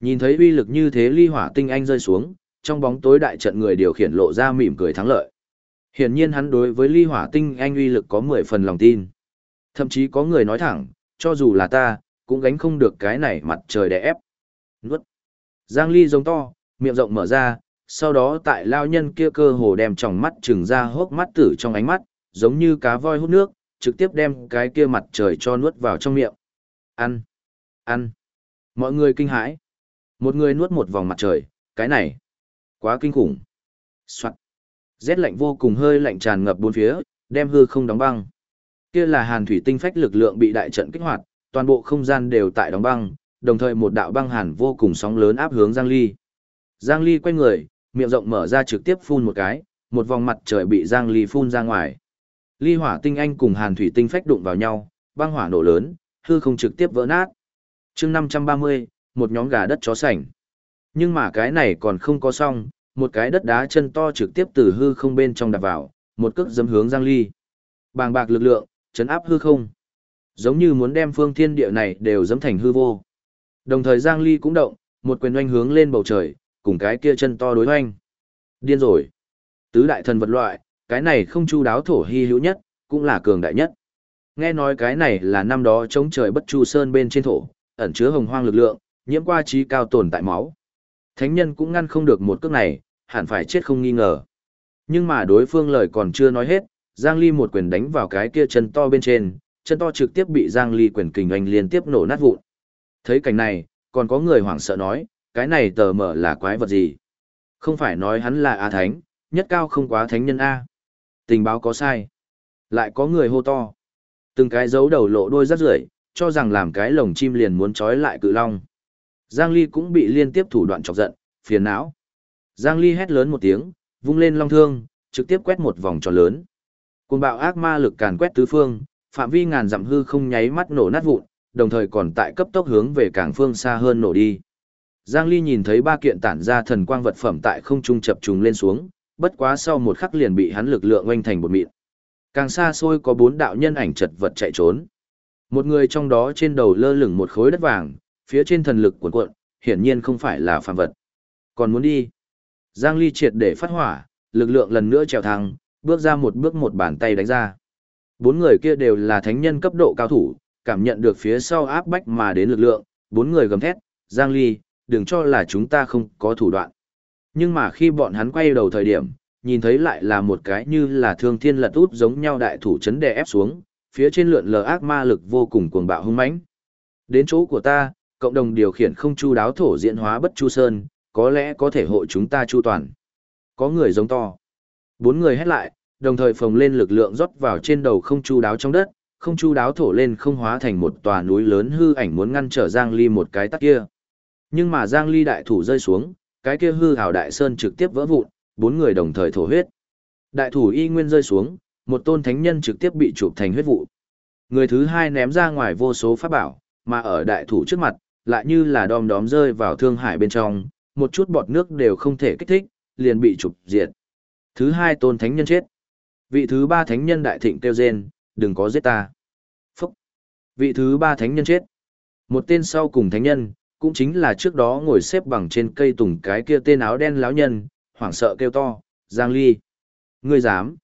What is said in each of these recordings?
Nhìn thấy uy lực như thế ly hỏa tinh anh rơi xuống, trong bóng tối đại trận người điều khiển lộ ra mỉm cười thắng lợi. Hiển nhiên hắn đối với ly hỏa tinh anh uy lực có 10 phần lòng tin. Thậm chí có người nói thẳng, cho dù là ta, cũng gánh không được cái này mặt trời đè ép. Nuốt. Giang ly giống to, miệng rộng mở ra, sau đó tại lao nhân kia cơ hồ đem tròng mắt trừng ra hốc mắt tử trong ánh mắt, giống như cá voi hút nước, trực tiếp đem cái kia mặt trời cho nuốt vào trong miệng. Ăn! Ăn! Mọi người kinh hãi. Một người nuốt một vòng mặt trời, cái này, quá kinh khủng. Soạn. Rét lạnh vô cùng hơi lạnh tràn ngập bốn phía, đem hư không đóng băng. Kia là hàn thủy tinh phách lực lượng bị đại trận kích hoạt, toàn bộ không gian đều tại đóng băng, đồng thời một đạo băng hàn vô cùng sóng lớn áp hướng Giang Ly. Giang Ly quay người, miệng rộng mở ra trực tiếp phun một cái, một vòng mặt trời bị Giang Ly phun ra ngoài. Ly hỏa tinh anh cùng hàn thủy tinh phách đụng vào nhau, băng hỏa nổ lớn, hư không trực tiếp vỡ nát. chương 530, một nhóm gà đất chó sảnh. Nhưng mà cái này còn không có xong, một cái đất đá chân to trực tiếp từ hư không bên trong đạp vào, một cước dấm hướng Giang Ly. Bàng bạc lực lượng, chấn áp hư không. Giống như muốn đem phương thiên địa này đều dấm thành hư vô. Đồng thời Giang Ly cũng động, một quyền oanh hướng lên bầu trời, cùng cái kia chân to đối oanh. Điên rồi. Tứ đại thần vật loại, cái này không chu đáo thổ hy hữu nhất, cũng là cường đại nhất. Nghe nói cái này là năm đó chống trời bất chu sơn bên trên thổ, ẩn chứa hồng hoang lực lượng, nhiễm qua trí cao tồn tại máu. Thánh nhân cũng ngăn không được một cước này, hẳn phải chết không nghi ngờ. Nhưng mà đối phương lời còn chưa nói hết, Giang Ly một quyền đánh vào cái kia chân to bên trên, chân to trực tiếp bị Giang Ly quyền kình anh liên tiếp nổ nát vụn. Thấy cảnh này, còn có người hoảng sợ nói, cái này tờ mở là quái vật gì? Không phải nói hắn là A Thánh, nhất cao không quá thánh nhân A. Tình báo có sai. Lại có người hô to. Từng cái dấu đầu lộ đôi rất rưởi cho rằng làm cái lồng chim liền muốn trói lại cự long. Giang Ly cũng bị liên tiếp thủ đoạn chọc giận, phiền não. Giang Ly hét lớn một tiếng, vung lên long thương, trực tiếp quét một vòng tròn lớn. Cuồng bạo ác ma lực càn quét tứ phương, phạm vi ngàn dặm hư không nháy mắt nổ nát vụn, đồng thời còn tại cấp tốc hướng về cảng phương xa hơn nổ đi. Giang Ly nhìn thấy ba kiện tản ra thần quang vật phẩm tại không trung chập trùng lên xuống, bất quá sau một khắc liền bị hắn lực lượng oanh thành một mịn. Càng xa xôi có bốn đạo nhân ảnh chật vật chạy trốn. Một người trong đó trên đầu lơ lửng một khối đất vàng, phía trên thần lực cuộn cuộn, hiển nhiên không phải là phàm vật. Còn muốn đi. Giang Ly triệt để phát hỏa, lực lượng lần nữa trèo thăng, bước ra một bước một bàn tay đánh ra. Bốn người kia đều là thánh nhân cấp độ cao thủ, cảm nhận được phía sau áp bách mà đến lực lượng, bốn người gầm thét, Giang Ly, đừng cho là chúng ta không có thủ đoạn. Nhưng mà khi bọn hắn quay đầu thời điểm, nhìn thấy lại là một cái như là thương thiên lật út giống nhau đại thủ chấn đè ép xuống, phía trên lượn lờ ác ma lực vô cùng cuồng bạo hung mãnh. Đến chỗ của ta, cộng đồng điều khiển không chu đáo thổ diễn hóa bất chu sơn, có lẽ có thể hộ chúng ta chu toàn. Có người giống to. Bốn người hét lại, đồng thời phồng lên lực lượng rót vào trên đầu không chu đáo trong đất, không chu đáo thổ lên không hóa thành một tòa núi lớn hư ảnh muốn ngăn trở Giang Ly một cái tắt kia. Nhưng mà Giang Ly đại thủ rơi xuống, cái kia hư hào đại sơn trực tiếp vỡ vụn, bốn người đồng thời thổ huyết. Đại thủ y nguyên rơi xuống, một tôn thánh nhân trực tiếp bị chụp thành huyết vụ. Người thứ hai ném ra ngoài vô số pháp bảo, mà ở đại thủ trước mặt, lại như là đom đóm rơi vào thương hải bên trong, một chút bọt nước đều không thể kích thích, liền bị chụp diệt. Thứ hai tôn thánh nhân chết. Vị thứ ba thánh nhân đại thịnh kêu rên, đừng có giết ta. Phúc. Vị thứ ba thánh nhân chết. Một tên sau cùng thánh nhân, cũng chính là trước đó ngồi xếp bằng trên cây tùng cái kia tên áo đen láo nhân, hoảng sợ kêu to, Giang Ly. Ngươi dám.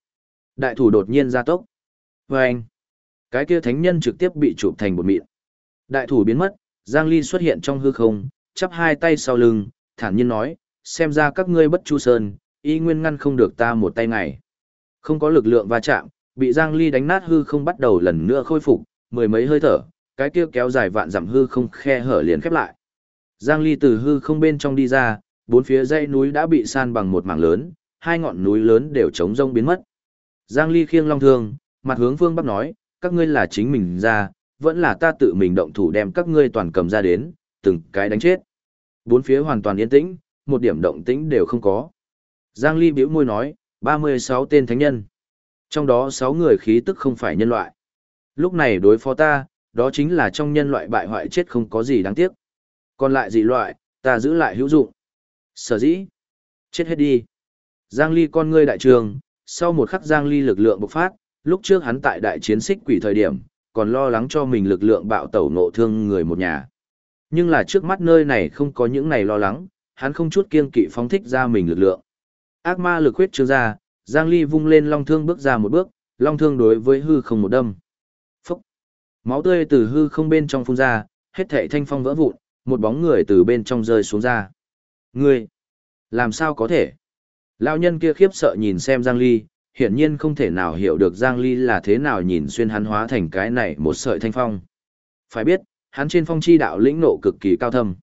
Đại thủ đột nhiên ra tốc. Và anh. Cái kia thánh nhân trực tiếp bị chụp thành một mịn. Đại thủ biến mất, Giang Ly xuất hiện trong hư không, chắp hai tay sau lưng, thản nhiên nói, xem ra các ngươi bất chu sơn, y nguyên ngăn không được ta một tay này. Không có lực lượng va chạm, bị Giang Ly đánh nát hư không bắt đầu lần nữa khôi phục, mười mấy hơi thở, cái kia kéo dài vạn dặm hư không khe hở liền khép lại. Giang Ly từ hư không bên trong đi ra, bốn phía dãy núi đã bị san bằng một mảng lớn, hai ngọn núi lớn đều trống rông biến mất. Giang Ly khiêng long thương, mặt hướng phương bắc nói, các ngươi là chính mình ra, vẫn là ta tự mình động thủ đem các ngươi toàn cầm ra đến, từng cái đánh chết. Bốn phía hoàn toàn yên tĩnh, một điểm động tĩnh đều không có. Giang Ly bĩu môi nói, 36 tên thánh nhân. Trong đó 6 người khí tức không phải nhân loại. Lúc này đối phó ta, đó chính là trong nhân loại bại hoại chết không có gì đáng tiếc. Còn lại dị loại, ta giữ lại hữu dụng. Sở dĩ. Chết hết đi. Giang Ly con ngươi đại trường, sau một khắc Giang Ly lực lượng bộc phát, lúc trước hắn tại đại chiến xích quỷ thời điểm, còn lo lắng cho mình lực lượng bạo tẩu nộ thương người một nhà. Nhưng là trước mắt nơi này không có những này lo lắng, hắn không chút kiêng kỵ phóng thích ra mình lực lượng. Ác ma lực huyết trương ra, Giang Ly vung lên long thương bước ra một bước, long thương đối với hư không một đâm. Phúc! Máu tươi từ hư không bên trong phun ra, hết thảy thanh phong vỡ vụn, một bóng người từ bên trong rơi xuống ra. Ngươi! Làm sao có thể? Lão nhân kia khiếp sợ nhìn xem Giang Ly, hiển nhiên không thể nào hiểu được Giang Ly là thế nào nhìn xuyên hắn hóa thành cái này một sợi thanh phong. Phải biết, hắn trên phong chi đạo lĩnh nộ cực kỳ cao thâm.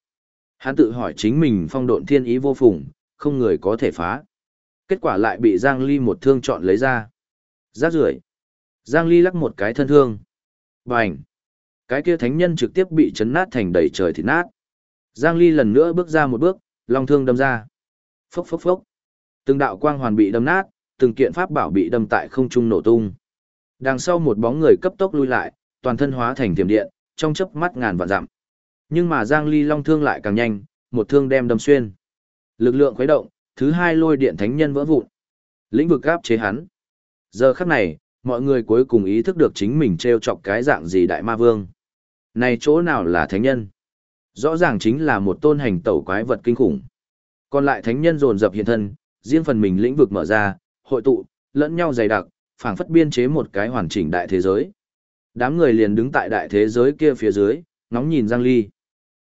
Hắn tự hỏi chính mình phong độn thiên ý vô phùng, không người có thể phá. Kết quả lại bị Giang Ly một thương chọn lấy ra. Rác rưởi. Giang Ly lắc một cái thân thương. Bành. Cái kia thánh nhân trực tiếp bị chấn nát thành đầy trời thịt nát. Giang Ly lần nữa bước ra một bước, long thương đâm ra. Phốc phốc phốc. Từng đạo quang hoàn bị đâm nát, từng kiện pháp bảo bị đâm tại không trung nổ tung. Đằng sau một bóng người cấp tốc lui lại, toàn thân hóa thành tiềm điện, trong chớp mắt ngàn vạn dặm. Nhưng mà Giang Ly Long thương lại càng nhanh, một thương đem đâm xuyên. Lực lượng khuấy động, thứ hai lôi điện thánh nhân vỡ vụn. Lĩnh vực áp chế hắn. Giờ khắc này, mọi người cuối cùng ý thức được chính mình treo chọc cái dạng gì đại ma vương. Này chỗ nào là thánh nhân? Rõ ràng chính là một tôn hành tẩu quái vật kinh khủng. Còn lại thánh nhân dồn dập hiện thân, riêng phần mình lĩnh vực mở ra, hội tụ, lẫn nhau dày đặc, phảng phất biên chế một cái hoàn chỉnh đại thế giới. Đám người liền đứng tại đại thế giới kia phía dưới, ngóng nhìn Giang Ly.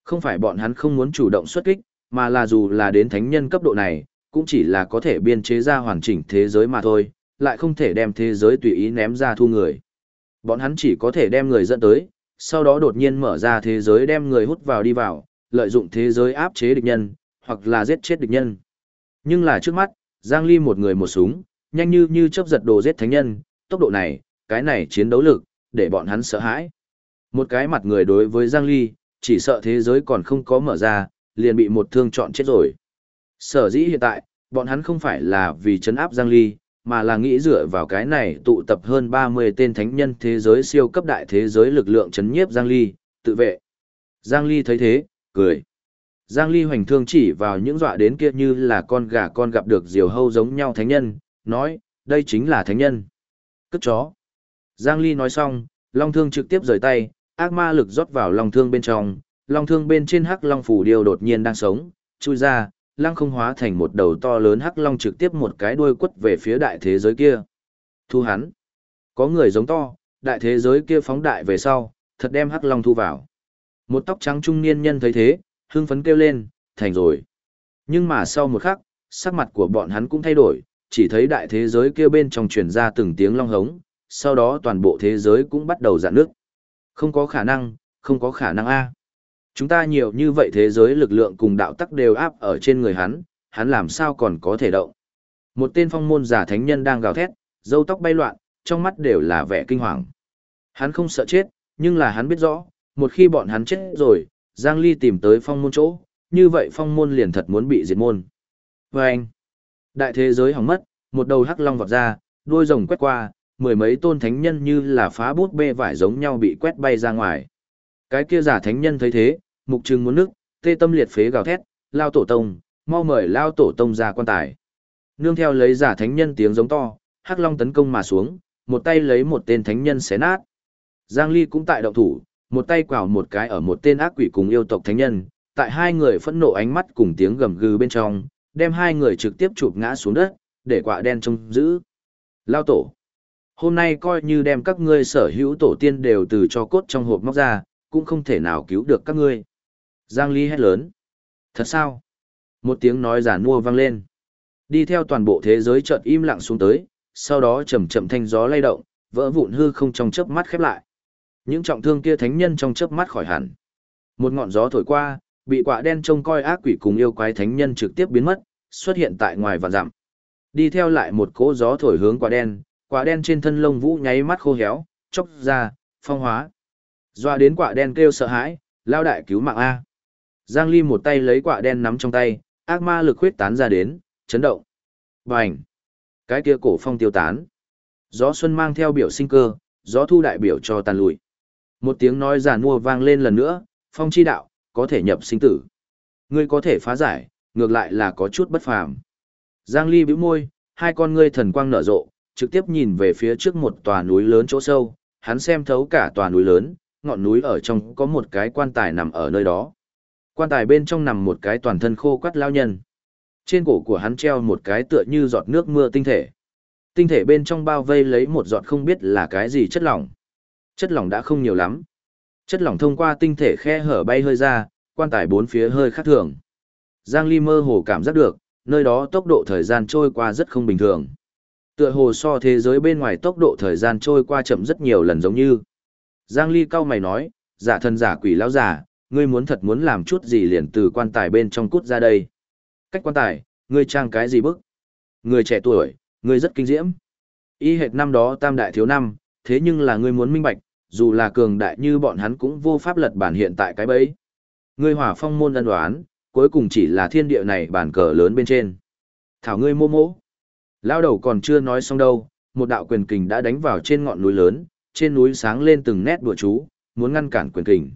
Không phải bọn hắn không muốn chủ động xuất kích, mà là dù là đến thánh nhân cấp độ này, cũng chỉ là có thể biên chế ra hoàn chỉnh thế giới mà thôi, lại không thể đem thế giới tùy ý ném ra thu người. Bọn hắn chỉ có thể đem người dẫn tới, sau đó đột nhiên mở ra thế giới đem người hút vào đi vào, lợi dụng thế giới áp chế địch nhân, hoặc là giết chết địch nhân. Nhưng là trước mắt, Giang Ly một người một súng, nhanh như như chớp giật đồ giết thánh nhân, tốc độ này, cái này chiến đấu lực, để bọn hắn sợ hãi. Một cái mặt người đối với Giang Ly, chỉ sợ thế giới còn không có mở ra, liền bị một thương chọn chết rồi. Sở dĩ hiện tại, bọn hắn không phải là vì chấn áp Giang Ly, mà là nghĩ dựa vào cái này tụ tập hơn 30 tên thánh nhân thế giới siêu cấp đại thế giới lực lượng chấn nhiếp Giang Ly, tự vệ. Giang Ly thấy thế, cười. Giang Ly hoành thương chỉ vào những dọa đến kia như là con gà con gặp được diều hâu giống nhau thánh nhân, nói, đây chính là thánh nhân. Cất chó. Giang Ly nói xong, long thương trực tiếp rời tay, ác ma lực rót vào long thương bên trong, long thương bên trên hắc long phủ điêu đột nhiên đang sống, chui ra, lăng không hóa thành một đầu to lớn hắc long trực tiếp một cái đuôi quất về phía đại thế giới kia. Thu hắn. Có người giống to, đại thế giới kia phóng đại về sau, thật đem hắc long thu vào. Một tóc trắng trung niên nhân thấy thế, hưng phấn kêu lên, thành rồi. Nhưng mà sau một khắc, sắc mặt của bọn hắn cũng thay đổi, chỉ thấy đại thế giới kia bên trong truyền ra từng tiếng long hống, sau đó toàn bộ thế giới cũng bắt đầu dạn nước. Không có khả năng, không có khả năng A. Chúng ta nhiều như vậy thế giới lực lượng cùng đạo tắc đều áp ở trên người hắn, hắn làm sao còn có thể động. Một tên phong môn giả thánh nhân đang gào thét, râu tóc bay loạn, trong mắt đều là vẻ kinh hoàng. Hắn không sợ chết, nhưng là hắn biết rõ, một khi bọn hắn chết rồi, Giang Ly tìm tới phong môn chỗ, như vậy phong môn liền thật muốn bị diệt môn. Và anh, đại thế giới hỏng mất, một đầu hắc long vọt ra, đuôi rồng quét qua, mười mấy tôn thánh nhân như là phá bút bê vải giống nhau bị quét bay ra ngoài. Cái kia giả thánh nhân thấy thế, mục trừng muốn nước, tê tâm liệt phế gào thét, lao tổ tông, mau mời lao tổ tông ra quan tài. Nương theo lấy giả thánh nhân tiếng giống to, hắc long tấn công mà xuống, một tay lấy một tên thánh nhân xé nát. Giang Ly cũng tại động thủ, một tay quảo một cái ở một tên ác quỷ cùng yêu tộc thánh nhân, tại hai người phẫn nộ ánh mắt cùng tiếng gầm gừ bên trong, đem hai người trực tiếp chụp ngã xuống đất, để quả đen trông giữ. Lao tổ. Hôm nay coi như đem các ngươi sở hữu tổ tiên đều từ cho cốt trong hộp móc ra, cũng không thể nào cứu được các ngươi. Giang Ly hét lớn. Thật sao? Một tiếng nói giả nua vang lên. Đi theo toàn bộ thế giới chợt im lặng xuống tới, sau đó chậm chậm thanh gió lay động, vỡ vụn hư không trong chớp mắt khép lại. Những trọng thương kia thánh nhân trong chớp mắt khỏi hẳn. Một ngọn gió thổi qua, bị quả đen trông coi ác quỷ cùng yêu quái thánh nhân trực tiếp biến mất, xuất hiện tại ngoài và dặm. Đi theo lại một cỗ gió thổi hướng quả đen, quả đen trên thân lông vũ nháy mắt khô héo, chốc ra, phong hóa. Doa đến quả đen kêu sợ hãi, lao đại cứu mạng A. Giang Ly một tay lấy quả đen nắm trong tay, ác ma lực huyết tán ra đến, chấn động. Bành! Cái kia cổ phong tiêu tán. Gió xuân mang theo biểu sinh cơ, gió thu đại biểu cho tàn lùi. Một tiếng nói giả nua vang lên lần nữa, phong chi đạo, có thể nhập sinh tử. Ngươi có thể phá giải, ngược lại là có chút bất phàm. Giang Ly bĩu môi, hai con ngươi thần quang nở rộ, trực tiếp nhìn về phía trước một tòa núi lớn chỗ sâu, hắn xem thấu cả tòa núi lớn, ngọn núi ở trong có một cái quan tài nằm ở nơi đó. Quan tài bên trong nằm một cái toàn thân khô quắt lao nhân. Trên cổ của hắn treo một cái tựa như giọt nước mưa tinh thể. Tinh thể bên trong bao vây lấy một giọt không biết là cái gì chất lỏng. Chất lỏng đã không nhiều lắm. Chất lỏng thông qua tinh thể khe hở bay hơi ra, quan tài bốn phía hơi khác thường. Giang Ly mơ hồ cảm giác được, nơi đó tốc độ thời gian trôi qua rất không bình thường. Tựa hồ so thế giới bên ngoài tốc độ thời gian trôi qua chậm rất nhiều lần giống như. Giang Ly cau mày nói, giả thân giả quỷ lão giả, ngươi muốn thật muốn làm chút gì liền từ quan tài bên trong cút ra đây. Cách quan tài, ngươi trang cái gì bức? Người trẻ tuổi, ngươi rất kinh diễm. Y hệt năm đó tam đại thiếu năm, thế nhưng là ngươi muốn minh bạch, dù là cường đại như bọn hắn cũng vô pháp lật bản hiện tại cái bẫy. Ngươi hỏa phong môn ân đoán, cuối cùng chỉ là thiên địa này bản cờ lớn bên trên. Thảo ngươi mô mỗ. Lao đầu còn chưa nói xong đâu, một đạo quyền kình đã đánh vào trên ngọn núi lớn, trên núi sáng lên từng nét đùa chú, muốn ngăn cản quyền kình.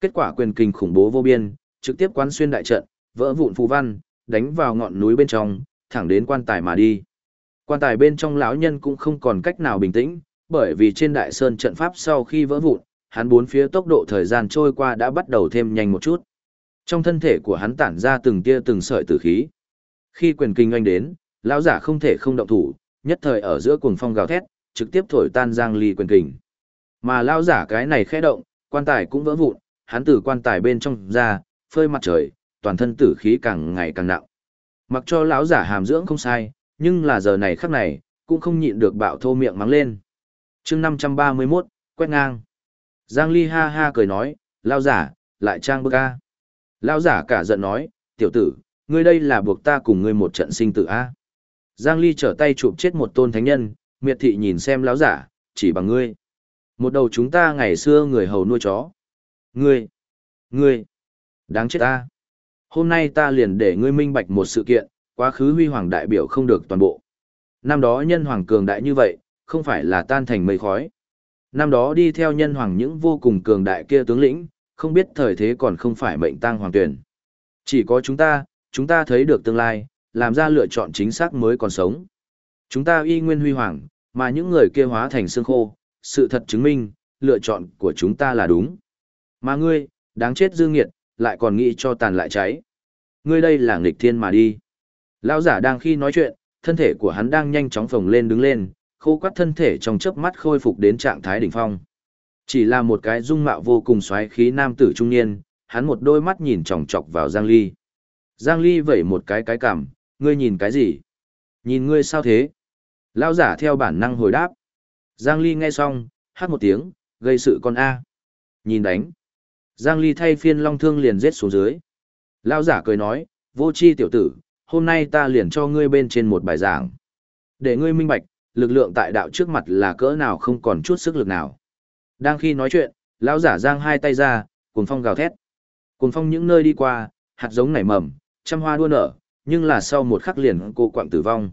Kết quả quyền kình khủng bố vô biên, trực tiếp quán xuyên đại trận, vỡ vụn phù văn, đánh vào ngọn núi bên trong, thẳng đến quan tài mà đi. Quan tài bên trong lão nhân cũng không còn cách nào bình tĩnh, bởi vì trên đại sơn trận pháp sau khi vỡ vụn, hắn bốn phía tốc độ thời gian trôi qua đã bắt đầu thêm nhanh một chút. Trong thân thể của hắn tản ra từng tia từng sợi tử khí. Khi quyền kinh anh đến, lão giả không thể không động thủ, nhất thời ở giữa cuồng phong gào thét, trực tiếp thổi tan Giang Ly quyền kình. Mà lão giả cái này khẽ động, quan tài cũng vỡ vụn, hắn từ quan tài bên trong ra, phơi mặt trời, toàn thân tử khí càng ngày càng nặng. Mặc cho lão giả hàm dưỡng không sai, nhưng là giờ này khắc này, cũng không nhịn được bạo thô miệng mắng lên chương 531, quét ngang. Giang Ly ha ha cười nói, lão giả, lại trang bức a. Lão giả cả giận nói, tiểu tử, ngươi đây là buộc ta cùng ngươi một trận sinh tử a. Giang Ly trở tay chụp chết một tôn thánh nhân, miệt thị nhìn xem lão giả, chỉ bằng ngươi. Một đầu chúng ta ngày xưa người hầu nuôi chó. Ngươi, ngươi, đáng chết ta. Hôm nay ta liền để ngươi minh bạch một sự kiện, quá khứ huy hoàng đại biểu không được toàn bộ. Năm đó nhân hoàng cường đại như vậy, không phải là tan thành mây khói. Năm đó đi theo nhân hoàng những vô cùng cường đại kia tướng lĩnh, không biết thời thế còn không phải mệnh tang hoàng tuyển. Chỉ có chúng ta, chúng ta thấy được tương lai, làm ra lựa chọn chính xác mới còn sống. Chúng ta y nguyên huy hoàng, mà những người kia hóa thành xương khô, sự thật chứng minh, lựa chọn của chúng ta là đúng. Mà ngươi, đáng chết dương nghiệt, lại còn nghĩ cho tàn lại cháy. Ngươi đây là nghịch thiên mà đi. Lão giả đang khi nói chuyện, thân thể của hắn đang nhanh chóng phồng lên đứng lên, khô quắt thân thể trong chớp mắt khôi phục đến trạng thái đỉnh phong. Chỉ là một cái dung mạo vô cùng xoáy khí nam tử trung niên, hắn một đôi mắt nhìn chòng chọc vào Giang Ly. Giang Ly vẩy một cái cái cảm ngươi nhìn cái gì? Nhìn ngươi sao thế? Lão giả theo bản năng hồi đáp. Giang Ly nghe xong, hát một tiếng, gây sự con A. Nhìn đánh. Giang Ly thay phiên long thương liền giết xuống dưới. Lão giả cười nói, vô chi tiểu tử, hôm nay ta liền cho ngươi bên trên một bài giảng. Để ngươi minh bạch, lực lượng tại đạo trước mặt là cỡ nào không còn chút sức lực nào. Đang khi nói chuyện, lão giả giang hai tay ra, cuồng phong gào thét. Cuồng phong những nơi đi qua, hạt giống nảy mầm, trăm hoa đua nở, nhưng là sau một khắc liền cô quạng tử vong.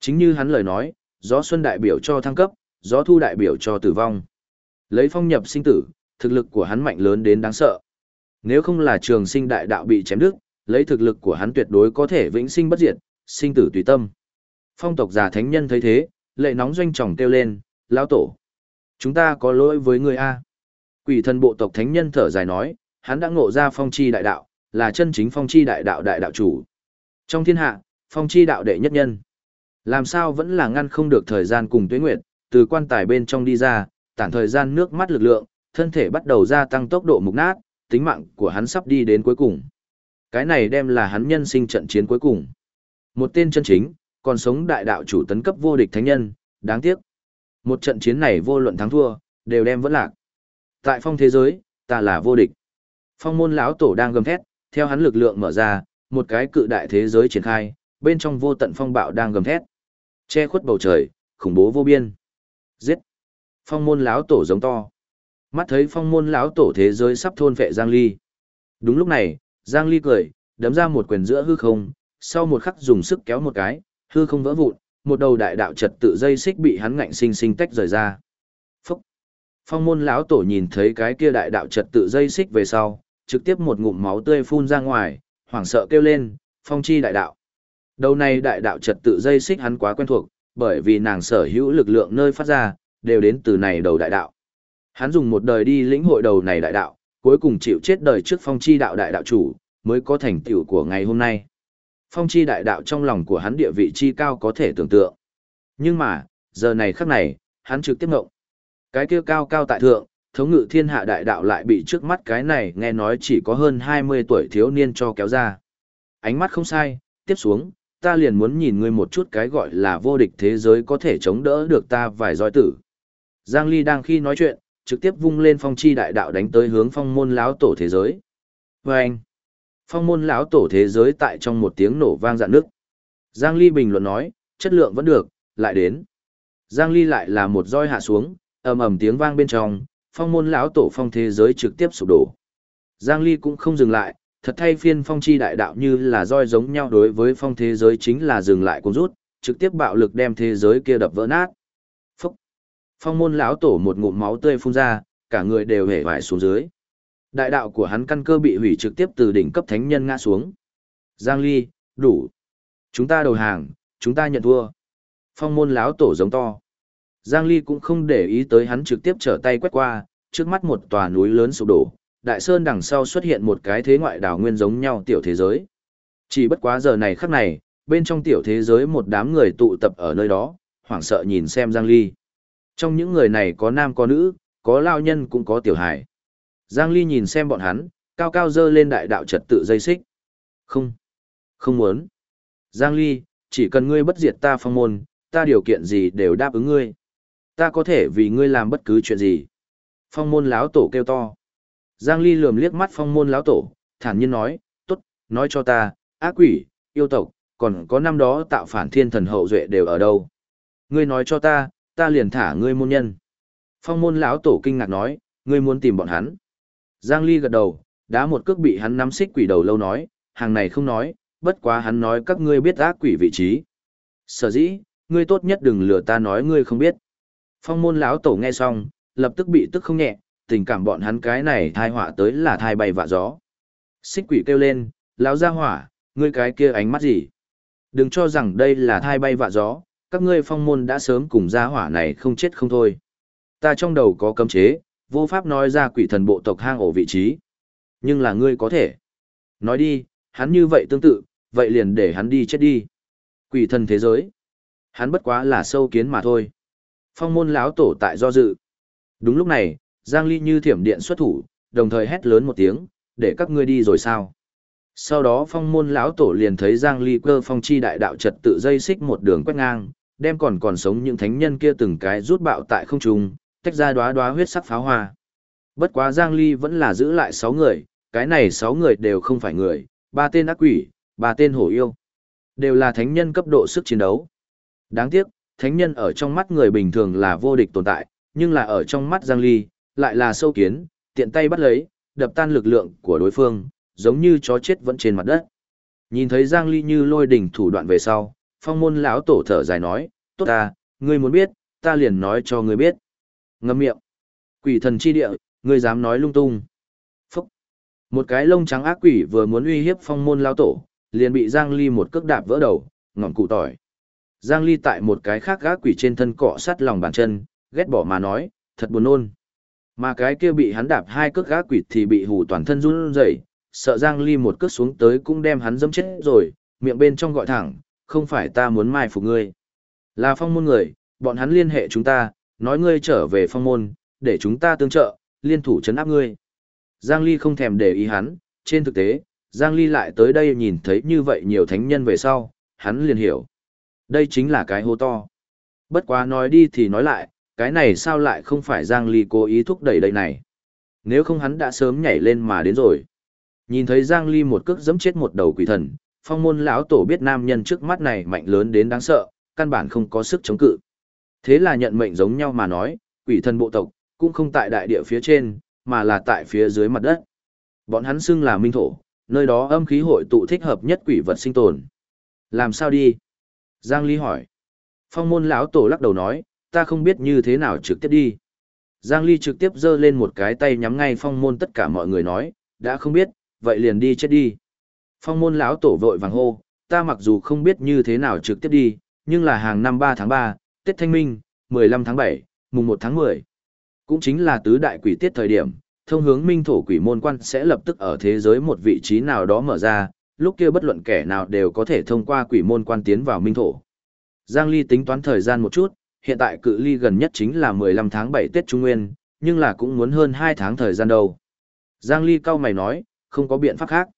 Chính như hắn lời nói, gió xuân đại biểu cho thăng cấp, gió thu đại biểu cho tử vong. Lấy phong nhập sinh tử, thực lực của hắn mạnh lớn đến đáng sợ. Nếu không là trường sinh đại đạo bị chém đứt, lấy thực lực của hắn tuyệt đối có thể vĩnh sinh bất diệt, sinh tử tùy tâm. Phong tộc già thánh nhân thấy thế, lệ nóng doanh trọng kêu lên, lão tổ. Chúng ta có lỗi với người A. Quỷ thần bộ tộc thánh nhân thở dài nói, hắn đã ngộ ra phong chi đại đạo, là chân chính phong chi đại đạo đại đạo chủ. Trong thiên hạ, phong chi đạo đệ nhất nhân. Làm sao vẫn là ngăn không được thời gian cùng tuế nguyệt, từ quan tài bên trong đi ra, tản thời gian nước mắt lực lượng, thân thể bắt đầu gia tăng tốc độ mục nát, tính mạng của hắn sắp đi đến cuối cùng. Cái này đem là hắn nhân sinh trận chiến cuối cùng. Một tên chân chính, còn sống đại đạo chủ tấn cấp vô địch thánh nhân, đáng tiếc. Một trận chiến này vô luận thắng thua, đều đem vẫn lạc. Tại phong thế giới, ta là vô địch. Phong môn lão tổ đang gầm thét, theo hắn lực lượng mở ra, một cái cự đại thế giới triển khai, bên trong vô tận phong bạo đang gầm thét. Che khuất bầu trời, khủng bố vô biên. Giết! Phong môn lão tổ giống to. Mắt thấy phong môn lão tổ thế giới sắp thôn vệ Giang Ly. Đúng lúc này, Giang Ly cười, đấm ra một quyền giữa hư không, sau một khắc dùng sức kéo một cái, hư không vỡ vụn, một đầu đại đạo trật tự dây xích bị hắn ngạnh sinh sinh tách rời ra. Phúc! Phong môn lão tổ nhìn thấy cái kia đại đạo trật tự dây xích về sau, trực tiếp một ngụm máu tươi phun ra ngoài, hoảng sợ kêu lên, phong chi đại đạo. Đầu này đại đạo trật tự dây xích hắn quá quen thuộc, bởi vì nàng sở hữu lực lượng nơi phát ra, đều đến từ này đầu đại đạo. Hắn dùng một đời đi lĩnh hội đầu này đại đạo, cuối cùng chịu chết đời trước phong chi đạo đại đạo chủ, mới có thành tựu của ngày hôm nay. Phong chi đại đạo trong lòng của hắn địa vị chi cao có thể tưởng tượng. Nhưng mà, giờ này khắc này, hắn trực tiếp ngộng. Cái kia cao cao tại thượng, thống ngự thiên hạ đại đạo lại bị trước mắt cái này nghe nói chỉ có hơn 20 tuổi thiếu niên cho kéo ra. Ánh mắt không sai, tiếp xuống, ta liền muốn nhìn ngươi một chút cái gọi là vô địch thế giới có thể chống đỡ được ta vài roi tử. Giang Ly đang khi nói chuyện, trực tiếp vung lên phong chi đại đạo đánh tới hướng phong môn láo tổ thế giới. Và anh, phong môn lão tổ thế giới tại trong một tiếng nổ vang dạn nước. Giang Ly bình luận nói, chất lượng vẫn được, lại đến. Giang Ly lại là một roi hạ xuống, ầm ầm tiếng vang bên trong, phong môn lão tổ phong thế giới trực tiếp sụp đổ. Giang Ly cũng không dừng lại, thật thay phiên phong chi đại đạo như là roi giống nhau đối với phong thế giới chính là dừng lại cũng rút, trực tiếp bạo lực đem thế giới kia đập vỡ nát. Phúc! Phong môn lão tổ một ngụm máu tươi phun ra, cả người đều hể vải xuống dưới. Đại đạo của hắn căn cơ bị hủy trực tiếp từ đỉnh cấp thánh nhân ngã xuống. Giang Ly, đủ. Chúng ta đầu hàng, chúng ta nhận thua. Phong môn lão tổ giống to. Giang Ly cũng không để ý tới hắn trực tiếp trở tay quét qua, trước mắt một tòa núi lớn sụp đổ, đại sơn đằng sau xuất hiện một cái thế ngoại đảo nguyên giống nhau tiểu thế giới. Chỉ bất quá giờ này khắc này, bên trong tiểu thế giới một đám người tụ tập ở nơi đó, hoảng sợ nhìn xem Giang Ly. Trong những người này có nam có nữ, có lao nhân cũng có tiểu hải. Giang Ly nhìn xem bọn hắn, cao cao dơ lên đại đạo trật tự dây xích. Không, không muốn. Giang Ly, chỉ cần ngươi bất diệt ta phong môn, ta điều kiện gì đều đáp ứng ngươi. Ta có thể vì ngươi làm bất cứ chuyện gì. Phong môn láo tổ kêu to. Giang Ly lườm liếc mắt phong môn láo tổ, thản nhiên nói, tốt, nói cho ta, ác quỷ, yêu tộc, còn có năm đó tạo phản thiên thần hậu duệ đều ở đâu. Ngươi nói cho ta, ta liền thả ngươi môn nhân. Phong môn lão tổ kinh ngạc nói, ngươi muốn tìm bọn hắn. Giang Ly gật đầu, đá một cước bị hắn nắm xích quỷ đầu lâu nói, hàng này không nói, bất quá hắn nói các ngươi biết ác quỷ vị trí. Sở dĩ, ngươi tốt nhất đừng lừa ta nói ngươi không biết. Phong môn lão tổ nghe xong, lập tức bị tức không nhẹ, tình cảm bọn hắn cái này thai họa tới là thai bay vạ gió. Xích quỷ kêu lên, lão gia hỏa, ngươi cái kia ánh mắt gì? Đừng cho rằng đây là thai bay vạ gió, các ngươi phong môn đã sớm cùng gia hỏa này không chết không thôi. Ta trong đầu có cấm chế, vô pháp nói ra quỷ thần bộ tộc hang ổ vị trí. Nhưng là ngươi có thể. Nói đi, hắn như vậy tương tự, vậy liền để hắn đi chết đi. Quỷ thần thế giới. Hắn bất quá là sâu kiến mà thôi. Phong môn lão tổ tại do dự. Đúng lúc này, Giang Ly như thiểm điện xuất thủ, đồng thời hét lớn một tiếng, để các ngươi đi rồi sao. Sau đó phong môn lão tổ liền thấy Giang Ly cơ phong chi đại đạo trật tự dây xích một đường quét ngang, đem còn còn sống những thánh nhân kia từng cái rút bạo tại không trung, tách ra đóa đóa huyết sắc pháo hoa. Bất quá Giang Ly vẫn là giữ lại 6 người, cái này 6 người đều không phải người, ba tên ác quỷ, ba tên hổ yêu. Đều là thánh nhân cấp độ sức chiến đấu. Đáng tiếc, thánh nhân ở trong mắt người bình thường là vô địch tồn tại, nhưng là ở trong mắt Giang Ly, lại là sâu kiến, tiện tay bắt lấy, đập tan lực lượng của đối phương, giống như chó chết vẫn trên mặt đất. Nhìn thấy Giang Ly như lôi đỉnh thủ đoạn về sau, phong môn lão tổ thở dài nói, tốt ta, ngươi muốn biết, ta liền nói cho ngươi biết. Ngâm miệng. Quỷ thần chi địa, ngươi dám nói lung tung. Phúc. Một cái lông trắng ác quỷ vừa muốn uy hiếp phong môn lao tổ, liền bị Giang Ly một cước đạp vỡ đầu, ngọn cụ tỏi. Giang Ly tại một cái khác ác quỷ trên thân cọ sát lòng bàn chân, ghét bỏ mà nói, thật buồn nôn. Mà cái kia bị hắn đạp hai cước ác quỷ thì bị hù toàn thân run rẩy, sợ Giang Ly một cước xuống tới cũng đem hắn dẫm chết rồi, miệng bên trong gọi thẳng, không phải ta muốn mai phục ngươi. Là phong môn người, bọn hắn liên hệ chúng ta, nói ngươi trở về phong môn, để chúng ta tương trợ, liên thủ chấn áp ngươi. Giang Ly không thèm để ý hắn, trên thực tế, Giang Ly lại tới đây nhìn thấy như vậy nhiều thánh nhân về sau, hắn liền hiểu. Đây chính là cái hô to. Bất quá nói đi thì nói lại, cái này sao lại không phải Giang Ly cố ý thúc đẩy đây này. Nếu không hắn đã sớm nhảy lên mà đến rồi. Nhìn thấy Giang Ly một cước giẫm chết một đầu quỷ thần, phong môn lão tổ biết nam nhân trước mắt này mạnh lớn đến đáng sợ, căn bản không có sức chống cự. Thế là nhận mệnh giống nhau mà nói, quỷ thần bộ tộc, cũng không tại đại địa phía trên, mà là tại phía dưới mặt đất. Bọn hắn xưng là minh thổ, nơi đó âm khí hội tụ thích hợp nhất quỷ vật sinh tồn. Làm sao đi? Giang Ly hỏi. Phong môn lão tổ lắc đầu nói, ta không biết như thế nào trực tiếp đi. Giang Ly trực tiếp giơ lên một cái tay nhắm ngay phong môn tất cả mọi người nói, đã không biết, vậy liền đi chết đi. Phong môn lão tổ vội vàng hô, ta mặc dù không biết như thế nào trực tiếp đi, nhưng là hàng năm 3 tháng 3, Tết Thanh Minh, 15 tháng 7, mùng 1 tháng 10. Cũng chính là tứ đại quỷ tiết thời điểm, thông hướng minh thổ quỷ môn quan sẽ lập tức ở thế giới một vị trí nào đó mở ra, lúc kia bất luận kẻ nào đều có thể thông qua quỷ môn quan tiến vào minh thổ. Giang Ly tính toán thời gian một chút, hiện tại cự ly gần nhất chính là 15 tháng 7 Tết Trung Nguyên, nhưng là cũng muốn hơn 2 tháng thời gian đâu. Giang Ly cao mày nói, không có biện pháp khác.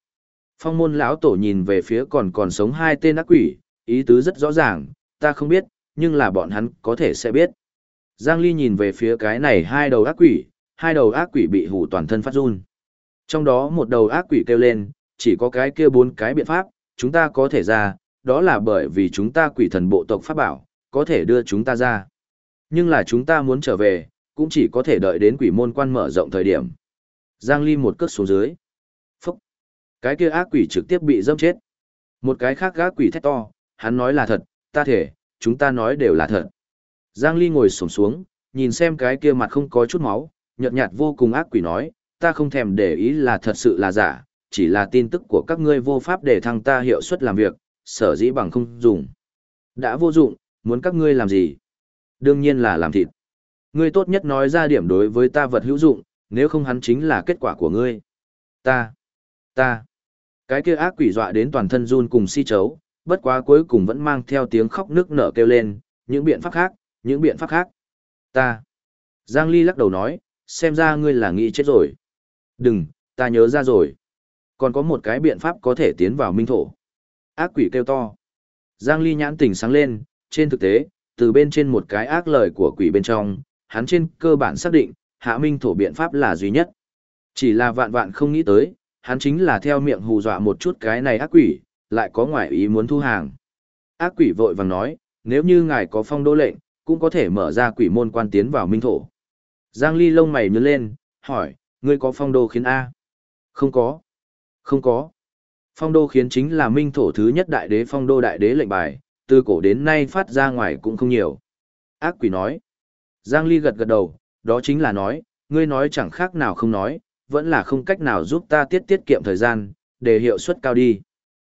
Phong môn lão tổ nhìn về phía còn còn sống hai tên ác quỷ, ý tứ rất rõ ràng, ta không biết, nhưng là bọn hắn có thể sẽ biết. Giang Ly nhìn về phía cái này hai đầu ác quỷ, hai đầu ác quỷ bị hủ toàn thân phát run. Trong đó một đầu ác quỷ kêu lên, chỉ có cái kia bốn cái biện pháp, chúng ta có thể ra, đó là bởi vì chúng ta quỷ thần bộ tộc pháp bảo, có thể đưa chúng ta ra. Nhưng là chúng ta muốn trở về, cũng chỉ có thể đợi đến quỷ môn quan mở rộng thời điểm. Giang Ly một cước xuống dưới. Phúc! Cái kia ác quỷ trực tiếp bị dâm chết. Một cái khác ác quỷ thét to, hắn nói là thật, ta thể, chúng ta nói đều là thật. Giang Ly ngồi sổng xuống, nhìn xem cái kia mặt không có chút máu, nhợt nhạt vô cùng ác quỷ nói, ta không thèm để ý là thật sự là giả, chỉ là tin tức của các ngươi vô pháp để thăng ta hiệu suất làm việc, sở dĩ bằng không dùng. Đã vô dụng, muốn các ngươi làm gì? Đương nhiên là làm thịt. Ngươi tốt nhất nói ra điểm đối với ta vật hữu dụng, nếu không hắn chính là kết quả của ngươi. Ta, ta, cái kia ác quỷ dọa đến toàn thân run cùng si chấu, bất quá cuối cùng vẫn mang theo tiếng khóc nước nở kêu lên, những biện pháp khác, những biện pháp khác. Ta. Giang Ly lắc đầu nói, xem ra ngươi là nghĩ chết rồi. Đừng, ta nhớ ra rồi. Còn có một cái biện pháp có thể tiến vào minh thổ. Ác quỷ kêu to. Giang Ly nhãn tỉnh sáng lên, trên thực tế, từ bên trên một cái ác lời của quỷ bên trong, hắn trên cơ bản xác định, hạ minh thổ biện pháp là duy nhất. Chỉ là vạn vạn không nghĩ tới, hắn chính là theo miệng hù dọa một chút cái này ác quỷ, lại có ngoại ý muốn thu hàng. Ác quỷ vội vàng nói, nếu như ngài có phong đô lệnh, cũng có thể mở ra quỷ môn quan tiến vào minh thổ. Giang Ly lông mày nhướng lên, hỏi, ngươi có phong đô khiến A? Không có. Không có. Phong đô khiến chính là minh thổ thứ nhất đại đế phong đô đại đế lệnh bài, từ cổ đến nay phát ra ngoài cũng không nhiều. Ác quỷ nói. Giang Ly gật gật đầu, đó chính là nói, ngươi nói chẳng khác nào không nói, vẫn là không cách nào giúp ta tiết tiết kiệm thời gian, để hiệu suất cao đi.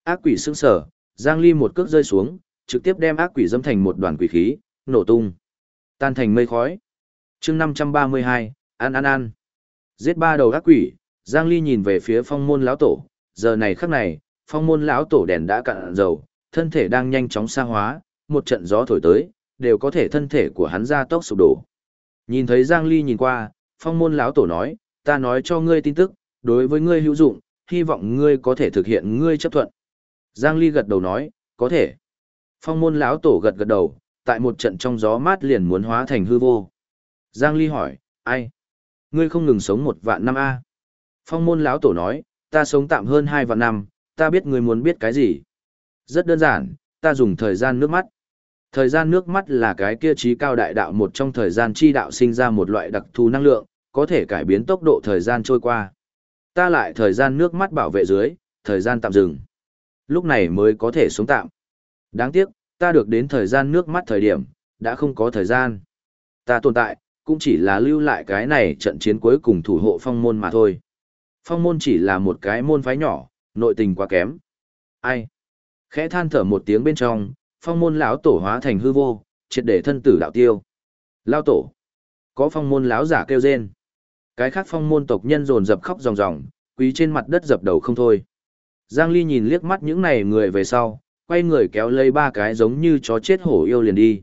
Ác quỷ sững sờ, Giang Ly một cước rơi xuống, trực tiếp đem ác quỷ dâm thành một đoàn quỷ khí, nổ tung. Tan thành mây khói. chương 532, an an an. Giết ba đầu ác quỷ, Giang Ly nhìn về phía phong môn lão tổ, giờ này khắc này, phong môn lão tổ đèn đã cạn dầu, thân thể đang nhanh chóng xa hóa, một trận gió thổi tới, đều có thể thân thể của hắn ra tốc sụp đổ. Nhìn thấy Giang Ly nhìn qua, phong môn lão tổ nói, ta nói cho ngươi tin tức, đối với ngươi hữu dụng, hy vọng ngươi có thể thực hiện ngươi chấp thuận. Giang Ly gật đầu nói, có thể. Phong môn lão tổ gật gật đầu, tại một trận trong gió mát liền muốn hóa thành hư vô. Giang Ly hỏi, ai? Ngươi không ngừng sống một vạn năm A. Phong môn lão tổ nói, ta sống tạm hơn hai vạn năm, ta biết ngươi muốn biết cái gì. Rất đơn giản, ta dùng thời gian nước mắt. Thời gian nước mắt là cái kia trí cao đại đạo một trong thời gian chi đạo sinh ra một loại đặc thù năng lượng, có thể cải biến tốc độ thời gian trôi qua. Ta lại thời gian nước mắt bảo vệ dưới, thời gian tạm dừng. Lúc này mới có thể sống tạm. Đáng tiếc, ta được đến thời gian nước mắt thời điểm, đã không có thời gian. Ta tồn tại, cũng chỉ là lưu lại cái này trận chiến cuối cùng thủ hộ phong môn mà thôi. Phong môn chỉ là một cái môn phái nhỏ, nội tình quá kém. Ai? Khẽ than thở một tiếng bên trong, phong môn lão tổ hóa thành hư vô, triệt để thân tử đạo tiêu. Lao tổ. Có phong môn lão giả kêu rên. Cái khác phong môn tộc nhân dồn dập khóc ròng ròng, quý trên mặt đất dập đầu không thôi. Giang Ly nhìn liếc mắt những này người về sau, quay người kéo lấy ba cái giống như chó chết hổ yêu liền đi.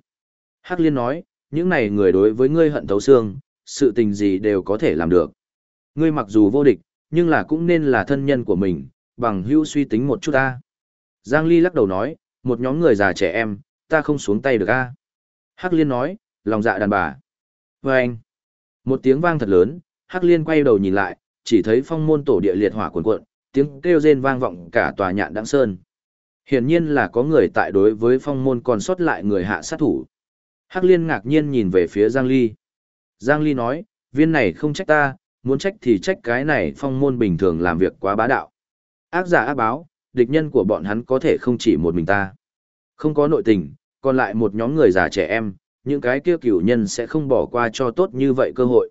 Hắc Liên nói, những này người đối với ngươi hận thấu xương, sự tình gì đều có thể làm được. Ngươi mặc dù vô địch, nhưng là cũng nên là thân nhân của mình, bằng hữu suy tính một chút ta. Giang Ly lắc đầu nói, một nhóm người già trẻ em, ta không xuống tay được a. Hắc Liên nói, lòng dạ đàn bà. Và anh, một tiếng vang thật lớn, Hắc Liên quay đầu nhìn lại, chỉ thấy phong môn tổ địa liệt hỏa cuồn cuộn, tiếng kêu rên vang vọng cả tòa nhạn đáng sơn. Hiển nhiên là có người tại đối với phong môn còn sót lại người hạ sát thủ. Hắc liên ngạc nhiên nhìn về phía Giang Ly. Giang Ly nói, viên này không trách ta, muốn trách thì trách cái này phong môn bình thường làm việc quá bá đạo. Ác giả ác báo, địch nhân của bọn hắn có thể không chỉ một mình ta. Không có nội tình, còn lại một nhóm người già trẻ em, những cái kia cửu nhân sẽ không bỏ qua cho tốt như vậy cơ hội.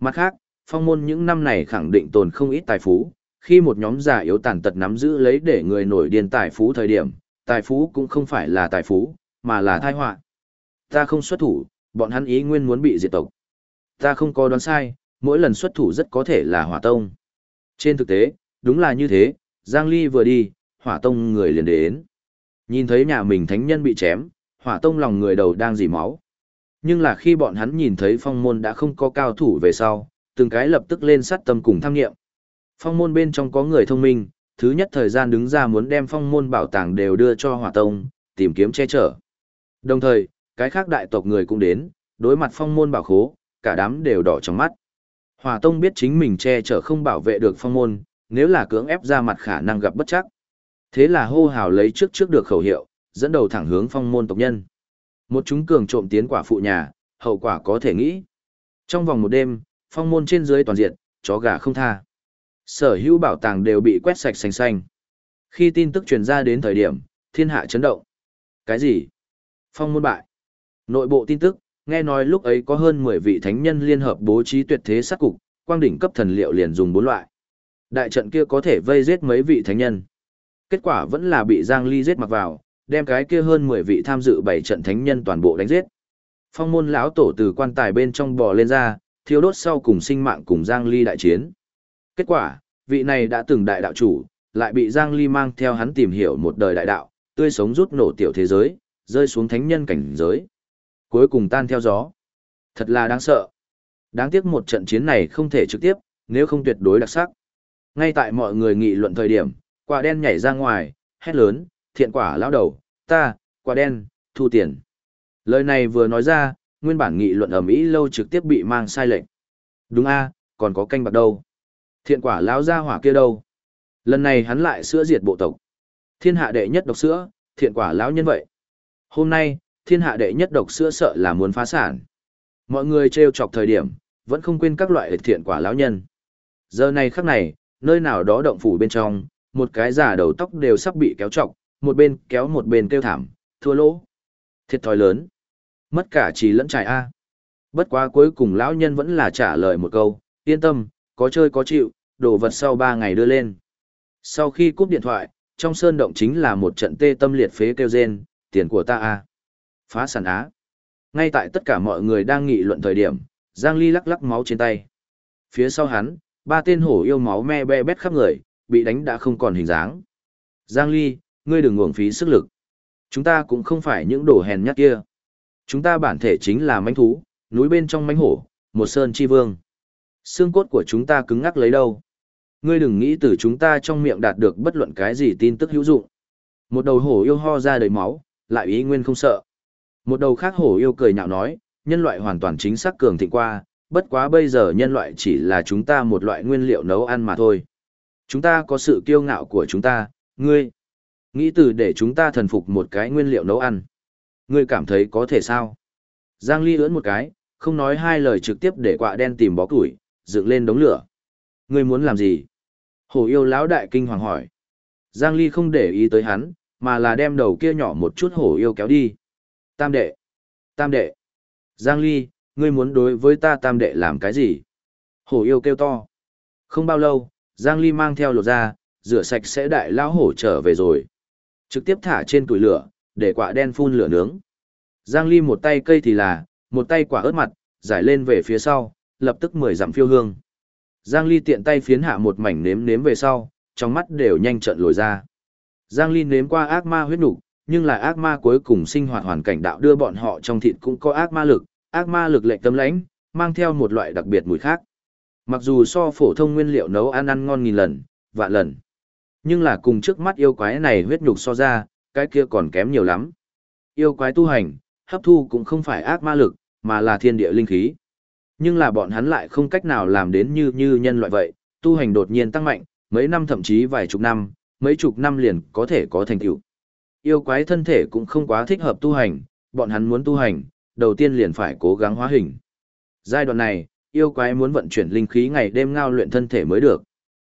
Mặt khác, phong môn những năm này khẳng định tồn không ít tài phú, khi một nhóm giả yếu tàn tật nắm giữ lấy để người nổi điên tài phú thời điểm, tài phú cũng không phải là tài phú, mà là tai họa. Ta không xuất thủ, bọn hắn ý nguyên muốn bị diệt tộc. Ta không có đoán sai, mỗi lần xuất thủ rất có thể là hỏa tông. Trên thực tế, đúng là như thế, Giang Ly vừa đi, hỏa tông người liền đến. Nhìn thấy nhà mình thánh nhân bị chém, hỏa tông lòng người đầu đang dì máu. Nhưng là khi bọn hắn nhìn thấy phong môn đã không có cao thủ về sau, từng cái lập tức lên sát tâm cùng tham nghiệm. Phong môn bên trong có người thông minh, thứ nhất thời gian đứng ra muốn đem phong môn bảo tàng đều đưa cho hỏa tông, tìm kiếm che chở. Đồng thời, cái khác đại tộc người cũng đến, đối mặt phong môn bảo khố, cả đám đều đỏ trong mắt. Hỏa tông biết chính mình che chở không bảo vệ được phong môn, nếu là cưỡng ép ra mặt khả năng gặp bất chắc. Thế là hô hào lấy trước trước được khẩu hiệu, dẫn đầu thẳng hướng phong môn tộc nhân. Một chúng cường trộm tiến quả phụ nhà, hậu quả có thể nghĩ. Trong vòng một đêm, phong môn trên dưới toàn diện, chó gà không tha. Sở hữu bảo tàng đều bị quét sạch xanh xanh. Khi tin tức truyền ra đến thời điểm, thiên hạ chấn động. Cái gì? Phong môn bại. Nội bộ tin tức, nghe nói lúc ấy có hơn 10 vị thánh nhân liên hợp bố trí tuyệt thế sát cục, quang đỉnh cấp thần liệu liền dùng bốn loại. Đại trận kia có thể vây giết mấy vị thánh nhân. Kết quả vẫn là bị Giang Ly giết mặc vào, đem cái kia hơn 10 vị tham dự bảy trận thánh nhân toàn bộ đánh giết. Phong môn lão tổ từ quan tài bên trong bò lên ra, thiêu đốt sau cùng sinh mạng cùng Giang Ly đại chiến. Kết quả, vị này đã từng đại đạo chủ, lại bị Giang Ly mang theo hắn tìm hiểu một đời đại đạo, tươi sống rút nổ tiểu thế giới, rơi xuống thánh nhân cảnh giới. Cuối cùng tan theo gió. Thật là đáng sợ. Đáng tiếc một trận chiến này không thể trực tiếp, nếu không tuyệt đối đặc sắc. Ngay tại mọi người nghị luận thời điểm, quả đen nhảy ra ngoài, hét lớn, thiện quả lão đầu, ta, quả đen, thu tiền. Lời này vừa nói ra, nguyên bản nghị luận ầm ĩ lâu trực tiếp bị mang sai lệnh. Đúng a, còn có canh bạc đâu. Thiện quả lão gia hỏa kia đâu? Lần này hắn lại sữa diệt bộ tộc. Thiên hạ đệ nhất độc sữa, thiện quả lão nhân vậy. Hôm nay, thiên hạ đệ nhất độc sữa sợ là muốn phá sản. Mọi người trêu chọc thời điểm, vẫn không quên các loại thiện quả lão nhân. Giờ này khắc này, nơi nào đó động phủ bên trong, một cái giả đầu tóc đều sắp bị kéo trọc, một bên kéo một bên kêu thảm, thua lỗ. Thiệt thòi lớn. Mất cả trí lẫn trải A. Bất quá cuối cùng lão nhân vẫn là trả lời một câu, yên tâm, có chơi có chịu, đồ vật sau ba ngày đưa lên. Sau khi cúp điện thoại, trong sơn động chính là một trận tê tâm liệt phế kêu rên, tiền của ta a Phá sản á. Ngay tại tất cả mọi người đang nghị luận thời điểm, Giang Ly lắc lắc máu trên tay. Phía sau hắn, ba tên hổ yêu máu me be bét khắp người, bị đánh đã không còn hình dáng. Giang Ly, ngươi đừng uổng phí sức lực. Chúng ta cũng không phải những đồ hèn nhát kia. Chúng ta bản thể chính là mãnh thú, núi bên trong mãnh hổ, một sơn chi vương. Xương cốt của chúng ta cứng ngắc lấy đâu. Ngươi đừng nghĩ từ chúng ta trong miệng đạt được bất luận cái gì tin tức hữu dụng. Một đầu hổ yêu ho ra đầy máu, lại ý nguyên không sợ. Một đầu khác hổ yêu cười nhạo nói, nhân loại hoàn toàn chính xác cường thịnh qua, bất quá bây giờ nhân loại chỉ là chúng ta một loại nguyên liệu nấu ăn mà thôi. Chúng ta có sự kiêu ngạo của chúng ta, ngươi. Nghĩ từ để chúng ta thần phục một cái nguyên liệu nấu ăn. Ngươi cảm thấy có thể sao? Giang Ly ưỡn một cái, không nói hai lời trực tiếp để quạ đen tìm bó củi, dựng lên đống lửa. Ngươi muốn làm gì? Hổ yêu lão đại kinh hoàng hỏi. Giang Ly không để ý tới hắn, mà là đem đầu kia nhỏ một chút hổ yêu kéo đi. Tam đệ. Tam đệ. Giang Ly, ngươi muốn đối với ta tam đệ làm cái gì? Hổ yêu kêu to. Không bao lâu, Giang Ly mang theo lột ra, rửa sạch sẽ đại lão hổ trở về rồi. Trực tiếp thả trên củi lửa, để quả đen phun lửa nướng. Giang Ly một tay cây thì là, một tay quả ớt mặt, giải lên về phía sau, lập tức mười dặm phiêu hương. Giang Ly tiện tay phiến hạ một mảnh nếm nếm về sau, trong mắt đều nhanh trận lồi ra. Giang Ly nếm qua ác ma huyết nục, nhưng là ác ma cuối cùng sinh hoạt hoàn cảnh đạo đưa bọn họ trong thịt cũng có ác ma lực, ác ma lực lệnh tâm lãnh, mang theo một loại đặc biệt mùi khác. Mặc dù so phổ thông nguyên liệu nấu ăn ăn ngon nghìn lần, vạn lần, nhưng là cùng trước mắt yêu quái này huyết nhục so ra, cái kia còn kém nhiều lắm. Yêu quái tu hành, hấp thu cũng không phải ác ma lực, mà là thiên địa linh khí. Nhưng là bọn hắn lại không cách nào làm đến như như nhân loại vậy, tu hành đột nhiên tăng mạnh, mấy năm thậm chí vài chục năm, mấy chục năm liền có thể có thành tựu. Yêu quái thân thể cũng không quá thích hợp tu hành, bọn hắn muốn tu hành, đầu tiên liền phải cố gắng hóa hình. Giai đoạn này, yêu quái muốn vận chuyển linh khí ngày đêm ngao luyện thân thể mới được.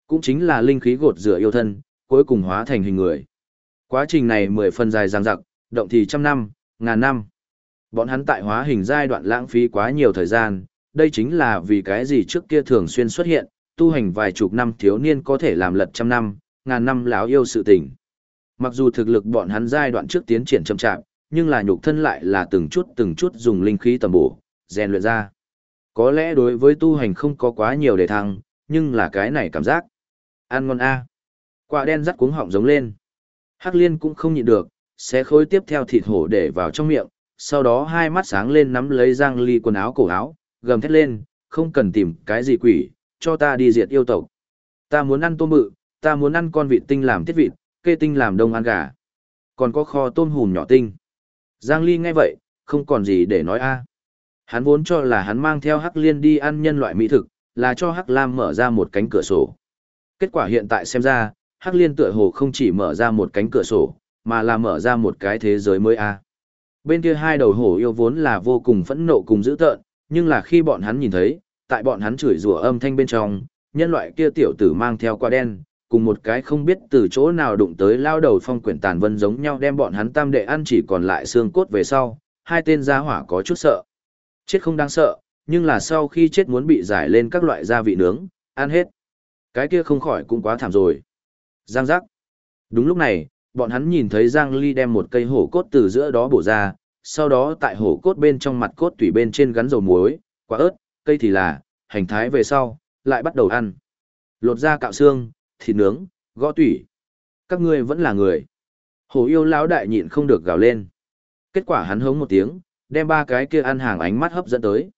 Cũng chính là linh khí gột rửa yêu thân, cuối cùng hóa thành hình người. Quá trình này mười phần dài dằng dặc, động thì trăm năm, ngàn năm. Bọn hắn tại hóa hình giai đoạn lãng phí quá nhiều thời gian, đây chính là vì cái gì trước kia thường xuyên xuất hiện, tu hành vài chục năm thiếu niên có thể làm lật trăm năm, ngàn năm lão yêu sự tình. Mặc dù thực lực bọn hắn giai đoạn trước tiến triển chậm chạp, nhưng là nhục thân lại là từng chút từng chút dùng linh khí tầm bổ, rèn luyện ra. Có lẽ đối với tu hành không có quá nhiều đề thăng, nhưng là cái này cảm giác. Ăn ngon a. Quả đen rắt cuống họng giống lên. Hắc liên cũng không nhịn được, xé khối tiếp theo thịt hổ để vào trong miệng, sau đó hai mắt sáng lên nắm lấy Giang Ly quần áo cổ áo, gầm thét lên, không cần tìm cái gì quỷ, cho ta đi diệt yêu tộc. Ta muốn ăn tôm bự, ta muốn ăn con vịt tinh làm tiết vịt, kê tinh làm đông ăn gà. Còn có kho tôm hùm nhỏ tinh. Giang Ly nghe vậy, không còn gì để nói a. Hắn vốn cho là hắn mang theo Hắc Liên đi ăn nhân loại mỹ thực, là cho Hắc Lam mở ra một cánh cửa sổ. Kết quả hiện tại xem ra, Hắc Liên tựa hồ không chỉ mở ra một cánh cửa sổ, mà là mở ra một cái thế giới mới a. Bên kia hai đầu hổ yêu vốn là vô cùng phẫn nộ cùng dữ tợn, nhưng là khi bọn hắn nhìn thấy, tại bọn hắn chửi rủa âm thanh bên trong, nhân loại kia tiểu tử mang theo quả đen, cùng một cái không biết từ chỗ nào đụng tới lao đầu phong quyển tàn vân giống nhau đem bọn hắn tam đệ ăn chỉ còn lại xương cốt về sau, hai tên gia hỏa có chút sợ. Chết không đáng sợ, nhưng là sau khi chết muốn bị giải lên các loại gia vị nướng, ăn hết. Cái kia không khỏi cũng quá thảm rồi. Giang giác. Đúng lúc này, bọn hắn nhìn thấy Giang Ly đem một cây hổ cốt từ giữa đó bổ ra, sau đó tại hổ cốt bên trong mặt cốt tủy bên trên gắn dầu muối, quả ớt, cây thì là, hành thái về sau, lại bắt đầu ăn. Lột ra cạo xương, thịt nướng, gõ tủy. Các ngươi vẫn là người. Hổ yêu lão đại nhịn không được gào lên. Kết quả hắn hống một tiếng, đem ba cái kia ăn hàng ánh mắt hấp dẫn tới.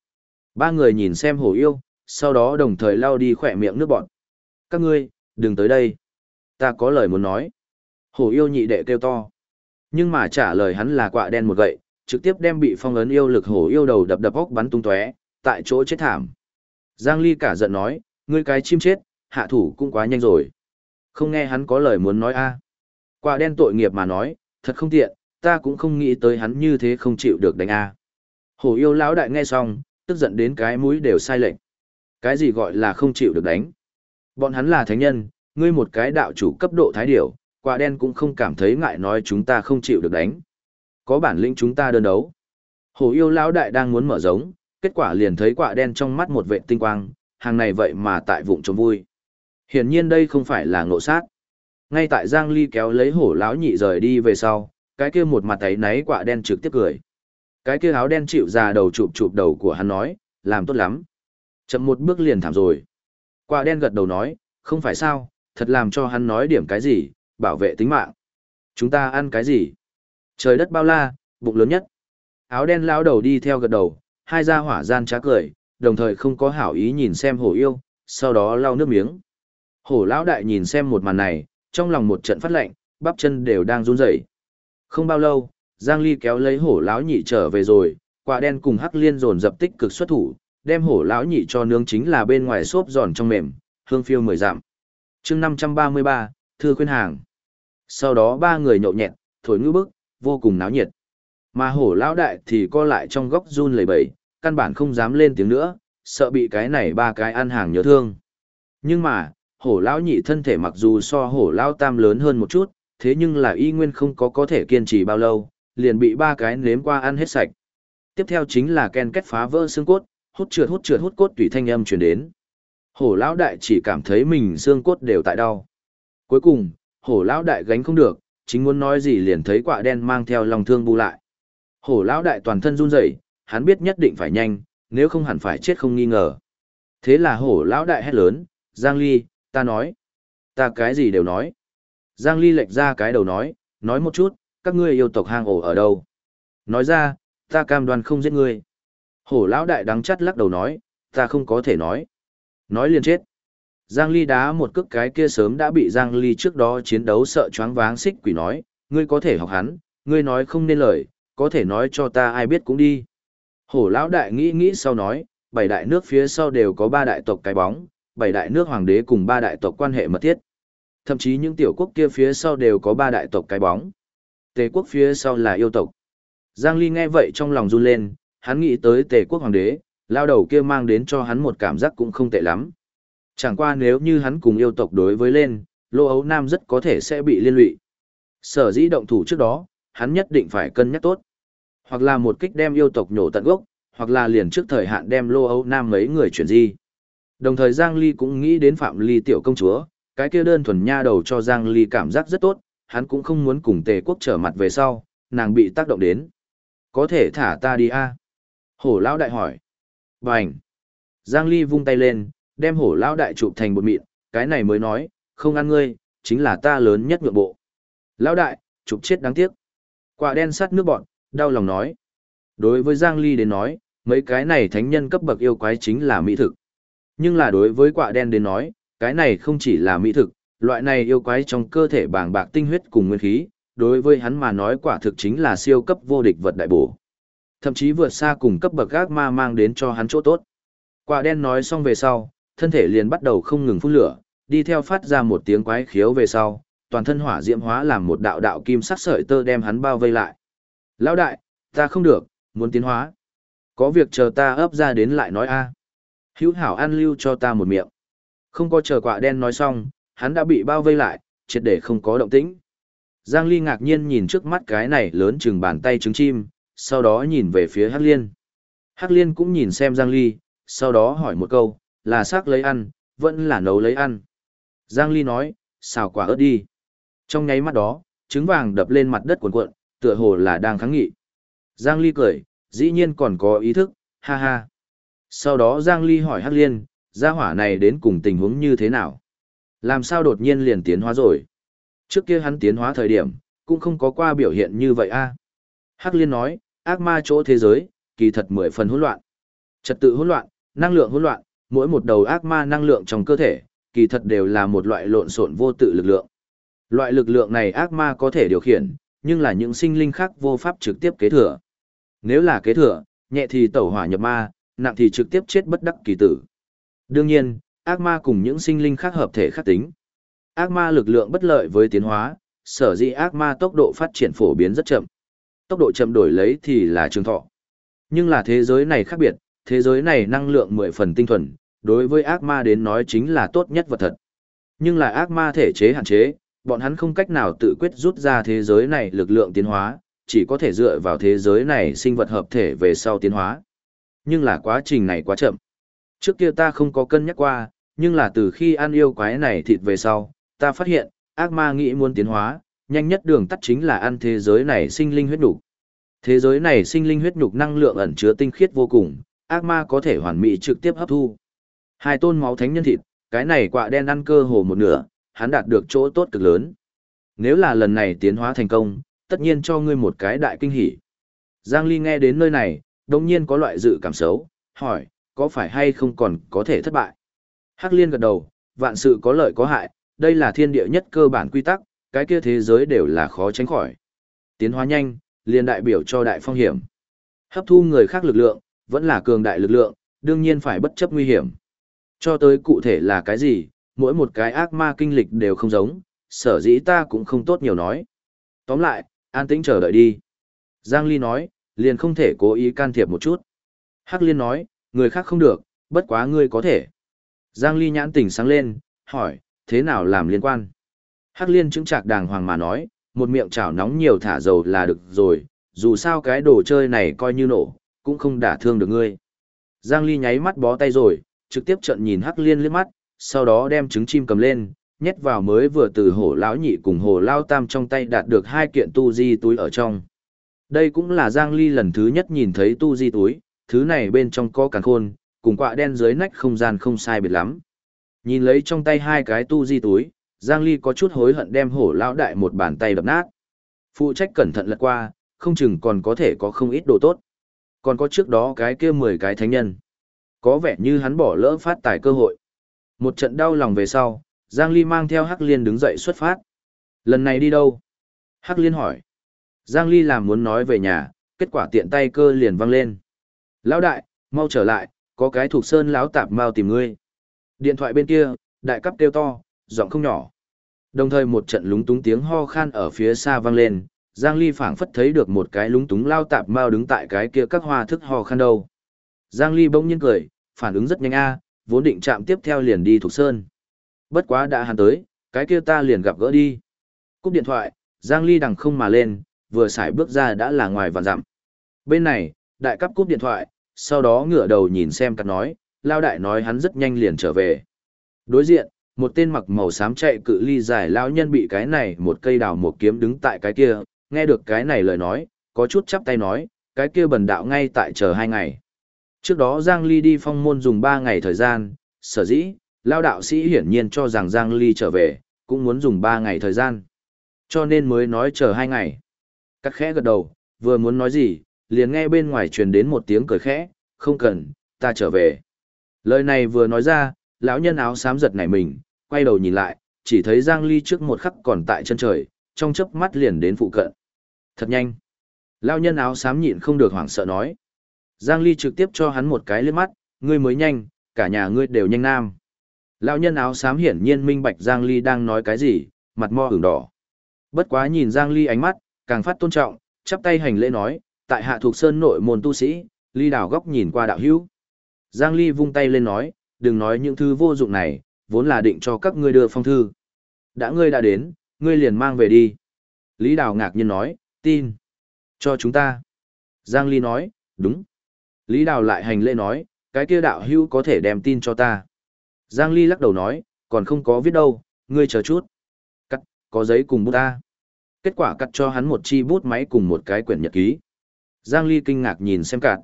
Ba người nhìn xem hổ yêu, sau đó đồng thời lao đi khỏe miệng nước bọn. Các ngươi, đừng tới đây. Ta có lời muốn nói. Hổ yêu nhị đệ kêu to. Nhưng mà trả lời hắn là quạ đen một gậy, trực tiếp đem bị phong ấn yêu lực hổ yêu đầu đập đập óc bắn tung tóe, tại chỗ chết thảm. Giang Ly cả giận nói, ngươi cái chim chết, hạ thủ cũng quá nhanh rồi. Không nghe hắn có lời muốn nói a. quả đen tội nghiệp mà nói, thật không tiện, ta cũng không nghĩ tới hắn như thế không chịu được đánh a. Hổ yêu lão đại nghe xong, tức giận đến cái mũi đều sai lệch. Cái gì gọi là không chịu được đánh? Bọn hắn là thánh nhân, ngươi một cái đạo chủ cấp độ thái điểu, quả đen cũng không cảm thấy ngại nói chúng ta không chịu được đánh. Có bản lĩnh chúng ta đơn đấu. Hổ yêu lão đại đang muốn mở giống, kết quả liền thấy quả đen trong mắt một vệ tinh quang, hàng này vậy mà tại vụng trông vui. Hiển nhiên đây không phải là ngộ sát. Ngay tại Giang Ly kéo lấy hổ lão nhị rời đi về sau, cái kia một mặt ấy náy quả đen trực tiếp cười. Cái kia áo đen chịu ra đầu chụp chụp đầu của hắn nói, làm tốt lắm. Chậm một bước liền thảm rồi. Quả đen gật đầu nói, không phải sao, thật làm cho hắn nói điểm cái gì, bảo vệ tính mạng. Chúng ta ăn cái gì? Trời đất bao la, bụng lớn nhất. Áo đen lão đầu đi theo gật đầu, hai gia hỏa gian trá cười, đồng thời không có hảo ý nhìn xem hổ yêu, sau đó lau nước miếng. Hổ lão đại nhìn xem một màn này, trong lòng một trận phát lạnh, bắp chân đều đang run rẩy. Không bao lâu, Giang Ly kéo lấy hổ lão nhị trở về rồi, quả đen cùng hắc liên dồn dập tích cực xuất thủ, đem hổ lão nhị cho nướng chính là bên ngoài xốp giòn trong mềm, hương phiêu mười dặm. chương 533, thư khuyên hàng. Sau đó ba người nhậu nhẹt, thổi ngữ bức, vô cùng náo nhiệt. Mà hổ lão đại thì co lại trong góc run lẩy bẩy, căn bản không dám lên tiếng nữa, sợ bị cái này ba cái ăn hàng nhớ thương. Nhưng mà, hổ lão nhị thân thể mặc dù so hổ lão tam lớn hơn một chút, thế nhưng là y nguyên không có có thể kiên trì bao lâu, liền bị ba cái nếm qua ăn hết sạch. Tiếp theo chính là ken kết phá vỡ xương cốt, hút trượt hút trượt hút cốt tùy thanh âm truyền đến. Hổ lão đại chỉ cảm thấy mình xương cốt đều tại đau. Cuối cùng, hổ lão đại gánh không được, chính muốn nói gì liền thấy quả đen mang theo lòng thương bu lại. Hổ lão đại toàn thân run rẩy, hắn biết nhất định phải nhanh, nếu không hẳn phải chết không nghi ngờ. Thế là hổ lão đại hét lớn, Giang Ly, ta nói. Ta cái gì đều nói. Giang Ly lệch ra cái đầu nói, nói một chút, các ngươi yêu tộc hang ổ ở đâu. Nói ra, ta cam đoan không giết ngươi. Hổ lão đại đắng chắt lắc đầu nói, ta không có thể nói. Nói liền chết. Giang Ly đá một cước cái kia sớm đã bị Giang Ly trước đó chiến đấu sợ choáng váng xích quỷ nói, ngươi có thể học hắn, ngươi nói không nên lời, có thể nói cho ta ai biết cũng đi. Hổ lão đại nghĩ nghĩ sau nói, bảy đại nước phía sau đều có ba đại tộc cái bóng, bảy đại nước hoàng đế cùng ba đại tộc quan hệ mật thiết. Thậm chí những tiểu quốc kia phía sau đều có ba đại tộc cái bóng. Tề quốc phía sau là yêu tộc. Giang Ly nghe vậy trong lòng run lên, hắn nghĩ tới tề quốc hoàng đế, lao đầu kia mang đến cho hắn một cảm giác cũng không tệ lắm. Chẳng qua nếu như hắn cùng yêu tộc đối với lên, Lô Ấu Nam rất có thể sẽ bị liên lụy. Sở dĩ động thủ trước đó, hắn nhất định phải cân nhắc tốt. Hoặc là một kích đem yêu tộc nhổ tận gốc, hoặc là liền trước thời hạn đem Lô Ấu Nam mấy người chuyển di. Đồng thời Giang Ly cũng nghĩ đến Phạm Ly tiểu công chúa, cái kia đơn thuần nha đầu cho Giang Ly cảm giác rất tốt, hắn cũng không muốn cùng tề quốc trở mặt về sau, nàng bị tác động đến. Có thể thả ta đi a Hổ lão đại hỏi. Bành! Giang Ly vung tay lên, đem hổ lao đại chụp thành bột mịn, cái này mới nói, không ăn ngươi, chính là ta lớn nhất nhượng bộ. Lão đại, chụp chết đáng tiếc. Quả đen sắt nước bọn, đau lòng nói. Đối với Giang Ly đến nói, mấy cái này thánh nhân cấp bậc yêu quái chính là mỹ thực. Nhưng là đối với quả đen đến nói, cái này không chỉ là mỹ thực, loại này yêu quái trong cơ thể bàng bạc tinh huyết cùng nguyên khí, đối với hắn mà nói quả thực chính là siêu cấp vô địch vật đại bổ. Thậm chí vượt xa cùng cấp bậc gác ma mang đến cho hắn chỗ tốt. Quả đen nói xong về sau, thân thể liền bắt đầu không ngừng phun lửa, đi theo phát ra một tiếng quái khiếu về sau, toàn thân hỏa diễm hóa làm một đạo đạo kim sắc sợi tơ đem hắn bao vây lại. Lão đại, ta không được, muốn tiến hóa. Có việc chờ ta ấp ra đến lại nói a. Hữu hảo An lưu cho ta một miệng. Không có chờ quả đen nói xong, hắn đã bị bao vây lại, triệt để không có động tĩnh. Giang Ly ngạc nhiên nhìn trước mắt cái này lớn chừng bàn tay trứng chim, sau đó nhìn về phía Hắc Liên. Hắc Liên cũng nhìn xem Giang Ly, sau đó hỏi một câu, là xác lấy ăn, vẫn là nấu lấy ăn. Giang Ly nói, xào quả ớt đi. Trong nháy mắt đó, trứng vàng đập lên mặt đất cuộn cuộn, tựa hồ là đang kháng nghị. Giang Ly cười, dĩ nhiên còn có ý thức, ha ha. Sau đó Giang Ly hỏi Hắc Liên, gia hỏa này đến cùng tình huống như thế nào? Làm sao đột nhiên liền tiến hóa rồi? Trước kia hắn tiến hóa thời điểm, cũng không có qua biểu hiện như vậy a. Hắc Liên nói, ác ma chỗ thế giới, kỳ thật mười phần hỗn loạn. Trật tự hỗn loạn, năng lượng hỗn loạn, mỗi một đầu ác ma năng lượng trong cơ thể, kỳ thật đều là một loại lộn xộn vô tự lực lượng. Loại lực lượng này ác ma có thể điều khiển, nhưng là những sinh linh khác vô pháp trực tiếp kế thừa. Nếu là kế thừa, nhẹ thì tẩu hỏa nhập ma, nặng thì trực tiếp chết bất đắc kỳ tử. Đương nhiên, ác ma cùng những sinh linh khác hợp thể khác tính. Ác ma lực lượng bất lợi với tiến hóa, sở dĩ ác ma tốc độ phát triển phổ biến rất chậm. Tốc độ chậm đổi lấy thì là trường thọ. Nhưng là thế giới này khác biệt, thế giới này năng lượng mười phần tinh thuần, đối với ác ma đến nói chính là tốt nhất vật thật. Nhưng là ác ma thể chế hạn chế, bọn hắn không cách nào tự quyết rút ra thế giới này lực lượng tiến hóa, chỉ có thể dựa vào thế giới này sinh vật hợp thể về sau tiến hóa. Nhưng là quá trình này quá chậm. Trước kia ta không có cân nhắc qua, nhưng là từ khi ăn yêu quái này thịt về sau, ta phát hiện, ác ma nghĩ muốn tiến hóa, nhanh nhất đường tắt chính là ăn thế giới này sinh linh huyết nhục. Thế giới này sinh linh huyết nhục năng lượng ẩn chứa tinh khiết vô cùng, ác ma có thể hoàn mỹ trực tiếp hấp thu. Hai tôn máu thánh nhân thịt, cái này quạ đen ăn cơ hồ một nửa, hắn đạt được chỗ tốt cực lớn. Nếu là lần này tiến hóa thành công, tất nhiên cho ngươi một cái đại kinh hỉ. Giang Ly nghe đến nơi này, đồng nhiên có loại dự cảm xấu, hỏi, có phải hay không còn có thể thất bại? Hắc Liên gật đầu, vạn sự có lợi có hại, đây là thiên địa nhất cơ bản quy tắc, cái kia thế giới đều là khó tránh khỏi. Tiến hóa nhanh, liền đại biểu cho đại phong hiểm. Hấp thu người khác lực lượng, vẫn là cường đại lực lượng, đương nhiên phải bất chấp nguy hiểm. Cho tới cụ thể là cái gì, mỗi một cái ác ma kinh lịch đều không giống, sở dĩ ta cũng không tốt nhiều nói. Tóm lại, an tĩnh chờ đợi đi. Giang Ly nói, liền không thể cố ý can thiệp một chút. Hắc Liên nói, người khác không được, bất quá ngươi có thể. Giang Ly nhãn tỉnh sáng lên, hỏi, thế nào làm liên quan? Hắc Liên chứng trạc đàng hoàng mà nói, một miệng chảo nóng nhiều thả dầu là được rồi, dù sao cái đồ chơi này coi như nổ, cũng không đả thương được ngươi. Giang Ly nháy mắt bó tay rồi, trực tiếp trợn nhìn Hắc Liên liếc mắt, sau đó đem trứng chim cầm lên, nhét vào mới vừa từ hổ lão nhị cùng hổ lao tam trong tay đạt được hai kiện tu di túi ở trong. Đây cũng là Giang Ly lần thứ nhất nhìn thấy tu di túi, thứ này bên trong có càng khôn, cùng quạ đen dưới nách không gian không sai biệt lắm. Nhìn lấy trong tay hai cái tu di túi, Giang Ly có chút hối hận đem hổ lão đại một bàn tay đập nát. Phụ trách cẩn thận lật qua, không chừng còn có thể có không ít đồ tốt. Còn có trước đó cái kia 10 cái thánh nhân. Có vẻ như hắn bỏ lỡ phát tài cơ hội. Một trận đau lòng về sau, Giang Ly mang theo Hắc Liên đứng dậy xuất phát. Lần này đi đâu? Hắc Liên hỏi. Giang Ly làm muốn nói về nhà, kết quả tiện tay cơ liền văng lên. Lão đại, mau trở lại, có cái thuộc sơn lão tạp mau tìm ngươi. Điện thoại bên kia, đại cấp kêu to, giọng không nhỏ. Đồng thời một trận lúng túng tiếng ho khan ở phía xa vang lên, Giang Ly phảng phất thấy được một cái lúng túng lao tạp mau đứng tại cái kia các hoa thức hò khan đâu. Giang Ly bỗng nhiên cười, phản ứng rất nhanh a, vốn định chạm tiếp theo liền đi thuộc sơn. Bất quá đã hắn tới, cái kia ta liền gặp gỡ đi. Cúp điện thoại, Giang Ly đằng không mà lên, vừa xài bước ra đã là ngoài vạn dặm. Bên này, đại cấp cúp điện thoại, sau đó ngửa đầu nhìn xem cắt nói, lao đại nói hắn rất nhanh liền trở về. Đối diện, một tên mặc màu xám chạy cự ly dài lao nhân bị cái này một cây đào một kiếm đứng tại cái kia, nghe được cái này lời nói, có chút chắp tay nói, cái kia bần đạo ngay tại chờ hai ngày. Trước đó Giang Ly đi phong môn dùng 3 ngày thời gian, sở dĩ, lao đạo sĩ hiển nhiên cho rằng Giang Ly trở về, cũng muốn dùng 3 ngày thời gian. Cho nên mới nói chờ 2 ngày. Cắt khẽ gật đầu, vừa muốn nói gì, liền nghe bên ngoài truyền đến một tiếng cười khẽ, không cần, ta trở về. Lời này vừa nói ra, lão nhân áo xám giật nảy mình, quay đầu nhìn lại, chỉ thấy Giang Ly trước một khắc còn tại chân trời, trong chớp mắt liền đến phụ cận. Thật nhanh. Lão nhân áo xám nhịn không được hoảng sợ nói. Giang Ly trực tiếp cho hắn một cái liếc mắt, ngươi mới nhanh, cả nhà ngươi đều nhanh nam. Lão nhân áo xám hiển nhiên minh bạch Giang Ly đang nói cái gì, mặt mo ửng đỏ. Bất quá nhìn Giang Ly ánh mắt, càng phát tôn trọng, chắp tay hành lễ nói, tại hạ thuộc sơn nội môn tu sĩ, Ly đảo góc nhìn qua đạo hữu. Giang Ly vung tay lên nói, đừng nói những thứ vô dụng này, vốn là định cho các ngươi đưa phong thư. Đã ngươi đã đến, ngươi liền mang về đi. Lý Đào ngạc nhiên nói, tin. Cho chúng ta. Giang Ly nói, đúng. Lý Đào lại hành lễ nói, cái kia đạo hữu có thể đem tin cho ta. Giang Ly lắc đầu nói, còn không có viết đâu, ngươi chờ chút. Cắt, có giấy cùng bút ta. Kết quả cắt cho hắn một chi bút máy cùng một cái quyển nhật ký. Giang Ly kinh ngạc nhìn xem cạn.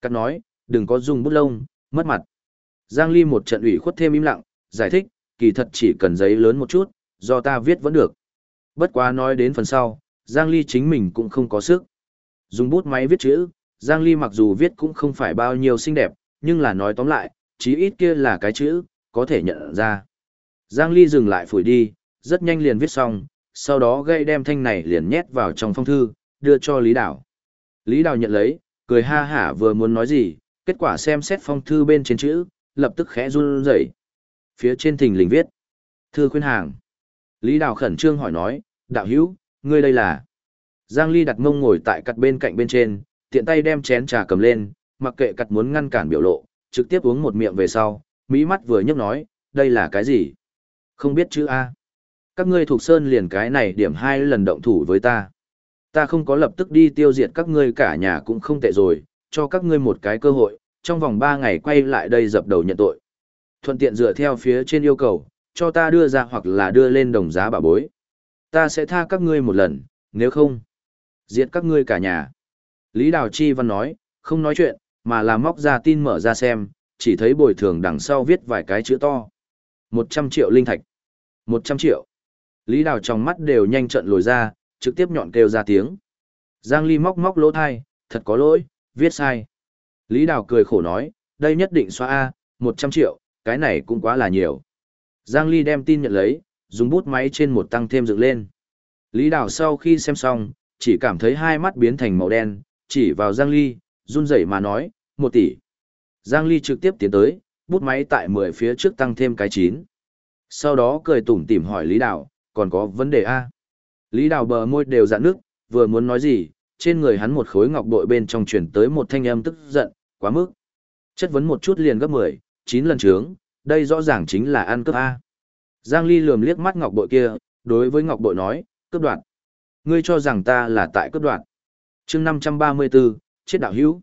Cắt nói, đừng có dùng bút lông, mất mặt. Giang Ly một trận ủy khuất thêm im lặng, giải thích, kỳ thật chỉ cần giấy lớn một chút, do ta viết vẫn được. Bất quá nói đến phần sau, Giang Ly chính mình cũng không có sức. Dùng bút máy viết chữ, Giang Ly mặc dù viết cũng không phải bao nhiêu xinh đẹp, nhưng là nói tóm lại, chí ít kia là cái chữ, có thể nhận ra. Giang Ly dừng lại phủi đi, rất nhanh liền viết xong, sau đó gây đem thanh này liền nhét vào trong phong thư, đưa cho Lý Đào. Lý Đào nhận lấy, cười ha hả vừa muốn nói gì, kết quả xem xét phong thư bên trên chữ, lập tức khẽ run rẩy. Phía trên thình lình viết, thư khuyên hàng. Lý Đào khẩn trương hỏi nói, đạo hữu, ngươi đây là. Giang Ly đặt mông ngồi tại cặt bên cạnh bên trên, tiện tay đem chén trà cầm lên, mặc kệ cặt muốn ngăn cản biểu lộ, trực tiếp uống một miệng về sau, mỹ mắt vừa nhấc nói, đây là cái gì? Không biết chữ A. Các ngươi thuộc sơn liền cái này điểm hai lần động thủ với ta. Ta không có lập tức đi tiêu diệt các ngươi cả nhà cũng không tệ rồi, cho các ngươi một cái cơ hội, trong vòng 3 ngày quay lại đây dập đầu nhận tội. Thuận tiện dựa theo phía trên yêu cầu, cho ta đưa ra hoặc là đưa lên đồng giá bảo bối. Ta sẽ tha các ngươi một lần, nếu không, diệt các ngươi cả nhà. Lý Đào Chi Văn nói, không nói chuyện, mà là móc ra tin mở ra xem, chỉ thấy bồi thường đằng sau viết vài cái chữ to. 100 triệu linh thạch. 100 triệu. Lý Đào trong mắt đều nhanh trận lồi ra, trực tiếp nhọn kêu ra tiếng. Giang Ly móc móc lỗ thai, thật có lỗi, viết sai. Lý Đào cười khổ nói, đây nhất định xóa A, 100 triệu, cái này cũng quá là nhiều. Giang Ly đem tin nhận lấy, dùng bút máy trên một tăng thêm dựng lên. Lý Đào sau khi xem xong, chỉ cảm thấy hai mắt biến thành màu đen, chỉ vào Giang Ly, run rẩy mà nói, một tỷ. Giang Ly trực tiếp tiến tới, bút máy tại 10 phía trước tăng thêm cái 9. Sau đó cười tủm tỉm hỏi Lý Đào, còn có vấn đề A. Lý Đào bờ môi đều dạn nước, vừa muốn nói gì, trên người hắn một khối ngọc bội bên trong chuyển tới một thanh âm tức giận, quá mức. Chất vấn một chút liền gấp 10, 9 lần trướng, đây rõ ràng chính là ăn cướp A. Giang Ly lườm liếc mắt ngọc bội kia, đối với ngọc bội nói, cướp đoạt. Ngươi cho rằng ta là tại cướp đoạt. chương 534, chết đạo hữu.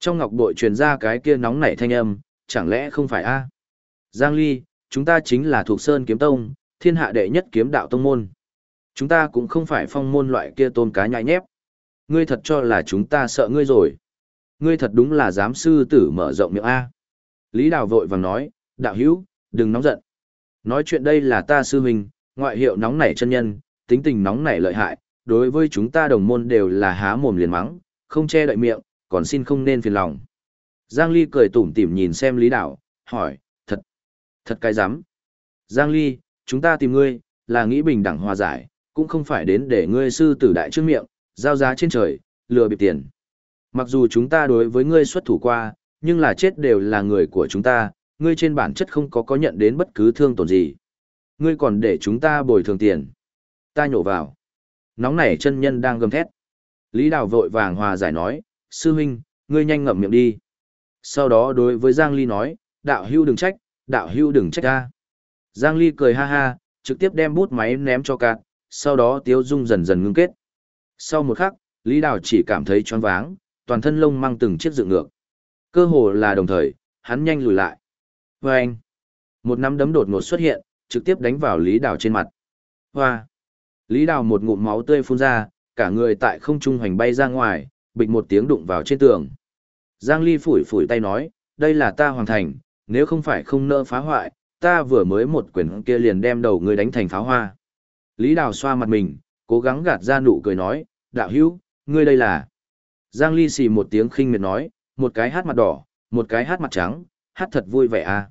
Trong ngọc bội truyền ra cái kia nóng nảy thanh âm, chẳng lẽ không phải A. Giang Ly, chúng ta chính là thuộc Sơn Kiếm Tông, thiên hạ đệ nhất kiếm đạo tông môn. Chúng ta cũng không phải phong môn loại kia tôn cá nhại nhép. Ngươi thật cho là chúng ta sợ ngươi rồi. Ngươi thật đúng là dám sư tử mở rộng miệng A. Lý Đào vội vàng nói, đạo hữu, đừng nóng giận. Nói chuyện đây là ta sư huynh, ngoại hiệu nóng nảy chân nhân, tính tình nóng nảy lợi hại, đối với chúng ta đồng môn đều là há mồm liền mắng, không che đậy miệng, còn xin không nên phiền lòng. Giang Ly cười tủm tỉm nhìn xem Lý Đạo, hỏi, thật, thật cái dám. Giang Ly, chúng ta tìm ngươi, là nghĩ bình đẳng hòa giải, cũng không phải đến để ngươi sư tử đại trước miệng, giao giá trên trời, lừa bịp tiền. Mặc dù chúng ta đối với ngươi xuất thủ qua, nhưng là chết đều là người của chúng ta, ngươi trên bản chất không có có nhận đến bất cứ thương tổn gì. Ngươi còn để chúng ta bồi thường tiền. Ta nhổ vào. Nóng nảy chân nhân đang gầm thét. Lý Đào vội vàng hòa giải nói, sư huynh, ngươi nhanh ngậm miệng đi. Sau đó đối với Giang Ly nói, đạo hưu đừng trách, đạo hưu đừng trách ta. Giang Ly cười ha ha, trực tiếp đem bút máy ném cho cạn, sau đó tiếu dung dần dần ngưng kết. Sau một khắc, Lý Đào chỉ cảm thấy choáng váng, toàn thân lông mang từng chiếc dựng ngược. Cơ hồ là đồng thời, hắn nhanh lùi lại. Và anh, một nắm đấm đột ngột xuất hiện, trực tiếp đánh vào Lý Đào trên mặt. Hoa! Lý Đào một ngụm máu tươi phun ra, cả người tại không trung hoành bay ra ngoài, bịch một tiếng đụng vào trên tường. Giang Ly phủi phủi tay nói, đây là ta hoàn thành, nếu không phải không nỡ phá hoại, ta vừa mới một quyển kia liền đem đầu ngươi đánh thành pháo hoa. Lý Đào xoa mặt mình, cố gắng gạt ra nụ cười nói, đạo hữu, ngươi đây là. Giang Ly xì một tiếng khinh miệt nói, một cái hát mặt đỏ, một cái hát mặt trắng, hát thật vui vẻ à.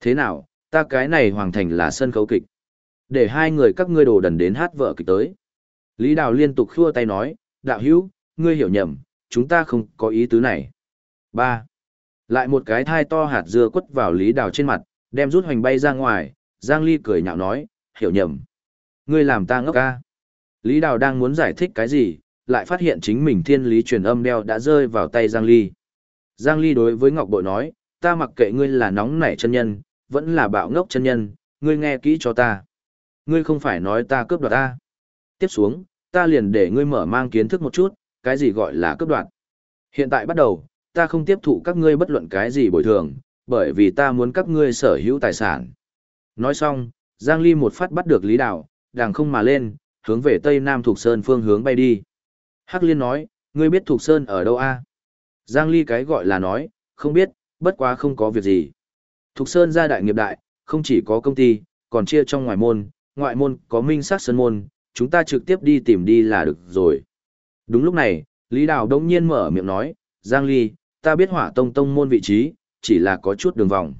Thế nào, ta cái này hoàng thành là sân khấu kịch. Để hai người các ngươi đồ đần đến hát vợ kịch tới. Lý Đào liên tục khua tay nói, đạo hữu, ngươi hiểu nhầm, chúng ta không có ý tứ này. 3. Lại một cái thai to hạt dưa quất vào Lý Đào trên mặt, đem rút hoành bay ra ngoài, Giang Ly cười nhạo nói, hiểu nhầm. Ngươi làm ta ngốc ca. Lý Đào đang muốn giải thích cái gì, lại phát hiện chính mình thiên lý truyền âm đeo đã rơi vào tay Giang Ly. Giang Ly đối với Ngọc Bội nói, ta mặc kệ ngươi là nóng nảy chân nhân, vẫn là bạo ngốc chân nhân, ngươi nghe kỹ cho ta. Ngươi không phải nói ta cướp đoạt ta. Tiếp xuống, ta liền để ngươi mở mang kiến thức một chút, cái gì gọi là cướp đoạt. Hiện tại bắt đầu, ta không tiếp thụ các ngươi bất luận cái gì bồi thường, bởi vì ta muốn các ngươi sở hữu tài sản. Nói xong, Giang Ly một phát bắt được Lý Đào, đàng không mà lên, hướng về Tây Nam Thục Sơn phương hướng bay đi. Hắc Liên nói, ngươi biết Thục Sơn ở đâu a? Giang Ly cái gọi là nói, không biết, bất quá không có việc gì. Thục Sơn gia đại nghiệp đại, không chỉ có công ty, còn chia trong ngoài môn, ngoại môn có minh sát sơn môn, chúng ta trực tiếp đi tìm đi là được rồi. Đúng lúc này, Lý Đào đông nhiên mở miệng nói, Giang Ly, ta biết hỏa tông tông môn vị trí, chỉ là có chút đường vòng.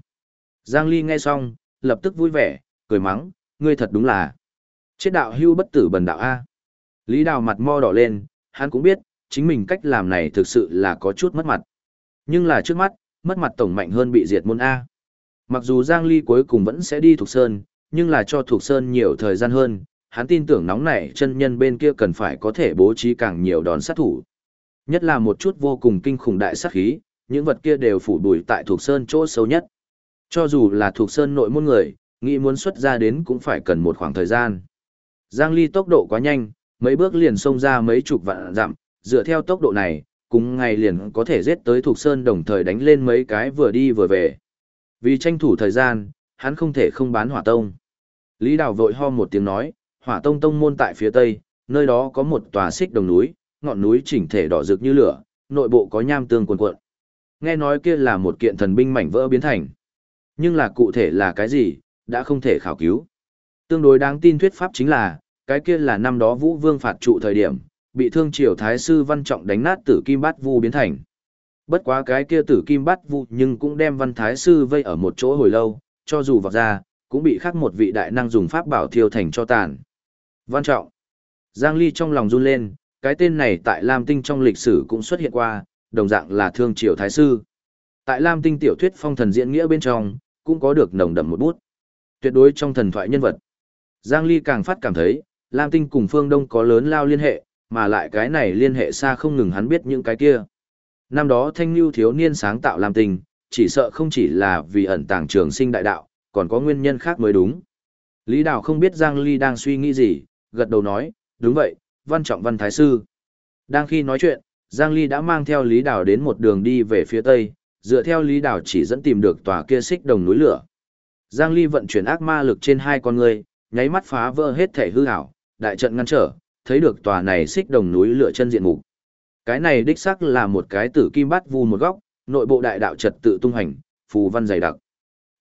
Giang Ly nghe xong, lập tức vui vẻ, cười mắng, ngươi thật đúng là. Chết đạo hưu bất tử bần đạo A. Lý Đào mặt mo đỏ lên, hắn cũng biết, chính mình cách làm này thực sự là có chút mất mặt. Nhưng là trước mắt, mất mặt tổng mạnh hơn bị diệt môn A. Mặc dù Giang Ly cuối cùng vẫn sẽ đi thuộc Sơn, nhưng là cho thuộc Sơn nhiều thời gian hơn, hắn tin tưởng nóng nảy chân nhân bên kia cần phải có thể bố trí càng nhiều đòn sát thủ. Nhất là một chút vô cùng kinh khủng đại sát khí, những vật kia đều phủ bụi tại thuộc Sơn chỗ sâu nhất. Cho dù là thuộc Sơn nội môn người, nghĩ muốn xuất ra đến cũng phải cần một khoảng thời gian. Giang Ly tốc độ quá nhanh, mấy bước liền xông ra mấy chục vạn dặm, dựa theo tốc độ này, cùng ngày liền có thể giết tới thuộc Sơn đồng thời đánh lên mấy cái vừa đi vừa về. Vì tranh thủ thời gian, hắn không thể không bán hỏa tông. Lý Đào vội ho một tiếng nói, hỏa tông tông môn tại phía tây, nơi đó có một tòa xích đồng núi, ngọn núi chỉnh thể đỏ rực như lửa, nội bộ có nham tương cuồn cuộn. Nghe nói kia là một kiện thần binh mảnh vỡ biến thành. Nhưng là cụ thể là cái gì, đã không thể khảo cứu. Tương đối đáng tin thuyết pháp chính là, cái kia là năm đó Vũ Vương phạt trụ thời điểm, bị thương triều thái sư văn trọng đánh nát tử kim bát vu biến thành. Bất quá cái kia tử kim bát vu nhưng cũng đem văn thái sư vây ở một chỗ hồi lâu, cho dù vọt ra, cũng bị khắc một vị đại năng dùng pháp bảo thiêu thành cho tàn. Văn trọng. Giang Ly trong lòng run lên, cái tên này tại Lam Tinh trong lịch sử cũng xuất hiện qua, đồng dạng là thương triều thái sư. Tại Lam Tinh tiểu thuyết phong thần diễn nghĩa bên trong, cũng có được nồng đậm một bút. Tuyệt đối trong thần thoại nhân vật. Giang Ly càng phát cảm thấy, Lam Tinh cùng phương Đông có lớn lao liên hệ, mà lại cái này liên hệ xa không ngừng hắn biết những cái kia. Năm đó Thanh lưu thiếu niên sáng tạo Lam tình chỉ sợ không chỉ là vì ẩn tàng trường sinh đại đạo, còn có nguyên nhân khác mới đúng. Lý Đào không biết Giang Ly đang suy nghĩ gì, gật đầu nói, đúng vậy, văn trọng văn thái sư. Đang khi nói chuyện, Giang Ly đã mang theo Lý Đào đến một đường đi về phía tây, dựa theo Lý Đào chỉ dẫn tìm được tòa kia xích đồng núi lửa. Giang Ly vận chuyển ác ma lực trên hai con người, nháy mắt phá vỡ hết thể hư ảo, đại trận ngăn trở, thấy được tòa này xích đồng núi lửa chân diện mục. Cái này đích xác là một cái tử kim bát vu một góc, nội bộ đại đạo trật tự tung hành, phù văn dày đặc.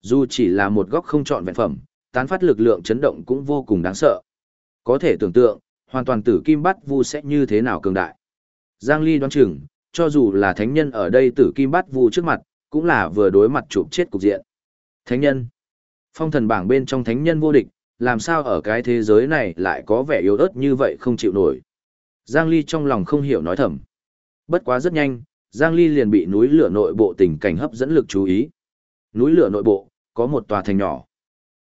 Dù chỉ là một góc không chọn vẹn phẩm, tán phát lực lượng chấn động cũng vô cùng đáng sợ. Có thể tưởng tượng, hoàn toàn tử kim bát vu sẽ như thế nào cường đại. Giang Ly đoán chừng, cho dù là thánh nhân ở đây tử kim bát vu trước mặt, cũng là vừa đối mặt chụp chết cục diện. Thánh nhân. Phong thần bảng bên trong thánh nhân vô địch, làm sao ở cái thế giới này lại có vẻ yếu ớt như vậy không chịu nổi. Giang Ly trong lòng không hiểu nói thầm. Bất quá rất nhanh, Giang Ly liền bị núi lửa nội bộ tình cảnh hấp dẫn lực chú ý. Núi lửa nội bộ, có một tòa thành nhỏ.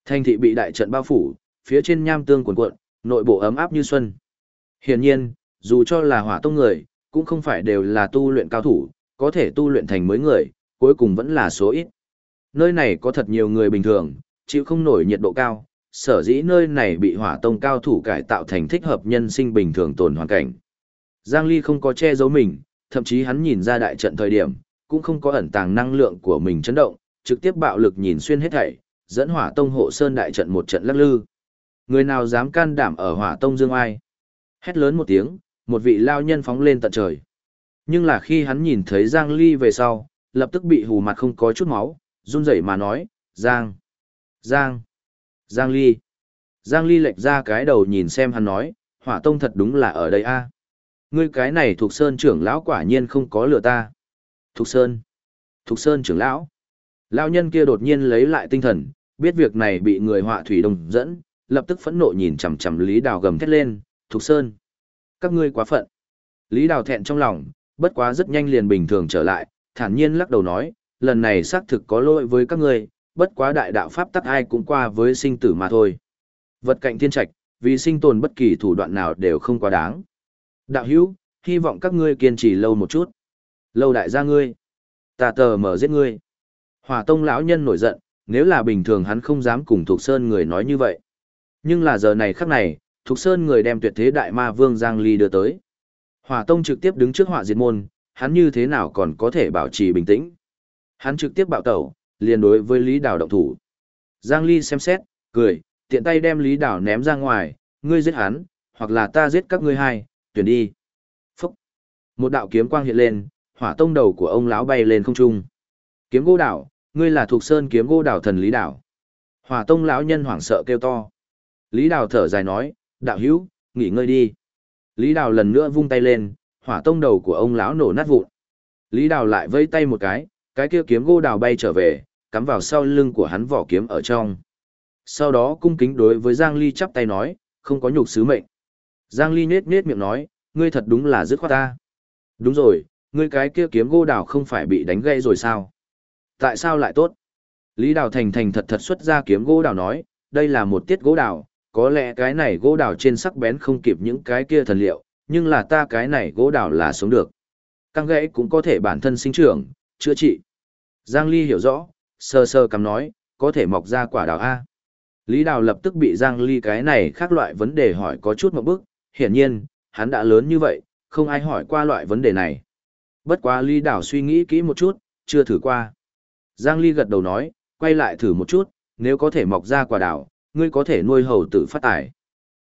Thành thị bị đại trận bao phủ, phía trên nham tương cuồn cuộn, nội bộ ấm áp như xuân. Hiển nhiên, dù cho là hỏa tông người, cũng không phải đều là tu luyện cao thủ, có thể tu luyện thành mới người, cuối cùng vẫn là số ít. Nơi này có thật nhiều người bình thường, chịu không nổi nhiệt độ cao, sở dĩ nơi này bị hỏa tông cao thủ cải tạo thành thích hợp nhân sinh bình thường tồn hoàn cảnh. Giang Ly không có che giấu mình, thậm chí hắn nhìn ra đại trận thời điểm, cũng không có ẩn tàng năng lượng của mình chấn động, trực tiếp bạo lực nhìn xuyên hết thảy, dẫn hỏa tông hộ sơn đại trận một trận lắc lư. Người nào dám can đảm ở hỏa tông dương ai? Hét lớn một tiếng, một vị lao nhân phóng lên tận trời. Nhưng là khi hắn nhìn thấy Giang Ly về sau, lập tức bị hù mặt không có chút máu, run rẩy mà nói, Giang, Giang, Giang Ly. Giang Ly lệch ra cái đầu nhìn xem hắn nói, hỏa tông thật đúng là ở đây a. Ngươi cái này thuộc sơn trưởng lão quả nhiên không có lừa ta. Thục Sơn. Thục Sơn trưởng lão. Lão nhân kia đột nhiên lấy lại tinh thần, biết việc này bị người họa thủy đồng dẫn, lập tức phẫn nộ nhìn chằm chằm Lý Đào gầm thét lên, Thục Sơn. Các ngươi quá phận. Lý Đào thẹn trong lòng, bất quá rất nhanh liền bình thường trở lại, thản nhiên lắc đầu nói, lần này xác thực có lỗi với các ngươi, bất quá đại đạo pháp tắc ai cũng qua với sinh tử mà thôi. Vật cạnh thiên trạch, vì sinh tồn bất kỳ thủ đoạn nào đều không quá đáng. Đạo hữu, hy vọng các ngươi kiên trì lâu một chút. Lâu đại gia ngươi, ta tờ mở giết ngươi. Hỏa tông lão nhân nổi giận, nếu là bình thường hắn không dám cùng Thục Sơn người nói như vậy. Nhưng là giờ này khắc này, Thục Sơn người đem tuyệt thế đại ma vương Giang Ly đưa tới. Hỏa tông trực tiếp đứng trước hỏa diệt môn, hắn như thế nào còn có thể bảo trì bình tĩnh. Hắn trực tiếp bạo tẩu, liền đối với Lý Đào động thủ. Giang Ly xem xét, cười, tiện tay đem Lý Đào ném ra ngoài, ngươi giết hắn, hoặc là ta giết các ngươi hai, tuyển đi. Phúc! Một đạo kiếm quang hiện lên, hỏa tông đầu của ông lão bay lên không trung. Kiếm gỗ đảo, ngươi là thuộc sơn kiếm gỗ đảo thần Lý Đảo. Hỏa tông lão nhân hoảng sợ kêu to. Lý Đảo thở dài nói, đạo hữu, nghỉ ngơi đi. Lý Đảo lần nữa vung tay lên, hỏa tông đầu của ông lão nổ nát vụn. Lý Đảo lại vây tay một cái, cái kia kiếm gỗ đảo bay trở về, cắm vào sau lưng của hắn vỏ kiếm ở trong. Sau đó cung kính đối với Giang Ly chắp tay nói, không có nhục sứ mệnh. Giang Ly nết nết miệng nói, ngươi thật đúng là dứt khoát ta. Đúng rồi, ngươi cái kia kiếm gỗ đào không phải bị đánh gãy rồi sao? Tại sao lại tốt? Lý Đào Thành thành thật thật xuất ra kiếm gỗ đào nói, đây là một tiết gỗ đào, có lẽ cái này gỗ đào trên sắc bén không kịp những cái kia thần liệu, nhưng là ta cái này gỗ đào là sống được. Căng gãy cũng có thể bản thân sinh trưởng, chữa trị. Giang Ly hiểu rõ, sơ sơ cầm nói, có thể mọc ra quả đào A. Lý Đào lập tức bị Giang Ly cái này khác loại vấn đề hỏi có chút một bước, hiển nhiên, hắn đã lớn như vậy, không ai hỏi qua loại vấn đề này. Bất quá Lý Đào suy nghĩ kỹ một chút, chưa thử qua. Giang Ly gật đầu nói, quay lại thử một chút, nếu có thể mọc ra quả đào, ngươi có thể nuôi hầu tử phát tài.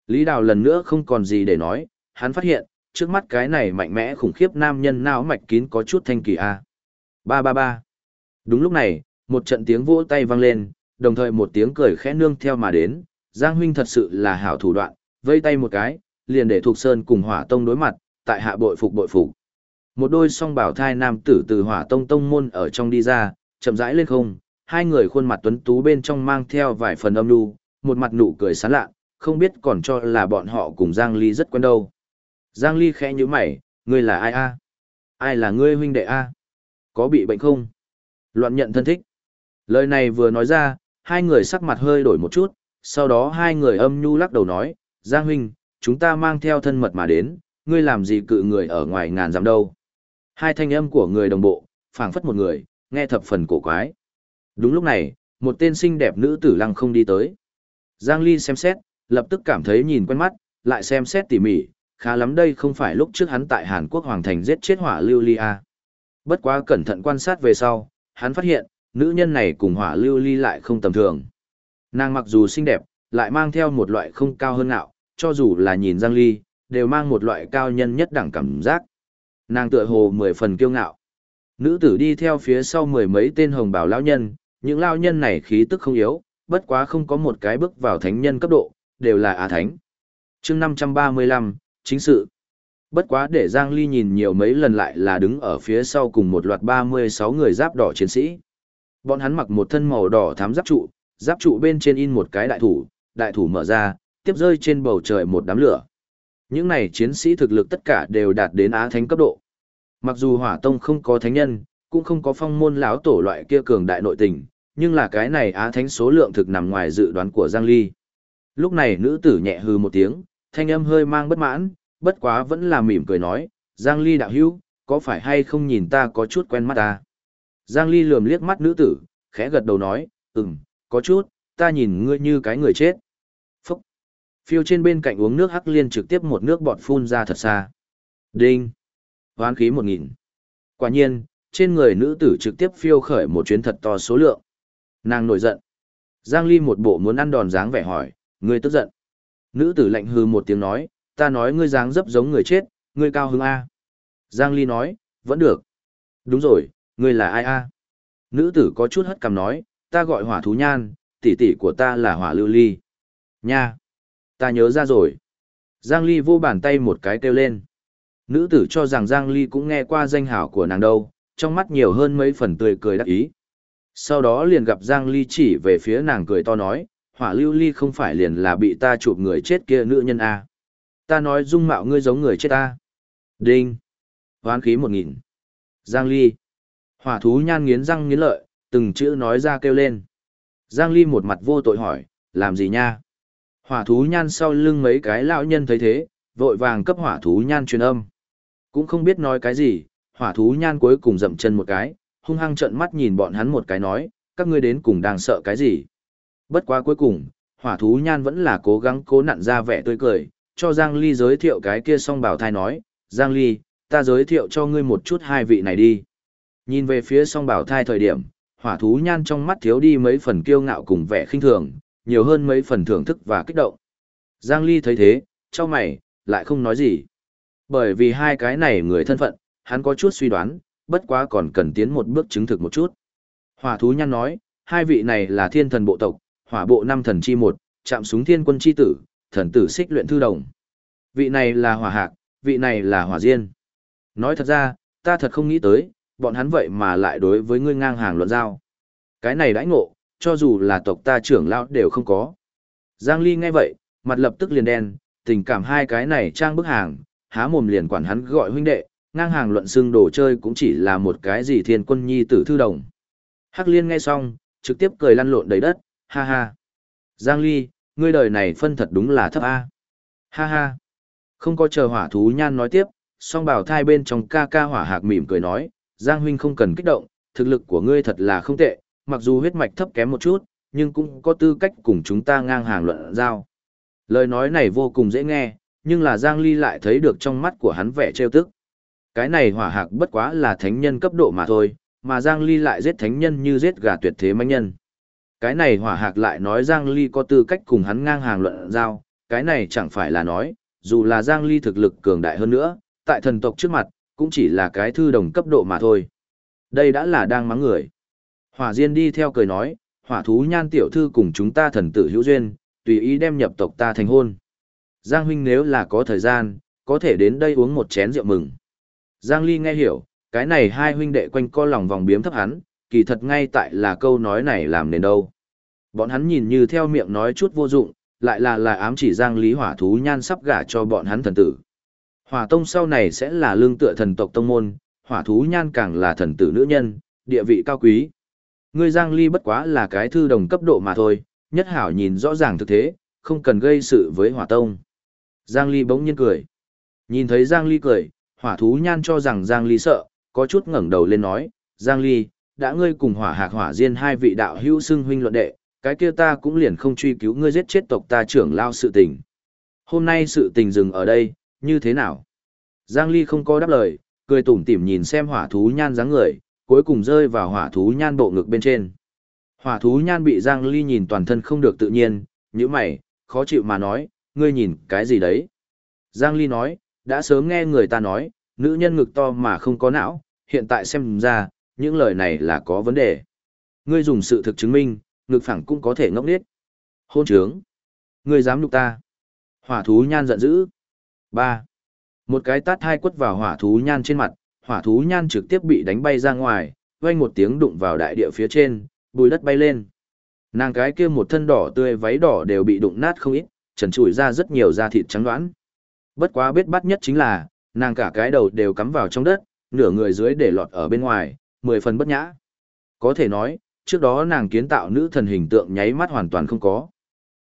Lý Đào lần nữa không còn gì để nói, hắn phát hiện, trước mắt cái này mạnh mẽ khủng khiếp nam nhân não mạch kín có chút thanh kỳ a. Ba ba ba. Đúng lúc này, một trận tiếng vỗ tay vang lên, đồng thời một tiếng cười khẽ nương theo mà đến, Giang huynh thật sự là hảo thủ đoạn, vây tay một cái, liền để Thục sơn cùng hỏa tông đối mặt, tại hạ bội phục bội phục. Một đôi song bảo thai nam tử từ hỏa tông tông môn ở trong đi ra, chậm rãi lên không, hai người khuôn mặt tuấn tú bên trong mang theo vài phần âm lưu, một mặt nụ cười sán lạ, không biết còn cho là bọn họ cùng Giang Ly rất quen đâu. Giang Ly khẽ nhíu mày, ngươi là ai a? Ai là ngươi huynh đệ a? Có bị bệnh không? Loạn nhận thân thích. Lời này vừa nói ra, hai người sắc mặt hơi đổi một chút, sau đó hai người âm nhu lắc đầu nói, Giang huynh, chúng ta mang theo thân mật mà đến, ngươi làm gì cự người ở ngoài ngàn dặm đâu. Hai thanh âm của người đồng bộ, phảng phất một người, nghe thập phần cổ quái. Đúng lúc này, một tên xinh đẹp nữ tử lăng không đi tới. Giang Ly xem xét, lập tức cảm thấy nhìn quen mắt, lại xem xét tỉ mỉ, khá lắm đây không phải lúc trước hắn tại Hàn Quốc Hoàng Thành giết chết hỏa lưu ly a. Bất quá cẩn thận quan sát về sau, hắn phát hiện, nữ nhân này cùng hỏa lưu ly lại không tầm thường. Nàng mặc dù xinh đẹp, lại mang theo một loại không cao hơn ngạo, cho dù là nhìn Giang Ly, đều mang một loại cao nhân nhất đẳng cảm giác. Nàng tựa hồ mười phần kiêu ngạo. Nữ tử đi theo phía sau mười mấy tên hồng bào lão nhân, những lão nhân này khí tức không yếu, bất quá không có một cái bước vào thánh nhân cấp độ, đều là á thánh. chương 535, chính sự. Bất quá để Giang Ly nhìn nhiều mấy lần lại là đứng ở phía sau cùng một loạt 36 người giáp đỏ chiến sĩ. Bọn hắn mặc một thân màu đỏ thám giáp trụ, giáp trụ bên trên in một cái đại thủ, đại thủ mở ra, tiếp rơi trên bầu trời một đám lửa. Những này chiến sĩ thực lực tất cả đều đạt đến á thánh cấp độ. Mặc dù hỏa tông không có thánh nhân, cũng không có phong môn lão tổ loại kia cường đại nội tình, nhưng là cái này á thánh số lượng thực nằm ngoài dự đoán của Giang Ly. Lúc này nữ tử nhẹ hư một tiếng, thanh âm hơi mang bất mãn, bất quá vẫn là mỉm cười nói, Giang Ly đạo hữu, có phải hay không nhìn ta có chút quen mắt ta? Giang Ly lườm liếc mắt nữ tử, khẽ gật đầu nói, ừm, có chút, ta nhìn ngươi như cái người chết Phúc. phiêu trên bên cạnh uống nước hắc liên trực tiếp một nước bọt phun ra thật xa. Đinh! Hoán khí một nghìn. Quả nhiên, trên người nữ tử trực tiếp phiêu khởi một chuyến thật to số lượng. Nàng nổi giận. Giang Ly một bộ muốn ăn đòn dáng vẻ hỏi, ngươi tức giận. Nữ tử lạnh hư một tiếng nói, ta nói ngươi dáng dấp giống người chết, ngươi cao hứng A. Giang Ly nói, Vẫn được. Đúng rồi, ngươi là ai a? Nữ tử có chút hất cằm nói, ta gọi hỏa thú nhan, tỷ tỷ của ta là hỏa lưu ly. Nha! Ta nhớ ra rồi. Giang Ly vô bàn tay một cái kêu lên. Nữ tử cho rằng Giang Ly cũng nghe qua danh hảo của nàng đâu, trong mắt nhiều hơn mấy phần tươi cười đắc ý. Sau đó liền gặp Giang Ly chỉ về phía nàng cười to nói, hỏa lưu ly không phải liền là bị ta chụp người chết kia nữ nhân a à. Ta nói dung mạo ngươi giống người chết ta. Đinh! Hoán khí một nghìn. Giang Ly! Hỏa thú nhan nghiến răng nghiến lợi, từng chữ nói ra kêu lên. Giang Ly một mặt vô tội hỏi, làm gì nha? Hỏa thú nhan sau lưng mấy cái lão nhân thấy thế, vội vàng cấp hỏa thú nhan truyền âm. Cũng không biết nói cái gì, hỏa thú nhan cuối cùng dậm chân một cái, hung hăng trợn mắt nhìn bọn hắn một cái nói, các ngươi đến cùng đang sợ cái gì. Bất quá cuối cùng, hỏa thú nhan vẫn là cố gắng cố nặn ra vẻ tươi cười, cho Giang Ly giới thiệu cái kia song bảo thai nói, Giang Ly, ta giới thiệu cho ngươi một chút hai vị này đi. Nhìn về phía song bảo thai thời điểm, hỏa thú nhan trong mắt thiếu đi mấy phần kiêu ngạo cùng vẻ khinh thường, nhiều hơn mấy phần thưởng thức và kích động. Giang Ly thấy thế, cho mày, lại không nói gì. Bởi vì hai cái này người thân phận, hắn có chút suy đoán, bất quá còn cần tiến một bước chứng thực một chút. Hỏa thú nhan nói, hai vị này là thiên thần bộ tộc, hỏa bộ năm thần chi một, chạm súng thiên quân chi tử, thần tử xích luyện thư đồng. Vị này là hỏa hạc, vị này là hỏa diên. Nói thật ra, ta thật không nghĩ tới, bọn hắn vậy mà lại đối với ngươi ngang hàng luận giao. Cái này đãi ngộ, cho dù là tộc ta trưởng lão đều không có. Giang Ly nghe vậy, mặt lập tức liền đen, tình cảm hai cái này trang bức hàng, há mồm liền quản hắn gọi huynh đệ, ngang hàng luận xưng đồ chơi cũng chỉ là một cái gì thiên quân nhi tử thư đồng. Hắc liên nghe xong, trực tiếp cười lăn lộn đầy đất, ha ha. Giang Ly, ngươi đời này phân thật đúng là thấp A. Ha ha. Không có chờ hỏa thú nhan nói tiếp, song bảo thai bên trong ca ca hỏa hạc mỉm cười nói, Giang huynh không cần kích động, thực lực của ngươi thật là không tệ, mặc dù huyết mạch thấp kém một chút, nhưng cũng có tư cách cùng chúng ta ngang hàng luận giao. Lời nói này vô cùng dễ nghe, nhưng là Giang Ly lại thấy được trong mắt của hắn vẻ trêu tức. Cái này hỏa hạc bất quá là thánh nhân cấp độ mà thôi, mà Giang Ly lại giết thánh nhân như giết gà tuyệt thế manh nhân. Cái này hỏa hạc lại nói Giang Ly có tư cách cùng hắn ngang hàng luận giao, cái này chẳng phải là nói, dù là Giang Ly thực lực cường đại hơn nữa, tại thần tộc trước mặt, cũng chỉ là cái thư đồng cấp độ mà thôi. Đây đã là đang mắng người. Hỏa Diên đi theo cười nói, hỏa thú nhan tiểu thư cùng chúng ta thần tử hữu duyên, tùy ý đem nhập tộc ta thành hôn. Giang huynh nếu là có thời gian, có thể đến đây uống một chén rượu mừng. Giang Ly nghe hiểu, cái này hai huynh đệ quanh co lòng vòng biếm thấp hắn, kỳ thật ngay tại là câu nói này làm nên đâu. Bọn hắn nhìn như theo miệng nói chút vô dụng, lại là là ám chỉ Giang Lý hỏa thú nhan sắp gả cho bọn hắn thần tử. Hỏa tông sau này sẽ là lương tựa thần tộc tông môn, hỏa thú nhan càng là thần tử nữ nhân, địa vị cao quý. Ngươi Giang Ly bất quá là cái thư đồng cấp độ mà thôi, nhất hảo nhìn rõ ràng thực thế, không cần gây sự với hỏa tông. Giang Ly bỗng nhiên cười. Nhìn thấy Giang Ly cười, hỏa thú nhan cho rằng Giang Ly sợ, có chút ngẩng đầu lên nói, Giang Ly, đã ngươi cùng hỏa hạc hỏa diên hai vị đạo hữu xưng huynh luận đệ, cái kia ta cũng liền không truy cứu ngươi giết chết tộc ta trưởng lao sự tình. Hôm nay sự tình dừng ở đây, như thế nào? Giang Ly không có đáp lời, cười tủm tỉm nhìn xem hỏa thú nhan dáng người, cuối cùng rơi vào hỏa thú nhan bộ ngực bên trên. Hỏa thú nhan bị Giang Ly nhìn toàn thân không được tự nhiên, như mày, khó chịu mà nói, ngươi nhìn cái gì đấy? Giang Ly nói, đã sớm nghe người ta nói, nữ nhân ngực to mà không có não, hiện tại xem ra, những lời này là có vấn đề. Ngươi dùng sự thực chứng minh, ngực phẳng cũng có thể ngốc điếc. Hôn trướng. Ngươi dám nhục ta. Hỏa thú nhan giận dữ. Ba, Một cái tát hai quất vào hỏa thú nhan trên mặt, hỏa thú nhan trực tiếp bị đánh bay ra ngoài, vang một tiếng đụng vào đại địa phía trên, bùi đất bay lên. Nàng cái kia một thân đỏ tươi váy đỏ đều bị đụng nát không ít, trần trụi ra rất nhiều da thịt trắng đoán. Bất quá biết bắt nhất chính là, nàng cả cái đầu đều cắm vào trong đất, nửa người dưới để lọt ở bên ngoài, mười phần bất nhã. Có thể nói, trước đó nàng kiến tạo nữ thần hình tượng nháy mắt hoàn toàn không có.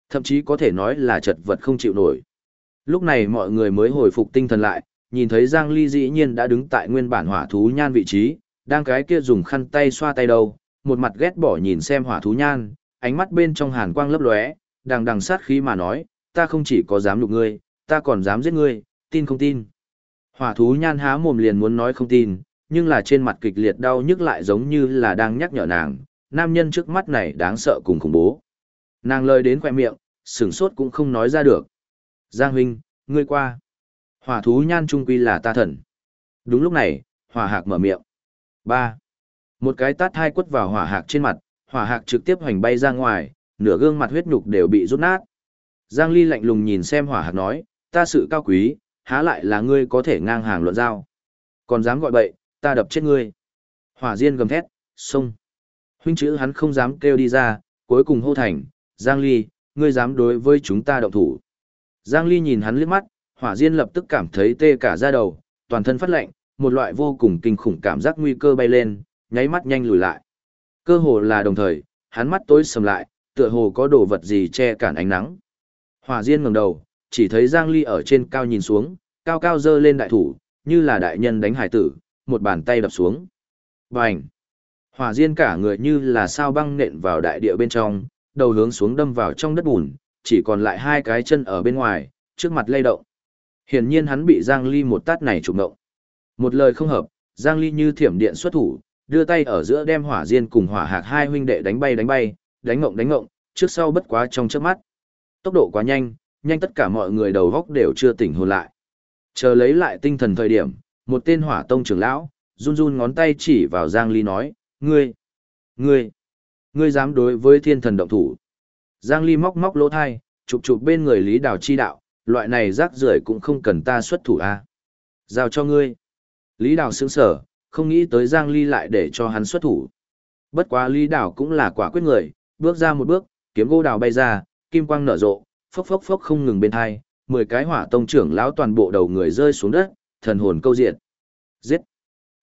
Thậm chí có thể nói là chật vật không chịu nổi. Lúc này mọi người mới hồi phục tinh thần lại, nhìn thấy Giang Ly dĩ nhiên đã đứng tại nguyên bản hỏa thú nhan vị trí, đang cái kia dùng khăn tay xoa tay đầu, một mặt ghét bỏ nhìn xem hỏa thú nhan, ánh mắt bên trong hàn quang lấp lóe, đằng đằng sát khí mà nói, ta không chỉ có dám lục ngươi, ta còn dám giết ngươi, tin không tin. Hỏa thú nhan há mồm liền muốn nói không tin, nhưng là trên mặt kịch liệt đau nhức lại giống như là đang nhắc nhở nàng, nam nhân trước mắt này đáng sợ cùng khủng bố. Nàng lời đến khoe miệng, sửng sốt cũng không nói ra được. Giang huynh, ngươi qua. Hỏa thú nhan trung quy là ta thần. Đúng lúc này, hỏa hạc mở miệng. ba Một cái tát hai quất vào hỏa hạc trên mặt, hỏa hạc trực tiếp hoành bay ra ngoài, nửa gương mặt huyết nhục đều bị rút nát. Giang Ly lạnh lùng nhìn xem hỏa hạc nói, ta sự cao quý, há lại là ngươi có thể ngang hàng luận giao. Còn dám gọi bậy, ta đập chết ngươi. Hỏa Diên gầm thét, xông. Huynh chữ hắn không dám kêu đi ra, cuối cùng hô thành, Giang Ly, ngươi dám đối với chúng ta động thủ. Giang Ly nhìn hắn liếc mắt, hỏa diên lập tức cảm thấy tê cả da đầu, toàn thân phát lạnh, một loại vô cùng kinh khủng cảm giác nguy cơ bay lên, nháy mắt nhanh lùi lại. Cơ hồ là đồng thời, hắn mắt tối sầm lại, tựa hồ có đồ vật gì che cản ánh nắng. Hỏa diên ngẩng đầu, chỉ thấy Giang Ly ở trên cao nhìn xuống, cao cao dơ lên đại thủ, như là đại nhân đánh hải tử, một bàn tay đập xuống. Bành! Hỏa diên cả người như là sao băng nện vào đại địa bên trong, đầu hướng xuống đâm vào trong đất bùn, chỉ còn lại hai cái chân ở bên ngoài, trước mặt lay động. Hiển nhiên hắn bị Giang Ly một tát này trục động. Một lời không hợp, Giang Ly như thiểm điện xuất thủ, đưa tay ở giữa đem hỏa diên cùng hỏa hạc hai huynh đệ đánh bay đánh bay, đánh ngộng đánh ngộng, trước sau bất quá trong chớp mắt. Tốc độ quá nhanh, nhanh tất cả mọi người đầu góc đều chưa tỉnh hồn lại. Chờ lấy lại tinh thần thời điểm, một tên hỏa tông trưởng lão, run run ngón tay chỉ vào Giang Ly nói, ngươi, ngươi, ngươi dám đối với thiên thần động thủ. Giang Ly móc móc lỗ thai, chụp chụp bên người Lý Đào chi đạo, loại này rác rưởi cũng không cần ta xuất thủ a. À. Giao cho ngươi. Lý Đào sững sở, không nghĩ tới Giang Ly lại để cho hắn xuất thủ. Bất quá Lý Đào cũng là quả quyết người, bước ra một bước, kiếm gỗ đào bay ra, kim quang nở rộ, phốc phốc phốc không ngừng bên hai, mười cái hỏa tông trưởng lão toàn bộ đầu người rơi xuống đất, thần hồn câu diện. Giết!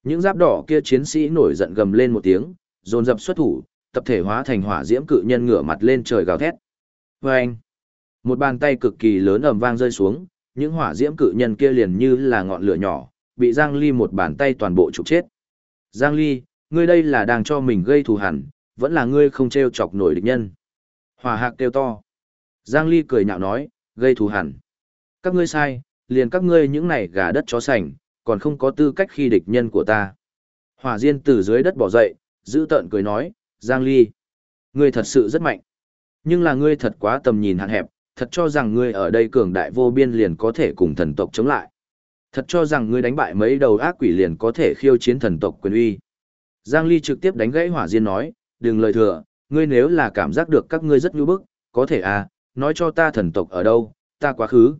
Những giáp đỏ kia chiến sĩ nổi giận gầm lên một tiếng, dồn dập xuất thủ, tập thể hóa thành hỏa diễm cự nhân ngửa mặt lên trời gào thét. Vâng! Một bàn tay cực kỳ lớn ầm vang rơi xuống, những hỏa diễm cự nhân kia liền như là ngọn lửa nhỏ, bị Giang Ly một bàn tay toàn bộ trục chết. Giang Ly, ngươi đây là đang cho mình gây thù hằn, vẫn là ngươi không treo chọc nổi địch nhân. Hỏa hạc kêu to. Giang Ly cười nhạo nói, gây thù hằn. Các ngươi sai, liền các ngươi những này gà đất chó sành, còn không có tư cách khi địch nhân của ta. Hỏa Diên từ dưới đất bỏ dậy, giữ tợn cười nói, Giang Ly, ngươi thật sự rất mạnh. Nhưng là ngươi thật quá tầm nhìn hạn hẹp, thật cho rằng ngươi ở đây cường đại vô biên liền có thể cùng thần tộc chống lại. Thật cho rằng ngươi đánh bại mấy đầu ác quỷ liền có thể khiêu chiến thần tộc quyền uy. Giang Ly trực tiếp đánh gãy Hỏa Diên nói, đừng lời thừa, ngươi nếu là cảm giác được các ngươi rất nhu bức, có thể à, nói cho ta thần tộc ở đâu, ta quá khứ.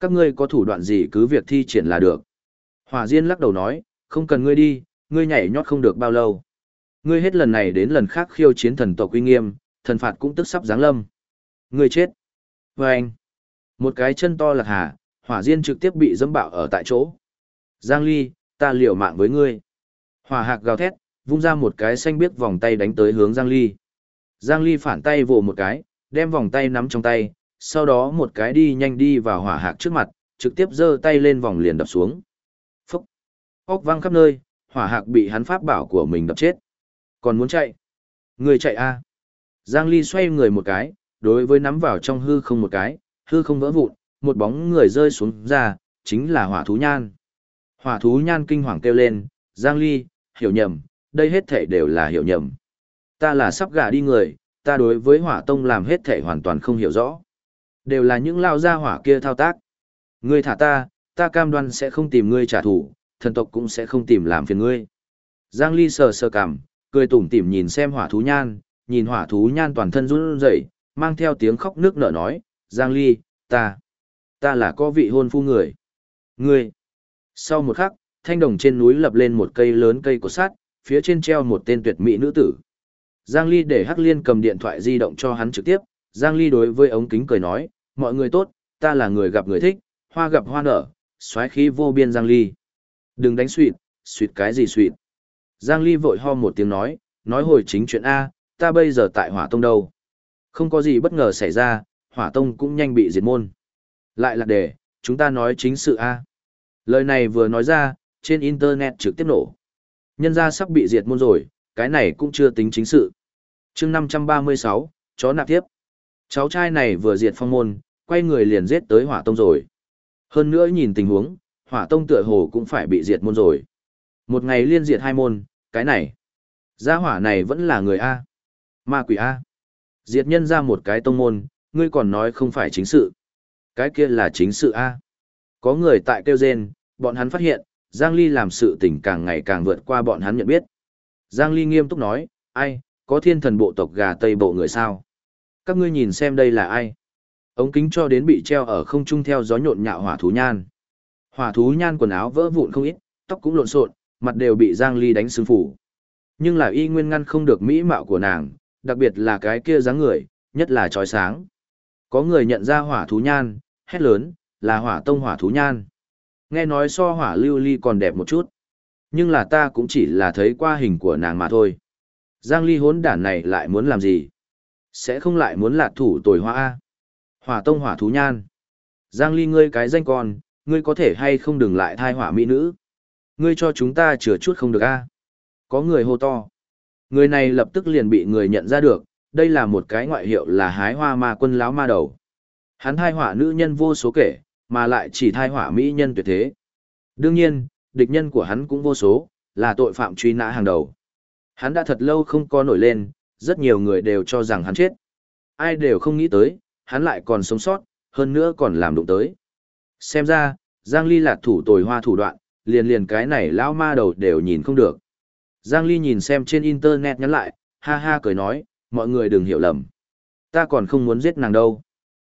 Các ngươi có thủ đoạn gì cứ việc thi triển là được. Hỏa Diên lắc đầu nói, không cần ngươi đi, ngươi nhảy nhót không được bao lâu. Ngươi hết lần này đến lần khác khiêu chiến thần tộc uy nghiêm, thần phạt cũng tức sắp giáng lâm. Ngươi chết. Và anh. Một cái chân to lạc hà, hỏa diên trực tiếp bị dâm bạo ở tại chỗ. Giang Ly, ta liều mạng với ngươi. Hỏa hạc gào thét, vung ra một cái xanh biếc vòng tay đánh tới hướng Giang Ly. Giang Ly phản tay vồ một cái, đem vòng tay nắm trong tay, sau đó một cái đi nhanh đi vào hỏa hạc trước mặt, trực tiếp giơ tay lên vòng liền đập xuống. Phúc! Ốc văng khắp nơi, hỏa hạc bị hắn pháp bảo của mình đập chết. Còn muốn chạy? Người chạy a à? Giang Ly xoay người một cái, đối với nắm vào trong hư không một cái, hư không vỡ vụn, một bóng người rơi xuống ra, chính là hỏa thú nhan. Hỏa thú nhan kinh hoàng kêu lên, Giang Ly, hiểu nhầm, đây hết thể đều là hiểu nhầm. Ta là sắp gả đi người, ta đối với hỏa tông làm hết thể hoàn toàn không hiểu rõ. Đều là những lao gia hỏa kia thao tác. Ngươi thả ta, ta cam đoan sẽ không tìm ngươi trả thù, thần tộc cũng sẽ không tìm làm phiền ngươi. Giang Ly sờ sờ cằm, cười tủm tỉm nhìn xem hỏa thú nhan, nhìn hỏa thú nhan toàn thân run rẩy, mang theo tiếng khóc nước nở nói, Giang Ly, ta, ta là có vị hôn phu người. Người. Sau một khắc, thanh đồng trên núi lập lên một cây lớn cây cột sắt, phía trên treo một tên tuyệt mỹ nữ tử. Giang Ly để Hắc Liên cầm điện thoại di động cho hắn trực tiếp, Giang Ly đối với ống kính cười nói, mọi người tốt, ta là người gặp người thích, hoa gặp hoa nở, xoáy khí vô biên Giang Ly. Đừng đánh suyệt, suyệt cái gì suyệt. Giang Ly vội ho một tiếng nói, nói hồi chính chuyện A, ta bây giờ tại hỏa tông đâu. Không có gì bất ngờ xảy ra, hỏa tông cũng nhanh bị diệt môn. Lại là để, chúng ta nói chính sự A. Lời này vừa nói ra, trên internet trực tiếp nổ. Nhân gia sắp bị diệt môn rồi, cái này cũng chưa tính chính sự. chương 536, chó nạp tiếp. Cháu trai này vừa diệt phong môn, quay người liền giết tới hỏa tông rồi. Hơn nữa nhìn tình huống, hỏa tông tựa hồ cũng phải bị diệt môn rồi. Một ngày liên diệt hai môn, cái này. Gia hỏa này vẫn là người A. Ma quỷ A. Diệt nhân ra một cái tông môn, ngươi còn nói không phải chính sự. Cái kia là chính sự A. Có người tại kêu rên, bọn hắn phát hiện, Giang Ly làm sự tình càng ngày càng vượt qua bọn hắn nhận biết. Giang Ly nghiêm túc nói, ai, có thiên thần bộ tộc gà tây bộ người sao? Các ngươi nhìn xem đây là ai? Ống kính cho đến bị treo ở không trung theo gió nhộn nhạo hỏa thú nhan. Hỏa thú nhan quần áo vỡ vụn không ít, tóc cũng lộn xộn, mặt đều bị Giang Ly đánh sưng phủ. Nhưng là y nguyên ngăn không được mỹ mạo của nàng, đặc biệt là cái kia dáng người, nhất là trói sáng. Có người nhận ra hỏa thú nhan, hét lớn, là hỏa tông hỏa thú nhan. Nghe nói so hỏa lưu ly còn đẹp một chút. Nhưng là ta cũng chỉ là thấy qua hình của nàng mà thôi. Giang ly hốn đản này lại muốn làm gì? Sẽ không lại muốn lạt thủ tồi hoa A. Hỏa tông hỏa thú nhan. Giang ly ngươi cái danh con, ngươi có thể hay không đừng lại thai hỏa mỹ nữ. Ngươi cho chúng ta chừa chút không được A. Có người hô to. Người này lập tức liền bị người nhận ra được, đây là một cái ngoại hiệu là hái hoa ma quân láo ma đầu. Hắn thai hỏa nữ nhân vô số kể, mà lại chỉ thai hỏa mỹ nhân tuyệt thế. Đương nhiên, địch nhân của hắn cũng vô số, là tội phạm truy nã hàng đầu. Hắn đã thật lâu không có nổi lên, rất nhiều người đều cho rằng hắn chết. Ai đều không nghĩ tới, hắn lại còn sống sót, hơn nữa còn làm đụng tới. Xem ra, Giang Ly là thủ tồi hoa thủ đoạn, liền liền cái này lão ma đầu đều nhìn không được. Giang Ly nhìn xem trên internet nhắn lại, ha ha cười nói, mọi người đừng hiểu lầm. Ta còn không muốn giết nàng đâu.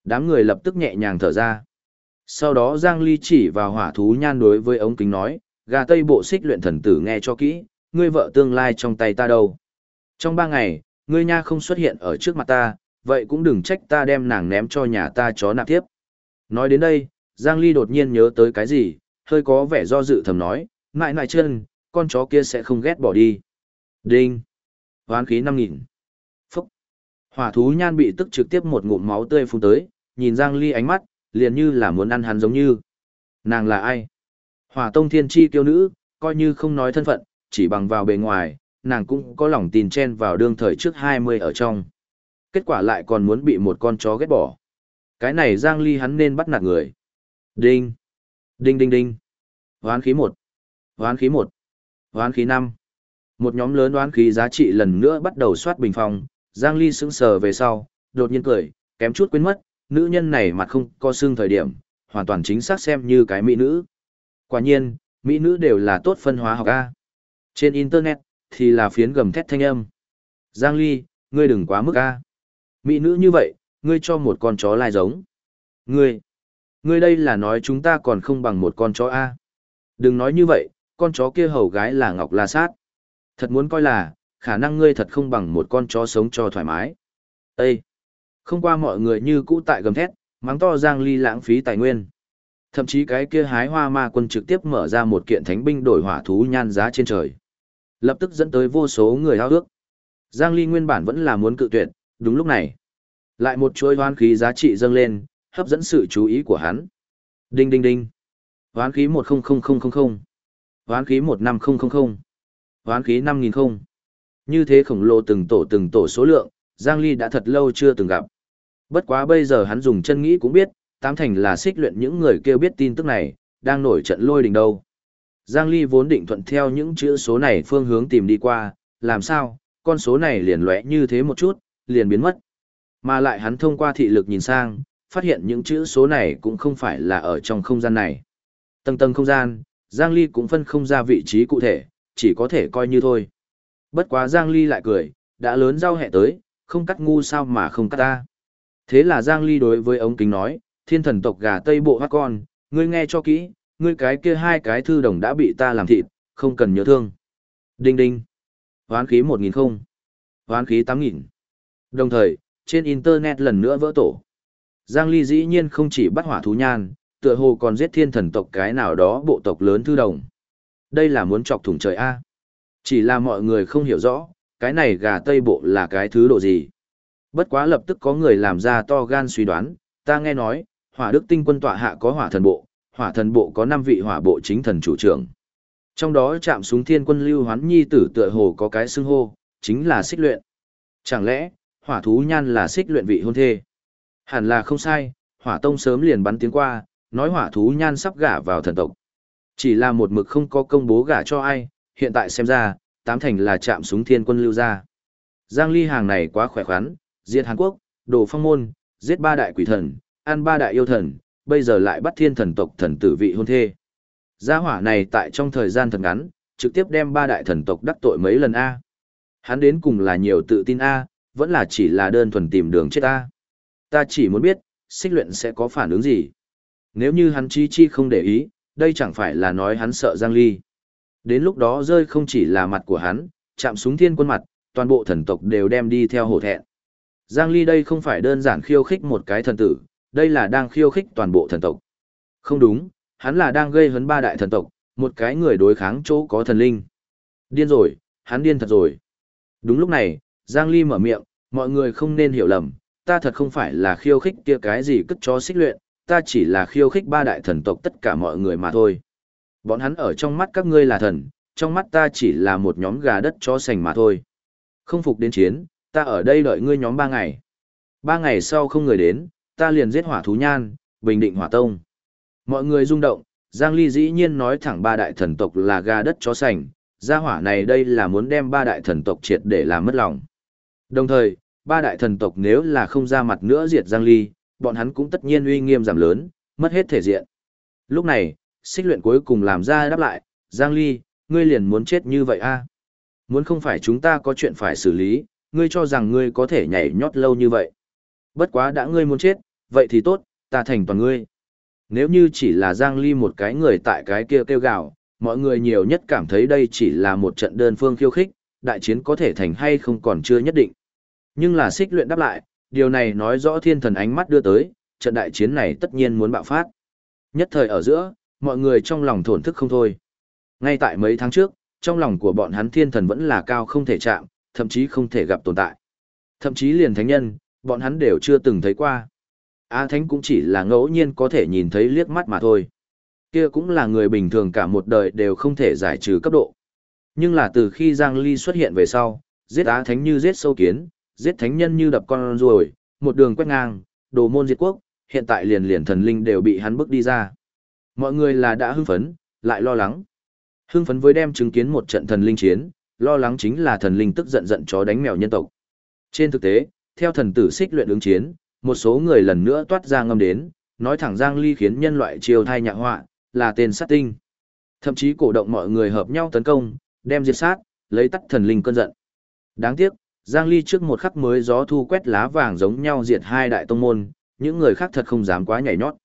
Đám người lập tức nhẹ nhàng thở ra. Sau đó Giang Ly chỉ vào hỏa thú nhan đối với ống kính nói, gà tây bộ xích luyện thần tử nghe cho kỹ, ngươi vợ tương lai trong tay ta đâu. Trong ba ngày, ngươi nha không xuất hiện ở trước mặt ta, vậy cũng đừng trách ta đem nàng ném cho nhà ta chó nạp tiếp. Nói đến đây, Giang Ly đột nhiên nhớ tới cái gì, hơi có vẻ do dự thầm nói, ngại ngại chân, con chó kia sẽ không ghét bỏ đi. Đinh! Hoán khí 5.000. Phúc! Hỏa thú nhan bị tức trực tiếp một ngụm máu tươi phun tới, nhìn Giang Ly ánh mắt, liền như là muốn ăn hắn giống như. Nàng là ai? Hỏa tông thiên chi kiêu nữ, coi như không nói thân phận, chỉ bằng vào bề ngoài, nàng cũng có lòng tin chen vào đương thời trước 20 ở trong. Kết quả lại còn muốn bị một con chó ghét bỏ. Cái này Giang Ly hắn nên bắt nạt người. Đinh! Đinh đinh đinh! Hoán khí một, Hoán khí một, Hoán khí năm. Một nhóm lớn đoán khí giá trị lần nữa bắt đầu soát bình phòng, Giang Ly sững sờ về sau, đột nhiên cười, kém chút quên mất, nữ nhân này mặt không có xương thời điểm, hoàn toàn chính xác xem như cái mỹ nữ. Quả nhiên, mỹ nữ đều là tốt phân hóa học A. Trên Internet, thì là phiến gầm thét thanh âm. Giang Ly, ngươi đừng quá mức A. Mỹ nữ như vậy, ngươi cho một con chó lai giống. Ngươi, ngươi đây là nói chúng ta còn không bằng một con chó A. Đừng nói như vậy, con chó kia hầu gái là Ngọc La Sát. Thật muốn coi là, khả năng ngươi thật không bằng một con chó sống cho thoải mái. Ê! Không qua mọi người như cũ tại gầm thét, mắng to Giang Ly lãng phí tài nguyên. Thậm chí cái kia hái hoa ma quân trực tiếp mở ra một kiện thánh binh đổi hỏa thú nhan giá trên trời. Lập tức dẫn tới vô số người hao ước. Giang Ly nguyên bản vẫn là muốn cự tuyệt, đúng lúc này. Lại một chuỗi hoan khí giá trị dâng lên, hấp dẫn sự chú ý của hắn. Đinh đinh đinh. Hoán khí 100000. Hoán khí 15000. Hoán khí 5000 không. Như thế khổng lồ từng tổ từng tổ số lượng, Giang Ly đã thật lâu chưa từng gặp. Bất quá bây giờ hắn dùng chân nghĩ cũng biết, tám thành là xích luyện những người kêu biết tin tức này, đang nổi trận lôi đình đâu. Giang Ly vốn định thuận theo những chữ số này phương hướng tìm đi qua, làm sao, con số này liền lóe như thế một chút, liền biến mất. Mà lại hắn thông qua thị lực nhìn sang, phát hiện những chữ số này cũng không phải là ở trong không gian này. Tầng tầng không gian, Giang Ly cũng phân không ra vị trí cụ thể, chỉ có thể coi như thôi. Bất quá Giang Ly lại cười, đã lớn giao hẹ tới, không cắt ngu sao mà không cắt ta. Thế là Giang Ly đối với ống kính nói, thiên thần tộc gà tây bộ hát con, ngươi nghe cho kỹ, ngươi cái kia hai cái thư đồng đã bị ta làm thịt, không cần nhớ thương. Đinh đinh. Hoán khí 1.000 không. Hoán khí 8.000. Đồng thời, trên Internet lần nữa vỡ tổ. Giang Ly dĩ nhiên không chỉ bắt hỏa thú nhan, tựa hồ còn giết thiên thần tộc cái nào đó bộ tộc lớn thư đồng. Đây là muốn chọc thủng trời A. Chỉ là mọi người không hiểu rõ, cái này gà tây bộ là cái thứ độ gì. Bất quá lập tức có người làm ra to gan suy đoán, ta nghe nói, hỏa đức tinh quân tọa hạ có hỏa thần bộ, hỏa thần bộ có 5 vị hỏa bộ chính thần chủ trưởng. Trong đó chạm súng thiên quân lưu hoán nhi tử tựa hồ có cái xưng hô, chính là xích luyện. Chẳng lẽ, hỏa thú nhan là xích luyện vị hôn thê? Hẳn là không sai, hỏa tông sớm liền bắn tiếng qua, nói hỏa thú nhan sắp gả vào thần tộc. Chỉ là một mực không có công bố gả cho ai, hiện tại xem ra, tám thành là chạm súng thiên quân lưu ra. Giang ly hàng này quá khỏe khoắn, diệt Hàn Quốc, đồ phong môn, giết ba đại quỷ thần, ăn ba đại yêu thần, bây giờ lại bắt thiên thần tộc thần tử vị hôn thê. Gia hỏa này tại trong thời gian thật ngắn, trực tiếp đem ba đại thần tộc đắc tội mấy lần A. Hắn đến cùng là nhiều tự tin A, vẫn là chỉ là đơn thuần tìm đường chết A. Ta chỉ muốn biết, xích luyện sẽ có phản ứng gì. Nếu như hắn chi chi không để ý, đây chẳng phải là nói hắn sợ Giang Ly. Đến lúc đó rơi không chỉ là mặt của hắn, chạm súng thiên quân mặt, toàn bộ thần tộc đều đem đi theo hổ thẹn. Giang Ly đây không phải đơn giản khiêu khích một cái thần tử, đây là đang khiêu khích toàn bộ thần tộc. Không đúng, hắn là đang gây hấn ba đại thần tộc, một cái người đối kháng chỗ có thần linh. Điên rồi, hắn điên thật rồi. Đúng lúc này, Giang Ly mở miệng, mọi người không nên hiểu lầm, ta thật không phải là khiêu khích kia cái gì cất cho xích luyện, ta chỉ là khiêu khích ba đại thần tộc tất cả mọi người mà thôi. Bọn hắn ở trong mắt các ngươi là thần, trong mắt ta chỉ là một nhóm gà đất cho sành mà thôi. Không phục đến chiến, ta ở đây đợi ngươi nhóm ba ngày. Ba ngày sau không người đến, ta liền giết hỏa thú nhan, bình định hỏa tông. Mọi người rung động, Giang Ly dĩ nhiên nói thẳng ba đại thần tộc là gà đất chó sành, gia hỏa này đây là muốn đem ba đại thần tộc triệt để làm mất lòng. Đồng thời, ba đại thần tộc nếu là không ra mặt nữa diệt Giang Ly, bọn hắn cũng tất nhiên uy nghiêm giảm lớn, mất hết thể diện. Lúc này, xích luyện cuối cùng làm ra đáp lại, Giang Ly, ngươi liền muốn chết như vậy a? À? Muốn không phải chúng ta có chuyện phải xử lý, ngươi cho rằng ngươi có thể nhảy nhót lâu như vậy. Bất quá đã ngươi muốn chết, vậy thì tốt, ta thành toàn ngươi. Nếu như chỉ là Giang Ly một cái người tại cái kia kêu gào, mọi người nhiều nhất cảm thấy đây chỉ là một trận đơn phương khiêu khích, đại chiến có thể thành hay không còn chưa nhất định. Nhưng là xích luyện đáp lại, điều này nói rõ thiên thần ánh mắt đưa tới, trận đại chiến này tất nhiên muốn bạo phát. Nhất thời ở giữa, mọi người trong lòng thổn thức không thôi. Ngay tại mấy tháng trước, trong lòng của bọn hắn thiên thần vẫn là cao không thể chạm, thậm chí không thể gặp tồn tại. Thậm chí liền thánh nhân, bọn hắn đều chưa từng thấy qua. A Thánh cũng chỉ là ngẫu nhiên có thể nhìn thấy liếc mắt mà thôi. Kia cũng là người bình thường cả một đời đều không thể giải trừ cấp độ. Nhưng là từ khi Giang Ly xuất hiện về sau, giết Á Thánh như giết sâu kiến, giết thánh nhân như đập con ruồi, một đường quét ngang, đồ môn diệt quốc, hiện tại liền liền thần linh đều bị hắn bước đi ra. Mọi người là đã hưng phấn, lại lo lắng. Hưng phấn với đem chứng kiến một trận thần linh chiến, lo lắng chính là thần linh tức giận giận chó đánh mèo nhân tộc. Trên thực tế, theo thần tử xích luyện ứng chiến, một số người lần nữa toát ra ngâm đến, nói thẳng Giang Ly khiến nhân loại chiêu thai nhạ họa, là tên sát tinh. Thậm chí cổ động mọi người hợp nhau tấn công, đem diệt sát, lấy tắt thần linh cơn giận. Đáng tiếc, Giang Ly trước một khắc mới gió thu quét lá vàng giống nhau diệt hai đại tông môn, những người khác thật không dám quá nhảy nhót.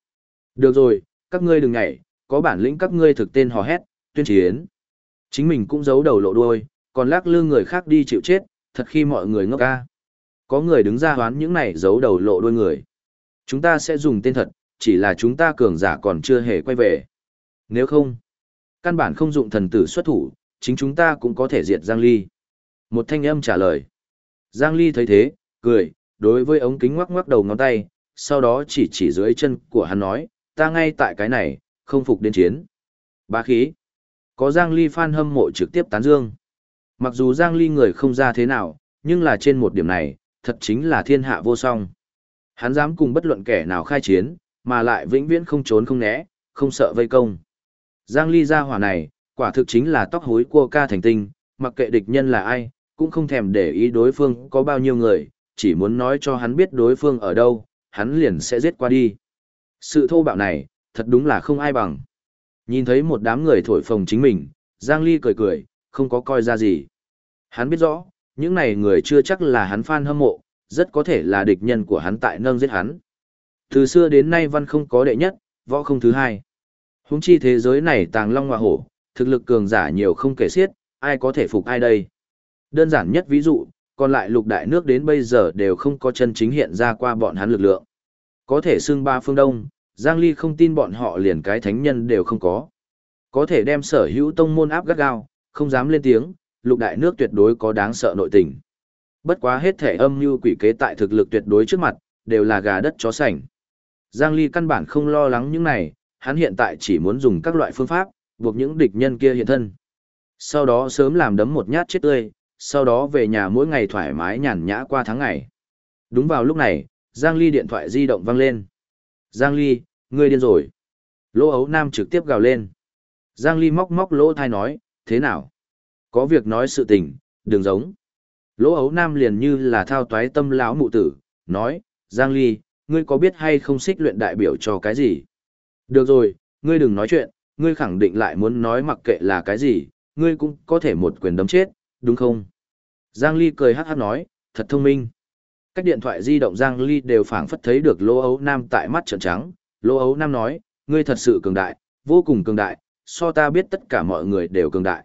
Được rồi, các ngươi đừng nhảy, có bản lĩnh các ngươi thực tên hò hét, tuyên chiến. Chính mình cũng giấu đầu lộ đuôi, còn lác lư người khác đi chịu chết, thật khi mọi người ngốc ca. Có người đứng ra hoán những này giấu đầu lộ đuôi người. Chúng ta sẽ dùng tên thật, chỉ là chúng ta cường giả còn chưa hề quay về. Nếu không, căn bản không dụng thần tử xuất thủ, chính chúng ta cũng có thể diệt Giang Ly. Một thanh âm trả lời. Giang Ly thấy thế, cười, đối với ống kính ngoắc ngoắc đầu ngón tay, sau đó chỉ chỉ dưới chân của hắn nói, ta ngay tại cái này, không phục đến chiến. Bá khí. Có Giang Ly fan hâm mộ trực tiếp tán dương. Mặc dù Giang Ly người không ra thế nào, nhưng là trên một điểm này, thật chính là thiên hạ vô song. Hắn dám cùng bất luận kẻ nào khai chiến, mà lại vĩnh viễn không trốn không né, không sợ vây công. Giang Ly ra hỏa này, quả thực chính là tóc hối cua ca thành tinh, mặc kệ địch nhân là ai, cũng không thèm để ý đối phương có bao nhiêu người, chỉ muốn nói cho hắn biết đối phương ở đâu, hắn liền sẽ giết qua đi. Sự thô bạo này, thật đúng là không ai bằng. Nhìn thấy một đám người thổi phồng chính mình, Giang Ly cười cười, không có coi ra gì. Hắn biết rõ, những này người chưa chắc là hắn fan hâm mộ, rất có thể là địch nhân của hắn tại nâng giết hắn. Từ xưa đến nay văn không có đệ nhất, võ không thứ hai. Húng chi thế giới này tàng long hoa hổ, thực lực cường giả nhiều không kể xiết, ai có thể phục ai đây. Đơn giản nhất ví dụ, còn lại lục đại nước đến bây giờ đều không có chân chính hiện ra qua bọn hắn lực lượng. Có thể xưng ba phương đông, Giang Ly không tin bọn họ liền cái thánh nhân đều không có. Có thể đem sở hữu tông môn áp gắt gao, không dám lên tiếng, lục đại nước tuyệt đối có đáng sợ nội tình. Bất quá hết thể âm như quỷ kế tại thực lực tuyệt đối trước mặt, đều là gà đất chó sành. Giang Ly căn bản không lo lắng những này, hắn hiện tại chỉ muốn dùng các loại phương pháp, buộc những địch nhân kia hiện thân. Sau đó sớm làm đấm một nhát chết tươi, sau đó về nhà mỗi ngày thoải mái nhàn nhã qua tháng ngày. Đúng vào lúc này, Giang Ly điện thoại di động vang lên. Giang Ly, ngươi điên rồi. Lỗ ấu nam trực tiếp gào lên. Giang Ly móc móc lỗ thai nói, thế nào? Có việc nói sự tình, đừng giống. Lỗ ấu nam liền như là thao toái tâm lão mụ tử, nói, Giang Ly, ngươi có biết hay không xích luyện đại biểu cho cái gì? Được rồi, ngươi đừng nói chuyện, ngươi khẳng định lại muốn nói mặc kệ là cái gì, ngươi cũng có thể một quyền đấm chết, đúng không? Giang Ly cười hát hát nói, thật thông minh. Cách điện thoại di động Giang Ly đều phảng phất thấy được Lô Ấu Nam tại mắt trợn trắng. Lô Ấu Nam nói, ngươi thật sự cường đại, vô cùng cường đại, so ta biết tất cả mọi người đều cường đại.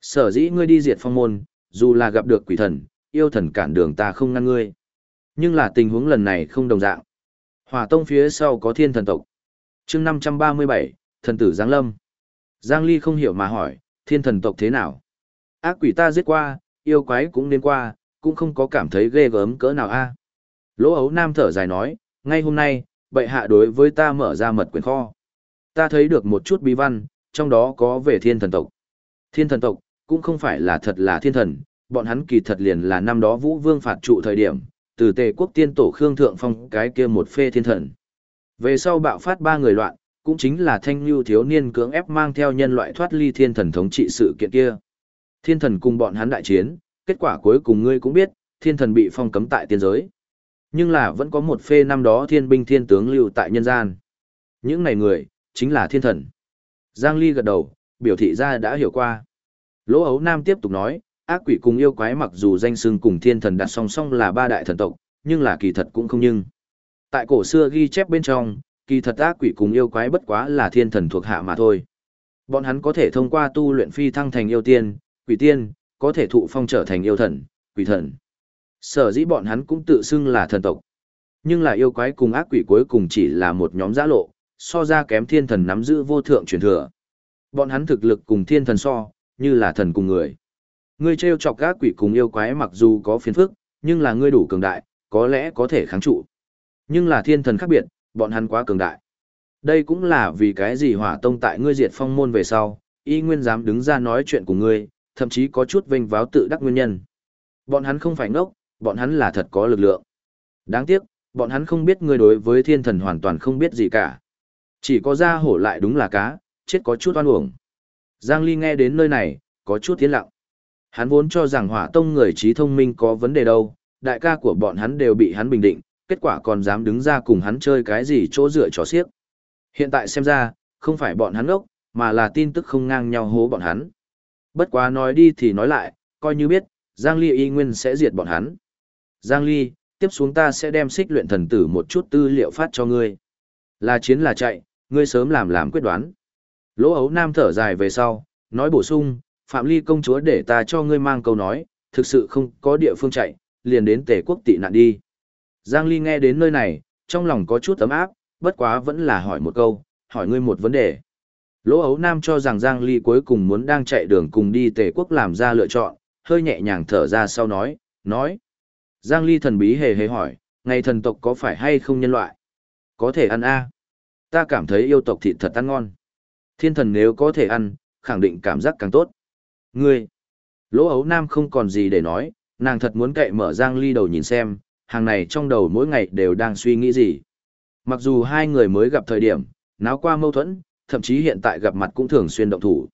Sở dĩ ngươi đi diệt phong môn, dù là gặp được quỷ thần, yêu thần cản đường ta không ngăn ngươi. Nhưng là tình huống lần này không đồng dạng. Hỏa tông phía sau có thiên thần tộc. chương 537, thần tử Giang Lâm. Giang Ly không hiểu mà hỏi, thiên thần tộc thế nào? Ác quỷ ta giết qua, yêu quái cũng nên qua, cũng không có cảm thấy ghê gớm cỡ nào a. Lỗ ấu nam thở dài nói, ngay hôm nay, bệ hạ đối với ta mở ra mật quyển kho. Ta thấy được một chút bí văn, trong đó có về thiên thần tộc. Thiên thần tộc, cũng không phải là thật là thiên thần, bọn hắn kỳ thật liền là năm đó vũ vương phạt trụ thời điểm, từ tề quốc tiên tổ Khương Thượng Phong cái kia một phê thiên thần. Về sau bạo phát ba người loạn, cũng chính là thanh lưu thiếu niên cưỡng ép mang theo nhân loại thoát ly thiên thần thống trị sự kiện kia. Thiên thần cùng bọn hắn đại chiến, kết quả cuối cùng ngươi cũng biết, thiên thần bị phong cấm tại tiên giới. Nhưng là vẫn có một phê năm đó thiên binh thiên tướng lưu tại nhân gian. Những này người, chính là thiên thần. Giang Ly gật đầu, biểu thị ra đã hiểu qua. Lỗ ấu nam tiếp tục nói, ác quỷ cùng yêu quái mặc dù danh xưng cùng thiên thần đặt song song là ba đại thần tộc, nhưng là kỳ thật cũng không nhưng. Tại cổ xưa ghi chép bên trong, kỳ thật ác quỷ cùng yêu quái bất quá là thiên thần thuộc hạ mà thôi. Bọn hắn có thể thông qua tu luyện phi thăng thành yêu tiên, quỷ tiên, có thể thụ phong trở thành yêu thần, quỷ thần. Sở dĩ bọn hắn cũng tự xưng là thần tộc. Nhưng là yêu quái cùng ác quỷ cuối cùng chỉ là một nhóm giã lộ, so ra kém thiên thần nắm giữ vô thượng truyền thừa. Bọn hắn thực lực cùng thiên thần so, như là thần cùng người. Ngươi trêu chọc ác quỷ cùng yêu quái mặc dù có phiền phức, nhưng là ngươi đủ cường đại, có lẽ có thể kháng trụ. Nhưng là thiên thần khác biệt, bọn hắn quá cường đại. Đây cũng là vì cái gì hỏa tông tại ngươi diệt phong môn về sau, y nguyên dám đứng ra nói chuyện của ngươi, thậm chí có chút vênh váo tự đắc nguyên nhân. Bọn hắn không phải ngốc, bọn hắn là thật có lực lượng. Đáng tiếc, bọn hắn không biết ngươi đối với thiên thần hoàn toàn không biết gì cả. Chỉ có ra hổ lại đúng là cá, chết có chút oan uổng. Giang Ly nghe đến nơi này, có chút tiến lặng. Hắn vốn cho rằng hỏa tông người trí thông minh có vấn đề đâu, đại ca của bọn hắn đều bị hắn bình định, kết quả còn dám đứng ra cùng hắn chơi cái gì chỗ dựa trò xiếc. Hiện tại xem ra, không phải bọn hắn ngốc, mà là tin tức không ngang nhau hố bọn hắn. Bất quá nói đi thì nói lại, coi như biết, Giang Ly y nguyên sẽ diệt bọn hắn. Giang Ly, tiếp xuống ta sẽ đem xích luyện thần tử một chút tư liệu phát cho ngươi. Là chiến là chạy, ngươi sớm làm làm quyết đoán. Lỗ ấu nam thở dài về sau, nói bổ sung, Phạm Ly công chúa để ta cho ngươi mang câu nói, thực sự không có địa phương chạy, liền đến tể quốc tị nạn đi. Giang Ly nghe đến nơi này, trong lòng có chút ấm áp, bất quá vẫn là hỏi một câu, hỏi ngươi một vấn đề. Lỗ ấu nam cho rằng Giang Ly cuối cùng muốn đang chạy đường cùng đi Tề quốc làm ra lựa chọn, hơi nhẹ nhàng thở ra sau nói, nói. Giang Ly thần bí hề hề hỏi, ngày thần tộc có phải hay không nhân loại? Có thể ăn a Ta cảm thấy yêu tộc thịt thật ăn ngon. Thiên thần nếu có thể ăn, khẳng định cảm giác càng tốt. Ngươi, lỗ ấu nam không còn gì để nói, nàng thật muốn cậy mở Giang Ly đầu nhìn xem, hàng này trong đầu mỗi ngày đều đang suy nghĩ gì. Mặc dù hai người mới gặp thời điểm, náo qua mâu thuẫn, thậm chí hiện tại gặp mặt cũng thường xuyên động thủ.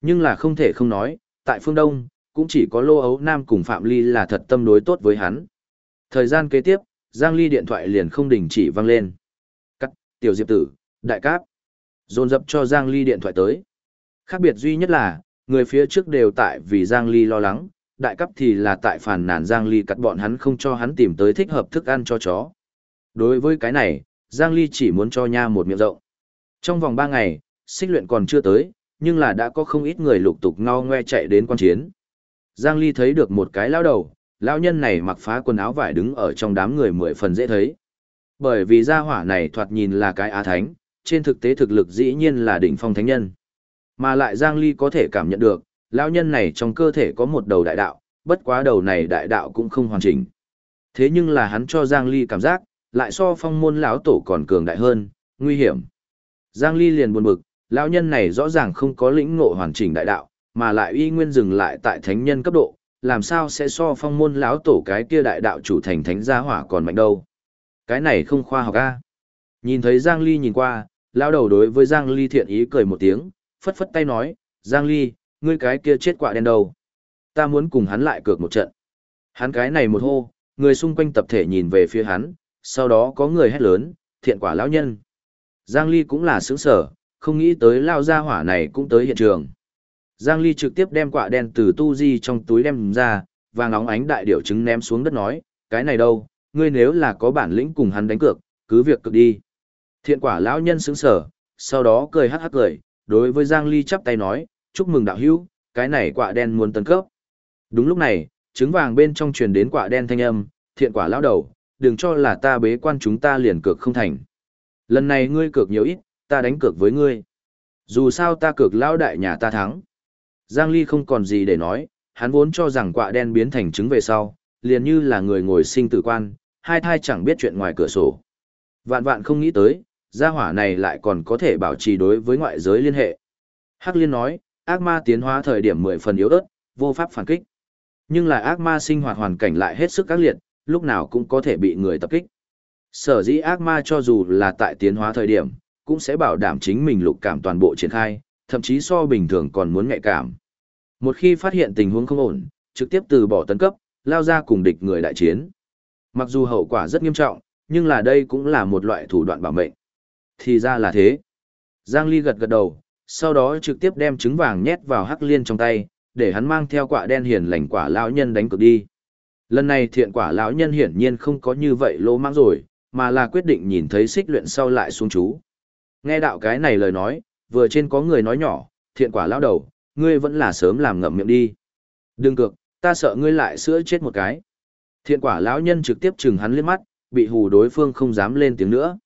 Nhưng là không thể không nói, tại phương Đông, cũng chỉ có Lô Ấu Nam cùng Phạm Ly là thật tâm đối tốt với hắn. Thời gian kế tiếp, Giang Ly điện thoại liền không đình chỉ vang lên. Cắt, tiểu diệp tử, đại cáp. Dồn dập cho Giang Ly điện thoại tới. Khác biệt duy nhất là, người phía trước đều tại vì Giang Ly lo lắng, đại cấp thì là tại phản nàn Giang Ly cắt bọn hắn không cho hắn tìm tới thích hợp thức ăn cho chó. Đối với cái này, Giang Ly chỉ muốn cho nha một miệng rộng. Trong vòng 3 ngày, xích luyện còn chưa tới, nhưng là đã có không ít người lục tục ngao ngoe chạy đến quan chiến. Giang Ly thấy được một cái lão đầu, lão nhân này mặc phá quần áo vải đứng ở trong đám người mười phần dễ thấy. Bởi vì gia hỏa này thoạt nhìn là cái á thánh, trên thực tế thực lực dĩ nhiên là đỉnh phong thánh nhân. Mà lại Giang Ly có thể cảm nhận được, lão nhân này trong cơ thể có một đầu đại đạo, bất quá đầu này đại đạo cũng không hoàn chỉnh. Thế nhưng là hắn cho Giang Ly cảm giác, lại so phong môn lão tổ còn cường đại hơn, nguy hiểm. Giang Ly liền buồn bực, lão nhân này rõ ràng không có lĩnh ngộ hoàn chỉnh đại đạo, mà lại uy nguyên dừng lại tại thánh nhân cấp độ, làm sao sẽ so phong môn lão tổ cái kia đại đạo chủ thành thánh gia hỏa còn mạnh đâu. Cái này không khoa học a. Nhìn thấy Giang Ly nhìn qua, lão đầu đối với Giang Ly thiện ý cười một tiếng, phất phất tay nói, Giang Ly, ngươi cái kia chết quạ đen đâu. Ta muốn cùng hắn lại cược một trận. Hắn cái này một hô, người xung quanh tập thể nhìn về phía hắn, sau đó có người hét lớn, thiện quả lão nhân. Giang Ly cũng là sướng sở, không nghĩ tới lao ra hỏa này cũng tới hiện trường. Giang Ly trực tiếp đem quả đen từ tu di trong túi đem ra, vàng óng ánh đại điểu trứng ném xuống đất nói, cái này đâu, ngươi nếu là có bản lĩnh cùng hắn đánh cược, cứ việc cực đi. Thiện quả lão nhân sững sở, sau đó cười hắc hắc cười, đối với Giang Ly chắp tay nói, chúc mừng đạo hữu, cái này quả đen muốn tấn cấp. Đúng lúc này, trứng vàng bên trong truyền đến quả đen thanh âm, thiện quả lão đầu, đừng cho là ta bế quan chúng ta liền cược không thành. Lần này ngươi cược nhiều ít, ta đánh cược với ngươi. Dù sao ta cược lão đại nhà ta thắng. Giang Ly không còn gì để nói, hắn vốn cho rằng quả đen biến thành trứng về sau, liền như là người ngồi sinh tử quan, hai thai chẳng biết chuyện ngoài cửa sổ. Vạn vạn không nghĩ tới, gia hỏa này lại còn có thể bảo trì đối với ngoại giới liên hệ. Hắc Liên nói, ác ma tiến hóa thời điểm mười phần yếu ớt, vô pháp phản kích. Nhưng là ác ma sinh hoạt hoàn cảnh lại hết sức các liệt, lúc nào cũng có thể bị người tập kích. Sở dĩ ác ma cho dù là tại tiến hóa thời điểm, cũng sẽ bảo đảm chính mình lục cảm toàn bộ triển khai, thậm chí so bình thường còn muốn nhạy cảm. Một khi phát hiện tình huống không ổn, trực tiếp từ bỏ tấn cấp, lao ra cùng địch người đại chiến. Mặc dù hậu quả rất nghiêm trọng, nhưng là đây cũng là một loại thủ đoạn bảo mệnh. Thì ra là thế. Giang Ly gật gật đầu, sau đó trực tiếp đem trứng vàng nhét vào hắc liên trong tay, để hắn mang theo quả đen hiền lành quả lão nhân đánh cược đi. Lần này thiện quả lão nhân hiển nhiên không có như vậy lỗ mãng rồi, mà là quyết định nhìn thấy xích luyện sau lại xuống chú. Nghe đạo cái này lời nói, vừa trên có người nói nhỏ, thiện quả lão đầu, ngươi vẫn là sớm làm ngậm miệng đi. Đừng cược, ta sợ ngươi lại sữa chết một cái. Thiện quả lão nhân trực tiếp chừng hắn liếc mắt, bị hù đối phương không dám lên tiếng nữa.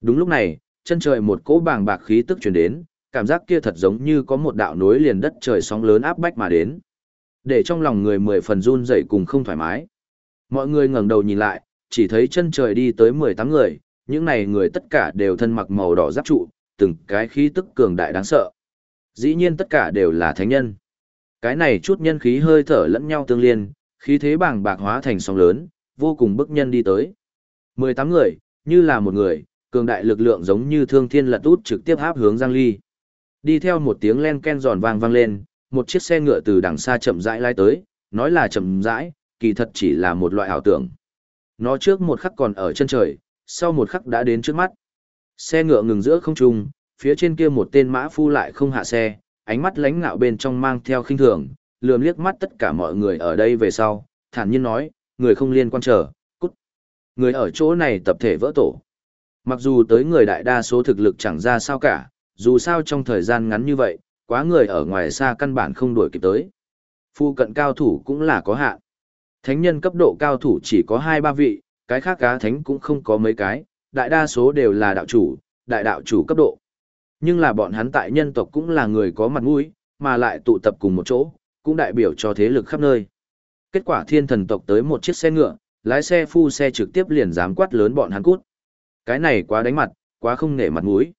Đúng lúc này, chân trời một cỗ bàng bạc khí tức truyền đến, cảm giác kia thật giống như có một đạo nối liền đất trời sóng lớn áp bách mà đến. Để trong lòng người mười phần run rẩy cùng không thoải mái. Mọi người ngẩng đầu nhìn lại, chỉ thấy chân trời đi tới 18 người, những này người tất cả đều thân mặc màu đỏ giáp trụ, từng cái khí tức cường đại đáng sợ. Dĩ nhiên tất cả đều là thánh nhân. Cái này chút nhân khí hơi thở lẫn nhau tương liên, khí thế bàng bạc hóa thành sóng lớn, vô cùng bức nhân đi tới. 18 người, như là một người, cường đại lực lượng giống như thương thiên lật út trực tiếp háp hướng Giang Ly. Đi theo một tiếng len ken giòn vang vang lên, một chiếc xe ngựa từ đằng xa chậm rãi lái tới, nói là chậm rãi, kỳ thật chỉ là một loại ảo tưởng. Nó trước một khắc còn ở chân trời, sau một khắc đã đến trước mắt. Xe ngựa ngừng giữa không trung, phía trên kia một tên mã phu lại không hạ xe, ánh mắt lánh ngạo bên trong mang theo khinh thường, lườm liếc mắt tất cả mọi người ở đây về sau, thản nhiên nói, người không liên quan trở, cút. Người ở chỗ này tập thể vỡ tổ. Mặc dù tới người đại đa số thực lực chẳng ra sao cả, dù sao trong thời gian ngắn như vậy, quá người ở ngoài xa căn bản không đuổi kịp tới. Phu cận cao thủ cũng là có hạn. Thánh nhân cấp độ cao thủ chỉ có 2-3 vị, cái khác cá thánh cũng không có mấy cái, đại đa số đều là đạo chủ, đại đạo chủ cấp độ. Nhưng là bọn hắn tại nhân tộc cũng là người có mặt mũi, mà lại tụ tập cùng một chỗ, cũng đại biểu cho thế lực khắp nơi. Kết quả thiên thần tộc tới một chiếc xe ngựa, lái xe phu xe trực tiếp liền dám quát lớn bọn hắn cút. Cái này quá đánh mặt, quá không nể mặt mũi.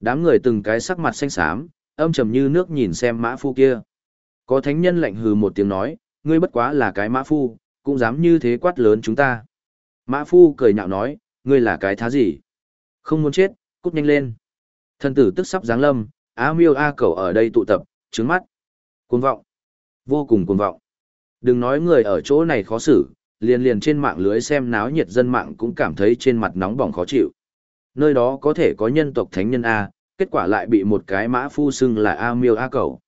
Đám người từng cái sắc mặt xanh xám, âm trầm như nước nhìn xem mã phu kia. Có thánh nhân lạnh hừ một tiếng nói, ngươi bất quá là cái mã phu, cũng dám như thế quát lớn chúng ta. Mã phu cười nhạo nói, ngươi là cái thá gì? Không muốn chết, cút nhanh lên. Thần tử tức sắp giáng lâm, A miêu A cẩu ở đây tụ tập, trứng mắt. Cuồng vọng. Vô cùng cuồng vọng. Đừng nói người ở chỗ này khó xử, liền liền trên mạng lưới xem náo nhiệt dân mạng cũng cảm thấy trên mặt nóng bỏng khó chịu. Nơi đó có thể có nhân tộc thánh nhân A, kết quả lại bị một cái mã phu xưng là A miêu A cẩu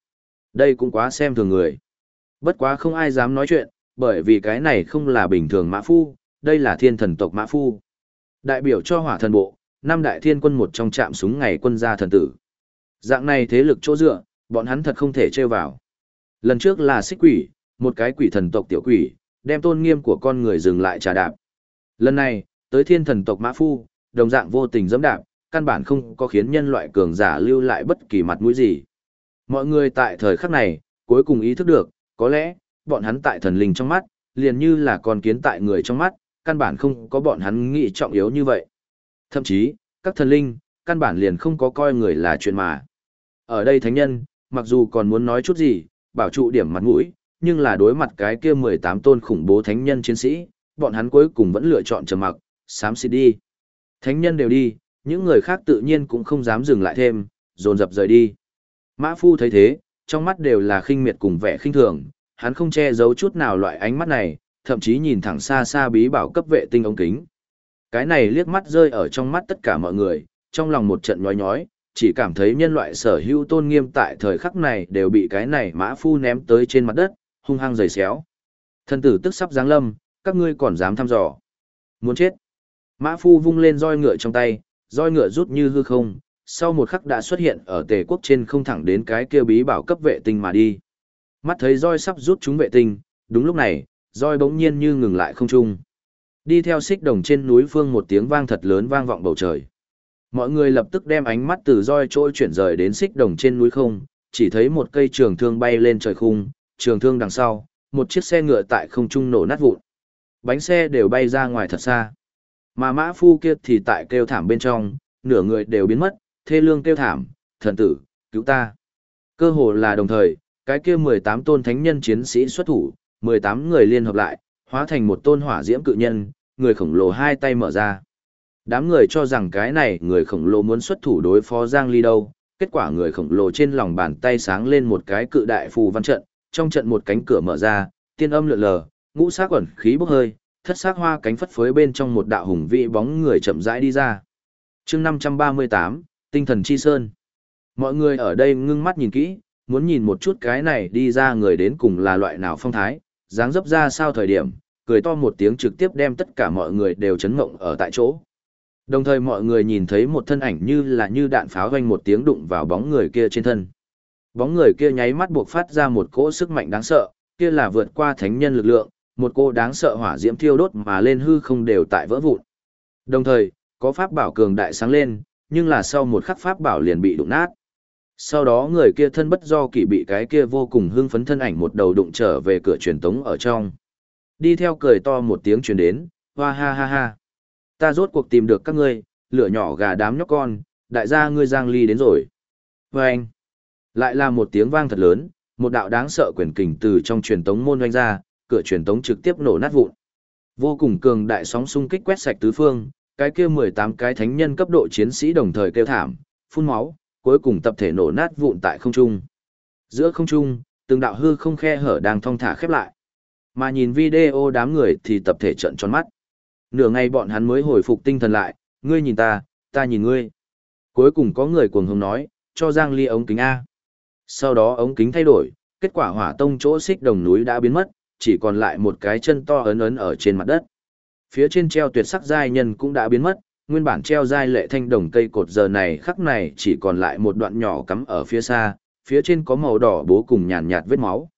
Đây cũng quá xem thường người. Bất quá không ai dám nói chuyện, bởi vì cái này không là bình thường mã phu, đây là thiên thần tộc mã phu. Đại biểu cho hỏa thần bộ, năm đại thiên quân một trong trạm súng ngày quân gia thần tử. Dạng này thế lực chỗ dựa, bọn hắn thật không thể trêu vào. Lần trước là xích quỷ, một cái quỷ thần tộc tiểu quỷ, đem tôn nghiêm của con người dừng lại trà đạp. Lần này, tới thiên thần tộc mã phu, đồng dạng vô tình dẫm đạp, căn bản không có khiến nhân loại cường giả lưu lại bất kỳ mặt mũi gì. Mọi người tại thời khắc này, cuối cùng ý thức được, có lẽ, bọn hắn tại thần linh trong mắt, liền như là con kiến tại người trong mắt, căn bản không có bọn hắn nghĩ trọng yếu như vậy. Thậm chí, các thần linh, căn bản liền không có coi người là chuyện mà. Ở đây thánh nhân, mặc dù còn muốn nói chút gì, bảo trụ điểm mặt mũi, nhưng là đối mặt cái kia 18 tôn khủng bố thánh nhân chiến sĩ, bọn hắn cuối cùng vẫn lựa chọn trầm mặc, xám xịt đi. Thánh nhân đều đi, những người khác tự nhiên cũng không dám dừng lại thêm, dồn dập rời đi. Mã Phu thấy thế, trong mắt đều là khinh miệt cùng vẻ khinh thường, hắn không che giấu chút nào loại ánh mắt này, thậm chí nhìn thẳng xa xa bí bảo cấp vệ tinh ống kính. Cái này liếc mắt rơi ở trong mắt tất cả mọi người, trong lòng một trận nhói nhói, chỉ cảm thấy nhân loại sở hữu tôn nghiêm tại thời khắc này đều bị cái này mã phu ném tới trên mặt đất, hung hăng giày xéo. Thân tử tức sắp giáng lâm, các ngươi còn dám thăm dò. Muốn chết. Mã phu vung lên roi ngựa trong tay, roi ngựa rút như hư không, sau một khắc đã xuất hiện ở tề quốc trên không thẳng đến cái kia bí bảo cấp vệ tinh mà đi. Mắt thấy roi sắp rút chúng vệ tinh, đúng lúc này, roi bỗng nhiên như ngừng lại không trung. Đi theo xích đồng trên núi phương một tiếng vang thật lớn vang vọng bầu trời. Mọi người lập tức đem ánh mắt từ roi trôi chuyển rời đến xích đồng trên núi không, chỉ thấy một cây trường thương bay lên trời khung, trường thương đằng sau, một chiếc xe ngựa tại không trung nổ nát vụn. Bánh xe đều bay ra ngoài thật xa. Mà mã phu kia thì tại kêu thảm bên trong, nửa người đều biến mất, thê lương kêu thảm, thần tử, cứu ta. Cơ hồ là đồng thời, cái kia 18 tôn thánh nhân chiến sĩ xuất thủ, 18 người liên hợp lại, hóa thành một tôn hỏa diễm cự nhân, người khổng lồ hai tay mở ra. Đám người cho rằng cái này người khổng lồ muốn xuất thủ đối phó Giang Ly đâu, kết quả người khổng lồ trên lòng bàn tay sáng lên một cái cự đại phù văn trận, trong trận một cánh cửa mở ra, tiên âm lượn lờ, ngũ sắc ẩn khí bốc hơi, thất sắc hoa cánh phất phới bên trong một đạo hùng vị bóng người chậm rãi đi ra. Chương 538, Tinh thần chi sơn. Mọi người ở đây ngưng mắt nhìn kỹ, muốn nhìn một chút cái này đi ra người đến cùng là loại nào phong thái, dáng dấp ra sao thời điểm, cười to một tiếng trực tiếp đem tất cả mọi người đều chấn ngộng ở tại chỗ. Đồng thời mọi người nhìn thấy một thân ảnh như là như đạn pháo doanh một tiếng đụng vào bóng người kia trên thân. Bóng người kia nháy mắt buộc phát ra một cỗ sức mạnh đáng sợ, kia là vượt qua thánh nhân lực lượng, một cô đáng sợ hỏa diễm thiêu đốt mà lên hư không đều tại vỡ vụn. Đồng thời, có pháp bảo cường đại sáng lên, nhưng là sau một khắc pháp bảo liền bị đụng nát. Sau đó người kia thân bất do kỷ bị cái kia vô cùng hưng phấn thân ảnh một đầu đụng trở về cửa truyền tống ở trong. Đi theo cười to một tiếng truyền đến, hoa ha ha ha. Ta rốt cuộc tìm được các ngươi, lửa nhỏ gà đám nhóc con, đại gia ngươi giang ly đến rồi. Và anh, lại là một tiếng vang thật lớn, một đạo đáng sợ quyền kình từ trong truyền tống môn doanh ra, cửa truyền tống trực tiếp nổ nát vụn. Vô cùng cường đại sóng xung kích quét sạch tứ phương, cái kia 18 cái thánh nhân cấp độ chiến sĩ đồng thời kêu thảm, phun máu, cuối cùng tập thể nổ nát vụn tại không trung. Giữa không trung, từng đạo hư không khe hở đang thong thả khép lại. Mà nhìn video đám người thì tập thể trợn tròn mắt. Nửa ngày bọn hắn mới hồi phục tinh thần lại, ngươi nhìn ta, ta nhìn ngươi. Cuối cùng có người cuồng hùng nói, cho Giang Ly ống kính A. Sau đó ống kính thay đổi, kết quả hỏa tông chỗ xích đồng núi đã biến mất, chỉ còn lại một cái chân to ấn ấn ở trên mặt đất. Phía trên treo tuyệt sắc giai nhân cũng đã biến mất, nguyên bản treo dai lệ thanh đồng cây cột giờ này khắc này chỉ còn lại một đoạn nhỏ cắm ở phía xa, phía trên có màu đỏ bố cùng nhàn nhạt vết máu.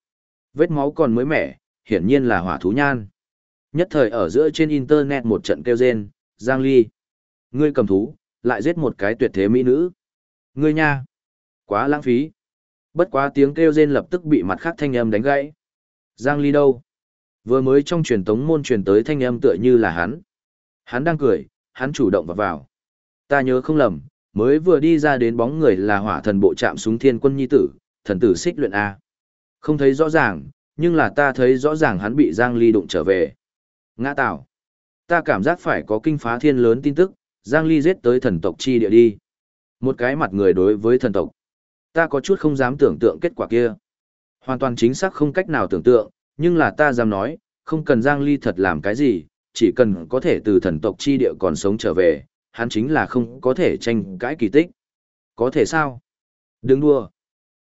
Vết máu còn mới mẻ, hiển nhiên là hỏa thú nhan. Nhất thời ở giữa trên internet một trận kêu rên, Giang Ly. Ngươi cầm thú, lại giết một cái tuyệt thế mỹ nữ. Ngươi nha. Quá lãng phí. Bất quá tiếng kêu rên lập tức bị mặt khác thanh âm đánh gãy. Giang Ly đâu? Vừa mới trong truyền tống môn truyền tới thanh âm tựa như là hắn. Hắn đang cười, hắn chủ động vào vào. Ta nhớ không lầm, mới vừa đi ra đến bóng người là hỏa thần bộ trạm súng thiên quân nhi tử, thần tử xích luyện A. Không thấy rõ ràng, nhưng là ta thấy rõ ràng hắn bị Giang Ly đụng trở về. Ngã tạo. Ta cảm giác phải có kinh phá thiên lớn tin tức, Giang Ly giết tới thần tộc chi địa đi. Một cái mặt người đối với thần tộc. Ta có chút không dám tưởng tượng kết quả kia. Hoàn toàn chính xác không cách nào tưởng tượng, nhưng là ta dám nói, không cần Giang Ly thật làm cái gì, chỉ cần có thể từ thần tộc chi địa còn sống trở về, hắn chính là không có thể tranh cãi kỳ tích. Có thể sao? Đừng đua.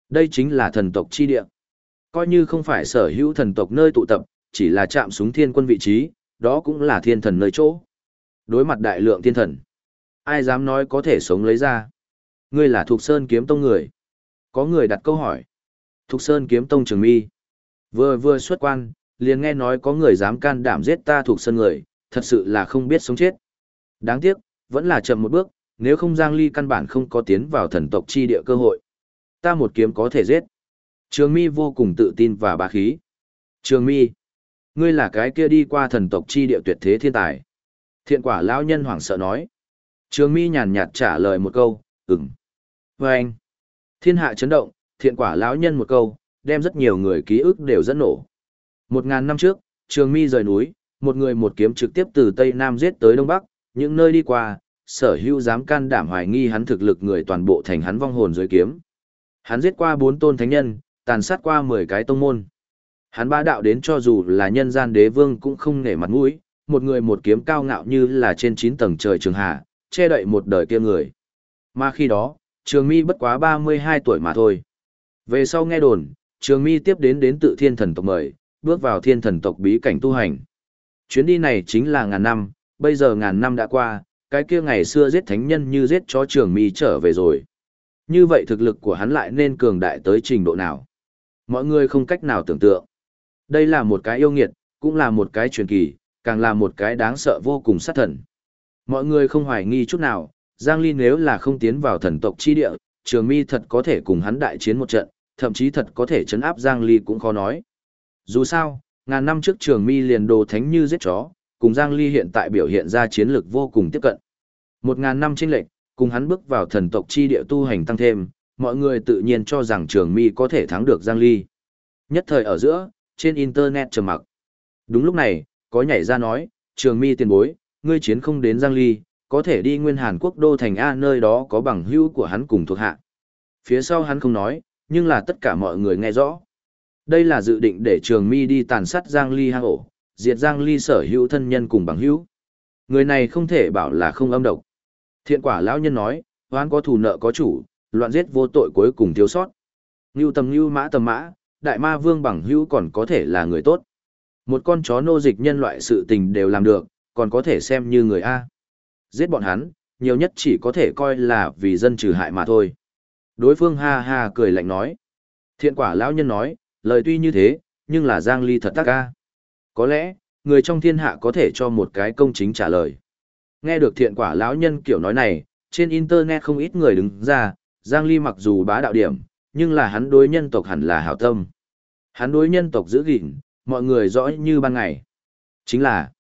Đây chính là thần tộc chi địa. Coi như không phải sở hữu thần tộc nơi tụ tập, chỉ là chạm súng thiên quân vị trí, đó cũng là thiên thần nơi chỗ. Đối mặt đại lượng thiên thần. Ai dám nói có thể sống lấy ra? Ngươi là thuộc sơn kiếm tông người. Có người đặt câu hỏi. Thục Sơn kiếm tông trường mi. Vừa vừa xuất quan, liền nghe nói có người dám can đảm giết ta thuộc Sơn người, thật sự là không biết sống chết. Đáng tiếc, vẫn là chậm một bước, nếu không Giang Ly căn bản không có tiến vào thần tộc chi địa cơ hội. Ta một kiếm có thể giết. Trường mi vô cùng tự tin và bá khí. Trường mi, ngươi là cái kia đi qua thần tộc chi địa tuyệt thế thiên tài. Thiện quả lão nhân hoảng sợ nói. Trường mi nhàn nhạt trả lời một câu, ừm. Và anh, thiên hạ chấn động, thiện quả lão nhân một câu, đem rất nhiều người ký ức đều dẫn nổ. Một ngàn năm trước, trường mi rời núi, một người một kiếm trực tiếp từ Tây Nam giết tới Đông Bắc, những nơi đi qua, sở hữu dám can đảm hoài nghi hắn thực lực người toàn bộ thành hắn vong hồn dưới kiếm. Hắn giết qua bốn tôn thánh nhân, tàn sát qua mười cái tông môn. Hắn ba đạo đến cho dù là nhân gian đế vương cũng không nể mặt mũi, một người một kiếm cao ngạo như là trên chín tầng trời trường hạ, che đậy một đời kia người. Mà khi đó, Trường Mi bất quá 32 tuổi mà thôi. Về sau nghe đồn, Trường Mi tiếp đến đến tự thiên thần tộc mời, bước vào thiên thần tộc bí cảnh tu hành. Chuyến đi này chính là ngàn năm, bây giờ ngàn năm đã qua, cái kia ngày xưa giết thánh nhân như giết chó Trường Mi trở về rồi. Như vậy thực lực của hắn lại nên cường đại tới trình độ nào? Mọi người không cách nào tưởng tượng. Đây là một cái yêu nghiệt, cũng là một cái truyền kỳ, càng là một cái đáng sợ vô cùng sát thần. Mọi người không hoài nghi chút nào, Giang Ly nếu là không tiến vào thần tộc chi địa, Trường Mi thật có thể cùng hắn đại chiến một trận, thậm chí thật có thể chấn áp Giang Ly cũng khó nói. Dù sao, ngàn năm trước Trường Mi liền đồ thánh như giết chó, cùng Giang Ly hiện tại biểu hiện ra chiến lược vô cùng tiếp cận. Một ngàn năm chênh lệch, cùng hắn bước vào thần tộc chi địa tu hành tăng thêm, mọi người tự nhiên cho rằng Trường Mi có thể thắng được Giang Ly. Nhất thời ở giữa, trên internet trầm mặc. Đúng lúc này, có nhảy ra nói, Trường Mi tiền bối, ngươi chiến không đến Giang Ly, có thể đi nguyên Hàn Quốc đô thành A nơi đó có bằng hữu của hắn cùng thuộc hạ. Phía sau hắn không nói, nhưng là tất cả mọi người nghe rõ. Đây là dự định để Trường Mi đi tàn sát Giang Ly hang ổ, diệt Giang Ly sở hữu thân nhân cùng bằng hữu. Người này không thể bảo là không âm độc. Thiện quả lão nhân nói, oán có thù nợ có chủ, loạn giết vô tội cuối cùng thiếu sót. Ngưu tầm ngưu mã tầm mã, đại ma vương bằng hữu còn có thể là người tốt. Một con chó nô dịch nhân loại sự tình đều làm được, còn có thể xem như người A. Giết bọn hắn, nhiều nhất chỉ có thể coi là vì dân trừ hại mà thôi. Đối phương ha ha cười lạnh nói. Thiện quả lão nhân nói, lời tuy như thế, nhưng là Giang Ly thật tác ca. Có lẽ, người trong thiên hạ có thể cho một cái công chính trả lời. Nghe được thiện quả lão nhân kiểu nói này, trên internet không ít người đứng ra, Giang Ly mặc dù bá đạo điểm, nhưng là hắn đối nhân tộc hẳn là hảo tâm. Hắn đối nhân tộc giữ gìn, mọi người rõ như ban ngày. Chính là,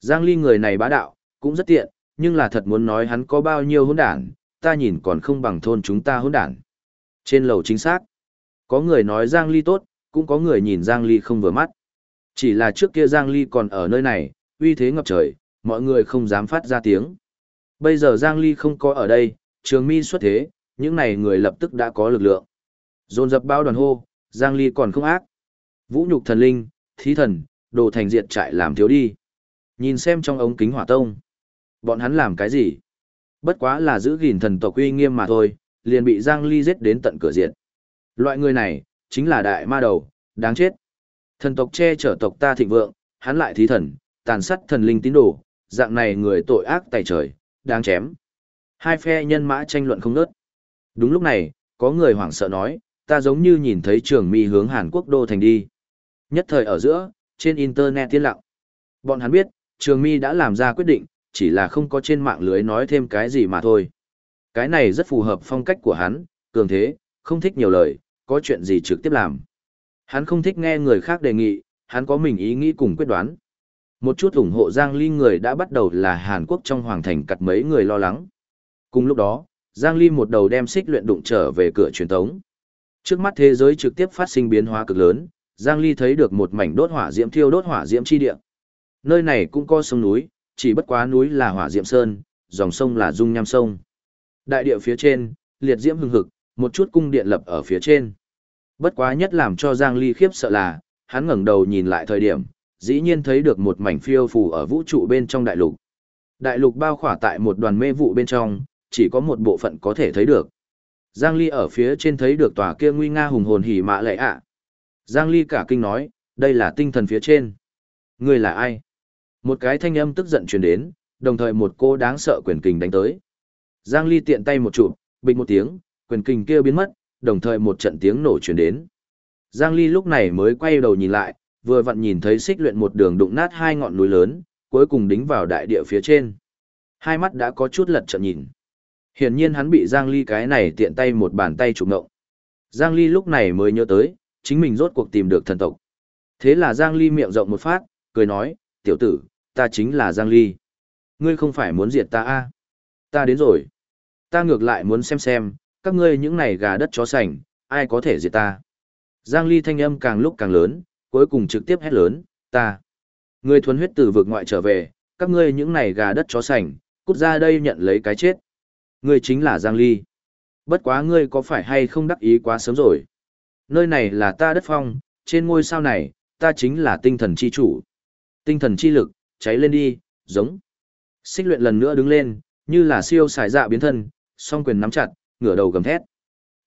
Giang Ly người này bá đạo, cũng rất tiện, nhưng là thật muốn nói hắn có bao nhiêu hỗn đản, ta nhìn còn không bằng thôn chúng ta hỗn đản. Trên lầu chính xác, có người nói Giang Ly tốt, cũng có người nhìn Giang Ly không vừa mắt. Chỉ là trước kia Giang Ly còn ở nơi này, uy thế ngập trời, mọi người không dám phát ra tiếng. Bây giờ Giang Ly không có ở đây, trường mi xuất thế, những này người lập tức đã có lực lượng. Dồn dập bao đoàn hô, Giang Ly còn không ác. Vũ nhục thần linh, thí thần, đồ thành diệt trại làm thiếu đi. Nhìn xem trong ống kính hỏa tông. Bọn hắn làm cái gì? Bất quá là giữ gìn thần tộc uy nghiêm mà thôi, liền bị Giang Ly giết đến tận cửa diệt. Loại người này, chính là đại ma đầu, đáng chết. Thần tộc che chở tộc ta thịnh vượng, hắn lại thí thần, tàn sát thần linh tín đồ, dạng này người tội ác tày trời, đáng chém. Hai phe nhân mã tranh luận không ngớt. Đúng lúc này, có người hoảng sợ nói, ta giống như nhìn thấy trường mi hướng Hàn Quốc đô thành đi. Nhất thời ở giữa, trên internet tiên lặng. Bọn hắn biết, trường mi đã làm ra quyết định, chỉ là không có trên mạng lưới nói thêm cái gì mà thôi. Cái này rất phù hợp phong cách của hắn, cường thế, không thích nhiều lời, có chuyện gì trực tiếp làm. Hắn không thích nghe người khác đề nghị, hắn có mình ý nghĩ cùng quyết đoán. Một chút ủng hộ Giang Ly người đã bắt đầu là Hàn Quốc trong hoàng thành cặt mấy người lo lắng. Cùng lúc đó, Giang Ly một đầu đem xích luyện đụng trở về cửa truyền tống. Trước mắt thế giới trực tiếp phát sinh biến hóa cực lớn, Giang Ly thấy được một mảnh đốt hỏa diễm thiêu đốt hỏa diễm chi địa. Nơi này cũng có sông núi, chỉ bất quá núi là hỏa diễm sơn, dòng sông là dung nham sông. Đại địa phía trên, liệt diễm hừng hực, một chút cung điện lập ở phía trên. Bất quá nhất làm cho Giang Ly khiếp sợ là, hắn ngẩng đầu nhìn lại thời điểm, dĩ nhiên thấy được một mảnh phiêu phù ở vũ trụ bên trong đại lục. Đại lục bao khỏa tại một đoàn mê vụ bên trong, chỉ có một bộ phận có thể thấy được. Giang Ly ở phía trên thấy được tòa kia nguy nga hùng hồn hỉ mạ lệ ạ. Giang Ly cả kinh nói, đây là tinh thần phía trên. Người là ai? Một cái thanh âm tức giận truyền đến, đồng thời một cô đáng sợ quyền kình đánh tới. Giang Ly tiện tay một chụp, bình một tiếng, quyền kình kia biến mất, đồng thời một trận tiếng nổ truyền đến. Giang Ly lúc này mới quay đầu nhìn lại, vừa vặn nhìn thấy xích luyện một đường đụng nát hai ngọn núi lớn, cuối cùng đính vào đại địa phía trên. Hai mắt đã có chút lật trận nhìn. Hiển nhiên hắn bị Giang Ly cái này tiện tay một bàn tay chụp ngộng. Giang Ly lúc này mới nhớ tới, chính mình rốt cuộc tìm được thần tộc. Thế là Giang Ly miệng rộng một phát, cười nói, tiểu tử, ta chính là Giang Ly. Ngươi không phải muốn diệt ta a? À? Ta đến rồi. Ta ngược lại muốn xem xem, các ngươi những này gà đất chó sành, ai có thể diệt ta. Giang Ly thanh âm càng lúc càng lớn, cuối cùng trực tiếp hét lớn, ta. Ngươi thuần huyết từ vực ngoại trở về, các ngươi những này gà đất chó sành, cút ra đây nhận lấy cái chết. Ngươi chính là Giang Ly. Bất quá ngươi có phải hay không đắc ý quá sớm rồi. Nơi này là ta đất phong, trên ngôi sao này, ta chính là tinh thần chi chủ. Tinh thần chi lực, cháy lên đi, giống. Xích luyện lần nữa đứng lên, như là siêu xài dạ biến thân, song quyền nắm chặt, ngửa đầu gầm thét.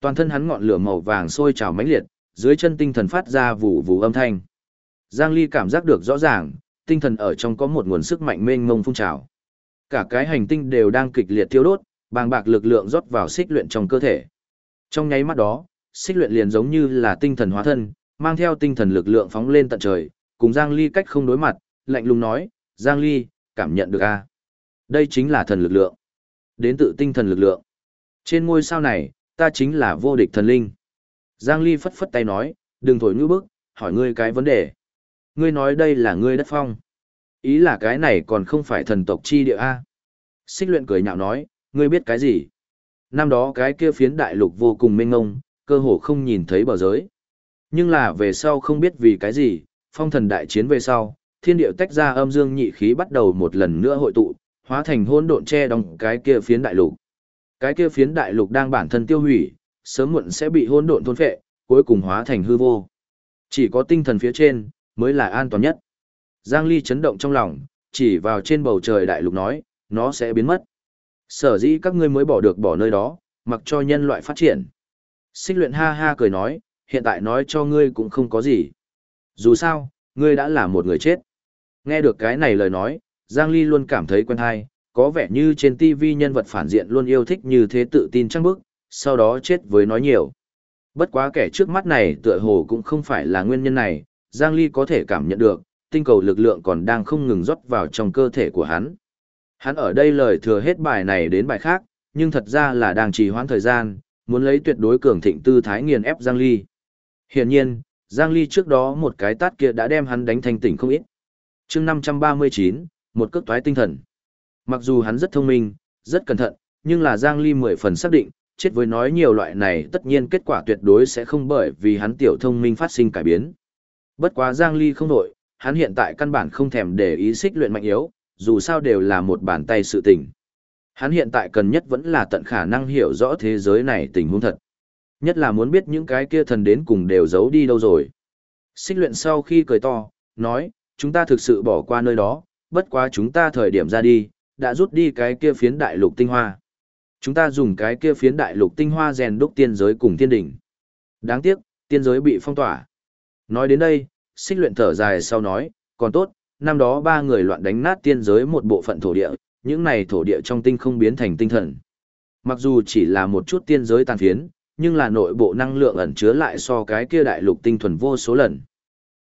Toàn thân hắn ngọn lửa màu vàng sôi trào mãnh liệt, dưới chân tinh thần phát ra vụ vụ âm thanh. Giang Ly cảm giác được rõ ràng, tinh thần ở trong có một nguồn sức mạnh mênh mông phun trào. Cả cái hành tinh đều đang kịch liệt thiêu đốt, bàng bạc lực lượng rót vào xích luyện trong cơ thể. Trong nháy mắt đó, xích luyện liền giống như là tinh thần hóa thân, mang theo tinh thần lực lượng phóng lên tận trời, cùng Giang Ly cách không đối mặt, lạnh lùng nói, Giang Ly, cảm nhận được a à? Đây chính là thần lực lượng. Đến tự tinh thần lực lượng. Trên ngôi sao này, ta chính là vô địch thần linh. Giang Ly phất phất tay nói, đừng thổi ngữ bức, hỏi ngươi cái vấn đề. Ngươi nói đây là ngươi đất phong. Ý là cái này còn không phải thần tộc chi địa A. Xích luyện cười nhạo nói, ngươi biết cái gì? Năm đó cái kia phiến đại lục vô cùng mênh ngông, cơ hồ không nhìn thấy bờ giới. Nhưng là về sau không biết vì cái gì, phong thần đại chiến về sau, thiên điệu tách ra âm dương nhị khí bắt đầu một lần nữa hội tụ, hóa thành hôn độn che đóng cái kia phiến đại lục. Cái kia phiến đại lục đang bản thân tiêu hủy, sớm muộn sẽ bị hôn độn thôn phệ, cuối cùng hóa thành hư vô. Chỉ có tinh thần phía trên, mới là an toàn nhất. Giang Ly chấn động trong lòng, chỉ vào trên bầu trời đại lục nói, nó sẽ biến mất. Sở dĩ các ngươi mới bỏ được bỏ nơi đó, mặc cho nhân loại phát triển. Xích luyện ha ha cười nói, hiện tại nói cho ngươi cũng không có gì. Dù sao, ngươi đã là một người chết. Nghe được cái này lời nói, Giang Ly luôn cảm thấy quen hay, có vẻ như trên TV nhân vật phản diện luôn yêu thích như thế tự tin trăng bức, sau đó chết với nói nhiều. Bất quá kẻ trước mắt này tựa hồ cũng không phải là nguyên nhân này, Giang Ly có thể cảm nhận được, tinh cầu lực lượng còn đang không ngừng rót vào trong cơ thể của hắn. Hắn ở đây lời thừa hết bài này đến bài khác, nhưng thật ra là đang trì hoãn thời gian, muốn lấy tuyệt đối cường thịnh tư thái nghiền ép Giang Ly. Hiển nhiên, Giang Ly trước đó một cái tát kia đã đem hắn đánh thành tỉnh không ít. chương 539, một cước toái tinh thần. Mặc dù hắn rất thông minh, rất cẩn thận, nhưng là Giang Ly mười phần xác định, chết với nói nhiều loại này tất nhiên kết quả tuyệt đối sẽ không bởi vì hắn tiểu thông minh phát sinh cải biến. Bất quá Giang Ly không đổi, hắn hiện tại căn bản không thèm để ý xích luyện mạnh yếu, dù sao đều là một bàn tay sự tình. Hắn hiện tại cần nhất vẫn là tận khả năng hiểu rõ thế giới này tình huống thật. Nhất là muốn biết những cái kia thần đến cùng đều giấu đi đâu rồi. Xích luyện sau khi cười to, nói, chúng ta thực sự bỏ qua nơi đó, bất quá chúng ta thời điểm ra đi, đã rút đi cái kia phiến đại lục tinh hoa. Chúng ta dùng cái kia phiến đại lục tinh hoa rèn đúc tiên giới cùng thiên đỉnh. Đáng tiếc, tiên giới bị phong tỏa. Nói đến đây, xích luyện thở dài sau nói, còn tốt, năm đó ba người loạn đánh nát tiên giới một bộ phận thổ địa, những này thổ địa trong tinh không biến thành tinh thần. Mặc dù chỉ là một chút tiên giới tàn phiến, nhưng là nội bộ năng lượng ẩn chứa lại so cái kia đại lục tinh thuần vô số lần.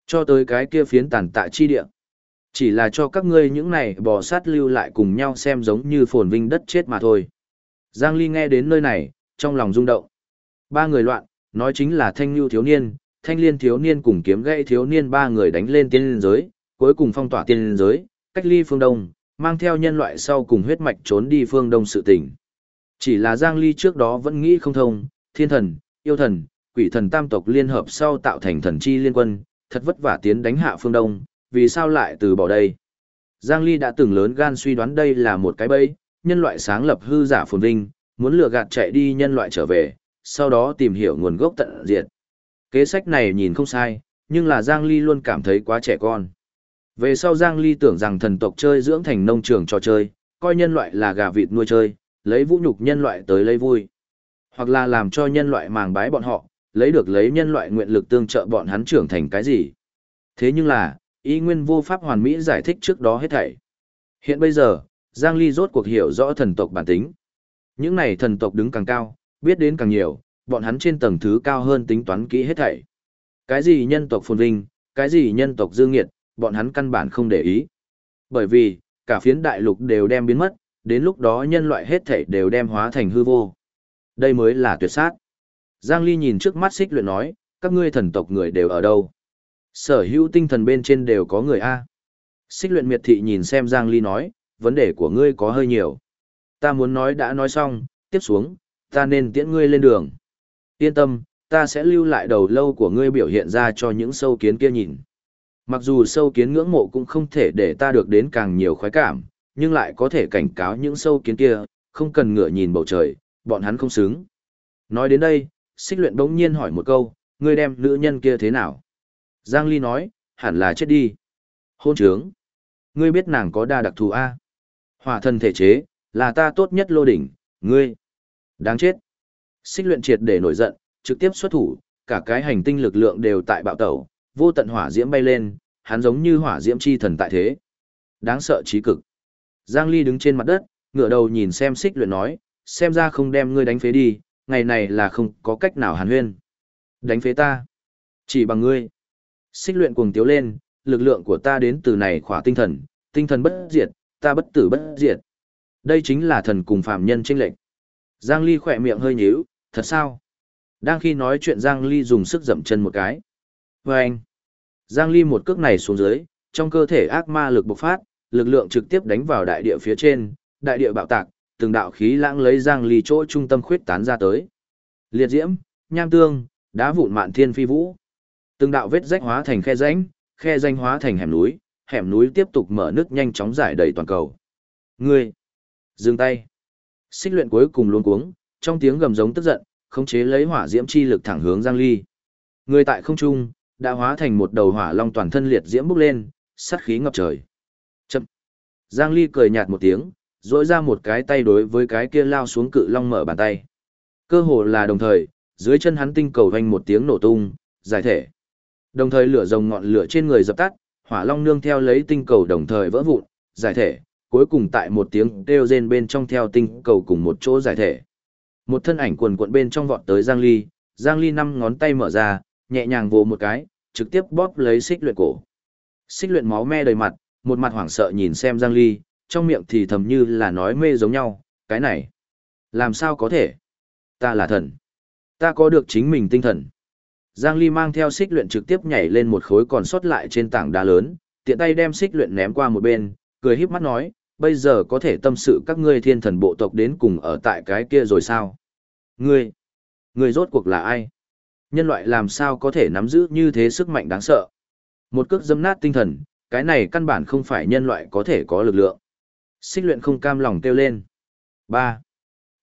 Cho tới cái kia phiến tàn tạ chi địa. Chỉ là cho các ngươi những này bò sát lưu lại cùng nhau xem giống như phồn vinh đất chết mà thôi. Giang Ly nghe đến nơi này, trong lòng rung động. Ba người loạn, nói chính là thanh lưu thiếu niên, thanh liên thiếu niên cùng kiếm gãy thiếu niên ba người đánh lên tiên liên giới, cuối cùng phong tỏa tiên liên giới, cách ly phương đông, mang theo nhân loại sau cùng huyết mạch trốn đi phương đông sự tỉnh. Chỉ là Giang Ly trước đó vẫn nghĩ không thông, thiên thần, yêu thần, quỷ thần tam tộc liên hợp sau tạo thành thần chi liên quân, thật vất vả tiến đánh hạ phương đông, vì sao lại từ bỏ đây? Giang Ly đã từng lớn gan suy đoán đây là một cái bẫy, nhân loại sáng lập hư giả phồn vinh, muốn lừa gạt chạy đi nhân loại trở về, sau đó tìm hiểu nguồn gốc tận diệt. Kế sách này nhìn không sai, nhưng là Giang Ly luôn cảm thấy quá trẻ con. Về sau Giang Ly tưởng rằng thần tộc chơi dưỡng thành nông trường trò chơi, coi nhân loại là gà vịt nuôi chơi, lấy vũ nhục nhân loại tới lấy vui. Hoặc là làm cho nhân loại màng bái bọn họ, lấy được lấy nhân loại nguyện lực tương trợ bọn hắn trưởng thành cái gì. Thế nhưng là, ý nguyên vô pháp hoàn mỹ giải thích trước đó hết thảy. Hiện bây giờ, Giang Ly rốt cuộc hiểu rõ thần tộc bản tính. Những này thần tộc đứng càng cao, biết đến càng nhiều, bọn hắn trên tầng thứ cao hơn tính toán kỹ hết thảy. Cái gì nhân tộc phồn vinh, cái gì nhân tộc dương nghiệt, bọn hắn căn bản không để ý. Bởi vì, cả phiến đại lục đều đem biến mất, đến lúc đó nhân loại hết thảy đều đem hóa thành hư vô. Đây mới là tuyệt sát. Giang Ly nhìn trước mắt xích luyện nói, các ngươi thần tộc người đều ở đâu? Sở hữu tinh thần bên trên đều có người A. Xích luyện miệt thị nhìn xem Giang Ly nói, vấn đề của ngươi có hơi nhiều. Ta muốn nói đã nói xong, tiếp xuống, ta nên tiễn ngươi lên đường. Yên tâm, ta sẽ lưu lại đầu lâu của ngươi biểu hiện ra cho những sâu kiến kia nhìn. Mặc dù sâu kiến ngưỡng mộ cũng không thể để ta được đến càng nhiều khoái cảm, nhưng lại có thể cảnh cáo những sâu kiến kia, không cần ngửa nhìn bầu trời, bọn hắn không xứng. Nói đến đây, xích luyện bỗng nhiên hỏi một câu, ngươi đem nữ nhân kia thế nào? Giang Ly nói, hẳn là chết đi. Hôn trướng. Ngươi biết nàng có đa đặc thù A. Hỏa thần thể chế, là ta tốt nhất lô đỉnh, ngươi. Đáng chết. Xích luyện triệt để nổi giận, trực tiếp xuất thủ, cả cái hành tinh lực lượng đều tại bạo tẩu, vô tận hỏa diễm bay lên, hắn giống như hỏa diễm chi thần tại thế. Đáng sợ trí cực. Giang Ly đứng trên mặt đất, ngửa đầu nhìn xem xích luyện nói, xem ra không đem ngươi đánh phế đi, ngày này là không có cách nào hàn huyên. Đánh phế ta. Chỉ bằng ngươi. Xích luyện cuồng tiếu lên, lực lượng của ta đến từ này khỏa tinh thần, tinh thần bất diệt, ta bất tử bất diệt. Đây chính là thần cùng phàm nhân chênh lệch Giang Ly khỏe miệng hơi nhíu, thật sao? Đang khi nói chuyện Giang Ly dùng sức dậm chân một cái. Và anh, Giang Ly một cước này xuống dưới, trong cơ thể ác ma lực bộc phát, lực lượng trực tiếp đánh vào đại địa phía trên, đại địa bạo tạc, từng đạo khí lãng lấy Giang Ly chỗ trung tâm khuyết tán ra tới. Liệt diễm, nham tương, đá vụn mạn thiên phi vũ. Từng đạo vết rách hóa thành khe rãnh, khe rãnh hóa thành hẻm núi, hẻm núi tiếp tục mở nước nhanh chóng giải đầy toàn cầu. Ngươi, dừng tay. Xích luyện cuối cùng luống cuống, trong tiếng gầm giống tức giận, khống chế lấy hỏa diễm chi lực thẳng hướng Giang Ly. Người tại không trung, đã hóa thành một đầu hỏa long toàn thân liệt diễm bốc lên, sát khí ngập trời. Chậm. Giang Ly cười nhạt một tiếng, duỗi ra một cái tay đối với cái kia lao xuống cự long mở bàn tay. Cơ hồ là đồng thời, dưới chân hắn tinh cầu vang một tiếng nổ tung, giải thể. Đồng thời lửa rồng ngọn lửa trên người dập tắt, hỏa long nương theo lấy tinh cầu đồng thời vỡ vụn, giải thể, cuối cùng tại một tiếng kêu rên bên trong theo tinh cầu cùng một chỗ giải thể. Một thân ảnh quần cuộn bên trong vọt tới Giang Ly, Giang Ly năm ngón tay mở ra, nhẹ nhàng vồ một cái, trực tiếp bóp lấy xích luyện cổ. Xích luyện máu me đầy mặt, một mặt hoảng sợ nhìn xem Giang Ly, trong miệng thì thầm như là nói mê giống nhau, cái này. Làm sao có thể? Ta là thần. Ta có được chính mình tinh thần. Giang Ly mang theo xích luyện trực tiếp nhảy lên một khối còn sót lại trên tảng đá lớn, tiện tay đem xích luyện ném qua một bên, cười híp mắt nói, bây giờ có thể tâm sự các ngươi thiên thần bộ tộc đến cùng ở tại cái kia rồi sao? Ngươi, ngươi rốt cuộc là ai? Nhân loại làm sao có thể nắm giữ như thế sức mạnh đáng sợ? Một cước dâm nát tinh thần, cái này căn bản không phải nhân loại có thể có lực lượng. Xích luyện không cam lòng kêu lên. 3.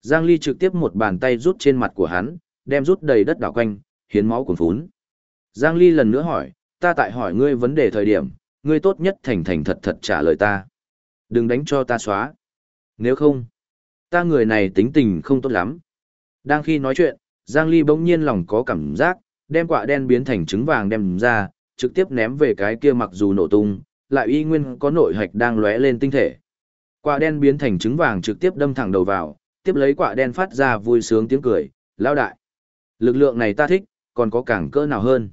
Giang Ly trực tiếp một bàn tay rút trên mặt của hắn, đem rút đầy đất đảo quanh, hiến máu cuồn phún. Giang Ly lần nữa hỏi, ta tại hỏi ngươi vấn đề thời điểm, ngươi tốt nhất thành thành thật thật trả lời ta. Đừng đánh cho ta xóa. Nếu không, ta người này tính tình không tốt lắm. Đang khi nói chuyện, Giang Ly bỗng nhiên lòng có cảm giác, đem quả đen biến thành trứng vàng đem ra, trực tiếp ném về cái kia mặc dù nổ tung, lại y nguyên có nội hạch đang lóe lên tinh thể. Quả đen biến thành trứng vàng trực tiếp đâm thẳng đầu vào, tiếp lấy quả đen phát ra vui sướng tiếng cười, lao đại. Lực lượng này ta thích, còn có càng cỡ nào hơn.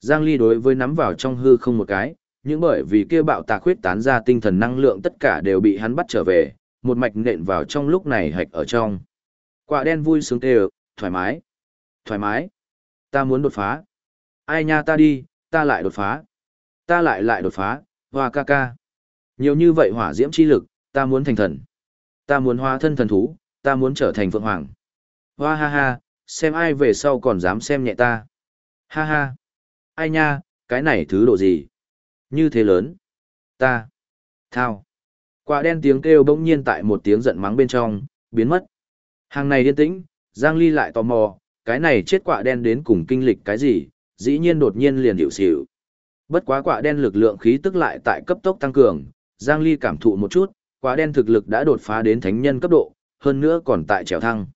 Giang Ly đối với nắm vào trong hư không một cái, nhưng bởi vì kia bạo tạc khuyết tán ra tinh thần năng lượng tất cả đều bị hắn bắt trở về, một mạch nện vào trong lúc này hạch ở trong. Quả đen vui sướng tê thoải mái, thoải mái. Ta muốn đột phá. Ai nha ta đi, ta lại đột phá. Ta lại lại đột phá, hoa ca ca. Nhiều như vậy hỏa diễm chi lực, ta muốn thành thần. Ta muốn hóa thân thần thú, ta muốn trở thành phượng hoàng. Hoa ha ha, xem ai về sau còn dám xem nhẹ ta. Ha ha. Ai nha, cái này thứ độ gì? Như thế lớn. Ta. Thao. Quả đen tiếng kêu bỗng nhiên tại một tiếng giận mắng bên trong, biến mất. Hàng này điên tĩnh, Giang Ly lại tò mò, cái này chết quả đen đến cùng kinh lịch cái gì, dĩ nhiên đột nhiên liền hiểu xỉu. Bất quá quả đen lực lượng khí tức lại tại cấp tốc tăng cường, Giang Ly cảm thụ một chút, quả đen thực lực đã đột phá đến thánh nhân cấp độ, hơn nữa còn tại trèo thăng.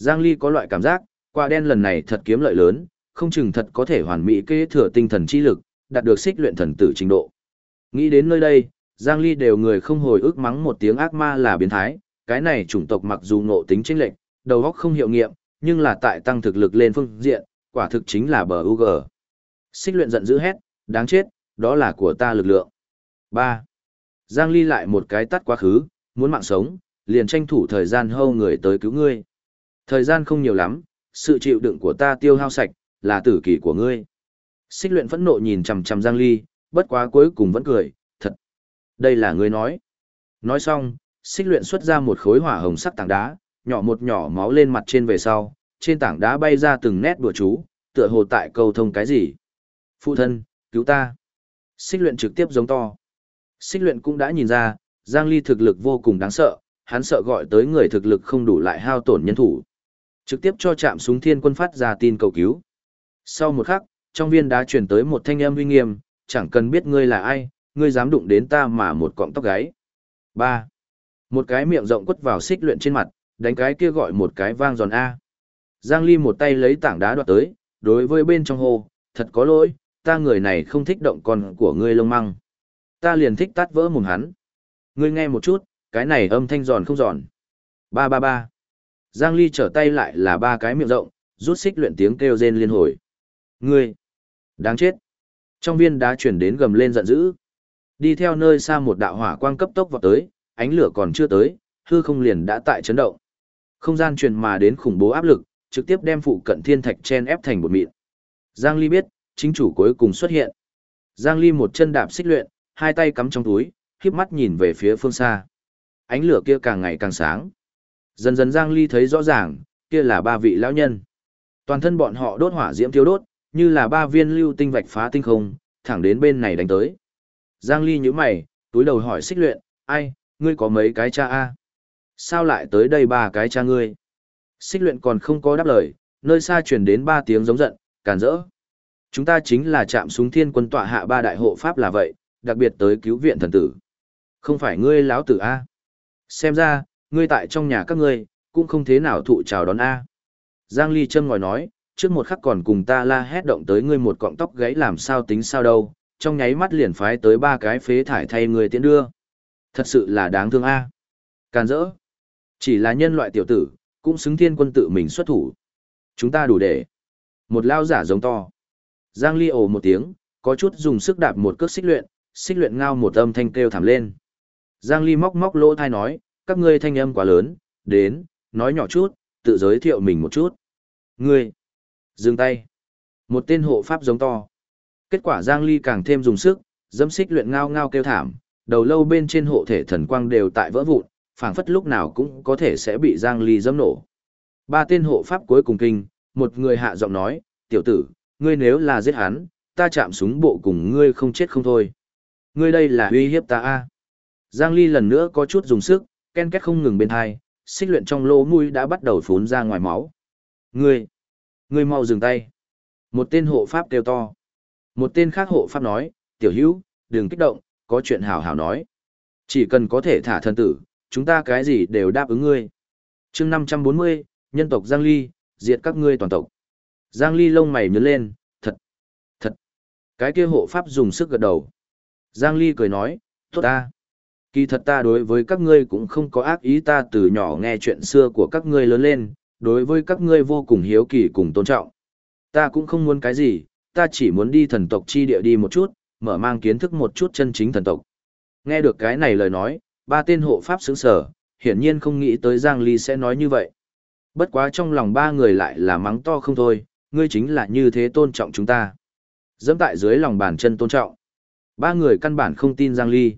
Giang Ly có loại cảm giác, quả đen lần này thật kiếm lợi lớn, không chừng thật có thể hoàn mỹ kế thừa tinh thần chi lực, đạt được xích luyện thần tử trình độ. Nghĩ đến nơi đây, Giang Ly đều người không hồi ức mắng một tiếng ác ma là biến thái, cái này chủng tộc mặc dù ngộ tính chênh lệch, đầu óc không hiệu nghiệm, nhưng là tại tăng thực lực lên phương diện, quả thực chính là bờ UG. Xích luyện giận dữ hét, đáng chết, đó là của ta lực lượng. 3. Giang Ly lại một cái tắt quá khứ, muốn mạng sống, liền tranh thủ thời gian hâu người tới cứu ngươi. Thời gian không nhiều lắm, sự chịu đựng của ta tiêu hao sạch, là tử kỳ của ngươi. Xích luyện phẫn nộ nhìn chằm chằm Giang Ly, bất quá cuối cùng vẫn cười, thật. Đây là ngươi nói. Nói xong, xích luyện xuất ra một khối hỏa hồng sắc tảng đá, nhỏ một nhỏ máu lên mặt trên về sau, trên tảng đá bay ra từng nét bùa chú, tựa hồ tại cầu thông cái gì. Phụ thân, cứu ta. Xích luyện trực tiếp giống to. Xích luyện cũng đã nhìn ra, Giang Ly thực lực vô cùng đáng sợ, hắn sợ gọi tới người thực lực không đủ lại hao tổn nhân thủ. Trực tiếp cho chạm súng thiên quân phát ra tin cầu cứu. Sau một khắc, trong viên đá chuyển tới một thanh âm uy nghiêm, chẳng cần biết ngươi là ai, ngươi dám đụng đến ta mà một cọng tóc gáy. 3. Một cái miệng rộng quất vào xích luyện trên mặt, đánh cái kia gọi một cái vang giòn A. Giang Ly một tay lấy tảng đá đoạt tới, đối với bên trong hồ, thật có lỗi, ta người này không thích động con của ngươi lông măng. Ta liền thích tát vỡ mồm hắn. Ngươi nghe một chút, cái này âm thanh giòn không giòn. Ba ba ba. Giang Ly trở tay lại là ba cái miệng rộng, rút xích luyện tiếng kêu rên liên hồi. Ngươi! Đáng chết! Trong viên đá chuyển đến gầm lên giận dữ. Đi theo nơi xa một đạo hỏa quang cấp tốc vào tới, ánh lửa còn chưa tới, hư không liền đã tại chấn động. Không gian truyền mà đến khủng bố áp lực, trực tiếp đem phụ cận thiên thạch chen ép thành một mịn. Giang Ly biết, chính chủ cuối cùng xuất hiện. Giang Ly một chân đạp xích luyện, hai tay cắm trong túi, khiếp mắt nhìn về phía phương xa. Ánh lửa kia càng ngày càng sáng. Dần dần Giang Ly thấy rõ ràng, kia là ba vị lão nhân. Toàn thân bọn họ đốt hỏa diễm thiêu đốt, như là ba viên lưu tinh vạch phá tinh không, thẳng đến bên này đánh tới. Giang Ly nhíu mày, túi đầu hỏi xích luyện, ai, ngươi có mấy cái cha a? Sao lại tới đây ba cái cha ngươi? Xích luyện còn không có đáp lời, nơi xa truyền đến ba tiếng giống giận, càn rỡ. Chúng ta chính là chạm súng thiên quân tọa hạ ba đại hộ pháp là vậy, đặc biệt tới cứu viện thần tử. Không phải ngươi lão tử a? Xem ra, ngươi tại trong nhà các ngươi, cũng không thế nào thụ chào đón a. Giang Ly châm ngòi nói, trước một khắc còn cùng ta la hét động tới ngươi một cọng tóc gãy làm sao tính sao đâu, trong nháy mắt liền phái tới ba cái phế thải thay người tiến đưa. Thật sự là đáng thương a. Càn rỡ. Chỉ là nhân loại tiểu tử, cũng xứng thiên quân tự mình xuất thủ. Chúng ta đủ để. Một lao giả giống to. Giang Ly ồ một tiếng, có chút dùng sức đạp một cước xích luyện, xích luyện ngao một âm thanh kêu thảm lên. Giang Ly móc móc lỗ thai nói, các ngươi thanh âm quá lớn, đến, nói nhỏ chút, tự giới thiệu mình một chút. Ngươi, dừng tay. Một tên hộ pháp giống to. Kết quả Giang Ly càng thêm dùng sức, dâm xích luyện ngao ngao kêu thảm, đầu lâu bên trên hộ thể thần quang đều tại vỡ vụn, phảng phất lúc nào cũng có thể sẽ bị Giang Ly dâm nổ. Ba tên hộ pháp cuối cùng kinh, một người hạ giọng nói, tiểu tử, ngươi nếu là giết hắn, ta chạm súng bộ cùng ngươi không chết không thôi. Ngươi đây là uy hiếp ta a. Giang Ly lần nữa có chút dùng sức, ken két không ngừng bên hai, xích luyện trong lỗ mũi đã bắt đầu phún ra ngoài máu. Ngươi, ngươi mau dừng tay. Một tên hộ pháp kêu to. Một tên khác hộ pháp nói, tiểu hữu, đừng kích động, có chuyện hảo hảo nói. Chỉ cần có thể thả thân tử, chúng ta cái gì đều đáp ứng ngươi. chương 540, nhân tộc Giang Ly, diệt các ngươi toàn tộc. Giang Ly lông mày nhớ lên, thật, thật. Cái kia hộ pháp dùng sức gật đầu. Giang Ly cười nói, tốt ta. Kỳ thật ta đối với các ngươi cũng không có ác ý ta từ nhỏ nghe chuyện xưa của các ngươi lớn lên, đối với các ngươi vô cùng hiếu kỳ cùng tôn trọng. Ta cũng không muốn cái gì, ta chỉ muốn đi thần tộc chi địa đi một chút, mở mang kiến thức một chút chân chính thần tộc. Nghe được cái này lời nói, ba tên hộ pháp sững sở, hiển nhiên không nghĩ tới Giang Ly sẽ nói như vậy. Bất quá trong lòng ba người lại là mắng to không thôi, ngươi chính là như thế tôn trọng chúng ta. Dẫm tại dưới lòng bàn chân tôn trọng. Ba người căn bản không tin Giang Ly.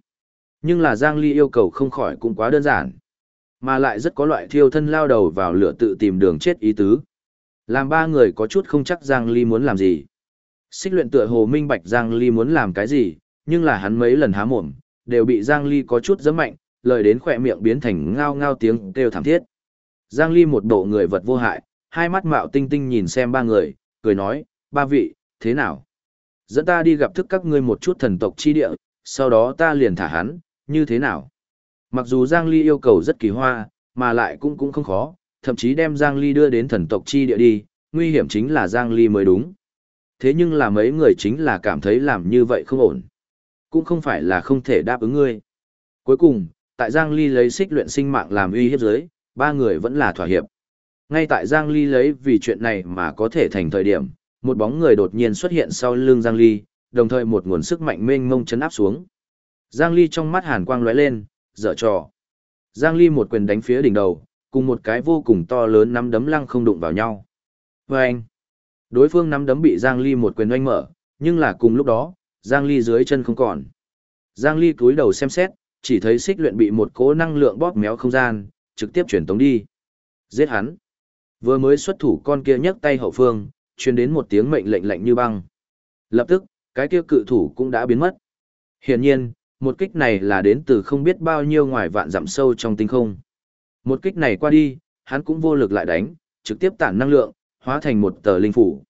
Nhưng là Giang Ly yêu cầu không khỏi cũng quá đơn giản. Mà lại rất có loại thiêu thân lao đầu vào lửa tự tìm đường chết ý tứ. Làm ba người có chút không chắc Giang Ly muốn làm gì. Xích luyện tựa hồ minh bạch Giang Ly muốn làm cái gì, nhưng là hắn mấy lần há mồm, đều bị Giang Ly có chút giấm mạnh, lời đến khỏe miệng biến thành ngao ngao tiếng kêu thảm thiết. Giang Ly một bộ người vật vô hại, hai mắt mạo tinh tinh nhìn xem ba người, cười nói, ba vị, thế nào? Dẫn ta đi gặp thức các ngươi một chút thần tộc chi địa, sau đó ta liền thả hắn, như thế nào? Mặc dù Giang Ly yêu cầu rất kỳ hoa, mà lại cũng cũng không khó, thậm chí đem Giang Ly đưa đến thần tộc chi địa đi, nguy hiểm chính là Giang Ly mới đúng. Thế nhưng là mấy người chính là cảm thấy làm như vậy không ổn. Cũng không phải là không thể đáp ứng ngươi. Cuối cùng, tại Giang Ly lấy xích luyện sinh mạng làm uy hiếp giới, ba người vẫn là thỏa hiệp. Ngay tại Giang Ly lấy vì chuyện này mà có thể thành thời điểm, một bóng người đột nhiên xuất hiện sau lưng Giang Ly, đồng thời một nguồn sức mạnh mênh mông chấn áp xuống. Giang Ly trong mắt hàn quang lóe lên, dở trò. Giang Ly một quyền đánh phía đỉnh đầu, cùng một cái vô cùng to lớn nắm đấm lăng không đụng vào nhau. Và anh, đối phương nắm đấm bị Giang Ly một quyền oanh mở, nhưng là cùng lúc đó, Giang Ly dưới chân không còn. Giang Ly cúi đầu xem xét, chỉ thấy xích luyện bị một cỗ năng lượng bóp méo không gian, trực tiếp chuyển tống đi. Giết hắn. Vừa mới xuất thủ con kia nhấc tay hậu phương, truyền đến một tiếng mệnh lệnh lạnh như băng. Lập tức, cái kia cự thủ cũng đã biến mất. Hiển nhiên, một kích này là đến từ không biết bao nhiêu ngoài vạn dặm sâu trong tinh không. Một kích này qua đi, hắn cũng vô lực lại đánh, trực tiếp tản năng lượng, hóa thành một tờ linh phủ.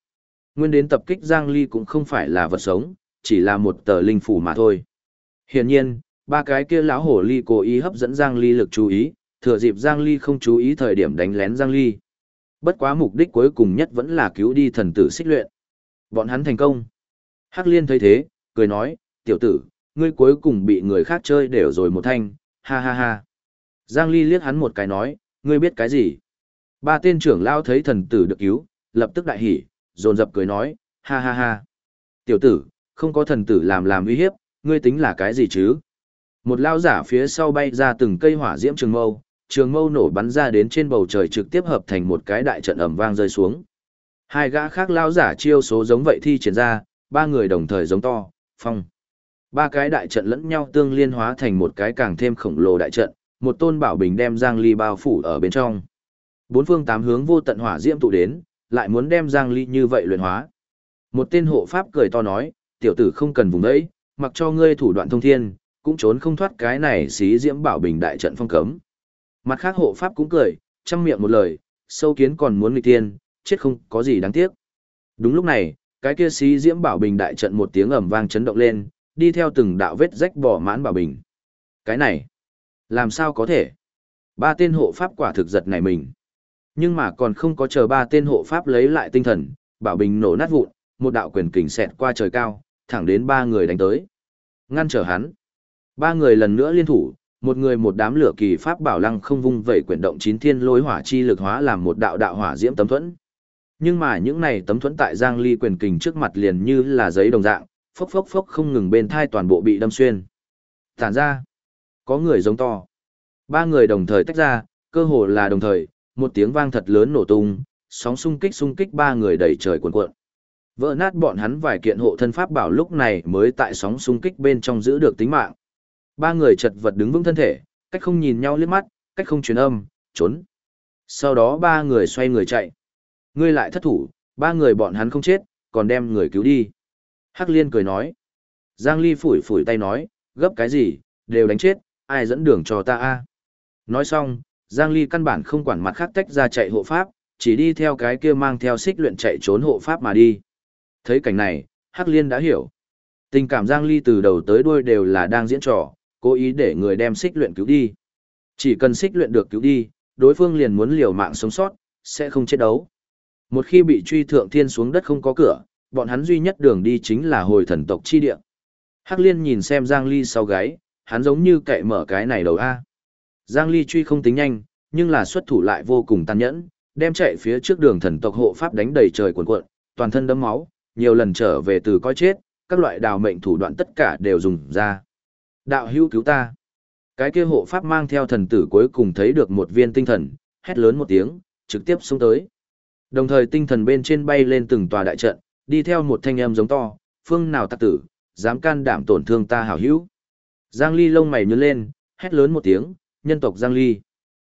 Nguyên đến tập kích Giang Ly cũng không phải là vật sống, chỉ là một tờ linh phủ mà thôi. Hiển nhiên, ba cái kia lão hổ ly cố ý hấp dẫn Giang Ly lực chú ý, thừa dịp Giang Ly không chú ý thời điểm đánh lén Giang Ly. Bất quá mục đích cuối cùng nhất vẫn là cứu đi thần tử xích luyện. Bọn hắn thành công. Hắc liên thấy thế, cười nói, tiểu tử, ngươi cuối cùng bị người khác chơi đều rồi một thanh, ha ha ha. Giang Ly liếc hắn một cái nói, ngươi biết cái gì? Ba tên trưởng lao thấy thần tử được cứu, lập tức đại hỉ, dồn dập cười nói, ha ha ha. Tiểu tử, không có thần tử làm làm uy hiếp, ngươi tính là cái gì chứ? Một lao giả phía sau bay ra từng cây hỏa diễm trường mâu, trường mâu nổ bắn ra đến trên bầu trời trực tiếp hợp thành một cái đại trận ầm vang rơi xuống. Hai gã khác lao giả chiêu số giống vậy thi triển ra, ba người đồng thời giống to, phong. Ba cái đại trận lẫn nhau tương liên hóa thành một cái càng thêm khổng lồ đại trận, một tôn bảo bình đem Giang Ly bao phủ ở bên trong. Bốn phương tám hướng vô tận hỏa diễm tụ đến, lại muốn đem Giang Ly như vậy luyện hóa. Một tên hộ pháp cười to nói, tiểu tử không cần vùng đấy, mặc cho ngươi thủ đoạn thông thiên, cũng trốn không thoát cái này xí diễm bảo bình đại trận phong cấm. Mặt khác hộ pháp cũng cười, chăm miệng một lời, sâu kiến còn muốn nghịch tiên, chết không có gì đáng tiếc. Đúng lúc này, cái kia xí diễm bảo bình đại trận một tiếng ầm vang chấn động lên, đi theo từng đạo vết rách bỏ mãn bảo bình. Cái này, làm sao có thể? Ba tên hộ pháp quả thực giật này mình. Nhưng mà còn không có chờ ba tên hộ pháp lấy lại tinh thần, bảo bình nổ nát vụn, một đạo quyền kình xẹt qua trời cao, thẳng đến ba người đánh tới. Ngăn trở hắn. Ba người lần nữa liên thủ, một người một đám lửa kỳ pháp bảo lăng không vung vẩy quyển động chín thiên lôi hỏa chi lực hóa làm một đạo đạo hỏa diễm tấm thuẫn. Nhưng mà những này tấm thuẫn tại Giang Ly quyền kình trước mặt liền như là giấy đồng dạng, phốc phốc phốc không ngừng bên thai toàn bộ bị đâm xuyên. Tản ra, có người giống to. Ba người đồng thời tách ra, cơ hồ là đồng thời, một tiếng vang thật lớn nổ tung, sóng xung kích xung kích ba người đầy trời cuộn cuộn. Vỡ nát bọn hắn vài kiện hộ thân pháp bảo lúc này mới tại sóng xung kích bên trong giữ được tính mạng. Ba người chật vật đứng vững thân thể, cách không nhìn nhau liếc mắt, cách không truyền âm, trốn. Sau đó ba người xoay người chạy. Ngươi lại thất thủ, ba người bọn hắn không chết, còn đem người cứu đi. Hắc Liên cười nói. Giang Ly phủi phủi tay nói, gấp cái gì, đều đánh chết, ai dẫn đường cho ta a? Nói xong, Giang Ly căn bản không quản mặt khác tách ra chạy hộ pháp, chỉ đi theo cái kia mang theo xích luyện chạy trốn hộ pháp mà đi. Thấy cảnh này, Hắc Liên đã hiểu. Tình cảm Giang Ly từ đầu tới đuôi đều là đang diễn trò, cố ý để người đem xích luyện cứu đi. Chỉ cần xích luyện được cứu đi, đối phương liền muốn liều mạng sống sót, sẽ không chết đấu. Một khi bị truy thượng thiên xuống đất không có cửa, bọn hắn duy nhất đường đi chính là hồi thần tộc chi địa. Hắc Liên nhìn xem Giang Ly sau gáy, hắn giống như cậy mở cái này đầu A. Giang Ly truy không tính nhanh, nhưng là xuất thủ lại vô cùng tàn nhẫn, đem chạy phía trước đường thần tộc hộ pháp đánh đầy trời cuộn cuộn, toàn thân đấm máu, nhiều lần trở về từ coi chết, các loại đào mệnh thủ đoạn tất cả đều dùng ra. Đạo hữu cứu ta. Cái kia hộ pháp mang theo thần tử cuối cùng thấy được một viên tinh thần, hét lớn một tiếng, trực tiếp xuống tới. Đồng thời tinh thần bên trên bay lên từng tòa đại trận, đi theo một thanh âm giống to, phương nào tặc tử, dám can đảm tổn thương ta hảo hữu. Giang Ly lông mày nhướng lên, hét lớn một tiếng, nhân tộc Giang Ly.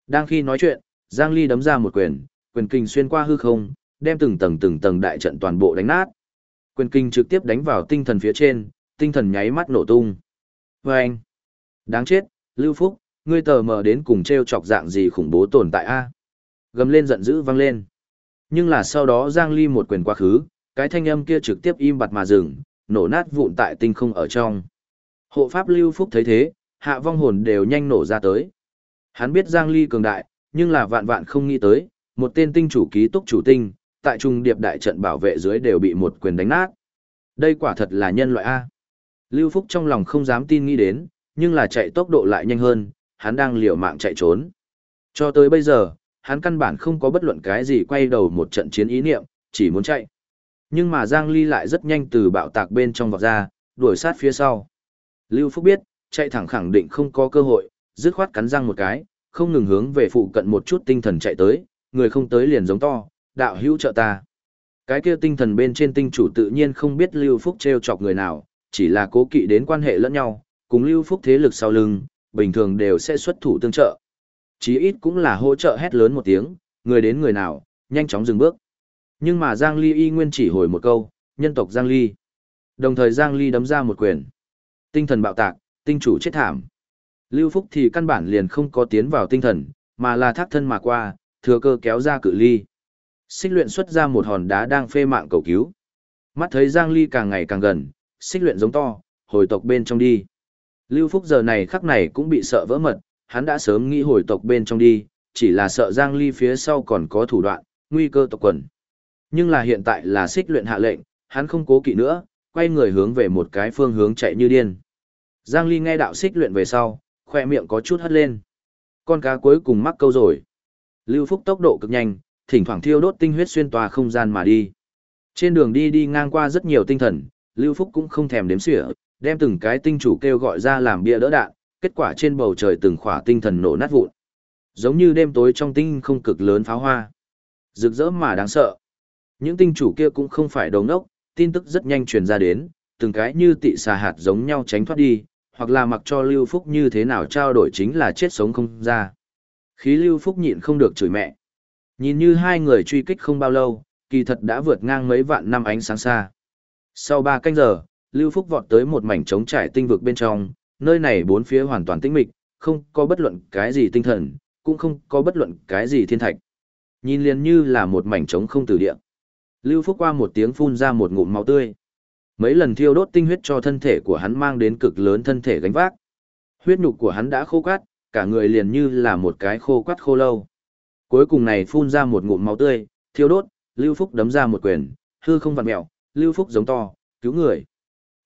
Đang khi nói chuyện, Giang Ly đấm ra một quyền, quyền kinh xuyên qua hư không, đem từng tầng từng tầng đại trận toàn bộ đánh nát. Quyền kinh trực tiếp đánh vào tinh thần phía trên, tinh thần nháy mắt nổ tung. Và anh, đáng chết, Lưu Phúc, ngươi tờ mờ đến cùng treo chọc dạng gì khủng bố tồn tại a? Gầm lên giận dữ vang lên. Nhưng là sau đó Giang Ly một quyền quá khứ, cái thanh âm kia trực tiếp im bặt mà dừng, nổ nát vụn tại tinh không ở trong. Hộ pháp Lưu Phúc thấy thế, hạ vong hồn đều nhanh nổ ra tới. Hắn biết Giang Ly cường đại, nhưng là vạn vạn không nghĩ tới, một tên tinh chủ ký túc chủ tinh, tại trung điệp đại trận bảo vệ dưới đều bị một quyền đánh nát. Đây quả thật là nhân loại A. Lưu Phúc trong lòng không dám tin nghĩ đến, nhưng là chạy tốc độ lại nhanh hơn, hắn đang liều mạng chạy trốn. Cho tới bây giờ, hắn căn bản không có bất luận cái gì quay đầu một trận chiến ý niệm, chỉ muốn chạy. Nhưng mà Giang Ly lại rất nhanh từ bạo tạc bên trong vọt ra, đuổi sát phía sau. Lưu Phúc biết, chạy thẳng khẳng định không có cơ hội, dứt khoát cắn răng một cái, không ngừng hướng về phụ cận một chút tinh thần chạy tới, người không tới liền giống to, đạo hữu trợ ta. Cái kia tinh thần bên trên tinh chủ tự nhiên không biết Lưu Phúc treo chọc người nào, chỉ là cố kỵ đến quan hệ lẫn nhau, cùng Lưu Phúc thế lực sau lưng, bình thường đều sẽ xuất thủ tương trợ. Chí ít cũng là hỗ trợ hét lớn một tiếng, người đến người nào, nhanh chóng dừng bước. Nhưng mà Giang Ly y nguyên chỉ hồi một câu, nhân tộc Giang Ly. Đồng thời Giang Ly đấm ra một quyền. Tinh thần bạo tạc, tinh chủ chết thảm. Lưu Phúc thì căn bản liền không có tiến vào tinh thần, mà là thác thân mà qua, thừa cơ kéo ra cự ly. Xích luyện xuất ra một hòn đá đang phê mạng cầu cứu. Mắt thấy Giang Ly càng ngày càng gần, xích luyện giống to, hồi tộc bên trong đi. Lưu Phúc giờ này khắc này cũng bị sợ vỡ mật, hắn đã sớm nghĩ hồi tộc bên trong đi, chỉ là sợ Giang Ly phía sau còn có thủ đoạn, nguy cơ tộc quần. Nhưng là hiện tại là xích luyện hạ lệnh, hắn không cố kỵ nữa, quay người hướng về một cái phương hướng chạy như điên. Giang Ly nghe đạo xích luyện về sau, khoe miệng có chút hất lên. Con cá cuối cùng mắc câu rồi. Lưu Phúc tốc độ cực nhanh, thỉnh thoảng thiêu đốt tinh huyết xuyên tòa không gian mà đi. Trên đường đi đi ngang qua rất nhiều tinh thần, Lưu Phúc cũng không thèm đếm xỉa, đem từng cái tinh chủ kêu gọi ra làm bia đỡ đạn, kết quả trên bầu trời từng khỏa tinh thần nổ nát vụn. Giống như đêm tối trong tinh không cực lớn pháo hoa. Rực rỡ mà đáng sợ. Những tinh chủ kia cũng không phải đầu ốc, tin tức rất nhanh truyền ra đến, từng cái như tị xà hạt giống nhau tránh thoát đi, hoặc là mặc cho Lưu Phúc như thế nào trao đổi chính là chết sống không ra. Khí Lưu Phúc nhịn không được chửi mẹ. Nhìn như hai người truy kích không bao lâu, kỳ thật đã vượt ngang mấy vạn năm ánh sáng xa. Sau ba canh giờ, Lưu Phúc vọt tới một mảnh trống trải tinh vực bên trong, nơi này bốn phía hoàn toàn tĩnh mịch, không có bất luận cái gì tinh thần, cũng không có bất luận cái gì thiên thạch. Nhìn liền như là một mảnh trống không từ địa. Lưu Phúc qua một tiếng phun ra một ngụm máu tươi. Mấy lần thiêu đốt tinh huyết cho thân thể của hắn mang đến cực lớn thân thể gánh vác. Huyết nhục của hắn đã khô quát, cả người liền như là một cái khô quắt khô lâu. Cuối cùng này phun ra một ngụm máu tươi, thiêu đốt, Lưu Phúc đấm ra một quyền, hư không vặn mẹo, Lưu Phúc giống to, cứu người.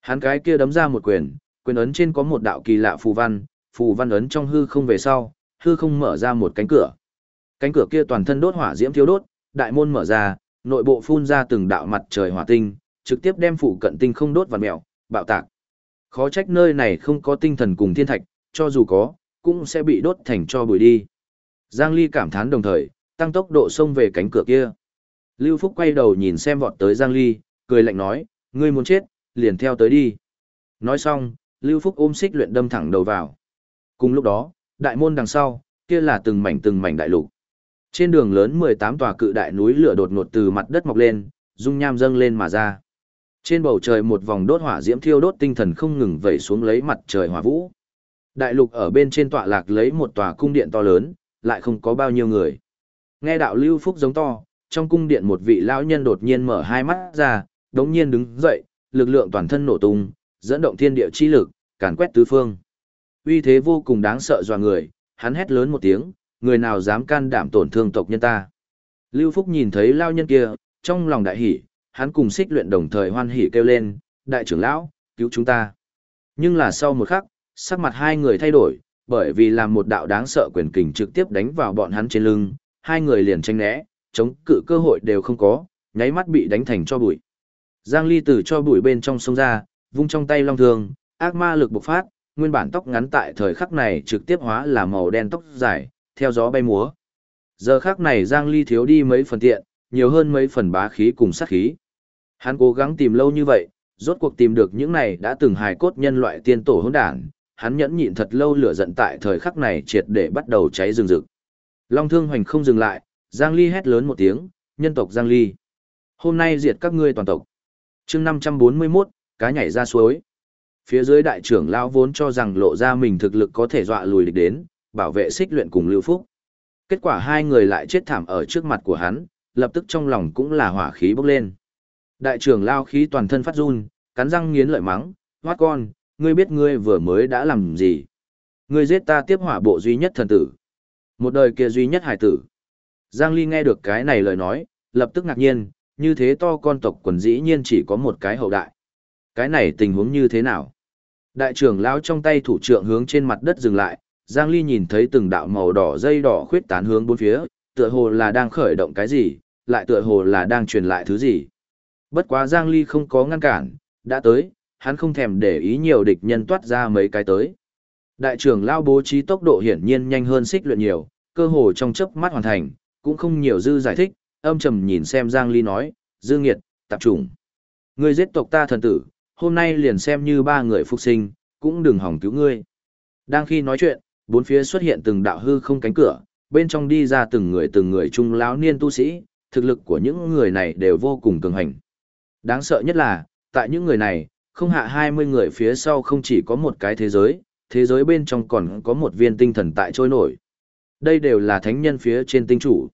Hắn cái kia đấm ra một quyền, quyền ấn trên có một đạo kỳ lạ phù văn, phù văn ấn trong hư không về sau, hư không mở ra một cánh cửa. Cánh cửa kia toàn thân đốt hỏa diễm thiêu đốt, đại môn mở ra, nội bộ phun ra từng đạo mặt trời hỏa tinh, trực tiếp đem phụ cận tinh không đốt vặn mèo, bạo tạc. Khó trách nơi này không có tinh thần cùng thiên thạch, cho dù có, cũng sẽ bị đốt thành cho bụi đi. Giang Ly cảm thán đồng thời, tăng tốc độ xông về cánh cửa kia. Lưu Phúc quay đầu nhìn xem vọt tới Giang Ly, cười lạnh nói, ngươi muốn chết, liền theo tới đi. Nói xong, Lưu Phúc ôm xích luyện đâm thẳng đầu vào. Cùng lúc đó, đại môn đằng sau, kia là từng mảnh từng mảnh đại lục. Trên đường lớn 18 tòa cự đại núi lửa đột ngột từ mặt đất mọc lên, dung nham dâng lên mà ra. Trên bầu trời một vòng đốt hỏa diễm thiêu đốt tinh thần không ngừng vẩy xuống lấy mặt trời hỏa vũ. Đại lục ở bên trên tọa lạc lấy một tòa cung điện to lớn, lại không có bao nhiêu người. Nghe đạo lưu phúc giống to, trong cung điện một vị lão nhân đột nhiên mở hai mắt ra, đống nhiên đứng dậy, lực lượng toàn thân nổ tung, dẫn động thiên địa chi lực, càn quét tứ phương. Uy thế vô cùng đáng sợ dọa người, hắn hét lớn một tiếng, người nào dám can đảm tổn thương tộc nhân ta. Lưu Phúc nhìn thấy lao nhân kia, trong lòng đại hỉ, hắn cùng xích luyện đồng thời hoan hỉ kêu lên, đại trưởng lão, cứu chúng ta. Nhưng là sau một khắc, sắc mặt hai người thay đổi, bởi vì làm một đạo đáng sợ quyền kình trực tiếp đánh vào bọn hắn trên lưng, hai người liền tranh né, chống cự cơ hội đều không có, nháy mắt bị đánh thành cho bụi. Giang Ly từ cho bụi bên trong sông ra, vung trong tay long thường, ác ma lực bộc phát, nguyên bản tóc ngắn tại thời khắc này trực tiếp hóa là màu đen tóc dài, theo gió bay múa. Giờ khắc này Giang Ly thiếu đi mấy phần tiện, nhiều hơn mấy phần bá khí cùng sát khí. Hắn cố gắng tìm lâu như vậy, rốt cuộc tìm được những này đã từng hài cốt nhân loại tiên tổ hỗn đản, hắn nhẫn nhịn thật lâu lửa giận tại thời khắc này triệt để bắt đầu cháy rừng rực. Long Thương Hoành không dừng lại, Giang Ly hét lớn một tiếng, nhân tộc Giang Ly. Hôm nay diệt các ngươi toàn tộc. chương 541, cá nhảy ra suối. Phía dưới đại trưởng lão vốn cho rằng lộ ra mình thực lực có thể dọa lùi địch đến, bảo vệ xích luyện cùng Lưu Phúc. Kết quả hai người lại chết thảm ở trước mặt của hắn, lập tức trong lòng cũng là hỏa khí bốc lên. Đại trưởng lao khí toàn thân phát run, cắn răng nghiến lợi mắng, hoát con, ngươi biết ngươi vừa mới đã làm gì. Ngươi giết ta tiếp hỏa bộ duy nhất thần tử. Một đời kia duy nhất hải tử. Giang Ly nghe được cái này lời nói, lập tức ngạc nhiên, như thế to con tộc quần dĩ nhiên chỉ có một cái hậu đại. Cái này tình huống như thế nào? Đại trưởng lão trong tay thủ trưởng hướng trên mặt đất dừng lại, Giang Ly nhìn thấy từng đạo màu đỏ dây đỏ khuyết tán hướng bốn phía, tựa hồ là đang khởi động cái gì, lại tựa hồ là đang truyền lại thứ gì. Bất quá Giang Ly không có ngăn cản, đã tới, hắn không thèm để ý nhiều địch nhân toát ra mấy cái tới. Đại trưởng lao bố trí tốc độ hiển nhiên nhanh hơn xích luyện nhiều, cơ hồ trong chớp mắt hoàn thành, cũng không nhiều dư giải thích, âm trầm nhìn xem Giang Ly nói, dư nghiệt, tập trung. Ngươi giết tộc ta thần tử, hôm nay liền xem như ba người phục sinh, cũng đừng hỏng cứu ngươi. Đang khi nói chuyện, bốn phía xuất hiện từng đạo hư không cánh cửa, bên trong đi ra từng người từng người trung lão niên tu sĩ, thực lực của những người này đều vô cùng cường hành. Đáng sợ nhất là, tại những người này, không hạ 20 người phía sau không chỉ có một cái thế giới, thế giới bên trong còn có một viên tinh thần tại trôi nổi. Đây đều là thánh nhân phía trên tinh chủ.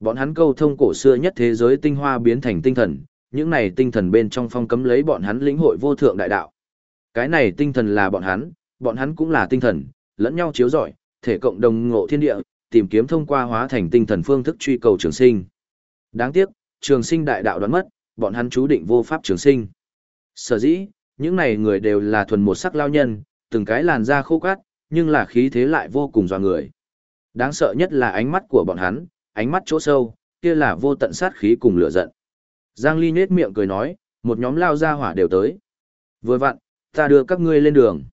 Bọn hắn câu thông cổ xưa nhất thế giới tinh hoa biến thành tinh thần, những này tinh thần bên trong phong cấm lấy bọn hắn lĩnh hội vô thượng đại đạo. Cái này tinh thần là bọn hắn, bọn hắn cũng là tinh thần, lẫn nhau chiếu rọi, thể cộng đồng ngộ thiên địa, tìm kiếm thông qua hóa thành tinh thần phương thức truy cầu trường sinh. Đáng tiếc, trường sinh đại đạo đoán mất, bọn hắn chú định vô pháp trường sinh. Sở dĩ, những này người đều là thuần một sắc lao nhân, từng cái làn da khô cát, nhưng là khí thế lại vô cùng dọa người. Đáng sợ nhất là ánh mắt của bọn hắn, ánh mắt chỗ sâu, kia là vô tận sát khí cùng lửa giận. Giang Ly nết miệng cười nói, một nhóm lao ra hỏa đều tới. Vừa vặn, ta đưa các ngươi lên đường.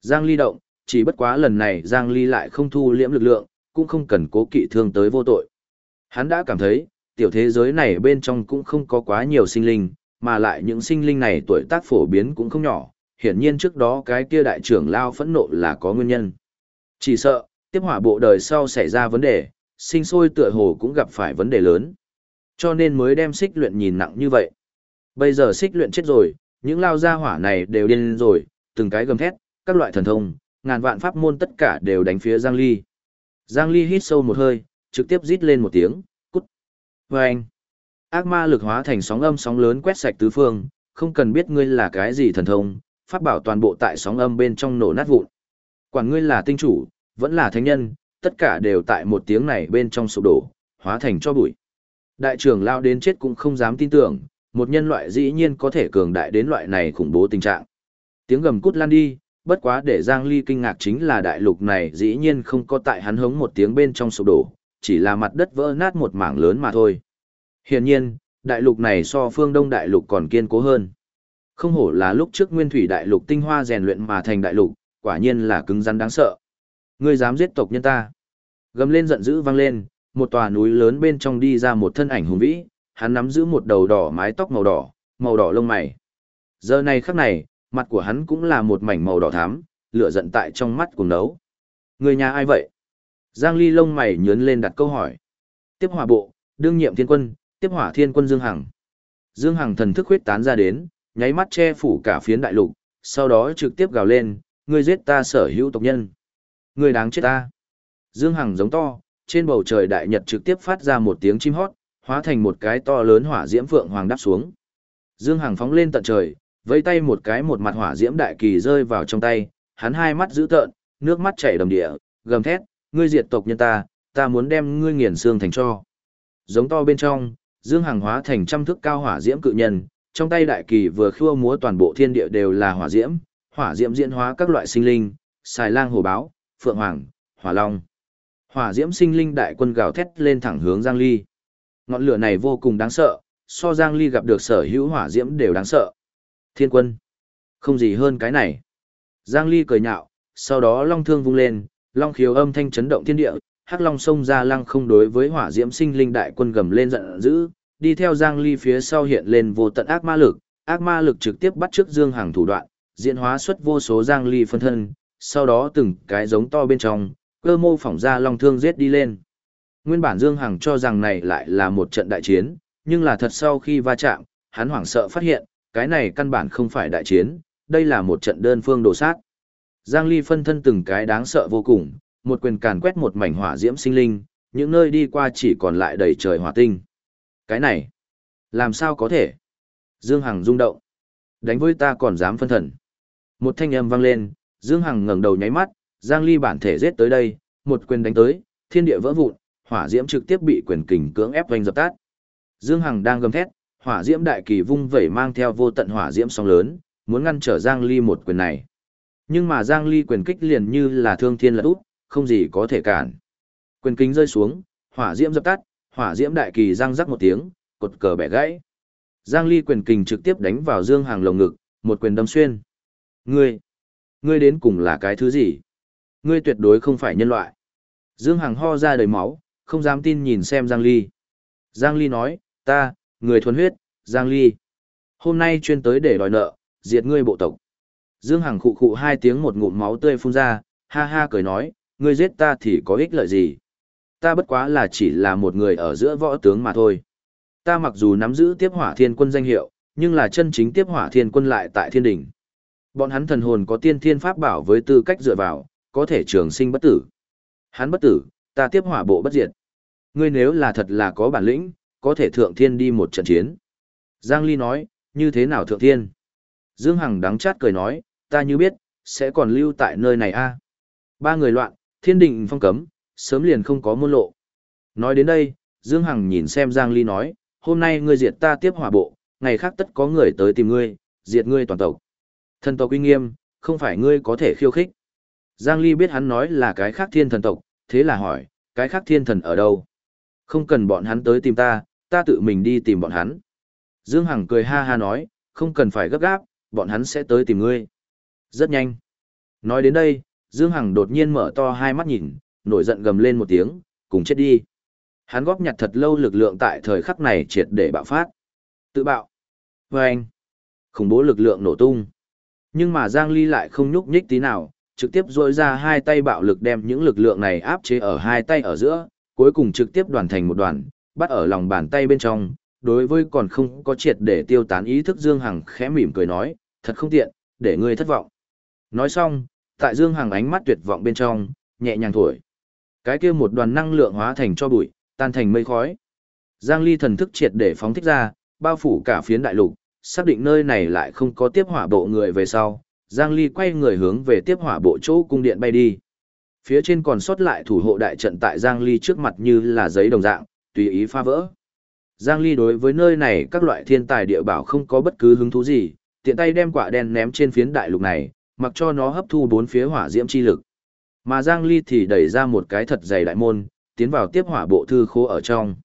Giang Ly động, chỉ bất quá lần này Giang Ly lại không thu liễm lực lượng, cũng không cần cố kỵ thương tới vô tội. Hắn đã cảm thấy, tiểu thế giới này bên trong cũng không có quá nhiều sinh linh, mà lại những sinh linh này tuổi tác phổ biến cũng không nhỏ, hiển nhiên trước đó cái kia đại trưởng lao phẫn nộ là có nguyên nhân. Chỉ sợ, tiếp hỏa bộ đời sau xảy ra vấn đề, sinh sôi tựa hồ cũng gặp phải vấn đề lớn. Cho nên mới đem xích luyện nhìn nặng như vậy. Bây giờ xích luyện chết rồi, những lao gia hỏa này đều điên rồi, từng cái gầm thét, các loại thần thông, ngàn vạn pháp môn tất cả đều đánh phía Giang Ly. Giang Ly hít sâu một hơi, trực tiếp rít lên một tiếng, cút. Và anh, ác ma lực hóa thành sóng âm sóng lớn quét sạch tứ phương, không cần biết ngươi là cái gì thần thông, pháp bảo toàn bộ tại sóng âm bên trong nổ nát vụn. Quản ngươi là tinh chủ, vẫn là thánh nhân, tất cả đều tại một tiếng này bên trong sụp đổ, hóa thành cho bụi. Đại trưởng lao đến chết cũng không dám tin tưởng, một nhân loại dĩ nhiên có thể cường đại đến loại này khủng bố tình trạng. Tiếng gầm cút lan đi, bất quá để Giang Ly kinh ngạc chính là đại lục này dĩ nhiên không có tại hắn hống một tiếng bên trong sụp đổ, chỉ là mặt đất vỡ nát một mảng lớn mà thôi. Hiển nhiên, đại lục này so phương Đông đại lục còn kiên cố hơn. Không hổ là lúc trước nguyên thủy đại lục tinh hoa rèn luyện mà thành đại lục, quả nhiên là cứng rắn đáng sợ. Ngươi dám giết tộc nhân ta? Gầm lên giận dữ vang lên, một tòa núi lớn bên trong đi ra một thân ảnh hùng vĩ, hắn nắm giữ một đầu đỏ mái tóc màu đỏ, màu đỏ lông mày. Giờ này khắc này, mặt của hắn cũng là một mảnh màu đỏ thắm, lửa giận tại trong mắt cùng nấu. Người nhà ai vậy? Giang Ly lông mày nhướng lên đặt câu hỏi. Tiếp hỏa bộ, đương nhiệm thiên quân, tiếp hỏa thiên quân Dương Hằng. Dương Hằng thần thức huyết tán ra đến, nháy mắt che phủ cả phiến đại lục, sau đó trực tiếp gào lên, ngươi giết ta sở hữu tộc nhân. Ngươi đáng chết ta. Dương Hằng giống to, trên bầu trời đại nhật trực tiếp phát ra một tiếng chim hót, hóa thành một cái to lớn hỏa diễm phượng hoàng đáp xuống. Dương Hằng phóng lên tận trời, vẫy tay một cái một mặt hỏa diễm đại kỳ rơi vào trong tay, hắn hai mắt dữ tợn, nước mắt chảy đầm địa, gầm thét, ngươi diệt tộc nhân ta, ta muốn đem ngươi nghiền xương thành cho. Giống to bên trong, Dương Hằng hóa thành trăm thước cao hỏa diễm cự nhân, trong tay đại kỳ vừa khua múa toàn bộ thiên địa đều là hỏa diễm, hỏa diễm diễn hóa các loại sinh linh, xài lang hồ báo, phượng hoàng, hỏa long. Hỏa diễm sinh linh đại quân gào thét lên thẳng hướng Giang Ly. Ngọn lửa này vô cùng đáng sợ, so Giang Ly gặp được sở hữu hỏa diễm đều đáng sợ. Thiên quân. Không gì hơn cái này. Giang Ly cười nhạo, sau đó long thương vung lên, long khiếu âm thanh chấn động thiên địa, hắc long sông ra lăng không đối với hỏa diễm sinh linh đại quân gầm lên giận dữ, đi theo Giang Ly phía sau hiện lên vô tận ác ma lực, ác ma lực trực tiếp bắt trước Dương Hằng thủ đoạn, diễn hóa xuất vô số Giang Ly phân thân, sau đó từng cái giống to bên trong, cơ mô phỏng ra long thương giết đi lên. Nguyên bản Dương Hằng cho rằng này lại là một trận đại chiến, nhưng là thật sau khi va chạm, hắn hoảng sợ phát hiện, cái này căn bản không phải đại chiến, đây là một trận đơn phương đổ sát. Giang Ly phân thân từng cái đáng sợ vô cùng, một quyền càn quét một mảnh hỏa diễm sinh linh, những nơi đi qua chỉ còn lại đầy trời hỏa tinh. Cái này, làm sao có thể? Dương Hằng rung động. Đánh với ta còn dám phân thần. Một thanh âm vang lên, Dương Hằng ngẩng đầu nháy mắt, Giang Ly bản thể giết tới đây, một quyền đánh tới, thiên địa vỡ vụn, hỏa diễm trực tiếp bị quyền kình cưỡng ép vành dập tắt. Dương Hằng đang gầm thét, hỏa diễm đại kỳ vung vẩy mang theo vô tận hỏa diễm sóng lớn, muốn ngăn trở Giang Ly một quyền này. Nhưng mà Giang Ly quyền kích liền như là thương thiên lật úp, không gì có thể cản. Quyền kính rơi xuống, hỏa diễm dập tắt, hỏa diễm đại kỳ răng rắc một tiếng, cột cờ bẻ gãy. Giang Ly quyền kình trực tiếp đánh vào Dương Hằng lồng ngực, một quyền đâm xuyên. Ngươi, ngươi đến cùng là cái thứ gì? Ngươi tuyệt đối không phải nhân loại. Dương Hằng ho ra đầy máu, không dám tin nhìn xem Giang Ly. Giang Ly nói, ta, người thuần huyết, Giang Ly. Hôm nay chuyên tới để đòi nợ, diệt ngươi bộ tộc. Dương Hằng khụ khụ hai tiếng một ngụm máu tươi phun ra, ha ha cười nói, ngươi giết ta thì có ích lợi gì? Ta bất quá là chỉ là một người ở giữa võ tướng mà thôi. Ta mặc dù nắm giữ tiếp hỏa thiên quân danh hiệu, nhưng là chân chính tiếp hỏa thiên quân lại tại thiên đỉnh. Bọn hắn thần hồn có tiên thiên pháp bảo với tư cách dựa vào, có thể trường sinh bất tử. Hắn bất tử, ta tiếp hỏa bộ bất diệt. Ngươi nếu là thật là có bản lĩnh, có thể thượng thiên đi một trận chiến. Giang Ly nói, như thế nào thượng thiên? Dương Hằng đắng chát cười nói, ta như biết, sẽ còn lưu tại nơi này a. Ba người loạn, thiên định phong cấm, sớm liền không có môn lộ. Nói đến đây, Dương Hằng nhìn xem Giang Ly nói, hôm nay ngươi diệt ta tiếp hỏa bộ, ngày khác tất có người tới tìm ngươi, diệt ngươi toàn tộc. Thần tộc uy nghiêm, không phải ngươi có thể khiêu khích. Giang Ly biết hắn nói là cái khác thiên thần tộc, thế là hỏi, cái khác thiên thần ở đâu? Không cần bọn hắn tới tìm ta, ta tự mình đi tìm bọn hắn. Dương Hằng cười ha ha nói, không cần phải gấp gáp, bọn hắn sẽ tới tìm ngươi. Rất nhanh. Nói đến đây, Dương Hằng đột nhiên mở to hai mắt nhìn, nổi giận gầm lên một tiếng, cùng chết đi. Hắn góp nhặt thật lâu lực lượng tại thời khắc này triệt để bạo phát. Tự bạo. Và anh. Khủng bố lực lượng nổ tung. Nhưng mà Giang Ly lại không nhúc nhích tí nào, trực tiếp duỗi ra hai tay bạo lực đem những lực lượng này áp chế ở hai tay ở giữa, cuối cùng trực tiếp đoàn thành một đoàn, bắt ở lòng bàn tay bên trong. Đối với còn không có triệt để tiêu tán ý thức Dương Hằng khẽ mỉm cười nói, thật không tiện, để ngươi thất vọng. Nói xong, tại Dương Hằng ánh mắt tuyệt vọng bên trong, nhẹ nhàng thổi. Cái kia một đoàn năng lượng hóa thành cho bụi, tan thành mây khói. Giang Ly thần thức triệt để phóng thích ra, bao phủ cả phiến đại lục, xác định nơi này lại không có tiếp hỏa bộ người về sau, Giang Ly quay người hướng về tiếp hỏa bộ chỗ cung điện bay đi. Phía trên còn sót lại thủ hộ đại trận tại Giang Ly trước mặt như là giấy đồng dạng, tùy ý phá vỡ. Giang Ly đối với nơi này các loại thiên tài địa bảo không có bất cứ hứng thú gì, tiện tay đem quả đen ném trên phiến đại lục này, mặc cho nó hấp thu bốn phía hỏa diễm chi lực. Mà Giang Ly thì đẩy ra một cái thật dày đại môn, tiến vào tiếp hỏa bộ thư khố ở trong.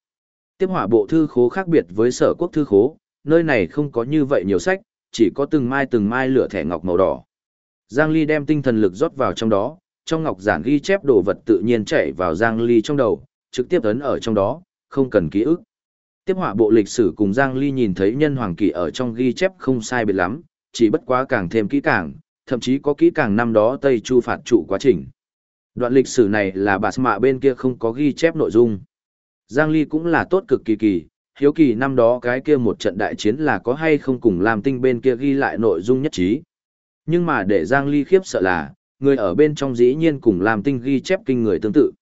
Tiếp hỏa bộ thư khố khác biệt với sở quốc thư khố, nơi này không có như vậy nhiều sách, chỉ có từng mai từng mai lửa thẻ ngọc màu đỏ. Giang Ly đem tinh thần lực rót vào trong đó, trong ngọc giản ghi chép đồ vật tự nhiên chảy vào Giang Ly trong đầu, trực tiếp ấn ở trong đó, không cần ký ức. Tiếp họa bộ lịch sử cùng Giang Ly nhìn thấy nhân hoàng kỳ ở trong ghi chép không sai biệt lắm, chỉ bất quá càng thêm kỹ càng, thậm chí có kỹ càng năm đó Tây Chu phạt trụ quá trình. Đoạn lịch sử này là bà mạ bên kia không có ghi chép nội dung. Giang Ly cũng là tốt cực kỳ kỳ, hiếu kỳ năm đó cái kia một trận đại chiến là có hay không cùng làm tinh bên kia ghi lại nội dung nhất trí. Nhưng mà để Giang Ly khiếp sợ là, người ở bên trong dĩ nhiên cùng làm tinh ghi chép kinh người tương tự.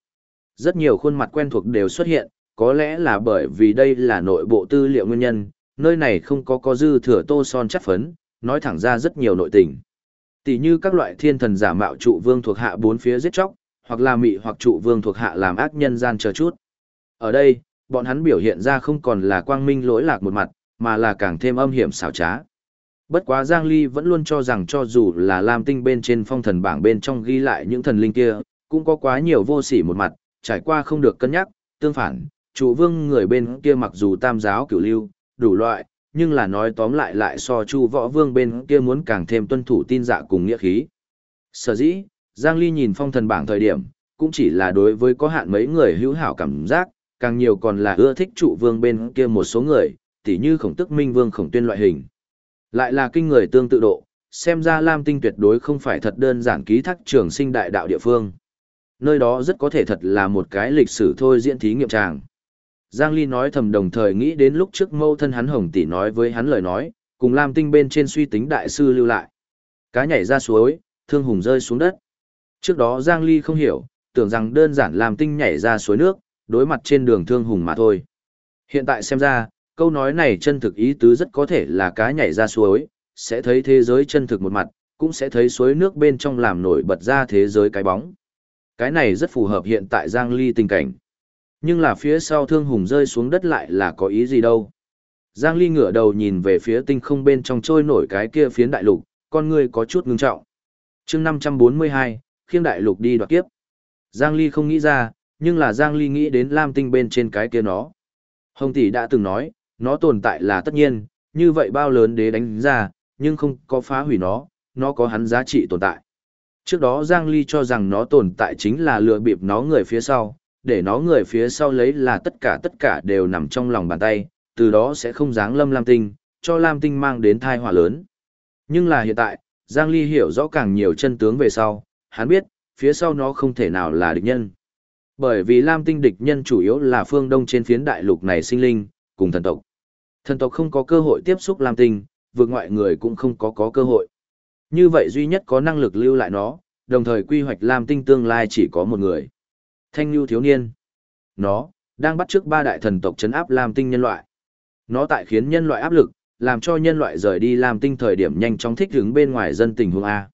Rất nhiều khuôn mặt quen thuộc đều xuất hiện, có lẽ là bởi vì đây là nội bộ tư liệu nguyên nhân, nơi này không có có dư thừa tô son chất phấn, nói thẳng ra rất nhiều nội tình. Tỷ như các loại thiên thần giả mạo trụ vương thuộc hạ bốn phía giết chóc, hoặc là mị hoặc trụ vương thuộc hạ làm ác nhân gian chờ chút. Ở đây, bọn hắn biểu hiện ra không còn là quang minh lỗi lạc một mặt, mà là càng thêm âm hiểm xảo trá. Bất quá Giang Ly vẫn luôn cho rằng cho dù là Lam Tinh bên trên phong thần bảng bên trong ghi lại những thần linh kia, cũng có quá nhiều vô sỉ một mặt, trải qua không được cân nhắc, tương phản, trụ vương người bên kia mặc dù tam giáo cửu lưu, đủ loại, nhưng là nói tóm lại lại so chu võ vương bên kia muốn càng thêm tuân thủ tin dạ cùng nghĩa khí. Sở dĩ, Giang Ly nhìn phong thần bảng thời điểm, cũng chỉ là đối với có hạn mấy người hữu hảo cảm giác, càng nhiều còn là ưa thích trụ vương bên kia một số người, tỉ như khổng tức minh vương khổng tuyên loại hình. Lại là kinh người tương tự độ, xem ra Lam Tinh tuyệt đối không phải thật đơn giản ký thác trường sinh đại đạo địa phương. Nơi đó rất có thể thật là một cái lịch sử thôi diễn thí nghiệm tràng. Giang Ly nói thầm đồng thời nghĩ đến lúc trước mâu thân hắn hồng tỷ nói với hắn lời nói, cùng Lam Tinh bên trên suy tính đại sư lưu lại. Cá nhảy ra suối, thương hùng rơi xuống đất. Trước đó Giang Ly không hiểu, tưởng rằng đơn giản Lam Tinh nhảy ra suối nước, đối mặt trên đường thương hùng mà thôi. Hiện tại xem ra, câu nói này chân thực ý tứ rất có thể là cá nhảy ra suối, sẽ thấy thế giới chân thực một mặt, cũng sẽ thấy suối nước bên trong làm nổi bật ra thế giới cái bóng. Cái này rất phù hợp hiện tại Giang Ly tình cảnh. Nhưng là phía sau thương hùng rơi xuống đất lại là có ý gì đâu. Giang Ly ngửa đầu nhìn về phía tinh không bên trong trôi nổi cái kia phiến đại lục, con người có chút ngưng trọng. chương 542, khiêng đại lục đi đoạt kiếp. Giang Ly không nghĩ ra, nhưng là Giang Ly nghĩ đến Lam Tinh bên trên cái kia nó. Hồng Tỷ đã từng nói, nó tồn tại là tất nhiên, như vậy bao lớn đế đánh ra, nhưng không có phá hủy nó, nó có hắn giá trị tồn tại. Trước đó Giang Ly cho rằng nó tồn tại chính là lừa bịp nó người phía sau, để nó người phía sau lấy là tất cả tất cả đều nằm trong lòng bàn tay, từ đó sẽ không dáng lâm Lam Tinh, cho Lam Tinh mang đến thai họa lớn. Nhưng là hiện tại, Giang Ly hiểu rõ càng nhiều chân tướng về sau, hắn biết, phía sau nó không thể nào là địch nhân. Bởi vì Lam Tinh địch nhân chủ yếu là phương đông trên phiến đại lục này sinh linh, cùng thần tộc. Thần tộc không có cơ hội tiếp xúc Lam Tinh, vượt ngoại người cũng không có có cơ hội. Như vậy duy nhất có năng lực lưu lại nó, đồng thời quy hoạch Lam Tinh tương lai chỉ có một người. Thanh Nhu thiếu niên. Nó, đang bắt trước ba đại thần tộc chấn áp Lam Tinh nhân loại. Nó tại khiến nhân loại áp lực, làm cho nhân loại rời đi Lam Tinh thời điểm nhanh chóng thích ứng bên ngoài dân tình huống A.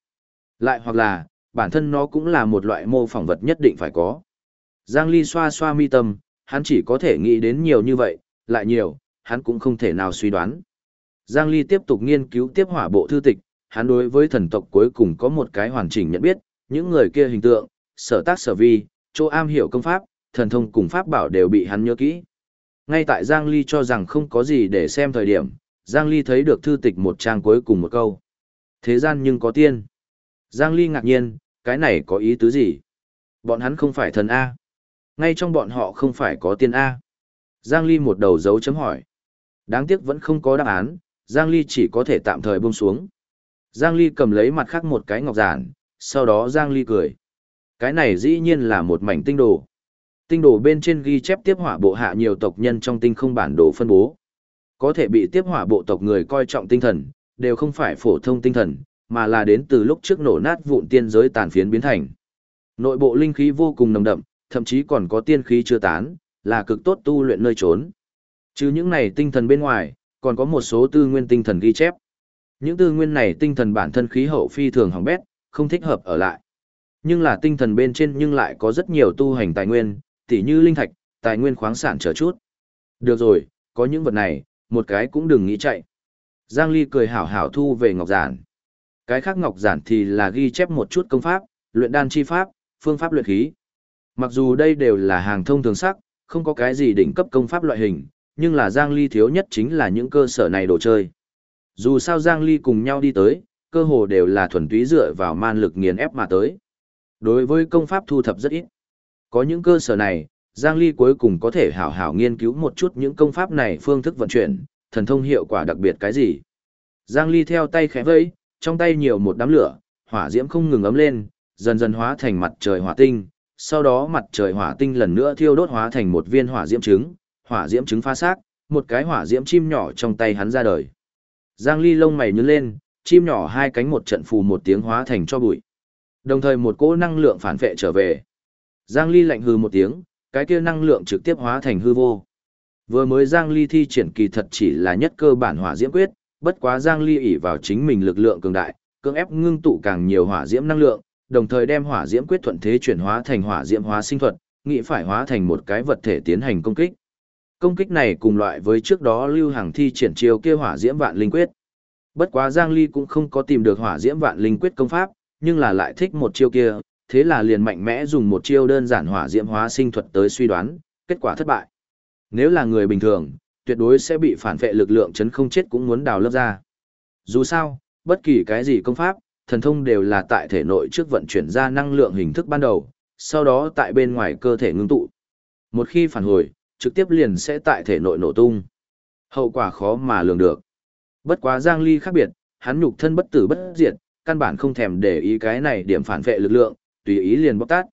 Lại hoặc là, bản thân nó cũng là một loại mô phỏng vật nhất định phải có. Giang Ly xoa xoa mi tâm, hắn chỉ có thể nghĩ đến nhiều như vậy, lại nhiều, hắn cũng không thể nào suy đoán. Giang Ly tiếp tục nghiên cứu tiếp hỏa bộ thư tịch, hắn đối với thần tộc cuối cùng có một cái hoàn chỉnh nhận biết, những người kia hình tượng, sở tác sở vi, chỗ am hiểu công pháp, thần thông cùng pháp bảo đều bị hắn nhớ kỹ. Ngay tại Giang Ly cho rằng không có gì để xem thời điểm, Giang Ly thấy được thư tịch một trang cuối cùng một câu. Thế gian nhưng có tiên. Giang Ly ngạc nhiên, cái này có ý tứ gì? Bọn hắn không phải thần A. Ngay trong bọn họ không phải có tiên A. Giang Ly một đầu dấu chấm hỏi. Đáng tiếc vẫn không có đáp án, Giang Ly chỉ có thể tạm thời buông xuống. Giang Ly cầm lấy mặt khác một cái ngọc giản, sau đó Giang Ly cười. Cái này dĩ nhiên là một mảnh tinh đồ. Tinh đồ bên trên ghi chép tiếp hỏa bộ hạ nhiều tộc nhân trong tinh không bản đồ phân bố. Có thể bị tiếp hỏa bộ tộc người coi trọng tinh thần, đều không phải phổ thông tinh thần, mà là đến từ lúc trước nổ nát vụn tiên giới tàn phiến biến thành. Nội bộ linh khí vô cùng nồng đậm, thậm chí còn có tiên khí chưa tán, là cực tốt tu luyện nơi trốn. Chứ những này tinh thần bên ngoài, còn có một số tư nguyên tinh thần ghi chép. Những tư nguyên này tinh thần bản thân khí hậu phi thường hỏng bét, không thích hợp ở lại. Nhưng là tinh thần bên trên nhưng lại có rất nhiều tu hành tài nguyên, tỉ như linh thạch, tài nguyên khoáng sản chờ chút. Được rồi, có những vật này, một cái cũng đừng nghĩ chạy. Giang Ly cười hảo hảo thu về ngọc giản. Cái khác ngọc giản thì là ghi chép một chút công pháp, luyện đan chi pháp, phương pháp luyện khí. Mặc dù đây đều là hàng thông thường sắc, không có cái gì đỉnh cấp công pháp loại hình, nhưng là Giang Ly thiếu nhất chính là những cơ sở này đồ chơi. Dù sao Giang Ly cùng nhau đi tới, cơ hồ đều là thuần túy dựa vào man lực nghiền ép mà tới. Đối với công pháp thu thập rất ít. Có những cơ sở này, Giang Ly cuối cùng có thể hảo hảo nghiên cứu một chút những công pháp này phương thức vận chuyển, thần thông hiệu quả đặc biệt cái gì. Giang Ly theo tay khẽ vẫy, trong tay nhiều một đám lửa, hỏa diễm không ngừng ấm lên, dần dần hóa thành mặt trời hỏa tinh, sau đó mặt trời hỏa tinh lần nữa thiêu đốt hóa thành một viên hỏa diễm trứng, hỏa diễm trứng phá xác, một cái hỏa diễm chim nhỏ trong tay hắn ra đời. Giang Ly lông mày nhướng lên, chim nhỏ hai cánh một trận phù một tiếng hóa thành cho bụi. Đồng thời một cỗ năng lượng phản vệ trở về. Giang Ly lạnh hừ một tiếng, cái kia năng lượng trực tiếp hóa thành hư vô. Vừa mới Giang Ly thi triển kỳ thật chỉ là nhất cơ bản hỏa diễm quyết, bất quá Giang Ly ỷ vào chính mình lực lượng cường đại, cưỡng ép ngưng tụ càng nhiều hỏa diễm năng lượng, đồng thời đem hỏa diễm quyết thuận thế chuyển hóa thành hỏa diễm hóa sinh thuật, nghĩ phải hóa thành một cái vật thể tiến hành công kích. Công kích này cùng loại với trước đó Lưu Hàng thi triển chiêu kia hỏa diễm vạn linh quyết. Bất quá Giang Ly cũng không có tìm được hỏa diễm vạn linh quyết công pháp, nhưng là lại thích một chiêu kia, thế là liền mạnh mẽ dùng một chiêu đơn giản hỏa diễm hóa sinh thuật tới suy đoán, kết quả thất bại. Nếu là người bình thường, tuyệt đối sẽ bị phản vệ lực lượng chấn không chết cũng muốn đào lớp ra. Dù sao, bất kỳ cái gì công pháp, thần thông đều là tại thể nội trước vận chuyển ra năng lượng hình thức ban đầu, sau đó tại bên ngoài cơ thể ngưng tụ. Một khi phản hồi, trực tiếp liền sẽ tại thể nội nổ tung. Hậu quả khó mà lường được. Bất quá Giang Ly khác biệt, hắn nhục thân bất tử bất diệt, căn bản không thèm để ý cái này điểm phản vệ lực lượng, tùy ý liền bóc tát.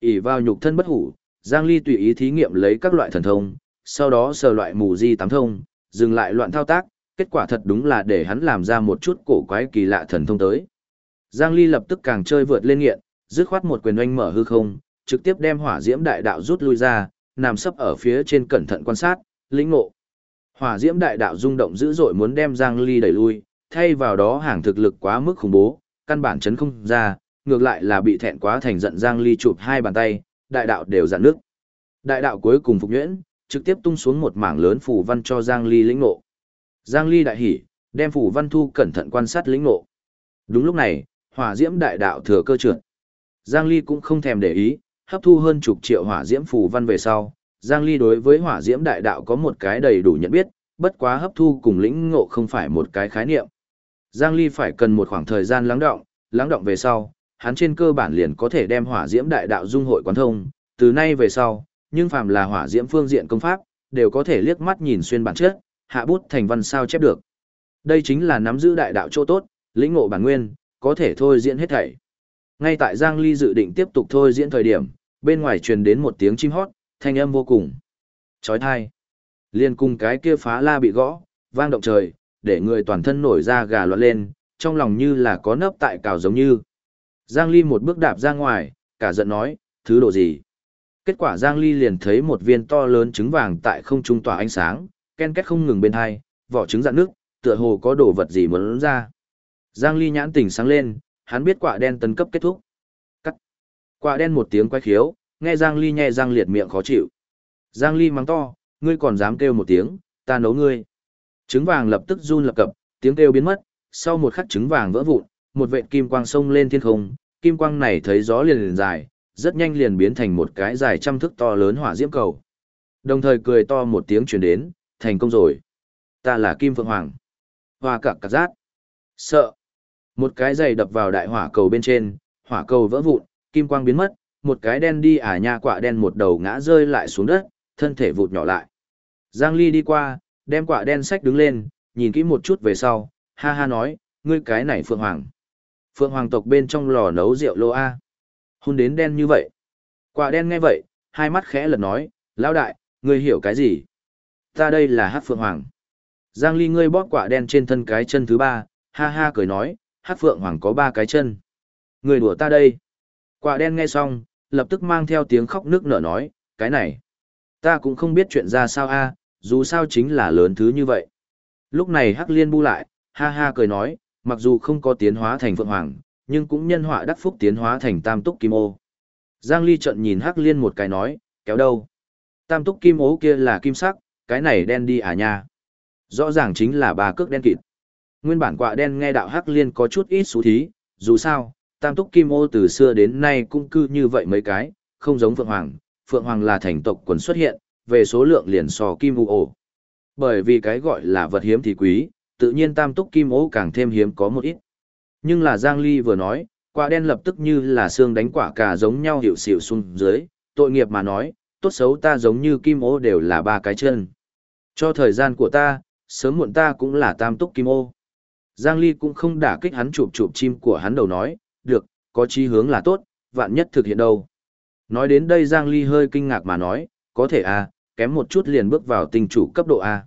ỉ vào nhục thân bất hủ, Giang Ly tùy ý thí nghiệm lấy các loại thần thông, sau đó sờ loại mù di tám thông, dừng lại loạn thao tác, kết quả thật đúng là để hắn làm ra một chút cổ quái kỳ lạ thần thông tới. Giang Ly lập tức càng chơi vượt lên nghiện, dứt khoát một quyền oanh mở hư không, trực tiếp đem hỏa diễm đại đạo rút lui ra, nằm sấp ở phía trên cẩn thận quan sát, lĩnh ngộ. Hỏa diễm đại đạo rung động dữ dội muốn đem Giang Ly đẩy lui, thay vào đó hàng thực lực quá mức khủng bố, căn bản chấn không ra, ngược lại là bị thẹn quá thành giận Giang Ly chụp hai bàn tay, đại đạo đều dạn nước. Đại đạo cuối cùng phục nhuyễn, trực tiếp tung xuống một mảng lớn phù văn cho Giang Ly lĩnh ngộ. Giang Ly đại hỉ, đem phù văn thu cẩn thận quan sát lĩnh ngộ. Đúng lúc này, hỏa diễm đại đạo thừa cơ trượt. Giang Ly cũng không thèm để ý, hấp thu hơn chục triệu hỏa diễm phù văn về sau, Giang Ly đối với hỏa diễm đại đạo có một cái đầy đủ nhận biết, bất quá hấp thu cùng lĩnh ngộ không phải một cái khái niệm. Giang Ly phải cần một khoảng thời gian lắng động, lắng động về sau, hắn trên cơ bản liền có thể đem hỏa diễm đại đạo dung hội quán thông, từ nay về sau, nhưng phàm là hỏa diễm phương diện công pháp, đều có thể liếc mắt nhìn xuyên bản chất, hạ bút thành văn sao chép được. Đây chính là nắm giữ đại đạo chỗ tốt, lĩnh ngộ bản nguyên, có thể thôi diễn hết thảy. Ngay tại Giang Ly dự định tiếp tục thôi diễn thời điểm, bên ngoài truyền đến một tiếng chim hót, thanh âm vô cùng. Chói tai. Liên cùng cái kia phá la bị gõ, vang động trời, để người toàn thân nổi da gà loạn lên, trong lòng như là có nấp tại cào giống như. Giang Ly một bước đạp ra ngoài, cả giận nói, thứ độ gì? Kết quả Giang Ly liền thấy một viên to lớn trứng vàng tại không trung tỏa ánh sáng, ken két không ngừng bên hai, vỏ trứng dạn nước, tựa hồ có đồ vật gì muốn ra. Giang Ly nhãn tỉnh sáng lên, hắn biết quả đen tấn cấp kết thúc. Cắt. Quả đen một tiếng quay khiếu, nghe Giang Ly nhẹ răng liệt miệng khó chịu. Giang Ly mắng to, ngươi còn dám kêu một tiếng, ta nấu ngươi. Trứng vàng lập tức run lập cập, tiếng kêu biến mất, sau một khắc trứng vàng vỡ vụn, một vệt kim quang sông lên thiên không, kim quang này thấy gió liền liền dài, rất nhanh liền biến thành một cái dài trăm thước to lớn hỏa diễm cầu. Đồng thời cười to một tiếng truyền đến, thành công rồi. Ta là Kim Phượng Hoàng. Hoa cả cạc rát. Sợ. Một cái giày đập vào đại hỏa cầu bên trên, hỏa cầu vỡ vụn, kim quang biến mất, một cái đen đi ả nha quạ đen một đầu ngã rơi lại xuống đất, thân thể vụt nhỏ lại. Giang Ly đi qua, đem quả đen sách đứng lên, nhìn kỹ một chút về sau, ha ha nói, ngươi cái này Phượng Hoàng. Phượng Hoàng tộc bên trong lò nấu rượu lô A. Hôn đến đen như vậy. Quả đen nghe vậy, hai mắt khẽ lật nói, lão đại, ngươi hiểu cái gì? Ta đây là hát Phượng Hoàng. Giang Ly ngươi bóp quả đen trên thân cái chân thứ ba, ha ha cười nói, hát Phượng Hoàng có ba cái chân. Người đùa ta đây. Quả đen nghe xong, lập tức mang theo tiếng khóc nước nở nói, cái này. Ta cũng không biết chuyện ra sao a, dù sao chính là lớn thứ như vậy. Lúc này Hắc Liên bu lại, ha ha cười nói, mặc dù không có tiến hóa thành Phượng Hoàng, nhưng cũng nhân họa đắc phúc tiến hóa thành Tam Túc Kim Ô. Giang Ly trận nhìn Hắc Liên một cái nói, kéo đâu? Tam Túc Kim Ô kia là kim sắc, cái này đen đi à nha. Rõ ràng chính là bà cước đen kịt. Nguyên bản quạ đen nghe đạo Hắc Liên có chút ít xú thí, dù sao, Tam Túc Kim Ô từ xưa đến nay cũng cư như vậy mấy cái, không giống Phượng Hoàng. Phượng Hoàng là thành tộc quần xuất hiện, về số lượng liền so Kim Ô. Bởi vì cái gọi là vật hiếm thì quý, tự nhiên Tam Túc Kim ố càng thêm hiếm có một ít. Nhưng là Giang Ly vừa nói, quả đen lập tức như là xương đánh quả cà giống nhau hiệu xỉu xuống dưới, tội nghiệp mà nói, tốt xấu ta giống như Kim Ô đều là ba cái chân. Cho thời gian của ta, sớm muộn ta cũng là Tam Túc Kim Ô. Giang Ly cũng không đả kích hắn chụp chụp chim của hắn đầu nói, được, có chí hướng là tốt, vạn nhất thực hiện đâu. Nói đến đây Giang Ly hơi kinh ngạc mà nói, có thể à, kém một chút liền bước vào tinh chủ cấp độ A.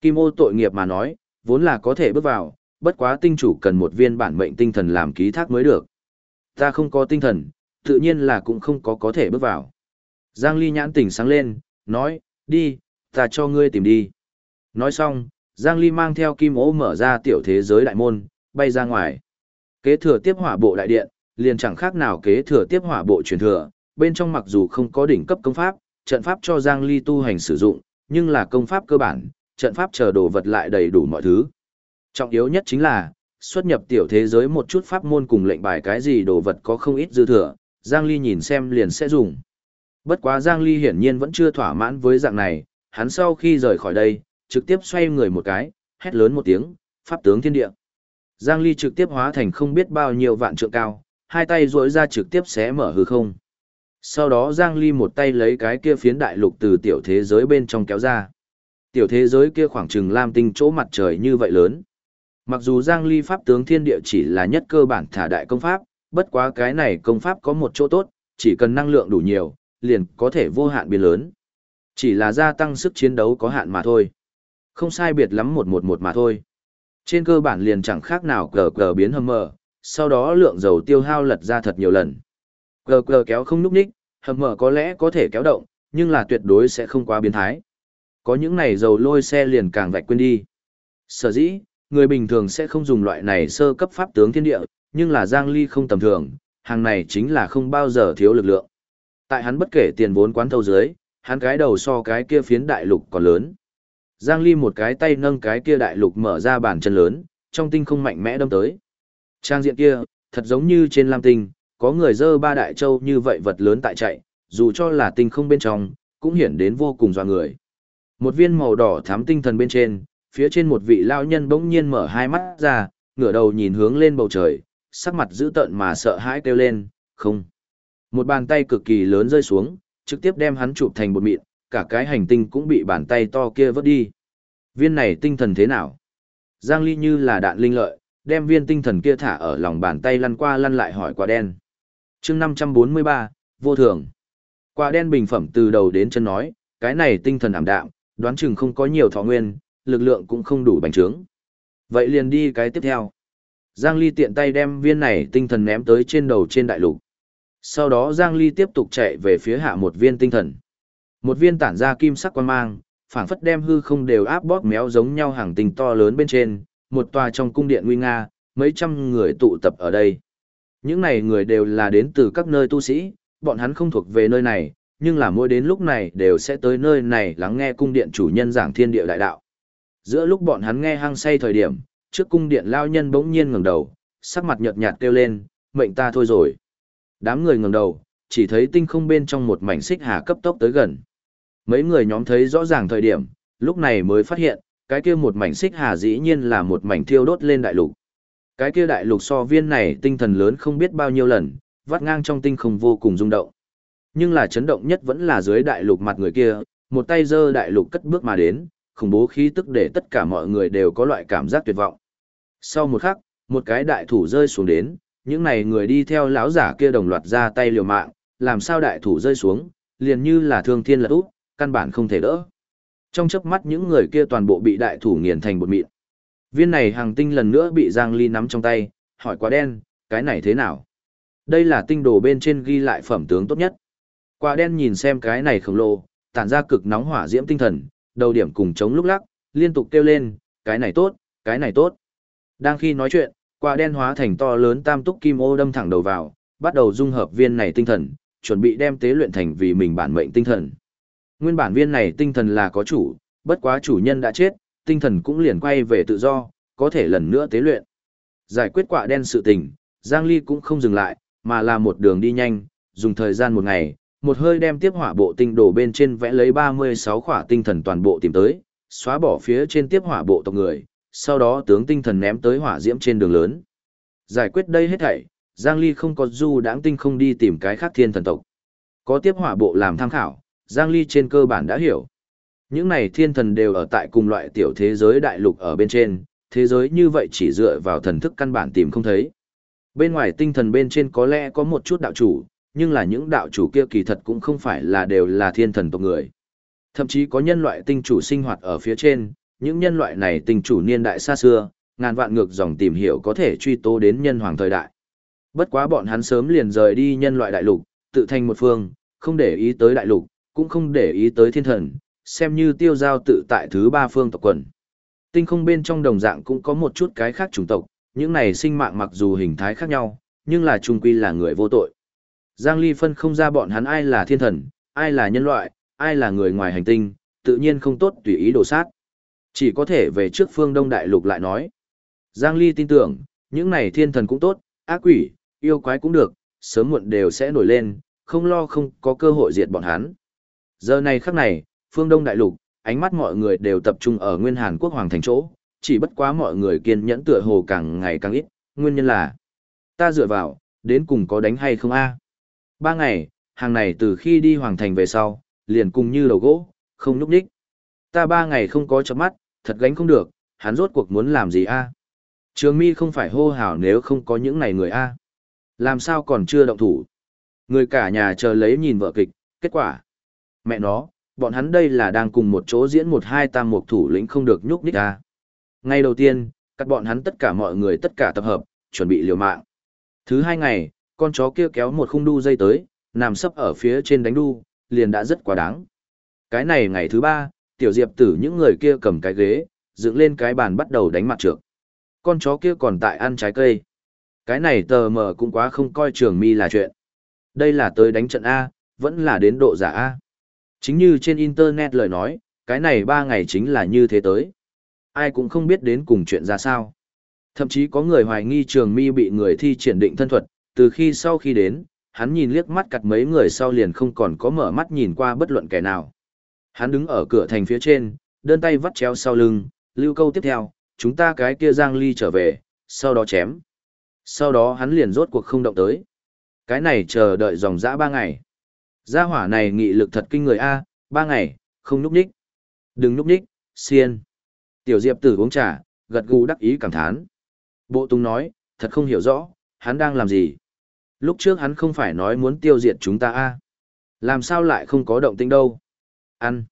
Kim ô tội nghiệp mà nói, vốn là có thể bước vào, bất quá tinh chủ cần một viên bản mệnh tinh thần làm ký thác mới được. Ta không có tinh thần, tự nhiên là cũng không có có thể bước vào. Giang Ly nhãn tỉnh sáng lên, nói, đi, ta cho ngươi tìm đi. Nói xong, Giang Ly mang theo kim ô mở ra tiểu thế giới đại môn, bay ra ngoài. Kế thừa tiếp hỏa bộ đại điện, liền chẳng khác nào kế thừa tiếp hỏa bộ truyền thừa, bên trong mặc dù không có đỉnh cấp công pháp, trận pháp cho Giang Ly tu hành sử dụng, nhưng là công pháp cơ bản, trận pháp chờ đồ vật lại đầy đủ mọi thứ. Trọng yếu nhất chính là, xuất nhập tiểu thế giới một chút pháp môn cùng lệnh bài cái gì đồ vật có không ít dư thừa, Giang Ly nhìn xem liền sẽ dùng. Bất quá Giang Ly hiển nhiên vẫn chưa thỏa mãn với dạng này, hắn sau khi rời khỏi đây, trực tiếp xoay người một cái, hét lớn một tiếng, pháp tướng thiên địa. Giang Ly trực tiếp hóa thành không biết bao nhiêu vạn trượng cao, hai tay duỗi ra trực tiếp xé mở hư không. Sau đó Giang Ly một tay lấy cái kia phiến đại lục từ tiểu thế giới bên trong kéo ra. Tiểu thế giới kia khoảng chừng lam tinh chỗ mặt trời như vậy lớn. Mặc dù Giang Ly pháp tướng thiên địa chỉ là nhất cơ bản thả đại công pháp, bất quá cái này công pháp có một chỗ tốt, chỉ cần năng lượng đủ nhiều, liền có thể vô hạn biến lớn. Chỉ là gia tăng sức chiến đấu có hạn mà thôi. Không sai biệt lắm một một một mà thôi. Trên cơ bản liền chẳng khác nào cờ cờ biến hầm mờ, sau đó lượng dầu tiêu hao lật ra thật nhiều lần. Cờ cờ kéo không núp ních, hầm mở có lẽ có thể kéo động, nhưng là tuyệt đối sẽ không quá biến thái. Có những này dầu lôi xe liền càng vạch quên đi. Sở dĩ, người bình thường sẽ không dùng loại này sơ cấp pháp tướng thiên địa, nhưng là Giang Ly không tầm thường, hàng này chính là không bao giờ thiếu lực lượng. Tại hắn bất kể tiền vốn quán thâu dưới, hắn cái đầu so cái kia phiến đại lục còn lớn. Giang Ly một cái tay nâng cái kia đại lục mở ra bàn chân lớn, trong tinh không mạnh mẽ đâm tới. Trang diện kia, thật giống như trên lam tinh, có người dơ ba đại châu như vậy vật lớn tại chạy, dù cho là tinh không bên trong, cũng hiển đến vô cùng dọa người. Một viên màu đỏ thám tinh thần bên trên, phía trên một vị lao nhân bỗng nhiên mở hai mắt ra, ngửa đầu nhìn hướng lên bầu trời, sắc mặt dữ tợn mà sợ hãi kêu lên, không. Một bàn tay cực kỳ lớn rơi xuống, trực tiếp đem hắn chụp thành bột mịn, cả cái hành tinh cũng bị bàn tay to kia vớt đi. Viên này tinh thần thế nào? Giang Ly như là đạn linh lợi, đem viên tinh thần kia thả ở lòng bàn tay lăn qua lăn lại hỏi quả đen chương 543, vô thường. Quả đen bình phẩm từ đầu đến chân nói, cái này tinh thần ảm đạm, đoán chừng không có nhiều thọ nguyên, lực lượng cũng không đủ bành trướng. Vậy liền đi cái tiếp theo. Giang Ly tiện tay đem viên này tinh thần ném tới trên đầu trên đại lục. Sau đó Giang Ly tiếp tục chạy về phía hạ một viên tinh thần. Một viên tản ra kim sắc quan mang, phảng phất đem hư không đều áp bóp méo giống nhau hàng tinh to lớn bên trên, một tòa trong cung điện nguy nga, mấy trăm người tụ tập ở đây. Những này người đều là đến từ các nơi tu sĩ, bọn hắn không thuộc về nơi này, nhưng là mỗi đến lúc này đều sẽ tới nơi này lắng nghe cung điện chủ nhân giảng thiên địa đại đạo. Giữa lúc bọn hắn nghe hăng say thời điểm, trước cung điện lao nhân bỗng nhiên ngẩng đầu, sắc mặt nhợt nhạt kêu lên, mệnh ta thôi rồi. Đám người ngẩng đầu, chỉ thấy tinh không bên trong một mảnh xích hà cấp tốc tới gần. Mấy người nhóm thấy rõ ràng thời điểm, lúc này mới phát hiện, cái kia một mảnh xích hà dĩ nhiên là một mảnh thiêu đốt lên đại lục. Cái kia đại lục so viên này tinh thần lớn không biết bao nhiêu lần, vắt ngang trong tinh không vô cùng rung động. Nhưng là chấn động nhất vẫn là dưới đại lục mặt người kia, một tay giơ đại lục cất bước mà đến, khủng bố khí tức để tất cả mọi người đều có loại cảm giác tuyệt vọng. Sau một khắc, một cái đại thủ rơi xuống đến, những này người đi theo lão giả kia đồng loạt ra tay liều mạng, làm sao đại thủ rơi xuống, liền như là thương thiên lật úp, căn bản không thể đỡ. Trong chớp mắt những người kia toàn bộ bị đại thủ nghiền thành bột mịn. Viên này hàng tinh lần nữa bị Giang Ly nắm trong tay, hỏi Quả đen, cái này thế nào? Đây là tinh đồ bên trên ghi lại phẩm tướng tốt nhất. Quả đen nhìn xem cái này khổng lồ, tản ra cực nóng hỏa diễm tinh thần, đầu điểm cùng chống lúc lắc, liên tục kêu lên, cái này tốt, cái này tốt. Đang khi nói chuyện, quả đen hóa thành to lớn tam túc kim ô đâm thẳng đầu vào, bắt đầu dung hợp viên này tinh thần, chuẩn bị đem tế luyện thành vì mình bản mệnh tinh thần. Nguyên bản viên này tinh thần là có chủ, bất quá chủ nhân đã chết, tinh thần cũng liền quay về tự do, có thể lần nữa tế luyện. Giải quyết quả đen sự tình, Giang Ly cũng không dừng lại, mà là một đường đi nhanh, dùng thời gian một ngày, một hơi đem tiếp hỏa bộ tinh đồ bên trên vẽ lấy 36 khỏa tinh thần toàn bộ tìm tới, xóa bỏ phía trên tiếp hỏa bộ tộc người, sau đó tướng tinh thần ném tới hỏa diễm trên đường lớn. Giải quyết đây hết thảy, Giang Ly không có du đãng tinh không đi tìm cái khác thiên thần tộc. Có tiếp hỏa bộ làm tham khảo, Giang Ly trên cơ bản đã hiểu. Những này thiên thần đều ở tại cùng loại tiểu thế giới đại lục ở bên trên, thế giới như vậy chỉ dựa vào thần thức căn bản tìm không thấy. Bên ngoài tinh thần bên trên có lẽ có một chút đạo chủ, nhưng là những đạo chủ kia kỳ thật cũng không phải là đều là thiên thần tộc người. Thậm chí có nhân loại tinh chủ sinh hoạt ở phía trên, những nhân loại này tinh chủ niên đại xa xưa, ngàn vạn ngược dòng tìm hiểu có thể truy tố đến nhân hoàng thời đại. Bất quá bọn hắn sớm liền rời đi nhân loại đại lục, tự thành một phương, không để ý tới đại lục, cũng không để ý tới thiên thần, xem như tiêu giao tự tại thứ ba phương tộc quần. Tinh không bên trong đồng dạng cũng có một chút cái khác chủng tộc, những này sinh mạng mặc dù hình thái khác nhau, nhưng là chung quy là người vô tội. Giang Ly phân không ra bọn hắn ai là thiên thần, ai là nhân loại, ai là người ngoài hành tinh, tự nhiên không tốt tùy ý đổ sát. Chỉ có thể về trước phương Đông Đại Lục lại nói. Giang Ly tin tưởng, những này thiên thần cũng tốt, ác quỷ, yêu quái cũng được, sớm muộn đều sẽ nổi lên, không lo không có cơ hội diệt bọn hắn. Giờ này khắc này, phương Đông Đại Lục, ánh mắt mọi người đều tập trung ở nguyên Hàn Quốc Hoàng thành chỗ, chỉ bất quá mọi người kiên nhẫn tựa hồ càng ngày càng ít, nguyên nhân là ta dựa vào, đến cùng có đánh hay không a? Ba ngày, hàng này từ khi đi Hoàng thành về sau, liền cùng như đầu gỗ, không núp đích. Ta ba ngày không có chớp mắt, thật gánh không được, hắn rốt cuộc muốn làm gì a? Trường mi không phải hô hào nếu không có những này người a. Làm sao còn chưa động thủ? Người cả nhà chờ lấy nhìn vợ kịch, kết quả. Mẹ nó, bọn hắn đây là đang cùng một chỗ diễn một hai tam một thủ lĩnh không được nhúc nhích à. ra. Ngày đầu tiên, cắt bọn hắn tất cả mọi người tất cả tập hợp, chuẩn bị liều mạng. Thứ hai ngày, con chó kia kéo một khung đu dây tới, nằm sấp ở phía trên đánh đu, liền đã rất quá đáng. Cái này ngày thứ ba, tiểu diệp tử những người kia cầm cái ghế, dựng lên cái bàn bắt đầu đánh mặt trược. Con chó kia còn tại ăn trái cây. Cái này tờ mờ cũng quá không coi trường mi là chuyện. Đây là tới đánh trận A, vẫn là đến độ giả A. Chính như trên Internet lời nói, cái này ba ngày chính là như thế tới. Ai cũng không biết đến cùng chuyện ra sao. Thậm chí có người hoài nghi trường mi bị người thi triển định thân thuật, từ khi sau khi đến, hắn nhìn liếc mắt cặt mấy người sau liền không còn có mở mắt nhìn qua bất luận kẻ nào. Hắn đứng ở cửa thành phía trên, đơn tay vắt chéo sau lưng, lưu câu tiếp theo, chúng ta cái kia giang ly trở về, sau đó chém. Sau đó hắn liền rốt cuộc không động tới. Cái này chờ đợi dòng dã ba ngày. Gia hỏa này nghị lực thật kinh người A, ba ngày, không núp ních. Đừng núp ních, xiên. Tiểu Diệp tử uống trà, gật gù đắc ý cảm thán. Bộ tùng nói, thật không hiểu rõ, hắn đang làm gì. Lúc trước hắn không phải nói muốn tiêu diệt chúng ta A. Làm sao lại không có động tĩnh đâu. Ăn.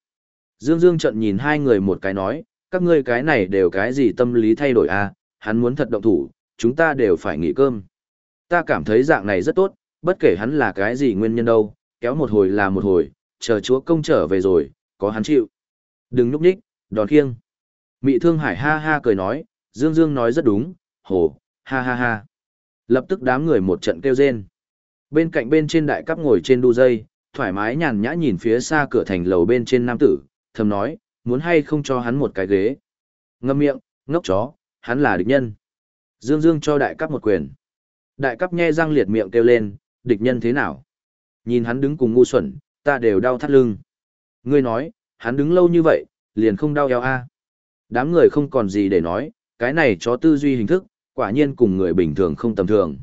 Dương Dương trận nhìn hai người một cái nói, các ngươi cái này đều cái gì tâm lý thay đổi A, hắn muốn thật động thủ, chúng ta đều phải nghỉ cơm. Ta cảm thấy dạng này rất tốt, bất kể hắn là cái gì nguyên nhân đâu, kéo một hồi là một hồi, chờ chúa công trở về rồi, có hắn chịu. Đừng núp nhích, đòn khiêng. Mị thương hải ha ha cười nói, Dương Dương nói rất đúng, hồ, ha ha ha. Lập tức đám người một trận kêu rên. Bên cạnh bên trên đại cấp ngồi trên đu dây, thoải mái nhàn nhã nhìn phía xa cửa thành lầu bên trên nam tử, thầm nói, muốn hay không cho hắn một cái ghế. Ngâm miệng, ngốc chó, hắn là địch nhân. Dương Dương cho đại cấp một quyền. Đại cấp nhe răng liệt miệng kêu lên, địch nhân thế nào? Nhìn hắn đứng cùng ngu xuẩn, ta đều đau thắt lưng. Ngươi nói, hắn đứng lâu như vậy, liền không đau eo a. Đám người không còn gì để nói, cái này chó tư duy hình thức, quả nhiên cùng người bình thường không tầm thường.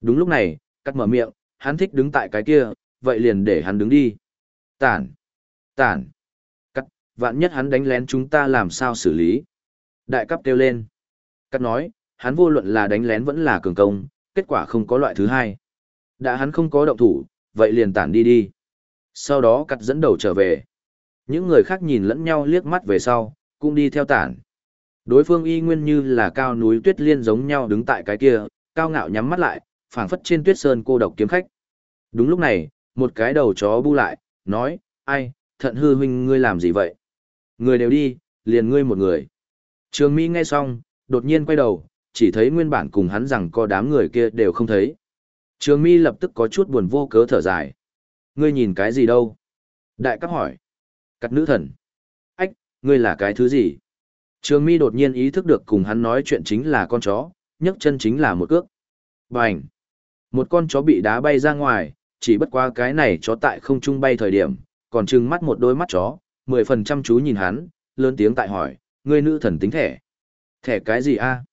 Đúng lúc này, cắt mở miệng, hắn thích đứng tại cái kia, vậy liền để hắn đứng đi. Tản, tản, cắt, vạn nhất hắn đánh lén chúng ta làm sao xử lý. Đại cấp kêu lên. Cắt nói, hắn vô luận là đánh lén vẫn là cường công, kết quả không có loại thứ hai. Đã hắn không có động thủ, vậy liền tản đi đi. Sau đó cắt dẫn đầu trở về. Những người khác nhìn lẫn nhau liếc mắt về sau, cũng đi theo tản. Đối phương y nguyên như là cao núi tuyết liên giống nhau đứng tại cái kia, cao ngạo nhắm mắt lại, phảng phất trên tuyết sơn cô độc kiếm khách. Đúng lúc này, một cái đầu chó bu lại, nói, ai, thận hư huynh ngươi làm gì vậy? Người đều đi, liền ngươi một người. Trường Mỹ nghe xong, đột nhiên quay đầu, chỉ thấy nguyên bản cùng hắn rằng có đám người kia đều không thấy. Trường Mi lập tức có chút buồn vô cớ thở dài. Ngươi nhìn cái gì đâu? Đại cấp hỏi. Cắt nữ thần. Ách, ngươi là cái thứ gì? Trường Mi đột nhiên ý thức được cùng hắn nói chuyện chính là con chó, nhấc chân chính là một cước. Bành. Một con chó bị đá bay ra ngoài, chỉ bất qua cái này chó tại không trung bay thời điểm, còn trừng mắt một đôi mắt chó, mười phần trăm chú nhìn hắn, lớn tiếng tại hỏi, ngươi nữ thần tính thẻ. Thẻ cái gì a?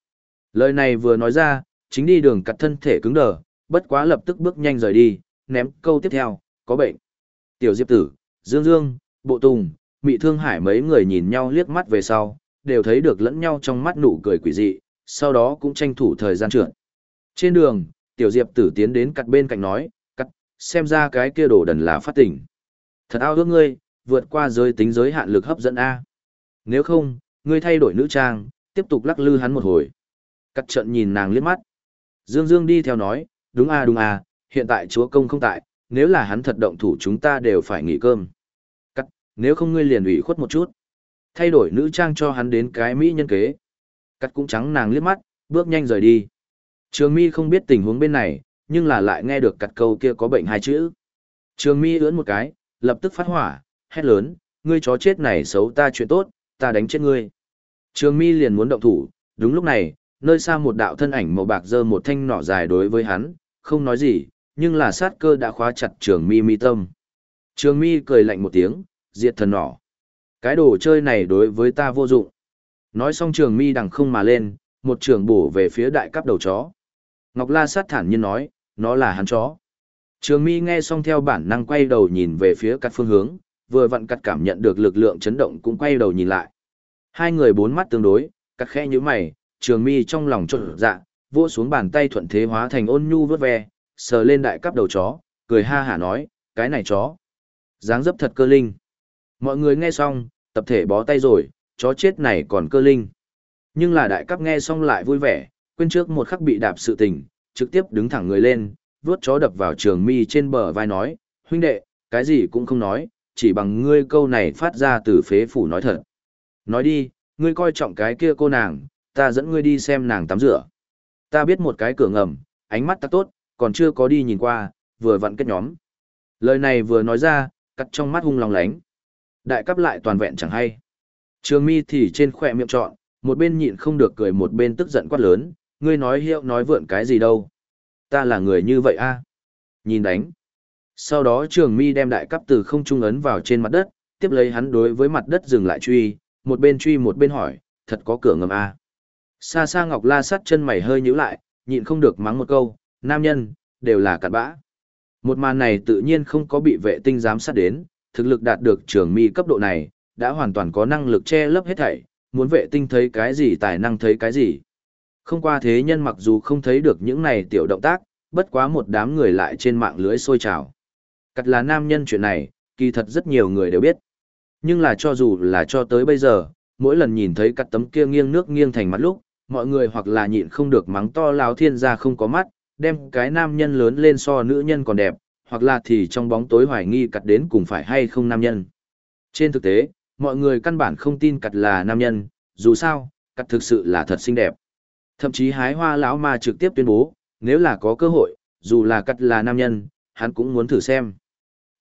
Lời này vừa nói ra, chính đi đường cắt thân thể cứng đờ, bất quá lập tức bước nhanh rời đi, ném câu tiếp theo, có bệnh. Tiểu Diệp Tử, Dương Dương, Bộ Tùng, Mị Thương Hải mấy người nhìn nhau liếc mắt về sau, đều thấy được lẫn nhau trong mắt nụ cười quỷ dị, sau đó cũng tranh thủ thời gian trượt. Trên đường, Tiểu Diệp Tử tiến đến cặt bên cạnh nói, cắt, xem ra cái kia đồ đần là phát tỉnh. Thật ao ước ngươi, vượt qua giới tính giới hạn lực hấp dẫn A. Nếu không, ngươi thay đổi nữ trang, tiếp tục lắc lư hắn một hồi. Cắt trận nhìn nàng liếc mắt. Dương Dương đi theo nói, đúng a đúng a, hiện tại chúa công không tại, nếu là hắn thật động thủ chúng ta đều phải nghỉ cơm. Cắt, nếu không ngươi liền ủy khuất một chút. Thay đổi nữ trang cho hắn đến cái mỹ nhân kế. Cắt cũng trắng nàng liếc mắt, bước nhanh rời đi. Trường mi không biết tình huống bên này, nhưng là lại nghe được cắt câu kia có bệnh hai chữ. Trường mi ưỡn một cái, lập tức phát hỏa, hét lớn, ngươi chó chết này xấu ta chuyện tốt, ta đánh chết ngươi. Trường mi liền muốn động thủ, đúng lúc này, nơi xa một đạo thân ảnh màu bạc dơ một thanh nỏ dài đối với hắn, không nói gì, nhưng là sát cơ đã khóa chặt trường mi mi tâm. Trường mi cười lạnh một tiếng, diệt thần nỏ. Cái đồ chơi này đối với ta vô dụng. Nói xong trường mi đằng không mà lên, một trường bổ về phía đại cấp đầu chó. Ngọc La sát thản nhiên nói, nó là hắn chó. Trường mi nghe xong theo bản năng quay đầu nhìn về phía các phương hướng, vừa vặn cắt cảm nhận được lực lượng chấn động cũng quay đầu nhìn lại. Hai người bốn mắt tương đối, cắt khẽ như mày, trường mi trong lòng trộn dạ, vỗ xuống bàn tay thuận thế hóa thành ôn nhu vớt ve, sờ lên đại cấp đầu chó, cười ha hả nói, cái này chó. dáng dấp thật cơ linh. Mọi người nghe xong, tập thể bó tay rồi, chó chết này còn cơ linh. Nhưng là đại cấp nghe xong lại vui vẻ, quên trước một khắc bị đạp sự tình, trực tiếp đứng thẳng người lên, vuốt chó đập vào trường mi trên bờ vai nói, huynh đệ, cái gì cũng không nói, chỉ bằng ngươi câu này phát ra từ phế phủ nói thật. Nói đi, ngươi coi trọng cái kia cô nàng, ta dẫn ngươi đi xem nàng tắm rửa. Ta biết một cái cửa ngầm, ánh mắt ta tốt, còn chưa có đi nhìn qua, vừa vặn kết nhóm. Lời này vừa nói ra, cắt trong mắt hung lòng lánh. Đại cấp lại toàn vẹn chẳng hay. Trường mi thì trên khỏe miệng trọn, một bên nhịn không được cười một bên tức giận quát lớn, ngươi nói hiệu nói vượn cái gì đâu. Ta là người như vậy a Nhìn đánh. Sau đó trường mi đem đại cấp từ không trung ấn vào trên mặt đất, tiếp lấy hắn đối với mặt đất dừng lại truy, một bên truy một bên hỏi, thật có cửa ngầm a Xa xa Ngọc La sắt chân mày hơi nhíu lại, nhịn không được mắng một câu, nam nhân, đều là cặn bã. Một màn này tự nhiên không có bị vệ tinh giám sát đến, thực lực đạt được trường mi cấp độ này, đã hoàn toàn có năng lực che lấp hết thảy, muốn vệ tinh thấy cái gì tài năng thấy cái gì. Không qua thế nhân mặc dù không thấy được những này tiểu động tác, bất quá một đám người lại trên mạng lưới sôi trào. Cặt là nam nhân chuyện này, kỳ thật rất nhiều người đều biết. Nhưng là cho dù là cho tới bây giờ, mỗi lần nhìn thấy cắt tấm kia nghiêng nước nghiêng thành mắt lúc, mọi người hoặc là nhịn không được mắng to lao thiên gia không có mắt, đem cái nam nhân lớn lên so nữ nhân còn đẹp, hoặc là thì trong bóng tối hoài nghi cắt đến cùng phải hay không nam nhân. Trên thực tế, mọi người căn bản không tin cắt là nam nhân, dù sao, cắt thực sự là thật xinh đẹp. Thậm chí hái hoa lão ma trực tiếp tuyên bố, nếu là có cơ hội, dù là cắt là nam nhân, hắn cũng muốn thử xem.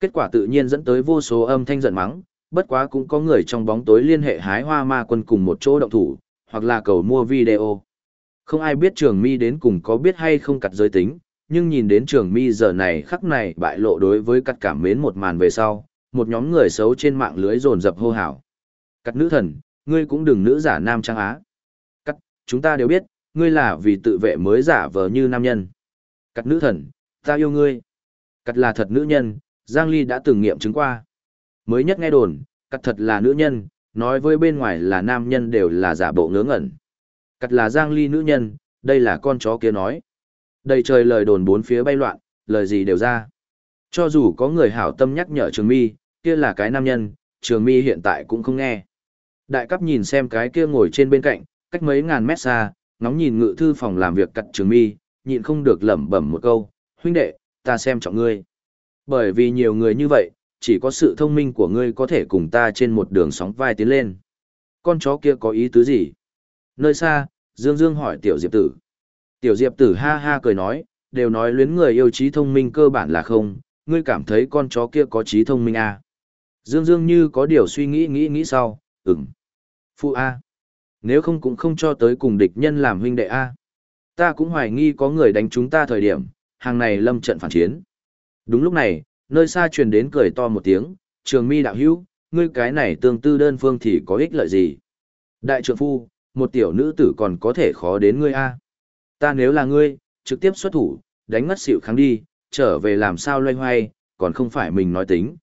Kết quả tự nhiên dẫn tới vô số âm thanh giận mắng, bất quá cũng có người trong bóng tối liên hệ hái hoa ma quân cùng một chỗ động thủ, hoặc là cầu mua video. Không ai biết trường mi đến cùng có biết hay không cặt giới tính, nhưng nhìn đến trường mi giờ này khắc này bại lộ đối với cắt cảm mến một màn về sau, một nhóm người xấu trên mạng lưới dồn dập hô hào. Cắt nữ thần, ngươi cũng đừng nữ giả nam trang á. Cắt, chúng ta đều biết, ngươi là vì tự vệ mới giả vờ như nam nhân. Cắt nữ thần, ta yêu ngươi. Cắt là thật nữ nhân, Giang Ly đã từng nghiệm chứng qua. Mới nhất nghe đồn, cắt thật là nữ nhân, nói với bên ngoài là nam nhân đều là giả bộ ngớ ngẩn. Cắt là Giang Ly nữ nhân, đây là con chó kia nói. Đầy trời lời đồn bốn phía bay loạn, lời gì đều ra. Cho dù có người hảo tâm nhắc nhở Trường Mi, kia là cái nam nhân, Trường Mi hiện tại cũng không nghe. Đại cấp nhìn xem cái kia ngồi trên bên cạnh, cách mấy ngàn mét xa, ngóng nhìn ngự thư phòng làm việc cắt Trường Mi, nhịn không được lẩm bẩm một câu, huynh đệ, ta xem trọng ngươi. Bởi vì nhiều người như vậy, chỉ có sự thông minh của ngươi có thể cùng ta trên một đường sóng vai tiến lên. Con chó kia có ý tứ gì? Nơi xa, Dương Dương hỏi Tiểu Diệp Tử. Tiểu Diệp Tử ha ha cười nói, đều nói luyến người yêu trí thông minh cơ bản là không, ngươi cảm thấy con chó kia có trí thông minh à? Dương Dương như có điều suy nghĩ nghĩ nghĩ sau, ừm. Phụ A. Nếu không cũng không cho tới cùng địch nhân làm huynh đệ A. Ta cũng hoài nghi có người đánh chúng ta thời điểm, hàng này lâm trận phản chiến. Đúng lúc này, nơi xa truyền đến cười to một tiếng, trường mi đạo hữu, ngươi cái này tương tư đơn phương thì có ích lợi gì? Đại trượng phu, một tiểu nữ tử còn có thể khó đến ngươi a. Ta nếu là ngươi, trực tiếp xuất thủ, đánh ngất xỉu kháng đi, trở về làm sao loay hoay, còn không phải mình nói tính.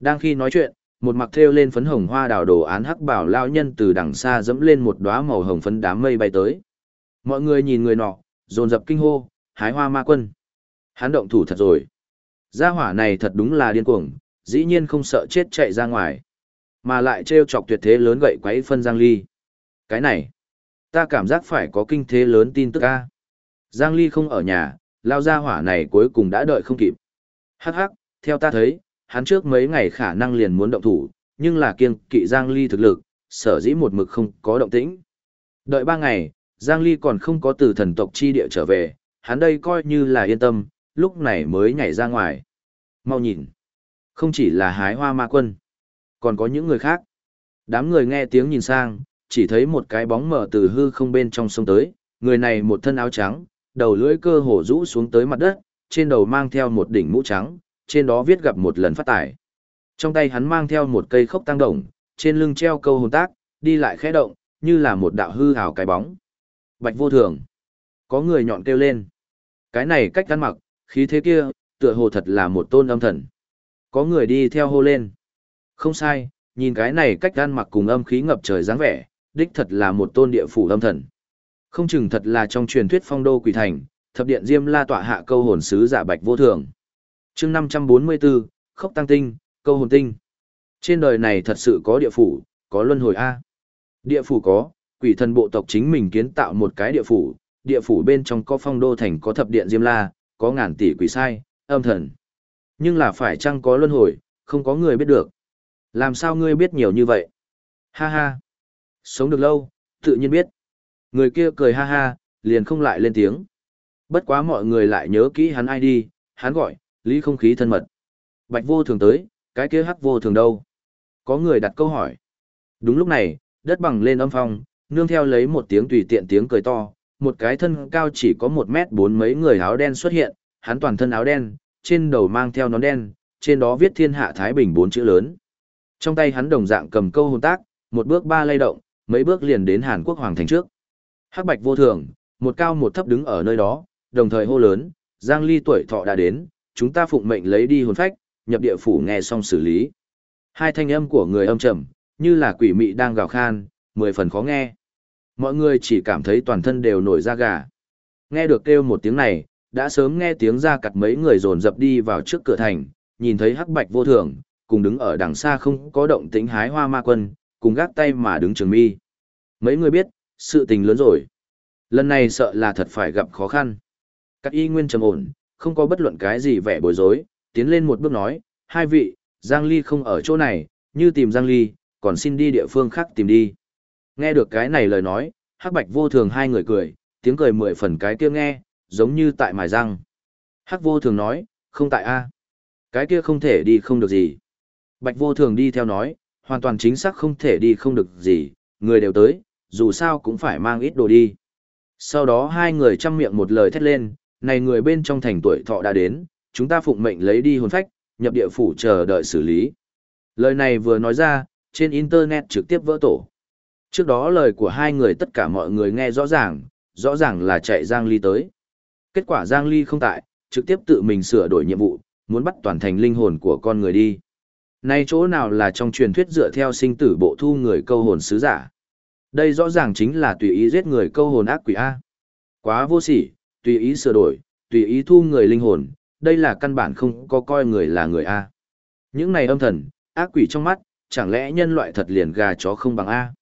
Đang khi nói chuyện, một mặc thêu lên phấn hồng hoa đào đồ án hắc bảo lao nhân từ đằng xa dẫm lên một đóa màu hồng phấn đám mây bay tới. Mọi người nhìn người nọ, dồn dập kinh hô, hái hoa ma quân. Hắn động thủ thật rồi. Gia hỏa này thật đúng là điên cuồng, dĩ nhiên không sợ chết chạy ra ngoài. Mà lại treo chọc tuyệt thế lớn gậy quấy phân Giang Ly. Cái này, ta cảm giác phải có kinh thế lớn tin tức ca. Giang Ly không ở nhà, lao gia hỏa này cuối cùng đã đợi không kịp. Hắc hắc, theo ta thấy, hắn trước mấy ngày khả năng liền muốn động thủ, nhưng là kiêng kỵ Giang Ly thực lực, sở dĩ một mực không có động tĩnh. Đợi ba ngày, Giang Ly còn không có từ thần tộc chi địa trở về, hắn đây coi như là yên tâm, lúc này mới nhảy ra ngoài. Mau nhìn. Không chỉ là hái hoa ma quân, còn có những người khác. Đám người nghe tiếng nhìn sang, chỉ thấy một cái bóng mở từ hư không bên trong sông tới, người này một thân áo trắng, đầu lưỡi cơ hổ rũ xuống tới mặt đất, trên đầu mang theo một đỉnh mũ trắng, trên đó viết gặp một lần phát tải. Trong tay hắn mang theo một cây khốc tăng đồng, trên lưng treo câu hồn tác, đi lại khẽ động, như là một đạo hư hào cái bóng. Bạch vô thường. Có người nhọn kêu lên. Cái này cách ăn mặc, khí thế kia, tựa hồ thật là một tôn âm thần. Có người đi theo hô lên. Không sai, nhìn cái này cách gan mặc cùng âm khí ngập trời dáng vẻ, đích thật là một tôn địa phủ âm thần. Không chừng thật là trong truyền thuyết phong đô quỷ thành, thập điện diêm la tọa hạ câu hồn sứ giả bạch vô thường. chương 544, khốc tăng tinh, câu hồn tinh. Trên đời này thật sự có địa phủ, có luân hồi A. Địa phủ có, quỷ thần bộ tộc chính mình kiến tạo một cái địa phủ, địa phủ bên trong có phong đô thành có thập điện diêm la, có ngàn tỷ quỷ sai, âm thần. Nhưng là phải chăng có luân hồi, không có người biết được. Làm sao ngươi biết nhiều như vậy? Ha ha. Sống được lâu, tự nhiên biết. Người kia cười ha ha, liền không lại lên tiếng. Bất quá mọi người lại nhớ kỹ hắn ai đi, hắn gọi, lý không khí thân mật. Bạch vô thường tới, cái kia hắc vô thường đâu? Có người đặt câu hỏi. Đúng lúc này, đất bằng lên âm phong, nương theo lấy một tiếng tùy tiện tiếng cười to, một cái thân cao chỉ có một mét bốn mấy người áo đen xuất hiện, hắn toàn thân áo đen, trên đầu mang theo nón đen, trên đó viết thiên hạ Thái Bình bốn chữ lớn. Trong tay hắn đồng dạng cầm câu hồn tác, một bước ba lay động, mấy bước liền đến Hàn Quốc Hoàng thành trước. Hắc Bạch vô thường, một cao một thấp đứng ở nơi đó, đồng thời hô lớn, Giang Ly tuổi thọ đã đến, chúng ta phụng mệnh lấy đi hồn phách, nhập địa phủ nghe xong xử lý. Hai thanh âm của người âm trầm, như là quỷ mị đang gào khan, mười phần khó nghe. Mọi người chỉ cảm thấy toàn thân đều nổi da gà. Nghe được kêu một tiếng này, đã sớm nghe tiếng ra cặt mấy người dồn dập đi vào trước cửa thành, nhìn thấy hắc bạch vô thường, cùng đứng ở đằng xa không có động tĩnh hái hoa ma quân, cùng gác tay mà đứng trường mi. Mấy người biết, sự tình lớn rồi. Lần này sợ là thật phải gặp khó khăn. Các y nguyên trầm ổn, không có bất luận cái gì vẻ bối rối, tiến lên một bước nói, hai vị, Giang Ly không ở chỗ này, như tìm Giang Ly, còn xin đi địa phương khác tìm đi. Nghe được cái này lời nói, hắc bạch vô thường hai người cười, tiếng cười mười phần cái kia nghe, giống như tại mài răng. Hắc vô thường nói, không tại A. Cái kia không thể đi không được gì. Bạch vô thường đi theo nói, hoàn toàn chính xác không thể đi không được gì, người đều tới, dù sao cũng phải mang ít đồ đi. Sau đó hai người chăm miệng một lời thét lên, này người bên trong thành tuổi thọ đã đến, chúng ta phụng mệnh lấy đi hồn phách, nhập địa phủ chờ đợi xử lý. Lời này vừa nói ra, trên Internet trực tiếp vỡ tổ. Trước đó lời của hai người tất cả mọi người nghe rõ ràng, rõ ràng là chạy Giang Ly tới. Kết quả Giang Ly không tại, trực tiếp tự mình sửa đổi nhiệm vụ, muốn bắt toàn thành linh hồn của con người đi. Này chỗ nào là trong truyền thuyết dựa theo sinh tử bộ thu người câu hồn sứ giả. Đây rõ ràng chính là tùy ý giết người câu hồn ác quỷ A. Quá vô sỉ, tùy ý sửa đổi, tùy ý thu người linh hồn, đây là căn bản không có coi người là người A. Những này âm thần, ác quỷ trong mắt, chẳng lẽ nhân loại thật liền gà chó không bằng A.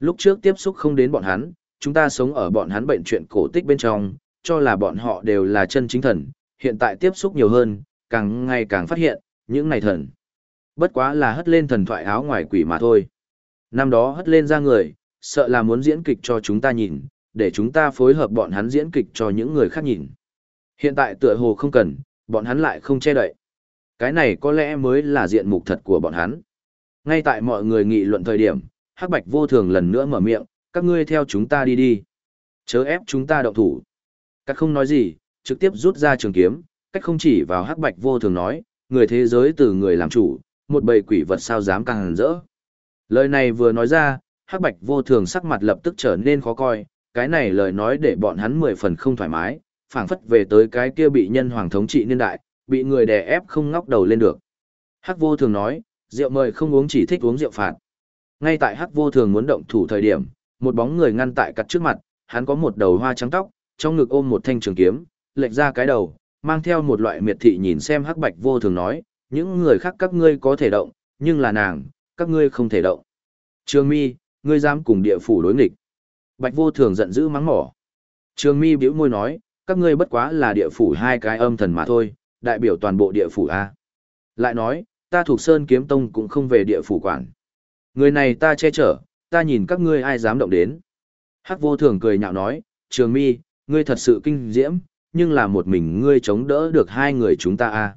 Lúc trước tiếp xúc không đến bọn hắn, chúng ta sống ở bọn hắn bệnh chuyện cổ tích bên trong, cho là bọn họ đều là chân chính thần, hiện tại tiếp xúc nhiều hơn, càng ngày càng phát hiện, những này thần. Bất quá là hất lên thần thoại áo ngoài quỷ mà thôi. Năm đó hất lên ra người, sợ là muốn diễn kịch cho chúng ta nhìn, để chúng ta phối hợp bọn hắn diễn kịch cho những người khác nhìn. Hiện tại tựa hồ không cần, bọn hắn lại không che đậy. Cái này có lẽ mới là diện mục thật của bọn hắn. Ngay tại mọi người nghị luận thời điểm, Hắc Bạch vô thường lần nữa mở miệng, các ngươi theo chúng ta đi đi. Chớ ép chúng ta động thủ. Các không nói gì, trực tiếp rút ra trường kiếm, cách không chỉ vào Hắc Bạch vô thường nói, người thế giới từ người làm chủ, một bầy quỷ vật sao dám càng hẳn rỡ. Lời này vừa nói ra, Hắc Bạch vô thường sắc mặt lập tức trở nên khó coi, cái này lời nói để bọn hắn mười phần không thoải mái, phảng phất về tới cái kia bị nhân hoàng thống trị niên đại, bị người đè ép không ngóc đầu lên được. Hắc vô thường nói, rượu mời không uống chỉ thích uống rượu phạt. Ngay tại Hắc vô thường muốn động thủ thời điểm, một bóng người ngăn tại cặt trước mặt, hắn có một đầu hoa trắng tóc, trong ngực ôm một thanh trường kiếm, lệch ra cái đầu, mang theo một loại miệt thị nhìn xem Hắc Bạch vô thường nói, những người khác các ngươi có thể động, nhưng là nàng, các ngươi không thể động. Trường mi, ngươi dám cùng địa phủ đối nghịch. Bạch vô thường giận dữ mắng mỏ. Trường mi bĩu môi nói, các ngươi bất quá là địa phủ hai cái âm thần mà thôi, đại biểu toàn bộ địa phủ A. Lại nói, ta thuộc Sơn Kiếm Tông cũng không về địa phủ quản. Người này ta che chở, ta nhìn các ngươi ai dám động đến. Hắc vô thường cười nhạo nói, trường mi, ngươi thật sự kinh diễm, nhưng là một mình ngươi chống đỡ được hai người chúng ta a.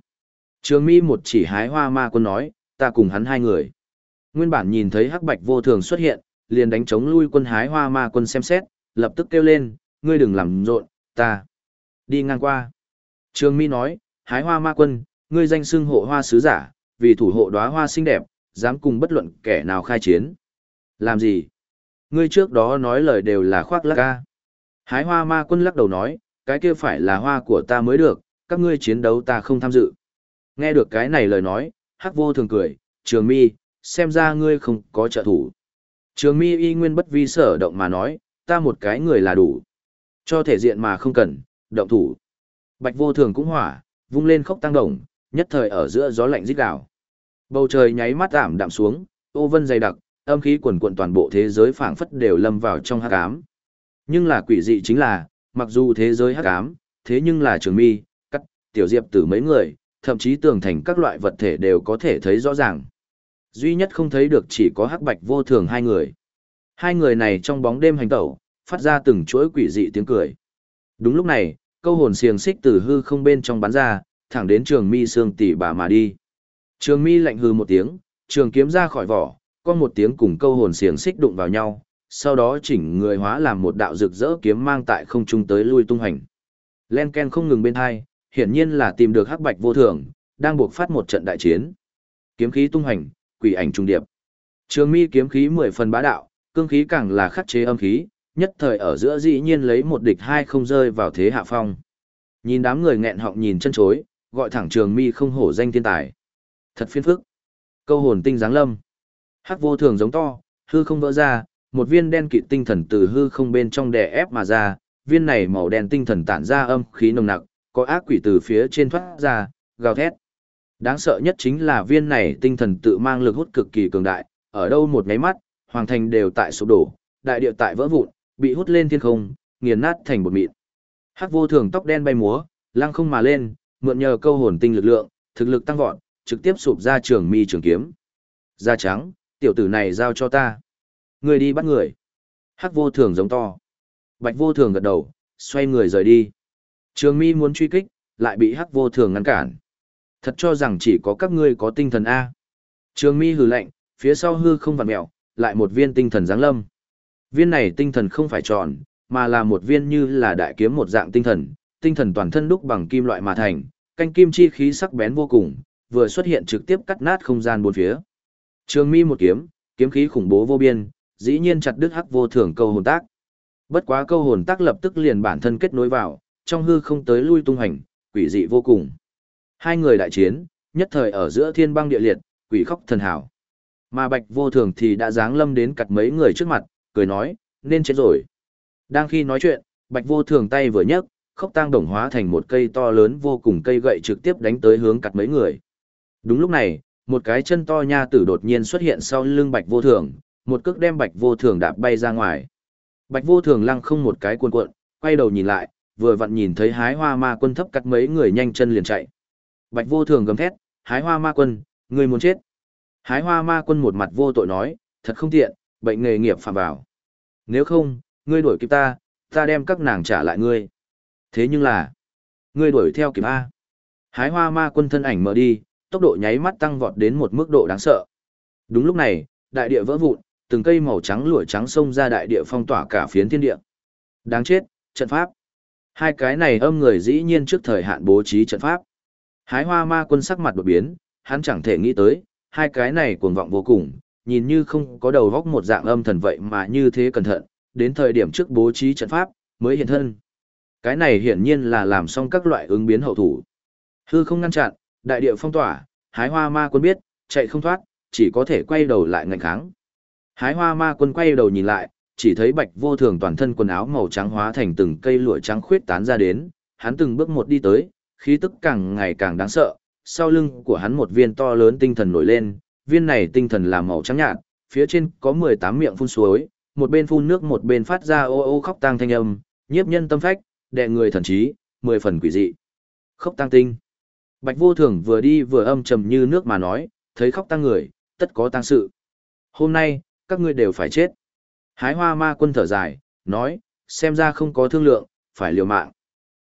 Trường mi một chỉ hái hoa ma quân nói, ta cùng hắn hai người. Nguyên bản nhìn thấy hắc bạch vô thường xuất hiện, liền đánh chống lui quân hái hoa ma quân xem xét, lập tức kêu lên, ngươi đừng làm rộn, ta. Đi ngang qua. Trường mi nói, hái hoa ma quân, ngươi danh xưng hộ hoa sứ giả, vì thủ hộ đóa hoa xinh đẹp, dám cùng bất luận kẻ nào khai chiến. Làm gì? Ngươi trước đó nói lời đều là khoác lác ca. Hái hoa ma quân lắc đầu nói, cái kia phải là hoa của ta mới được, các ngươi chiến đấu ta không tham dự. Nghe được cái này lời nói, hắc vô thường cười, trường mi, xem ra ngươi không có trợ thủ. Trường mi y nguyên bất vi sở động mà nói, ta một cái người là đủ. Cho thể diện mà không cần, động thủ. Bạch vô thường cũng hỏa, vung lên khóc tăng đồng, nhất thời ở giữa gió lạnh rít gào. Bầu trời nháy mắt ảm đạm xuống, ô vân dày đặc, âm khí quần quận toàn bộ thế giới phảng phất đều lâm vào trong hắc ám. Nhưng là quỷ dị chính là, mặc dù thế giới hắc ám, thế nhưng là trường mi, cắt, tiểu diệp tử mấy người, thậm chí tường thành các loại vật thể đều có thể thấy rõ ràng. Duy nhất không thấy được chỉ có hắc bạch vô thường hai người. Hai người này trong bóng đêm hành tẩu, phát ra từng chuỗi quỷ dị tiếng cười. Đúng lúc này, câu hồn xiềng xích từ hư không bên trong bắn ra, thẳng đến trường mi xương tỷ bà mà đi. Trường mi lạnh hư một tiếng, trường kiếm ra khỏi vỏ, có một tiếng cùng câu hồn xiềng xích đụng vào nhau, sau đó chỉnh người hóa làm một đạo rực rỡ kiếm mang tại không trung tới lui tung hành. Len Ken không ngừng bên hai, hiển nhiên là tìm được hắc bạch vô thường, đang buộc phát một trận đại chiến. Kiếm khí tung hành, quỷ ảnh trung điệp. Trường mi kiếm khí mười phần bá đạo, cương khí càng là khắc chế âm khí, nhất thời ở giữa dĩ nhiên lấy một địch hai không rơi vào thế hạ phong. Nhìn đám người nghẹn họng nhìn chân chối, gọi thẳng trường mi không hổ danh thiên tài. Thật phiên phức. Câu hồn tinh giáng lâm. Hắc vô thường giống to, hư không vỡ ra, một viên đen kịt tinh thần từ hư không bên trong đè ép mà ra, viên này màu đen tinh thần tản ra âm khí nồng nặc, có ác quỷ từ phía trên thoát ra, gào thét. Đáng sợ nhất chính là viên này tinh thần tự mang lực hút cực kỳ cường đại, ở đâu một nháy mắt, hoàng thành đều tại sụp đổ, đại địa tại vỡ vụn, bị hút lên thiên không, nghiền nát thành bột mịn. Hắc vô thường tóc đen bay múa, lăng không mà lên, mượn nhờ câu hồn tinh lực lượng, thực lực tăng vọt, trực tiếp sụp ra trường mi trường kiếm. Da trắng, tiểu tử này giao cho ta. Người đi bắt người. Hắc vô thường giống to. Bạch vô thường gật đầu, xoay người rời đi. Trường mi muốn truy kích, lại bị hắc vô thường ngăn cản. Thật cho rằng chỉ có các ngươi có tinh thần A. Trường mi hừ lạnh, phía sau hư không vặn mẹo, lại một viên tinh thần giáng lâm. Viên này tinh thần không phải tròn, mà là một viên như là đại kiếm một dạng tinh thần, tinh thần toàn thân đúc bằng kim loại mà thành, canh kim chi khí sắc bén vô cùng, vừa xuất hiện trực tiếp cắt nát không gian bốn phía. Trường mi một kiếm, kiếm khí khủng bố vô biên, dĩ nhiên chặt đứt hắc vô thường câu hồn tác. Bất quá câu hồn tác lập tức liền bản thân kết nối vào, trong hư không tới lui tung hành, quỷ dị vô cùng. Hai người đại chiến, nhất thời ở giữa thiên băng địa liệt, quỷ khóc thần hảo. Mà bạch vô thường thì đã dáng lâm đến cặt mấy người trước mặt, cười nói, nên chết rồi. Đang khi nói chuyện, bạch vô thường tay vừa nhấc, khóc tang đồng hóa thành một cây to lớn vô cùng cây gậy trực tiếp đánh tới hướng cặt mấy người. Đúng lúc này, một cái chân to nha tử đột nhiên xuất hiện sau lưng bạch vô thường, một cước đem bạch vô thường đạp bay ra ngoài. Bạch vô thường lăng không một cái cuộn cuộn, quay đầu nhìn lại, vừa vặn nhìn thấy hái hoa ma quân thấp cắt mấy người nhanh chân liền chạy. Bạch vô thường gầm thét, hái hoa ma quân, người muốn chết. Hái hoa ma quân một mặt vô tội nói, thật không tiện, bệnh nghề nghiệp phạm vào. Nếu không, ngươi đuổi kịp ta, ta đem các nàng trả lại ngươi. Thế nhưng là, ngươi đuổi theo kịp A. Hái hoa ma quân thân ảnh mở đi, tốc độ nháy mắt tăng vọt đến một mức độ đáng sợ. Đúng lúc này, đại địa vỡ vụn, từng cây màu trắng lụa trắng xông ra đại địa phong tỏa cả phiến thiên địa. Đáng chết, trận pháp. Hai cái này âm người dĩ nhiên trước thời hạn bố trí trận pháp. Hái hoa ma quân sắc mặt đột biến, hắn chẳng thể nghĩ tới, hai cái này cuồng vọng vô cùng, nhìn như không có đầu góc một dạng âm thần vậy mà như thế cẩn thận, đến thời điểm trước bố trí trận pháp, mới hiện thân. Cái này hiển nhiên là làm xong các loại ứng biến hậu thủ. Hư không ngăn chặn, đại địa phong tỏa, hái hoa ma quân biết, chạy không thoát, chỉ có thể quay đầu lại ngạnh kháng. Hái hoa ma quân quay đầu nhìn lại, chỉ thấy bạch vô thường toàn thân quần áo màu trắng hóa thành từng cây lụa trắng khuyết tán ra đến, hắn từng bước một đi tới, khí tức càng ngày càng đáng sợ, sau lưng của hắn một viên to lớn tinh thần nổi lên, viên này tinh thần là màu trắng nhạt, phía trên có 18 miệng phun suối, một bên phun nước một bên phát ra ô ô khóc tang thanh âm, nhiếp nhân tâm phách, đè người thần trí, mười phần quỷ dị. Khóc tang tinh. Bạch vô thường vừa đi vừa âm trầm như nước mà nói, thấy khóc tăng người, tất có tăng sự. Hôm nay, các ngươi đều phải chết. Hái hoa ma quân thở dài, nói, xem ra không có thương lượng, phải liều mạng.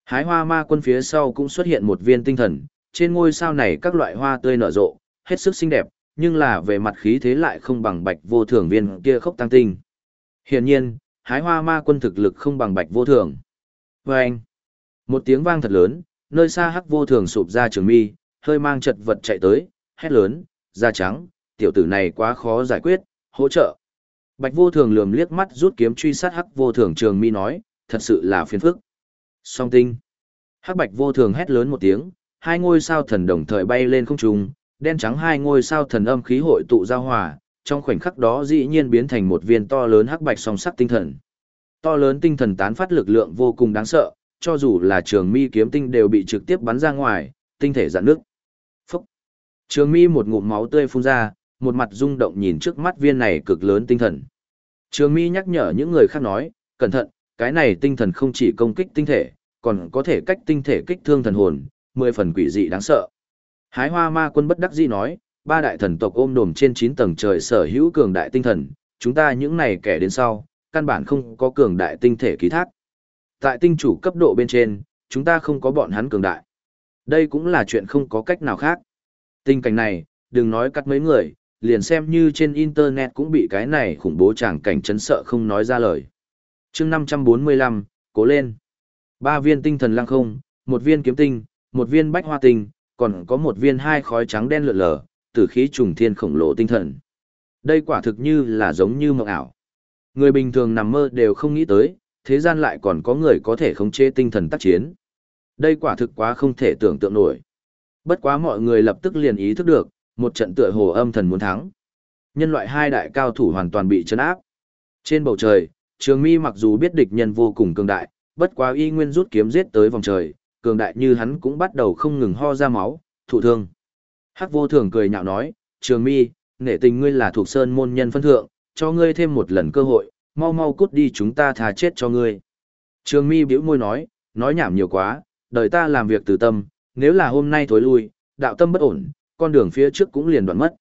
Hái hoa ma quân phía sau cũng xuất hiện một viên tinh thần, trên ngôi sao này các loại hoa tươi nở rộ, hết sức xinh đẹp, nhưng là về mặt khí thế lại không bằng bạch vô thường viên kia khốc tăng tinh. Hiển nhiên, hái hoa ma quân thực lực không bằng bạch vô thường. Và anh, một tiếng vang thật lớn, nơi xa hắc vô thường sụp ra trường mi, hơi mang chật vật chạy tới, hét lớn, da trắng, tiểu tử này quá khó giải quyết, hỗ trợ. Bạch vô thường lườm liếc mắt rút kiếm truy sát hắc vô thường trường mi nói, thật sự là phiền phức. Song tinh. Hắc bạch vô thường hét lớn một tiếng, hai ngôi sao thần đồng thời bay lên không trung, đen trắng hai ngôi sao thần âm khí hội tụ giao hòa, trong khoảnh khắc đó dĩ nhiên biến thành một viên to lớn hắc bạch song sắc tinh thần. To lớn tinh thần tán phát lực lượng vô cùng đáng sợ, cho dù là trường mi kiếm tinh đều bị trực tiếp bắn ra ngoài, tinh thể dạn nước. Phúc! Trường mi một ngụm máu tươi phun ra, một mặt rung động nhìn trước mắt viên này cực lớn tinh thần. Trường mi nhắc nhở những người khác nói, cẩn thận, cái này tinh thần không chỉ công kích tinh thể, còn có thể cách tinh thể kích thương thần hồn, mười phần quỷ dị đáng sợ. Hái hoa ma quân bất đắc dĩ nói, ba đại thần tộc ôm đồm trên 9 tầng trời sở hữu cường đại tinh thần, chúng ta những này kẻ đến sau, căn bản không có cường đại tinh thể ký thác. Tại tinh chủ cấp độ bên trên, chúng ta không có bọn hắn cường đại. Đây cũng là chuyện không có cách nào khác. Tình cảnh này, đừng nói cắt mấy người, liền xem như trên internet cũng bị cái này khủng bố chẳng cảnh chấn sợ không nói ra lời. chương 545, cố lên. Ba viên tinh thần lăng không, một viên kiếm tinh, một viên bách hoa tinh, còn có một viên hai khói trắng đen lượn lờ, tử khí trùng thiên khổng lồ tinh thần. Đây quả thực như là giống như mộng ảo. Người bình thường nằm mơ đều không nghĩ tới, thế gian lại còn có người có thể khống chế tinh thần tác chiến. Đây quả thực quá không thể tưởng tượng nổi. Bất quá mọi người lập tức liền ý thức được, một trận tựa hồ âm thần muốn thắng. Nhân loại hai đại cao thủ hoàn toàn bị chấn áp. Trên bầu trời, Trường Mi mặc dù biết địch nhân vô cùng cường đại, bất quá y nguyên rút kiếm giết tới vòng trời, cường đại như hắn cũng bắt đầu không ngừng ho ra máu, thụ thương. Hắc vô thường cười nhạo nói, Trường Mi, nể tình ngươi là thuộc sơn môn nhân phân thượng, cho ngươi thêm một lần cơ hội, mau mau cút đi chúng ta thà chết cho ngươi. Trường Mi bĩu môi nói, nói nhảm nhiều quá, đời ta làm việc từ tâm, nếu là hôm nay thối lui, đạo tâm bất ổn, con đường phía trước cũng liền đoạn mất.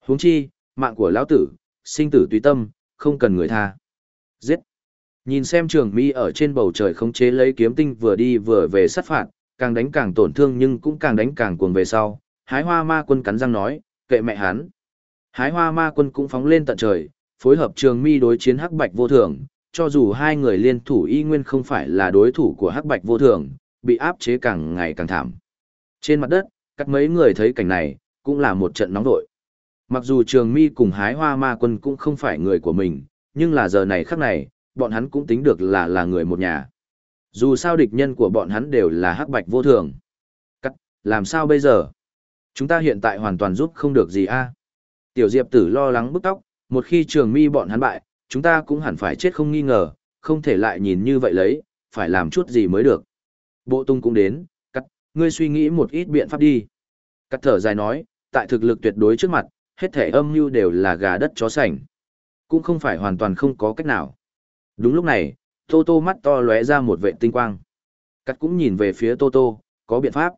Huống chi, mạng của lão tử, sinh tử tùy tâm, không cần người tha. Giết. Nhìn xem trường mi ở trên bầu trời không chế lấy kiếm tinh vừa đi vừa về sát phạt, càng đánh càng tổn thương nhưng cũng càng đánh càng cuồng về sau, Hái hoa ma quân cắn răng nói, kệ mẹ hắn. Hái hoa ma quân cũng phóng lên tận trời, phối hợp trường mi đối chiến hắc bạch vô thường, cho dù hai người liên thủ y nguyên không phải là đối thủ của hắc bạch vô thường, bị áp chế càng ngày càng thảm. Trên mặt đất, các mấy người thấy cảnh này, cũng là một trận nóng vội. Mặc dù trường mi cùng hái hoa ma quân cũng không phải người của mình, nhưng là giờ này khắc này, bọn hắn cũng tính được là là người một nhà. Dù sao địch nhân của bọn hắn đều là hắc bạch vô thường. Cắt, làm sao bây giờ? Chúng ta hiện tại hoàn toàn giúp không được gì a. Tiểu Diệp tử lo lắng bức tóc, một khi trường mi bọn hắn bại, chúng ta cũng hẳn phải chết không nghi ngờ, không thể lại nhìn như vậy lấy, phải làm chút gì mới được. Bộ tung cũng đến, cắt, ngươi suy nghĩ một ít biện pháp đi. Cắt thở dài nói, tại thực lực tuyệt đối trước mặt, hết thể âm mưu đều là gà đất chó sành. Cũng không phải hoàn toàn không có cách nào. Đúng lúc này, Tô Tô mắt to lóe ra một vệ tinh quang. Cắt cũng nhìn về phía Tô Tô, có biện pháp.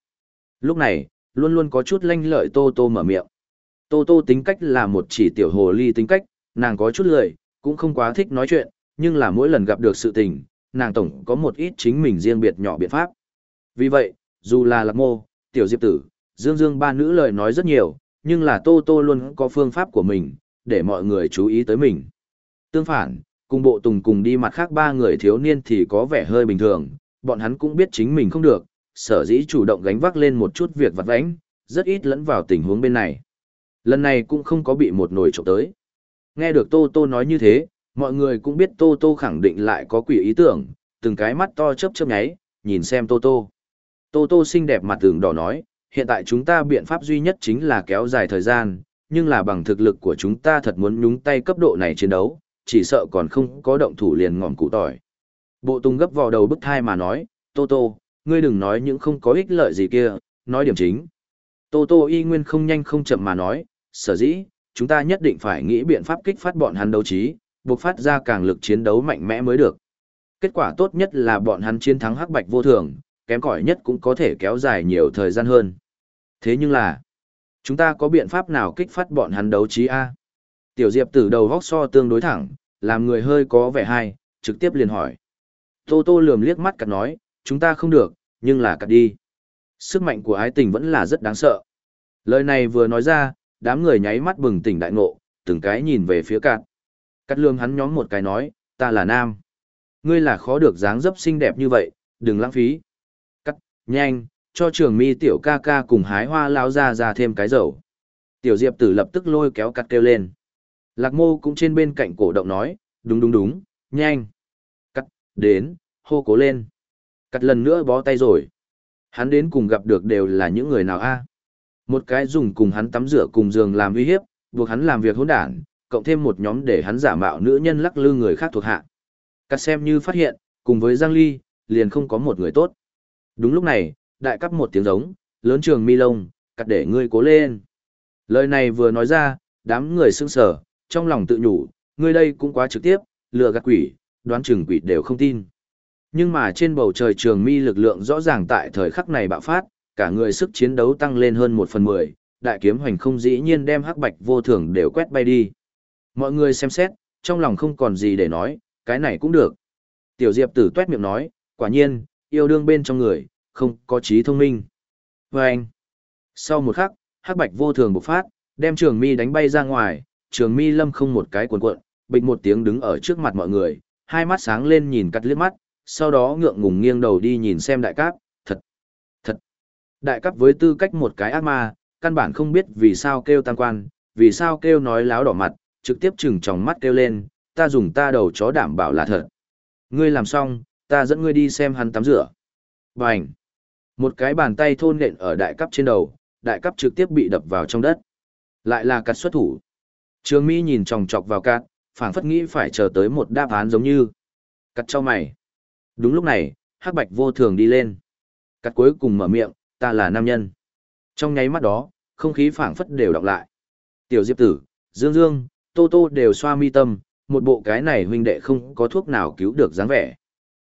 Lúc này, luôn luôn có chút lanh lợi Tô Tô mở miệng. Tô Tô tính cách là một chỉ tiểu hồ ly tính cách, nàng có chút lười, cũng không quá thích nói chuyện, nhưng là mỗi lần gặp được sự tình, nàng tổng có một ít chính mình riêng biệt nhỏ biện pháp. Vì vậy, dù là lạc mô, tiểu diệp tử, dương dương ba nữ lời nói rất nhiều, nhưng là Tô Tô luôn có phương pháp của mình, để mọi người chú ý tới mình. Tương phản, cùng bộ tùng cùng đi mặt khác ba người thiếu niên thì có vẻ hơi bình thường, bọn hắn cũng biết chính mình không được, sở dĩ chủ động gánh vác lên một chút việc vặt vãnh, rất ít lẫn vào tình huống bên này. Lần này cũng không có bị một nồi trộm tới. Nghe được Tô Tô nói như thế, mọi người cũng biết Tô Tô khẳng định lại có quỷ ý tưởng, từng cái mắt to chớp chớp nháy, nhìn xem Tô Tô. Tô Tô xinh đẹp mặt tường đỏ nói, hiện tại chúng ta biện pháp duy nhất chính là kéo dài thời gian, nhưng là bằng thực lực của chúng ta thật muốn nhúng tay cấp độ này chiến đấu, chỉ sợ còn không có động thủ liền ngọn cụ tỏi. Bộ tung gấp vào đầu bức thai mà nói, Tô Tô, ngươi đừng nói những không có ích lợi gì kia, nói điểm chính. Tô Tô y nguyên không nhanh không chậm mà nói, sở dĩ, chúng ta nhất định phải nghĩ biện pháp kích phát bọn hắn đấu trí, buộc phát ra càng lực chiến đấu mạnh mẽ mới được. Kết quả tốt nhất là bọn hắn chiến thắng hắc bạch vô thường, kém cỏi nhất cũng có thể kéo dài nhiều thời gian hơn. Thế nhưng là, chúng ta có biện pháp nào kích phát bọn hắn đấu trí A? Tiểu Diệp từ đầu góc so tương đối thẳng, làm người hơi có vẻ hay, trực tiếp liền hỏi. Tô Tô lườm liếc mắt cặt nói, chúng ta không được, nhưng là cặt đi. Sức mạnh của ái tình vẫn là rất đáng sợ. Lời này vừa nói ra, đám người nháy mắt bừng tỉnh đại ngộ, từng cái nhìn về phía cạn. Cắt lương hắn nhóm một cái nói, ta là nam. Ngươi là khó được dáng dấp xinh đẹp như vậy, đừng lãng phí. Cắt, nhanh, cho trường mi tiểu ca ca cùng hái hoa lao ra ra thêm cái dầu. Tiểu diệp tử lập tức lôi kéo cắt kêu lên. Lạc mô cũng trên bên cạnh cổ động nói, đúng đúng đúng, nhanh. Cắt, đến, hô cố lên. Cắt lần nữa bó tay rồi. Hắn đến cùng gặp được đều là những người nào a? Một cái dùng cùng hắn tắm rửa cùng giường làm uy hiếp, buộc hắn làm việc hỗn đản, cộng thêm một nhóm để hắn giả mạo nữ nhân lắc lư người khác thuộc hạ. Cắt xem như phát hiện, cùng với Giang Ly, liền không có một người tốt. Đúng lúc này, đại cấp một tiếng giống, lớn trường mi lông, cắt để ngươi cố lên. Lời này vừa nói ra, đám người sững sờ, trong lòng tự nhủ, ngươi đây cũng quá trực tiếp, lừa gạt quỷ, đoán chừng quỷ đều không tin. Nhưng mà trên bầu trời trường mi lực lượng rõ ràng tại thời khắc này bạo phát, cả người sức chiến đấu tăng lên hơn một phần mười, đại kiếm hoành không dĩ nhiên đem hắc bạch vô thường đều quét bay đi. Mọi người xem xét, trong lòng không còn gì để nói, cái này cũng được. Tiểu Diệp tử tuét miệng nói, quả nhiên, yêu đương bên trong người, không có trí thông minh. vê anh, sau một khắc, hắc bạch vô thường bộc phát, đem trường mi đánh bay ra ngoài, trường mi lâm không một cái cuộn cuộn, bịch một tiếng đứng ở trước mặt mọi người, hai mắt sáng lên nhìn cắt liếc mắt, sau đó ngượng ngùng nghiêng đầu đi nhìn xem đại cáp. Đại cấp với tư cách một cái ác ma, căn bản không biết vì sao kêu tăng quan, vì sao kêu nói láo đỏ mặt, trực tiếp chừng tròng mắt kêu lên, ta dùng ta đầu chó đảm bảo là thật. Ngươi làm xong, ta dẫn ngươi đi xem hắn tắm rửa. Bành! Một cái bàn tay thôn nện ở đại cấp trên đầu, đại cấp trực tiếp bị đập vào trong đất. Lại là cắt xuất thủ. Trường Mỹ nhìn chòng chọc vào cát, phảng phất nghĩ phải chờ tới một đáp án giống như. Cắt cho mày. Đúng lúc này, hắc bạch vô thường đi lên. Cắt cuối cùng mở miệng, ta là nam nhân. Trong nháy mắt đó, không khí phảng phất đều đọc lại. Tiểu Diệp Tử, Dương Dương, Tô Tô đều xoa mi tâm, một bộ cái này huynh đệ không có thuốc nào cứu được dáng vẻ.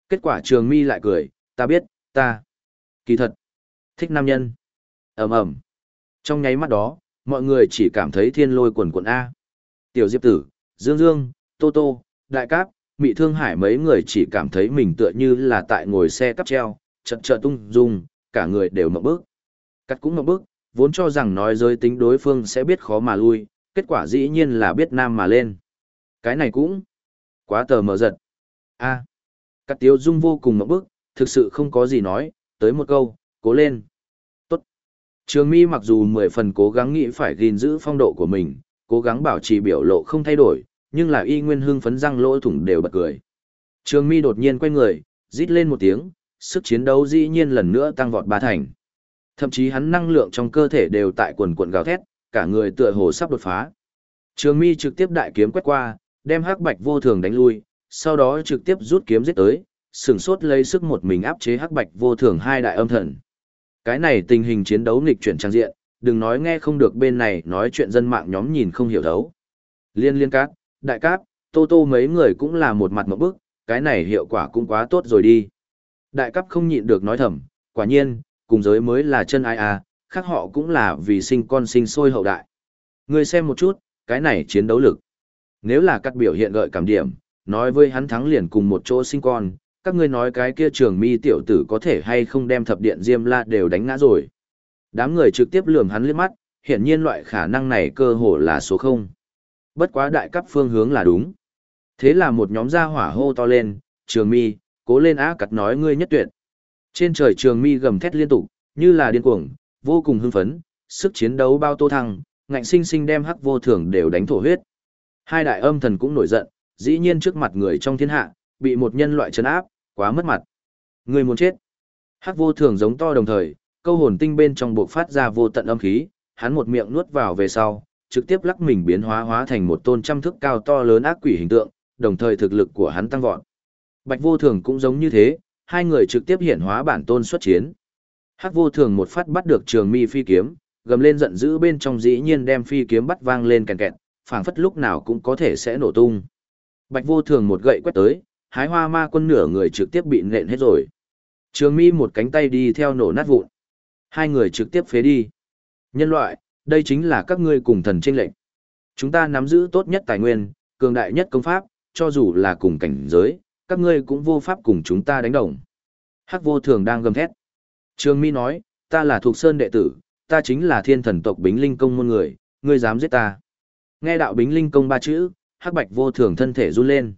Kết quả trường mi lại cười, ta biết, ta. Kỳ thật. Thích nam nhân. ầm ầm Trong nháy mắt đó, mọi người chỉ cảm thấy thiên lôi quần quần A. Tiểu Diệp Tử, Dương Dương, Tô Tô, Đại Cáp, Mị Thương Hải mấy người chỉ cảm thấy mình tựa như là tại ngồi xe cắp treo, chật chật tung dung, cả người đều mộng bức. Cắt cũng mộng bức, vốn cho rằng nói giới tính đối phương sẽ biết khó mà lui, kết quả dĩ nhiên là biết nam mà lên. Cái này cũng quá tờ mờ giật. a à. Cát tiếu dung vô cùng mộng bức, thực sự không có gì nói, tới một câu, cố lên. Tốt. Trường mi mặc dù mười phần cố gắng nghĩ phải gìn giữ phong độ của mình, cố gắng bảo trì biểu lộ không thay đổi, nhưng là y nguyên hưng phấn răng lỗ thủng đều bật cười. Trường mi đột nhiên quay người, rít lên một tiếng, sức chiến đấu dĩ nhiên lần nữa tăng vọt ba thành. Thậm chí hắn năng lượng trong cơ thể đều tại quần cuộn gào thét, cả người tựa hồ sắp đột phá. Trường mi trực tiếp đại kiếm quét qua, đem hắc bạch vô thường đánh lui, sau đó trực tiếp rút kiếm giết tới, sừng sốt lấy sức một mình áp chế hắc bạch vô thường hai đại âm thần. Cái này tình hình chiến đấu nghịch chuyển trang diện, đừng nói nghe không được bên này nói chuyện dân mạng nhóm nhìn không hiểu thấu. Liên liên cát, đại cát, tô tô mấy người cũng là một mặt một bức, cái này hiệu quả cũng quá tốt rồi đi. Đại cấp không nhịn được nói thầm, quả nhiên, cùng giới mới là chân ai à, khác họ cũng là vì sinh con sinh sôi hậu đại. Người xem một chút, cái này chiến đấu lực. Nếu là các biểu hiện gợi cảm điểm, nói với hắn thắng liền cùng một chỗ sinh con, các ngươi nói cái kia trường mi tiểu tử có thể hay không đem thập điện diêm la đều đánh ngã rồi. Đám người trực tiếp lườm hắn liếc mắt, hiển nhiên loại khả năng này cơ hồ là số không. Bất quá đại cấp phương hướng là đúng. Thế là một nhóm gia hỏa hô to lên, trường mi, cố lên á cặt nói ngươi nhất tuyệt. Trên trời trường mi gầm thét liên tục, như là điên cuồng, vô cùng hưng phấn, sức chiến đấu bao tô thăng, ngạnh sinh sinh đem hắc vô thường đều đánh thổ huyết. Hai đại âm thần cũng nổi giận, dĩ nhiên trước mặt người trong thiên hạ, bị một nhân loại trấn áp, quá mất mặt. Người muốn chết. Hắc vô thường giống to đồng thời, câu hồn tinh bên trong buộc phát ra vô tận âm khí, hắn một miệng nuốt vào về sau, trực tiếp lắc mình biến hóa hóa thành một tôn trăm thước cao to lớn ác quỷ hình tượng, đồng thời thực lực của hắn tăng vọt. Bạch vô thường cũng giống như thế, hai người trực tiếp hiện hóa bản tôn xuất chiến. Hắc vô thường một phát bắt được trường mi phi kiếm, gầm lên giận dữ bên trong dĩ nhiên đem phi kiếm bắt vang lên kèn kẹt, phảng phất lúc nào cũng có thể sẽ nổ tung. Bạch vô thường một gậy quét tới, hái hoa ma quân nửa người trực tiếp bị nện hết rồi. Trường mi một cánh tay đi theo nổ nát vụn. Hai người trực tiếp phế đi. Nhân loại, đây chính là các ngươi cùng thần tranh lệnh. Chúng ta nắm giữ tốt nhất tài nguyên, cường đại nhất công pháp, cho dù là cùng cảnh giới, các ngươi cũng vô pháp cùng chúng ta đánh đồng. Hắc vô thường đang gầm thét. Trường Mi nói, ta là thuộc sơn đệ tử, ta chính là thiên thần tộc Bính Linh Công môn người, ngươi dám giết ta. Nghe đạo Bính Linh Công ba chữ, Hắc Bạch vô thường thân thể run lên.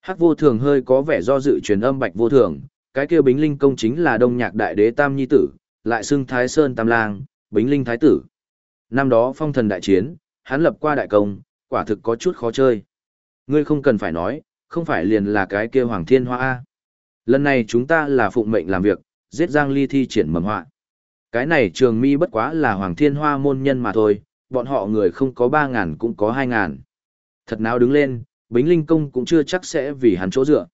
Hắc vô thường hơi có vẻ do dự truyền âm Bạch vô thường, cái kia Bính Linh Công chính là Đông Nhạc Đại Đế Tam Nhi tử, lại xưng Thái Sơn Tam Lang, Bính Linh Thái tử. Năm đó phong thần đại chiến, hắn lập qua đại công, quả thực có chút khó chơi. Ngươi không cần phải nói, không phải liền là cái kia Hoàng Thiên Hoa A. Lần này chúng ta là phụng mệnh làm việc, giết Giang Ly thi triển mầm họa. Cái này trường mi bất quá là Hoàng Thiên Hoa môn nhân mà thôi, bọn họ người không có 3.000 cũng có 2.000. Thật nào đứng lên, Bính Linh Công cũng chưa chắc sẽ vì hắn chỗ dựa.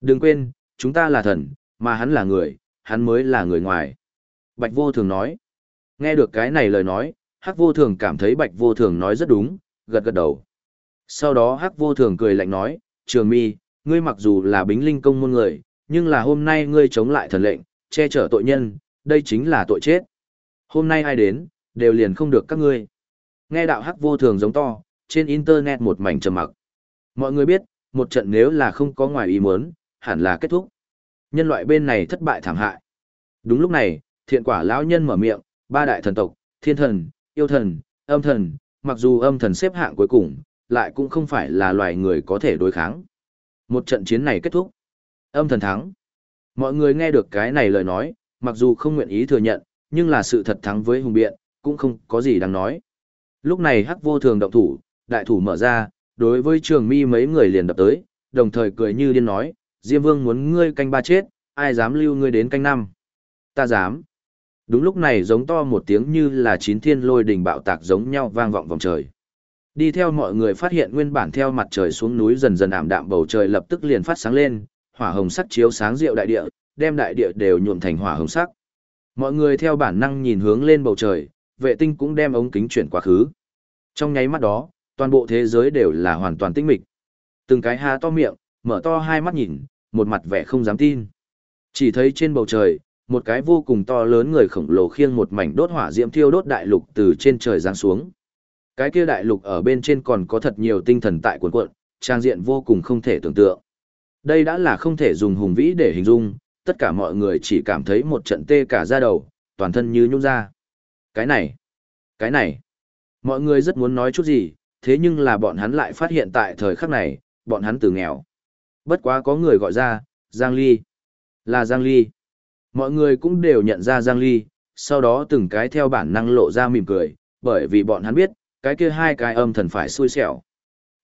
Đừng quên, chúng ta là thần, mà hắn là người, hắn mới là người ngoài. Bạch Vô Thường nói. Nghe được cái này lời nói, Hắc Vô Thường cảm thấy Bạch Vô Thường nói rất đúng, gật gật đầu. Sau đó Hắc Vô Thường cười lạnh nói, Trường Mi, ngươi mặc dù là bính linh công môn người, nhưng là hôm nay ngươi chống lại thần lệnh, che chở tội nhân, đây chính là tội chết. Hôm nay ai đến, đều liền không được các ngươi. Nghe đạo Hắc Vô Thường giống to, trên internet một mảnh trầm mặc. Mọi người biết, một trận nếu là không có ngoài ý muốn, hẳn là kết thúc. Nhân loại bên này thất bại thảm hại. Đúng lúc này, thiện quả lão nhân mở miệng, ba đại thần tộc, thiên thần, yêu thần, âm thần, mặc dù âm thần xếp hạng cuối cùng, lại cũng không phải là loài người có thể đối kháng. Một trận chiến này kết thúc. Âm thần thắng. Mọi người nghe được cái này lời nói, mặc dù không nguyện ý thừa nhận, nhưng là sự thật thắng với hùng biện, cũng không có gì đáng nói. Lúc này hắc vô thường động thủ, đại thủ mở ra, đối với trường mi mấy người liền đập tới, đồng thời cười như điên nói, Diêm Vương muốn ngươi canh ba chết, ai dám lưu ngươi đến canh năm. Ta dám. Đúng lúc này giống to một tiếng như là chín thiên lôi đình bạo tạc giống nhau vang vọng vòng trời. Đi theo mọi người phát hiện nguyên bản theo mặt trời xuống núi dần dần ảm đạm bầu trời lập tức liền phát sáng lên, hỏa hồng sắc chiếu sáng rượu đại địa, đem đại địa đều nhuộm thành hỏa hồng sắc. Mọi người theo bản năng nhìn hướng lên bầu trời, vệ tinh cũng đem ống kính chuyển quá khứ. Trong nháy mắt đó, toàn bộ thế giới đều là hoàn toàn tĩnh mịch. Từng cái há to miệng, mở to hai mắt nhìn, một mặt vẻ không dám tin. Chỉ thấy trên bầu trời, một cái vô cùng to lớn người khổng lồ khiêng một mảnh đốt hỏa diễm thiêu đốt đại lục từ trên trời giáng xuống. Cái kia đại lục ở bên trên còn có thật nhiều tinh thần tại cuộn cuộn, trang diện vô cùng không thể tưởng tượng. Đây đã là không thể dùng hùng vĩ để hình dung, tất cả mọi người chỉ cảm thấy một trận tê cả da đầu, toàn thân như nhung ra. Cái này, cái này. Mọi người rất muốn nói chút gì, thế nhưng là bọn hắn lại phát hiện tại thời khắc này, bọn hắn từ nghèo. Bất quá có người gọi ra, Giang Ly. Là Giang Ly. Mọi người cũng đều nhận ra Giang Ly, sau đó từng cái theo bản năng lộ ra mỉm cười, bởi vì bọn hắn biết, cái kia hai cái âm thần phải xui xẻo.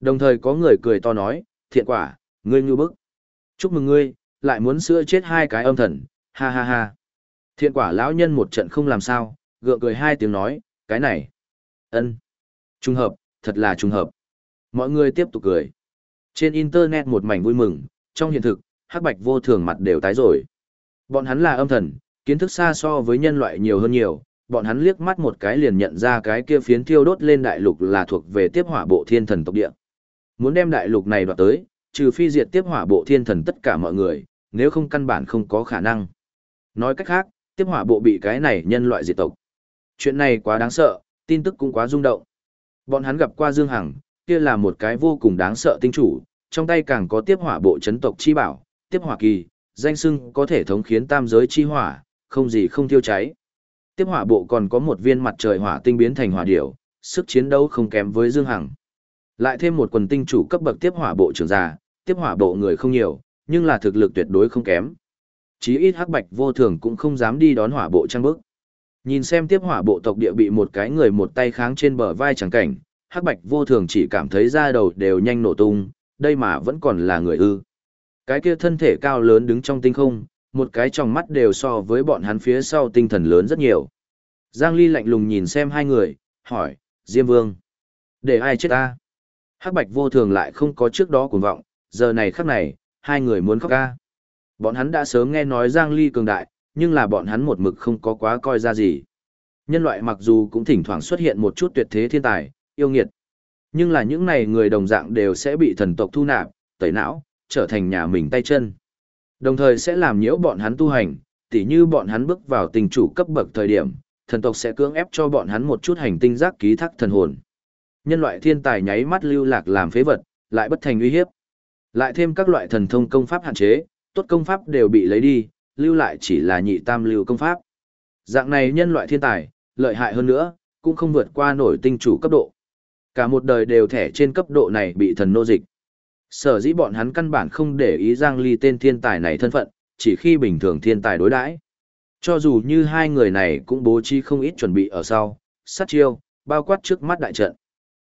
Đồng thời có người cười to nói, thiện quả, ngươi như bức. Chúc mừng ngươi, lại muốn sữa chết hai cái âm thần, ha ha ha. Thiện quả lão nhân một trận không làm sao, gượng cười hai tiếng nói, cái này. ân Trùng hợp, thật là trùng hợp. Mọi người tiếp tục cười. Trên internet một mảnh vui mừng, trong hiện thực, hắc bạch vô thường mặt đều tái rồi. Bọn hắn là âm thần, kiến thức xa so với nhân loại nhiều hơn nhiều, bọn hắn liếc mắt một cái liền nhận ra cái kia phiến thiêu đốt lên đại lục là thuộc về tiếp hỏa bộ thiên thần tộc địa. Muốn đem đại lục này đoạt tới, trừ phi diệt tiếp hỏa bộ thiên thần tất cả mọi người, nếu không căn bản không có khả năng. Nói cách khác, tiếp hỏa bộ bị cái này nhân loại diệt tộc. Chuyện này quá đáng sợ, tin tức cũng quá rung động. Bọn hắn gặp qua Dương Hằng, kia là một cái vô cùng đáng sợ tinh chủ, trong tay càng có tiếp hỏa bộ chấn tộc chi bảo, tiếp hỏa kỳ, danh sưng có thể thống khiến tam giới chi hỏa, không gì không thiêu cháy. Tiếp hỏa bộ còn có một viên mặt trời hỏa tinh biến thành hỏa điểu, sức chiến đấu không kém với Dương Hằng. Lại thêm một quần tinh chủ cấp bậc tiếp hỏa bộ trưởng già, tiếp hỏa bộ người không nhiều, nhưng là thực lực tuyệt đối không kém. Chí ít hắc bạch vô thường cũng không dám đi đón hỏa bộ trang bức. Nhìn xem tiếp hỏa bộ tộc địa bị một cái người một tay kháng trên bờ vai chẳng cảnh, hắc bạch vô thường chỉ cảm thấy da đầu đều nhanh nổ tung, đây mà vẫn còn là người ư. Cái kia thân thể cao lớn đứng trong tinh không, một cái trong mắt đều so với bọn hắn phía sau tinh thần lớn rất nhiều. Giang Ly lạnh lùng nhìn xem hai người, hỏi, Diêm Vương, để ai chết ta? Hắc Bạch vô thường lại không có trước đó cuồng vọng, giờ này khắc này, hai người muốn khóc ca. Bọn hắn đã sớm nghe nói Giang Ly cường đại, nhưng là bọn hắn một mực không có quá coi ra gì. Nhân loại mặc dù cũng thỉnh thoảng xuất hiện một chút tuyệt thế thiên tài, yêu nghiệt. Nhưng là những này người đồng dạng đều sẽ bị thần tộc thu nạp, tẩy não, trở thành nhà mình tay chân. Đồng thời sẽ làm nhiễu bọn hắn tu hành, tỉ như bọn hắn bước vào tình chủ cấp bậc thời điểm, thần tộc sẽ cưỡng ép cho bọn hắn một chút hành tinh giác ký thác thần hồn. Nhân loại thiên tài nháy mắt lưu lạc làm phế vật, lại bất thành uy hiếp. Lại thêm các loại thần thông công pháp hạn chế, tốt công pháp đều bị lấy đi, lưu lại chỉ là nhị tam lưu công pháp. Dạng này nhân loại thiên tài, lợi hại hơn nữa, cũng không vượt qua nổi tinh chủ cấp độ. Cả một đời đều thẻ trên cấp độ này bị thần nô dịch. Sở dĩ bọn hắn căn bản không để ý Giang Ly tên thiên tài này thân phận, chỉ khi bình thường thiên tài đối đãi. Cho dù như hai người này cũng bố trí không ít chuẩn bị ở sau, sát chiêu, bao quát trước mắt đại trận.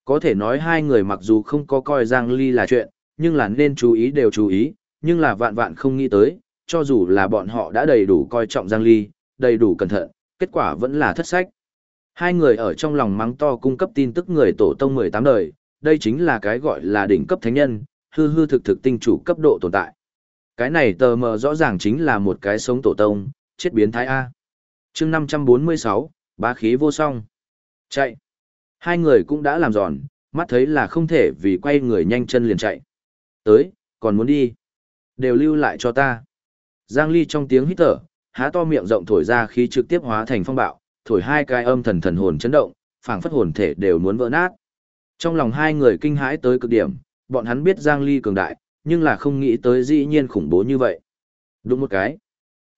Có thể nói hai người mặc dù không có coi Giang Ly là chuyện, nhưng là nên chú ý đều chú ý, nhưng là vạn vạn không nghĩ tới, cho dù là bọn họ đã đầy đủ coi trọng Giang Ly, đầy đủ cẩn thận, kết quả vẫn là thất sách. Hai người ở trong lòng mắng to cung cấp tin tức người tổ tông 18 đời, đây chính là cái gọi là đỉnh cấp thánh nhân, hư hư thực thực tinh chủ cấp độ tồn tại. Cái này tờ mờ rõ ràng chính là một cái sống tổ tông, chết biến thái A. chương 546, bá khí vô song. Chạy. Hai người cũng đã làm giòn, mắt thấy là không thể vì quay người nhanh chân liền chạy. Tới, còn muốn đi. Đều lưu lại cho ta. Giang Ly trong tiếng hít thở, há to miệng rộng thổi ra khí trực tiếp hóa thành phong bạo, thổi hai cái âm thần thần hồn chấn động, phảng phất hồn thể đều muốn vỡ nát. Trong lòng hai người kinh hãi tới cực điểm, bọn hắn biết Giang Ly cường đại, nhưng là không nghĩ tới dĩ nhiên khủng bố như vậy. Đúng một cái.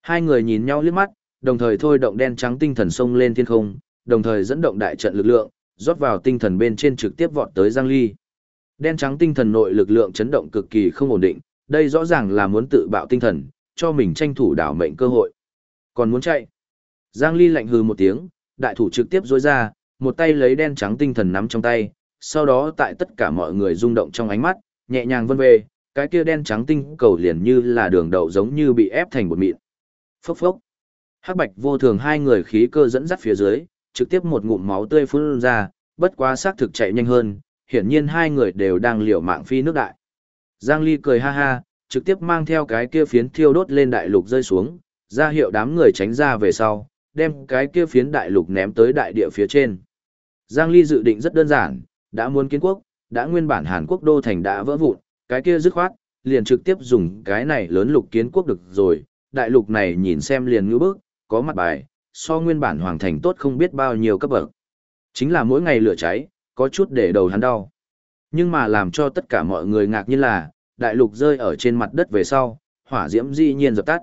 Hai người nhìn nhau liếc mắt, đồng thời thôi động đen trắng tinh thần sông lên thiên không, đồng thời dẫn động đại trận lực lượng, rót vào tinh thần bên trên trực tiếp vọt tới Giang Ly. Đen trắng tinh thần nội lực lượng chấn động cực kỳ không ổn định, đây rõ ràng là muốn tự bạo tinh thần, cho mình tranh thủ đảo mệnh cơ hội. Còn muốn chạy. Giang Ly lạnh hừ một tiếng, đại thủ trực tiếp rối ra, một tay lấy đen trắng tinh thần nắm trong tay, sau đó tại tất cả mọi người rung động trong ánh mắt, nhẹ nhàng vân về, cái kia đen trắng tinh cầu liền như là đường đậu giống như bị ép thành bột mịn. Phốc phốc. Hắc Bạch vô thường hai người khí cơ dẫn dắt phía dưới, trực tiếp một ngụm máu tươi phun ra, bất quá xác thực chạy nhanh hơn, hiển nhiên hai người đều đang liều mạng phi nước đại. Giang Ly cười ha ha, trực tiếp mang theo cái kia phiến thiêu đốt lên đại lục rơi xuống, ra hiệu đám người tránh ra về sau, đem cái kia phiến đại lục ném tới đại địa phía trên. Giang Ly dự định rất đơn giản, đã muốn kiến quốc, đã nguyên bản Hàn Quốc đô thành đã vỡ vụn, cái kia dứt khoát, liền trực tiếp dùng cái này lớn lục kiến quốc được rồi, đại lục này nhìn xem liền ngữ bức, có mặt bài, so nguyên bản hoàng thành tốt không biết bao nhiêu cấp bậc. Chính là mỗi ngày lửa cháy, có chút để đầu hắn đau. Nhưng mà làm cho tất cả mọi người ngạc nhiên là, đại lục rơi ở trên mặt đất về sau, hỏa diễm dĩ nhiên dập tắt.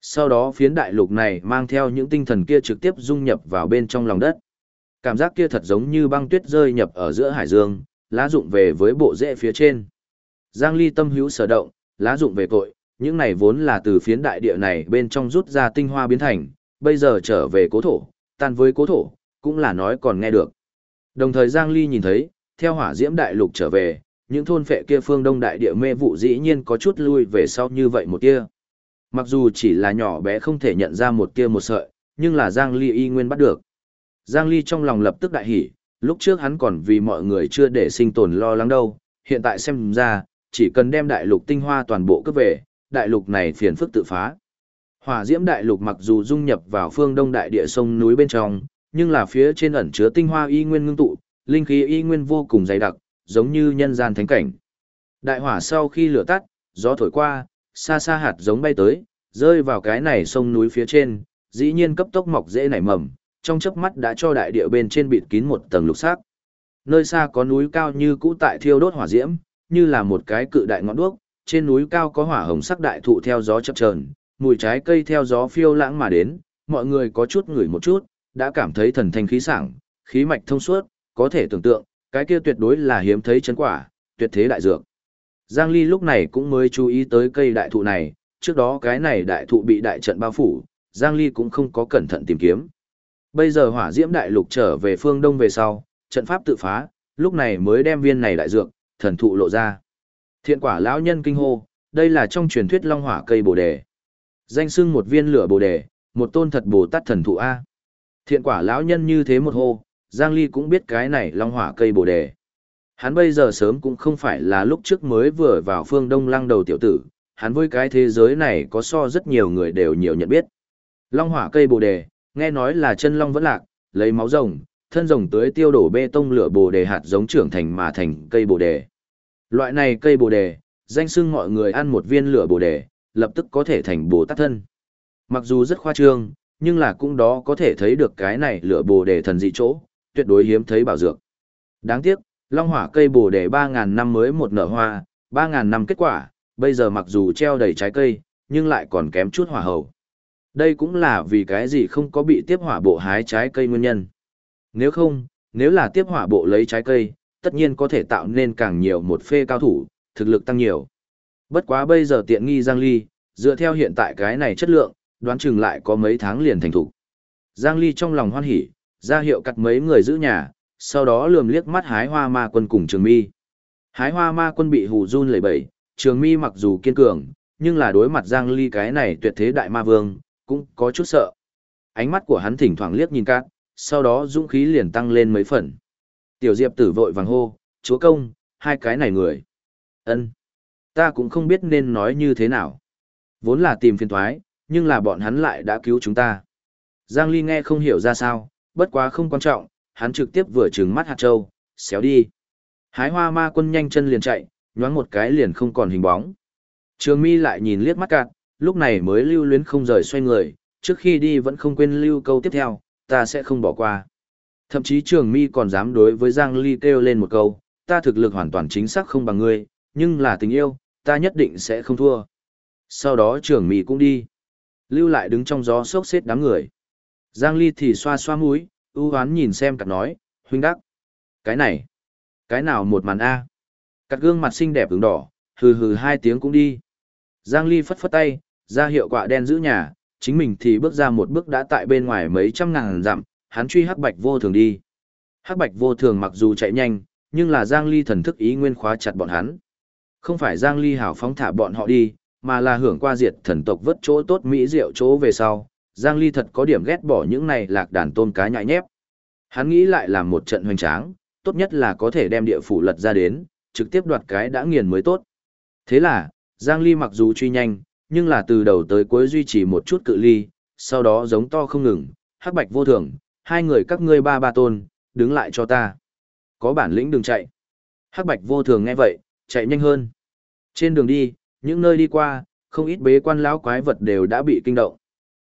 Sau đó phiến đại lục này mang theo những tinh thần kia trực tiếp dung nhập vào bên trong lòng đất. Cảm giác kia thật giống như băng tuyết rơi nhập ở giữa hải dương, lá dụng về với bộ rễ phía trên. Giang Ly tâm hữu sở động, lá dụng về cội, những này vốn là từ phiến đại địa này bên trong rút ra tinh hoa biến thành, bây giờ trở về cố thổ, tan với cố thổ, cũng là nói còn nghe được. Đồng thời Giang Ly nhìn thấy, theo hỏa diễm đại lục trở về, những thôn phệ kia phương đông đại địa mê vụ dĩ nhiên có chút lui về sau như vậy một tia. Mặc dù chỉ là nhỏ bé không thể nhận ra một tia một sợi, nhưng là Giang Ly y nguyên bắt được. Giang Ly trong lòng lập tức đại hỉ, lúc trước hắn còn vì mọi người chưa để sinh tồn lo lắng đâu, hiện tại xem ra, chỉ cần đem đại lục tinh hoa toàn bộ cướp về, đại lục này phiền phức tự phá. Hỏa diễm đại lục mặc dù dung nhập vào phương đông đại địa sông núi bên trong, nhưng là phía trên ẩn chứa tinh hoa y nguyên ngưng tụ, linh khí y nguyên vô cùng dày đặc, giống như nhân gian thánh cảnh. Đại hỏa sau khi lửa tắt, gió thổi qua, xa xa hạt giống bay tới, rơi vào cái này sông núi phía trên, dĩ nhiên cấp tốc mọc dễ nảy mầm, trong chớp mắt đã cho đại địa bên trên bịt kín một tầng lục sắc. Nơi xa có núi cao như cũ tại thiêu đốt hỏa diễm, như là một cái cự đại ngọn đuốc, trên núi cao có hỏa hồng sắc đại thụ theo gió chập chờn, mùi trái cây theo gió phiêu lãng mà đến, mọi người có chút ngửi một chút, đã cảm thấy thần thanh khí sảng, khí mạch thông suốt, có thể tưởng tượng, cái kia tuyệt đối là hiếm thấy chân quả, tuyệt thế đại dược. Giang Ly lúc này cũng mới chú ý tới cây đại thụ này, trước đó cái này đại thụ bị đại trận bao phủ, Giang Ly cũng không có cẩn thận tìm kiếm. Bây giờ hỏa diễm đại lục trở về phương đông về sau, trận pháp tự phá, lúc này mới đem viên này đại dược, thần thụ lộ ra. Thiện quả lão nhân kinh hô, đây là trong truyền thuyết long hỏa cây bồ đề. Danh xưng một viên lửa bồ đề, một tôn thật bồ tát thần thụ A. Thiện quả lão nhân như thế một hô, Giang Ly cũng biết cái này long hỏa cây bồ đề. Hắn bây giờ sớm cũng không phải là lúc trước mới vừa vào phương đông lăng đầu tiểu tử, hắn với cái thế giới này có so rất nhiều người đều nhiều nhận biết. Long hỏa cây bồ đề, nghe nói là chân long vẫn lạc, lấy máu rồng, thân rồng tới tiêu đổ bê tông lửa bồ đề hạt giống trưởng thành mà thành cây bồ đề. Loại này cây bồ đề, danh xưng mọi người ăn một viên lửa bồ đề, lập tức có thể thành bồ tát thân. Mặc dù rất khoa trương, nhưng là cũng đó có thể thấy được cái này lửa bồ đề thần dị chỗ, tuyệt đối hiếm thấy bảo dược. Đáng tiếc, long hỏa cây bồ đề 3.000 năm mới một nở hoa, 3.000 năm kết quả, bây giờ mặc dù treo đầy trái cây, nhưng lại còn kém chút hỏa hầu. Đây cũng là vì cái gì không có bị tiếp hỏa bộ hái trái cây nguyên nhân. Nếu không, nếu là tiếp hỏa bộ lấy trái cây, tất nhiên có thể tạo nên càng nhiều một phê cao thủ, thực lực tăng nhiều. Bất quá bây giờ tiện nghi Giang Ly, dựa theo hiện tại cái này chất lượng, đoán chừng lại có mấy tháng liền thành thủ. Giang Ly trong lòng hoan hỉ, ra hiệu cắt mấy người giữ nhà, sau đó lườm liếc mắt hái hoa ma quân cùng trường mi. Hái hoa ma quân bị hù run lẩy bẩy, trường mi mặc dù kiên cường, nhưng là đối mặt Giang Ly cái này tuyệt thế đại ma vương, cũng có chút sợ. Ánh mắt của hắn thỉnh thoảng liếc nhìn cát, sau đó dũng khí liền tăng lên mấy phần. Tiểu Diệp tử vội vàng hô, chúa công, hai cái này người. ân Ta cũng không biết nên nói như thế nào. Vốn là tìm phiền thoái, nhưng là bọn hắn lại đã cứu chúng ta. Giang Ly nghe không hiểu ra sao, bất quá không quan trọng, hắn trực tiếp vừa trừng mắt hạt châu, xéo đi. Hái hoa ma quân nhanh chân liền chạy, nhoáng một cái liền không còn hình bóng. Trường mi lại nhìn liếc mắt cạn, lúc này mới lưu luyến không rời xoay người, trước khi đi vẫn không quên lưu câu tiếp theo, ta sẽ không bỏ qua. Thậm chí trường mi còn dám đối với Giang Ly kêu lên một câu, ta thực lực hoàn toàn chính xác không bằng ngươi, nhưng là tình yêu, ta nhất định sẽ không thua. Sau đó trường mi cũng đi. Lưu lại đứng trong gió sốc xếp đám người. Giang Ly thì xoa xoa mũi, ưu hoán nhìn xem cặp nói, huynh đắc. Cái này, cái nào một màn A. Cặp gương mặt xinh đẹp ứng đỏ, hừ hừ hai tiếng cũng đi. Giang Ly phất phất tay, ra hiệu quả đen giữ nhà, chính mình thì bước ra một bước đã tại bên ngoài mấy trăm ngàn dặm, hắn truy hắc bạch vô thường đi. Hắc bạch vô thường mặc dù chạy nhanh, nhưng là Giang Ly thần thức ý nguyên khóa chặt bọn hắn. Không phải Giang Ly hảo phóng thả bọn họ đi, mà là hưởng qua diệt thần tộc vất chỗ tốt mỹ diệu chỗ về sau. Giang Ly thật có điểm ghét bỏ những này lạc đàn tôm cá nhại nhép. Hắn nghĩ lại làm một trận hoành tráng, tốt nhất là có thể đem địa phủ lật ra đến, trực tiếp đoạt cái đã nghiền mới tốt. Thế là, Giang Ly mặc dù truy nhanh, nhưng là từ đầu tới cuối duy trì một chút cự ly, sau đó giống to không ngừng, hắc bạch vô thường, hai người các ngươi ba ba tôn, đứng lại cho ta. Có bản lĩnh đừng chạy. Hắc bạch vô thường nghe vậy, chạy nhanh hơn. Trên đường đi, những nơi đi qua, không ít bế quan lão quái vật đều đã bị kinh động.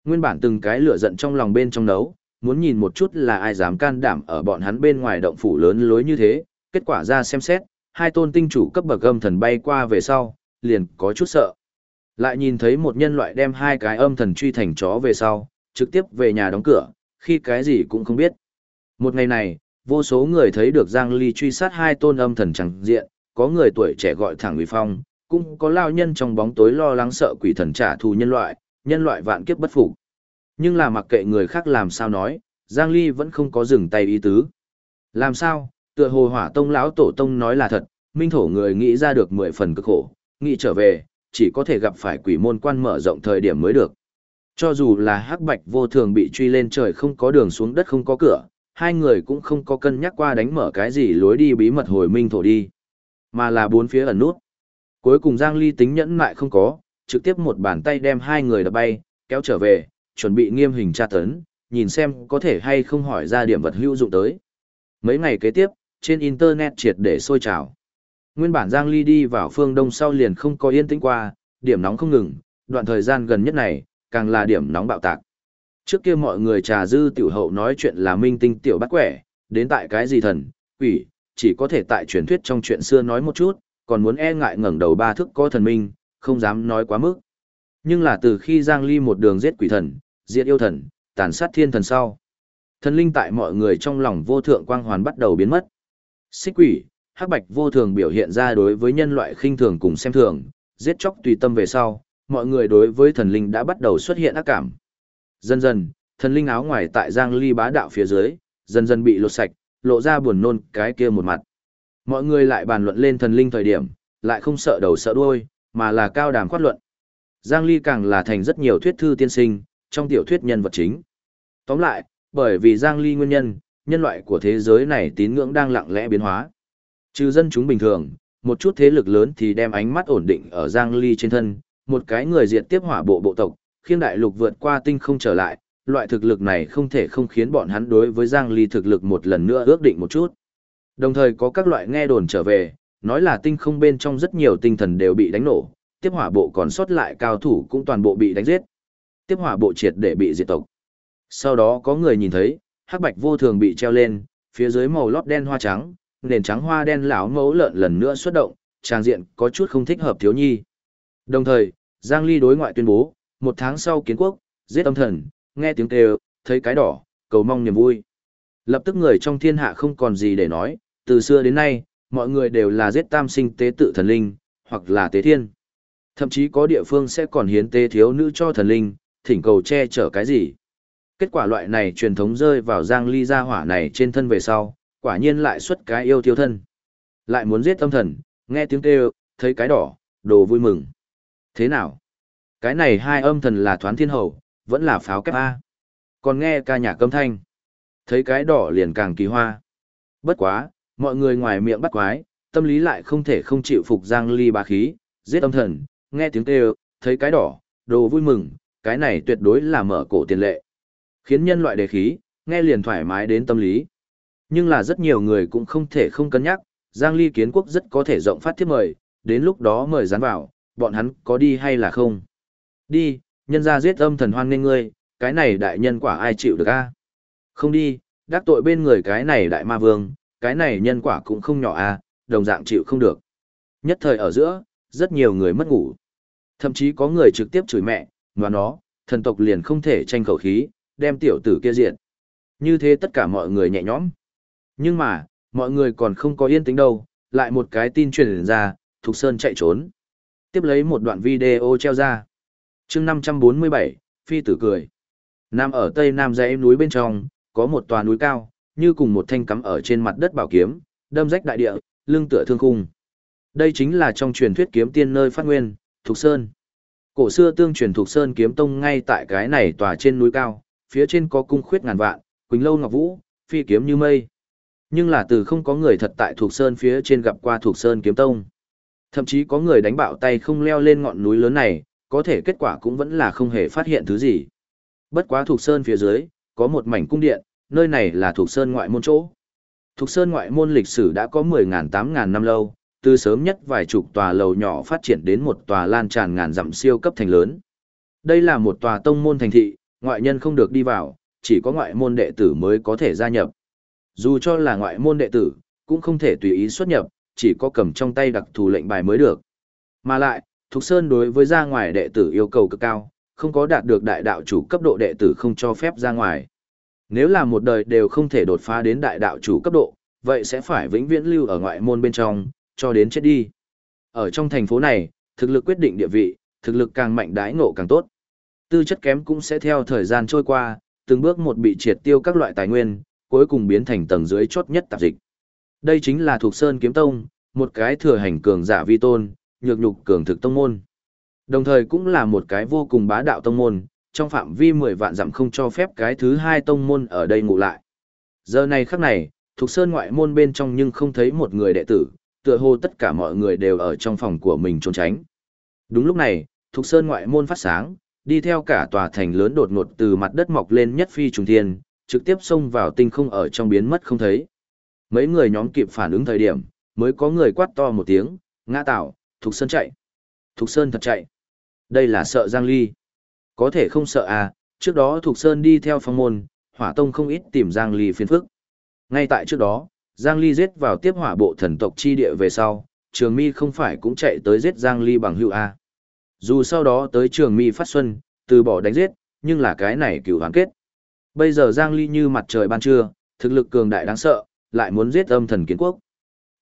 Nguyên bản từng cái lửa giận trong lòng bên trong nấu, muốn nhìn một chút là ai dám can đảm ở bọn hắn bên ngoài động phủ lớn lối như thế, kết quả ra xem xét, hai tôn tinh chủ cấp bậc âm thần bay qua về sau, liền có chút sợ. Lại nhìn thấy một nhân loại đem hai cái âm thần truy thành chó về sau, trực tiếp về nhà đóng cửa, khi cái gì cũng không biết. Một ngày này, vô số người thấy được Giang Ly truy sát hai tôn âm thần chẳng diện, có người tuổi trẻ gọi thẳng uy phong, cũng có lao nhân trong bóng tối lo lắng sợ quỷ thần trả thù nhân loại, nhân loại vạn kiếp bất phục. Nhưng là mặc kệ người khác làm sao nói, Giang Ly vẫn không có dừng tay ý tứ. Làm sao, tựa hồ hỏa tông lão tổ tông nói là thật, minh thổ người nghĩ ra được 10 phần cực khổ, nghĩ trở về, chỉ có thể gặp phải quỷ môn quan mở rộng thời điểm mới được. Cho dù là hắc bạch vô thường bị truy lên trời không có đường xuống đất không có cửa, hai người cũng không có cân nhắc qua đánh mở cái gì lối đi bí mật hồi minh thổ đi, mà là bốn phía ẩn nút. Cuối cùng Giang Ly tính nhẫn lại không có, trực tiếp một bàn tay đem hai người đập bay, kéo trở về, chuẩn bị nghiêm hình tra tấn, nhìn xem có thể hay không hỏi ra điểm vật hữu dụng tới. Mấy ngày kế tiếp, trên Internet triệt để sôi trào. Nguyên bản Giang Ly đi vào phương Đông sau liền không có yên tĩnh qua, điểm nóng không ngừng, đoạn thời gian gần nhất này, càng là điểm nóng bạo tạc. Trước kia mọi người trà dư tiểu hậu nói chuyện là minh tinh tiểu bắt quẻ, đến tại cái gì thần, quỷ, chỉ có thể tại truyền thuyết trong chuyện xưa nói một chút, còn muốn e ngại ngẩng đầu ba thức có thần minh, không dám nói quá mức. Nhưng là từ khi Giang Ly một đường giết quỷ thần, diệt yêu thần, tàn sát thiên thần sau. Thần linh tại mọi người trong lòng vô thượng quang hoàn bắt đầu biến mất. Xích quỷ, hắc bạch vô thường biểu hiện ra đối với nhân loại khinh thường cùng xem thường, giết chóc tùy tâm về sau, mọi người đối với thần linh đã bắt đầu xuất hiện ác cảm. Dần dần, thần linh áo ngoài tại Giang Ly bá đạo phía dưới, dần dần bị lột sạch, lộ ra buồn nôn cái kia một mặt. Mọi người lại bàn luận lên thần linh thời điểm, lại không sợ đầu sợ đuôi, mà là cao đàm quát luận. Giang Ly càng là thành rất nhiều thuyết thư tiên sinh, trong tiểu thuyết nhân vật chính. Tóm lại, bởi vì Giang Ly nguyên nhân, nhân loại của thế giới này tín ngưỡng đang lặng lẽ biến hóa. Trừ dân chúng bình thường, một chút thế lực lớn thì đem ánh mắt ổn định ở Giang Ly trên thân, một cái người diệt tiếp hỏa bộ bộ tộc, khiêng đại lục vượt qua tinh không trở lại, loại thực lực này không thể không khiến bọn hắn đối với Giang Ly thực lực một lần nữa ước định một chút. Đồng thời có các loại nghe đồn trở về, nói là tinh không bên trong rất nhiều tinh thần đều bị đánh nổ, tiếp hỏa bộ còn sót lại cao thủ cũng toàn bộ bị đánh giết. Tiếp hỏa bộ triệt để bị diệt tộc. Sau đó có người nhìn thấy, hắc bạch vô thường bị treo lên, phía dưới màu lót đen hoa trắng, nền trắng hoa đen lão mẫu lợn lần nữa xuất động, trang diện có chút không thích hợp thiếu nhi. Đồng thời, Giang Ly đối ngoại tuyên bố, một tháng sau kiến quốc, giết âm thần, nghe tiếng kêu, thấy cái đỏ, cầu mong niềm vui. Lập tức người trong thiên hạ không còn gì để nói, từ xưa đến nay, mọi người đều là giết tam sinh tế tự thần linh, hoặc là tế thiên. Thậm chí có địa phương sẽ còn hiến tế thiếu nữ cho thần linh, thỉnh cầu che chở cái gì. Kết quả loại này truyền thống rơi vào giang ly gia hỏa này trên thân về sau, quả nhiên lại xuất cái yêu tiêu thân. Lại muốn giết tâm thần, nghe tiếng kêu, thấy cái đỏ, đồ vui mừng. Thế nào? Cái này hai âm thần là thoán thiên hậu, vẫn là pháo kép A. Còn nghe ca nhạc câm thanh. Thấy cái đỏ liền càng kỳ hoa. Bất quá, mọi người ngoài miệng bắt quái, tâm lý lại không thể không chịu phục giang ly bá khí, giết âm thần, nghe tiếng kêu, thấy cái đỏ, đồ vui mừng, cái này tuyệt đối là mở cổ tiền lệ. Khiến nhân loại đề khí, nghe liền thoải mái đến tâm lý. Nhưng là rất nhiều người cũng không thể không cân nhắc, Giang Ly kiến quốc rất có thể rộng phát thiết mời, đến lúc đó mời dán vào, bọn hắn có đi hay là không? Đi, nhân ra giết âm thần hoan nên ngươi, cái này đại nhân quả ai chịu được a? Không đi, đắc tội bên người cái này đại ma vương, cái này nhân quả cũng không nhỏ a, đồng dạng chịu không được. Nhất thời ở giữa, rất nhiều người mất ngủ. Thậm chí có người trực tiếp chửi mẹ, và nó, thần tộc liền không thể tranh khẩu khí, đem tiểu tử kia diện. Như thế tất cả mọi người nhẹ nhõm. Nhưng mà, mọi người còn không có yên tĩnh đâu, lại một cái tin truyền ra, Thục Sơn chạy trốn. Tiếp lấy một đoạn video treo ra. chương 547, Phi tử cười. Nam ở tây nam dãy núi bên trong, có một tòa núi cao, như cùng một thanh cắm ở trên mặt đất bảo kiếm, đâm rách đại địa, lưng tựa thương khung. Đây chính là trong truyền thuyết kiếm tiên nơi phát nguyên, Thục Sơn. Cổ xưa tương truyền Thục Sơn kiếm tông ngay tại cái này tòa trên núi cao, phía trên có cung khuyết ngàn vạn, quỳnh lâu ngọc vũ, phi kiếm như mây. Nhưng là từ không có người thật tại thuộc Sơn phía trên gặp qua thuộc Sơn kiếm tông. Thậm chí có người đánh bạo tay không leo lên ngọn núi lớn này, có thể kết quả cũng vẫn là không hề phát hiện thứ gì. Bất quá thuộc Sơn phía dưới, có một mảnh cung điện, nơi này là thuộc Sơn ngoại môn chỗ. thuộc Sơn ngoại môn lịch sử đã có 10.000 8.000 năm lâu, từ sớm nhất vài chục tòa lầu nhỏ phát triển đến một tòa lan tràn ngàn dặm siêu cấp thành lớn. Đây là một tòa tông môn thành thị, ngoại nhân không được đi vào, chỉ có ngoại môn đệ tử mới có thể gia nhập. Dù cho là ngoại môn đệ tử, cũng không thể tùy ý xuất nhập, chỉ có cầm trong tay đặc thù lệnh bài mới được. Mà lại, Thục Sơn đối với ra ngoài đệ tử yêu cầu cực cao, không có đạt được đại đạo chủ cấp độ đệ tử không cho phép ra ngoài. Nếu là một đời đều không thể đột phá đến đại đạo chủ cấp độ, vậy sẽ phải vĩnh viễn lưu ở ngoại môn bên trong, cho đến chết đi. Ở trong thành phố này, thực lực quyết định địa vị, thực lực càng mạnh đái ngộ càng tốt. Tư chất kém cũng sẽ theo thời gian trôi qua, từng bước một bị triệt tiêu các loại tài nguyên, cuối cùng biến thành tầng dưới chốt nhất tạp dịch. Đây chính là thuộc Sơn Kiếm Tông, một cái thừa hành cường giả vi tôn, nhược nhục cường thực tông môn. Đồng thời cũng là một cái vô cùng bá đạo tông môn, trong phạm vi 10 vạn dặm không cho phép cái thứ hai tông môn ở đây ngủ lại. Giờ này khắc này, thuộc Sơn ngoại môn bên trong nhưng không thấy một người đệ tử, tựa hồ tất cả mọi người đều ở trong phòng của mình trốn tránh. Đúng lúc này, thuộc Sơn ngoại môn phát sáng, đi theo cả tòa thành lớn đột ngột từ mặt đất mọc lên nhất phi trùng thiên, trực tiếp xông vào tinh không ở trong biến mất không thấy. Mấy người nhóm kịp phản ứng thời điểm, mới có người quát to một tiếng, ngã tạo, Thục Sơn chạy. Thục Sơn thật chạy. Đây là sợ Giang Ly. Có thể không sợ à, trước đó Thục Sơn đi theo phong môn, hỏa tông không ít tìm Giang Ly phiền phức. Ngay tại trước đó, Giang Ly giết vào tiếp hỏa bộ thần tộc chi địa về sau, trường mi không phải cũng chạy tới giết Giang Ly bằng hữu à. Dù sau đó tới trường mi phát xuân, từ bỏ đánh giết, nhưng là cái này cửu hoàn kết. Bây giờ Giang Ly như mặt trời ban trưa, thực lực cường đại đáng sợ, lại muốn giết âm thần kiến quốc.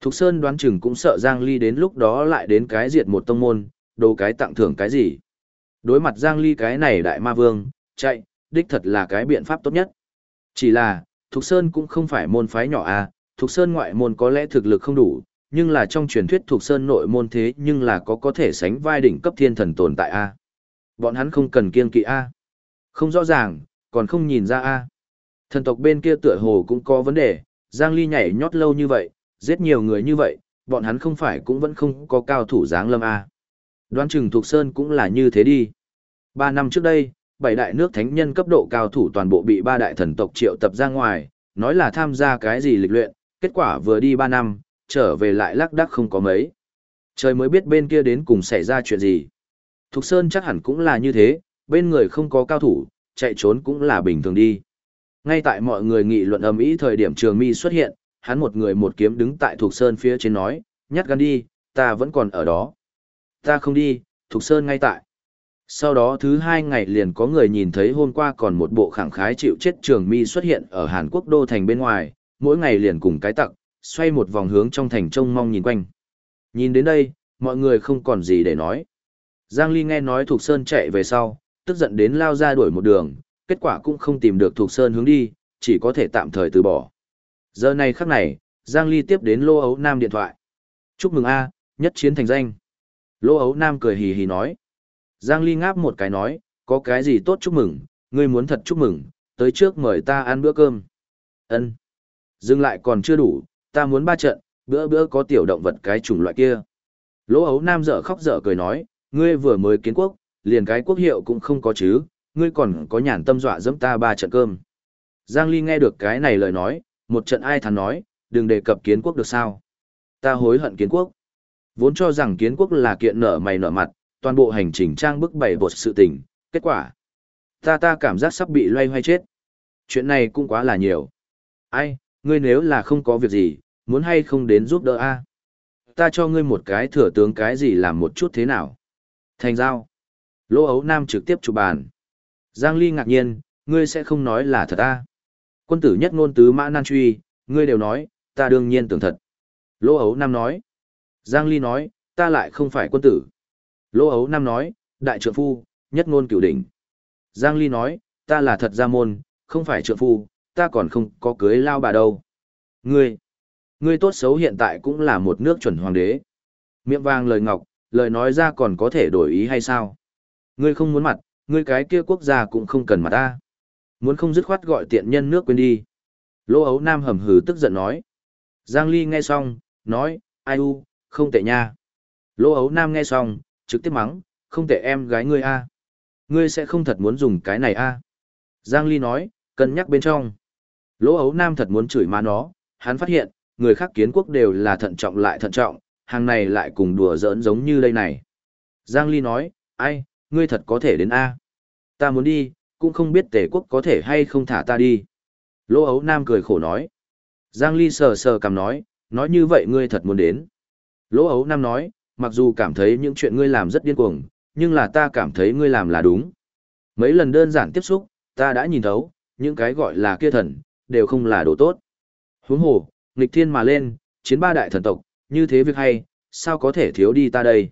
Thục Sơn đoán chừng cũng sợ Giang Ly đến lúc đó lại đến cái diệt một tông môn, đồ cái tặng thưởng cái gì. Đối mặt Giang Ly cái này đại ma vương, chạy, đích thật là cái biện pháp tốt nhất. Chỉ là, Thục Sơn cũng không phải môn phái nhỏ à, Thục Sơn ngoại môn có lẽ thực lực không đủ, nhưng là trong truyền thuyết Thục Sơn nội môn thế nhưng là có có thể sánh vai đỉnh cấp thiên thần tồn tại a. À. Bọn hắn không cần kiên kỵ a. À. Không rõ ràng, còn không nhìn ra a. Thần tộc bên kia tựa hồ cũng có vấn đề, Giang Ly nhảy nhót lâu như vậy, giết nhiều người như vậy, bọn hắn không phải cũng vẫn không có cao thủ dáng lâm a. Đoán chừng Thục Sơn cũng là như thế đi. Ba năm trước đây, bảy đại nước thánh nhân cấp độ cao thủ toàn bộ bị ba đại thần tộc triệu tập ra ngoài, nói là tham gia cái gì lịch luyện, kết quả vừa đi ba năm, trở về lại lắc đắc không có mấy. Trời mới biết bên kia đến cùng xảy ra chuyện gì. Thục Sơn chắc hẳn cũng là như thế, bên người không có cao thủ, chạy trốn cũng là bình thường đi. Ngay tại mọi người nghị luận ầm ĩ thời điểm Trường Mi xuất hiện, hắn một người một kiếm đứng tại Thục Sơn phía trên nói, nhát gan đi, ta vẫn còn ở đó. Ta không đi, Thục Sơn ngay tại. Sau đó thứ hai ngày liền có người nhìn thấy hôm qua còn một bộ khẳng khái chịu chết Trường Mi xuất hiện ở Hàn Quốc đô thành bên ngoài, mỗi ngày liền cùng cái tặc, xoay một vòng hướng trong thành trông mong nhìn quanh. Nhìn đến đây, mọi người không còn gì để nói. Giang Ly nghe nói Thục Sơn chạy về sau, tức giận đến lao ra đuổi một đường, kết quả cũng không tìm được thuộc Sơn hướng đi, chỉ có thể tạm thời từ bỏ. Giờ này khắc này, Giang Ly tiếp đến Lô Ấu Nam điện thoại. Chúc mừng A, nhất chiến thành danh. Lô Ấu Nam cười hì hì nói. Giang Ly ngáp một cái nói, có cái gì tốt chúc mừng, ngươi muốn thật chúc mừng, tới trước mời ta ăn bữa cơm. Ân. Dừng lại còn chưa đủ, ta muốn ba trận, bữa bữa có tiểu động vật cái chủng loại kia. Lỗ ấu nam dở khóc dở cười nói, ngươi vừa mới kiến quốc, liền cái quốc hiệu cũng không có chứ, ngươi còn có nhàn tâm dọa dẫm ta ba trận cơm. Giang Ly nghe được cái này lời nói, một trận ai thắn nói, đừng đề cập kiến quốc được sao. Ta hối hận kiến quốc. Vốn cho rằng kiến quốc là kiện nở mày nở mặt, toàn bộ hành trình trang bức bày bột sự tình, kết quả. Ta ta cảm giác sắp bị loay hoay chết. Chuyện này cũng quá là nhiều. Ai, ngươi nếu là không có việc gì, muốn hay không đến giúp đỡ a? Ta cho ngươi một cái thừa tướng cái gì làm một chút thế nào? Thành giao. Lỗ ấu nam trực tiếp chụp bàn. Giang Ly ngạc nhiên, ngươi sẽ không nói là thật a? Quân tử nhất ngôn tứ mã nan truy, ngươi đều nói, ta đương nhiên tưởng thật. Lỗ ấu nam nói. Giang Ly nói, ta lại không phải quân tử. Lỗ ấu nam nói, đại trượng phu, nhất ngôn cửu đỉnh. Giang Ly nói, ta là thật gia môn, không phải trượng phu, ta còn không có cưới lao bà đâu. Ngươi, ngươi tốt xấu hiện tại cũng là một nước chuẩn hoàng đế. Miệng vang lời ngọc, lời nói ra còn có thể đổi ý hay sao? Ngươi không muốn mặt, ngươi cái kia quốc gia cũng không cần mặt ta. Muốn không dứt khoát gọi tiện nhân nước quên đi. Lỗ ấu nam hầm hừ tức giận nói. Giang Ly nghe xong, nói, ai u, không tệ nha. Lỗ ấu nam nghe xong, trực tiếp mắng, không tệ em gái ngươi a. Ngươi sẽ không thật muốn dùng cái này a. Giang Ly nói, cân nhắc bên trong. Lỗ ấu nam thật muốn chửi má nó, hắn phát hiện, người khác kiến quốc đều là thận trọng lại thận trọng, hàng này lại cùng đùa giỡn giống như đây này. Giang Ly nói, ai, ngươi thật có thể đến A. Ta muốn đi, cũng không biết Tề quốc có thể hay không thả ta đi. Lỗ ấu nam cười khổ nói. Giang Ly sờ sờ cầm nói, nói như vậy ngươi thật muốn đến. Lỗ ấu nam nói, mặc dù cảm thấy những chuyện ngươi làm rất điên cuồng, nhưng là ta cảm thấy ngươi làm là đúng. Mấy lần đơn giản tiếp xúc, ta đã nhìn thấu, những cái gọi là kia thần, đều không là đồ tốt. Huống hồ, nghịch thiên mà lên, chiến ba đại thần tộc, như thế việc hay, sao có thể thiếu đi ta đây?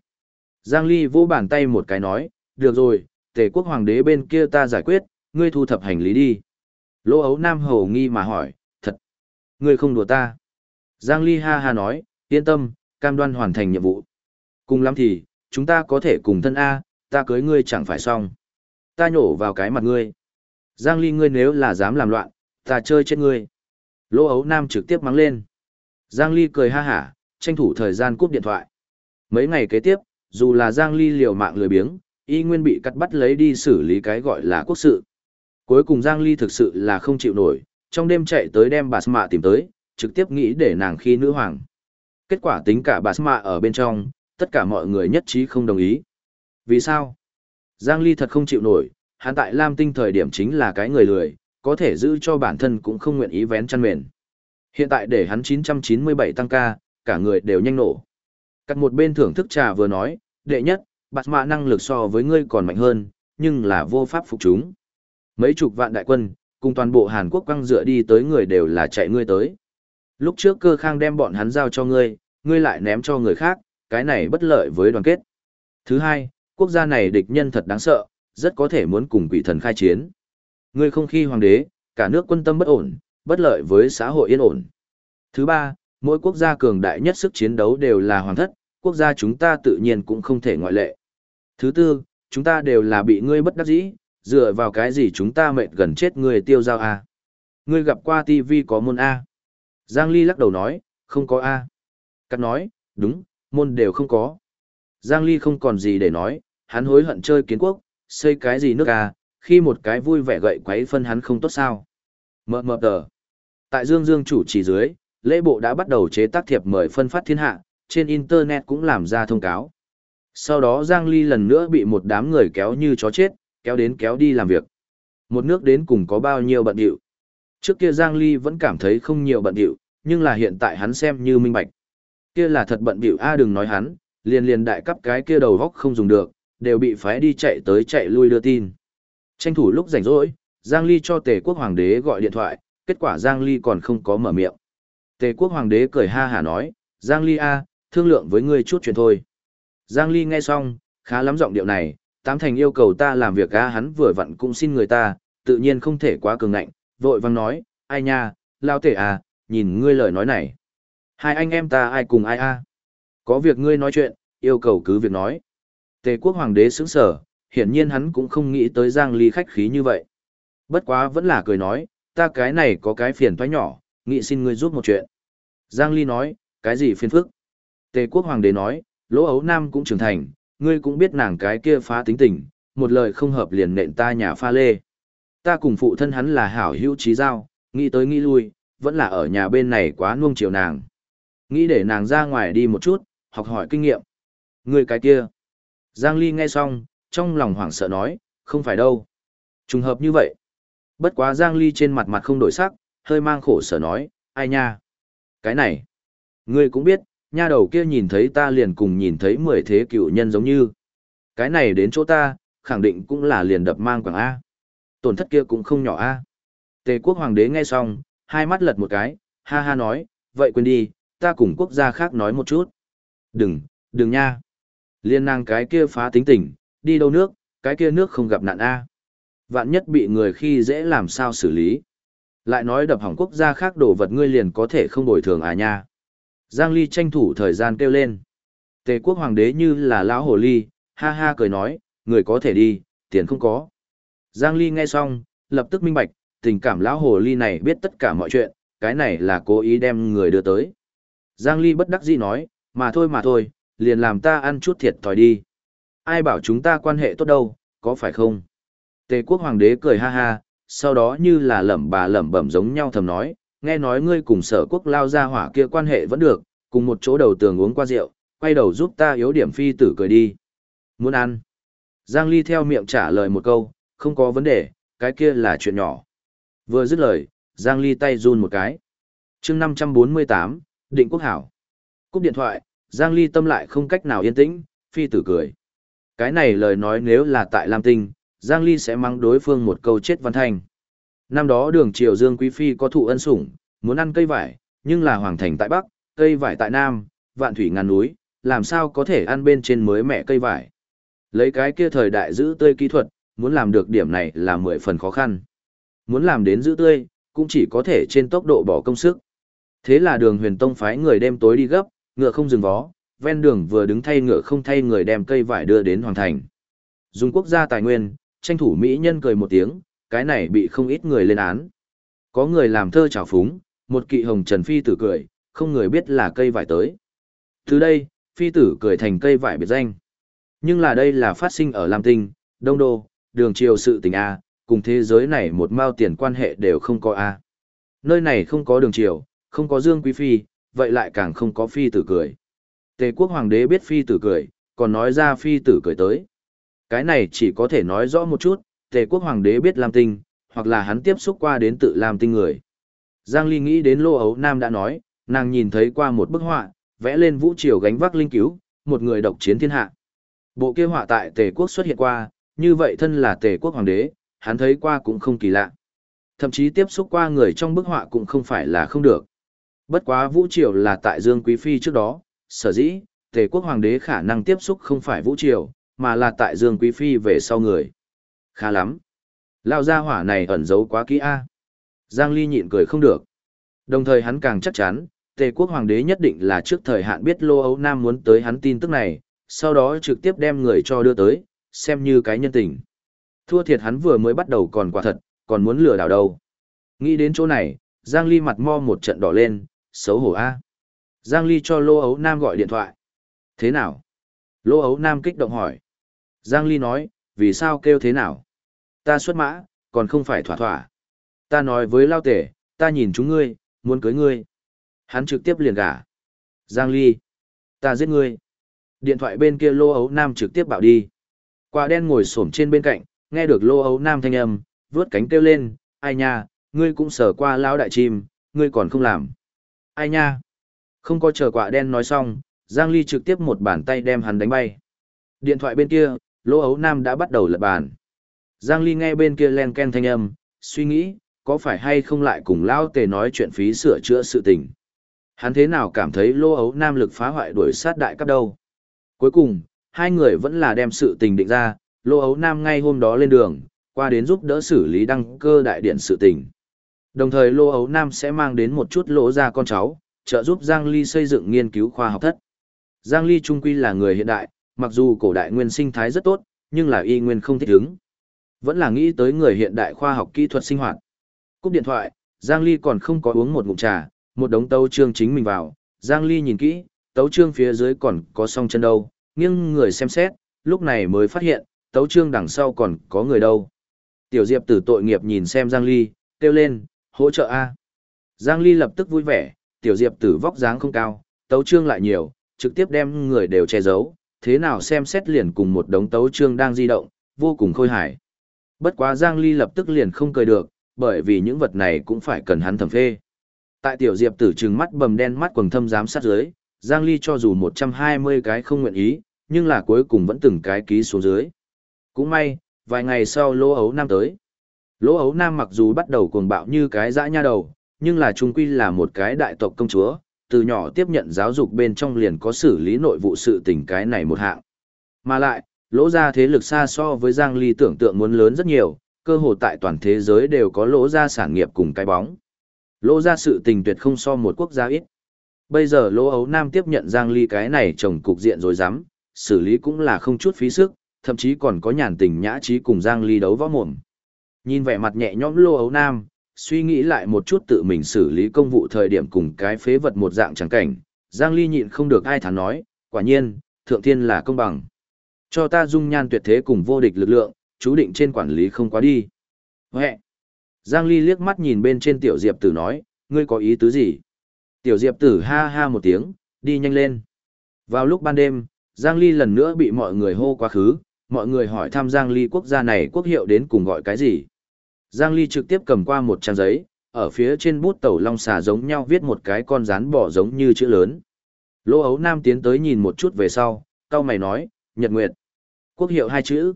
Giang Ly vỗ bàn tay một cái nói, được rồi, tề quốc hoàng đế bên kia ta giải quyết, ngươi thu thập hành lý đi. Lỗ ấu nam hầu nghi mà hỏi, thật, ngươi không đùa ta. Giang Ly ha ha nói, yên tâm, cam đoan hoàn thành nhiệm vụ. Cùng lắm thì, chúng ta có thể cùng thân A, ta cưới ngươi chẳng phải xong. Ta nhổ vào cái mặt ngươi. Giang Ly ngươi nếu là dám làm loạn, ta chơi chết ngươi. Lỗ ấu nam trực tiếp mắng lên. Giang Ly cười ha hả, tranh thủ thời gian cúp điện thoại. Mấy ngày kế tiếp, dù là Giang Ly liều mạng lười biếng, y nguyên bị cắt bắt lấy đi xử lý cái gọi là quốc sự. Cuối cùng Giang Ly thực sự là không chịu nổi, trong đêm chạy tới đem bà Sma tìm tới, trực tiếp nghĩ để nàng khi nữ hoàng. Kết quả tính cả bà Sma ở bên trong, tất cả mọi người nhất trí không đồng ý. Vì sao? Giang Ly thật không chịu nổi, hắn tại Lam Tinh thời điểm chính là cái người lười, có thể giữ cho bản thân cũng không nguyện ý vén chăn mền. Hiện tại để hắn 997 tăng ca, cả người đều nhanh nổ. Cắt một bên thưởng thức trà vừa nói, đệ nhất, bạt mạ năng lực so với ngươi còn mạnh hơn, nhưng là vô pháp phục chúng. Mấy chục vạn đại quân, cùng toàn bộ Hàn Quốc quăng dựa đi tới người đều là chạy ngươi tới. Lúc trước cơ khang đem bọn hắn giao cho ngươi, ngươi lại ném cho người khác, cái này bất lợi với đoàn kết. Thứ hai, quốc gia này địch nhân thật đáng sợ, rất có thể muốn cùng quỷ thần khai chiến. Ngươi không khi hoàng đế, cả nước quân tâm bất ổn, bất lợi với xã hội yên ổn. Thứ ba, mỗi quốc gia cường đại nhất sức chiến đấu đều là hoàng thất, quốc gia chúng ta tự nhiên cũng không thể ngoại lệ. Thứ tư, chúng ta đều là bị ngươi bất đắc dĩ, dựa vào cái gì chúng ta mệt gần chết người tiêu giao a à? Ngươi gặp qua TV có môn A. Giang Ly lắc đầu nói, không có A. Cắt nói, đúng, môn đều không có. Giang Ly không còn gì để nói, hắn hối hận chơi kiến quốc, xây cái gì nước A, khi một cái vui vẻ gậy quấy phân hắn không tốt sao. Mờ mờ tờ. Tại Dương Dương chủ trì dưới, lễ bộ đã bắt đầu chế tác thiệp mời phân phát thiên hạ, trên Internet cũng làm ra thông cáo. Sau đó Giang Ly lần nữa bị một đám người kéo như chó chết, kéo đến kéo đi làm việc. Một nước đến cùng có bao nhiêu bận điệu. Trước kia Giang Ly vẫn cảm thấy không nhiều bận điệu, nhưng là hiện tại hắn xem như minh bạch. Kia là thật bận điệu a đừng nói hắn, liền liền đại cấp cái kia đầu góc không dùng được, đều bị phái đi chạy tới chạy lui đưa tin. Tranh thủ lúc rảnh rỗi, Giang Ly cho Tề quốc hoàng đế gọi điện thoại, kết quả Giang Ly còn không có mở miệng. Tề quốc hoàng đế cười ha hả nói, Giang Ly a, thương lượng với ngươi chút chuyện thôi. Giang Ly nghe xong, khá lắm giọng điệu này, tám thành yêu cầu ta làm việc á hắn vừa vặn cũng xin người ta, tự nhiên không thể quá cường ngạnh, vội vang nói, ai nha, lao tể à, nhìn ngươi lời nói này. Hai anh em ta ai cùng ai a? Có việc ngươi nói chuyện, yêu cầu cứ việc nói. Tề quốc hoàng đế sững sở, hiển nhiên hắn cũng không nghĩ tới Giang Ly khách khí như vậy. Bất quá vẫn là cười nói, ta cái này có cái phiền toái nhỏ, nghĩ xin ngươi giúp một chuyện. Giang Ly nói, cái gì phiền phức? Tề quốc hoàng đế nói, lỗ ấu nam cũng trưởng thành, ngươi cũng biết nàng cái kia phá tính tình, một lời không hợp liền nện ta nhà pha lê. Ta cùng phụ thân hắn là hảo hữu trí giao, nghĩ tới nghĩ lui, vẫn là ở nhà bên này quá nuông chiều nàng. Nghĩ để nàng ra ngoài đi một chút, học hỏi kinh nghiệm. Ngươi cái kia. Giang Ly nghe xong, trong lòng hoảng sợ nói, không phải đâu. Trùng hợp như vậy. Bất quá Giang Ly trên mặt mặt không đổi sắc, hơi mang khổ sở nói, ai nha. Cái này. Ngươi cũng biết, nha đầu kia nhìn thấy ta liền cùng nhìn thấy mười thế cựu nhân giống như. Cái này đến chỗ ta, khẳng định cũng là liền đập mang quảng A. Tổn thất kia cũng không nhỏ A. Tề quốc hoàng đế nghe xong, hai mắt lật một cái, ha ha nói, vậy quên đi, ta cùng quốc gia khác nói một chút. Đừng, đừng nha. Liên nàng cái kia phá tính tình, đi đâu nước, cái kia nước không gặp nạn A. Vạn nhất bị người khi dễ làm sao xử lý. Lại nói đập hỏng quốc gia khác đổ vật ngươi liền có thể không bồi thường à nha. Giang Ly tranh thủ thời gian kêu lên. Tề quốc hoàng đế như là lão hồ ly, ha ha cười nói, người có thể đi, tiền không có. Giang Ly nghe xong, lập tức minh bạch, tình cảm lão hồ ly này biết tất cả mọi chuyện, cái này là cố ý đem người đưa tới. Giang Ly bất đắc dĩ nói, mà thôi mà thôi, liền làm ta ăn chút thiệt thòi đi. Ai bảo chúng ta quan hệ tốt đâu, có phải không? Tề quốc hoàng đế cười ha ha, sau đó như là lẩm bà lẩm bẩm giống nhau thầm nói, nghe nói ngươi cùng sở quốc lao ra hỏa kia quan hệ vẫn được, cùng một chỗ đầu tường uống qua rượu, quay đầu giúp ta yếu điểm phi tử cười đi. Muốn ăn? Giang Ly theo miệng trả lời một câu, không có vấn đề, cái kia là chuyện nhỏ. Vừa dứt lời, Giang Ly tay run một cái. chương 548, Định Quốc Hảo. Cúp điện thoại, Giang Ly tâm lại không cách nào yên tĩnh, phi tử cười. Cái này lời nói nếu là tại Lam Tinh, Giang Ly sẽ mang đối phương một câu chết văn thành. Năm đó đường triều Dương Quý Phi có thụ ân sủng, muốn ăn cây vải, nhưng là hoàng thành tại Bắc, cây vải tại Nam, vạn thủy ngàn núi, làm sao có thể ăn bên trên mới mẹ cây vải. Lấy cái kia thời đại giữ tươi kỹ thuật, muốn làm được điểm này là mười phần khó khăn. Muốn làm đến giữ tươi, cũng chỉ có thể trên tốc độ bỏ công sức. Thế là đường huyền tông phái người đêm tối đi gấp, ngựa không dừng vó, ven đường vừa đứng thay ngựa không thay người đem cây vải đưa đến hoàng thành. Dùng quốc gia tài nguyên, tranh thủ Mỹ nhân cười một tiếng, cái này bị không ít người lên án. Có người làm thơ trào phúng, một kỵ hồng trần phi tử cười, không người biết là cây vải tới. Từ đây, phi tử cười thành cây vải biệt danh. Nhưng là đây là phát sinh ở Lam Tinh, Đông Đô, đường triều sự tình A, cùng thế giới này một mao tiền quan hệ đều không có A. Nơi này không có đường triều, không có Dương Quý Phi, vậy lại càng không có phi tử cười. Tề quốc hoàng đế biết phi tử cười, còn nói ra phi tử cười tới. Cái này chỉ có thể nói rõ một chút, tề quốc hoàng đế biết Lam Tinh, hoặc là hắn tiếp xúc qua đến tự Lam Tinh người. Giang Ly nghĩ đến Lô Ấu Nam đã nói, nàng nhìn thấy qua một bức họa, vẽ lên vũ triều gánh vác linh cứu, một người độc chiến thiên hạ. Bộ kia họa tại tề quốc xuất hiện qua, như vậy thân là tề quốc hoàng đế, hắn thấy qua cũng không kỳ lạ. Thậm chí tiếp xúc qua người trong bức họa cũng không phải là không được. Bất quá vũ triều là tại Dương Quý Phi trước đó, sở dĩ, tề quốc hoàng đế khả năng tiếp xúc không phải vũ triều, mà là tại Dương Quý Phi về sau người. Khá lắm. Lao gia hỏa này ẩn giấu quá kỹ a. Giang Ly nhịn cười không được. Đồng thời hắn càng chắc chắn, Tề quốc hoàng đế nhất định là trước thời hạn biết Lô Âu Nam muốn tới hắn tin tức này, sau đó trực tiếp đem người cho đưa tới, xem như cái nhân tình. Thua thiệt hắn vừa mới bắt đầu còn quả thật, còn muốn lừa đảo đâu. Nghĩ đến chỗ này, Giang Ly mặt mo một trận đỏ lên, xấu hổ a. Giang Ly cho Lô Ấu Nam gọi điện thoại. Thế nào? Lô Ấu Nam kích động hỏi. Giang Ly nói, vì sao kêu thế nào? Ta xuất mã, còn không phải thỏa thỏa. Ta nói với Lao Tể, ta nhìn chúng ngươi, muốn cưới ngươi. Hắn trực tiếp liền gả. Giang Ly, ta giết ngươi. Điện thoại bên kia Lô Ấu Nam trực tiếp bảo đi. Quả đen ngồi xổm trên bên cạnh, nghe được Lô Ấu Nam thanh âm, vướt cánh kêu lên, ai nha, ngươi cũng sở qua lão đại chim, ngươi còn không làm. Ai nha. Không có chờ quả đen nói xong, Giang Ly trực tiếp một bàn tay đem hắn đánh bay. Điện thoại bên kia, Lô Ấu Nam đã bắt đầu lật bàn. Giang Ly nghe bên kia len ken thanh âm, suy nghĩ, có phải hay không lại cùng Lao Tề nói chuyện phí sửa chữa sự tình. Hắn thế nào cảm thấy Lô Ấu Nam lực phá hoại đuổi sát đại cấp đâu. Cuối cùng, hai người vẫn là đem sự tình định ra, Lô Ấu Nam ngay hôm đó lên đường, qua đến giúp đỡ xử lý đăng cơ đại điện sự tình. Đồng thời Lô Ấu Nam sẽ mang đến một chút lỗ ra con cháu, trợ giúp Giang Ly xây dựng nghiên cứu khoa học thất. Giang Ly trung quy là người hiện đại, mặc dù cổ đại nguyên sinh thái rất tốt, nhưng là y nguyên không thích ứng. Vẫn là nghĩ tới người hiện đại khoa học kỹ thuật sinh hoạt. Cúp điện thoại, Giang Ly còn không có uống một ngụm trà, một đống tấu trương chính mình vào. Giang Ly nhìn kỹ, tấu trương phía dưới còn có song chân đâu, nghiêng người xem xét, lúc này mới phát hiện, tấu trương đằng sau còn có người đâu. Tiểu Diệp tử tội nghiệp nhìn xem Giang Ly, kêu lên, hỗ trợ A. Giang Ly lập tức vui vẻ, Tiểu Diệp tử vóc dáng không cao, tấu trương lại nhiều, trực tiếp đem người đều che giấu, thế nào xem xét liền cùng một đống tấu trương đang di động, vô cùng khôi hài. Bất quá Giang Ly lập tức liền không cười được, bởi vì những vật này cũng phải cần hắn thẩm phê. Tại tiểu diệp tử trừng mắt bầm đen mắt quầng thâm giám sát dưới, Giang Ly cho dù 120 cái không nguyện ý, nhưng là cuối cùng vẫn từng cái ký xuống dưới. Cũng may, vài ngày sau lỗ ấu nam tới. Lỗ ấu nam mặc dù bắt đầu cuồng bạo như cái dã nha đầu, nhưng là trung quy là một cái đại tộc công chúa, từ nhỏ tiếp nhận giáo dục bên trong liền có xử lý nội vụ sự tình cái này một hạng. Mà lại, lỗ gia thế lực xa so với Giang Ly tưởng tượng muốn lớn rất nhiều, cơ hồ tại toàn thế giới đều có lỗ gia sản nghiệp cùng cái bóng. Lỗ gia sự tình tuyệt không so một quốc gia ít. Bây giờ lỗ ấu nam tiếp nhận Giang Ly cái này trồng cục diện rồi dám, xử lý cũng là không chút phí sức, thậm chí còn có nhàn tình nhã trí cùng Giang Ly đấu võ mồm. Nhìn vẻ mặt nhẹ nhõm lỗ ấu nam, suy nghĩ lại một chút tự mình xử lý công vụ thời điểm cùng cái phế vật một dạng chẳng cảnh, Giang Ly nhịn không được ai thán nói, quả nhiên, thượng thiên là công bằng. Cho ta dung nhan tuyệt thế cùng vô địch lực lượng, chú định trên quản lý không quá đi. Huệ! Giang Ly liếc mắt nhìn bên trên tiểu diệp tử nói, ngươi có ý tứ gì? Tiểu diệp tử ha ha một tiếng, đi nhanh lên. Vào lúc ban đêm, Giang Ly lần nữa bị mọi người hô quá khứ, mọi người hỏi thăm Giang Ly quốc gia này quốc hiệu đến cùng gọi cái gì. Giang Ly trực tiếp cầm qua một trang giấy, ở phía trên bút tẩu long xà giống nhau viết một cái con rán bỏ giống như chữ lớn. Lô ấu nam tiến tới nhìn một chút về sau, cao mày nói, Nhật Nguyệt. Quốc hiệu hai chữ.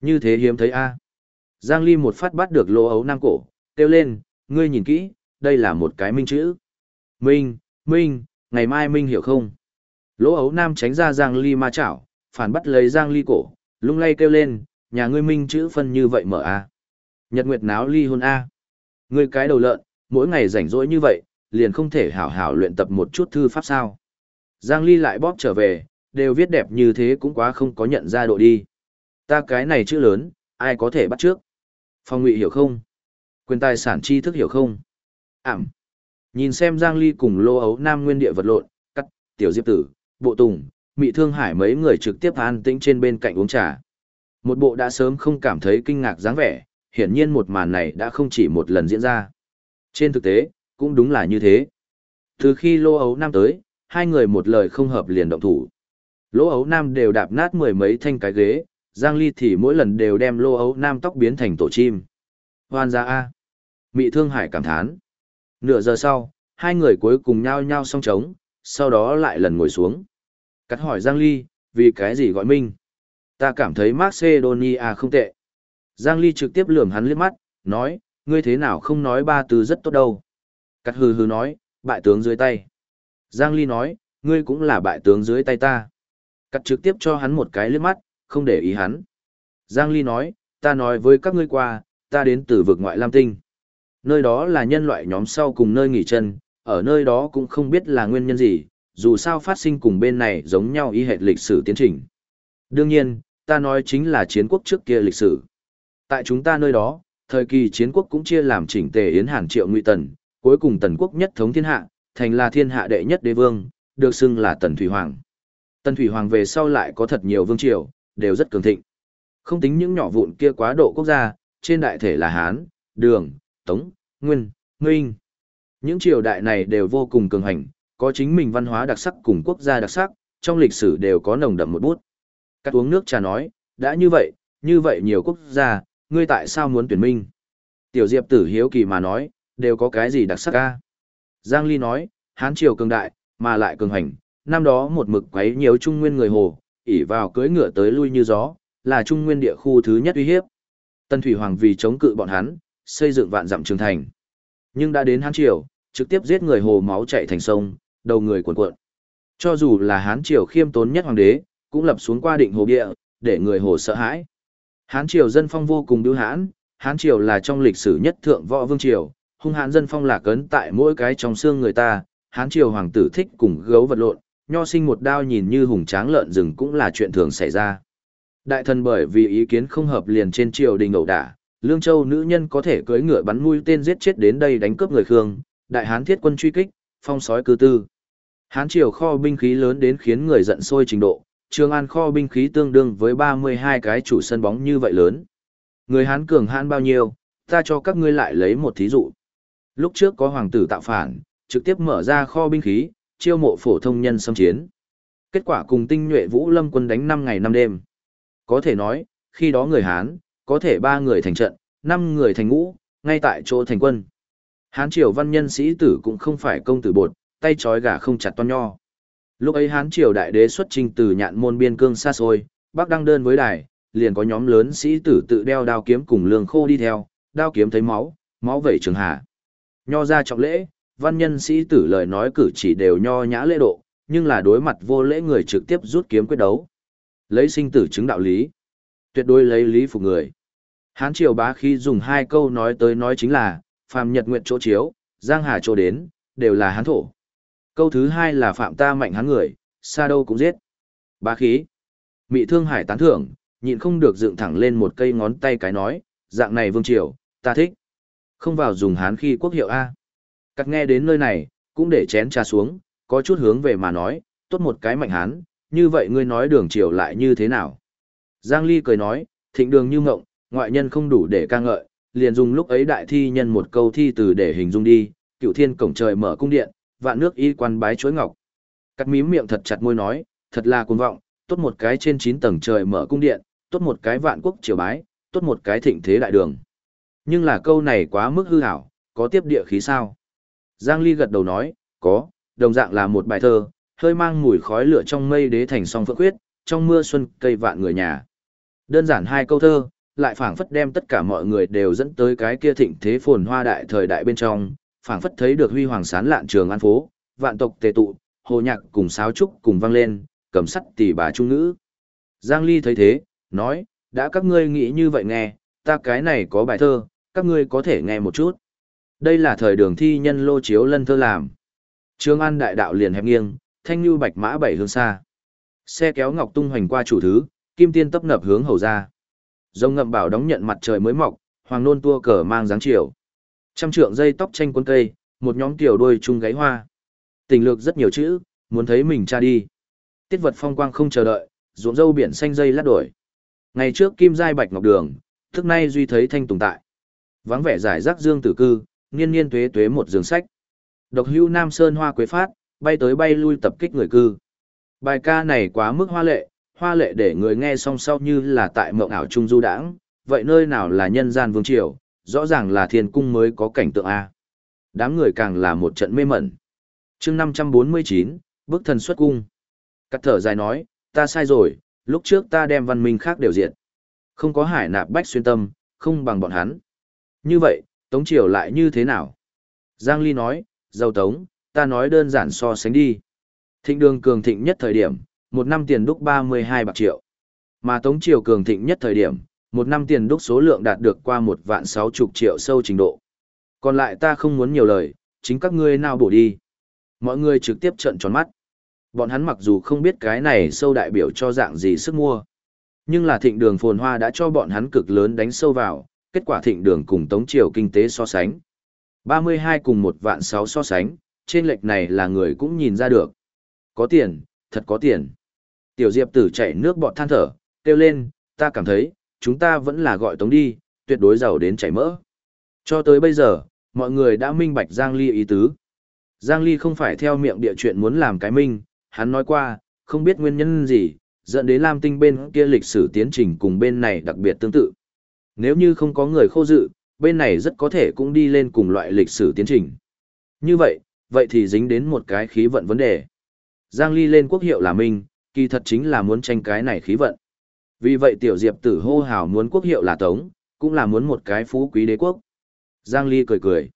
Như thế hiếm thấy a. Giang Ly một phát bắt được lô ấu nam cổ, kêu lên, ngươi nhìn kỹ, đây là một cái minh chữ. Minh, Minh, ngày mai Minh hiểu không? Lỗ ấu nam tránh ra Giang Ly ma chảo, phản bắt lấy Giang Ly cổ, lung lay kêu lên, nhà ngươi Minh chữ phân như vậy mở a Nhật Nguyệt náo ly hôn a Ngươi cái đầu lợn, mỗi ngày rảnh rỗi như vậy, liền không thể hảo hảo luyện tập một chút thư pháp sao. Giang Ly lại bóp trở về, đều viết đẹp như thế cũng quá không có nhận ra độ đi. Ta cái này chữ lớn, ai có thể bắt trước? Phong ngụy hiểu không? Quyền tài sản tri thức hiểu không? Ảm. Nhìn xem Giang Ly cùng lô ấu nam nguyên địa vật lộn, cắt, tiểu diệp tử, bộ tùng, mị thương hải mấy người trực tiếp an tĩnh trên bên cạnh uống trà. Một bộ đã sớm không cảm thấy kinh ngạc dáng vẻ, hiển nhiên một màn này đã không chỉ một lần diễn ra. Trên thực tế, cũng đúng là như thế. Từ khi lô ấu nam tới, hai người một lời không hợp liền động thủ. Lô ấu nam đều đạp nát mười mấy thanh cái ghế, Giang Ly thì mỗi lần đều đem lô ấu nam tóc biến thành tổ chim. Hoan ra A. Mị thương hải cảm thán. Nửa giờ sau, hai người cuối cùng nhao nhao song trống, sau đó lại lần ngồi xuống. Cắt hỏi Giang Ly, vì cái gì gọi Minh? Ta cảm thấy Macedonia không tệ. Giang Ly trực tiếp lườm hắn liếc mắt, nói, ngươi thế nào không nói ba từ rất tốt đâu. Cắt hừ hừ nói, bại tướng dưới tay. Giang Ly nói, ngươi cũng là bại tướng dưới tay ta. Cắt trực tiếp cho hắn một cái liếc mắt, không để ý hắn. Giang Ly nói, ta nói với các ngươi qua, ta đến từ vực ngoại Lam Tinh. Nơi đó là nhân loại nhóm sau cùng nơi nghỉ chân, ở nơi đó cũng không biết là nguyên nhân gì, dù sao phát sinh cùng bên này giống nhau y hệt lịch sử tiến trình. Đương nhiên, ta nói chính là chiến quốc trước kia lịch sử. Tại chúng ta nơi đó, thời kỳ chiến quốc cũng chia làm chỉnh tề yến hàn triệu ngụy tần, cuối cùng tần quốc nhất thống thiên hạ, thành là thiên hạ đệ nhất đế vương, được xưng là tần thủy hoàng. Tần thủy hoàng về sau lại có thật nhiều vương triều, đều rất cường thịnh. Không tính những nhỏ vụn kia quá độ quốc gia, trên đại thể là Hán, Đường, Tống, Nguyên, Minh. Những triều đại này đều vô cùng cường hành, có chính mình văn hóa đặc sắc cùng quốc gia đặc sắc, trong lịch sử đều có nồng đậm một bút. Cắt uống nước trà nói, đã như vậy, như vậy nhiều quốc gia, ngươi tại sao muốn tuyển minh? Tiểu Diệp tử hiếu kỳ mà nói, đều có cái gì đặc sắc ca? Giang Ly nói, Hán triều cường đại, mà lại cường hành, năm đó một mực quấy nhiều trung nguyên người hồ, ỉ vào cưỡi ngựa tới lui như gió, là trung nguyên địa khu thứ nhất uy hiếp. Tân Thủy Hoàng vì chống cự bọn hắn, xây dựng vạn dặm trường thành. Nhưng đã đến Hán Triều, trực tiếp giết người hồ máu chảy thành sông, đầu người cuộn cuộn. Cho dù là Hán Triều khiêm tốn nhất hoàng đế, cũng lập xuống qua định hồ địa, để người hồ sợ hãi. Hán Triều dân phong vô cùng biêu hãn, Hán Triều là trong lịch sử nhất thượng võ vương triều, hung hãn dân phong lạc cấn tại mỗi cái trong xương người ta, Hán Triều hoàng tử thích cùng gấu vật lộn, nho sinh một đao nhìn như hùng tráng lợn rừng cũng là chuyện thường xảy ra. Đại thần bởi vì ý kiến không hợp liền trên triều đình ẩu đả, Lương Châu nữ nhân có thể cưỡi ngựa bắn mũi tên giết chết đến đây đánh cướp người Khương, đại hán thiết quân truy kích, phong sói cư tư. Hán triều kho binh khí lớn đến khiến người giận sôi trình độ, Trường An kho binh khí tương đương với 32 cái chủ sân bóng như vậy lớn. Người Hán cường hãn bao nhiêu, ta cho các ngươi lại lấy một thí dụ. Lúc trước có hoàng tử tạo phản, trực tiếp mở ra kho binh khí, chiêu mộ phổ thông nhân xâm chiến. Kết quả cùng tinh nhuệ Vũ Lâm quân đánh 5 ngày 5 đêm. Có thể nói, khi đó người Hán, có thể 3 người thành trận, 5 người thành ngũ, ngay tại chỗ thành quân. Hán triều văn nhân sĩ tử cũng không phải công tử bột, tay trói gà không chặt toan nho. Lúc ấy Hán triều đại đế xuất trình từ nhạn môn biên cương xa xôi, bác đăng đơn với đài, liền có nhóm lớn sĩ tử tự đeo đao kiếm cùng lương khô đi theo, đao kiếm thấy máu, máu vẩy trường hạ. Nho ra trọng lễ, văn nhân sĩ tử lời nói cử chỉ đều nho nhã lễ độ, nhưng là đối mặt vô lễ người trực tiếp rút kiếm quyết đấu. Lấy sinh tử chứng đạo lý. Tuyệt đối lấy lý phục người. Hán triều bá khi dùng hai câu nói tới nói chính là, phàm nhật nguyện chỗ chiếu, giang hà chỗ đến, đều là hán thổ. Câu thứ hai là phạm ta mạnh hán người, xa đâu cũng giết. Bá khí. Mị thương hải tán thưởng, nhịn không được dựng thẳng lên một cây ngón tay cái nói, dạng này vương triều, ta thích. Không vào dùng hán khi quốc hiệu A. Cắt nghe đến nơi này, cũng để chén trà xuống, có chút hướng về mà nói, tốt một cái mạnh hán, như vậy ngươi nói đường triều lại như thế nào? Giang Ly cười nói, thịnh đường như ngộng, ngoại nhân không đủ để ca ngợi, liền dùng lúc ấy đại thi nhân một câu thi từ để hình dung đi, cựu thiên cổng trời mở cung điện, vạn nước y quan bái chuối ngọc. Cắt mím miệng thật chặt môi nói, thật là cuồng vọng, tốt một cái trên 9 tầng trời mở cung điện, tốt một cái vạn quốc triều bái, tốt một cái thịnh thế đại đường. Nhưng là câu này quá mức hư hảo, có tiếp địa khí sao? Giang Ly gật đầu nói, có, đồng dạng là một bài thơ, hơi mang mùi khói lửa trong mây đế thành song phượng quyết, trong mưa xuân cây vạn người nhà. Đơn giản hai câu thơ, lại phảng phất đem tất cả mọi người đều dẫn tới cái kia thịnh thế phồn hoa đại thời đại bên trong, phảng phất thấy được huy hoàng sán lạn trường an phố, vạn tộc tề tụ, hồ nhạc cùng sáo trúc cùng vang lên, cầm sắt tỷ bà trung ngữ. Giang Ly thấy thế, nói, đã các ngươi nghĩ như vậy nghe, ta cái này có bài thơ, các ngươi có thể nghe một chút. Đây là thời đường thi nhân lô chiếu lân thơ làm. Trương An đại đạo liền hẹp nghiêng, thanh lưu bạch mã bảy hương xa. Xe kéo ngọc tung hoành qua chủ thứ, kim tiên tấp nập hướng hầu ra. Rồng ngậm bảo đóng nhận mặt trời mới mọc, hoàng nôn tua cờ mang dáng chiều. Trăm trượng dây tóc tranh quân cây, một nhóm tiểu đôi chung gáy hoa. Tình lược rất nhiều chữ, muốn thấy mình cha đi. Tiết vật phong quang không chờ đợi, ruộng dâu biển xanh dây lát đổi. Ngày trước kim giai bạch ngọc đường, thức nay duy thấy thanh tùng tại. Vắng vẻ giải rác dương tử cư, niên niên tuế tuế một giường sách. Độc hưu Nam Sơn hoa quế phát, bay tới bay lui tập kích người cư. Bài ca này quá mức hoa lệ, hoa lệ để người nghe song sau như là tại mộng ảo trung du đãng, vậy nơi nào là nhân gian vương triều, rõ ràng là thiên cung mới có cảnh tượng A. Đám người càng là một trận mê mẩn. chương 549, bức thần xuất cung. Cắt thở dài nói, ta sai rồi, lúc trước ta đem văn minh khác đều diệt. Không có hải nạp bách xuyên tâm, không bằng bọn hắn. Như vậy, Tống Triều lại như thế nào? Giang Ly nói, giàu Tống, ta nói đơn giản so sánh đi. Thịnh đường cường thịnh nhất thời điểm, một năm tiền đúc 32 bạc triệu. Mà Tống Triều cường thịnh nhất thời điểm, một năm tiền đúc số lượng đạt được qua một vạn sáu chục triệu sâu trình độ. Còn lại ta không muốn nhiều lời, chính các ngươi nào bổ đi. Mọi người trực tiếp trận tròn mắt. Bọn hắn mặc dù không biết cái này sâu đại biểu cho dạng gì sức mua. Nhưng là thịnh đường phồn hoa đã cho bọn hắn cực lớn đánh sâu vào, kết quả thịnh đường cùng tống triều kinh tế so sánh. 32 cùng một vạn 6 so sánh, trên lệch này là người cũng nhìn ra được. Có tiền, thật có tiền. Tiểu Diệp tử chạy nước bọt than thở, kêu lên, ta cảm thấy, chúng ta vẫn là gọi tống đi, tuyệt đối giàu đến chảy mỡ. Cho tới bây giờ, mọi người đã minh bạch Giang Ly ý tứ. Giang Ly không phải theo miệng địa chuyện muốn làm cái minh, hắn nói qua, không biết nguyên nhân gì, dẫn đến Lam Tinh bên kia lịch sử tiến trình cùng bên này đặc biệt tương tự. Nếu như không có người khô dự, bên này rất có thể cũng đi lên cùng loại lịch sử tiến trình. Như vậy, vậy thì dính đến một cái khí vận vấn đề. Giang Ly lên quốc hiệu là Minh, kỳ thật chính là muốn tranh cái này khí vận. Vì vậy tiểu diệp tử hô hào muốn quốc hiệu là Tống, cũng là muốn một cái phú quý đế quốc. Giang Ly cười cười.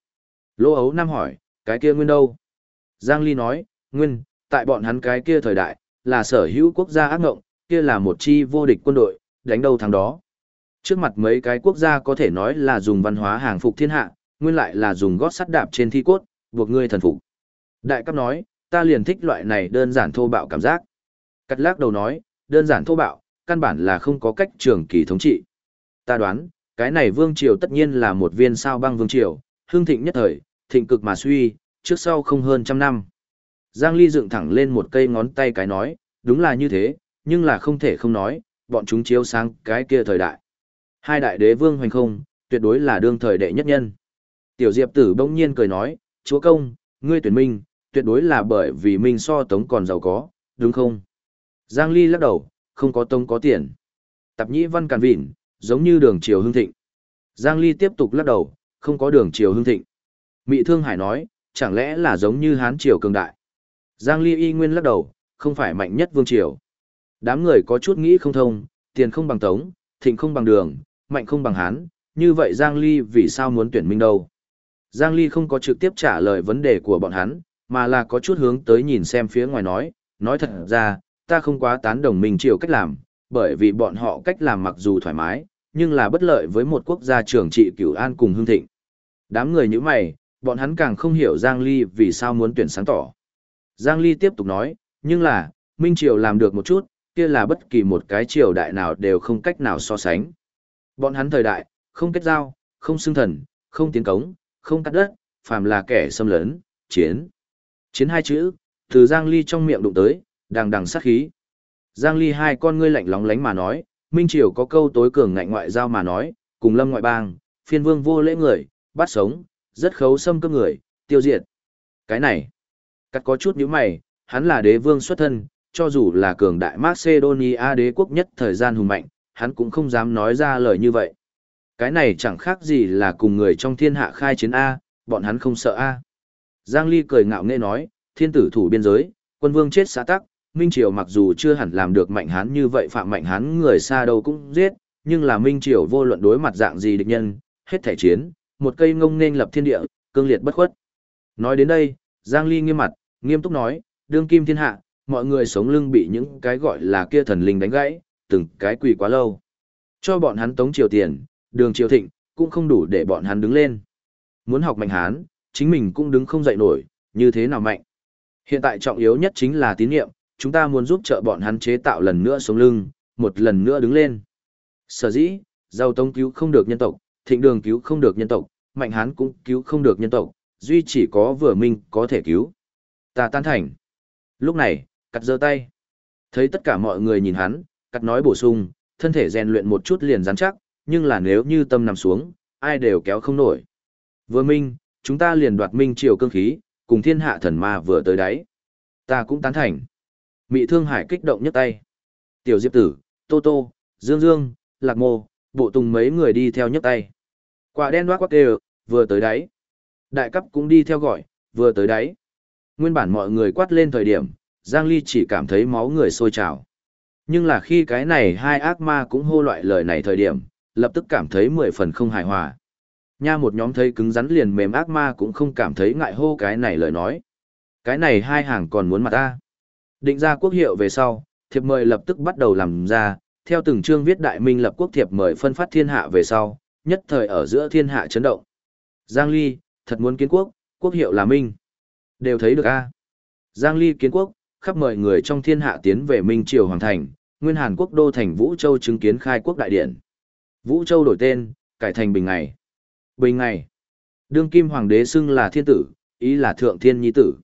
Lô ấu Nam hỏi, cái kia nguyên đâu? Giang Ly nói, nguyên, tại bọn hắn cái kia thời đại, là sở hữu quốc gia ác ngộng, kia là một chi vô địch quân đội, đánh đâu thắng đó. Trước mặt mấy cái quốc gia có thể nói là dùng văn hóa hàng phục thiên hạ, nguyên lại là dùng gót sắt đạp trên thi cốt, buộc ngươi thần phục. Đại cấp nói, ta liền thích loại này đơn giản thô bạo cảm giác. Cắt lác đầu nói, đơn giản thô bạo, căn bản là không có cách trường kỳ thống trị. Ta đoán, cái này vương triều tất nhiên là một viên sao băng vương triều, hương thịnh nhất thời, thịnh cực mà suy, trước sau không hơn trăm năm. Giang Ly dựng thẳng lên một cây ngón tay cái nói, đúng là như thế, nhưng là không thể không nói, bọn chúng chiếu sang cái kia thời đại. Hai đại đế vương hoành không, tuyệt đối là đương thời đệ nhất nhân. Tiểu Diệp tử bỗng nhiên cười nói, chúa công, ngươi tuyển minh, tuyệt đối là bởi vì minh so tống còn giàu có, đúng không? Giang Ly lắc đầu, không có tống có tiền. Tạp nhĩ văn càn vịn, giống như đường triều hương thịnh. Giang Ly tiếp tục lắc đầu, không có đường triều hương thịnh. Mị Thương Hải nói, chẳng lẽ là giống như Hán triều cường đại. Giang Ly y nguyên lắc đầu, không phải mạnh nhất vương triều. Đám người có chút nghĩ không thông, tiền không bằng tống, thịnh không bằng đường, mạnh không bằng hán, như vậy Giang Ly vì sao muốn tuyển minh đâu? Giang Ly không có trực tiếp trả lời vấn đề của bọn hắn, mà là có chút hướng tới nhìn xem phía ngoài nói, nói thật ra, ta không quá tán đồng Minh Triều cách làm, bởi vì bọn họ cách làm mặc dù thoải mái, nhưng là bất lợi với một quốc gia trưởng trị cửu an cùng hương thịnh. Đám người như mày, bọn hắn càng không hiểu Giang Ly vì sao muốn tuyển sáng tỏ. Giang Ly tiếp tục nói, nhưng là, Minh Triều làm được một chút, kia là bất kỳ một cái triều đại nào đều không cách nào so sánh. Bọn hắn thời đại, không kết giao, không xưng thần, không tiến cống, không cắt đất, phàm là kẻ xâm lấn, chiến. Chiến hai chữ, từ Giang Ly trong miệng đụng tới, đằng đằng sát khí. Giang Ly hai con ngươi lạnh lóng lánh mà nói, Minh Triều có câu tối cường ngạnh ngoại giao mà nói, cùng lâm ngoại bang, phiên vương vô lễ người, bắt sống, rất khấu xâm cơ người, tiêu diệt. Cái này, cắt có chút nhíu mày, hắn là đế vương xuất thân, cho dù là cường đại Macedonia đế quốc nhất thời gian hùng mạnh, hắn cũng không dám nói ra lời như vậy. Cái này chẳng khác gì là cùng người trong thiên hạ khai chiến A, bọn hắn không sợ A. Giang Ly cười ngạo nghễ nói, thiên tử thủ biên giới, quân vương chết xã tắc, Minh Triều mặc dù chưa hẳn làm được mạnh hán như vậy phạm mạnh hán người xa đâu cũng giết, nhưng là Minh Triều vô luận đối mặt dạng gì địch nhân, hết thể chiến, một cây ngông nên lập thiên địa, cương liệt bất khuất. Nói đến đây, Giang Ly nghiêm mặt, nghiêm túc nói, đương kim thiên hạ, mọi người sống lưng bị những cái gọi là kia thần linh đánh gãy, từng cái quỳ quá lâu. Cho bọn hắn tống triều tiền, đường triều thịnh, cũng không đủ để bọn hắn đứng lên. Muốn học mạnh hán, chính mình cũng đứng không dậy nổi, như thế nào mạnh. Hiện tại trọng yếu nhất chính là tín nhiệm, chúng ta muốn giúp trợ bọn hắn chế tạo lần nữa sống lưng, một lần nữa đứng lên. Sở dĩ, giàu tống cứu không được nhân tộc, thịnh đường cứu không được nhân tộc, mạnh hán cũng cứu không được nhân tộc, duy chỉ có vừa minh có thể cứu. Ta tan thành. Lúc này, cắt giơ tay. Thấy tất cả mọi người nhìn hắn, cắt nói bổ sung, thân thể rèn luyện một chút liền rắn chắc, nhưng là nếu như tâm nằm xuống, ai đều kéo không nổi. Vừa minh, chúng ta liền đoạt minh triều cương khí, cùng thiên hạ thần ma vừa tới đáy. Ta cũng tán thành. Mị Thương Hải kích động nhấc tay. Tiểu Diệp Tử, Tô Tô, Dương Dương, Lạc Mô, Bộ Tùng mấy người đi theo nhấc tay. Quả đen đoát quắc đều, vừa tới đáy. Đại cấp cũng đi theo gọi, vừa tới đáy. Nguyên bản mọi người quát lên thời điểm, Giang Ly chỉ cảm thấy máu người sôi trào. Nhưng là khi cái này hai ác ma cũng hô loại lời này thời điểm, lập tức cảm thấy mười phần không hài hòa. Nha một nhóm thấy cứng rắn liền mềm ác ma cũng không cảm thấy ngại hô cái này lời nói. Cái này hai hàng còn muốn mặt ta. Định ra quốc hiệu về sau, thiệp mời lập tức bắt đầu làm ra, theo từng chương viết đại minh lập quốc thiệp mời phân phát thiên hạ về sau, nhất thời ở giữa thiên hạ chấn động. Giang Ly, thật muốn kiến quốc, quốc hiệu là Minh. Đều thấy được a. Giang Ly kiến quốc, khắp mời người trong thiên hạ tiến về Minh Triều Hoàng Thành, nguyên Hàn Quốc đô thành Vũ Châu chứng kiến khai quốc đại điện. Vũ Châu đổi tên, cải thành Bình Ngày. Bình Ngày. Đương kim hoàng đế xưng là thiên tử, ý là thượng thiên nhi tử.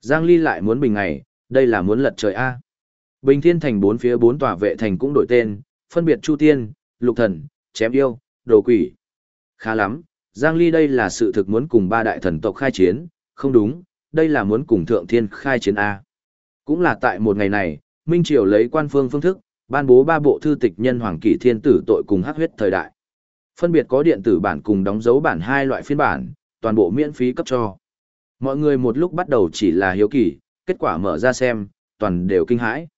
Giang Ly lại muốn Bình Ngày, đây là muốn lật trời A. Bình Thiên Thành bốn phía bốn tòa vệ thành cũng đổi tên, phân biệt Chu Tiên, Lục Thần, Chém Yêu, Đồ Quỷ. Khá lắm, Giang Ly đây là sự thực muốn cùng ba đại thần tộc khai chiến, không đúng, đây là muốn cùng Thượng Thiên khai chiến A. Cũng là tại một ngày này, Minh Triều lấy quan phương phương thức, ban bố ba bộ thư tịch nhân Hoàng Kỷ Thiên Tử tội cùng hắc huyết thời đại. Phân biệt có điện tử bản cùng đóng dấu bản hai loại phiên bản, toàn bộ miễn phí cấp cho. Mọi người một lúc bắt đầu chỉ là hiếu kỳ, kết quả mở ra xem, toàn đều kinh hãi.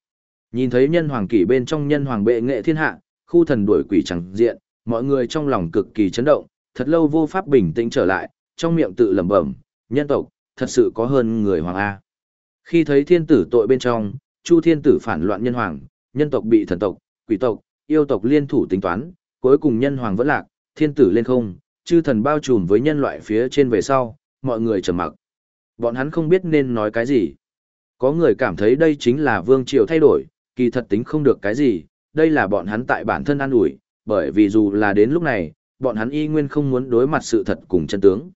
Nhìn thấy nhân hoàng kỷ bên trong nhân hoàng bệ nghệ thiên hạ, khu thần đuổi quỷ chẳng diện, mọi người trong lòng cực kỳ chấn động, thật lâu vô pháp bình tĩnh trở lại, trong miệng tự lẩm bẩm, nhân tộc, thật sự có hơn người hoàng A. Khi thấy thiên tử tội bên trong, chu thiên tử phản loạn nhân hoàng, nhân tộc bị thần tộc, quỷ tộc, yêu tộc liên thủ tính toán, cuối cùng nhân hoàng vẫn lạc, thiên tử lên không, chư thần bao trùm với nhân loại phía trên về sau, mọi người trầm mặc. Bọn hắn không biết nên nói cái gì. Có người cảm thấy đây chính là vương triều thay đổi, kỳ thật tính không được cái gì, đây là bọn hắn tại bản thân an ủi, bởi vì dù là đến lúc này, bọn hắn y nguyên không muốn đối mặt sự thật cùng chân tướng.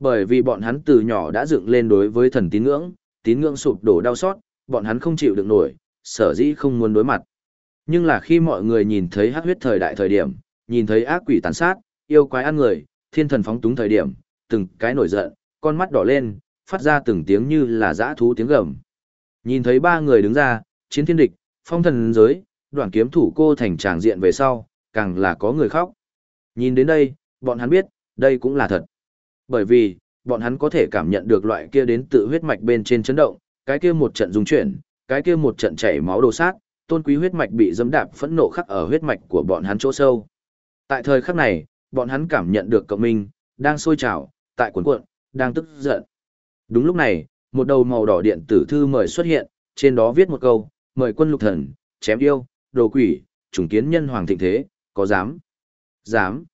Bởi vì bọn hắn từ nhỏ đã dựng lên đối với thần tín ngưỡng, tín ngưỡng sụp đổ đau xót, bọn hắn không chịu được nổi, sở dĩ không muốn đối mặt. Nhưng là khi mọi người nhìn thấy hắc huyết thời đại thời điểm, nhìn thấy ác quỷ tàn sát, yêu quái ăn người, thiên thần phóng túng thời điểm, từng cái nổi giận, con mắt đỏ lên, phát ra từng tiếng như là dã thú tiếng gầm. Nhìn thấy ba người đứng ra, chiến thiên địch, phong thần giới, đoạn kiếm thủ cô thành tràng diện về sau, càng là có người khóc. Nhìn đến đây, bọn hắn biết, đây cũng là thật. Bởi vì, bọn hắn có thể cảm nhận được loại kia đến tự huyết mạch bên trên chấn động, cái kia một trận dung chuyển, cái kia một trận chảy máu đồ sát, tôn quý huyết mạch bị dẫm đạp phẫn nộ khắc ở huyết mạch của bọn hắn chỗ sâu. Tại thời khắc này, bọn hắn cảm nhận được cộng minh, đang sôi trào, tại cuộn cuộn, đang tức giận. Đúng lúc này, một đầu màu đỏ điện tử thư mời xuất hiện, trên đó viết một câu, mời quân lục thần, chém yêu, đồ quỷ, trùng kiến nhân hoàng thịnh thế, có dám? Dám.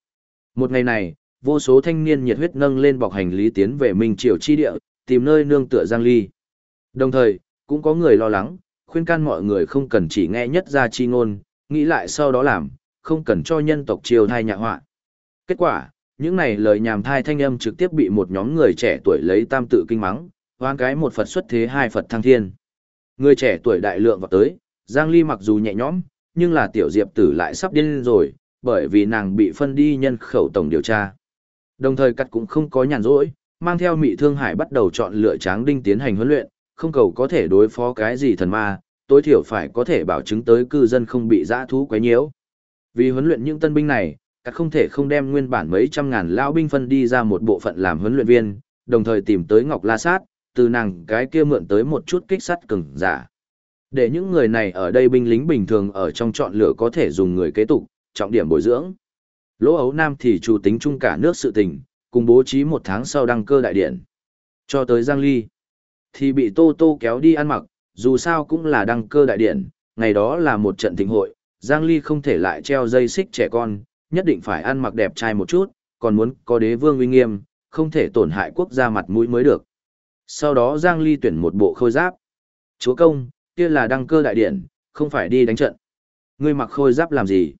Một ngày này, vô số thanh niên nhiệt huyết nâng lên bọc hành lý tiến về Minh Triều chi địa, tìm nơi nương tựa Giang Ly. Đồng thời, cũng có người lo lắng, khuyên can mọi người không cần chỉ nghe nhất ra chi ngôn, nghĩ lại sau đó làm, không cần cho nhân tộc triều thai nhạ họa. Kết quả, những này lời nhàm thai thanh âm trực tiếp bị một nhóm người trẻ tuổi lấy tam tự kinh mắng, hoang cái một Phật xuất thế hai Phật thăng thiên. Người trẻ tuổi đại lượng vào tới, Giang Ly mặc dù nhẹ nhõm, nhưng là tiểu diệp tử lại sắp điên rồi, bởi vì nàng bị phân đi nhân khẩu tổng điều tra. Đồng thời cắt cũng không có nhàn rỗi, mang theo Mị Thương Hải bắt đầu chọn lựa tráng đinh tiến hành huấn luyện, không cầu có thể đối phó cái gì thần ma, tối thiểu phải có thể bảo chứng tới cư dân không bị dã thú quấy nhiễu. Vì huấn luyện những tân binh này, các không thể không đem nguyên bản mấy trăm ngàn lão binh phân đi ra một bộ phận làm huấn luyện viên, đồng thời tìm tới Ngọc La Sát, từ nàng cái kia mượn tới một chút kích sắt cường giả. Để những người này ở đây binh lính bình thường ở trong chọn lựa có thể dùng người kế tục, trọng điểm bồi dưỡng. Lỗ ấu nam thì chủ tính chung cả nước sự tình, cùng bố trí một tháng sau đăng cơ đại điện. Cho tới Giang Ly, thì bị Tô Tô kéo đi ăn mặc, dù sao cũng là đăng cơ đại điện, ngày đó là một trận thịnh hội, Giang Ly không thể lại treo dây xích trẻ con, nhất định phải ăn mặc đẹp trai một chút, còn muốn có đế vương uy nghiêm, không thể tổn hại quốc gia mặt mũi mới được. Sau đó Giang Ly tuyển một bộ khôi giáp. Chúa công, kia là đăng cơ đại điện, không phải đi đánh trận. Ngươi mặc khôi giáp làm gì?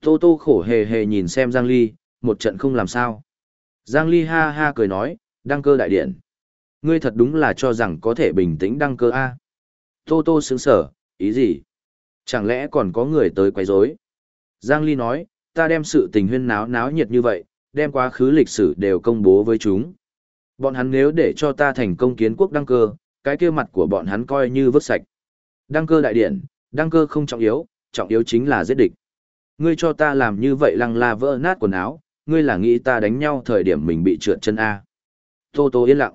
Tô Tô khổ hề hề nhìn xem Giang Ly, một trận không làm sao. Giang Ly ha ha cười nói, đăng cơ đại điện. Ngươi thật đúng là cho rằng có thể bình tĩnh đăng cơ A. Tô Tô sững sở, ý gì? Chẳng lẽ còn có người tới quấy rối? Giang Ly nói, ta đem sự tình huyên náo náo nhiệt như vậy, đem quá khứ lịch sử đều công bố với chúng. Bọn hắn nếu để cho ta thành công kiến quốc đăng cơ, cái kia mặt của bọn hắn coi như vứt sạch. Đăng cơ đại điện, đăng cơ không trọng yếu, trọng yếu chính là giết địch. Ngươi cho ta làm như vậy lăng la vỡ nát quần áo, ngươi là nghĩ ta đánh nhau thời điểm mình bị trượt chân A. Tô Tô yên lặng.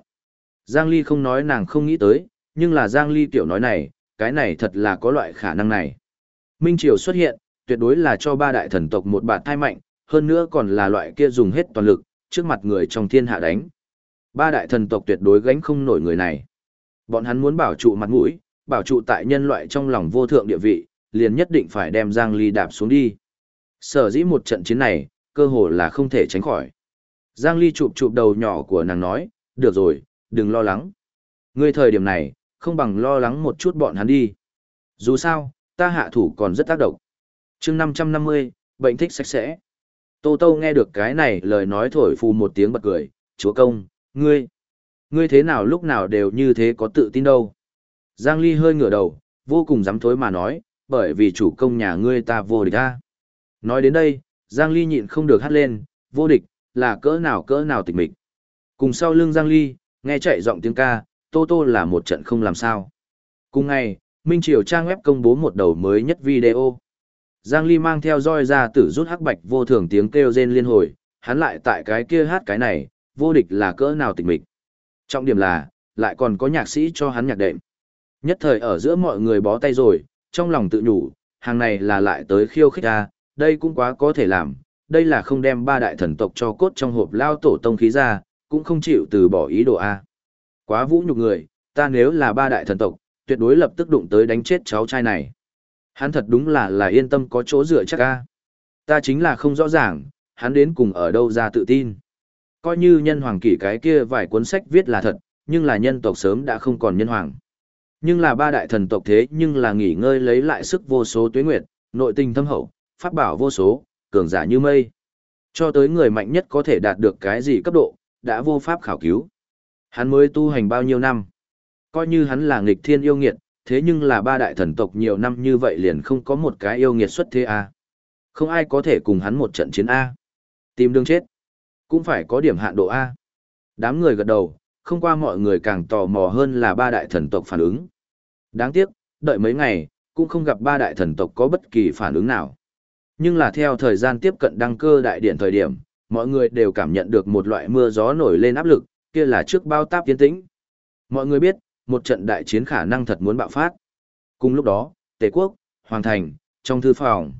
Giang Ly không nói nàng không nghĩ tới, nhưng là Giang Ly tiểu nói này, cái này thật là có loại khả năng này. Minh Triều xuất hiện, tuyệt đối là cho ba đại thần tộc một bạt thai mạnh, hơn nữa còn là loại kia dùng hết toàn lực, trước mặt người trong thiên hạ đánh. Ba đại thần tộc tuyệt đối gánh không nổi người này. Bọn hắn muốn bảo trụ mặt mũi, bảo trụ tại nhân loại trong lòng vô thượng địa vị, liền nhất định phải đem Giang Ly đạp xuống đi. Sở dĩ một trận chiến này, cơ hồ là không thể tránh khỏi. Giang Ly chụp chụp đầu nhỏ của nàng nói, được rồi, đừng lo lắng. Ngươi thời điểm này, không bằng lo lắng một chút bọn hắn đi. Dù sao, ta hạ thủ còn rất tác động. chương 550, bệnh thích sạch sẽ. Tô Tô nghe được cái này lời nói thổi phù một tiếng bật cười, chúa công, ngươi, ngươi thế nào lúc nào đều như thế có tự tin đâu. Giang Ly hơi ngửa đầu, vô cùng dám thối mà nói, bởi vì chủ công nhà ngươi ta vô địch ta. Nói đến đây, Giang Ly nhịn không được hát lên, vô địch, là cỡ nào cỡ nào tịch mịch. Cùng sau lưng Giang Ly, nghe chạy giọng tiếng ca, Tô Tô là một trận không làm sao. Cùng ngày, Minh Triều trang web công bố một đầu mới nhất video. Giang Ly mang theo roi ra tử rút hắc bạch vô thường tiếng kêu rên liên hồi, hắn lại tại cái kia hát cái này, vô địch là cỡ nào tịch mịch. Trọng điểm là, lại còn có nhạc sĩ cho hắn nhạc đệm. Nhất thời ở giữa mọi người bó tay rồi, trong lòng tự nhủ, hàng này là lại tới khiêu khích ra, đây cũng quá có thể làm, đây là không đem ba đại thần tộc cho cốt trong hộp lao tổ tông khí ra, cũng không chịu từ bỏ ý đồ A. Quá vũ nhục người, ta nếu là ba đại thần tộc, tuyệt đối lập tức đụng tới đánh chết cháu trai này. Hắn thật đúng là là yên tâm có chỗ dựa chắc A. Ta chính là không rõ ràng, hắn đến cùng ở đâu ra tự tin. Coi như nhân hoàng kỷ cái kia vài cuốn sách viết là thật, nhưng là nhân tộc sớm đã không còn nhân hoàng. Nhưng là ba đại thần tộc thế nhưng là nghỉ ngơi lấy lại sức vô số tuế nguyệt, nội tình thâm hậu, pháp bảo vô số, cường giả như mây. Cho tới người mạnh nhất có thể đạt được cái gì cấp độ, đã vô pháp khảo cứu. Hắn mới tu hành bao nhiêu năm. Coi như hắn là nghịch thiên yêu nghiệt, thế nhưng là ba đại thần tộc nhiều năm như vậy liền không có một cái yêu nghiệt xuất thế A. Không ai có thể cùng hắn một trận chiến A. Tìm đường chết. Cũng phải có điểm hạn độ A. Đám người gật đầu, không qua mọi người càng tò mò hơn là ba đại thần tộc phản ứng. Đáng tiếc, đợi mấy ngày, cũng không gặp ba đại thần tộc có bất kỳ phản ứng nào. Nhưng là theo thời gian tiếp cận đăng cơ đại điện thời điểm, mọi người đều cảm nhận được một loại mưa gió nổi lên áp lực, kia là trước bao táp tiến tĩnh. Mọi người biết, một trận đại chiến khả năng thật muốn bạo phát. Cùng lúc đó, Tề quốc, Hoàng thành, trong thư phòng,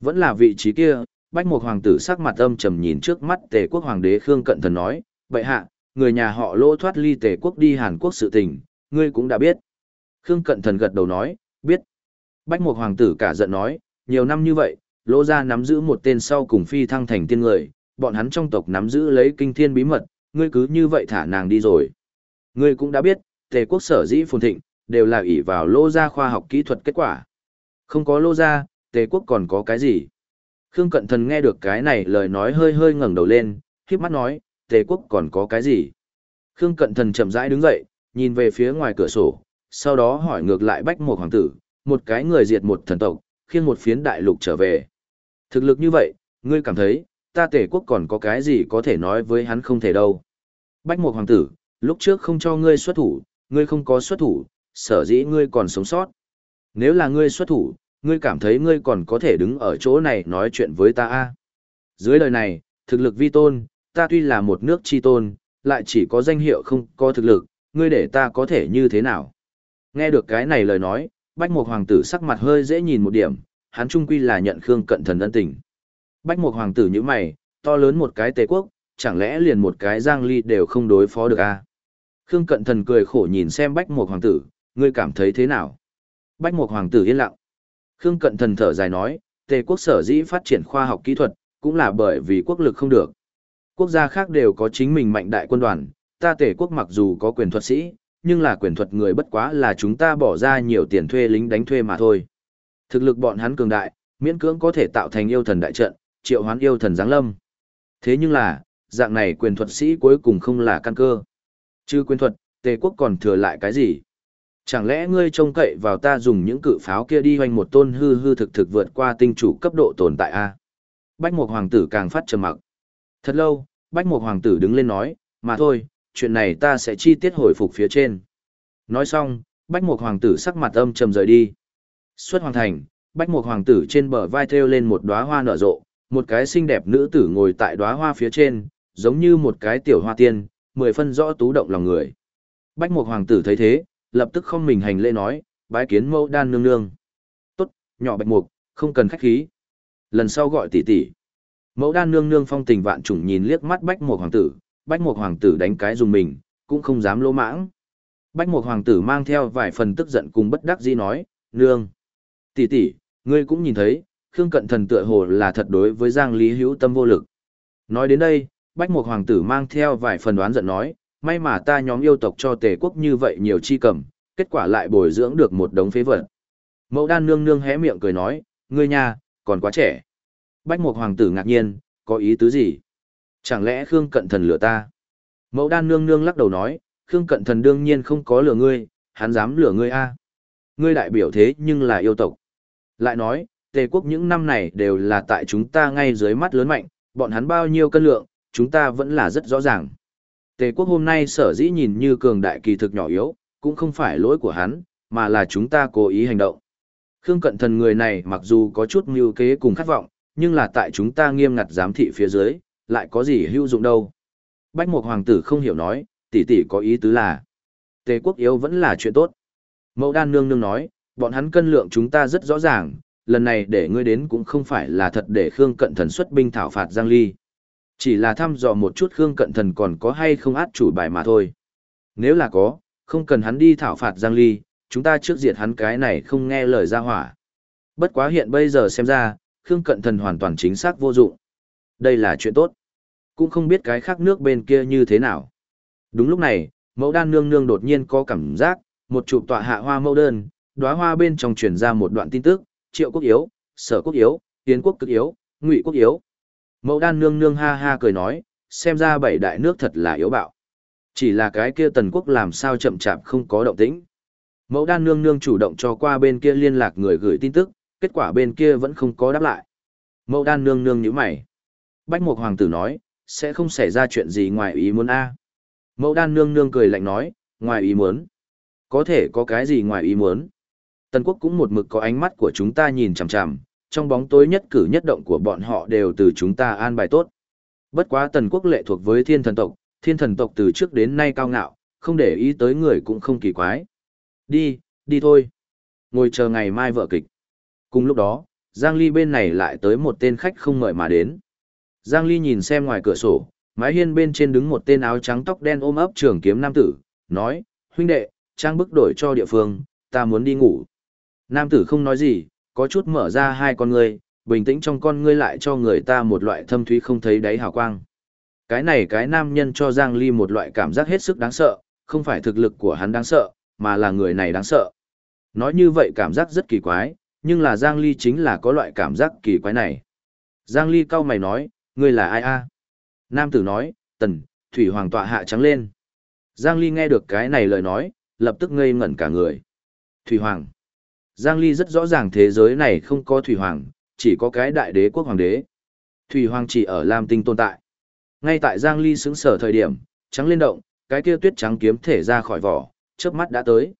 vẫn là vị trí kia, Bách Mục hoàng tử sắc mặt âm trầm nhìn trước mắt Tề quốc hoàng đế Khương Cận Thần nói, "Bệ hạ, người nhà họ Lỗ thoát ly Tề quốc đi Hàn Quốc sự tình, ngươi cũng đã biết." Khương Cận Thần gật đầu nói, "Biết." Bách Mục hoàng tử cả giận nói, "Nhiều năm như vậy, Lỗ gia nắm giữ một tên sau cùng phi thăng thành tiên người, bọn hắn trong tộc nắm giữ lấy kinh thiên bí mật, ngươi cứ như vậy thả nàng đi rồi. Ngươi cũng đã biết, tề quốc sở dĩ phồn thịnh, đều là ỷ vào lô gia khoa học kỹ thuật kết quả. Không có lô gia, tề quốc còn có cái gì? Khương Cận Thần nghe được cái này lời nói hơi hơi ngẩng đầu lên, khiếp mắt nói, tề quốc còn có cái gì? Khương Cận Thần chậm rãi đứng dậy, nhìn về phía ngoài cửa sổ, sau đó hỏi ngược lại bách một hoàng tử, một cái người diệt một thần tộc, khiêng một phiến đại lục trở về. Thực lực như vậy, ngươi cảm thấy, ta tể quốc còn có cái gì có thể nói với hắn không thể đâu. Bách một hoàng tử, lúc trước không cho ngươi xuất thủ, ngươi không có xuất thủ, sở dĩ ngươi còn sống sót. Nếu là ngươi xuất thủ, ngươi cảm thấy ngươi còn có thể đứng ở chỗ này nói chuyện với ta a Dưới lời này, thực lực vi tôn, ta tuy là một nước chi tôn, lại chỉ có danh hiệu không có thực lực, ngươi để ta có thể như thế nào. Nghe được cái này lời nói, bách Mục hoàng tử sắc mặt hơi dễ nhìn một điểm, hắn trung quy là nhận Khương Cận Thần ân tình. Bách Mục hoàng tử như mày, to lớn một cái Tề quốc, chẳng lẽ liền một cái Giang Ly đều không đối phó được a? À? Khương Cận Thần cười khổ nhìn xem Bách Mục hoàng tử, ngươi cảm thấy thế nào? Bách Mục hoàng tử yên lặng. Khương Cận Thần thở dài nói, Tề quốc sở dĩ phát triển khoa học kỹ thuật, cũng là bởi vì quốc lực không được. Quốc gia khác đều có chính mình mạnh đại quân đoàn, ta Tề quốc mặc dù có quyền thuật sĩ, nhưng là quyền thuật người bất quá là chúng ta bỏ ra nhiều tiền thuê lính đánh thuê mà thôi. Thực lực bọn hắn cường đại, miễn cưỡng có thể tạo thành yêu thần đại trận, triệu hoán yêu thần giáng lâm. Thế nhưng là, dạng này quyền thuật sĩ cuối cùng không là căn cơ. Chứ quyền thuật, tề quốc còn thừa lại cái gì? Chẳng lẽ ngươi trông cậy vào ta dùng những cự pháo kia đi hoành một tôn hư hư thực thực vượt qua tinh chủ cấp độ tồn tại a? Bách Mục Hoàng tử càng phát trầm mặc. Thật lâu, Bách Mục Hoàng tử đứng lên nói, mà thôi, chuyện này ta sẽ chi tiết hồi phục phía trên. Nói xong, Bách Mục Hoàng tử sắc mặt âm trầm rời đi. Xuất hoàng thành, Bách Mục Hoàng tử trên bờ vai thêu lên một đóa hoa nở rộ, một cái xinh đẹp nữ tử ngồi tại đóa hoa phía trên, giống như một cái tiểu hoa tiên, mười phân rõ tú động lòng người. Bách Mục Hoàng tử thấy thế, lập tức không mình hành lễ nói, bái kiến mẫu đan nương nương. Tốt, nhỏ Bạch Mục, không cần khách khí. Lần sau gọi tỷ tỷ. Mẫu đan nương nương phong tình vạn trùng nhìn liếc mắt Bách Mục Hoàng tử, Bách Mục Hoàng tử đánh cái dùng mình, cũng không dám lỗ mãng. Bách Mục Hoàng tử mang theo vài phần tức giận cùng bất đắc dĩ nói, nương. Tỷ tỷ, ngươi cũng nhìn thấy, Khương Cận Thần tựa hồ là thật đối với Giang Lý hữu tâm vô lực. Nói đến đây, Bách Mục Hoàng tử mang theo vài phần đoán giận nói, may mà ta nhóm yêu tộc cho tề quốc như vậy nhiều chi cầm, kết quả lại bồi dưỡng được một đống phế vật. Mẫu đan nương nương hé miệng cười nói, ngươi nha, còn quá trẻ. Bách Mục Hoàng tử ngạc nhiên, có ý tứ gì? Chẳng lẽ Khương Cận Thần lừa ta? Mẫu đan nương nương lắc đầu nói, Khương Cận Thần đương nhiên không có lừa ngươi, hắn dám lừa ngươi a? Ngươi đại biểu thế nhưng là yêu tộc. Lại nói, Tề quốc những năm này đều là tại chúng ta ngay dưới mắt lớn mạnh, bọn hắn bao nhiêu cân lượng, chúng ta vẫn là rất rõ ràng. Tề quốc hôm nay sở dĩ nhìn như cường đại kỳ thực nhỏ yếu, cũng không phải lỗi của hắn, mà là chúng ta cố ý hành động. Khương Cận Thần người này mặc dù có chút mưu kế cùng khát vọng, nhưng là tại chúng ta nghiêm ngặt giám thị phía dưới, lại có gì hữu dụng đâu. Bách Mục Hoàng tử không hiểu nói, tỷ tỷ có ý tứ là, Tề quốc yếu vẫn là chuyện tốt. Mẫu đan nương nương nói, bọn hắn cân lượng chúng ta rất rõ ràng, lần này để ngươi đến cũng không phải là thật để Khương Cận Thần xuất binh thảo phạt Giang Ly. Chỉ là thăm dò một chút Khương Cận Thần còn có hay không át chủ bài mà thôi. Nếu là có, không cần hắn đi thảo phạt Giang Ly, chúng ta trước diệt hắn cái này không nghe lời ra hỏa. Bất quá hiện bây giờ xem ra, Khương Cận Thần hoàn toàn chính xác vô dụng. Đây là chuyện tốt. Cũng không biết cái khác nước bên kia như thế nào. Đúng lúc này, mẫu đan nương nương đột nhiên có cảm giác, một chụp tọa hạ hoa mẫu đơn, đóa hoa bên trong truyền ra một đoạn tin tức, triệu quốc yếu, sở quốc yếu, tiến quốc cực yếu, ngụy quốc yếu. Mẫu đan nương nương ha ha cười nói, xem ra bảy đại nước thật là yếu bạo. Chỉ là cái kia tần quốc làm sao chậm chạp không có động tĩnh. Mẫu đan nương nương chủ động cho qua bên kia liên lạc người gửi tin tức, kết quả bên kia vẫn không có đáp lại. Mẫu đan nương nương nhíu mày. Bách Mục Hoàng tử nói, sẽ không xảy ra chuyện gì ngoài ý muốn a. Mẫu đan nương nương cười lạnh nói, ngoài ý muốn. Có thể có cái gì ngoài ý muốn. Tần quốc cũng một mực có ánh mắt của chúng ta nhìn chằm chằm, trong bóng tối nhất cử nhất động của bọn họ đều từ chúng ta an bài tốt. Bất quá tần quốc lệ thuộc với thiên thần tộc, thiên thần tộc từ trước đến nay cao ngạo, không để ý tới người cũng không kỳ quái. Đi, đi thôi. Ngồi chờ ngày mai vợ kịch. Cùng lúc đó, Giang Ly bên này lại tới một tên khách không mời mà đến. Giang Ly nhìn xem ngoài cửa sổ, mái hiên bên trên đứng một tên áo trắng tóc đen ôm ấp trường kiếm nam tử, nói, huynh đệ, trang bức đổi cho địa phương, ta muốn đi ngủ. Nam tử không nói gì, có chút mở ra hai con ngươi, bình tĩnh trong con ngươi lại cho người ta một loại thâm thúy không thấy đáy hào quang. Cái này cái nam nhân cho Giang Ly một loại cảm giác hết sức đáng sợ, không phải thực lực của hắn đáng sợ, mà là người này đáng sợ. Nói như vậy cảm giác rất kỳ quái, nhưng là Giang Ly chính là có loại cảm giác kỳ quái này. Giang Ly cau mày nói, ngươi là ai a? Nam tử nói, tần, thủy hoàng tọa hạ trắng lên. Giang Ly nghe được cái này lời nói, lập tức ngây ngẩn cả người. Thủy hoàng. Giang Ly rất rõ ràng thế giới này không có thủy hoàng, chỉ có cái đại đế quốc hoàng đế. Thủy hoàng chỉ ở Lam Tinh tồn tại. Ngay tại Giang Ly xứng sở thời điểm, trắng lên động, cái kia tuyết trắng kiếm thể ra khỏi vỏ, chớp mắt đã tới.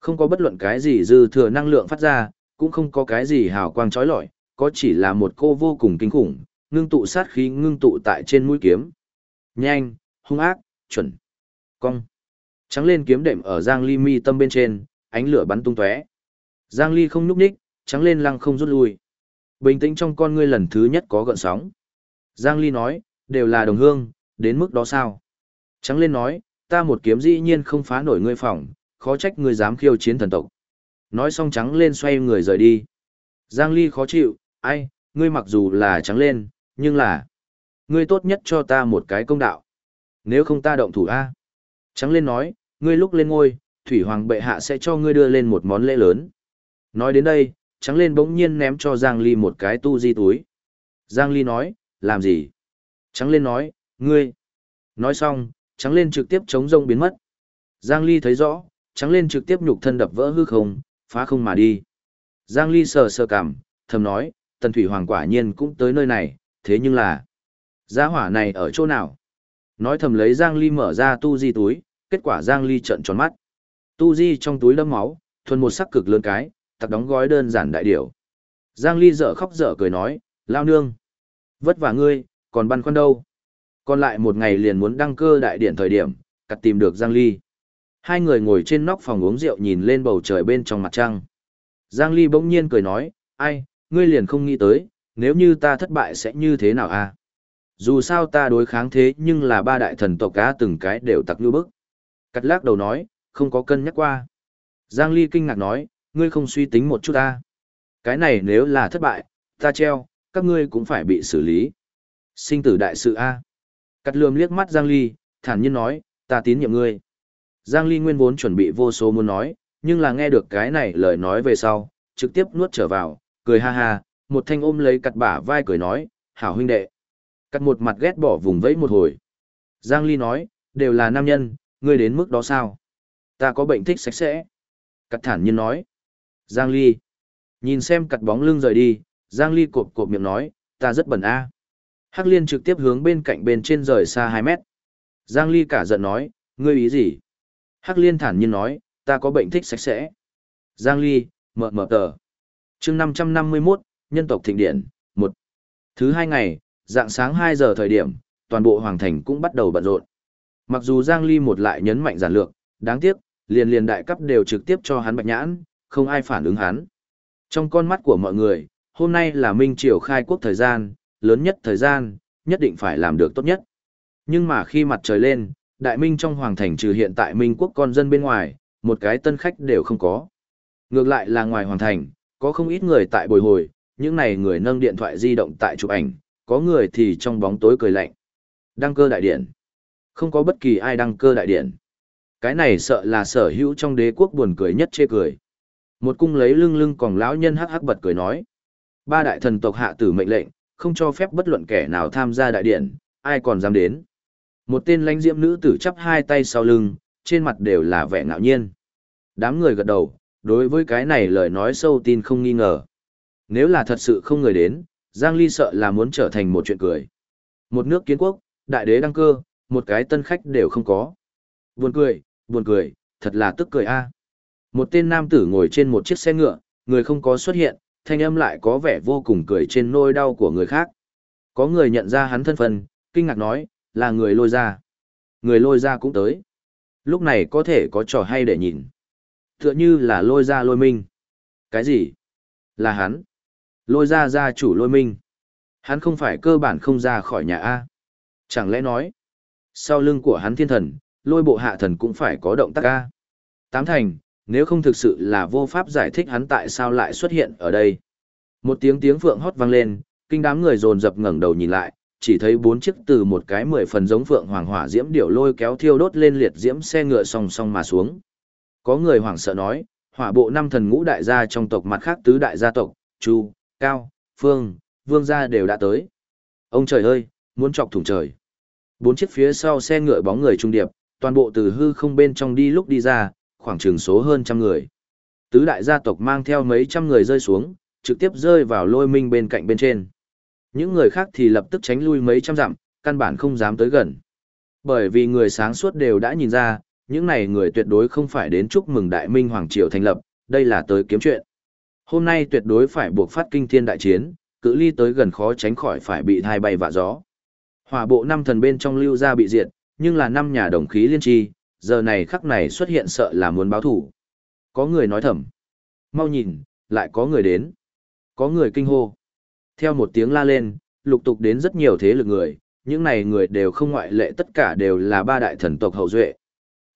Không có bất luận cái gì dư thừa năng lượng phát ra, cũng không có cái gì hào quang chói lọi, có chỉ là một cô vô cùng kinh khủng, ngưng tụ sát khí ngưng tụ tại trên mũi kiếm. Nhanh, hung ác, chuẩn, cong. Trắng lên kiếm đệm ở Giang Ly mi tâm bên trên, ánh lửa bắn tung tóe. Giang Ly không nhúc nhích, trắng lên lăng không rút lui. Bình tĩnh trong con ngươi lần thứ nhất có gợn sóng. Giang Ly nói, đều là đồng hương, đến mức đó sao? Trắng lên nói, ta một kiếm dĩ nhiên không phá nổi ngươi phòng, khó trách ngươi dám khiêu chiến thần tộc. Nói xong trắng lên xoay người rời đi. Giang Ly khó chịu, ai, ngươi mặc dù là trắng lên, nhưng là... Ngươi tốt nhất cho ta một cái công đạo. Nếu không ta động thủ A. Trắng lên nói, ngươi lúc lên ngôi, Thủy Hoàng bệ hạ sẽ cho ngươi đưa lên một món lễ lớn. Nói đến đây, trắng lên bỗng nhiên ném cho Giang Ly một cái tu di túi. Giang Ly nói, làm gì? Trắng lên nói, ngươi. Nói xong, trắng lên trực tiếp chống rông biến mất. Giang Ly thấy rõ, trắng lên trực tiếp nhục thân đập vỡ hư không, phá không mà đi. Giang Ly sờ sờ cảm, thầm nói, tần thủy hoàng quả nhiên cũng tới nơi này, thế nhưng là, gia hỏa này ở chỗ nào? Nói thầm lấy Giang Ly mở ra tu di túi, kết quả Giang Ly trợn tròn mắt. Tu di trong túi đâm máu, thuần một sắc cực lớn cái, tặc đóng gói đơn giản đại điểu. Giang Ly dở khóc dở cười nói, lao nương. Vất vả ngươi, còn băn khoăn đâu? Còn lại một ngày liền muốn đăng cơ đại điện thời điểm, cặt tìm được Giang Ly. Hai người ngồi trên nóc phòng uống rượu nhìn lên bầu trời bên trong mặt trăng. Giang Ly bỗng nhiên cười nói, ai, ngươi liền không nghĩ tới, nếu như ta thất bại sẽ như thế nào a? À? Dù sao ta đối kháng thế nhưng là ba đại thần tộc cá từng cái đều tặc như bức. Cắt lắc đầu nói, không có cân nhắc qua. Giang Ly kinh ngạc nói, ngươi không suy tính một chút ta. Cái này nếu là thất bại, ta treo, các ngươi cũng phải bị xử lý. Sinh tử đại sự A. Cắt lườm liếc mắt Giang Ly, thản nhiên nói, ta tín nhiệm ngươi. Giang Ly nguyên vốn chuẩn bị vô số muốn nói, nhưng là nghe được cái này lời nói về sau, trực tiếp nuốt trở vào, cười ha ha, một thanh ôm lấy cặt bả vai cười nói, hảo huynh đệ. Cặt một mặt ghét bỏ vùng vẫy một hồi. Giang Ly nói, đều là nam nhân, ngươi đến mức đó sao? Ta có bệnh thích sạch sẽ. Cặt thản nhiên nói. Giang Ly. Nhìn xem cặt bóng lưng rời đi, Giang Ly cộp cộp miệng nói, ta rất bẩn a. Hắc Liên trực tiếp hướng bên cạnh bên trên rời xa 2 mét. Giang Ly cả giận nói, ngươi ý gì? Hắc Liên thản nhiên nói, ta có bệnh thích sạch sẽ. Giang Ly, mở mở tờ. chương 551, nhân tộc thịnh điện, một Thứ hai ngày, dạng sáng 2 giờ thời điểm, toàn bộ hoàng thành cũng bắt đầu bận rộn. Mặc dù Giang Ly một lại nhấn mạnh giản lược, đáng tiếc, liền liền đại cấp đều trực tiếp cho hắn bạch nhãn, không ai phản ứng hắn. Trong con mắt của mọi người, hôm nay là Minh Triều khai quốc thời gian, lớn nhất thời gian, nhất định phải làm được tốt nhất. Nhưng mà khi mặt trời lên, đại minh trong hoàng thành trừ hiện tại minh quốc con dân bên ngoài, một cái tân khách đều không có. Ngược lại là ngoài hoàng thành, có không ít người tại bồi hồi, những này người nâng điện thoại di động tại chụp ảnh, có người thì trong bóng tối cười lạnh. Đăng cơ đại điện. Không có bất kỳ ai đăng cơ đại điện. Cái này sợ là sở hữu trong đế quốc buồn cười nhất chê cười. Một cung lấy lưng lưng còn lão nhân hắc hắc bật cười nói. Ba đại thần tộc hạ tử mệnh lệnh, không cho phép bất luận kẻ nào tham gia đại điện, ai còn dám đến. Một tên lãnh diễm nữ tử chắp hai tay sau lưng, trên mặt đều là vẻ ngạo nhiên. Đám người gật đầu, đối với cái này lời nói sâu tin không nghi ngờ. Nếu là thật sự không người đến, Giang Ly sợ là muốn trở thành một chuyện cười. Một nước kiến quốc, đại đế đăng cơ, một cái tân khách đều không có. Buồn cười, buồn cười, thật là tức cười a. Một tên nam tử ngồi trên một chiếc xe ngựa, người không có xuất hiện, thanh âm lại có vẻ vô cùng cười trên nôi đau của người khác. Có người nhận ra hắn thân phận, kinh ngạc nói, là người lôi ra. Người lôi ra cũng tới. Lúc này có thể có trò hay để nhìn. Tựa như là lôi ra lôi minh. Cái gì? Là hắn. Lôi ra gia chủ lôi minh. Hắn không phải cơ bản không ra khỏi nhà A. Chẳng lẽ nói, sau lưng của hắn thiên thần, lôi bộ hạ thần cũng phải có động tác A. Tám thành, nếu không thực sự là vô pháp giải thích hắn tại sao lại xuất hiện ở đây. Một tiếng tiếng phượng hót vang lên, kinh đám người dồn dập ngẩng đầu nhìn lại, chỉ thấy bốn chiếc từ một cái mười phần giống phượng hoàng hỏa diễm điệu lôi kéo thiêu đốt lên liệt diễm xe ngựa song song mà xuống. Có người hoảng sợ nói, hỏa bộ năm thần ngũ đại gia trong tộc mặt khác tứ đại gia tộc, Chu, Cao, Phương, Vương gia đều đã tới. Ông trời ơi, muốn chọc thủng trời. Bốn chiếc phía sau xe ngựa bóng người trung điệp, toàn bộ từ hư không bên trong đi lúc đi ra, khoảng chừng số hơn trăm người. Tứ đại gia tộc mang theo mấy trăm người rơi xuống, trực tiếp rơi vào lôi minh bên cạnh bên trên. Những người khác thì lập tức tránh lui mấy trăm dặm, căn bản không dám tới gần. Bởi vì người sáng suốt đều đã nhìn ra, những này người tuyệt đối không phải đến chúc mừng Đại Minh Hoàng Triều thành lập, đây là tới kiếm chuyện. Hôm nay tuyệt đối phải buộc phát kinh thiên đại chiến, cự ly tới gần khó tránh khỏi phải bị thai bay vạ gió. Hỏa bộ năm thần bên trong lưu ra bị diệt, nhưng là năm nhà đồng khí liên tri, giờ này khắc này xuất hiện sợ là muốn báo thủ. Có người nói thầm. Mau nhìn, lại có người đến. Có người kinh hô. Theo một tiếng la lên, lục tục đến rất nhiều thế lực người, những này người đều không ngoại lệ tất cả đều là ba đại thần tộc hậu duệ.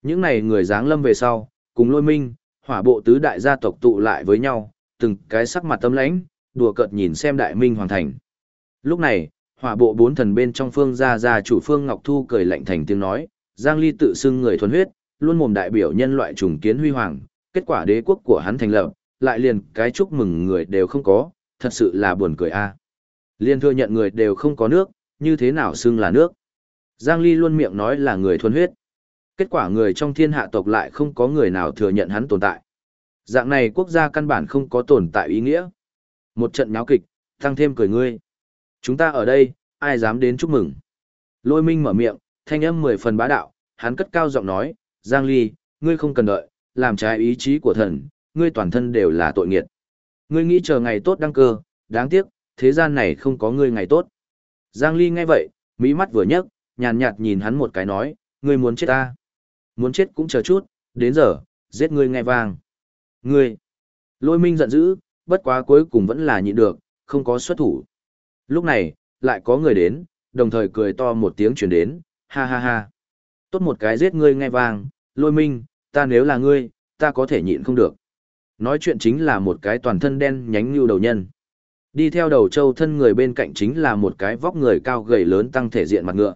Những này người dáng lâm về sau, cùng lôi minh, hỏa bộ tứ đại gia tộc tụ lại với nhau, từng cái sắc mặt tâm lãnh, đùa cợt nhìn xem đại minh hoàng thành. Lúc này, hỏa bộ bốn thần bên trong phương gia gia chủ phương Ngọc Thu cười lạnh thành tiếng nói, Giang Ly tự xưng người thuần huyết, luôn mồm đại biểu nhân loại trùng kiến huy hoàng, kết quả đế quốc của hắn thành lập, lại liền cái chúc mừng người đều không có, thật sự là buồn cười a. Liên thừa nhận người đều không có nước, như thế nào xưng là nước. Giang Ly luôn miệng nói là người thuần huyết. Kết quả người trong thiên hạ tộc lại không có người nào thừa nhận hắn tồn tại. Dạng này quốc gia căn bản không có tồn tại ý nghĩa. Một trận nháo kịch, tăng thêm cười ngươi. Chúng ta ở đây, ai dám đến chúc mừng. Lôi minh mở miệng, thanh âm mười phần bá đạo, hắn cất cao giọng nói, Giang Ly, ngươi không cần đợi, làm trái ý chí của thần, ngươi toàn thân đều là tội nghiệt. Ngươi nghĩ chờ ngày tốt đăng cơ, đáng tiếc, thế gian này không có ngươi ngày tốt. Giang Ly nghe vậy, mỹ mắt vừa nhấc, nhàn nhạt nhìn hắn một cái nói, ngươi muốn chết ta. Muốn chết cũng chờ chút, đến giờ, giết ngươi ngay vàng Ngươi! Lôi minh giận dữ, bất quá cuối cùng vẫn là nhịn được, không có xuất thủ. Lúc này, lại có người đến, đồng thời cười to một tiếng chuyển đến, ha ha ha. Tốt một cái giết ngươi nghe vang, lôi minh, ta nếu là ngươi, ta có thể nhịn không được. Nói chuyện chính là một cái toàn thân đen nhánh như đầu nhân. Đi theo đầu châu thân người bên cạnh chính là một cái vóc người cao gầy lớn tăng thể diện mặt ngựa.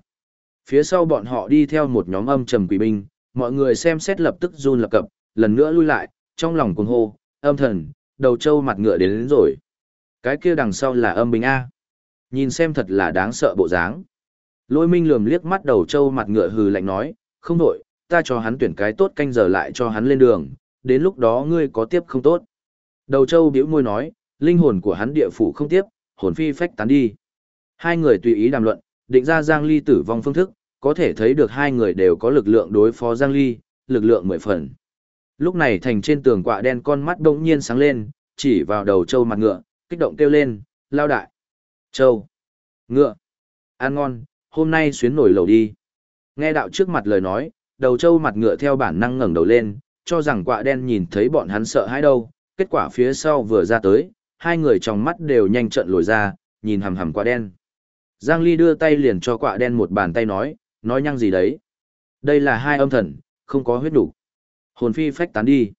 Phía sau bọn họ đi theo một nhóm âm trầm quỷ binh, mọi người xem xét lập tức run lập cập, lần nữa lui lại, trong lòng cuồng hô, âm thần, đầu châu mặt ngựa đến, đến rồi. Cái kia đằng sau là âm binh A. Nhìn xem thật là đáng sợ bộ dáng. Lôi minh lườm liếc mắt đầu châu mặt ngựa hừ lạnh nói, không đổi, ta cho hắn tuyển cái tốt canh giờ lại cho hắn lên đường, đến lúc đó ngươi có tiếp không tốt. Đầu châu bĩu môi nói, linh hồn của hắn địa phủ không tiếp, hồn phi phách tán đi. Hai người tùy ý đàm luận, định ra Giang Ly tử vong phương thức, có thể thấy được hai người đều có lực lượng đối phó Giang Ly, lực lượng mười phần. Lúc này thành trên tường quạ đen con mắt đông nhiên sáng lên, chỉ vào đầu châu mặt ngựa, kích động kêu lên, lao đại. Châu. Ngựa. Ăn ngon, hôm nay xuyến nổi lầu đi. Nghe đạo trước mặt lời nói, đầu châu mặt ngựa theo bản năng ngẩng đầu lên, cho rằng quạ đen nhìn thấy bọn hắn sợ hãi đâu, kết quả phía sau vừa ra tới, hai người trong mắt đều nhanh trận lồi ra, nhìn hầm hầm quạ đen. Giang Ly đưa tay liền cho quạ đen một bàn tay nói, nói nhăng gì đấy. Đây là hai âm thần, không có huyết đủ. Hồn phi phách tán đi.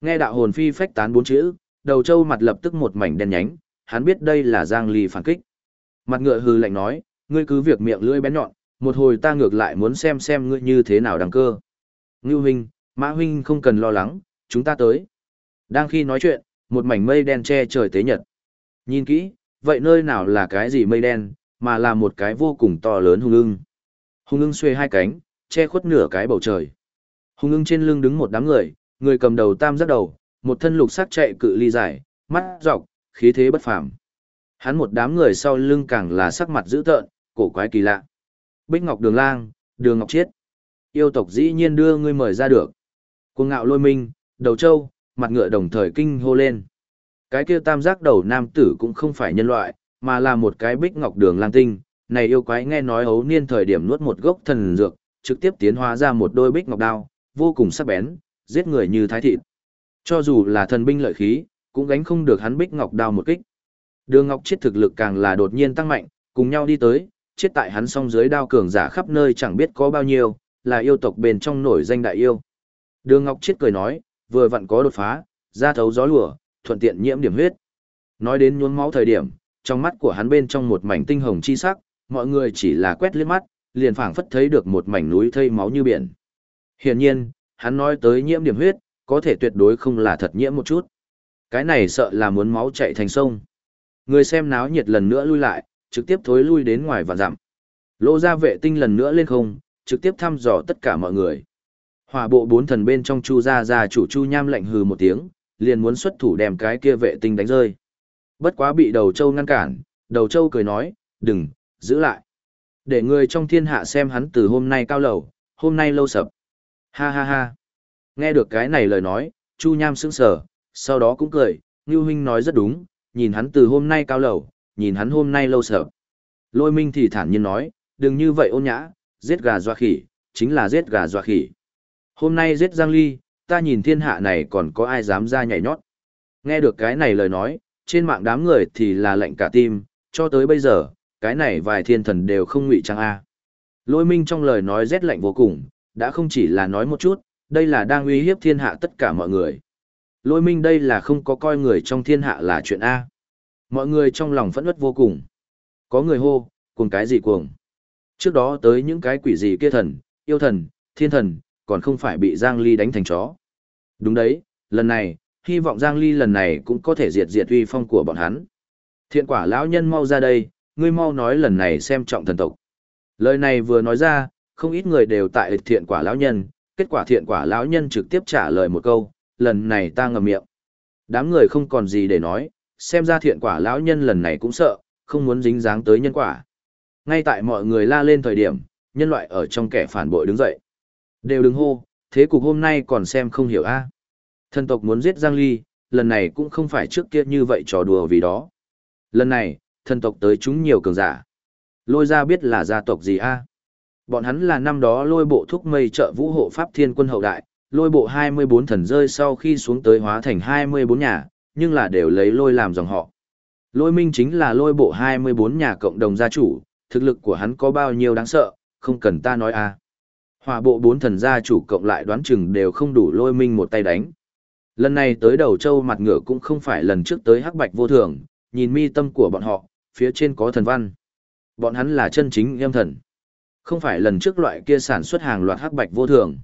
Nghe đạo hồn phi phách tán bốn chữ, đầu trâu mặt lập tức một mảnh đen nhánh, hắn biết đây là Giang Ly phản kích. Mặt ngựa hừ lạnh nói, ngươi cứ việc miệng lưỡi bén nhọn, một hồi ta ngược lại muốn xem xem ngươi như thế nào đăng cơ. Ngưu huynh, Mã huynh không cần lo lắng, chúng ta tới. Đang khi nói chuyện, một mảnh mây đen che trời tế nhật. Nhìn kỹ, vậy nơi nào là cái gì mây đen, mà là một cái vô cùng to lớn hung ưng. Hung ưng xuê hai cánh, che khuất nửa cái bầu trời hùng ưng trên lưng đứng một đám người, người cầm đầu tam giác đầu, một thân lục sắc chạy cự ly dài, mắt dọc, khí thế bất phàm. Hắn một đám người sau lưng càng là sắc mặt dữ tợn, cổ quái kỳ lạ. Bích Ngọc Đường Lang, Đường Ngọc Chiết. Yêu tộc dĩ nhiên đưa ngươi mời ra được. Cuồng ngạo lôi minh, đầu trâu, mặt ngựa đồng thời kinh hô lên. Cái kia tam giác đầu nam tử cũng không phải nhân loại, mà là một cái Bích Ngọc Đường Lang tinh. Này yêu quái nghe nói ấu niên thời điểm nuốt một gốc thần dược, trực tiếp tiến hóa ra một đôi Bích Ngọc đao, vô cùng sắc bén, giết người như thái thịt. Cho dù là thần binh lợi khí, cũng gánh không được hắn Bích Ngọc đao một kích. Đường Ngọc Chiết thực lực càng là đột nhiên tăng mạnh, cùng nhau đi tới, chết tại hắn song dưới đao cường giả khắp nơi chẳng biết có bao nhiêu, là yêu tộc bên trong nổi danh đại yêu. Đường Ngọc Chiết cười nói, vừa vặn có đột phá, ra thấu gió lửa, thuận tiện nhiễm điểm huyết. Nói đến nhuốm máu thời điểm, trong mắt của hắn bên trong một mảnh tinh hồng chi sắc, mọi người chỉ là quét liếc mắt, liền phảng phất thấy được một mảnh núi thây máu như biển. Hiển nhiên, hắn nói tới nhiễm điểm huyết, có thể tuyệt đối không là thật nhiễm một chút. Cái này sợ là muốn máu chạy thành sông. Người xem náo nhiệt lần nữa lui lại, trực tiếp thối lui đến ngoài và dặm. Lô ra vệ tinh lần nữa lên không, trực tiếp thăm dò tất cả mọi người. Hỏa bộ bốn thần bên trong Chu gia gia chủ Chu Nham lạnh hừ một tiếng, liền muốn xuất thủ đem cái kia vệ tinh đánh rơi. Bất quá bị đầu châu ngăn cản, đầu châu cười nói, đừng, giữ lại. Để người trong thiên hạ xem hắn từ hôm nay cao lầu, hôm nay lâu sập. Ha ha ha. Nghe được cái này lời nói, Chu Nham sững sờ, sau đó cũng cười, Ngưu Huynh nói rất đúng, nhìn hắn từ hôm nay cao lầu, nhìn hắn hôm nay lâu sợ. Lôi Minh thì thản nhiên nói, đừng như vậy ôn nhã, giết gà doa khỉ, chính là giết gà doa khỉ. Hôm nay giết Giang Ly, ta nhìn thiên hạ này còn có ai dám ra nhảy nhót. Nghe được cái này lời nói, trên mạng đám người thì là lệnh cả tim, cho tới bây giờ, cái này vài thiên thần đều không ngụy trang a. Lôi minh trong lời nói rét lạnh vô cùng, đã không chỉ là nói một chút, đây là đang uy hiếp thiên hạ tất cả mọi người. Lôi minh đây là không có coi người trong thiên hạ là chuyện A. Mọi người trong lòng phẫn nứt vô cùng. Có người hô, cùng cái gì cuồng. Trước đó tới những cái quỷ gì kia thần, yêu thần, thiên thần, còn không phải bị Giang Ly đánh thành chó. Đúng đấy, lần này, hy vọng Giang Ly lần này cũng có thể diệt diệt uy phong của bọn hắn. Thiện quả lão nhân mau ra đây, ngươi mau nói lần này xem trọng thần tộc. Lời này vừa nói ra, không ít người đều tại thiện quả lão nhân, kết quả thiện quả lão nhân trực tiếp trả lời một câu, lần này ta ngậm miệng. Đám người không còn gì để nói, xem ra thiện quả lão nhân lần này cũng sợ, không muốn dính dáng tới nhân quả. Ngay tại mọi người la lên thời điểm, nhân loại ở trong kẻ phản bội đứng dậy. Đều đứng hô, thế cục hôm nay còn xem không hiểu a. Thần tộc muốn giết Giang Ly, lần này cũng không phải trước kia như vậy trò đùa vì đó. Lần này, thần tộc tới chúng nhiều cường giả. Lôi ra biết là gia tộc gì a? Bọn hắn là năm đó lôi bộ thúc mây trợ vũ hộ pháp thiên quân hậu đại, lôi bộ 24 thần rơi sau khi xuống tới hóa thành 24 nhà, nhưng là đều lấy lôi làm dòng họ. Lôi minh chính là lôi bộ 24 nhà cộng đồng gia chủ, thực lực của hắn có bao nhiêu đáng sợ, không cần ta nói a. Hỏa bộ bốn thần gia chủ cộng lại đoán chừng đều không đủ lôi minh một tay đánh. Lần này tới đầu châu mặt ngựa cũng không phải lần trước tới hắc bạch vô thường, nhìn mi tâm của bọn họ, phía trên có thần văn. Bọn hắn là chân chính em thần. Không phải lần trước loại kia sản xuất hàng loạt hắc bạch vô thường.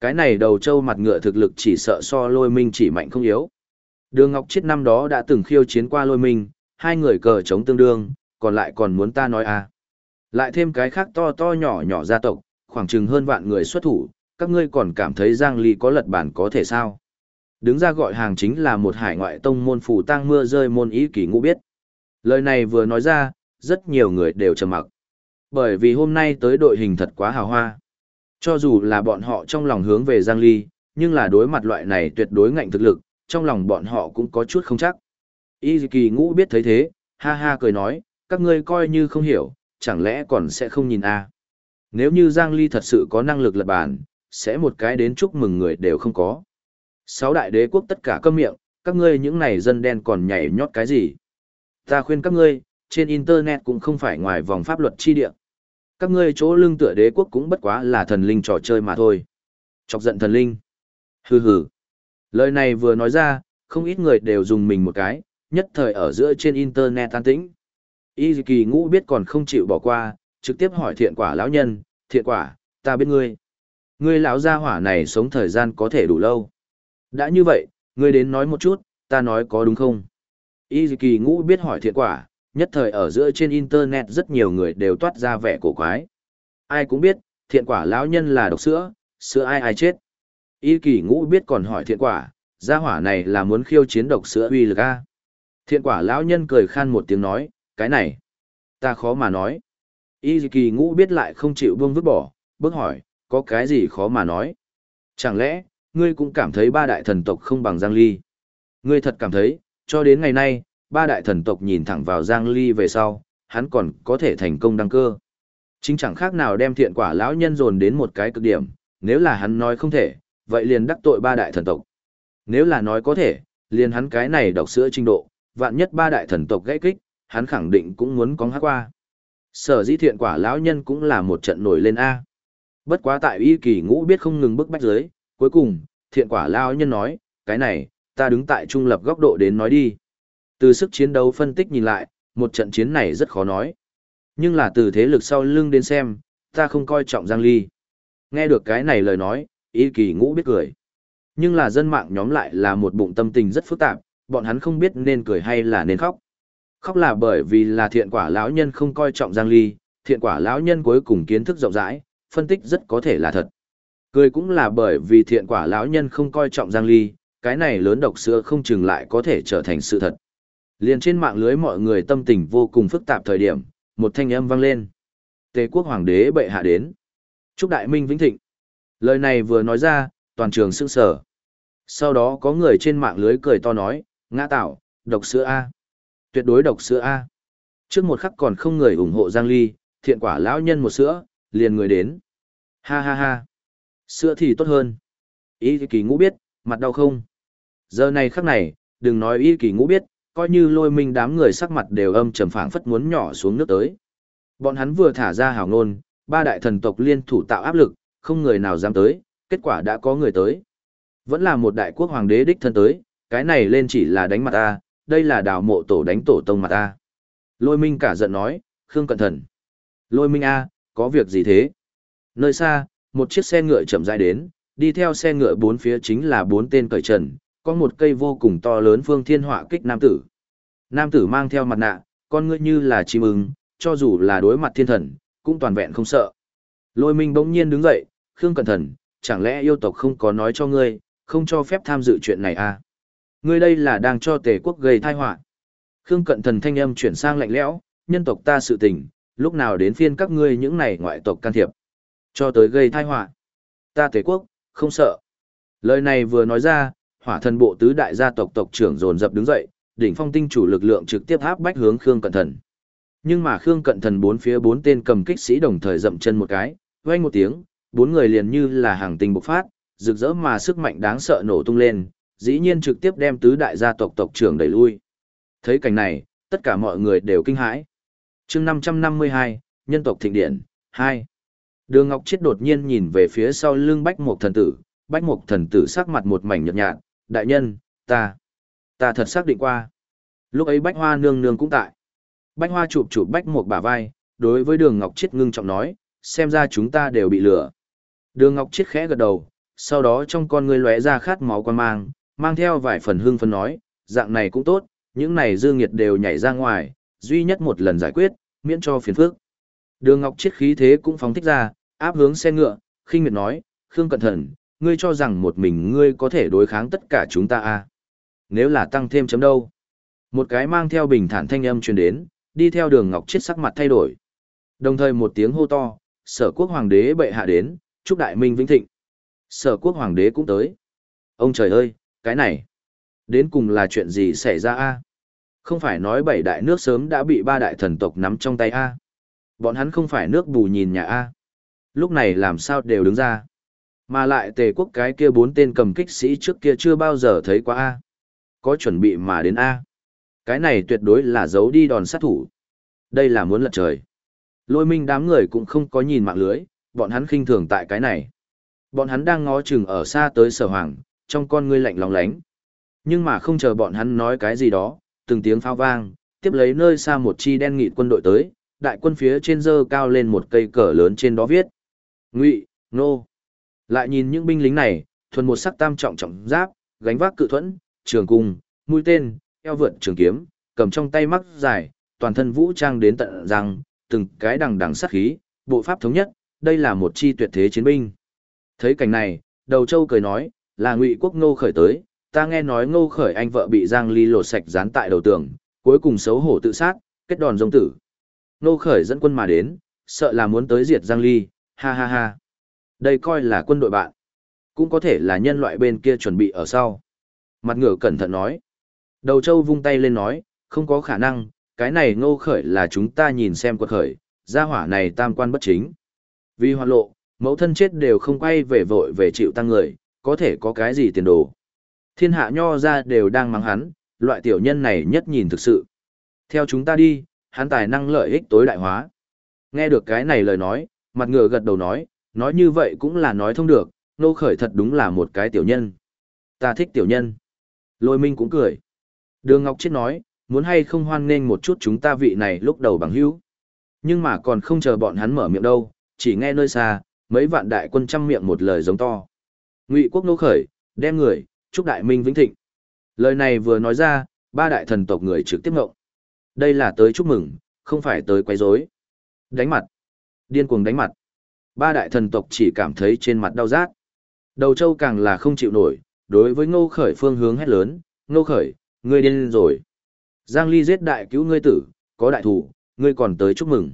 Cái này đầu châu mặt ngựa thực lực chỉ sợ so lôi minh chỉ mạnh không yếu. Đường Ngọc Chiết năm đó đã từng khiêu chiến qua lôi minh, hai người cờ chống tương đương, còn lại còn muốn ta nói à. Lại thêm cái khác to to nhỏ nhỏ gia tộc, khoảng chừng hơn vạn người xuất thủ, các ngươi còn cảm thấy Giang Ly có lật bản có thể sao? Đứng ra gọi hàng chính là một hải ngoại tông môn phủ tang mưa rơi môn ý kỳ ngũ biết. Lời này vừa nói ra, rất nhiều người đều trầm mặc. Bởi vì hôm nay tới đội hình thật quá hào hoa. Cho dù là bọn họ trong lòng hướng về Giang Ly, nhưng là đối mặt loại này tuyệt đối ngạnh thực lực, trong lòng bọn họ cũng có chút không chắc. Y kỳ ngũ biết thấy thế, ha ha cười nói, các ngươi coi như không hiểu, chẳng lẽ còn sẽ không nhìn a? À? Nếu như Giang Ly thật sự có năng lực lật bản, sẽ một cái đến chúc mừng người đều không có. Sáu đại đế quốc tất cả câm miệng, các ngươi những này dân đen còn nhảy nhót cái gì? Ta khuyên các ngươi, trên Internet cũng không phải ngoài vòng pháp luật chi địa. Các ngươi chỗ lưng tựa đế quốc cũng bất quá là thần linh trò chơi mà thôi. Chọc giận thần linh. Hừ hừ. Lời này vừa nói ra, không ít người đều dùng mình một cái, nhất thời ở giữa trên Internet an tĩnh. Y kỳ ngũ biết còn không chịu bỏ qua, trực tiếp hỏi thiện quả lão nhân, thiện quả, ta biết ngươi. Ngươi lão gia hỏa này sống thời gian có thể đủ lâu. Đã như vậy, ngươi đến nói một chút, ta nói có đúng không? Y kỳ ngũ biết hỏi thiện quả, nhất thời ở giữa trên internet rất nhiều người đều toát ra vẻ cổ quái. Ai cũng biết, thiện quả lão nhân là độc sữa, sữa ai ai chết. Y kỳ ngũ biết còn hỏi thiện quả, gia hỏa này là muốn khiêu chiến độc sữa uy lực a. Thiện quả lão nhân cười khan một tiếng nói, cái này, ta khó mà nói. Y kỳ ngũ biết lại không chịu buông vứt bỏ, bước hỏi, có cái gì khó mà nói. Chẳng lẽ, ngươi cũng cảm thấy ba đại thần tộc không bằng Giang Ly? Ngươi thật cảm thấy, cho đến ngày nay, ba đại thần tộc nhìn thẳng vào Giang Ly về sau, hắn còn có thể thành công đăng cơ. Chính chẳng khác nào đem thiện quả lão nhân dồn đến một cái cực điểm, nếu là hắn nói không thể, vậy liền đắc tội ba đại thần tộc. Nếu là nói có thể, liền hắn cái này độc sữa trình độ, vạn nhất ba đại thần tộc gãy kích, hắn khẳng định cũng muốn có hát qua. Sở dĩ thiện quả lão nhân cũng là một trận nổi lên A. Bất quá tại y kỳ ngũ biết không ngừng bức bách giới, cuối cùng, thiện quả lão nhân nói, cái này, ta đứng tại trung lập góc độ đến nói đi. Từ sức chiến đấu phân tích nhìn lại, một trận chiến này rất khó nói. Nhưng là từ thế lực sau lưng đến xem, ta không coi trọng Giang Ly. Nghe được cái này lời nói, y kỳ ngũ biết cười. Nhưng là dân mạng nhóm lại là một bụng tâm tình rất phức tạp, bọn hắn không biết nên cười hay là nên khóc. Khóc là bởi vì là thiện quả lão nhân không coi trọng Giang Ly, thiện quả lão nhân cuối cùng kiến thức rộng rãi, phân tích rất có thể là thật. Cười cũng là bởi vì thiện quả lão nhân không coi trọng Giang Ly, cái này lớn độc sữa không chừng lại có thể trở thành sự thật. Liền trên mạng lưới mọi người tâm tình vô cùng phức tạp thời điểm, một thanh âm vang lên. Tề quốc hoàng đế bệ hạ đến. Chúc đại minh vĩnh thịnh. Lời này vừa nói ra, toàn trường sững sờ. Sau đó có người trên mạng lưới cười to nói, ngã tạo, độc sữa A. Tuyệt đối độc sữa A. Trước một khắc còn không người ủng hộ Giang Ly, thiện quả lão nhân một sữa, liền người đến. Ha ha ha. Sữa thì tốt hơn. Ý kỳ ngũ biết, mặt đau không? Giờ này khắc này, đừng nói ý kỳ ngũ biết, coi như lôi minh đám người sắc mặt đều âm trầm phảng phất muốn nhỏ xuống nước tới. Bọn hắn vừa thả ra hào ngôn, ba đại thần tộc liên thủ tạo áp lực, không người nào dám tới, kết quả đã có người tới. Vẫn là một đại quốc hoàng đế đích thân tới, cái này lên chỉ là đánh mặt ta, đây là đào mộ tổ đánh tổ tông mặt ta. Lôi minh cả giận nói, Khương Cẩn Thần. Lôi minh A, có việc gì thế? Nơi xa, một chiếc xe ngựa chậm rãi đến, đi theo xe ngựa bốn phía chính là bốn tên cởi trần, có một cây vô cùng to lớn phương thiên họa kích nam tử. Nam tử mang theo mặt nạ, con ngươi như là chim ưng, cho dù là đối mặt thiên thần, cũng toàn vẹn không sợ. Lôi minh bỗng nhiên đứng dậy, Khương Cẩn Thần, chẳng lẽ yêu tộc không có nói cho ngươi, không cho phép tham dự chuyện này à? Ngươi đây là đang cho tề quốc gây tai họa. Khương Cận Thần thanh âm chuyển sang lạnh lẽo, nhân tộc ta sự tình, lúc nào đến phiên các ngươi những này ngoại tộc can thiệp. Cho tới gây tai họa. Ta tề quốc, không sợ. Lời này vừa nói ra, hỏa thần bộ tứ đại gia tộc tộc trưởng dồn dập đứng dậy, đỉnh phong tinh chủ lực lượng trực tiếp áp bách hướng Khương Cận Thần. Nhưng mà Khương Cận Thần bốn phía bốn tên cầm kích sĩ đồng thời dậm chân một cái, vang một tiếng, bốn người liền như là hàng tinh bộc phát, rực rỡ mà sức mạnh đáng sợ nổ tung lên, dĩ nhiên trực tiếp đem tứ đại gia tộc tộc trưởng đẩy lui. Thấy cảnh này, tất cả mọi người đều kinh hãi. chương 552, nhân tộc thịnh điện, 2. Đường Ngọc Chiết đột nhiên nhìn về phía sau lưng Bách Mục thần tử, Bách Mục thần tử sắc mặt một mảnh nhợt nhạt, đại nhân, ta, ta thật xác định qua. Lúc ấy Bách Hoa nương nương cũng tại. Bách Hoa chụp chụp Bách một bả vai, đối với Đường Ngọc Chiết ngưng trọng nói, xem ra chúng ta đều bị lừa. Đường Ngọc Chiết khẽ gật đầu, sau đó trong con ngươi lóe ra khát máu quan mang, mang theo vài phần hương phân nói, dạng này cũng tốt, những này dương nghiệt đều nhảy ra ngoài, duy nhất một lần giải quyết, miễn cho phiền phức. Đường Ngọc Chiết khí thế cũng phóng thích ra, áp hướng xe ngựa, khinh miệt nói, Khương Cẩn Thận, ngươi cho rằng một mình ngươi có thể đối kháng tất cả chúng ta à? Nếu là tăng thêm chấm đâu? Một cái mang theo bình thản thanh âm truyền đến, đi theo đường Ngọc chết sắc mặt thay đổi. Đồng thời một tiếng hô to, sở quốc hoàng đế bệ hạ đến, chúc đại minh vĩnh thịnh. Sở quốc hoàng đế cũng tới. Ông trời ơi, cái này, đến cùng là chuyện gì xảy ra a? Không phải nói bảy đại nước sớm đã bị ba đại thần tộc nắm trong tay a? Bọn hắn không phải nước bù nhìn nhà a? Lúc này làm sao đều đứng ra? Mà lại tề quốc cái kia bốn tên cầm kích sĩ trước kia chưa bao giờ thấy qua a? Có chuẩn bị mà đến a? Cái này tuyệt đối là giấu đi đòn sát thủ. Đây là muốn lật trời. Lôi minh đám người cũng không có nhìn mạng lưới, bọn hắn khinh thường tại cái này. Bọn hắn đang ngó chừng ở xa tới sở hoàng, trong con ngươi lạnh lóng lánh. Nhưng mà không chờ bọn hắn nói cái gì đó, từng tiếng pháo vang, tiếp lấy nơi xa một chi đen nghị quân đội tới, đại quân phía trên dơ cao lên một cây cờ lớn trên đó viết. Ngụy, nô. Lại nhìn những binh lính này, thuần một sắc tam trọng trọng giáp, gánh vác cự thuẫn, trường cung, mũi tên, eo vượn trường kiếm, cầm trong tay mắc dài, toàn thân vũ trang đến tận răng, từng cái đằng đằng sát khí, bộ pháp thống nhất, đây là một chi tuyệt thế chiến binh. Thấy cảnh này, đầu châu cười nói, là ngụy quốc ngô khởi tới, ta nghe nói ngô khởi anh vợ bị Giang Ly lột sạch dán tại đầu tường, cuối cùng xấu hổ tự sát, kết đòn giống tử. Ngô khởi dẫn quân mà đến, sợ là muốn tới diệt Giang Ly, ha ha ha. Đây coi là quân đội bạn. Cũng có thể là nhân loại bên kia chuẩn bị ở sau. Mặt ngửa cẩn thận nói. Đầu châu vung tay lên nói, không có khả năng, cái này ngô khởi là chúng ta nhìn xem quật khởi, gia hỏa này tam quan bất chính. Vì hoạt lộ, mẫu thân chết đều không quay về vội về chịu tăng người, có thể có cái gì tiền đồ. Thiên hạ nho ra đều đang mắng hắn, loại tiểu nhân này nhất nhìn thực sự. Theo chúng ta đi, hắn tài năng lợi ích tối đại hóa. Nghe được cái này lời nói, mặt ngựa gật đầu nói, nói như vậy cũng là nói thông được, nô khởi thật đúng là một cái tiểu nhân. Ta thích tiểu nhân. Lôi minh cũng cười. Đường Ngọc Chiết nói, muốn hay không hoan nghênh một chút chúng ta vị này lúc đầu bằng hữu. Nhưng mà còn không chờ bọn hắn mở miệng đâu, chỉ nghe nơi xa, mấy vạn đại quân trăm miệng một lời giống to. Ngụy quốc nô khởi, đem người, chúc đại minh vĩnh thịnh. Lời này vừa nói ra, ba đại thần tộc người trực tiếp ngộng. Đây là tới chúc mừng, không phải tới quấy rối. Đánh mặt. Điên cuồng đánh mặt. Ba đại thần tộc chỉ cảm thấy trên mặt đau rát. Đầu châu càng là không chịu nổi, đối với ngô khởi phương hướng hét lớn, ngô khởi, ngươi điên rồi. Giang ly giết đại cứu ngươi tử, có đại thủ, ngươi còn tới chúc mừng.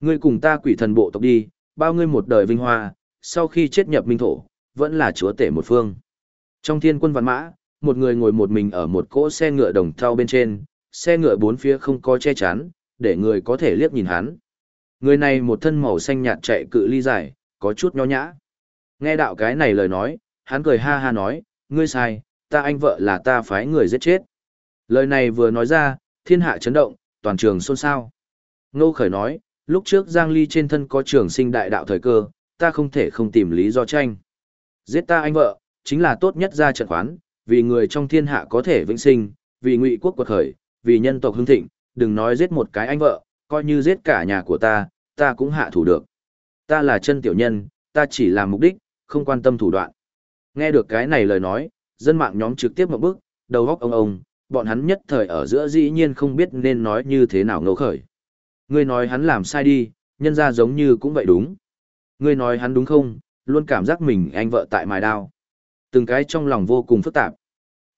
Ngươi cùng ta quỷ thần bộ tộc đi, bao ngươi một đời vinh hoa, sau khi chết nhập minh thổ, vẫn là chúa tể một phương. Trong thiên quân văn mã, một người ngồi một mình ở một cỗ xe ngựa đồng thau bên trên, xe ngựa bốn phía không có che chắn, để người có thể liếc nhìn hắn. Người này một thân màu xanh nhạt chạy cự ly dài, có chút nho nhã. Nghe đạo cái này lời nói, hắn cười ha ha nói, ngươi sai, ta anh vợ là ta phái người giết chết. Lời này vừa nói ra, thiên hạ chấn động, toàn trường xôn xao. Ngô Khởi nói, lúc trước Giang Ly trên thân có trường sinh đại đạo thời cơ, ta không thể không tìm lý do tranh. Giết ta anh vợ, chính là tốt nhất ra trận khoán, vì người trong thiên hạ có thể vĩnh sinh, vì ngụy quốc quật khởi, vì nhân tộc hưng thịnh, đừng nói giết một cái anh vợ, coi như giết cả nhà của ta, ta cũng hạ thủ được. Ta là chân tiểu nhân, ta chỉ làm mục đích, không quan tâm thủ đoạn. Nghe được cái này lời nói, dân mạng nhóm trực tiếp một bước, đầu góc ông ông, bọn hắn nhất thời ở giữa dĩ nhiên không biết nên nói như thế nào ngẫu khởi. Ngươi nói hắn làm sai đi, nhân ra giống như cũng vậy đúng. Ngươi nói hắn đúng không, luôn cảm giác mình anh vợ tại mài đao. Từng cái trong lòng vô cùng phức tạp.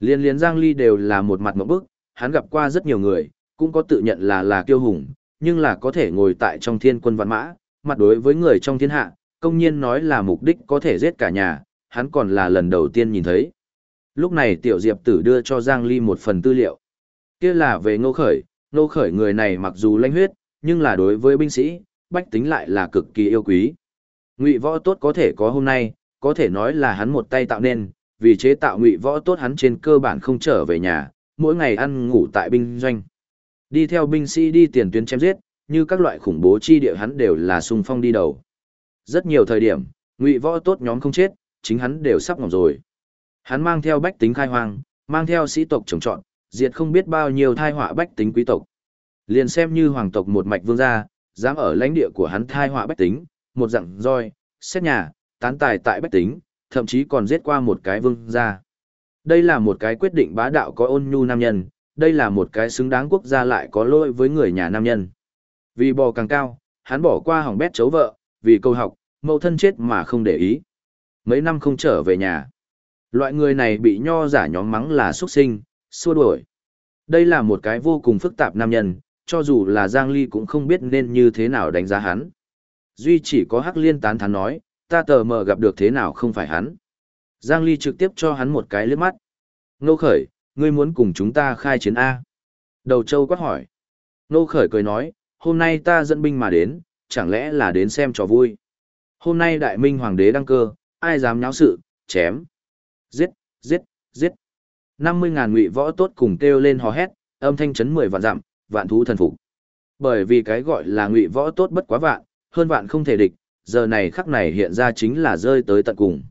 Liên liên Giang Ly đều là một mặt một bức, hắn gặp qua rất nhiều người, cũng có tự nhận là là kiêu hùng, nhưng là có thể ngồi tại trong thiên quân văn mã, mặt đối với người trong thiên hạ, công nhiên nói là mục đích có thể giết cả nhà, hắn còn là lần đầu tiên nhìn thấy. Lúc này tiểu diệp tử đưa cho Giang Ly một phần tư liệu. kia là về ngô khởi, ngô khởi người này mặc dù lãnh huyết, nhưng là đối với binh sĩ, bách tính lại là cực kỳ yêu quý. Ngụy võ tốt có thể có hôm nay, có thể nói là hắn một tay tạo nên, vì chế tạo ngụy võ tốt hắn trên cơ bản không trở về nhà, mỗi ngày ăn ngủ tại binh doanh. Đi theo binh sĩ đi tiền tuyến chém giết, như các loại khủng bố chi địa hắn đều là sung phong đi đầu. Rất nhiều thời điểm, ngụy võ tốt nhóm không chết, chính hắn đều sắp ngỏm rồi. Hắn mang theo bách tính khai hoang, mang theo sĩ tộc trồng trọt, diệt không biết bao nhiêu thai họa bách tính quý tộc. Liền xem như hoàng tộc một mạch vương gia, dám ở lãnh địa của hắn thai họa bách tính, một dặn roi, xét nhà, tán tài tại bách tính, thậm chí còn giết qua một cái vương gia. Đây là một cái quyết định bá đạo có ôn nhu nam nhân, đây là một cái xứng đáng quốc gia lại có lỗi với người nhà nam nhân. Vì bò càng cao, hắn bỏ qua hỏng bét chấu vợ, vì câu học, mẫu thân chết mà không để ý. Mấy năm không trở về nhà. Loại người này bị nho giả nhóm mắng là xuất sinh, xua đuổi. Đây là một cái vô cùng phức tạp nam nhân, cho dù là Giang Ly cũng không biết nên như thế nào đánh giá hắn. Duy chỉ có Hắc Liên tán thán nói, ta tờ mờ gặp được thế nào không phải hắn. Giang Ly trực tiếp cho hắn một cái liếc mắt. Nô Khởi, ngươi muốn cùng chúng ta khai chiến A. Đầu châu quát hỏi. Nô Khởi cười nói, hôm nay ta dẫn binh mà đến, chẳng lẽ là đến xem trò vui. Hôm nay đại minh hoàng đế đăng cơ, ai dám nháo sự, chém. Giết, giết, giết. 50.000 ngụy võ tốt cùng kêu lên hò hét, âm thanh chấn 10 vạn dặm, vạn thú thần phục. Bởi vì cái gọi là ngụy võ tốt bất quá vạn, hơn vạn không thể địch, giờ này khắc này hiện ra chính là rơi tới tận cùng.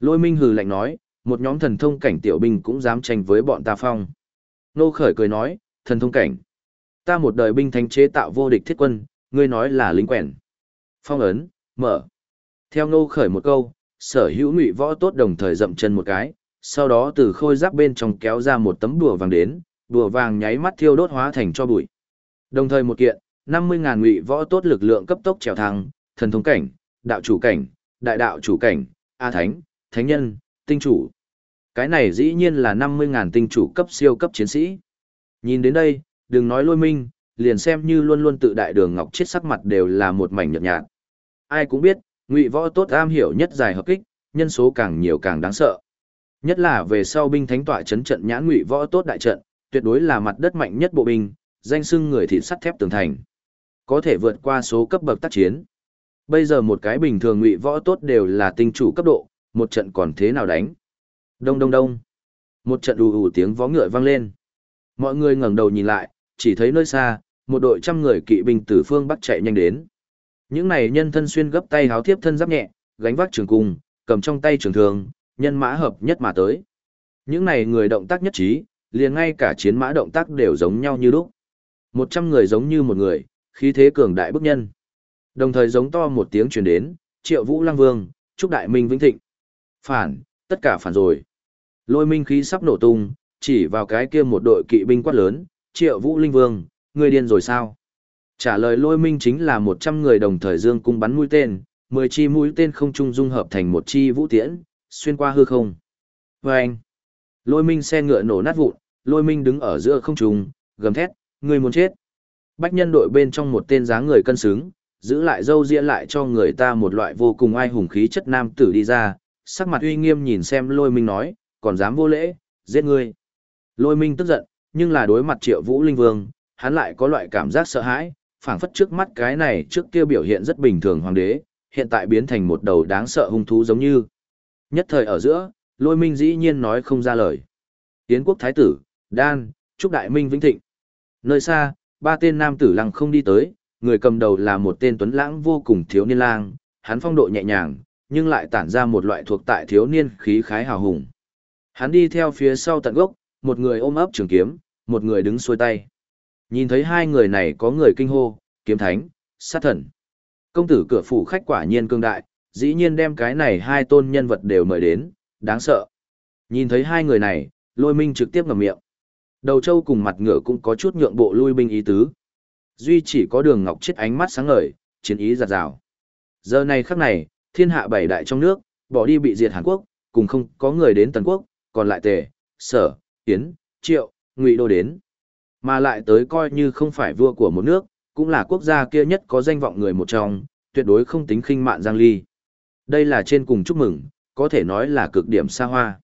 Lôi Minh hừ lạnh nói, một nhóm thần thông cảnh tiểu binh cũng dám tranh với bọn ta phong. Nô Khởi cười nói, thần thông cảnh. Ta một đời binh thánh chế tạo vô địch thiết quân, ngươi nói là lính quèn. Phong ấn, mở. Theo Nô Khởi một câu, sở hữu ngụy võ tốt đồng thời dậm chân một cái, sau đó từ khôi giáp bên trong kéo ra một tấm đùa vàng đến, đùa vàng nháy mắt thiêu đốt hóa thành cho bụi. Đồng thời một kiện, 50.000 ngụy võ tốt lực lượng cấp tốc trèo thang, thần thông cảnh, đạo chủ cảnh, đại đạo chủ cảnh, A Thánh, Thánh Nhân, Tinh Chủ. Cái này dĩ nhiên là 50.000 tinh chủ cấp siêu cấp chiến sĩ. Nhìn đến đây, đừng nói lôi minh, liền xem như luôn luôn tự đại đường ngọc chết sắc mặt đều là một mảnh nhợt nhạt. Ai cũng biết, ngụy võ tốt am hiểu nhất dài hợp kích, nhân số càng nhiều càng đáng sợ. Nhất là về sau binh thánh tọa chấn trận nhãn ngụy võ tốt đại trận, tuyệt đối là mặt đất mạnh nhất bộ binh, danh xưng người thịt sắt thép tường thành. Có thể vượt qua số cấp bậc tác chiến. Bây giờ một cái bình thường ngụy võ tốt đều là tinh chủ cấp độ, một trận còn thế nào đánh. Đông đông đông. Một trận ù ù tiếng vó ngựa vang lên. Mọi người ngẩng đầu nhìn lại, chỉ thấy nơi xa, một đội trăm người kỵ binh từ phương bắc chạy nhanh đến. Những này nhân thân xuyên gấp tay háo thiếp thân giáp nhẹ, gánh vác trường cung, cầm trong tay trường thường, nhân mã hợp nhất mà tới. Những này người động tác nhất trí, liền ngay cả chiến mã động tác đều giống nhau như lúc. Một trăm người giống như một người, khí thế cường đại bức nhân. Đồng thời giống to một tiếng truyền đến, triệu vũ lăng vương, chúc đại minh vĩnh thịnh. Phản, tất cả phản rồi. Lôi minh khí sắp nổ tung, chỉ vào cái kia một đội kỵ binh quát lớn, triệu vũ linh vương, người điên rồi sao? Trả lời lôi minh chính là một trăm người đồng thời dương cung bắn mũi tên, mười chi mũi tên không trung dung hợp thành một chi vũ tiễn, xuyên qua hư không. Và anh, lôi minh xe ngựa nổ nát vụn, lôi minh đứng ở giữa không trung, gầm thét, người muốn chết. Bách nhân đội bên trong một tên dáng người cân xứng, giữ lại dâu ria lại cho người ta một loại vô cùng ai hùng khí chất nam tử đi ra, sắc mặt uy nghiêm nhìn xem lôi minh nói, còn dám vô lễ, giết ngươi. Lôi minh tức giận, nhưng là đối mặt triệu vũ linh vương, hắn lại có loại cảm giác sợ hãi, phảng phất trước mắt cái này trước kia biểu hiện rất bình thường hoàng đế, hiện tại biến thành một đầu đáng sợ hung thú giống như. Nhất thời ở giữa, lôi minh dĩ nhiên nói không ra lời. Tiến quốc thái tử, đan, Chúc đại minh vĩnh thịnh. Nơi xa, ba tên nam tử lăng không đi tới, người cầm đầu là một tên tuấn lãng vô cùng thiếu niên lang, hắn phong độ nhẹ nhàng, nhưng lại tản ra một loại thuộc tại thiếu niên khí khái hào hùng. Hắn đi theo phía sau tận gốc, một người ôm ấp trường kiếm, một người đứng xuôi tay. Nhìn thấy hai người này có người kinh hô, kiếm thánh, sát thần. Công tử cửa phủ khách quả nhiên cương đại, dĩ nhiên đem cái này hai tôn nhân vật đều mời đến, đáng sợ. Nhìn thấy hai người này, lôi minh trực tiếp ngầm miệng. Đầu trâu cùng mặt ngựa cũng có chút nhượng bộ lui binh ý tứ. Duy chỉ có đường ngọc chết ánh mắt sáng ngời, chiến ý giặt rào. Giờ này khắc này, thiên hạ bảy đại trong nước, bỏ đi bị diệt Hàn Quốc, cùng không có người đến Tần Quốc, còn lại tề, sở, tiến, triệu, ngụy đô đến. Mà lại tới coi như không phải vua của một nước, cũng là quốc gia kia nhất có danh vọng người một trong, tuyệt đối không tính khinh mạn Giang Ly. Đây là trên cùng chúc mừng, có thể nói là cực điểm xa hoa.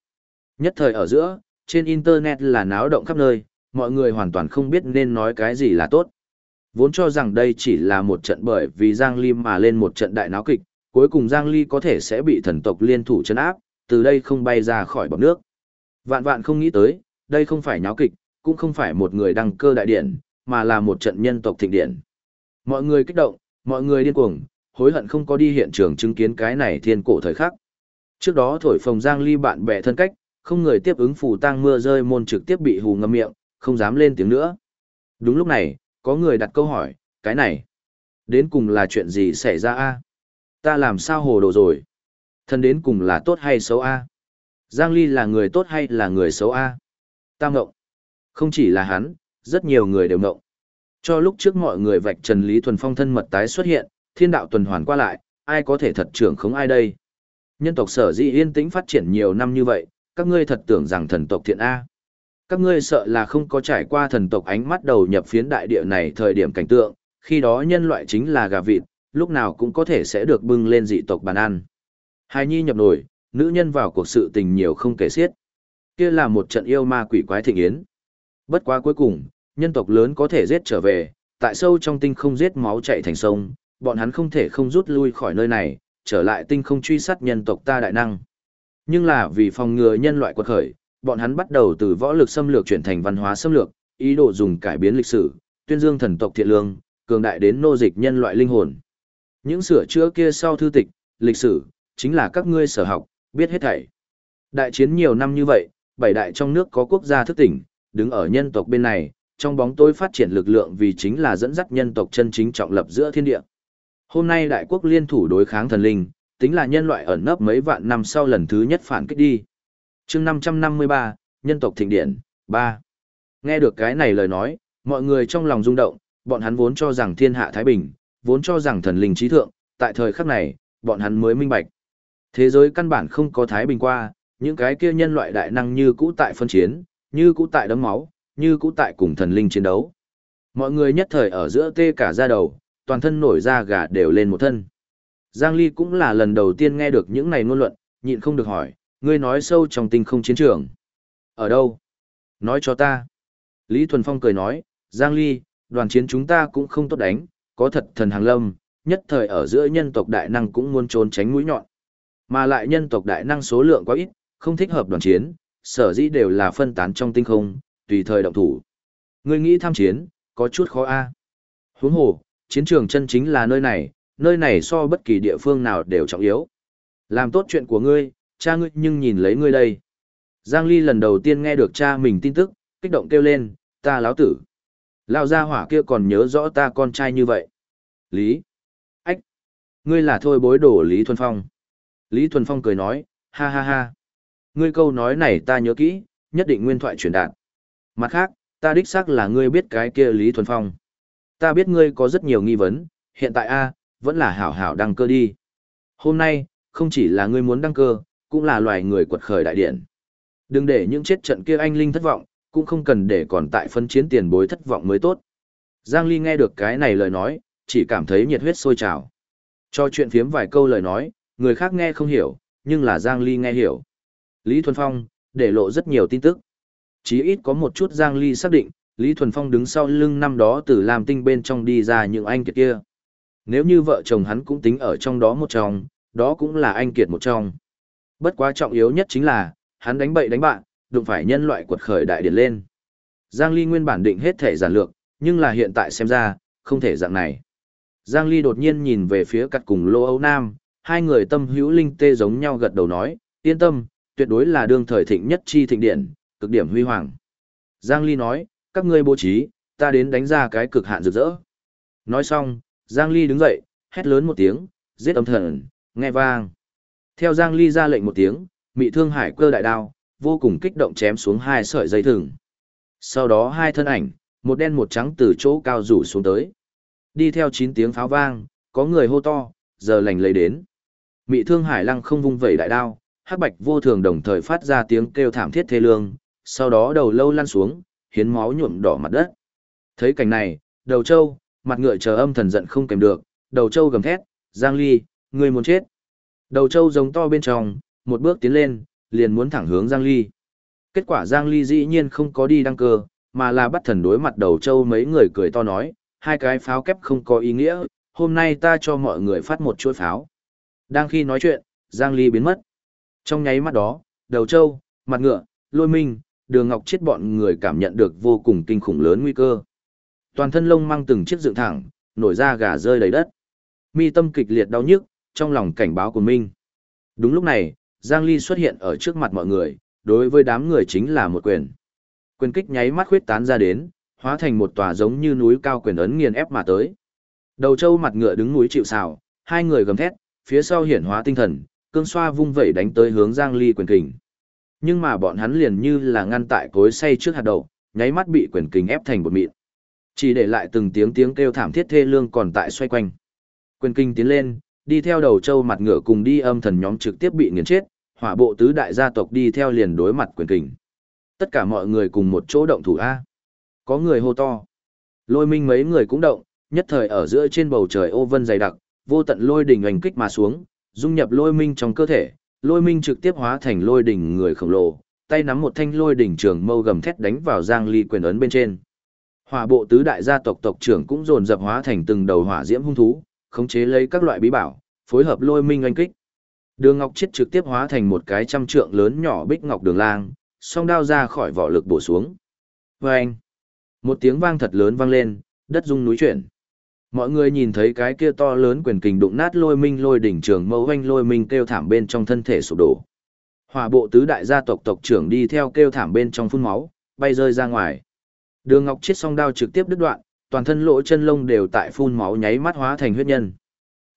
Nhất thời ở giữa, trên Internet là náo động khắp nơi, mọi người hoàn toàn không biết nên nói cái gì là tốt. Vốn cho rằng đây chỉ là một trận bởi vì Giang Ly mà lên một trận đại náo kịch, cuối cùng Giang Ly có thể sẽ bị thần tộc liên thủ chấn áp, từ đây không bay ra khỏi bọc nước. Vạn vạn không nghĩ tới, đây không phải nháo kịch, cũng không phải một người đăng cơ đại điển, mà là một trận nhân tộc thịnh điển. Mọi người kích động, mọi người điên cuồng, hối hận không có đi hiện trường chứng kiến cái này thiên cổ thời khắc. Trước đó thổi phồng Giang Ly bạn bè thân cách, không người tiếp ứng phù tang mưa rơi môn trực tiếp bị hù ngâm miệng, không dám lên tiếng nữa. Đúng lúc này, có người đặt câu hỏi, cái này, đến cùng là chuyện gì xảy ra a? Ta làm sao hồ đồ rồi? Thân đến cùng là tốt hay xấu a? Giang Ly là người tốt hay là người xấu a? Ta ngộng. Không chỉ là hắn, rất nhiều người đều ngộng. Cho lúc trước mọi người vạch trần Lý Thuần Phong thân mật tái xuất hiện, thiên đạo tuần hoàn qua lại, ai có thể thật trưởng không ai đây? Nhân tộc sở dĩ yên tĩnh phát triển nhiều năm như vậy, các ngươi thật tưởng rằng thần tộc thiện A. Các ngươi sợ là không có trải qua thần tộc ánh mắt đầu nhập phiến đại địa này thời điểm cảnh tượng, khi đó nhân loại chính là gà vịt, lúc nào cũng có thể sẽ được bưng lên dị tộc bàn ăn. Hài nhi nhập nổi, nữ nhân vào cuộc sự tình nhiều không kể xiết. Kia là một trận yêu ma quỷ quái thịnh yến. Bất quá cuối cùng, nhân tộc lớn có thể giết trở về, tại sâu trong tinh không giết máu chạy thành sông, bọn hắn không thể không rút lui khỏi nơi này, trở lại tinh không truy sát nhân tộc ta đại năng. Nhưng là vì phòng ngừa nhân loại quật khởi, bọn hắn bắt đầu từ võ lực xâm lược chuyển thành văn hóa xâm lược, ý đồ dùng cải biến lịch sử, tuyên dương thần tộc thiện lương, cường đại đến nô dịch nhân loại linh hồn. Những sửa chữa kia sau thư tịch, lịch sử, chính là các ngươi sở học, biết hết thảy. Đại chiến nhiều năm như vậy, bảy đại trong nước có quốc gia thức tỉnh, đứng ở nhân tộc bên này, trong bóng tối phát triển lực lượng vì chính là dẫn dắt nhân tộc chân chính trọng lập giữa thiên địa. Hôm nay đại quốc liên thủ đối kháng thần linh, tính là nhân loại ẩn nấp mấy vạn năm sau lần thứ nhất phản kích đi. chương 553, nhân tộc thịnh điện, 3. Nghe được cái này lời nói, mọi người trong lòng rung động, bọn hắn vốn cho rằng thiên hạ Thái Bình, vốn cho rằng thần linh trí thượng, tại thời khắc này, bọn hắn mới minh bạch. Thế giới căn bản không có Thái Bình qua, những cái kia nhân loại đại năng như cũ tại phân chiến, như cũ tại đấm máu, như cũ tại cùng thần linh chiến đấu. Mọi người nhất thời ở giữa tê cả da đầu, toàn thân nổi da gà đều lên một thân. Giang Ly cũng là lần đầu tiên nghe được những này ngôn luận, nhịn không được hỏi, ngươi nói sâu trong tinh không chiến trường. Ở đâu? Nói cho ta. Lý Thuần Phong cười nói, Giang Ly, đoàn chiến chúng ta cũng không tốt đánh, có thật thần hàng lâm, nhất thời ở giữa nhân tộc đại năng cũng muốn trốn tránh mũi nhọn. Mà lại nhân tộc đại năng số lượng quá ít, không thích hợp đoàn chiến, sở dĩ đều là phân tán trong tinh không, tùy thời động thủ. Ngươi nghĩ tham chiến, có chút khó a. Huống hồ, chiến trường chân chính là nơi này, nơi này so bất kỳ địa phương nào đều trọng yếu. Làm tốt chuyện của ngươi, cha ngươi nhưng nhìn lấy ngươi đây. Giang Ly lần đầu tiên nghe được cha mình tin tức, kích động kêu lên, ta láo tử. Lao gia hỏa kia còn nhớ rõ ta con trai như vậy. Lý. Ách. Ngươi là thôi bối đổ Lý Thuần Phong. Lý Thuần Phong cười nói, ha ha ha. Ngươi câu nói này ta nhớ kỹ, nhất định nguyên thoại truyền đạt. Mặt khác, ta đích xác là ngươi biết cái kia Lý Thuần Phong. Ta biết ngươi có rất nhiều nghi vấn, hiện tại a vẫn là hảo hảo đăng cơ đi. Hôm nay, không chỉ là ngươi muốn đăng cơ, cũng là loài người quật khởi đại điện. Đừng để những chết trận kia anh linh thất vọng, cũng không cần để còn tại phân chiến tiền bối thất vọng mới tốt. Giang Ly nghe được cái này lời nói, chỉ cảm thấy nhiệt huyết sôi trào. Cho chuyện phiếm vài câu lời nói, người khác nghe không hiểu, nhưng là Giang Ly nghe hiểu. Lý Thuần Phong, để lộ rất nhiều tin tức. Chí ít có một chút Giang Ly xác định, Lý Thuần Phong đứng sau lưng năm đó từ làm tinh bên trong đi ra những anh kiệt kia. Nếu như vợ chồng hắn cũng tính ở trong đó một trong, đó cũng là anh kiệt một trong. Bất quá trọng yếu nhất chính là, hắn đánh bậy đánh bạn, đụng phải nhân loại quật khởi đại điển lên. Giang Ly nguyên bản định hết thể giản lược, nhưng là hiện tại xem ra, không thể dạng này. Giang Ly đột nhiên nhìn về phía cắt cùng Lô Âu Nam, hai người tâm hữu linh tê giống nhau gật đầu nói, yên tâm, tuyệt đối là đương thời thịnh nhất chi thịnh điện, cực điểm huy hoàng. Giang Ly nói, các ngươi bố trí, ta đến đánh ra cái cực hạn rực rỡ. Nói xong, Giang Ly đứng dậy, hét lớn một tiếng, giết âm thần, nghe vang. Theo Giang Ly ra lệnh một tiếng, mị thương hải cơ đại đao, vô cùng kích động chém xuống hai sợi dây thừng. Sau đó hai thân ảnh, một đen một trắng từ chỗ cao rủ xuống tới. Đi theo chín tiếng pháo vang, có người hô to, giờ lành lấy đến. Mị thương hải lăng không vung vẩy đại đao, hắc bạch vô thường đồng thời phát ra tiếng kêu thảm thiết thê lương, sau đó đầu lâu lăn xuống, hiến máu nhuộm đỏ mặt đất. Thấy cảnh này, đầu trâu, mặt ngựa chờ âm thần giận không kèm được, đầu trâu gầm thét, Giang Ly, ngươi muốn chết. Đầu trâu giống to bên trong, một bước tiến lên, liền muốn thẳng hướng Giang Ly. Kết quả Giang Ly dĩ nhiên không có đi đăng cơ, mà là bắt thần đối mặt đầu Châu mấy người cười to nói, hai cái pháo kép không có ý nghĩa, hôm nay ta cho mọi người phát một chuỗi pháo. Đang khi nói chuyện, Giang Ly biến mất. Trong nháy mắt đó, đầu Châu, mặt ngựa, lôi minh, đường ngọc chết bọn người cảm nhận được vô cùng kinh khủng lớn nguy cơ. Toàn thân lông mang từng chiếc dựng thẳng, nổi ra gà rơi đầy đất. Mi tâm kịch liệt đau nhức, trong lòng cảnh báo của Minh. Đúng lúc này, Giang Ly xuất hiện ở trước mặt mọi người, đối với đám người chính là một quyền. Quyền kích nháy mắt khuyết tán ra đến, hóa thành một tòa giống như núi cao quyền ấn nghiền ép mà tới. Đầu châu mặt ngựa đứng núi chịu sào, hai người gầm thét, phía sau hiển hóa tinh thần, cương xoa vung vẩy đánh tới hướng Giang Ly quyền kình. Nhưng mà bọn hắn liền như là ngăn tại cối xay trước hạt đậu, nháy mắt bị quyền kình ép thành bột mịn. Chỉ để lại từng tiếng tiếng kêu thảm thiết thê lương còn tại xoay quanh. Quyền kinh tiến lên, đi theo đầu châu mặt ngựa cùng đi âm thần nhóm trực tiếp bị nghiền chết, hỏa bộ tứ đại gia tộc đi theo liền đối mặt quyền kình. Tất cả mọi người cùng một chỗ động thủ A. Có người hô to. Lôi minh mấy người cũng động, nhất thời ở giữa trên bầu trời ô vân dày đặc, vô tận lôi đỉnh ảnh kích mà xuống, dung nhập lôi minh trong cơ thể, lôi minh trực tiếp hóa thành lôi đỉnh người khổng lồ, tay nắm một thanh lôi đỉnh trường mâu gầm thét đánh vào giang ly quyền ấn bên trên. Hỏa bộ tứ đại gia tộc tộc trưởng cũng dồn dập hóa thành từng đầu hỏa diễm hung thú, khống chế lấy các loại bí bảo, phối hợp lôi minh oanh kích. Đường Ngọc Chiết trực tiếp hóa thành một cái trăm trượng lớn nhỏ bích ngọc đường lang, song đao ra khỏi vỏ lực bổ xuống. Vâng! Một tiếng vang thật lớn vang lên, đất rung núi chuyển. Mọi người nhìn thấy cái kia to lớn quyền kình đụng nát lôi minh lôi đỉnh trường mẫu anh lôi minh kêu thảm bên trong thân thể sụp đổ. Hỏa bộ tứ đại gia tộc tộc trưởng đi theo kêu thảm bên trong phun máu, bay rơi ra ngoài. Đường Ngọc Chiết song đao trực tiếp đứt đoạn, toàn thân lỗ chân lông đều tại phun máu nháy mắt hóa thành huyết nhân.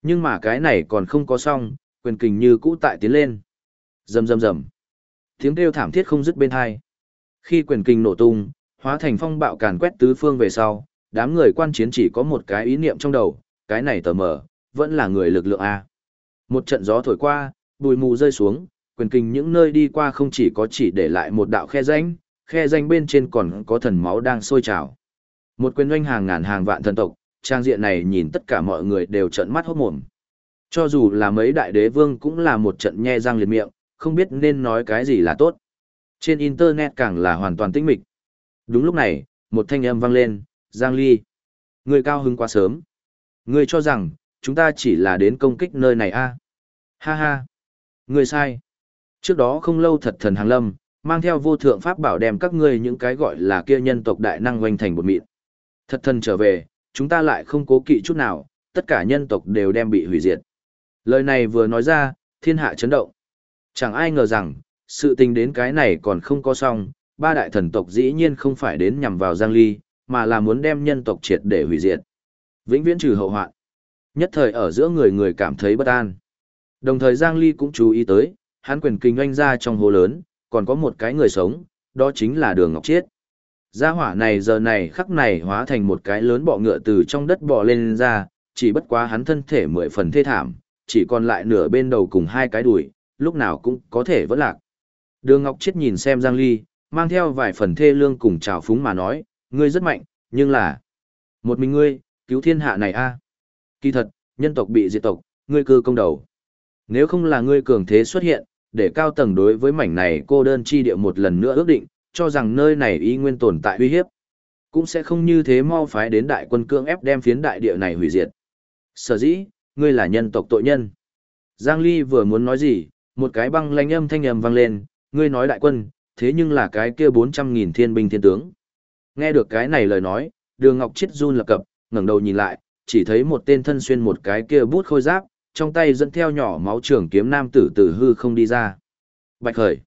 Nhưng mà cái này còn không có xong, quyền kình như cũ tại tiến lên. Rầm rầm rầm. Tiếng kêu thảm thiết không dứt bên tai Khi quyền kình nổ tung, hóa thành phong bạo càn quét tứ phương về sau, đám người quan chiến chỉ có một cái ý niệm trong đầu, cái này tờ mở, vẫn là người lực lượng A. Một trận gió thổi qua, bụi mù rơi xuống, quyền kình những nơi đi qua không chỉ có chỉ để lại một đạo khe danh, khe danh bên trên còn có thần máu đang sôi trào. Một quyền doanh hàng ngàn hàng vạn thần tộc, trang diện này nhìn tất cả mọi người đều trợn mắt hốt mồm. Cho dù là mấy đại đế vương cũng là một trận nhe răng liệt miệng, không biết nên nói cái gì là tốt. Trên internet càng là hoàn toàn tĩnh mịch. Đúng lúc này, một thanh âm vang lên, Giang Ly. Người cao hứng quá sớm. Người cho rằng, chúng ta chỉ là đến công kích nơi này a Ha ha. Người sai. Trước đó không lâu thật thần hàng lâm, mang theo vô thượng pháp bảo đem các ngươi những cái gọi là kia nhân tộc đại năng hoành thành một mịn. Thật thần trở về, chúng ta lại không cố kỵ chút nào, tất cả nhân tộc đều đem bị hủy diệt. Lời này vừa nói ra, thiên hạ chấn động. Chẳng ai ngờ rằng, sự tình đến cái này còn không có xong, ba đại thần tộc dĩ nhiên không phải đến nhằm vào Giang Ly, mà là muốn đem nhân tộc triệt để hủy diệt. Vĩnh viễn trừ hậu hoạn. Nhất thời ở giữa người người cảm thấy bất an. Đồng thời Giang Ly cũng chú ý tới, hắn quyền kinh doanh ra trong hồ lớn, còn có một cái người sống, đó chính là đường Ngọc Chiết. Gia hỏa này giờ này khắc này hóa thành một cái lớn bọ ngựa từ trong đất bò lên ra, chỉ bất quá hắn thân thể mười phần thê thảm, chỉ còn lại nửa bên đầu cùng hai cái đùi, lúc nào cũng có thể vỡ lạc. Đường Ngọc Chiết nhìn xem Giang Ly, mang theo vài phần thê lương cùng trào phúng mà nói, ngươi rất mạnh, nhưng là một mình ngươi, cứu thiên hạ này a. Kỳ thật, nhân tộc bị diệt tộc, ngươi cư công đầu. Nếu không là ngươi cường thế xuất hiện, để cao tầng đối với mảnh này cô đơn chi địa một lần nữa ước định, cho rằng nơi này y nguyên tồn tại uy hiếp. Cũng sẽ không như thế mau phái đến đại quân cưỡng ép đem phiến đại địa này hủy diệt. Sở dĩ, ngươi là nhân tộc tội nhân. Giang Ly vừa muốn nói gì, một cái băng lanh âm thanh âm vang lên, ngươi nói đại quân, thế nhưng là cái kia 400.000 thiên binh thiên tướng. Nghe được cái này lời nói, đường Ngọc Chiết run lập cập, ngẩng đầu nhìn lại, chỉ thấy một tên thân xuyên một cái kia bút khôi giáp, trong tay dẫn theo nhỏ máu trường kiếm nam tử tử hư không đi ra. Bạch Khởi.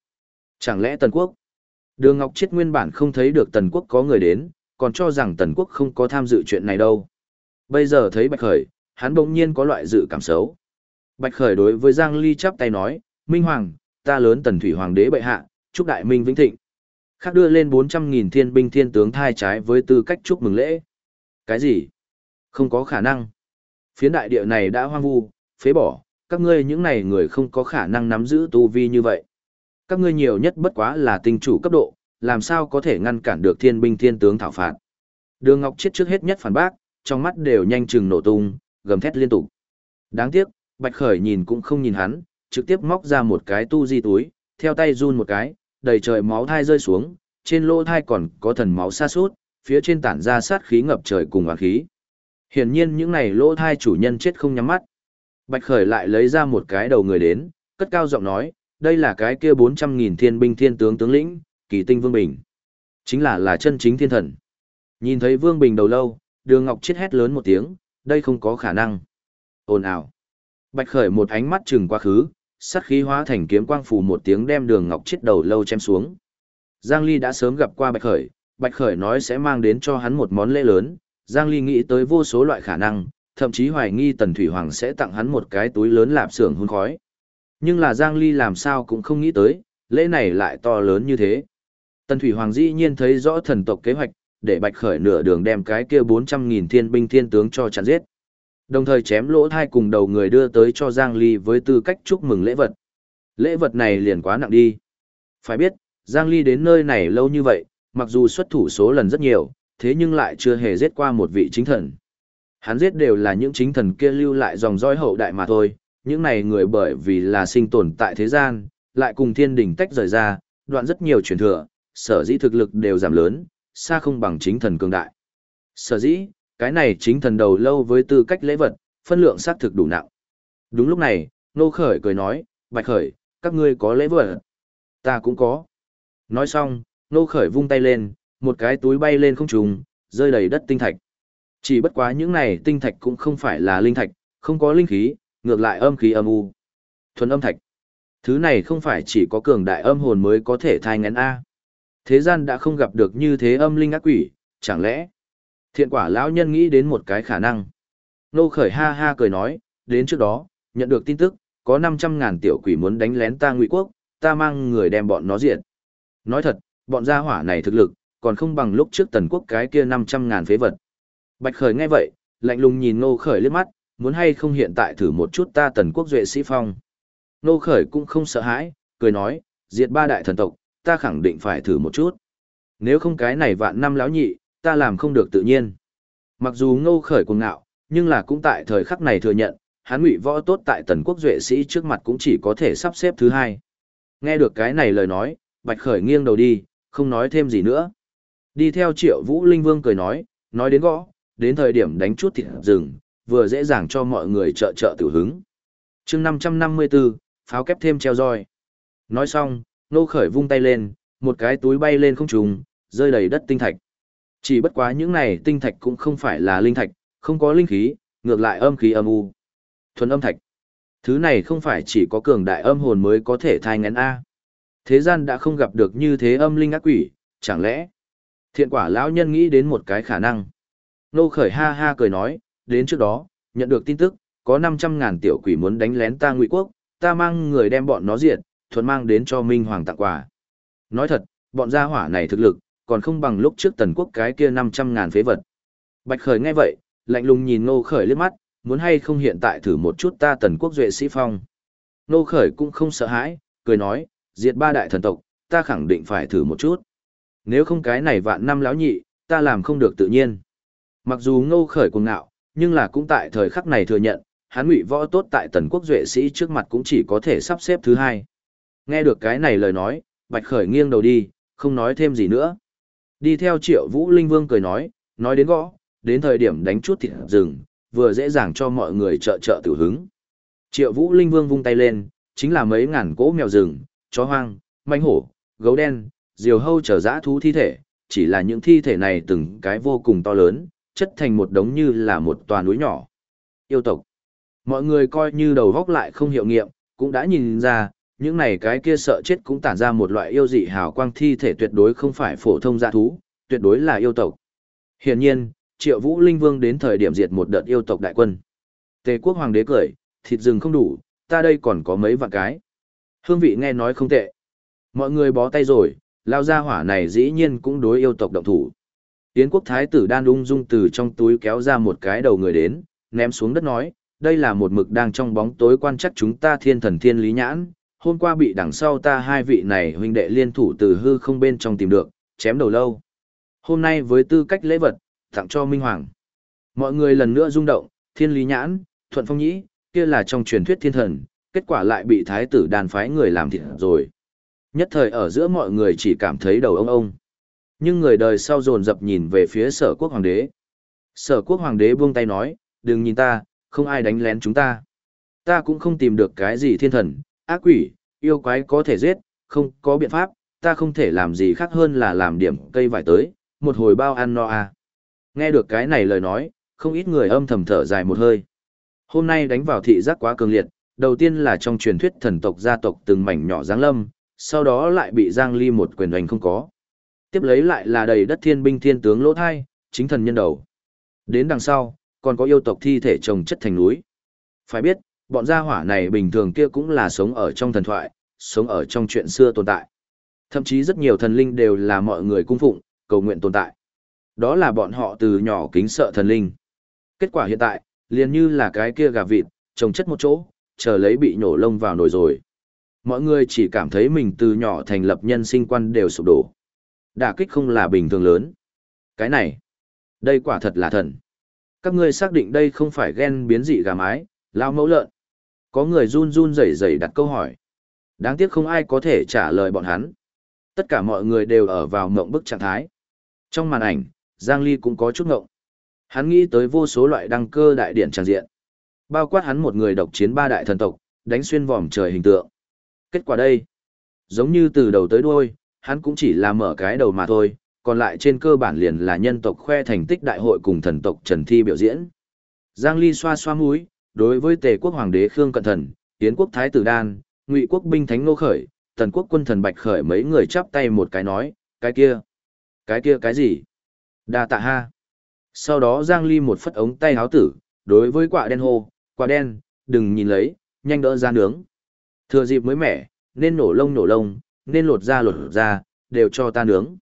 Chẳng lẽ Tần Quốc? Đường Ngọc Chiết nguyên bản không thấy được Tần Quốc có người đến, còn cho rằng Tần Quốc không có tham dự chuyện này đâu. Bây giờ thấy Bạch Khởi, hắn bỗng nhiên có loại dự cảm xấu. Bạch Khởi đối với Giang Ly chắp tay nói, Minh Hoàng, ta lớn Tần Thủy Hoàng đế bệ hạ, chúc đại minh vĩnh thịnh. Khác đưa lên 400.000 thiên binh thiên tướng thai trái với tư cách chúc mừng lễ. Cái gì? Không có khả năng. Phiến đại địa này đã hoang vu, phế bỏ, các ngươi những này người không có khả năng nắm giữ tu vi như vậy. Các ngươi nhiều nhất bất quá là tinh chủ cấp độ, làm sao có thể ngăn cản được thiên binh thiên tướng thảo phạt. Đường Ngọc Chiết trước hết nhất phản bác, trong mắt đều nhanh chừng nổ tung, gầm thét liên tục. Đáng tiếc, Bạch Khởi nhìn cũng không nhìn hắn, trực tiếp móc ra một cái tu di túi, theo tay run một cái, đầy trời máu thai rơi xuống, trên lỗ thai còn có thần máu xa suốt, phía trên tản ra sát khí ngập trời cùng oán khí. Hiển nhiên những này lỗ thai chủ nhân chết không nhắm mắt. Bạch Khởi lại lấy ra một cái đầu người đến, cất cao giọng nói, đây là cái kia 400.000 thiên binh thiên tướng tướng lĩnh, kỳ tinh Vương Bình. Chính là là chân chính thiên thần. Nhìn thấy Vương Bình đầu lâu, đường Ngọc chết hét lớn một tiếng, đây không có khả năng. Ồn ào. Bạch Khởi một ánh mắt chừng quá khứ, sát khí hóa thành kiếm quang phủ một tiếng đem đường Ngọc chết đầu lâu chém xuống. Giang Ly đã sớm gặp qua Bạch Khởi, Bạch Khởi nói sẽ mang đến cho hắn một món lễ lớn, Giang Ly nghĩ tới vô số loại khả năng, thậm chí hoài nghi Tần Thủy Hoàng sẽ tặng hắn một cái túi lớn lạp xưởng hun khói. Nhưng là Giang Ly làm sao cũng không nghĩ tới, lễ này lại to lớn như thế. Tần Thủy Hoàng dĩ nhiên thấy rõ thần tộc kế hoạch, để Bạch Khởi nửa đường đem cái kia 400.000 thiên binh thiên tướng cho chặn giết. Đồng thời chém lỗ thai cùng đầu người đưa tới cho Giang Ly với tư cách chúc mừng lễ vật. Lễ vật này liền quá nặng đi. Phải biết, Giang Ly đến nơi này lâu như vậy, mặc dù xuất thủ số lần rất nhiều, thế nhưng lại chưa hề giết qua một vị chính thần. Hắn giết đều là những chính thần kia lưu lại dòng dõi hậu đại mà thôi, những này người bởi vì là sinh tồn tại thế gian, lại cùng thiên đình tách rời ra, đoạn rất nhiều truyền thừa, sở dĩ thực lực đều giảm lớn, xa không bằng chính thần cường đại. Sở dĩ, cái này chính thần đầu lâu với tư cách lễ vật, phân lượng xác thực đủ nặng. Đúng lúc này, Nô Khởi cười nói, Bạch Khởi, các ngươi có lễ vật. Ta cũng có. Nói xong, Nô Khởi vung tay lên, một cái túi bay lên không trùng, rơi đầy đất tinh thạch. Chỉ bất quá những này tinh thạch cũng không phải là linh thạch, không có linh khí, ngược lại âm khí âm u. Thuần âm thạch. Thứ này không phải chỉ có cường đại âm hồn mới có thể thai ngén A. Thế gian đã không gặp được như thế âm linh ác quỷ, chẳng lẽ thiện quả lão nhân nghĩ đến một cái khả năng. Nô khởi ha ha cười nói, đến trước đó, nhận được tin tức, có 500 ngàn tiểu quỷ muốn đánh lén ta ngụy quốc, ta mang người đem bọn nó diệt. Nói thật, bọn gia hỏa này thực lực, còn không bằng lúc trước tần quốc cái kia 500 ngàn phế vật. Bạch khởi nghe vậy, lạnh lùng nhìn nô khởi liếc mắt, muốn hay không hiện tại thử một chút ta tần quốc duệ sĩ phong. Nô khởi cũng không sợ hãi, cười nói, diệt ba đại thần tộc, ta khẳng định phải thử một chút. Nếu không cái này vạn năm lão nhị, ta làm không được tự nhiên. Mặc dù ngô khởi cuồng ngạo, nhưng là cũng tại thời khắc này thừa nhận, hắn ngụy võ tốt tại tần quốc duệ sĩ trước mặt cũng chỉ có thể sắp xếp thứ hai. Nghe được cái này lời nói, bạch khởi nghiêng đầu đi, không nói thêm gì nữa. Đi theo triệu vũ linh vương cười nói, nói đến gõ, đến thời điểm đánh chút thịt rừng, vừa dễ dàng cho mọi người trợ trợ tử hứng. chương 554, pháo kép thêm treo roi. Nói xong, nô khởi vung tay lên, một cái túi bay lên không trùng, rơi đầy đất tinh thạch. Chỉ bất quá những này tinh thạch cũng không phải là linh thạch, không có linh khí, ngược lại âm khí âm u. Thuần âm thạch. Thứ này không phải chỉ có cường đại âm hồn mới có thể thai ngén A. Thế gian đã không gặp được như thế âm linh ác quỷ, chẳng lẽ thiện quả lão nhân nghĩ đến một cái khả năng. Nô khởi ha ha cười nói, đến trước đó, nhận được tin tức, có 500 ngàn tiểu quỷ muốn đánh lén ta ngụy quốc, ta mang người đem bọn nó diệt, thuận mang đến cho Minh Hoàng tặng quà. Nói thật, bọn gia hỏa này thực lực, còn không bằng lúc trước tần quốc cái kia 500 ngàn phế vật. Bạch Khởi nghe vậy, lạnh lùng nhìn Ngô Khởi liếc mắt, muốn hay không hiện tại thử một chút ta tần quốc duệ sĩ phong. Ngô Khởi cũng không sợ hãi, cười nói, diệt ba đại thần tộc, ta khẳng định phải thử một chút. Nếu không cái này vạn năm lão nhị, ta làm không được tự nhiên. Mặc dù Ngô Khởi cuồng ngạo, nhưng là cũng tại thời khắc này thừa nhận, hắn ngụy võ tốt tại tần quốc duệ sĩ trước mặt cũng chỉ có thể sắp xếp thứ hai. Nghe được cái này lời nói, Bạch Khởi nghiêng đầu đi, không nói thêm gì nữa. Đi theo triệu vũ linh vương cười nói, nói đến gõ, đến thời điểm đánh chút thịt rừng, vừa dễ dàng cho mọi người trợ trợ tử hứng. Triệu vũ linh vương vung tay lên, chính là mấy ngàn cỗ mèo rừng, chó hoang, manh hổ, gấu đen, diều hâu trở dã thú thi thể, chỉ là những thi thể này từng cái vô cùng to lớn, chất thành một đống như là một tòa núi nhỏ. Yêu tộc. Mọi người coi như đầu góc lại không hiệu nghiệm, cũng đã nhìn ra, những này cái kia sợ chết cũng tản ra một loại yêu dị hào quang thi thể tuyệt đối không phải phổ thông gia thú, tuyệt đối là yêu tộc. Hiển nhiên, Triệu Vũ Linh Vương đến thời điểm diệt một đợt yêu tộc đại quân. Tề quốc hoàng đế cười, thịt rừng không đủ, ta đây còn có mấy vạn cái. Hương vị nghe nói không tệ. Mọi người bó tay rồi, lao ra hỏa này dĩ nhiên cũng đối yêu tộc động thủ. Yến quốc thái tử đan ung dung từ trong túi kéo ra một cái đầu người đến, ném xuống đất nói, đây là một mực đang trong bóng tối quan chắc chúng ta thiên thần thiên lý nhãn, hôm qua bị đằng sau ta hai vị này huynh đệ liên thủ từ hư không bên trong tìm được, chém đầu lâu. Hôm nay với tư cách lễ vật, tặng cho Minh Hoàng. Mọi người lần nữa rung động, thiên lý nhãn, thuận phong nhĩ, kia là trong truyền thuyết thiên thần, kết quả lại bị thái tử đàn phái người làm thịt rồi. Nhất thời ở giữa mọi người chỉ cảm thấy đầu ông ông. Nhưng người đời sau dồn dập nhìn về phía sở quốc hoàng đế. Sở quốc hoàng đế buông tay nói, đừng nhìn ta, không ai đánh lén chúng ta. Ta cũng không tìm được cái gì thiên thần, ác quỷ, yêu quái có thể giết, không có biện pháp, ta không thể làm gì khác hơn là làm điểm cây vải tới, một hồi bao ăn no à. Nghe được cái này lời nói, không ít người âm thầm thở dài một hơi. Hôm nay đánh vào thị giác quá cường liệt, đầu tiên là trong truyền thuyết thần tộc gia tộc từng mảnh nhỏ giáng lâm, sau đó lại bị Giang Ly một quyền đánh không có. Tiếp lấy lại là đầy đất thiên binh thiên tướng lỗ thai, chính thần nhân đầu. Đến đằng sau, còn có yêu tộc thi thể trồng chất thành núi. Phải biết, bọn gia hỏa này bình thường kia cũng là sống ở trong thần thoại, sống ở trong chuyện xưa tồn tại. Thậm chí rất nhiều thần linh đều là mọi người cung phụng, cầu nguyện tồn tại. Đó là bọn họ từ nhỏ kính sợ thần linh. Kết quả hiện tại, liền như là cái kia gà vịt, trồng chất một chỗ, chờ lấy bị nhổ lông vào nồi rồi. Mọi người chỉ cảm thấy mình từ nhỏ thành lập nhân sinh quan đều sụp đổ. Đả kích không là bình thường lớn. Cái này, đây quả thật là thần. Các ngươi xác định đây không phải ghen biến dị gà mái, lao mẫu lợn. Có người run run rẩy rẩy đặt câu hỏi. Đáng tiếc không ai có thể trả lời bọn hắn. Tất cả mọi người đều ở vào mộng bức trạng thái. Trong màn ảnh, Giang Ly cũng có chút ngộng. Hắn nghĩ tới vô số loại đăng cơ đại điển tràng diện. Bao quát hắn một người độc chiến ba đại thần tộc, đánh xuyên vòm trời hình tượng. Kết quả đây, giống như từ đầu tới đuôi, hắn cũng chỉ là mở cái đầu mà thôi, còn lại trên cơ bản liền là nhân tộc khoe thành tích đại hội cùng thần tộc Trần Thi biểu diễn. Giang Ly xoa xoa mũi, đối với Tề quốc hoàng đế Khương Cận Thần, Tiến quốc thái tử Đan, Ngụy quốc binh thánh Nô Khởi, Tần quốc quân thần Bạch Khởi mấy người chắp tay một cái nói, cái kia, cái kia cái gì? Đa tạ ha. Sau đó Giang Ly một phất ống tay háo tử, đối với quả đen hô, quả đen, đừng nhìn lấy, nhanh đỡ ra nướng. Thừa dịp mới mẻ, nên nổ lông nổ lông, nên lột ra, lột ra, đều cho ta nướng.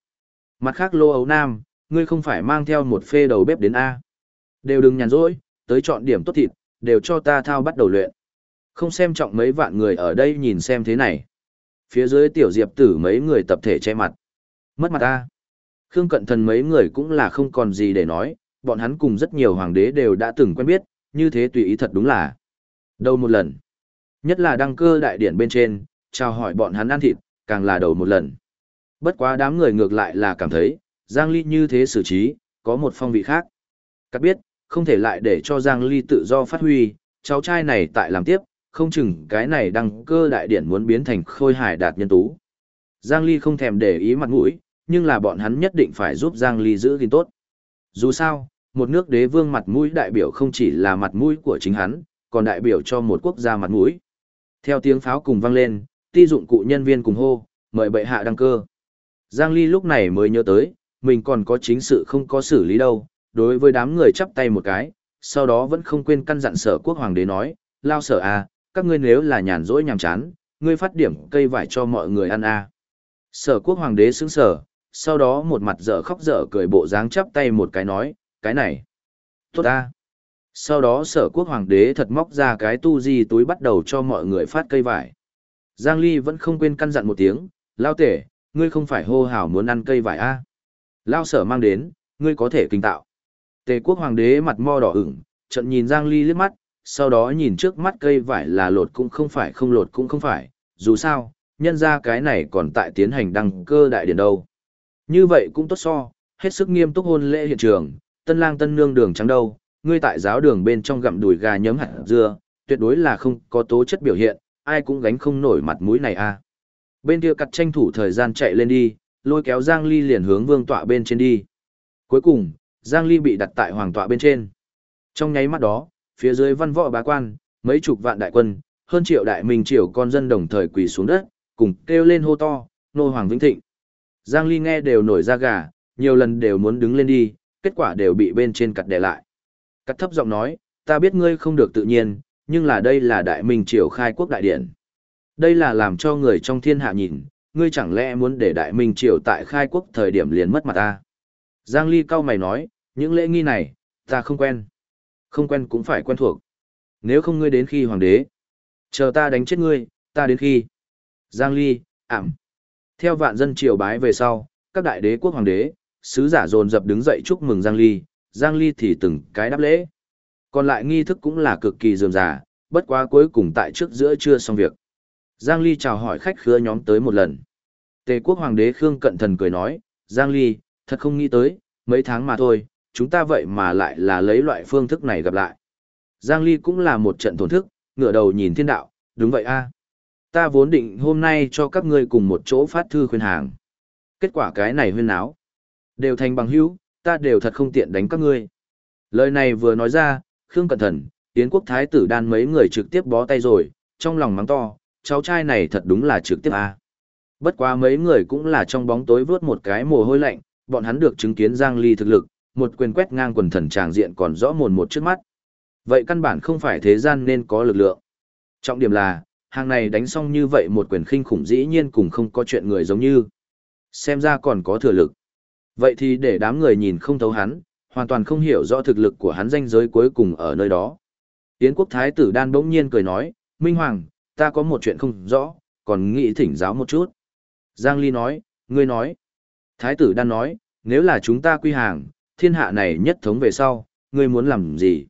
Mặt khác lô ấu nam, ngươi không phải mang theo một phê đầu bếp đến A. Đều đừng nhàn rỗi, tới chọn điểm tốt thịt, đều cho ta thao bắt đầu luyện. Không xem trọng mấy vạn người ở đây nhìn xem thế này. Phía dưới tiểu diệp tử mấy người tập thể che mặt. Mất mặt A. Khương Cận Thần mấy người cũng là không còn gì để nói, bọn hắn cùng rất nhiều hoàng đế đều đã từng quen biết, như thế tùy ý thật đúng là. Đâu một lần. Nhất là đăng cơ đại điển bên trên, chào hỏi bọn hắn ăn thịt, càng là đầu một lần. Bất quá đám người ngược lại là cảm thấy, Giang Ly như thế xử trí, có một phong vị khác. Các biết, không thể lại để cho Giang Ly tự do phát huy, cháu trai này tại làm tiếp, không chừng cái này đăng cơ đại điển muốn biến thành khôi hài đạt nhân tú. Giang Ly không thèm để ý mặt mũi, nhưng là bọn hắn nhất định phải giúp Giang Ly giữ gìn tốt. Dù sao, một nước đế vương mặt mũi đại biểu không chỉ là mặt mũi của chính hắn, còn đại biểu cho một quốc gia mặt mũi. Theo tiếng pháo cùng vang lên, ti dụng cụ nhân viên cùng hô, mời bệ hạ đăng cơ. Giang Ly lúc này mới nhớ tới, mình còn có chính sự không có xử lý đâu, đối với đám người chắp tay một cái, sau đó vẫn không quên căn dặn sở quốc hoàng đế nói, lao sở à, các ngươi nếu là nhàn rỗi nhàm chán, ngươi phát điểm cây vải cho mọi người ăn à. Sở quốc hoàng đế sững sở, sau đó một mặt dở khóc dở cười bộ dáng chắp tay một cái nói, cái này, tốt à. Sau đó sở quốc hoàng đế thật móc ra cái tu di túi bắt đầu cho mọi người phát cây vải. Giang Ly vẫn không quên căn dặn một tiếng, lao tể, ngươi không phải hô hào muốn ăn cây vải a à. Lao sở mang đến, ngươi có thể kinh tạo. Tề quốc hoàng đế mặt mo đỏ ửng, trận nhìn Giang Ly liếc mắt, sau đó nhìn trước mắt cây vải là lột cũng không phải không lột cũng không phải, dù sao, nhân ra cái này còn tại tiến hành đăng cơ đại điển đâu. Như vậy cũng tốt so, hết sức nghiêm túc hôn lễ hiện trường, tân lang tân nương đường trắng đâu, ngươi tại giáo đường bên trong gặm đùi gà nhấm hạt dưa, tuyệt đối là không có tố chất biểu hiện, ai cũng gánh không nổi mặt mũi này a. À. Bên kia cặt tranh thủ thời gian chạy lên đi, lôi kéo Giang Ly liền hướng vương tọa bên trên đi. Cuối cùng, Giang Ly bị đặt tại hoàng tọa bên trên. Trong nháy mắt đó, phía dưới văn võ bá quan, mấy chục vạn đại quân, hơn triệu đại minh triều con dân đồng thời quỳ xuống đất, cùng kêu lên hô to, nô hoàng vĩnh thịnh. Giang Ly nghe đều nổi da gà, nhiều lần đều muốn đứng lên đi, kết quả đều bị bên trên cặt đè lại. Cắt thấp giọng nói, ta biết ngươi không được tự nhiên, nhưng là đây là đại minh triều khai quốc đại điển. Đây là làm cho người trong thiên hạ nhìn, ngươi chẳng lẽ muốn để đại minh triều tại khai quốc thời điểm liền mất mặt ta. Giang Ly cao mày nói, những lễ nghi này, ta không quen. Không quen cũng phải quen thuộc. Nếu không ngươi đến khi hoàng đế, chờ ta đánh chết ngươi, ta đến khi. Giang Ly, ảm. Theo vạn dân triều bái về sau, các đại đế quốc hoàng đế, sứ giả dồn dập đứng dậy chúc mừng Giang Ly, Giang Ly thì từng cái đáp lễ. Còn lại nghi thức cũng là cực kỳ dườm già, bất quá cuối cùng tại trước giữa trưa xong việc. Giang Ly chào hỏi khách khứa nhóm tới một lần. Tề quốc hoàng đế Khương Cận Thần cười nói, Giang Ly, thật không nghĩ tới, mấy tháng mà thôi, chúng ta vậy mà lại là lấy loại phương thức này gặp lại. Giang Ly cũng là một trận thổn thức, ngửa đầu nhìn thiên đạo, đúng vậy a. Ta vốn định hôm nay cho các ngươi cùng một chỗ phát thư khuyên hàng. Kết quả cái này huyên náo. Đều thành bằng hữu, ta đều thật không tiện đánh các ngươi. Lời này vừa nói ra, Khương Cẩn Thận, Tiến quốc thái tử đan mấy người trực tiếp bó tay rồi, trong lòng mắng to, cháu trai này thật đúng là trực tiếp a. Bất quá mấy người cũng là trong bóng tối vớt một cái mồ hôi lạnh, bọn hắn được chứng kiến Giang Ly thực lực, một quyền quét ngang quần thần tràng diện còn rõ mồn một trước mắt. Vậy căn bản không phải thế gian nên có lực lượng. Trọng điểm là, hàng này đánh xong như vậy một quyền khinh khủng dĩ nhiên cùng không có chuyện người giống như. Xem ra còn có thừa lực. Vậy thì để đám người nhìn không thấu hắn, hoàn toàn không hiểu rõ thực lực của hắn danh giới cuối cùng ở nơi đó. Yến quốc thái tử đan bỗng nhiên cười nói, Minh Hoàng, ta có một chuyện không rõ, còn nghĩ thỉnh giáo một chút. Giang Ly nói, ngươi nói. Thái tử đan nói, nếu là chúng ta quy hàng, thiên hạ này nhất thống về sau, ngươi muốn làm gì?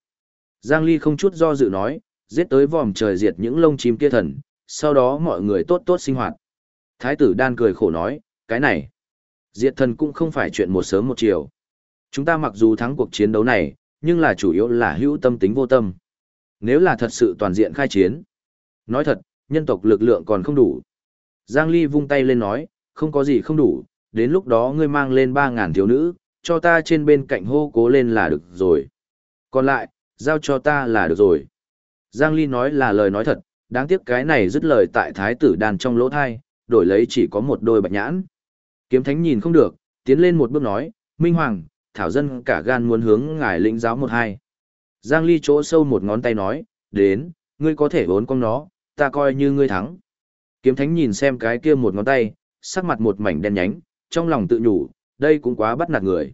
Giang Ly không chút do dự nói, giết tới vòm trời diệt những lông chim kia thần, sau đó mọi người tốt tốt sinh hoạt. Thái tử đan cười khổ nói, cái này, diệt thần cũng không phải chuyện một sớm một chiều. Chúng ta mặc dù thắng cuộc chiến đấu này, nhưng là chủ yếu là hữu tâm tính vô tâm. Nếu là thật sự toàn diện khai chiến, nói thật, nhân tộc lực lượng còn không đủ. Giang Ly vung tay lên nói, không có gì không đủ, đến lúc đó ngươi mang lên 3.000 thiếu nữ, cho ta trên bên cạnh hô cố lên là được rồi. Còn lại, giao cho ta là được rồi. Giang Ly nói là lời nói thật, đáng tiếc cái này dứt lời tại thái tử đàn trong lỗ thai, đổi lấy chỉ có một đôi bạch nhãn. Kiếm thánh nhìn không được, tiến lên một bước nói, Minh Hoàng, Thảo Dân cả gan muốn hướng ngài lĩnh giáo một hai. Giang Ly chỗ sâu một ngón tay nói, đến, ngươi có thể vốn con nó, ta coi như ngươi thắng. Kiếm thánh nhìn xem cái kia một ngón tay, sắc mặt một mảnh đen nhánh, trong lòng tự nhủ, đây cũng quá bắt nạt người.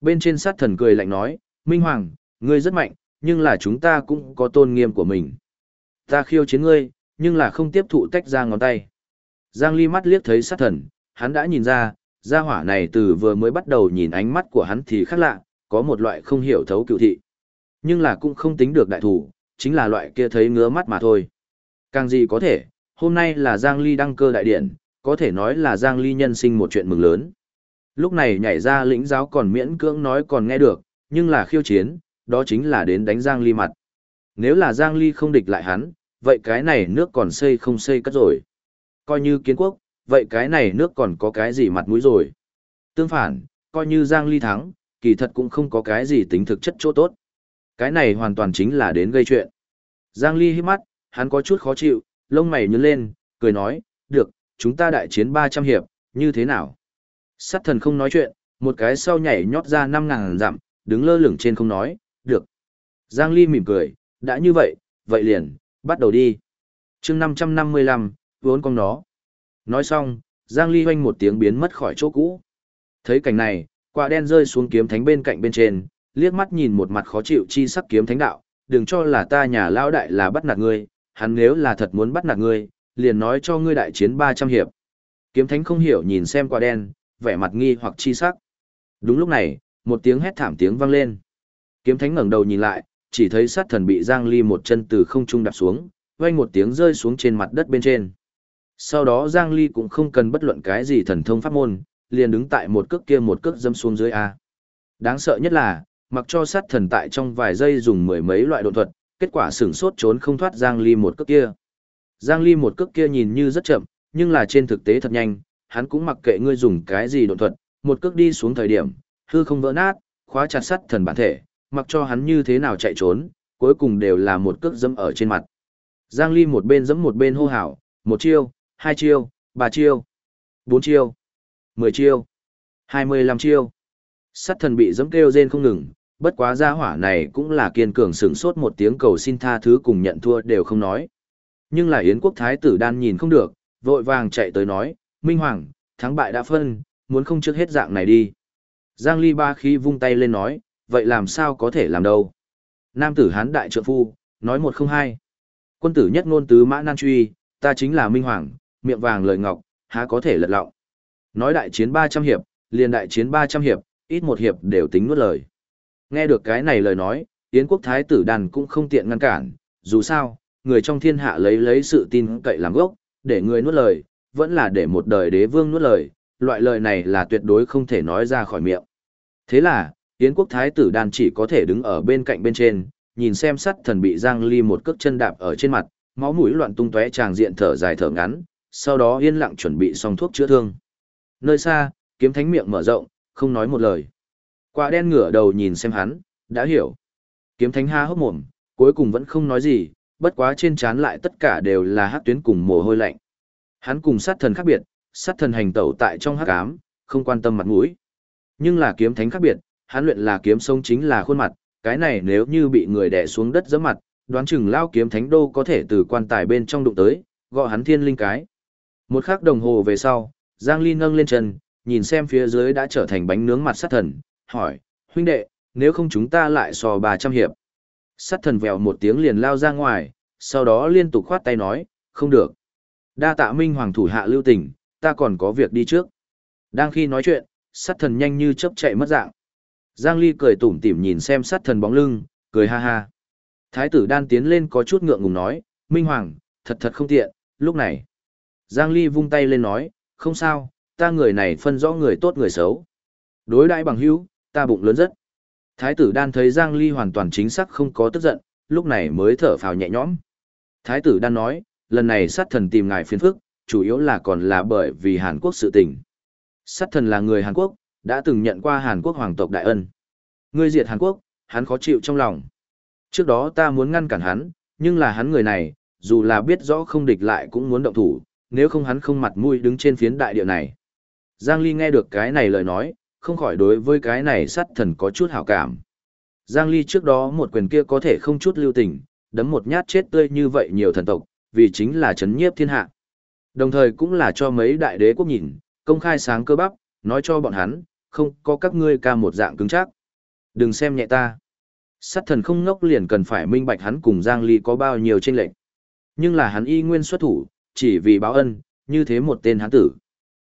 Bên trên sát thần cười lạnh nói, Minh Hoàng, ngươi rất mạnh, nhưng là chúng ta cũng có tôn nghiêm của mình. Ta khiêu chiến ngươi, nhưng là không tiếp thụ tách ra ngón tay. Giang Ly mắt liếc thấy sát thần, hắn đã nhìn ra, gia hỏa này từ vừa mới bắt đầu nhìn ánh mắt của hắn thì khác lạ, có một loại không hiểu thấu cựu thị. Nhưng là cũng không tính được đại thủ, chính là loại kia thấy ngứa mắt mà thôi. Càng gì có thể, hôm nay là Giang Ly đăng cơ đại điện, có thể nói là Giang Ly nhân sinh một chuyện mừng lớn. Lúc này nhảy ra lĩnh giáo còn miễn cưỡng nói còn nghe được, nhưng là khiêu chiến, đó chính là đến đánh Giang Ly mặt. Nếu là Giang Ly không địch lại hắn, vậy cái này nước còn xây không xây cất rồi. Coi như kiến quốc, vậy cái này nước còn có cái gì mặt mũi rồi. Tương phản, coi như Giang Ly thắng, kỳ thật cũng không có cái gì tính thực chất chỗ tốt. Cái này hoàn toàn chính là đến gây chuyện. Giang Ly hít mắt, hắn có chút khó chịu, lông mày nhướng lên, cười nói, được, chúng ta đại chiến 300 hiệp, như thế nào? Sát thần không nói chuyện, một cái sau nhảy nhót ra 5.000 dặm, đứng lơ lửng trên không nói, được. Giang Ly mỉm cười, đã như vậy, vậy liền, bắt đầu đi. chương 555, vốn con nó. Nói xong, Giang Ly hoanh một tiếng biến mất khỏi chỗ cũ. Thấy cảnh này, quả đen rơi xuống kiếm thánh bên cạnh bên trên, liếc mắt nhìn một mặt khó chịu chi sắc kiếm thánh đạo, đừng cho là ta nhà lao đại là bắt nạt ngươi, hắn nếu là thật muốn bắt nạt ngươi, liền nói cho ngươi đại chiến 300 hiệp. Kiếm thánh không hiểu nhìn xem quả đen, vẻ mặt nghi hoặc chi sắc. Đúng lúc này, một tiếng hét thảm tiếng vang lên. Kiếm thánh ngẩng đầu nhìn lại, chỉ thấy sát thần bị Giang Ly một chân từ không trung đạp xuống, vang một tiếng rơi xuống trên mặt đất bên trên. Sau đó Giang Ly cũng không cần bất luận cái gì thần thông pháp môn, liền đứng tại một cước kia một cước dâm xuống dưới A. Đáng sợ nhất là, mặc cho sát thần tại trong vài giây dùng mười mấy loại độ thuật, kết quả sửng sốt trốn không thoát Giang Ly một cước kia. Giang Ly một cước kia nhìn như rất chậm, nhưng là trên thực tế thật nhanh, hắn cũng mặc kệ ngươi dùng cái gì độn thuật, một cước đi xuống thời điểm, hư không vỡ nát, khóa chặt sắt thần bản thể, mặc cho hắn như thế nào chạy trốn, cuối cùng đều là một cước dẫm ở trên mặt. Giang Ly một bên dẫm một bên hô hào, một chiêu, hai chiêu, ba chiêu, bốn chiêu, mười chiêu, hai mươi lăm chiêu. Sắt thần bị dẫm kêu rên không ngừng, bất quá gia hỏa này cũng là kiên cường sửng sốt một tiếng cầu xin tha thứ cùng nhận thua đều không nói. Nhưng là Yến quốc thái tử đan nhìn không được, vội vàng chạy tới nói, Minh Hoàng, thắng bại đã phân, muốn không trước hết dạng này đi. Giang Ly ba khí vung tay lên nói, vậy làm sao có thể làm đâu. Nam tử hán đại trượng phu, nói một không hai. Quân tử nhất ngôn tứ mã nan truy, ta chính là Minh Hoàng, miệng vàng lời ngọc, há có thể lật lọng. Nói đại chiến 300 hiệp, liền đại chiến 300 hiệp, ít một hiệp đều tính nuốt lời. Nghe được cái này lời nói, Yến quốc thái tử đàn cũng không tiện ngăn cản, dù sao, người trong thiên hạ lấy lấy sự tin cậy làm gốc, để người nuốt lời, vẫn là để một đời đế vương nuốt lời, loại lời này là tuyệt đối không thể nói ra khỏi miệng. Thế là, Yến quốc thái tử đàn chỉ có thể đứng ở bên cạnh bên trên, nhìn xem sắt thần bị Giang Ly một cước chân đạp ở trên mặt, máu mũi loạn tung tóe tràng diện thở dài thở ngắn, sau đó yên lặng chuẩn bị xong thuốc chữa thương. Nơi xa, kiếm thánh miệng mở rộng, không nói một lời. Quả đen ngửa đầu nhìn xem hắn, đã hiểu. Kiếm thánh ha hốc mồm, cuối cùng vẫn không nói gì, bất quá trên trán lại tất cả đều là hắc tuyến cùng mồ hôi lạnh. Hắn cùng sát thần khác biệt, sát thần hành tẩu tại trong hắc ám, không quan tâm mặt mũi. Nhưng là kiếm thánh khác biệt, hắn luyện là kiếm sông chính là khuôn mặt, cái này nếu như bị người đè xuống đất giẫm mặt, đoán chừng lao kiếm thánh đô có thể từ quan tài bên trong đụng tới, gọi hắn thiên linh cái. Một khắc đồng hồ về sau, Giang Ly nâng lên chân, nhìn xem phía dưới đã trở thành bánh nướng mặt sát thần, hỏi, huynh đệ, nếu không chúng ta lại so 300 hiệp. Sát thần vèo một tiếng liền lao ra ngoài, sau đó liên tục khoát tay nói, không được. Đa tạ minh hoàng thủ hạ lưu tình, ta còn có việc đi trước. Đang khi nói chuyện, sát thần nhanh như chớp chạy mất dạng. Giang Ly cười tủm tỉm nhìn xem sát thần bóng lưng, cười ha ha. Thái tử đan tiến lên có chút ngượng ngùng nói, Minh Hoàng, thật thật không tiện, lúc này. Giang Ly vung tay lên nói, không sao, ta người này phân rõ người tốt người xấu. Đối đại bằng hữu, ta bụng lớn rất. Thái tử đan thấy Giang Ly hoàn toàn chính xác không có tức giận, lúc này mới thở phào nhẹ nhõm. Thái tử đan nói, lần này sát thần tìm ngài phiền phức, chủ yếu là còn là bởi vì Hàn Quốc sự tình. Sát thần là người Hàn Quốc, đã từng nhận qua Hàn Quốc hoàng tộc đại ân. Ngươi diệt Hàn Quốc, hắn khó chịu trong lòng. Trước đó ta muốn ngăn cản hắn, nhưng là hắn người này, dù là biết rõ không địch lại cũng muốn động thủ, nếu không hắn không mặt mũi đứng trên phiến đại địa này. Giang Ly nghe được cái này lời nói, không khỏi đối với cái này sát thần có chút hảo cảm. Giang Ly trước đó một quyền kia có thể không chút lưu tình, đấm một nhát chết tươi như vậy nhiều thần tộc, vì chính là chấn nhiếp thiên hạ. Đồng thời cũng là cho mấy đại đế quốc nhìn, công khai sáng cơ bắp, nói cho bọn hắn, không có các ngươi ca một dạng cứng chắc. Đừng xem nhẹ ta. Sát thần không ngốc liền cần phải minh bạch hắn cùng Giang Ly có bao nhiêu tranh lệch. Nhưng là hắn y nguyên xuất thủ, chỉ vì báo ân, như thế một tên hán tử.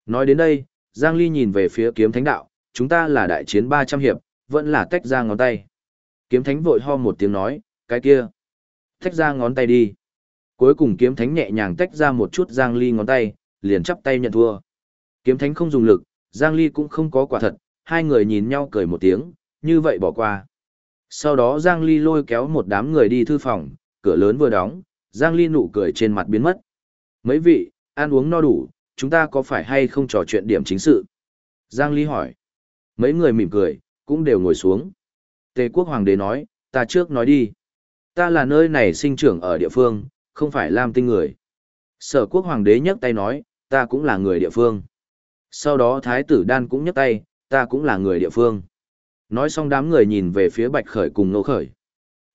Nói đến đây, Giang Ly nhìn về phía kiếm thánh đạo, chúng ta là đại chiến 300 hiệp, vẫn là tách ra ngón tay. Kiếm thánh vội ho một tiếng nói, cái kia. Tách ra ngón tay đi. Cuối cùng kiếm thánh nhẹ nhàng tách ra một chút Giang Ly ngón tay, liền chắp tay nhận thua. Kiếm thánh không dùng lực, Giang Ly cũng không có quả thật, hai người nhìn nhau cười một tiếng, như vậy bỏ qua. Sau đó Giang Ly lôi kéo một đám người đi thư phòng, cửa lớn vừa đóng, Giang Ly nụ cười trên mặt biến mất. Mấy vị, ăn uống no đủ, chúng ta có phải hay không trò chuyện điểm chính sự? Giang Ly hỏi. Mấy người mỉm cười, cũng đều ngồi xuống. Tề quốc hoàng đế nói, ta trước nói đi. Ta là nơi này sinh trưởng ở địa phương, không phải Lam tinh người. Sở quốc hoàng đế nhấc tay nói, ta cũng là người địa phương. Sau đó thái tử đan cũng nhấc tay, ta cũng là người địa phương. Nói xong đám người nhìn về phía Bạch Khởi cùng Nô Khởi.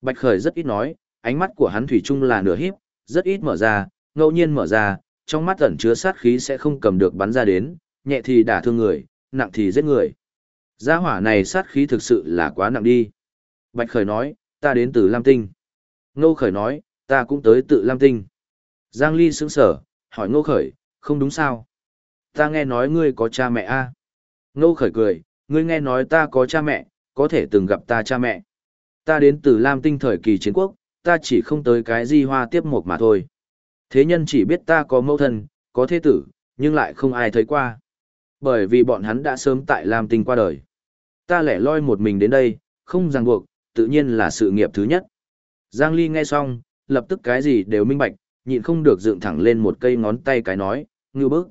Bạch Khởi rất ít nói, ánh mắt của hắn thủy chung là nửa híp, rất ít mở ra, ngẫu nhiên mở ra, trong mắt ẩn chứa sát khí sẽ không cầm được bắn ra đến, nhẹ thì đả thương người, nặng thì giết người. Gia hỏa này sát khí thực sự là quá nặng đi. Bạch Khởi nói, ta đến từ Lam Tinh. Ngô Khởi nói, ta cũng tới tự Lam Tinh. Giang Ly sững sở, hỏi Ngô Khởi, không đúng sao? Ta nghe nói ngươi có cha mẹ a. À? Ngô Khởi cười, ngươi nghe nói ta có cha mẹ, có thể từng gặp ta cha mẹ. Ta đến từ Lam Tinh thời kỳ chiến quốc, ta chỉ không tới cái di hoa tiếp một mà thôi. Thế nhân chỉ biết ta có mẫu thân, có thế tử, nhưng lại không ai thấy qua. Bởi vì bọn hắn đã sớm tại Lam Tinh qua đời. Ta lẻ loi một mình đến đây, không ràng buộc, tự nhiên là sự nghiệp thứ nhất. Giang Ly nghe xong, lập tức cái gì đều minh bạch, nhịn không được dựng thẳng lên một cây ngón tay cái nói, ngư bức.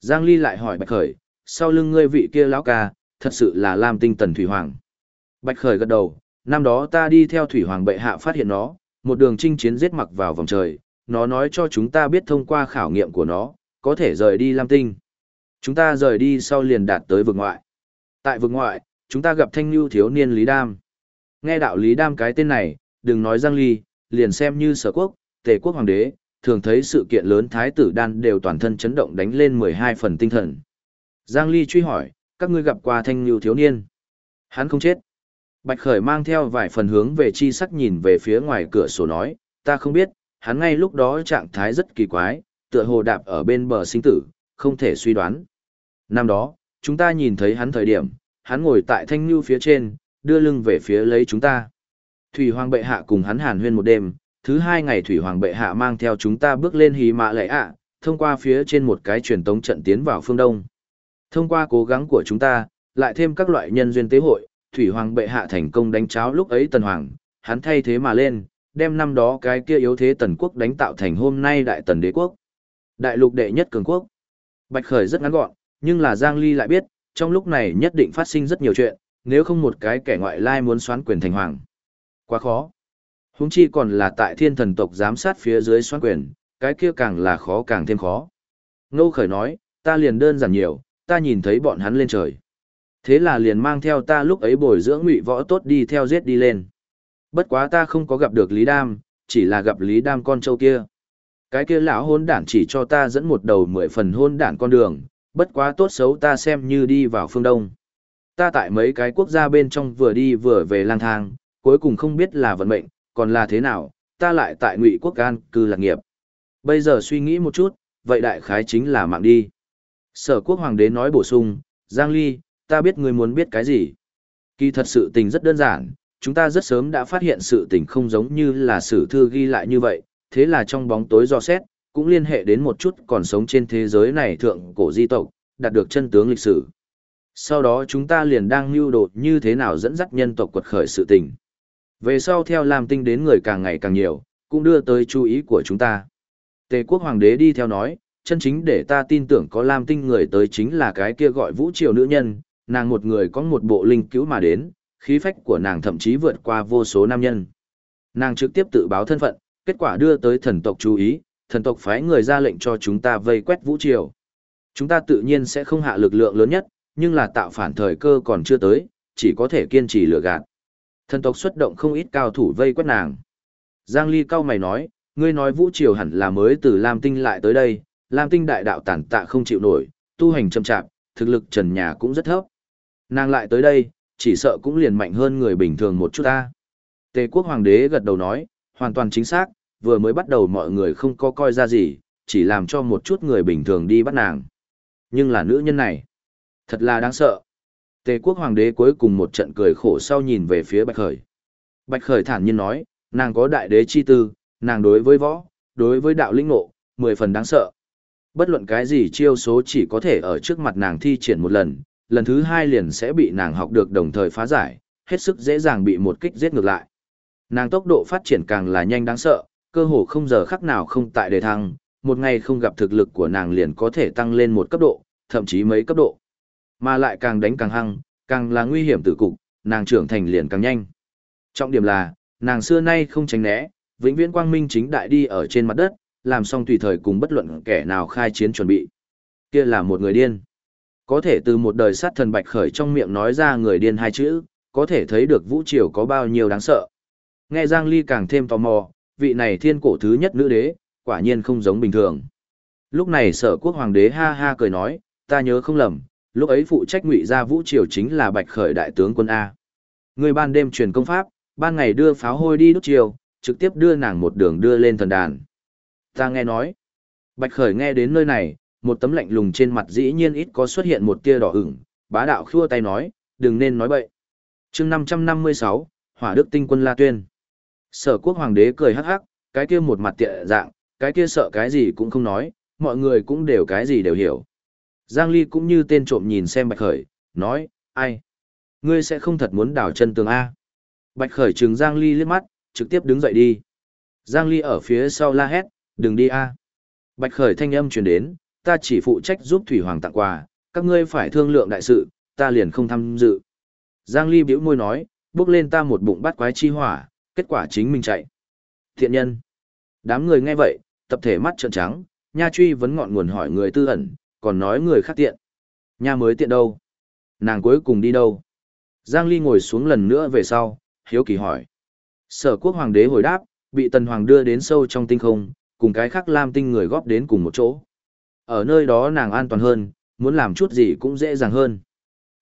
Giang Ly lại hỏi Bạch Khởi, sau lưng ngươi vị kia lão ca, thật sự là Lam Tinh Tần Thủy Hoàng. Bạch Khởi gật đầu, năm đó ta đi theo Thủy Hoàng bệ hạ phát hiện nó, một đường chinh chiến giết mặc vào vòng trời, nó nói cho chúng ta biết thông qua khảo nghiệm của nó, có thể rời đi Lam Tinh. Chúng ta rời đi sau liền đạt tới vực ngoại. Tại vực ngoại, chúng ta gặp thanh lưu thiếu niên Lý Đam. Nghe đạo Lý Đam cái tên này, đừng nói Giang Ly, liền xem như sở quốc, tề quốc hoàng đế, thường thấy sự kiện lớn thái tử đan đều toàn thân chấn động đánh lên 12 phần tinh thần. Giang Ly truy hỏi, các ngươi gặp qua thanh lưu thiếu niên. Hắn không chết. Bạch Khởi mang theo vài phần hướng về chi sắc nhìn về phía ngoài cửa sổ nói, ta không biết, hắn ngay lúc đó trạng thái rất kỳ quái, tựa hồ đạp ở bên bờ sinh tử, không thể suy đoán. Năm đó, chúng ta nhìn thấy hắn thời điểm, hắn ngồi tại thanh lưu phía trên, đưa lưng về phía lấy chúng ta. Thủy Hoàng bệ hạ cùng hắn hàn huyên một đêm, thứ hai ngày Thủy Hoàng bệ hạ mang theo chúng ta bước lên hí mạ lệ ạ, thông qua phía trên một cái truyền tống trận tiến vào phương Đông. Thông qua cố gắng của chúng ta, lại thêm các loại nhân duyên tế hội, Thủy Hoàng bệ hạ thành công đánh cháo lúc ấy Tần Hoàng, hắn thay thế mà lên, đem năm đó cái kia yếu thế Tần quốc đánh tạo thành hôm nay Đại Tần Đế quốc. Đại lục đệ nhất cường quốc. Bạch Khởi rất ngắn gọn, nhưng là Giang Ly lại biết, trong lúc này nhất định phát sinh rất nhiều chuyện, nếu không một cái kẻ ngoại lai muốn xoán quyền thành hoàng. Quá khó. Húng chi còn là tại thiên thần tộc giám sát phía dưới xoán quyền, cái kia càng là khó càng thêm khó. Ngô Khởi nói, ta liền đơn giản nhiều, ta nhìn thấy bọn hắn lên trời. Thế là liền mang theo ta lúc ấy bồi dưỡng ngụy võ tốt đi theo giết đi lên. Bất quá ta không có gặp được Lý Đam, chỉ là gặp Lý Đam con trâu kia. Cái kia lão hôn đản chỉ cho ta dẫn một đầu mười phần hôn đản con đường, bất quá tốt xấu ta xem như đi vào phương Đông. Ta tại mấy cái quốc gia bên trong vừa đi vừa về lang thang, cuối cùng không biết là vận mệnh, còn là thế nào, ta lại tại ngụy quốc Gan cư lạc nghiệp. Bây giờ suy nghĩ một chút, vậy đại khái chính là mạng đi. Sở quốc hoàng đế nói bổ sung, Giang Ly, ta biết ngươi muốn biết cái gì. Kỳ thật sự tình rất đơn giản, chúng ta rất sớm đã phát hiện sự tình không giống như là sử thư ghi lại như vậy, thế là trong bóng tối do xét, cũng liên hệ đến một chút còn sống trên thế giới này thượng cổ di tộc, đạt được chân tướng lịch sử. Sau đó chúng ta liền đang lưu đột như thế nào dẫn dắt nhân tộc quật khởi sự tình. Về sau theo làm tinh đến người càng ngày càng nhiều, cũng đưa tới chú ý của chúng ta. Tề quốc hoàng đế đi theo nói, chân chính để ta tin tưởng có làm tinh người tới chính là cái kia gọi vũ triều nữ nhân, nàng một người có một bộ linh cứu mà đến, khí phách của nàng thậm chí vượt qua vô số nam nhân. Nàng trực tiếp tự báo thân phận, kết quả đưa tới thần tộc chú ý, thần tộc phái người ra lệnh cho chúng ta vây quét vũ triều. Chúng ta tự nhiên sẽ không hạ lực lượng lớn nhất, nhưng là tạo phản thời cơ còn chưa tới, chỉ có thể kiên trì lừa gạt. Thần tộc xuất động không ít cao thủ vây quét nàng. Giang Ly cao mày nói, ngươi nói vũ triều hẳn là mới từ Lam Tinh lại tới đây, Lam Tinh đại đạo tản tạ không chịu nổi, tu hành chậm chạp, thực lực trần nhà cũng rất thấp. Nàng lại tới đây, chỉ sợ cũng liền mạnh hơn người bình thường một chút ta. Tề quốc hoàng đế gật đầu nói, hoàn toàn chính xác, vừa mới bắt đầu mọi người không có coi ra gì, chỉ làm cho một chút người bình thường đi bắt nàng. Nhưng là nữ nhân này, thật là đáng sợ. Tề quốc hoàng đế cuối cùng một trận cười khổ sau nhìn về phía Bạch Khởi. Bạch Khởi thản nhiên nói, nàng có đại đế chi tư, nàng đối với võ, đối với đạo linh ngộ, mười phần đáng sợ. Bất luận cái gì chiêu số chỉ có thể ở trước mặt nàng thi triển một lần, lần thứ hai liền sẽ bị nàng học được đồng thời phá giải, hết sức dễ dàng bị một kích giết ngược lại. Nàng tốc độ phát triển càng là nhanh đáng sợ, cơ hồ không giờ khắc nào không tại đề thăng, một ngày không gặp thực lực của nàng liền có thể tăng lên một cấp độ, thậm chí mấy cấp độ. Mà lại càng đánh càng hăng, càng là nguy hiểm tử cục, nàng trưởng thành liền càng nhanh. Trọng điểm là, nàng xưa nay không tránh né, vĩnh viễn quang minh chính đại đi ở trên mặt đất, làm xong tùy thời cùng bất luận kẻ nào khai chiến chuẩn bị. Kia là một người điên. Có thể từ một đời sát thần bạch khởi trong miệng nói ra người điên hai chữ, có thể thấy được vũ triều có bao nhiêu đáng sợ. Nghe Giang Ly càng thêm tò mò, vị này thiên cổ thứ nhất nữ đế, quả nhiên không giống bình thường. Lúc này sở quốc hoàng đế ha ha cười nói, ta nhớ không lầm, lúc ấy phụ trách ngụy gia vũ triều chính là bạch khởi đại tướng quân A. Người ban đêm truyền công pháp, ban ngày đưa pháo hôi đi đốt triều, trực tiếp đưa nàng một đường đưa lên thần đàn. Ta nghe nói, bạch khởi nghe đến nơi này, một tấm lạnh lùng trên mặt dĩ nhiên ít có xuất hiện một tia đỏ ửng, bá đạo khua tay nói, đừng nên nói bậy. chương 556, Hỏa Đức Tinh quân La Tuyên. Sở quốc hoàng đế cười hắc hắc, cái kia một mặt tiệ dạng, cái kia sợ cái gì cũng không nói, mọi người cũng đều cái gì đều hiểu. Giang Ly cũng như tên trộm nhìn xem Bạch Khởi, nói, ai? Ngươi sẽ không thật muốn đào chân tường A. Bạch Khởi trừng Giang Ly liếc mắt, trực tiếp đứng dậy đi. Giang Ly ở phía sau la hét, đừng đi A. Bạch Khởi thanh âm truyền đến, ta chỉ phụ trách giúp Thủy Hoàng tặng quà, các ngươi phải thương lượng đại sự, ta liền không tham dự. Giang Ly bĩu môi nói, bước lên ta một bụng bát quái chi hỏa, kết quả chính mình chạy. Thiện nhân. Đám người nghe vậy, tập thể mắt trợn trắng, nha truy vấn ngọn nguồn hỏi người tư ẩn, còn nói người khác tiện. Nha mới tiện đâu? Nàng cuối cùng đi đâu? Giang Ly ngồi xuống lần nữa về sau, hiếu kỳ hỏi. Sở quốc hoàng đế hồi đáp, bị tần hoàng đưa đến sâu trong tinh không, cùng cái khác lam tinh người góp đến cùng một chỗ. Ở nơi đó nàng an toàn hơn, muốn làm chút gì cũng dễ dàng hơn.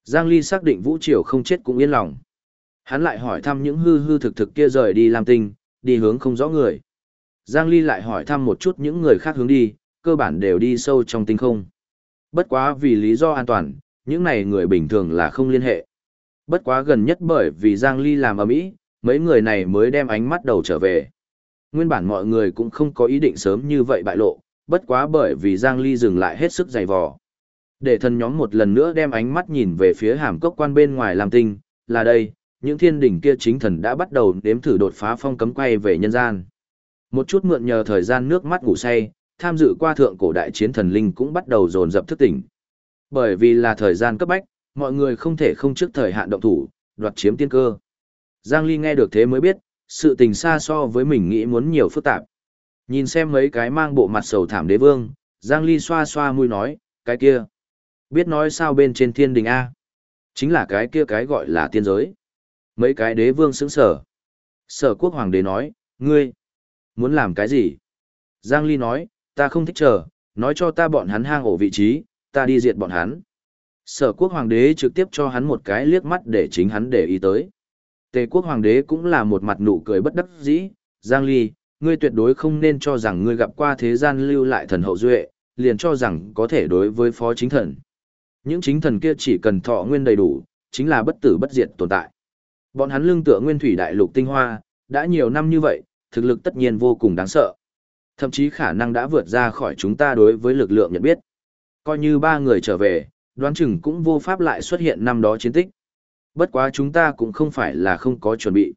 Giang Ly xác định Vũ Triều không chết cũng yên lòng. Hắn lại hỏi thăm những hư hư thực thực kia rời đi làm Tinh, đi hướng không rõ người. Giang Ly lại hỏi thăm một chút những người khác hướng đi, cơ bản đều đi sâu trong tinh không. Bất quá vì lý do an toàn, những này người bình thường là không liên hệ. Bất quá gần nhất bởi vì Giang Ly làm ở mỹ, mấy người này mới đem ánh mắt đầu trở về. Nguyên bản mọi người cũng không có ý định sớm như vậy bại lộ, bất quá bởi vì Giang Ly dừng lại hết sức dày vò. Để thần nhóm một lần nữa đem ánh mắt nhìn về phía hàm cốc quan bên ngoài làm tinh, là đây, những thiên đỉnh kia chính thần đã bắt đầu đếm thử đột phá phong cấm quay về nhân gian. Một chút mượn nhờ thời gian nước mắt ngủ say, tham dự qua thượng cổ đại chiến thần linh cũng bắt đầu dồn dập thức tỉnh. Bởi vì là thời gian cấp bách, mọi người không thể không trước thời hạn động thủ, đoạt chiếm tiên cơ. Giang Ly nghe được thế mới biết, sự tình xa so với mình nghĩ muốn nhiều phức tạp. Nhìn xem mấy cái mang bộ mặt sầu thảm đế vương, Giang Ly xoa xoa mũi nói, cái kia. Biết nói sao bên trên thiên đình A. Chính là cái kia cái gọi là tiên giới. Mấy cái đế vương sững sở. Sở quốc hoàng đế nói, ngươi, muốn làm cái gì? Giang Ly nói, ta không thích chờ, nói cho ta bọn hắn hang ổ vị trí, ta đi diệt bọn hắn. Sở quốc hoàng đế trực tiếp cho hắn một cái liếc mắt để chính hắn để ý tới. Tề quốc hoàng đế cũng là một mặt nụ cười bất đắc dĩ, Giang Ly, ngươi tuyệt đối không nên cho rằng ngươi gặp qua thế gian lưu lại thần hậu duệ, liền cho rằng có thể đối với phó chính thần. Những chính thần kia chỉ cần thọ nguyên đầy đủ, chính là bất tử bất diệt tồn tại. Bọn hắn lương tựa nguyên thủy đại lục tinh hoa, đã nhiều năm như vậy, thực lực tất nhiên vô cùng đáng sợ. Thậm chí khả năng đã vượt ra khỏi chúng ta đối với lực lượng nhận biết. Coi như ba người trở về, đoán chừng cũng vô pháp lại xuất hiện năm đó chiến tích. Bất quá chúng ta cũng không phải là không có chuẩn bị.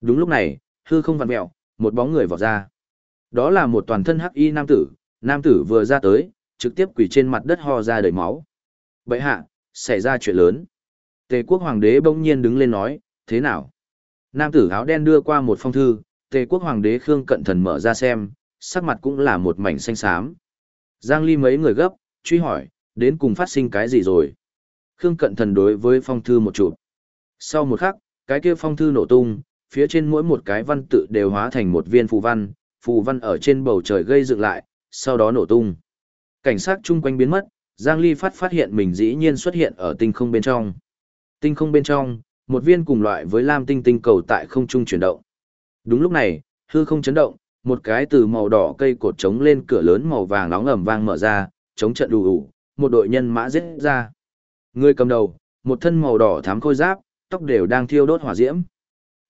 Đúng lúc này, hư không vặn mẹo, một bóng người vọt ra. Đó là một toàn thân hắc y nam tử, nam tử vừa ra tới, trực tiếp quỳ trên mặt đất ho ra đầy máu. Bậy hạ, xảy ra chuyện lớn. Tề quốc hoàng đế bỗng nhiên đứng lên nói, thế nào? Nam tử áo đen đưa qua một phong thư, tề quốc hoàng đế Khương Cận Thần mở ra xem, sắc mặt cũng là một mảnh xanh xám. Giang ly mấy người gấp, truy hỏi, đến cùng phát sinh cái gì rồi? Khương Cận Thần đối với phong thư một chụp. Sau một khắc, cái kia phong thư nổ tung, phía trên mỗi một cái văn tự đều hóa thành một viên phù văn, phù văn ở trên bầu trời gây dựng lại, sau đó nổ tung. Cảnh sát chung quanh biến mất, Giang Ly phát phát hiện mình dĩ nhiên xuất hiện ở tinh không bên trong. Tinh không bên trong, một viên cùng loại với lam tinh tinh cầu tại không trung chuyển động. Đúng lúc này, hư không chấn động, một cái từ màu đỏ cây cột trống lên cửa lớn màu vàng nóng ẩm vang mở ra, chống trận đủ đủ, một đội nhân mã giết ra. Người cầm đầu, một thân màu đỏ thám khôi giáp, tóc đều đang thiêu đốt hỏa diễm.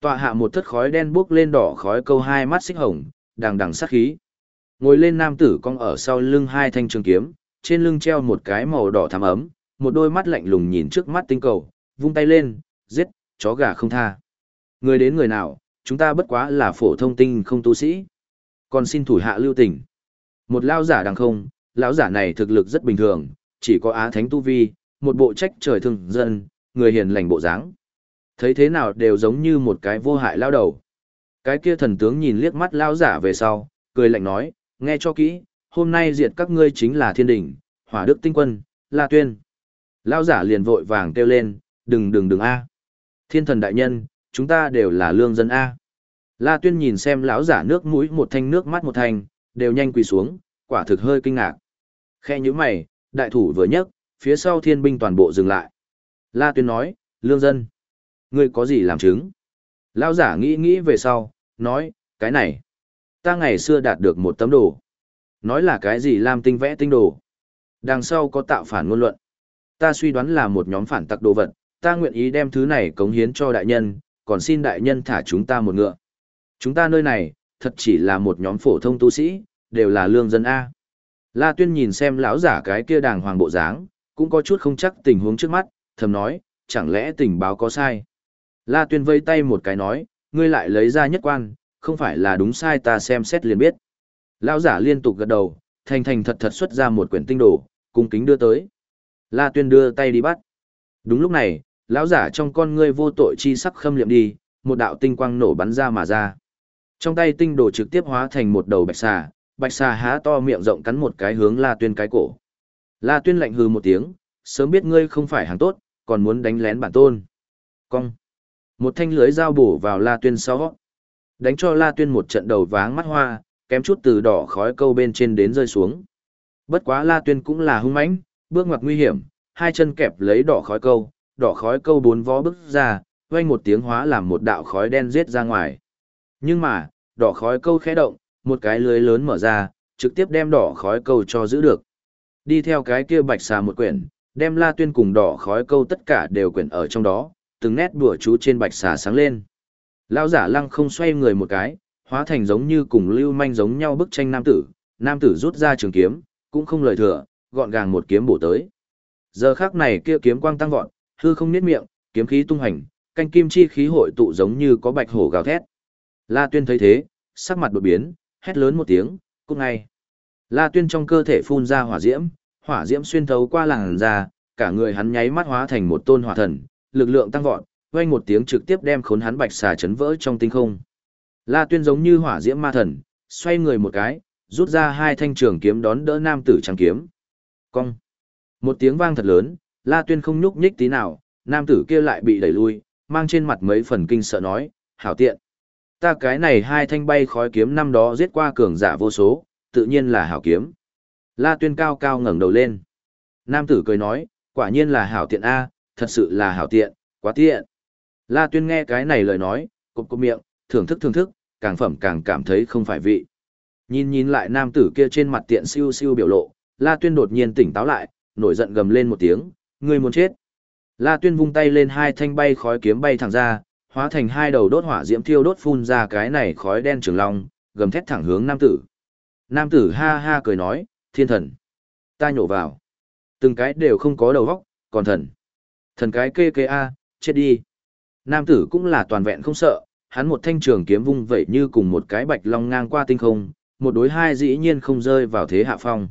Tọa hạ một thất khói đen bốc lên đỏ khói câu hai mắt xích hồng, đằng đằng sát khí. Ngồi lên nam tử cong ở sau lưng hai thanh trường kiếm, trên lưng treo một cái màu đỏ thắm ấm, một đôi mắt lạnh lùng nhìn trước mắt tinh cầu, vung tay lên, giết, chó gà không tha. Người đến người nào, chúng ta bất quá là phổ thông tinh không tu sĩ. Còn xin thủ hạ lưu tình. Một lao giả đằng không, lão giả này thực lực rất bình thường, chỉ có á thánh tu vi, một bộ trách trời thường dân, người hiền lành bộ dáng. Thấy thế nào đều giống như một cái vô hại lao đầu. Cái kia thần tướng nhìn liếc mắt lao giả về sau, cười lạnh nói, nghe cho kỹ, hôm nay diệt các ngươi chính là thiên đỉnh, hỏa đức tinh quân, la tuyên. Lao giả liền vội vàng kêu lên, đừng đừng đừng a Thiên thần đại nhân, chúng ta đều là lương dân a La tuyên nhìn xem lão giả nước mũi một thanh nước mắt một thanh, đều nhanh quỳ xuống, quả thực hơi kinh ngạc. Khe như mày, đại thủ vừa nhấc, phía sau thiên binh toàn bộ dừng lại. La tuyên nói, lương dân. Ngươi có gì làm chứng? Lão giả nghĩ nghĩ về sau, nói, cái này. Ta ngày xưa đạt được một tấm đồ. Nói là cái gì làm tinh vẽ tinh đồ. Đằng sau có tạo phản ngôn luận. Ta suy đoán là một nhóm phản tặc đồ vật, ta nguyện ý đem thứ này cống hiến cho đại nhân, còn xin đại nhân thả chúng ta một ngựa. Chúng ta nơi này, thật chỉ là một nhóm phổ thông tu sĩ, đều là lương dân A. La Tuyên nhìn xem lão giả cái kia đàng hoàng bộ dáng, cũng có chút không chắc tình huống trước mắt, thầm nói, chẳng lẽ tình báo có sai. La Tuyên vây tay một cái nói, ngươi lại lấy ra nhất quan, không phải là đúng sai ta xem xét liền biết. Lão giả liên tục gật đầu, thành thành thật thật xuất ra một quyển tinh đồ, cung kính đưa tới. La Tuyên đưa tay đi bắt. Đúng lúc này, lão giả trong con ngươi vô tội chi sắc khâm liệm đi, một đạo tinh quang nổ bắn ra mà ra. Trong tay tinh đồ trực tiếp hóa thành một đầu bạch xà, bạch xà há to miệng rộng cắn một cái hướng La Tuyên cái cổ. La Tuyên lạnh hừ một tiếng, sớm biết ngươi không phải hàng tốt, còn muốn đánh lén bản tôn. Cong. Một thanh lưới dao bổ vào La Tuyên sau. Đánh cho La Tuyên một trận đầu váng mắt hoa, kém chút từ đỏ khói câu bên trên đến rơi xuống. Bất quá La Tuyên cũng là hung mãnh, bước ngoặt nguy hiểm, hai chân kẹp lấy đỏ khói câu, đỏ khói câu bốn vó bước ra, vang một tiếng hóa làm một đạo khói đen giết ra ngoài. Nhưng mà, đỏ khói câu khẽ động, một cái lưới lớn mở ra, trực tiếp đem đỏ khói câu cho giữ được. Đi theo cái kia bạch xà một quyển, đem La Tuyên cùng đỏ khói câu tất cả đều quyển ở trong đó, từng nét đùa chú trên bạch xà sáng lên. Lão giả lăng không xoay người một cái, hóa thành giống như cùng lưu manh giống nhau bức tranh nam tử, nam tử rút ra trường kiếm, cũng không lời thừa, gọn gàng một kiếm bổ tới. Giờ khắc này kia kiếm quang tăng vọt, hư không niết miệng, kiếm khí tung hành, canh kim chi khí hội tụ giống như có bạch hổ gào thét. La Tuyên thấy thế, sắc mặt đột biến, hét lớn một tiếng, cút ngay. La Tuyên trong cơ thể phun ra hỏa diễm, hỏa diễm xuyên thấu qua làn da, cả người hắn nháy mắt hóa thành một tôn hỏa thần, lực lượng tăng vọt, vang một tiếng trực tiếp đem khốn hắn bạch xà chấn vỡ trong tinh không. La Tuyên giống như hỏa diễm ma thần, xoay người một cái, rút ra hai thanh trường kiếm đón đỡ nam tử trắng kiếm. Cong. Một tiếng vang thật lớn, La Tuyên không nhúc nhích tí nào, nam tử kia lại bị đẩy lui, mang trên mặt mấy phần kinh sợ nói, hảo tiện. Ta cái này hai thanh bay khói kiếm năm đó giết qua cường giả vô số, tự nhiên là hảo kiếm. La Tuyên cao cao ngẩng đầu lên. Nam tử cười nói, quả nhiên là hảo tiện A, thật sự là hảo tiện, quá tiện. La Tuyên nghe cái này lời nói, cụp cụp miệng, thưởng thức thưởng thức, càng phẩm càng cảm thấy không phải vị. Nhìn nhìn lại nam tử kia trên mặt tiện siêu siêu biểu lộ, La Tuyên đột nhiên tỉnh táo lại, nổi giận gầm lên một tiếng, ngươi muốn chết. La Tuyên vung tay lên hai thanh bay khói kiếm bay thẳng ra, hóa thành hai đầu đốt hỏa diễm thiêu đốt phun ra cái này khói đen trường long, gầm thét thẳng hướng nam tử. Nam tử ha ha cười nói, thiên thần. Ta nhổ vào. Từng cái đều không có đầu góc, còn thần. Thần cái kê kê a, chết đi. Nam tử cũng là toàn vẹn không sợ, hắn một thanh trường kiếm vung vẩy như cùng một cái bạch long ngang qua tinh không, một đối hai dĩ nhiên không rơi vào thế hạ phong.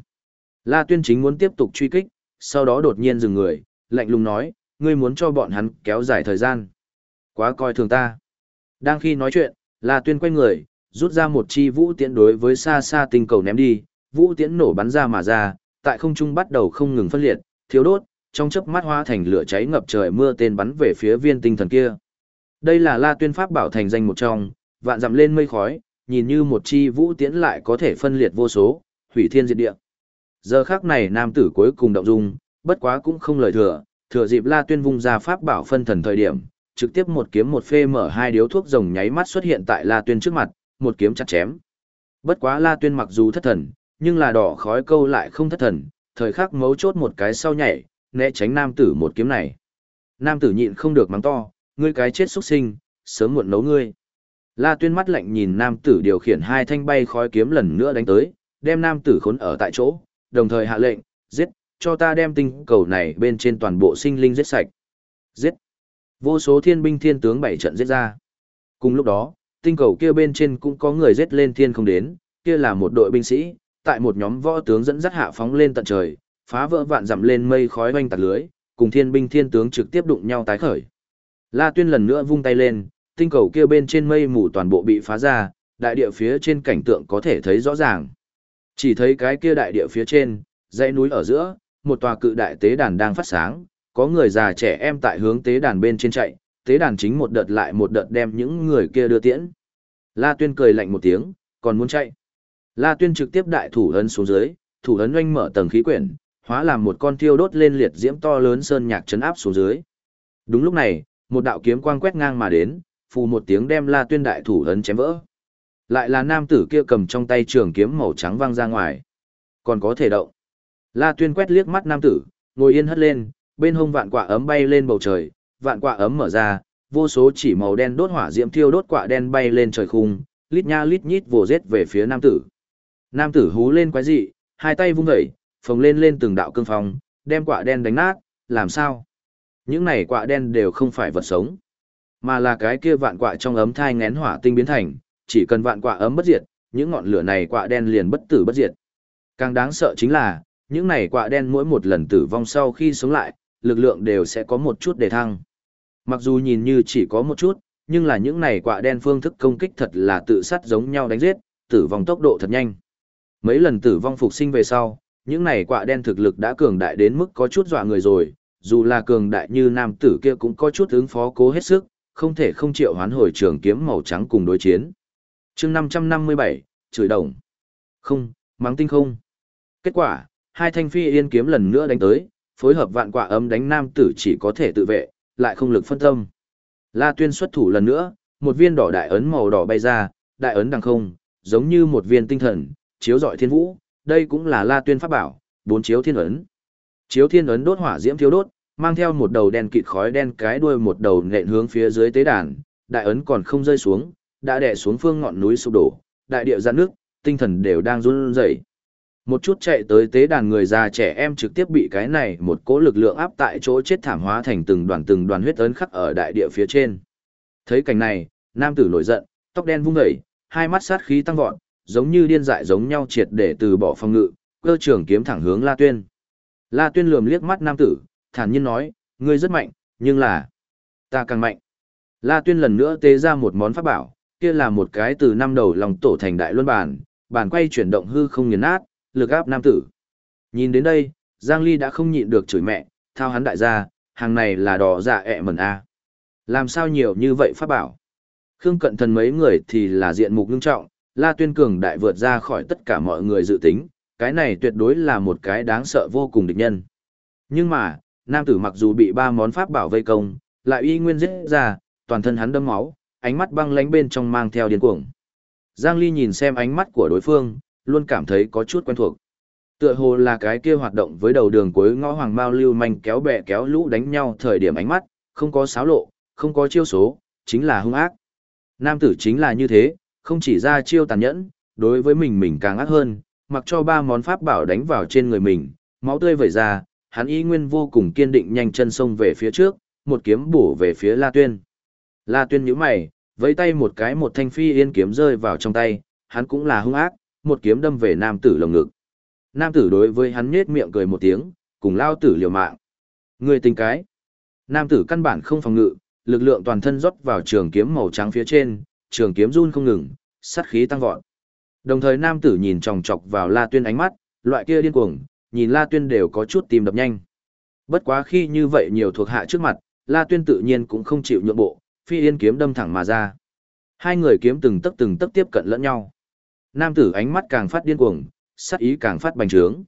La Tuyên chính muốn tiếp tục truy kích, sau đó đột nhiên dừng người, lạnh lùng nói, ngươi muốn cho bọn hắn kéo dài thời gian. Quá coi thường ta. Đang khi nói chuyện, La Tuyên quay người, rút ra một chi vũ tiễn đối với xa xa tinh cầu ném đi, vũ tiễn nổ bắn ra mà ra, tại không trung bắt đầu không ngừng phân liệt, thiếu đốt, trong chớp mắt hóa thành lửa cháy ngập trời mưa tên bắn về phía viên tinh thần kia. Đây là La Tuyên Pháp bảo thành danh một trong, vạn dặm lên mây khói, nhìn như một chi vũ tiễn lại có thể phân liệt vô số, hủy thiên diệt địa. Giờ khắc này nam tử cuối cùng động dung, bất quá cũng không lời thừa, thừa dịp La Tuyên vung ra pháp bảo phân thần thời điểm, trực tiếp một kiếm một phê mở hai điếu thuốc rồng nháy mắt xuất hiện tại La Tuyên trước mặt, một kiếm chặt chém. Bất quá La Tuyên mặc dù thất thần, nhưng là đỏ khói câu lại không thất thần, thời khắc mấu chốt một cái sau nhảy, né tránh nam tử một kiếm này. Nam tử nhịn không được mắng to, ngươi cái chết xuất sinh, sớm muộn nấu ngươi. La Tuyên mắt lạnh nhìn nam tử điều khiển hai thanh bay khói kiếm lần nữa đánh tới, đem nam tử khốn ở tại chỗ, đồng thời hạ lệnh, giết, cho ta đem tinh cầu này bên trên toàn bộ sinh linh giết sạch. Giết. Vô số thiên binh thiên tướng bảy trận giết ra. Cùng lúc đó, tinh cầu kia bên trên cũng có người giết lên thiên không đến, kia là một đội binh sĩ, tại một nhóm võ tướng dẫn dắt hạ phóng lên tận trời, phá vỡ vạn dặm lên mây khói oanh tạc lưới, cùng thiên binh thiên tướng trực tiếp đụng nhau tái khởi. La Tuyên lần nữa vung tay lên, tinh cầu kia bên trên mây mù toàn bộ bị phá ra, đại địa phía trên cảnh tượng có thể thấy rõ ràng. Chỉ thấy cái kia đại địa phía trên, dãy núi ở giữa, một tòa cự đại tế đàn đang phát sáng, có người già trẻ em tại hướng tế đàn bên trên chạy, tế đàn chính một đợt lại một đợt đem những người kia đưa tiễn. La Tuyên cười lạnh một tiếng, còn muốn chạy. La Tuyên trực tiếp đại thủ ấn xuống dưới, thủ ấn oanh mở tầng khí quyển, hóa làm một con thiêu đốt lên liệt diễm to lớn sơn nhạc chấn áp xuống dưới. Đúng lúc này, một đạo kiếm quang quét ngang mà đến, phù một tiếng đem La Tuyên đại thủ ấn chém vỡ. Lại là nam tử kia cầm trong tay trường kiếm màu trắng văng ra ngoài. Còn có thể động. La Tuyên quét liếc mắt nam tử, ngồi yên hất lên, bên hông vạn quả ấm bay lên bầu trời, vạn quả ấm mở ra, vô số chỉ màu đen đốt hỏa diễm thiêu đốt quả đen bay lên trời khung, lít nha lít nhít vồ rết về phía nam tử. Nam tử hú lên quái dị, hai tay vung dậy, phồng lên lên từng đạo cương phong, đem quả đen đánh nát, làm sao? Những này quả đen đều không phải vật sống, mà là cái kia vạn quả trong ấm thai ngén hỏa tinh biến thành, chỉ cần vạn quả ấm bất diệt, những ngọn lửa này quả đen liền bất tử bất diệt. Càng đáng sợ chính là, những này quạ đen mỗi một lần tử vong sau khi sống lại, lực lượng đều sẽ có một chút đề thăng. Mặc dù nhìn như chỉ có một chút, nhưng là những này quạ đen phương thức công kích thật là tự sát giống nhau đánh giết, tử vong tốc độ thật nhanh. Mấy lần tử vong phục sinh về sau, những này quạ đen thực lực đã cường đại đến mức có chút dọa người rồi, dù là cường đại như nam tử kia cũng có chút ứng phó cố hết sức, không thể không chịu hoán hồi trường kiếm màu trắng cùng đối chiến. chương 557, chửi đồng. Không, mắng tinh không. Kết quả, hai thanh phi yên kiếm lần nữa đánh tới, phối hợp vạn quả ấm đánh nam tử chỉ có thể tự vệ, lại không lực phân tâm. La Tuyên xuất thủ lần nữa, một viên đỏ đại ấn màu đỏ bay ra, đại ấn đằng không, giống như một viên tinh thần, chiếu rọi thiên vũ, đây cũng là La Tuyên pháp bảo, bốn chiếu thiên ấn. Chiếu thiên ấn đốt hỏa diễm thiếu đốt, mang theo một đầu đen kịt khói đen cái đuôi một đầu nện hướng phía dưới tế đàn, đại ấn còn không rơi xuống, đã đè xuống phương ngọn núi sụp đổ, đại địa giãn nước, tinh thần đều đang run rẩy. Một chút chạy tới tế đàn người già trẻ em trực tiếp bị cái này một cỗ lực lượng áp tại chỗ chết thảm hóa thành từng đoàn từng đoàn huyết ấn khắc ở đại địa phía trên. Thấy cảnh này, nam tử nổi giận, tóc đen vung dậy, hai mắt sát khí tăng vọt, giống như điên dại giống nhau triệt để từ bỏ phòng ngự, cơ trưởng kiếm thẳng hướng La Tuyên. La Tuyên lườm liếc mắt nam tử, thản nhiên nói, ngươi rất mạnh, nhưng là ta càng mạnh. La Tuyên lần nữa tế ra một món pháp bảo, kia là một cái từ năm đầu lòng tổ thành đại luân bàn, bàn quay chuyển động hư không nghiền nát, lực áp nam tử. Nhìn đến đây, Giang Ly đã không nhịn được chửi mẹ, thao hắn đại gia, hàng này là đỏ dạ ẹ mẩn a. Làm sao nhiều như vậy pháp bảo? Khương cận thần mấy người thì là diện mục nghiêm trọng, La Tuyên Cường đại vượt ra khỏi tất cả mọi người dự tính, cái này tuyệt đối là một cái đáng sợ vô cùng địch nhân. Nhưng mà, nam tử mặc dù bị ba món pháp bảo vây công, lại y nguyên giết ra, toàn thân hắn đâm máu, ánh mắt băng lánh bên trong mang theo điên cuồng. Giang Ly nhìn xem ánh mắt của đối phương, luôn cảm thấy có chút quen thuộc. Tựa hồ là cái kia hoạt động với đầu đường cuối ngõ hoàng mao lưu manh kéo bè kéo lũ đánh nhau thời điểm ánh mắt, không có xáo lộ, không có chiêu số, chính là hung ác. Nam tử chính là như thế, không chỉ ra chiêu tàn nhẫn, đối với mình mình càng ác hơn, mặc cho ba món pháp bảo đánh vào trên người mình, máu tươi vẩy ra, hắn y nguyên vô cùng kiên định nhanh chân xông về phía trước, một kiếm bổ về phía La Tuyên. La Tuyên nhíu mày, với tay một cái một thanh phi yên kiếm rơi vào trong tay, hắn cũng là hung ác, một kiếm đâm về nam tử lồng ngực. Nam tử đối với hắn nhếch miệng cười một tiếng, cùng lao tử liều mạng. Người tình cái. Nam tử căn bản không phòng ngự, lực lượng toàn thân rót vào trường kiếm màu trắng phía trên, trường kiếm run không ngừng, sát khí tăng vọt. Đồng thời nam tử nhìn chòng chọc vào La Tuyên ánh mắt, loại kia điên cuồng, nhìn La Tuyên đều có chút tìm đập nhanh. Bất quá khi như vậy nhiều thuộc hạ trước mặt, La Tuyên tự nhiên cũng không chịu nhượng bộ, phi yên kiếm đâm thẳng mà ra. Hai người kiếm từng tấc từng tấc tiếp cận lẫn nhau. Nam tử ánh mắt càng phát điên cuồng, sát ý càng phát bành trướng.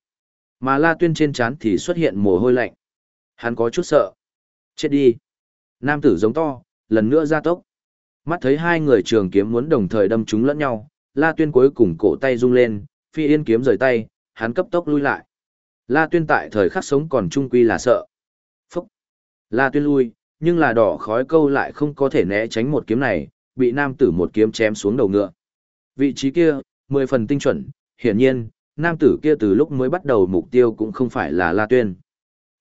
Mà La Tuyên trên trán thì xuất hiện mồ hôi lạnh. Hắn có chút sợ. Chết đi. Nam tử giống to, lần nữa ra tốc. Mắt thấy hai người trường kiếm muốn đồng thời đâm chúng lẫn nhau, La Tuyên cuối cùng cổ tay rung lên, phi yên kiếm rời tay, hắn cấp tốc lui lại. La Tuyên tại thời khắc sống còn trung quy là sợ. Phúc! La Tuyên lui, nhưng là đỏ khói câu lại không có thể né tránh một kiếm này, bị nam tử một kiếm chém xuống đầu ngựa. Vị trí kia, mười phần tinh chuẩn, hiển nhiên, nam tử kia từ lúc mới bắt đầu mục tiêu cũng không phải là La Tuyên.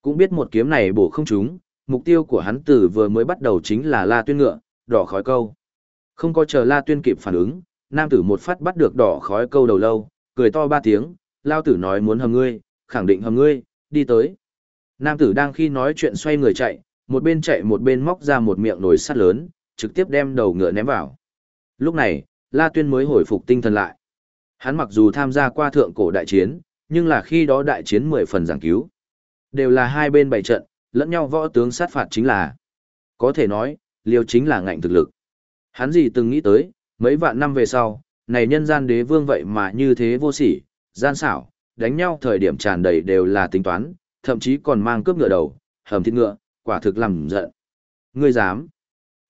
Cũng biết một kiếm này bổ không trúng, mục tiêu của hắn từ vừa mới bắt đầu chính là La Tuyên ngựa, đỏ khói câu. Không có chờ La Tuyên kịp phản ứng, nam tử một phát bắt được đỏ khói câu đầu lâu, cười to ba tiếng, lao tử nói muốn hầm ngươi, khẳng định hầm ngươi, đi tới. Nam tử đang khi nói chuyện xoay người chạy, một bên chạy một bên móc ra một miệng nồi sắt lớn, trực tiếp đem đầu ngựa ném vào. Lúc này, La Tuyên mới hồi phục tinh thần lại. Hắn mặc dù tham gia qua thượng cổ đại chiến, nhưng là khi đó đại chiến mười phần giảng cứu. Đều là hai bên bày trận, lẫn nhau võ tướng sát phạt chính là. Có thể nói, liều chính là ngạnh thực lực. Hắn gì từng nghĩ tới, mấy vạn năm về sau, này nhân gian đế vương vậy mà như thế vô sỉ, gian xảo, đánh nhau thời điểm tràn đầy đều là tính toán, thậm chí còn mang cướp ngựa đầu, hầm thịt ngựa, quả thực làm giận. Ngươi dám?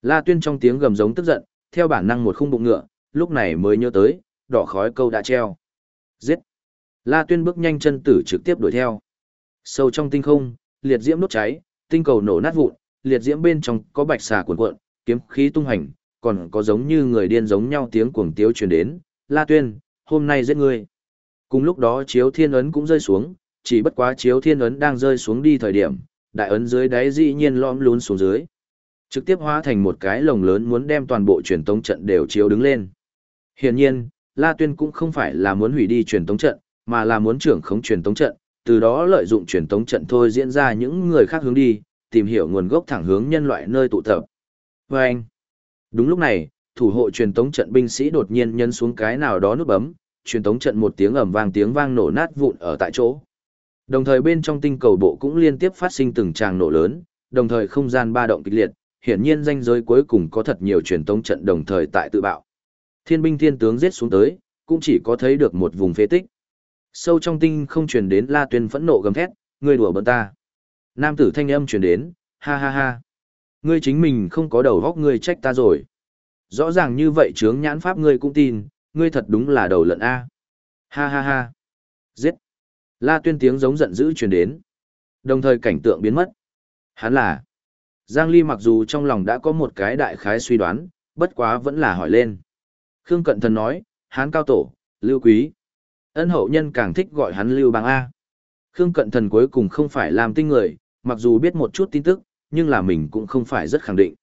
La Tuyên trong tiếng gầm giống tức giận, theo bản năng một khung bụng ngựa, lúc này mới nhớ tới, đỏ khói câu đã treo. Giết! La Tuyên bước nhanh chân tử trực tiếp đuổi theo. Sâu trong tinh không, liệt diễm đốt cháy, tinh cầu nổ nát vụn, liệt diễm bên trong có bạch xà cuộn cuộn, kiếm khí tung hành, còn có giống như người điên giống nhau tiếng cuồng tiếu truyền đến. La Tuyên, hôm nay giết ngươi. Cùng lúc đó chiếu thiên ấn cũng rơi xuống, chỉ bất quá chiếu thiên ấn đang rơi xuống đi thời điểm, đại ấn dưới đáy dĩ nhiên lõm lún xuống dưới. Trực tiếp hóa thành một cái lồng lớn muốn đem toàn bộ truyền tống trận đều chiếu đứng lên. Hiển nhiên, La Tuyên cũng không phải là muốn hủy đi truyền tống trận, mà là muốn trưởng khống truyền tống trận, từ đó lợi dụng truyền tống trận thôi diễn ra những người khác hướng đi, tìm hiểu nguồn gốc thẳng hướng nhân loại nơi tụ tập. Vâng! anh, đúng lúc này, thủ hộ truyền tống trận binh sĩ đột nhiên nhấn xuống cái nào đó nút bấm, truyền tống trận một tiếng ầm vang tiếng vang nổ nát vụn ở tại chỗ. Đồng thời bên trong tinh cầu bộ cũng liên tiếp phát sinh từng tràng nổ lớn, đồng thời không gian ba động kịch liệt, hiển nhiên danh giới cuối cùng có thật nhiều truyền tống trận đồng thời tại tự bạo. Thiên binh thiên tướng giết xuống tới, cũng chỉ có thấy được một vùng phế tích. Sâu trong tinh không truyền đến La Tuyên phẫn nộ gầm thét, ngươi đùa bỡn ta. Nam tử thanh âm truyền đến, ha ha ha. Ngươi chính mình không có đầu góc ngươi trách ta rồi. Rõ ràng như vậy chướng nhãn pháp ngươi cũng tin, ngươi thật đúng là đầu lợn A. Ha ha ha. Giết. La tuyên tiếng giống giận dữ truyền đến. Đồng thời cảnh tượng biến mất. Hắn là. Giang Ly mặc dù trong lòng đã có một cái đại khái suy đoán, bất quá vẫn là hỏi lên. Khương Cận Thần nói, hắn cao tổ, lưu quý. Ân hậu nhân càng thích gọi hắn lưu bang A. Khương Cận Thần cuối cùng không phải làm tinh người, mặc dù biết một chút tin tức, nhưng là mình cũng không phải rất khẳng định.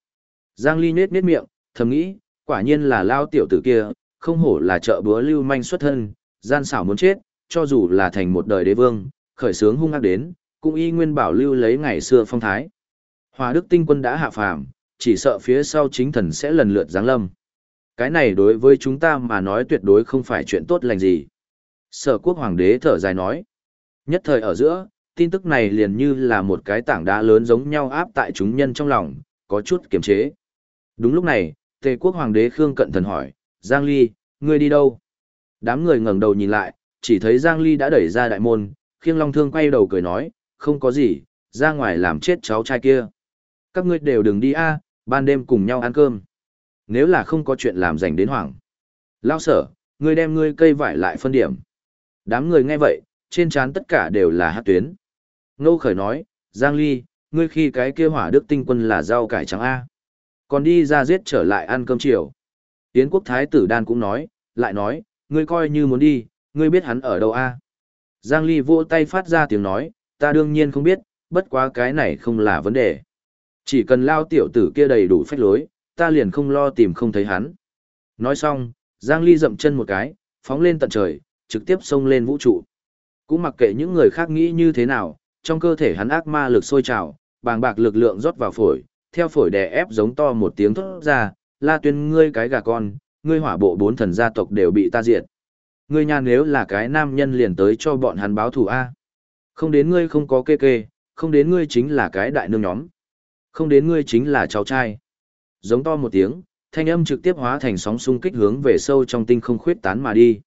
Giang Ly nết nết miệng, thầm nghĩ, quả nhiên là lao tiểu tử kia, không hổ là trợ búa lưu manh xuất thân, gian xảo muốn chết, cho dù là thành một đời đế vương, khởi sướng hung ác đến, cũng y nguyên bảo lưu lấy ngày xưa phong thái. Hòa đức tinh quân đã hạ phàm, chỉ sợ phía sau chính thần sẽ lần lượt giáng lâm. Cái này đối với chúng ta mà nói tuyệt đối không phải chuyện tốt lành gì. Sở quốc hoàng đế thở dài nói. Nhất thời ở giữa, tin tức này liền như là một cái tảng đá lớn giống nhau áp tại chúng nhân trong lòng, có chút kiềm chế. Đúng lúc này, Tề quốc hoàng đế Khương Cận Thần hỏi, Giang Ly, ngươi đi đâu? Đám người ngẩng đầu nhìn lại, chỉ thấy Giang Ly đã đẩy ra đại môn, khiêng long thương quay đầu cười nói, không có gì, ra ngoài làm chết cháu trai kia. Các ngươi đều đừng đi a, ban đêm cùng nhau ăn cơm. Nếu là không có chuyện làm dành đến hoảng. Lao sở, ngươi đem ngươi cây vải lại phân điểm. Đám người nghe vậy, trên trán tất cả đều là hát tuyến. Ngô Khởi nói, Giang Ly, ngươi khi cái kia hỏa đức tinh quân là rau cải trắng A. Còn đi ra giết trở lại ăn cơm chiều. Yến quốc thái tử đan cũng nói, lại nói, ngươi coi như muốn đi, ngươi biết hắn ở đâu A. Giang Ly vỗ tay phát ra tiếng nói, ta đương nhiên không biết, bất quá cái này không là vấn đề. Chỉ cần lao tiểu tử kia đầy đủ phách lối, ta liền không lo tìm không thấy hắn. Nói xong, Giang Ly dậm chân một cái, phóng lên tận trời, trực tiếp xông lên vũ trụ. Cũng mặc kệ những người khác nghĩ như thế nào, trong cơ thể hắn ác ma lực sôi trào, bàng bạc lực lượng rót vào phổi, theo phổi đè ép giống to một tiếng thốt ra, la tuyên ngươi cái gà con, ngươi hỏa bộ bốn thần gia tộc đều bị ta diệt. Ngươi nhà nếu là cái nam nhân liền tới cho bọn hắn báo thù A. Không đến ngươi không có kê kê, không đến ngươi chính là cái đại nương nhóm. Không đến ngươi chính là cháu trai. Giống to một tiếng, thanh âm trực tiếp hóa thành sóng xung kích hướng về sâu trong tinh không khuyết tán mà đi.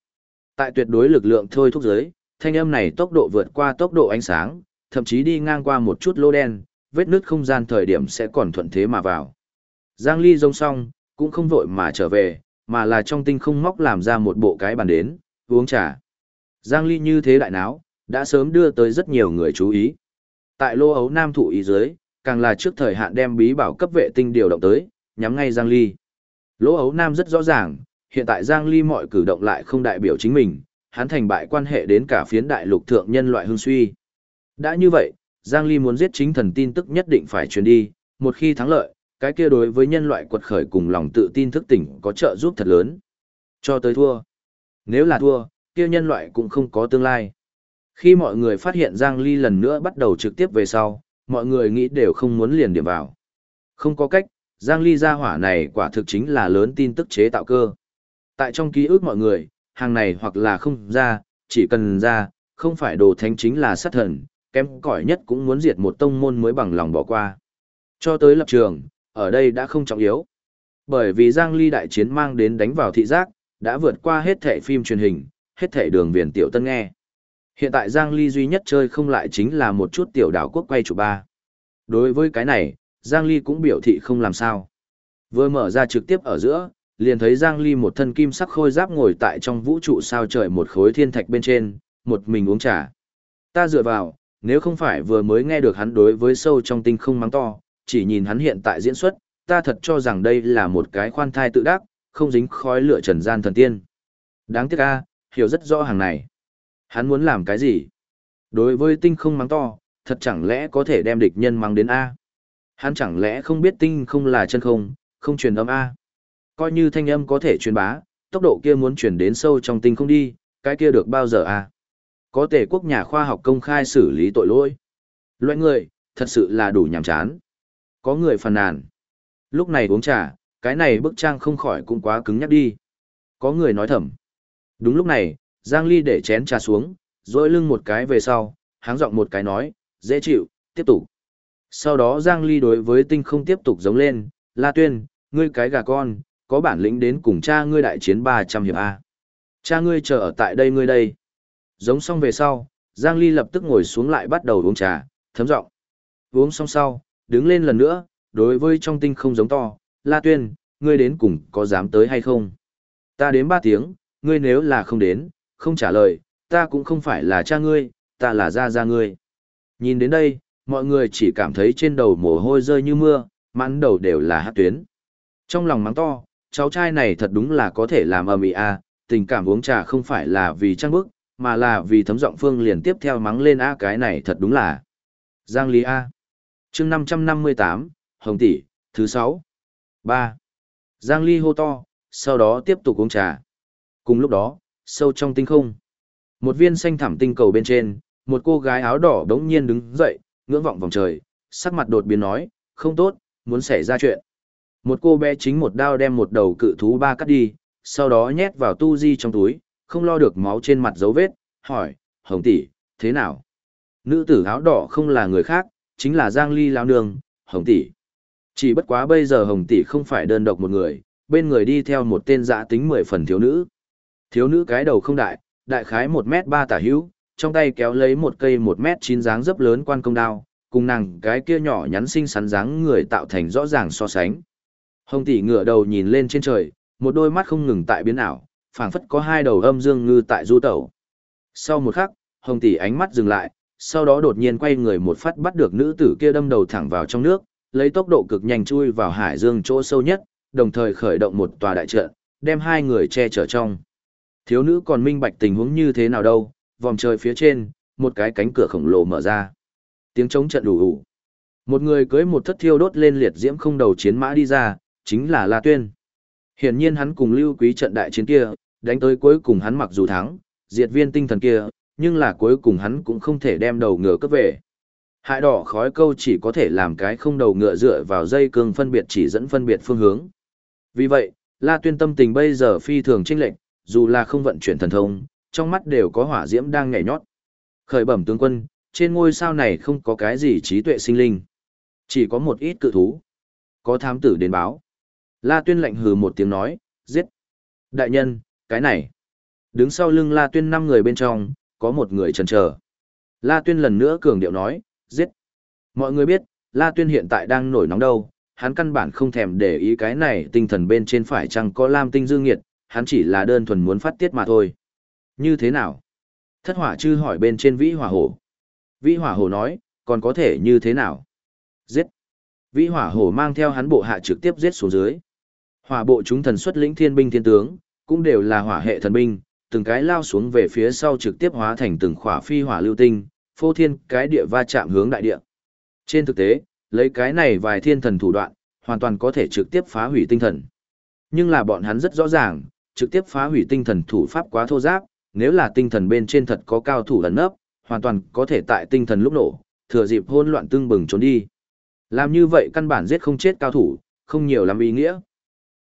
Tại tuyệt đối lực lượng thôi thúc giới, thanh âm này tốc độ vượt qua tốc độ ánh sáng, thậm chí đi ngang qua một chút lô đen, vết nứt không gian thời điểm sẽ còn thuận thế mà vào. Giang Ly rông xong, cũng không vội mà trở về, mà là trong tinh không móc làm ra một bộ cái bàn đến, uống trà. Giang Ly như thế đại náo, đã sớm đưa tới rất nhiều người chú ý. Tại lô ấu nam thụ ý dưới, càng là trước thời hạn đem bí bảo cấp vệ tinh điều động tới, nhắm ngay Giang Ly. Lỗ ấu nam rất rõ ràng, hiện tại Giang Ly mọi cử động lại không đại biểu chính mình, hắn thành bại quan hệ đến cả phiến đại lục thượng nhân loại hương suy. Đã như vậy, Giang Ly muốn giết chính thần tin tức nhất định phải truyền đi, một khi thắng lợi, cái kia đối với nhân loại quật khởi cùng lòng tự tin thức tỉnh có trợ giúp thật lớn. Cho tới thua. Nếu là thua, kia nhân loại cũng không có tương lai. Khi mọi người phát hiện Giang Ly lần nữa bắt đầu trực tiếp về sau, mọi người nghĩ đều không muốn liền điểm vào. Không có cách, Giang Ly ra hỏa này quả thực chính là lớn tin tức chế tạo cơ. Tại trong ký ức mọi người, hàng này hoặc là không ra, chỉ cần ra, không phải đồ thánh chính là sát thần, kém cỏi nhất cũng muốn diệt một tông môn mới bằng lòng bỏ qua. Cho tới lập trường, ở đây đã không trọng yếu. Bởi vì Giang Ly đại chiến mang đến đánh vào thị giác, đã vượt qua hết thể phim truyền hình, hết thể đường viền tiểu tân nghe. Hiện tại Giang Ly duy nhất chơi không lại chính là một chút tiểu đảo quốc quay chủ ba. Đối với cái này, Giang Ly cũng biểu thị không làm sao. Vừa mở ra trực tiếp ở giữa, liền thấy Giang Ly một thân kim sắc khôi giáp ngồi tại trong vũ trụ sao trời một khối thiên thạch bên trên, một mình uống trà. Ta dựa vào, nếu không phải vừa mới nghe được hắn đối với sâu trong tinh không mắng to, chỉ nhìn hắn hiện tại diễn xuất, ta thật cho rằng đây là một cái khoan thai tự đắc, không dính khói lửa trần gian thần tiên. Đáng tiếc a, hiểu rất rõ hàng này. Hắn muốn làm cái gì? Đối với tinh không mắng to, thật chẳng lẽ có thể đem địch nhân mắng đến A? Hắn chẳng lẽ không biết tinh không là chân không, không truyền âm A? Coi như thanh âm có thể truyền bá, tốc độ kia muốn truyền đến sâu trong tinh không đi, cái kia được bao giờ A? Có tề quốc nhà khoa học công khai xử lý tội lỗi. Loại người, thật sự là đủ nhàm chán. Có người phàn nàn. Lúc này uống trà, cái này bức trang không khỏi cũng quá cứng nhắc đi. Có người nói thầm. Đúng lúc này, Giang Ly để chén trà xuống, rồi lưng một cái về sau, háng giọng một cái nói, dễ chịu, tiếp tục. Sau đó Giang Ly đối với tinh không tiếp tục giống lên, La Tuyên, ngươi cái gà con, có bản lĩnh đến cùng cha ngươi đại chiến 300 hiệp A. Cha ngươi chờ ở tại đây ngươi đây. Giống xong về sau, Giang Ly lập tức ngồi xuống lại bắt đầu uống trà, thấm giọng. Uống xong sau, đứng lên lần nữa, đối với trong tinh không giống to, La Tuyên, ngươi đến cùng có dám tới hay không? Ta đến 3 tiếng, ngươi nếu là không đến, không trả lời, ta cũng không phải là cha ngươi, ta là gia gia ngươi. Nhìn đến đây, mọi người chỉ cảm thấy trên đầu mồ hôi rơi như mưa, mãn đầu đều là hát tuyến. Trong lòng mắng to, cháu trai này thật đúng là có thể làm ầm ĩ a, tình cảm uống trà không phải là vì trang bức, mà là vì thấm giọng phương liền tiếp theo mắng lên a cái này thật đúng là. Giang Lý A. chương 558, Hồng Tỷ, thứ 6. 3. Giang Ly hô to, sau đó tiếp tục uống trà. Cùng lúc đó, sâu trong tinh không. Một viên xanh thẳm tinh cầu bên trên, một cô gái áo đỏ đống nhiên đứng dậy, ngưỡng vọng vòng trời, sắc mặt đột biến nói, không tốt, muốn xảy ra chuyện. Một cô bé chính một đao đem một đầu cự thú ba cắt đi, sau đó nhét vào tu di trong túi, không lo được máu trên mặt dấu vết, hỏi, hồng tỷ, thế nào? Nữ tử áo đỏ không là người khác, chính là Giang Ly lão nương, hồng tỷ. Chỉ bất quá bây giờ hồng tỷ không phải đơn độc một người, bên người đi theo một tên giã tính mười phần thiếu nữ. Thiếu nữ cái đầu không đại, đại khái một mét ba tả hữu, trong tay kéo lấy một cây một mét chín dáng dấp lớn quan công đao, cùng nàng cái kia nhỏ nhắn xinh xắn dáng người tạo thành rõ ràng so sánh. Hồng tỷ ngửa đầu nhìn lên trên trời, một đôi mắt không ngừng tại biến ảo, phảng phất có hai đầu âm dương ngư tại du tẩu. Sau một khắc, Hồng tỷ ánh mắt dừng lại, sau đó đột nhiên quay người một phát bắt được nữ tử kia đâm đầu thẳng vào trong nước, lấy tốc độ cực nhanh chui vào hải dương chỗ sâu nhất, đồng thời khởi động một tòa đại trận, đem hai người che chở trong. Thiếu nữ còn minh bạch tình huống như thế nào đâu, vòng trời phía trên, một cái cánh cửa khổng lồ mở ra. Tiếng trống trận đủ ủ. Một người cưới một thất thiêu đốt lên liệt diễm không đầu chiến mã đi ra, chính là La Tuyên. Hiển nhiên hắn cùng lưu quý trận đại chiến kia, đánh tới cuối cùng hắn mặc dù thắng, diệt viên tinh thần kia, nhưng là cuối cùng hắn cũng không thể đem đầu ngựa cất về. Hại đỏ khói câu chỉ có thể làm cái không đầu ngựa dựa vào dây cương phân biệt chỉ dẫn phân biệt phương hướng. Vì vậy, La Tuyên tâm tình bây giờ phi thường chênh lệnh, dù là không vận chuyển thần thông, trong mắt đều có hỏa diễm đang nhảy nhót. Khởi bẩm tướng quân, trên ngôi sao này không có cái gì trí tuệ sinh linh. Chỉ có một ít cự thú. Có thám tử đến báo. La Tuyên lạnh hừ một tiếng nói, giết. Đại nhân, cái này. Đứng sau lưng La Tuyên năm người bên trong, có một người chần chờ. La Tuyên lần nữa cường điệu nói, giết. Mọi người biết, La Tuyên hiện tại đang nổi nóng đâu, hắn căn bản không thèm để ý cái này tinh thần bên trên phải chăng có lam tinh dương nghiệt, hắn chỉ là đơn thuần muốn phát tiết mà thôi. Như thế nào? Thất hỏa chư hỏi bên trên vĩ hỏa hổ. Vĩ hỏa hổ nói, còn có thể như thế nào? Giết. Vĩ hỏa hổ mang theo hắn bộ hạ trực tiếp giết xuống dưới. Hỏa bộ chúng thần xuất lĩnh thiên binh thiên tướng, cũng đều là hỏa hệ thần binh, từng cái lao xuống về phía sau trực tiếp hóa thành từng khỏa phi hỏa lưu tinh, phô thiên cái địa va chạm hướng đại địa. Trên thực tế, lấy cái này vài thiên thần thủ đoạn, hoàn toàn có thể trực tiếp phá hủy tinh thần. Nhưng là bọn hắn rất rõ ràng, trực tiếp phá hủy tinh thần thủ pháp quá thô giáp, nếu là tinh thần bên trên thật có cao thủ ẩn nấp, hoàn toàn có thể tại tinh thần lúc nổ, thừa dịp hỗn loạn tương bừng trốn đi. Làm như vậy căn bản giết không chết cao thủ, không nhiều lắm ý nghĩa.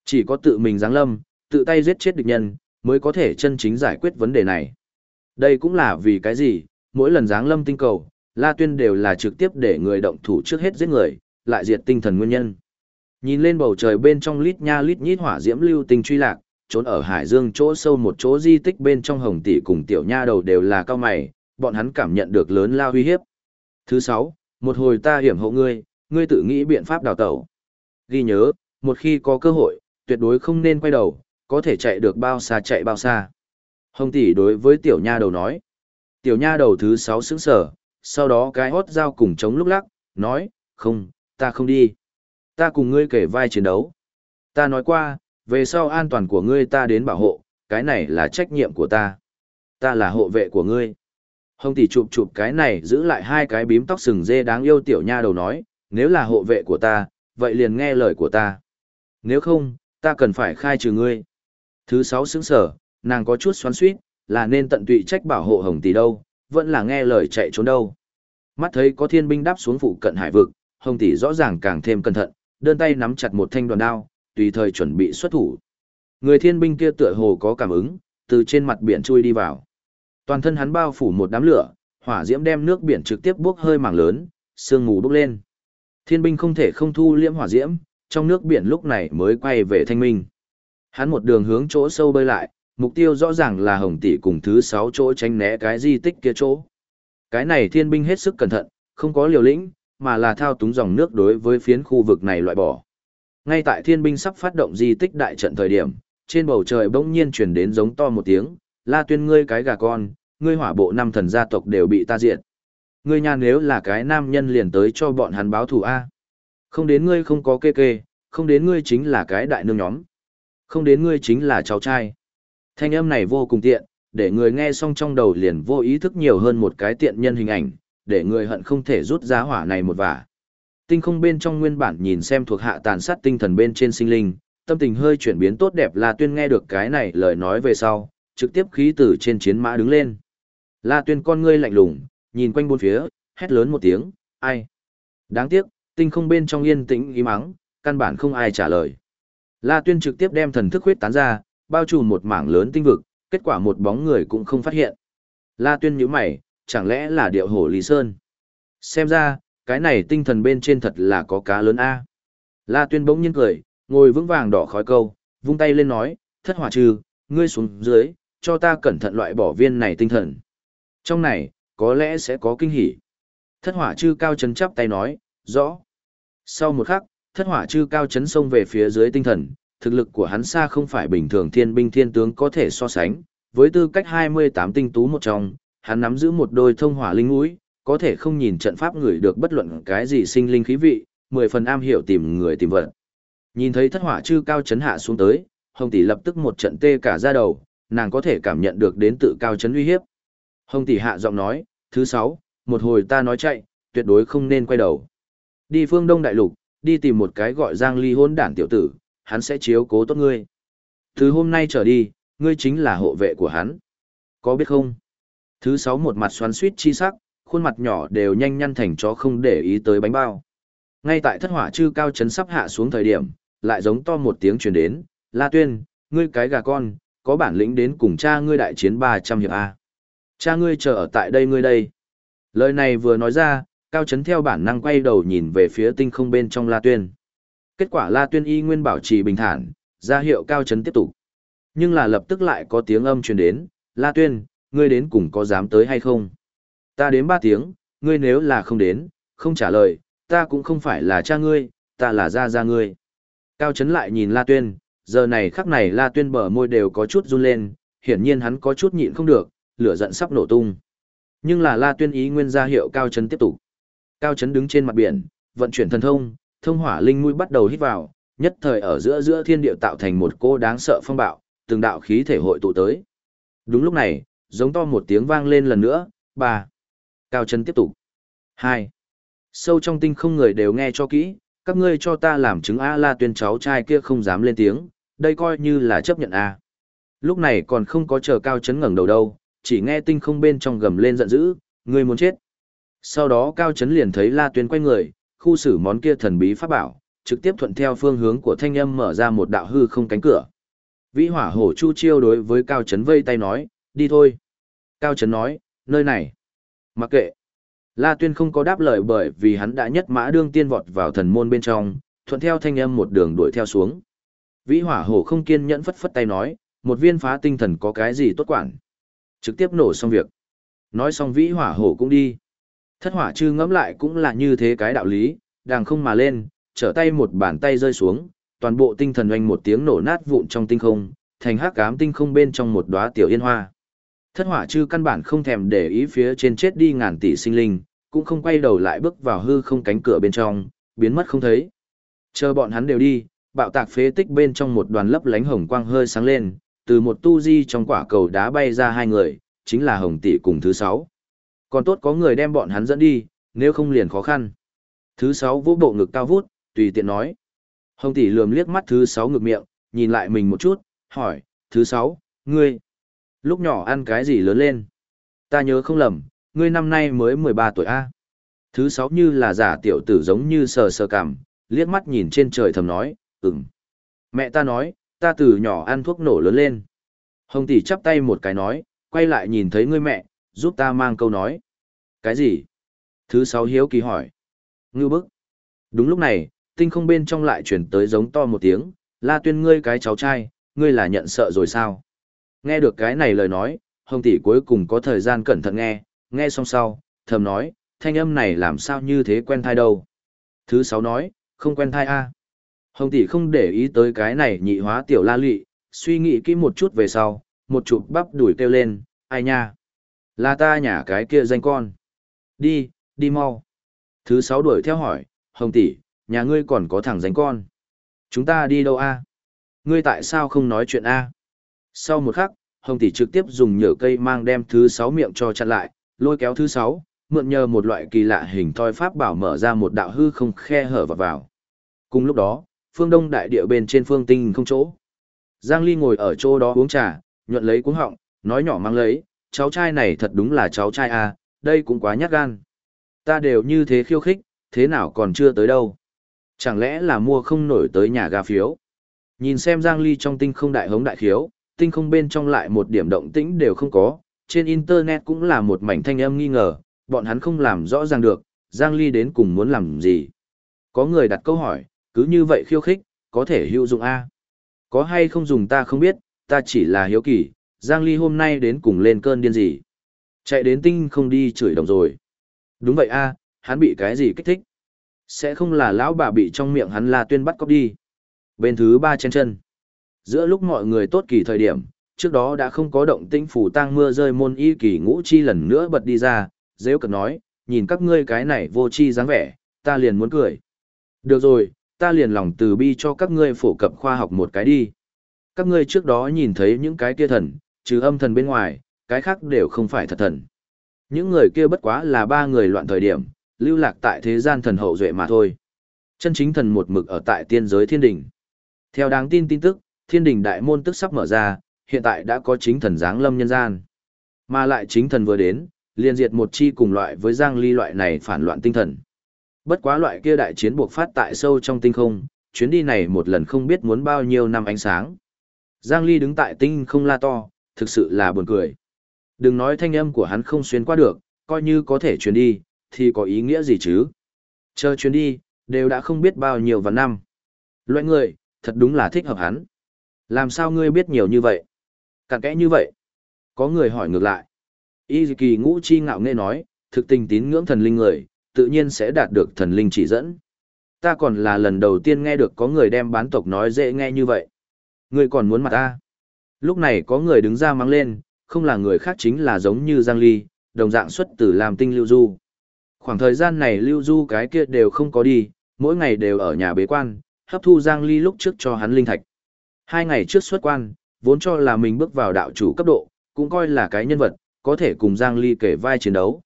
Chỉ có tự mình giáng lâm, tự tay giết chết địch nhân, mới có thể chân chính giải quyết vấn đề này. Đây cũng là vì cái gì, mỗi lần giáng lâm tinh cầu, La Tuyên đều là trực tiếp để người động thủ trước hết giết người, lại diệt tinh thần nguyên nhân. Nhìn lên bầu trời bên trong lít nha lít nhít hỏa diễm lưu tinh truy lạc, trốn ở hải dương chỗ sâu một chỗ di tích bên trong hồng tỷ cùng tiểu nha đầu đều là cao mày, bọn hắn cảm nhận được lớn lao uy hiếp. Thứ sáu, một hồi ta hiểm hộ ngươi, ngươi tự nghĩ biện pháp đào tẩu. Ghi nhớ, một khi có cơ hội, tuyệt đối không nên quay đầu, có thể chạy được bao xa chạy bao xa. Hồng tỷ đối với tiểu nha đầu nói. Tiểu nha đầu thứ sáu sững sở, sau đó cái hót dao cùng chống lúc lắc, nói, không, ta không đi. Ta cùng ngươi kể vai chiến đấu. Ta nói qua, về sau an toàn của ngươi ta đến bảo hộ, cái này là trách nhiệm của ta. Ta là hộ vệ của ngươi. Hồng tỷ chụp chụp cái này giữ lại hai cái bím tóc sừng dê đáng yêu tiểu nha đầu nói, nếu là hộ vệ của ta, vậy liền nghe lời của ta. Nếu không, ta cần phải khai trừ ngươi. Thứ sáu xứng sở, nàng có chút xoắn suýt, là nên tận tụy trách bảo hộ hồng tỷ đâu, vẫn là nghe lời chạy trốn đâu. Mắt thấy có thiên binh đáp xuống phụ cận hải vực, Hồng tỷ rõ ràng càng thêm cẩn thận, đơn tay nắm chặt một thanh đoàn đao, tùy thời chuẩn bị xuất thủ. Người thiên binh kia tựa hồ có cảm ứng, từ trên mặt biển chui đi vào. Toàn thân hắn bao phủ một đám lửa, hỏa diễm đem nước biển trực tiếp bốc hơi mảng lớn, sương mù bốc lên. Thiên binh không thể không thu liễm hỏa diễm, trong nước biển lúc này mới quay về thanh minh. Hắn một đường hướng chỗ sâu bơi lại, mục tiêu rõ ràng là hồng tỷ cùng thứ sáu chỗ tránh né cái di tích kia chỗ. Cái này thiên binh hết sức cẩn thận, không có liều lĩnh, mà là thao túng dòng nước đối với phiến khu vực này loại bỏ. Ngay tại thiên binh sắp phát động di tích đại trận thời điểm, trên bầu trời bỗng nhiên chuyển đến giống to một tiếng, la tuyên ngươi cái gà con, ngươi hỏa bộ năm thần gia tộc đều bị ta diệt. Ngươi nhà nếu là cái nam nhân liền tới cho bọn hắn báo thù A. Không đến ngươi không có kê kê, không đến ngươi chính là cái đại nương nhóm. Không đến ngươi chính là cháu trai. Thanh âm này vô cùng tiện, để người nghe xong trong đầu liền vô ý thức nhiều hơn một cái tiện nhân hình ảnh, để người hận không thể rút giá hỏa này một vả. Tinh không bên trong nguyên bản nhìn xem thuộc hạ tàn sát tinh thần bên trên sinh linh, tâm tình hơi chuyển biến tốt đẹp La Tuyên nghe được cái này lời nói về sau, trực tiếp khí từ trên chiến mã đứng lên. La Tuyên con ngươi lạnh lùng, nhìn quanh bốn phía, hét lớn một tiếng, ai? Đáng tiếc, tinh không bên trong yên tĩnh ý mắng, căn bản không ai trả lời. La Tuyên trực tiếp đem thần thức huyết tán ra, bao trùm một mảng lớn tinh vực, kết quả một bóng người cũng không phát hiện. La Tuyên nhíu mày, chẳng lẽ là điệu hổ Lý Sơn? Xem ra, cái này tinh thần bên trên thật là có cá lớn A. La Tuyên bỗng nhiên cười, ngồi vững vàng đỏ khói câu, vung tay lên nói, thất hỏa trừ, ngươi xuống dưới, cho ta cẩn thận loại bỏ viên này tinh thần. Trong này, có lẽ sẽ có kinh hỉ. Thất hỏa Trư cao chấn chắp tay nói, rõ. Sau một khắc, thất hỏa chư cao chấn sông về phía dưới tinh thần, thực lực của hắn xa không phải bình thường thiên binh thiên tướng có thể so sánh. Với tư cách 28 tinh tú một trong, hắn nắm giữ một đôi thông hỏa linh mũi, có thể không nhìn trận pháp người được bất luận cái gì sinh linh khí vị, mười phần am hiểu tìm người tìm vật. Nhìn thấy thất hỏa chư cao chấn hạ xuống tới, Hồng tỷ lập tức một trận tê cả da đầu, nàng có thể cảm nhận được đến tự cao chấn uy hiếp. Hồng tỷ hạ giọng nói, thứ sáu, một hồi ta nói chạy, tuyệt đối không nên quay đầu. Đi phương Đông Đại Lục, đi tìm một cái gọi Giang Ly hôn đản tiểu tử, hắn sẽ chiếu cố tốt ngươi. Từ hôm nay trở đi, ngươi chính là hộ vệ của hắn. Có biết không? Thứ sáu một mặt xoắn suýt chi sắc, khuôn mặt nhỏ đều nhanh nhăn thành chó không để ý tới bánh bao. Ngay tại thất hỏa chư cao chấn sắp hạ xuống thời điểm, lại giống to một tiếng truyền đến, La Tuyên, ngươi cái gà con, có bản lĩnh đến cùng cha ngươi đại chiến 300 hiệp A. Cha ngươi chờ ở tại đây ngươi đây. Lời này vừa nói ra, cao chấn theo bản năng quay đầu nhìn về phía tinh không bên trong La Tuyên. Kết quả La Tuyên y nguyên bảo trì bình thản, ra hiệu cao chấn tiếp tục. Nhưng là lập tức lại có tiếng âm truyền đến, La Tuyên, ngươi đến cùng có dám tới hay không? Ta đến ba tiếng, ngươi nếu là không đến, không trả lời, ta cũng không phải là cha ngươi, ta là gia gia ngươi. Cao Trấn lại nhìn La Tuyên, giờ này khắc này La Tuyên bờ môi đều có chút run lên, hiển nhiên hắn có chút nhịn không được, lửa giận sắp nổ tung. Nhưng là La Tuyên ý nguyên ra hiệu Cao Trấn tiếp tục. Cao Chấn đứng trên mặt biển, vận chuyển thần thông, thông hỏa linh mũi bắt đầu hít vào, nhất thời ở giữa giữa thiên địa tạo thành một cô đáng sợ phong bạo, từng đạo khí thể hội tụ tới. Đúng lúc này, giống to một tiếng vang lên lần nữa, ba. Cao Chấn tiếp tục. hai. Sâu trong tinh không người đều nghe cho kỹ, các ngươi cho ta làm chứng A la tuyên cháu trai kia không dám lên tiếng, đây coi như là chấp nhận A. Lúc này còn không có chờ cao chấn ngẩng đầu đâu, chỉ nghe tinh không bên trong gầm lên giận dữ, ngươi muốn chết. Sau đó cao chấn liền thấy la tuyên quay người, khu xử món kia thần bí pháp bảo, trực tiếp thuận theo phương hướng của thanh âm mở ra một đạo hư không cánh cửa. Vĩ hỏa hổ chu chiêu đối với cao chấn vây tay nói, đi thôi. Cao chấn nói, nơi này. Mặc kệ. La Tuyên không có đáp lời bởi vì hắn đã nhất mã đương tiên vọt vào thần môn bên trong, thuận theo thanh âm một đường đuổi theo xuống. Vĩ hỏa hổ không kiên nhẫn phất phất tay nói, một viên phá tinh thần có cái gì tốt quản. Trực tiếp nổ xong việc. Nói xong vĩ hỏa hổ cũng đi. Thất hỏa chư ngẫm lại cũng là như thế cái đạo lý, đàng không mà lên, trở tay một bàn tay rơi xuống, toàn bộ tinh thần oanh một tiếng nổ nát vụn trong tinh không, thành hắc ám tinh không bên trong một đóa tiểu yên hoa. Thất hỏa chư căn bản không thèm để ý phía trên chết đi ngàn tỷ sinh linh, cũng không quay đầu lại bước vào hư không cánh cửa bên trong, biến mất không thấy. Chờ bọn hắn đều đi, bạo tạc phế tích bên trong một đoàn lấp lánh hồng quang hơi sáng lên, từ một tu di trong quả cầu đá bay ra hai người, chính là hồng tỷ cùng thứ sáu. Còn tốt có người đem bọn hắn dẫn đi, nếu không liền khó khăn. Thứ sáu vỗ bộ ngực cao vút, tùy tiện nói. Hồng tỷ lườm liếc mắt thứ sáu ngực miệng, nhìn lại mình một chút, hỏi, thứ sáu, ngươi, lúc nhỏ ăn cái gì lớn lên? Ta nhớ không lầm, ngươi năm nay mới 13 tuổi A. Thứ sáu như là giả tiểu tử giống như sờ sờ cảm, liếc mắt nhìn trên trời thầm nói, ừm. Mẹ ta nói, ta từ nhỏ ăn thuốc nổ lớn lên. Hồng tỷ chắp tay một cái nói, quay lại nhìn thấy ngươi mẹ, giúp ta mang câu nói. Cái gì? Thứ sáu hiếu kỳ hỏi. Ngưu bức. Đúng lúc này, tinh không bên trong lại chuyển tới giống to một tiếng, la tuyên ngươi cái cháu trai, ngươi là nhận sợ rồi sao? Nghe được cái này lời nói, hồng tỷ cuối cùng có thời gian cẩn thận nghe, nghe xong sau, thầm nói, thanh âm này làm sao như thế quen thai đâu. Thứ sáu nói, không quen thai a. Hồng tỷ không để ý tới cái này nhị hóa tiểu la lị, suy nghĩ kỹ một chút về sau, một chụp bắp đuổi kêu lên, ai nha? Là ta nhà cái kia danh con. Đi, đi mau. Thứ sáu đuổi theo hỏi, Hồng tỷ, nhà ngươi còn có thằng danh con. Chúng ta đi đâu a? Ngươi tại sao không nói chuyện a? Sau một khắc, Hồng tỷ trực tiếp dùng nhở cây mang đem thứ sáu miệng cho chặn lại, lôi kéo thứ sáu, mượn nhờ một loại kỳ lạ hình thoi pháp bảo mở ra một đạo hư không khe hở vào vào. Cùng lúc đó, phương đông đại địa bên trên phương tinh không chỗ. Giang Ly ngồi ở chỗ đó uống trà, nhuận lấy cuống họng, nói nhỏ mang lấy, cháu trai này thật đúng là cháu trai à, đây cũng quá nhát gan. Ta đều như thế khiêu khích, thế nào còn chưa tới đâu. Chẳng lẽ là mua không nổi tới nhà gà phiếu. Nhìn xem Giang Ly trong tinh không đại hống đại khiếu, tinh không bên trong lại một điểm động tĩnh đều không có, trên internet cũng là một mảnh thanh âm nghi ngờ, bọn hắn không làm rõ ràng được, Giang Ly đến cùng muốn làm gì. Có người đặt câu hỏi, cứ như vậy khiêu khích, có thể hữu dụng A. Có hay không dùng ta không biết, ta chỉ là hiếu kỳ, Giang Ly hôm nay đến cùng lên cơn điên gì. Chạy đến tinh không đi chửi đồng rồi. Đúng vậy A, hắn bị cái gì kích thích. Sẽ không là lão bà bị trong miệng hắn là tuyên bắt cóc đi. Bên thứ ba trên chân. Giữa lúc mọi người tốt kỳ thời điểm, trước đó đã không có động tĩnh phủ tang mưa rơi môn y kỳ ngũ chi lần nữa bật đi ra, dễ cật nói, nhìn các ngươi cái này vô chi dáng vẻ, ta liền muốn cười. Được rồi, ta liền lòng từ bi cho các ngươi phổ cập khoa học một cái đi. Các ngươi trước đó nhìn thấy những cái kia thần, trừ âm thần bên ngoài, cái khác đều không phải thật thần. Những người kia bất quá là ba người loạn thời điểm, lưu lạc tại thế gian thần hậu duệ mà thôi. Chân chính thần một mực ở tại tiên giới thiên đình. Theo đáng tin tin tức, thiên đình đại môn tức sắp mở ra, hiện tại đã có chính thần giáng lâm nhân gian. Mà lại chính thần vừa đến, liền diệt một chi cùng loại với Giang Ly loại này phản loạn tinh thần. Bất quá loại kia đại chiến buộc phát tại sâu trong tinh không, chuyến đi này một lần không biết muốn bao nhiêu năm ánh sáng. Giang Ly đứng tại tinh không la to, thực sự là buồn cười. Đừng nói thanh âm của hắn không xuyên qua được, coi như có thể truyền đi, thì có ý nghĩa gì chứ? Chờ chuyến đi, đều đã không biết bao nhiêu và năm. Loại người, thật đúng là thích hợp hắn. Làm sao ngươi biết nhiều như vậy? Cặn kẽ như vậy? Có người hỏi ngược lại. Y kỳ ngũ chi ngạo nghe nói, thực tình tín ngưỡng thần linh người, tự nhiên sẽ đạt được thần linh chỉ dẫn. Ta còn là lần đầu tiên nghe được có người đem bán tộc nói dễ nghe như vậy. Ngươi còn muốn mặt ta? Lúc này có người đứng ra mang lên, không là người khác chính là giống như Giang Ly, đồng dạng xuất từ làm tinh lưu du. Khoảng thời gian này lưu du cái kia đều không có đi, mỗi ngày đều ở nhà bế quan, hấp thu Giang Ly lúc trước cho hắn linh thạch. Hai ngày trước xuất quan, vốn cho là mình bước vào đạo chủ cấp độ, cũng coi là cái nhân vật, có thể cùng Giang Ly kể vai chiến đấu.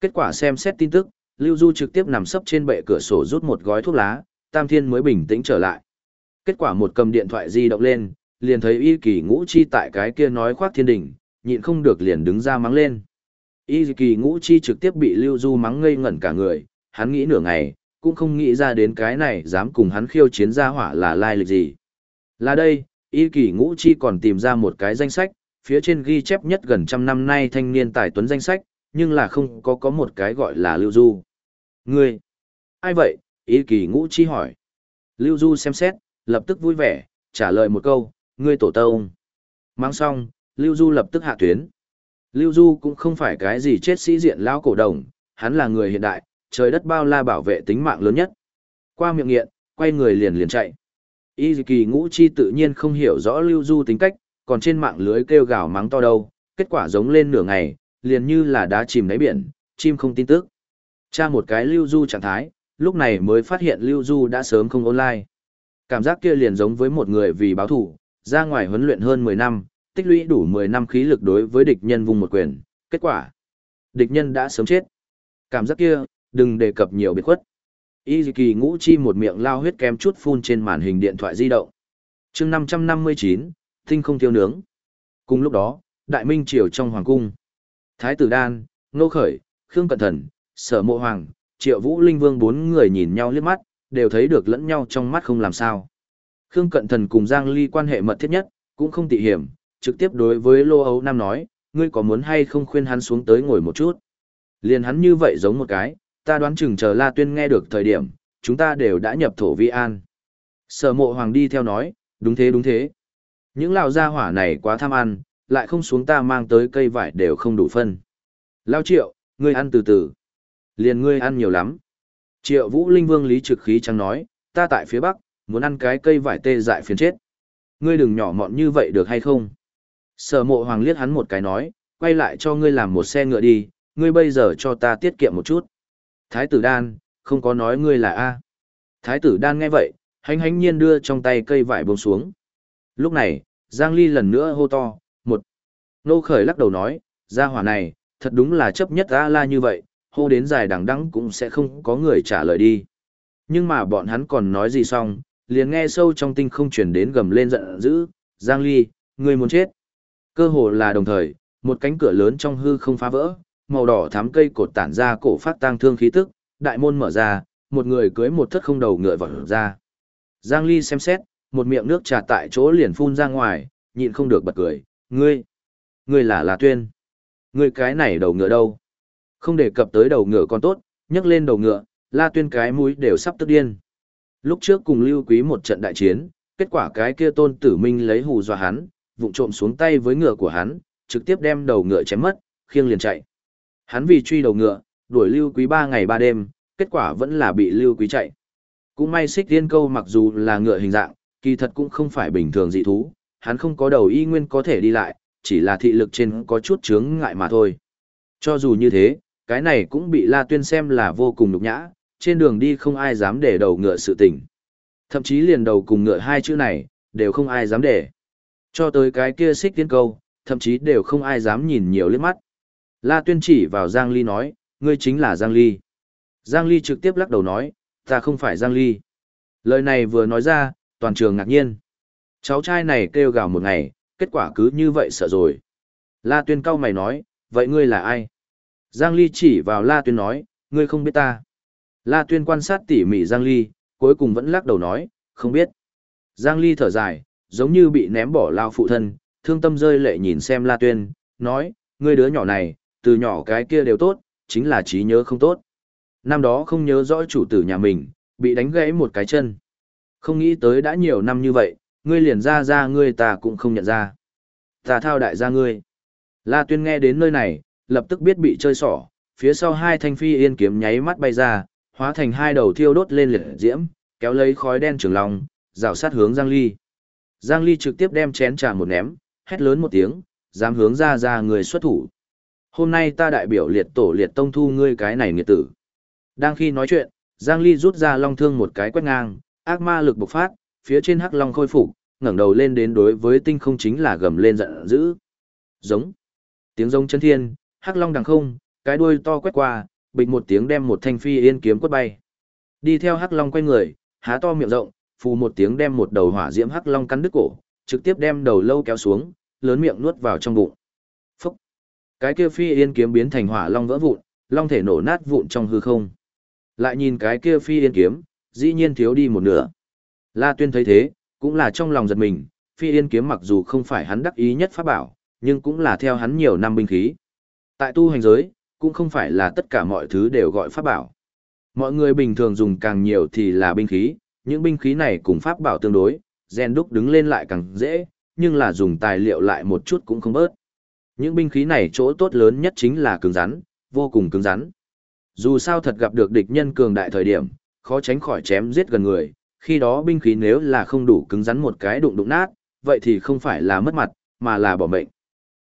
Kết quả xem xét tin tức, Lưu Du trực tiếp nằm sấp trên bệ cửa sổ rút một gói thuốc lá, Tam Thiên mới bình tĩnh trở lại. Kết quả một cầm điện thoại di động lên, liền thấy Y Kỳ Ngũ Chi tại cái kia nói khoác thiên đình, nhịn không được liền đứng ra mắng lên. Y Kỳ Ngũ Chi trực tiếp bị Lưu Du mắng ngây ngẩn cả người, hắn nghĩ nửa ngày, cũng không nghĩ ra đến cái này dám cùng hắn khiêu chiến ra hỏa là lai lịch gì. Là đây, Y Kỳ Ngũ Chi còn tìm ra một cái danh sách, phía trên ghi chép nhất gần trăm năm nay thanh niên tài tuấn danh sách, nhưng là không có có một cái gọi là Lưu Du. Ngươi, ai vậy? Y Kỳ Ngũ Chi hỏi. Lưu Du xem xét, lập tức vui vẻ, trả lời một câu, ngươi tổ tông. Mang xong, Lưu Du lập tức hạ tuyến. Lưu Du cũng không phải cái gì chết sĩ diện lão cổ đồng, hắn là người hiện đại, trời đất bao la bảo vệ tính mạng lớn nhất. Qua miệng nghiện, quay người liền liền chạy. Y kỳ ngũ chi tự nhiên không hiểu rõ Lưu Du tính cách, còn trên mạng lưới kêu gào mắng to đâu, kết quả giống lên nửa ngày, liền như là đá chìm đáy biển, chim không tin tức. Tra một cái Lưu Du trạng thái, lúc này mới phát hiện Lưu Du đã sớm không online. Cảm giác kia liền giống với một người vì báo thủ, ra ngoài huấn luyện hơn 10 năm, tích lũy đủ 10 năm khí lực đối với địch nhân vùng một quyền, kết quả. Địch nhân đã sớm chết. Cảm giác kia, đừng đề cập nhiều biệt khuất. Y kỳ ngũ chi một miệng lao huyết kém chút phun trên màn hình điện thoại di động. chương 559, tinh không thiêu nướng. Cùng lúc đó, đại minh triều trong hoàng cung. Thái tử đan, Nô Khởi, Khương Cẩn Thần, Sở Mộ Hoàng, Triệu Vũ Linh Vương bốn người nhìn nhau liếc mắt, đều thấy được lẫn nhau trong mắt không làm sao. Khương Cận Thần cùng Giang Ly quan hệ mật thiết nhất, cũng không tị hiểm, trực tiếp đối với Lô Âu Nam nói, ngươi có muốn hay không khuyên hắn xuống tới ngồi một chút. Liền hắn như vậy giống một cái, ta đoán chừng chờ La Tuyên nghe được thời điểm, chúng ta đều đã nhập thổ vi an. Sở mộ hoàng đi theo nói, đúng thế đúng thế. Những lão gia hỏa này quá tham ăn, lại không xuống ta mang tới cây vải đều không đủ phân. Lao triệu, ngươi ăn từ từ. Liền ngươi ăn nhiều lắm. Triệu vũ linh vương lý trực khí chẳng nói, ta tại phía bắc, muốn ăn cái cây vải tê dại phiền chết. Ngươi đừng nhỏ mọn như vậy được hay không? Sở mộ hoàng liếc hắn một cái nói, quay lại cho ngươi làm một xe ngựa đi, ngươi bây giờ cho ta tiết kiệm một chút. Thái tử đan, không có nói ngươi là A. Thái tử đan nghe vậy, hánh hánh nhiên đưa trong tay cây vải bông xuống. Lúc này, Giang Ly lần nữa hô to, một. Nô khởi lắc đầu nói, gia hỏa này, thật đúng là chấp nhất A la như vậy, hô đến dài đằng đẵng cũng sẽ không có người trả lời đi. Nhưng mà bọn hắn còn nói gì xong, liền nghe sâu trong tinh không chuyển đến gầm lên giận dữ, Giang Ly, ngươi muốn chết. Cơ hồ là đồng thời, một cánh cửa lớn trong hư không phá vỡ, màu đỏ thắm cây cột tản ra cổ phát tang thương khí tức, đại môn mở ra, một người cưới một thất không đầu ngựa vọt ra. Giang Ly xem xét, một miệng nước trà tại chỗ liền phun ra ngoài, nhịn không được bật cười, ngươi, ngươi là La Tuyên. Ngươi cái này đầu ngựa đâu? Không đề cập tới đầu ngựa còn tốt, nhấc lên đầu ngựa, La Tuyên cái mũi đều sắp tức điên. Lúc trước cùng Lưu Quý một trận đại chiến, kết quả cái kia tôn tử minh lấy hù dọa hắn, vụng trộm xuống tay với ngựa của hắn, trực tiếp đem đầu ngựa chém mất, khiêng liền chạy. Hắn vì truy đầu ngựa, đuổi Lưu Quý ba ngày ba đêm, kết quả vẫn là bị Lưu Quý chạy. Cũng may xích tiên câu mặc dù là ngựa hình dạng, kỳ thật cũng không phải bình thường dị thú, hắn không có đầu y nguyên có thể đi lại, chỉ là thị lực trên có chút chướng ngại mà thôi. Cho dù như thế, cái này cũng bị La Tuyên xem là vô cùng nhục nhã, trên đường đi không ai dám để đầu ngựa sự tình. Thậm chí liền đầu cùng ngựa hai chữ này, đều không ai dám để. Cho tới cái kia xích tiến câu, thậm chí đều không ai dám nhìn nhiều liếc mắt. La Tuyên chỉ vào Giang Ly nói, ngươi chính là Giang Ly. Giang Ly trực tiếp lắc đầu nói, ta không phải Giang Ly. Lời này vừa nói ra, toàn trường ngạc nhiên. Cháu trai này kêu gào một ngày, kết quả cứ như vậy sợ rồi. La Tuyên cau mày nói, vậy ngươi là ai? Giang Ly chỉ vào La Tuyên nói, ngươi không biết ta. La Tuyên quan sát tỉ mỉ Giang Ly, cuối cùng vẫn lắc đầu nói, không biết. Giang Ly thở dài, giống như bị ném bỏ lao phụ thân, thương tâm rơi lệ nhìn xem La Tuyên, nói, ngươi đứa nhỏ này, từ nhỏ cái kia đều tốt, chính là trí nhớ không tốt. Năm đó không nhớ rõ chủ tử nhà mình, bị đánh gãy một cái chân. Không nghĩ tới đã nhiều năm như vậy, ngươi liền ra ra ngươi ta cũng không nhận ra. Ta thao đại gia ngươi. La Tuyên nghe đến nơi này, lập tức biết bị chơi xỏ, phía sau hai thanh phi yên kiếm nháy mắt bay ra, hóa thành hai đầu thiêu đốt lên liệt diễm, kéo lấy khói đen trường lòng, rào sát hướng Giang Ly. Giang Ly trực tiếp đem chén trà một ném, hét lớn một tiếng, dám hướng ra ra người xuất thủ. Hôm nay ta đại biểu liệt tổ liệt tông thu ngươi cái này nghiệt tử. Đang khi nói chuyện, Giang Ly rút ra long thương một cái quét ngang, ác ma lực bộc phát, phía trên hắc long khôi phục, ngẩng đầu lên đến đối với tinh không chính là gầm lên giận dữ. Giống. Tiếng giống chân thiên, hắc long đằng không, cái đuôi to quét qua, bịch một tiếng đem một thanh phi yên kiếm quất bay. Đi theo hắc long quay người, há to miệng rộng, phù một tiếng đem một đầu hỏa diễm hắc long cắn đứt cổ, trực tiếp đem đầu lâu kéo xuống, lớn miệng nuốt vào trong bụng. Phúc! Cái kia phi yên kiếm biến thành hỏa long vỡ vụn, long thể nổ nát vụn trong hư không. Lại nhìn cái kia phi yên kiếm, dĩ nhiên thiếu đi một nửa. La Tuyên thấy thế, cũng là trong lòng giật mình, phi yên kiếm mặc dù không phải hắn đắc ý nhất pháp bảo, nhưng cũng là theo hắn nhiều năm binh khí. Tại tu hành giới, cũng không phải là tất cả mọi thứ đều gọi pháp bảo. Mọi người bình thường dùng càng nhiều thì là binh khí, những binh khí này cùng pháp bảo tương đối, gen đúc đứng lên lại càng dễ, nhưng là dùng tài liệu lại một chút cũng không bớt. Những binh khí này chỗ tốt lớn nhất chính là cứng rắn, vô cùng cứng rắn. Dù sao thật gặp được địch nhân cường đại thời điểm, khó tránh khỏi chém giết gần người, khi đó binh khí nếu là không đủ cứng rắn một cái đụng đụng nát, vậy thì không phải là mất mặt, mà là bỏ mệnh.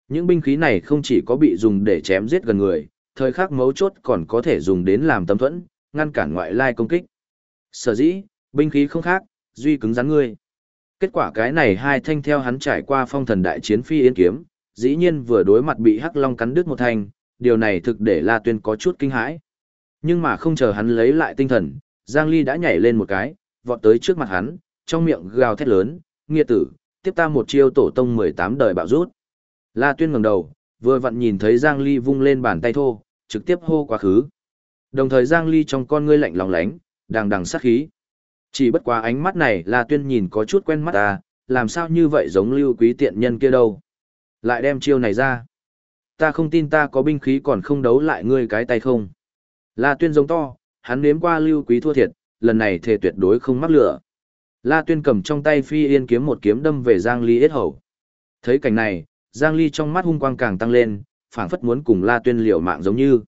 Những binh khí này không chỉ có bị dùng để chém giết gần người, thời khắc mấu chốt còn có thể dùng đến làm tấm thuẫn, ngăn cản ngoại lai công kích. Sở dĩ, binh khí không khác, duy cứng rắn ngươi. Kết quả cái này hai thanh theo hắn trải qua phong thần đại chiến phi yên kiếm, dĩ nhiên vừa đối mặt bị hắc long cắn đứt một thanh, điều này thực để La Tuyên có chút kinh hãi. Nhưng mà không chờ hắn lấy lại tinh thần, Giang Ly đã nhảy lên một cái, vọt tới trước mặt hắn, trong miệng gào thét lớn, nghiệt tử, tiếp ta một chiêu tổ tông 18 đời bạo rút. La Tuyên ngẩng đầu, vừa vặn nhìn thấy Giang Ly vung lên bàn tay thô, trực tiếp hô quá khứ. Đồng thời Giang Ly trong con ngươi lạnh lòng lánh, đang đằng sát khí. Chỉ bất quá ánh mắt này là Tuyên nhìn có chút quen mắt ta, làm sao như vậy giống lưu quý tiện nhân kia đâu. Lại đem chiêu này ra. Ta không tin ta có binh khí còn không đấu lại ngươi cái tay không. La Tuyên giống to, hắn nếm qua lưu quý thua thiệt, lần này thề tuyệt đối không mắc lửa. La Tuyên cầm trong tay phi yên kiếm một kiếm đâm về Giang Ly yết hầu. Thấy cảnh này, Giang Ly trong mắt hung quang càng tăng lên, phảng phất muốn cùng La Tuyên liều mạng giống như.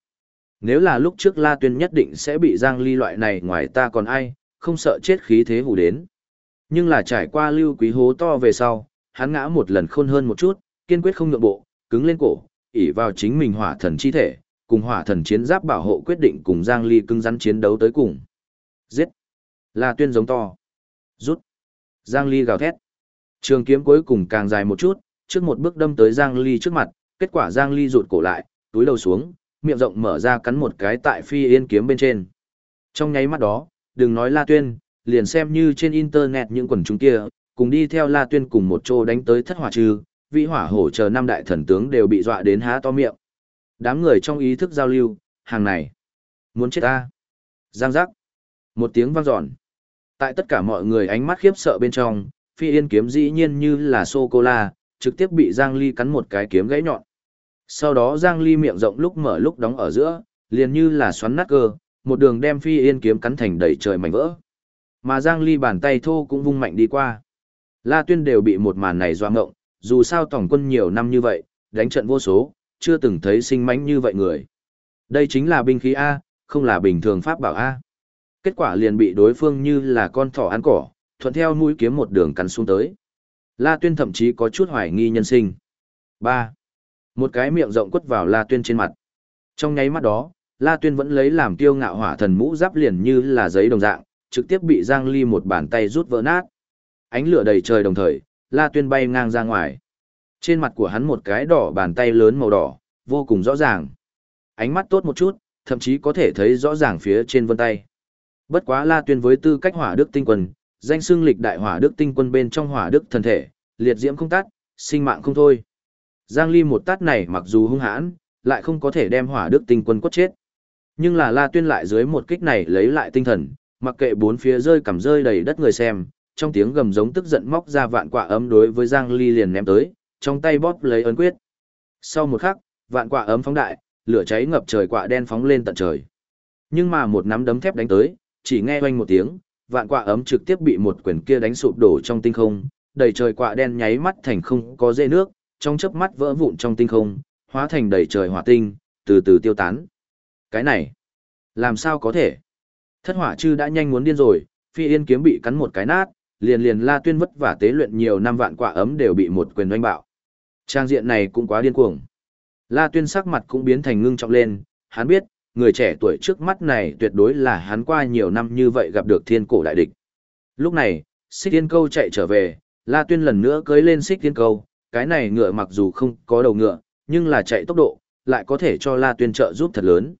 Nếu là lúc trước La Tuyên nhất định sẽ bị Giang Ly loại này ngoài ta còn ai, không sợ chết khí thế hù đến. Nhưng là trải qua lưu quý hố to về sau, hắn ngã một lần khôn hơn một chút, kiên quyết không nhượng bộ, cứng lên cổ, ỉ vào chính mình hỏa thần chi thể, cùng hỏa thần chiến giáp bảo hộ quyết định cùng Giang Ly cứng rắn chiến đấu tới cùng. Giết! La Tuyên giống to. Rút! Giang Ly gào thét. Trường kiếm cuối cùng càng dài một chút, trước một bước đâm tới Giang Ly trước mặt, kết quả Giang Ly rụt cổ lại, túi đầu xuống, miệng rộng mở ra cắn một cái tại phi yên kiếm bên trên. Trong nháy mắt đó, đừng nói La Tuyên, liền xem như trên internet những quần chúng kia, cùng đi theo La Tuyên cùng một chỗ đánh tới thất hỏa trừ, vị hỏa hổ chờ năm đại thần tướng đều bị dọa đến há to miệng. Đám người trong ý thức giao lưu, hàng này, muốn chết ta. Giang giác. Một tiếng vang dọn. Tại tất cả mọi người ánh mắt khiếp sợ bên trong, phi yên kiếm dĩ nhiên như là sô-cô-la, trực tiếp bị Giang Ly cắn một cái kiếm gãy nhọn. Sau đó Giang Ly miệng rộng lúc mở lúc đóng ở giữa, liền như là xoắn nát cơ, một đường đem phi yên kiếm cắn thành đầy trời mảnh vỡ. Mà Giang Ly bàn tay thô cũng vung mạnh đi qua. La Tuyên đều bị một màn này doa ngộng, dù sao tổng quân nhiều năm như vậy, đánh trận vô số, chưa từng thấy sinh mánh như vậy người. Đây chính là binh khí A, không là bình thường pháp bảo A. Kết quả liền bị đối phương như là con thỏ ăn cỏ, thuận theo mũi kiếm một đường cắn xuống tới. La Tuyên thậm chí có chút hoài nghi nhân sinh. 3. Một cái miệng rộng quất vào La Tuyên trên mặt. Trong nháy mắt đó, La Tuyên vẫn lấy làm tiêu ngạo hỏa thần mũ giáp liền như là giấy đồng dạng, trực tiếp bị Giang Ly một bàn tay rút vỡ nát. Ánh lửa đầy trời đồng thời, La Tuyên bay ngang ra ngoài. Trên mặt của hắn một cái đỏ bàn tay lớn màu đỏ, vô cùng rõ ràng. Ánh mắt tốt một chút, thậm chí có thể thấy rõ ràng phía trên vân tay. Bất quá La Tuyên với tư cách hỏa đức tinh quân, danh xưng lịch đại hỏa đức tinh quân bên trong hỏa đức thần thể, liệt diễm không tắt, sinh mạng không thôi. Giang Ly một tát này mặc dù hung hãn, lại không có thể đem hỏa đức tinh quân quất chết. Nhưng là La Tuyên lại dưới một kích này lấy lại tinh thần, mặc kệ bốn phía rơi cầm rơi đầy đất người xem, trong tiếng gầm giống tức giận móc ra vạn quả ấm đối với Giang Ly liền ném tới, trong tay bóp lấy ấn quyết. Sau một khắc, vạn quả ấm phóng đại, lửa cháy ngập trời quả đen phóng lên tận trời. Nhưng mà một nắm đấm thép đánh tới, chỉ nghe oanh một tiếng, vạn quả ấm trực tiếp bị một quyền kia đánh sụp đổ trong tinh không, đầy trời quả đen nháy mắt thành không có dây nước, trong chớp mắt vỡ vụn trong tinh không, hóa thành đầy trời hỏa tinh, từ từ tiêu tán. Cái này, làm sao có thể? Thất hỏa chư đã nhanh muốn điên rồi, phi yên kiếm bị cắn một cái nát, liền liền la tuyên vất vả tế luyện nhiều năm vạn quả ấm đều bị một quyền doanh bạo. Trang diện này cũng quá điên cuồng. La tuyên sắc mặt cũng biến thành ngưng trọng lên, hắn biết, người trẻ tuổi trước mắt này tuyệt đối là hắn qua nhiều năm như vậy gặp được thiên cổ đại địch. Lúc này, xích tiên câu chạy trở về, La Tuyên lần nữa cưới lên xích tiên câu, cái này ngựa mặc dù không có đầu ngựa, nhưng là chạy tốc độ, lại có thể cho La Tuyên trợ giúp thật lớn.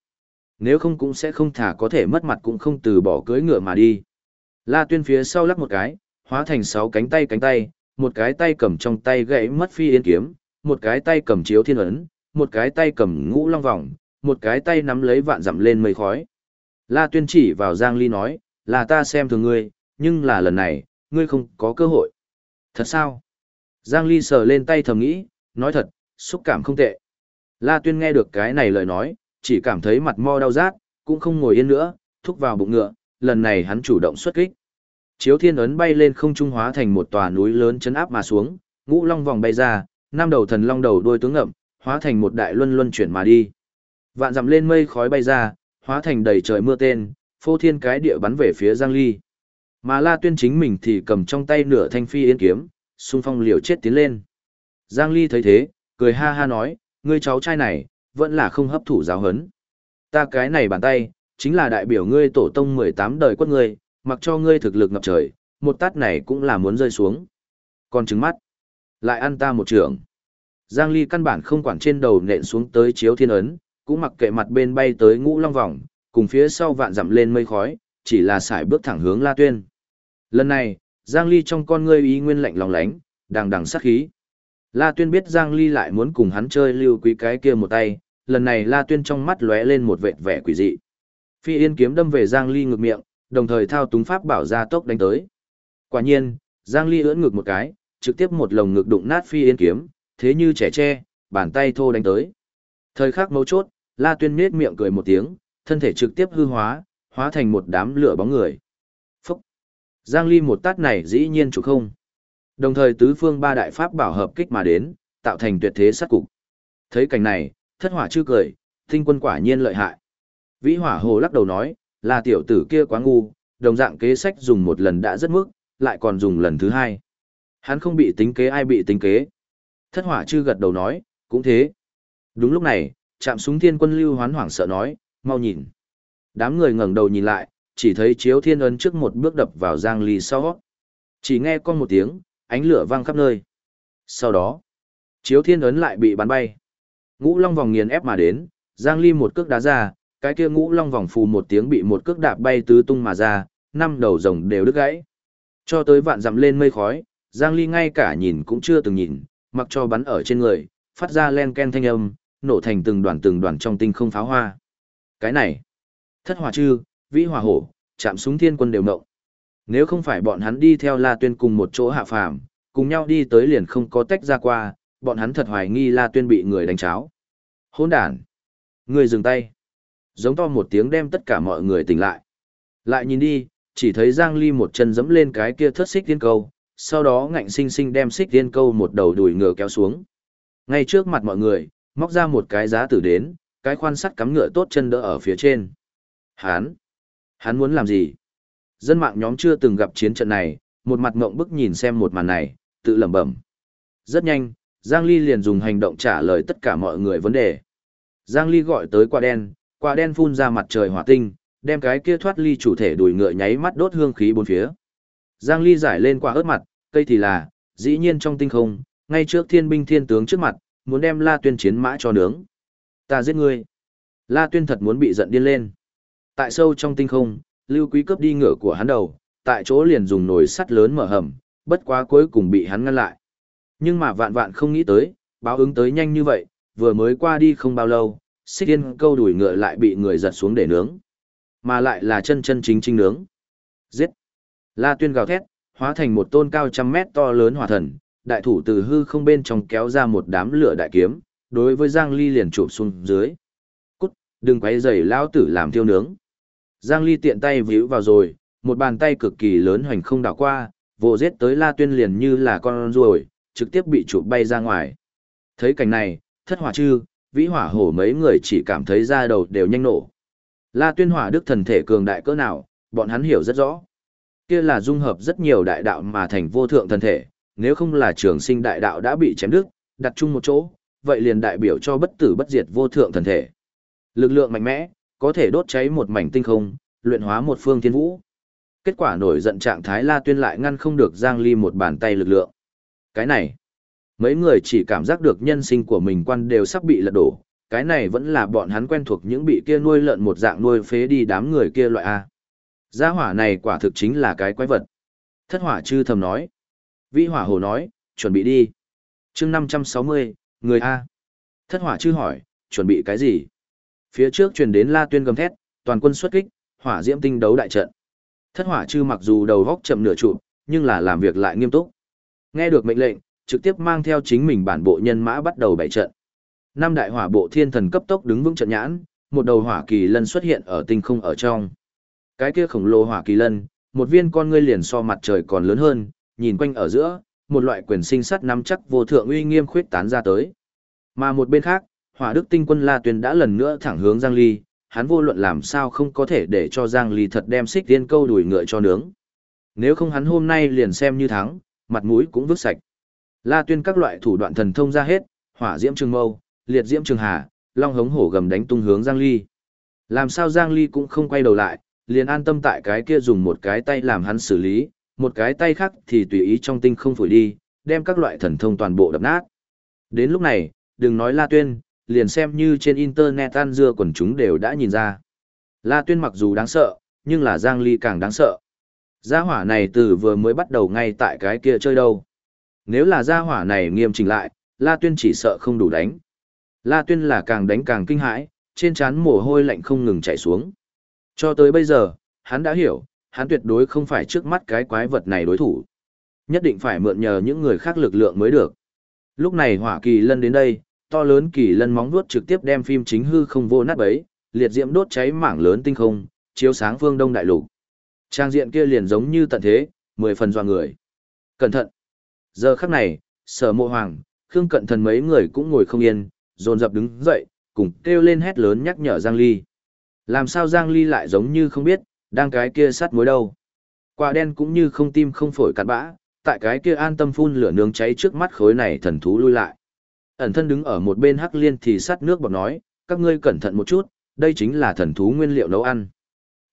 Nếu không cũng sẽ không thả có thể mất mặt cũng không từ bỏ cưới ngựa mà đi. La Tuyên phía sau lắc một cái, hóa thành sáu cánh tay cánh tay, một cái tay cầm trong tay gãy mất phi yên kiếm, một cái tay cầm chiếu thiên ấn, một cái tay cầm ngũ long vòng, một cái tay nắm lấy vạn dặm lên mây khói. La Tuyên chỉ vào Giang Ly nói, là ta xem thường ngươi, nhưng là lần này, ngươi không có cơ hội. Thật sao? Giang Ly sờ lên tay thầm nghĩ, nói thật, xúc cảm không tệ. La Tuyên nghe được cái này lời nói, chỉ cảm thấy mặt mo đau rát, cũng không ngồi yên nữa, thúc vào bụng ngựa, lần này hắn chủ động xuất kích. Chiếu thiên ấn bay lên không trung hóa thành một tòa núi lớn chấn áp mà xuống, ngũ long vòng bay ra, năm đầu thần long đầu đuôi tướng ngậm, hóa thành một đại luân luân chuyển mà đi. Vạn dặm lên mây khói bay ra, hóa thành đầy trời mưa tên, phô thiên cái địa bắn về phía Giang Ly. Mà La Tuyên chính mình thì cầm trong tay nửa thanh phi yên kiếm, xung phong liều chết tiến lên. Giang Ly thấy thế, cười ha ha nói, ngươi cháu trai này, vẫn là không hấp thụ giáo hấn. Ta cái này bàn tay, chính là đại biểu ngươi tổ tông 18 đời quất ngươi, mặc cho ngươi thực lực ngập trời, một tát này cũng là muốn rơi xuống. Còn trứng mắt, lại ăn ta một trưởng. Giang Ly căn bản không quản trên đầu nện xuống tới chiếu thiên ấn, cũng mặc kệ mặt bên bay tới ngũ long vòng, cùng phía sau vạn dặm lên mây khói, chỉ là xài bước thẳng hướng La Tuyên. Lần này, Giang Ly trong con ngươi ý nguyên lạnh lòng lánh, đằng đằng sát khí. La Tuyên biết Giang Ly lại muốn cùng hắn chơi lưu quý cái kia một tay, lần này La Tuyên trong mắt lóe lên một vệt vẻ quỷ dị. Phi Yên kiếm đâm về Giang Ly ngược miệng, đồng thời thao túng pháp bảo ra tốc đánh tới. Quả nhiên, Giang Ly ưỡn ngược một cái, trực tiếp một lồng ngực đụng nát Phi Yên kiếm, thế như trẻ tre, bàn tay thô đánh tới. Thời khắc mấu chốt, La Tuyên nhếch miệng cười một tiếng, thân thể trực tiếp hư hóa, hóa thành một đám lửa bóng người. Giang Ly một tát này dĩ nhiên chủ không. Đồng thời tứ phương ba đại pháp bảo hợp kích mà đến, tạo thành tuyệt thế sát cục. Thấy cảnh này, thất hỏa chư cười, tinh quân quả nhiên lợi hại. Vĩ hỏa hồ lắc đầu nói, là tiểu tử kia quá ngu, đồng dạng kế sách dùng một lần đã rất mức, lại còn dùng lần thứ hai. Hắn không bị tính kế ai bị tính kế. Thất hỏa chư gật đầu nói, cũng thế. Đúng lúc này, chạm súng thiên quân lưu hoán hoảng sợ nói, mau nhìn. Đám người ngẩng đầu nhìn lại, chỉ thấy chiếu thiên ấn trước một bước đập vào giang ly sau. Chỉ nghe con một tiếng, ánh lửa vang khắp nơi. Sau đó, chiếu thiên ấn lại bị bắn bay. Ngũ long vòng nghiền ép mà đến, giang ly một cước đá ra, cái kia ngũ long vòng phù một tiếng bị một cước đạp bay tứ tung mà ra, năm đầu rồng đều đứt gãy. Cho tới vạn dặm lên mây khói, Giang Ly ngay cả nhìn cũng chưa từng nhìn, mặc cho bắn ở trên người, phát ra len ken thanh âm, nổ thành từng đoàn từng đoàn trong tinh không pháo hoa. Cái này, thất hỏa chư, vĩ hòa hổ, chạm súng thiên quân đều nộng. Nếu không phải bọn hắn đi theo La Tuyên cùng một chỗ hạ phàm, cùng nhau đi tới liền không có tách ra qua, bọn hắn thật hoài nghi La Tuyên bị người đánh cháo. Hỗn đản! Người dừng tay. Giống to một tiếng đem tất cả mọi người tỉnh lại. Lại nhìn đi, chỉ thấy Giang Ly một chân dẫm lên cái kia thất xích tiên câu, sau đó ngạnh sinh sinh đem xích tiên câu một đầu đùi ngựa kéo xuống. Ngay trước mặt mọi người, móc ra một cái giá tử đến, cái khoan sắt cắm ngựa tốt chân đỡ ở phía trên. Hán! Hắn muốn làm gì? Dân mạng nhóm chưa từng gặp chiến trận này, một mặt ngộng bức nhìn xem một màn này, tự lẩm bẩm. Rất nhanh, Giang Ly liền dùng hành động trả lời tất cả mọi người vấn đề. Giang Ly gọi tới quả đen, quả đen phun ra mặt trời hỏa tinh, đem cái kia thoát ly chủ thể đùi ngựa nháy mắt đốt hương khí bốn phía. Giang Ly giải lên quả ớt mặt, cây thì là, dĩ nhiên trong tinh không, ngay trước thiên binh thiên tướng trước mặt, muốn đem La Tuyên chiến mã cho nướng. Ta giết ngươi. La Tuyên thật muốn bị giận điên lên. Tại sâu trong tinh không, Lưu Quý cướp đi ngựa của hắn đầu, tại chỗ liền dùng nồi sắt lớn mở hầm, bất quá cuối cùng bị hắn ngăn lại. Nhưng mà vạn vạn không nghĩ tới, báo ứng tới nhanh như vậy, vừa mới qua đi không bao lâu, xích yên câu đuổi ngựa lại bị người giật xuống để nướng. Mà lại là chân chân chính chính nướng. Giết! La tuyên gào thét, hóa thành một tôn cao trăm mét to lớn hỏa thần, đại thủ từ hư không bên trong kéo ra một đám lửa đại kiếm, đối với Giang Ly liền chụp xuống dưới. Cút, đừng quấy rầy lão tử làm tiêu nướng. Giang Ly tiện tay víu vào rồi, một bàn tay cực kỳ lớn hoành không đảo qua, vồ giết tới La Tuyên liền như là con ruồi, trực tiếp bị chụp bay ra ngoài. Thấy cảnh này, thất hỏa chư, vĩ hỏa hổ mấy người chỉ cảm thấy da đầu đều nhanh nổ. La tuyên hỏa đức thần thể cường đại cỡ nào, bọn hắn hiểu rất rõ. Kia là dung hợp rất nhiều đại đạo mà thành vô thượng thần thể, nếu không là trường sinh đại đạo đã bị chém đứt, đặt chung một chỗ, vậy liền đại biểu cho bất tử bất diệt vô thượng thần thể. Lực lượng mạnh mẽ, có thể đốt cháy một mảnh tinh không, luyện hóa một phương thiên vũ. Kết quả nổi giận trạng thái La Tuyên lại ngăn không được Giang Ly một bàn tay lực lượng. Cái này, mấy người chỉ cảm giác được nhân sinh của mình quan đều sắp bị lật đổ, cái này vẫn là bọn hắn quen thuộc những bị kia nuôi lợn một dạng nuôi phế đi đám người kia loại A. Gia hỏa này quả thực chính là cái quái vật. Thất hỏa chư thầm nói. Vĩ hỏa hồ nói, chuẩn bị đi. chương 560, người A. Thất hỏa chư hỏi, chuẩn bị cái gì? Phía trước truyền đến la tuyên gầm thét, toàn quân xuất kích, hỏa diễm tinh đấu đại trận. Thất hỏa chư mặc dù đầu góc chậm nửa trụ, nhưng là làm việc lại nghiêm túc. Nghe được mệnh lệnh, trực tiếp mang theo chính mình bản bộ nhân mã bắt đầu bảy trận. Năm đại hỏa bộ thiên thần cấp tốc đứng vững trận nhãn, một đầu hỏa kỳ lân xuất hiện ở tinh không ở trong. Cái kia khổng lồ hỏa kỳ lân, một viên con ngươi liền so mặt trời còn lớn hơn, nhìn quanh ở giữa, một loại quyền sinh sắt nắm chắc vô thượng uy nghiêm khuyết tán ra tới. Mà một bên khác, hỏa đức tinh quân La Tuyền đã lần nữa thẳng hướng Giang Ly, hắn vô luận làm sao không có thể để cho Giang Ly thật đem xích tiên câu đuổi ngựa cho nướng. Nếu không hắn hôm nay liền xem như thắng, mặt mũi cũng vứt sạch. La Tuyên các loại thủ đoạn thần thông ra hết, hỏa diễm trường mâu, liệt diễm trường hà, long hống hổ gầm đánh tung hướng Giang Ly. Làm sao Giang Ly cũng không quay đầu lại, liền an tâm tại cái kia dùng một cái tay làm hắn xử lý, một cái tay khác thì tùy ý trong tinh không phổi đi, đem các loại thần thông toàn bộ đập nát. Đến lúc này, đừng nói La Tuyên, liền xem như trên internet ăn dưa quần chúng đều đã nhìn ra. La Tuyên mặc dù đáng sợ, nhưng là Giang Ly càng đáng sợ. Gia hỏa này từ vừa mới bắt đầu ngay tại cái kia chơi đâu. Nếu là gia hỏa này nghiêm chỉnh lại, La Tuyên chỉ sợ không đủ đánh. La Tuyên là càng đánh càng kinh hãi, trên trán mồ hôi lạnh không ngừng chảy xuống. Cho tới bây giờ, hắn đã hiểu, hắn tuyệt đối không phải trước mắt cái quái vật này đối thủ. Nhất định phải mượn nhờ những người khác lực lượng mới được. Lúc này hỏa kỳ lân đến đây, to lớn kỳ lân móng vuốt trực tiếp đem phim chính hư không vô nát bấy, liệt diễm đốt cháy mảng lớn tinh không, chiếu sáng phương đông đại lục. Trang diện kia liền giống như tận thế, mười phần doa người. Cẩn thận! Giờ khắc này, sở mộ hoàng, khương cận thần mấy người cũng ngồi không yên, dồn dập đứng dậy, cùng kêu lên hét lớn nhắc nhở Giang Ly. Làm sao Giang Ly lại giống như không biết, đang cái kia sát mối đâu. Quả đen cũng như không tim không phổi cặn bã, tại cái kia an tâm phun lửa nướng cháy trước mắt khối này thần thú lui lại. Ẩn thân đứng ở một bên hắc liên thì sát nước bọt nói, các ngươi cẩn thận một chút, đây chính là thần thú nguyên liệu nấu ăn.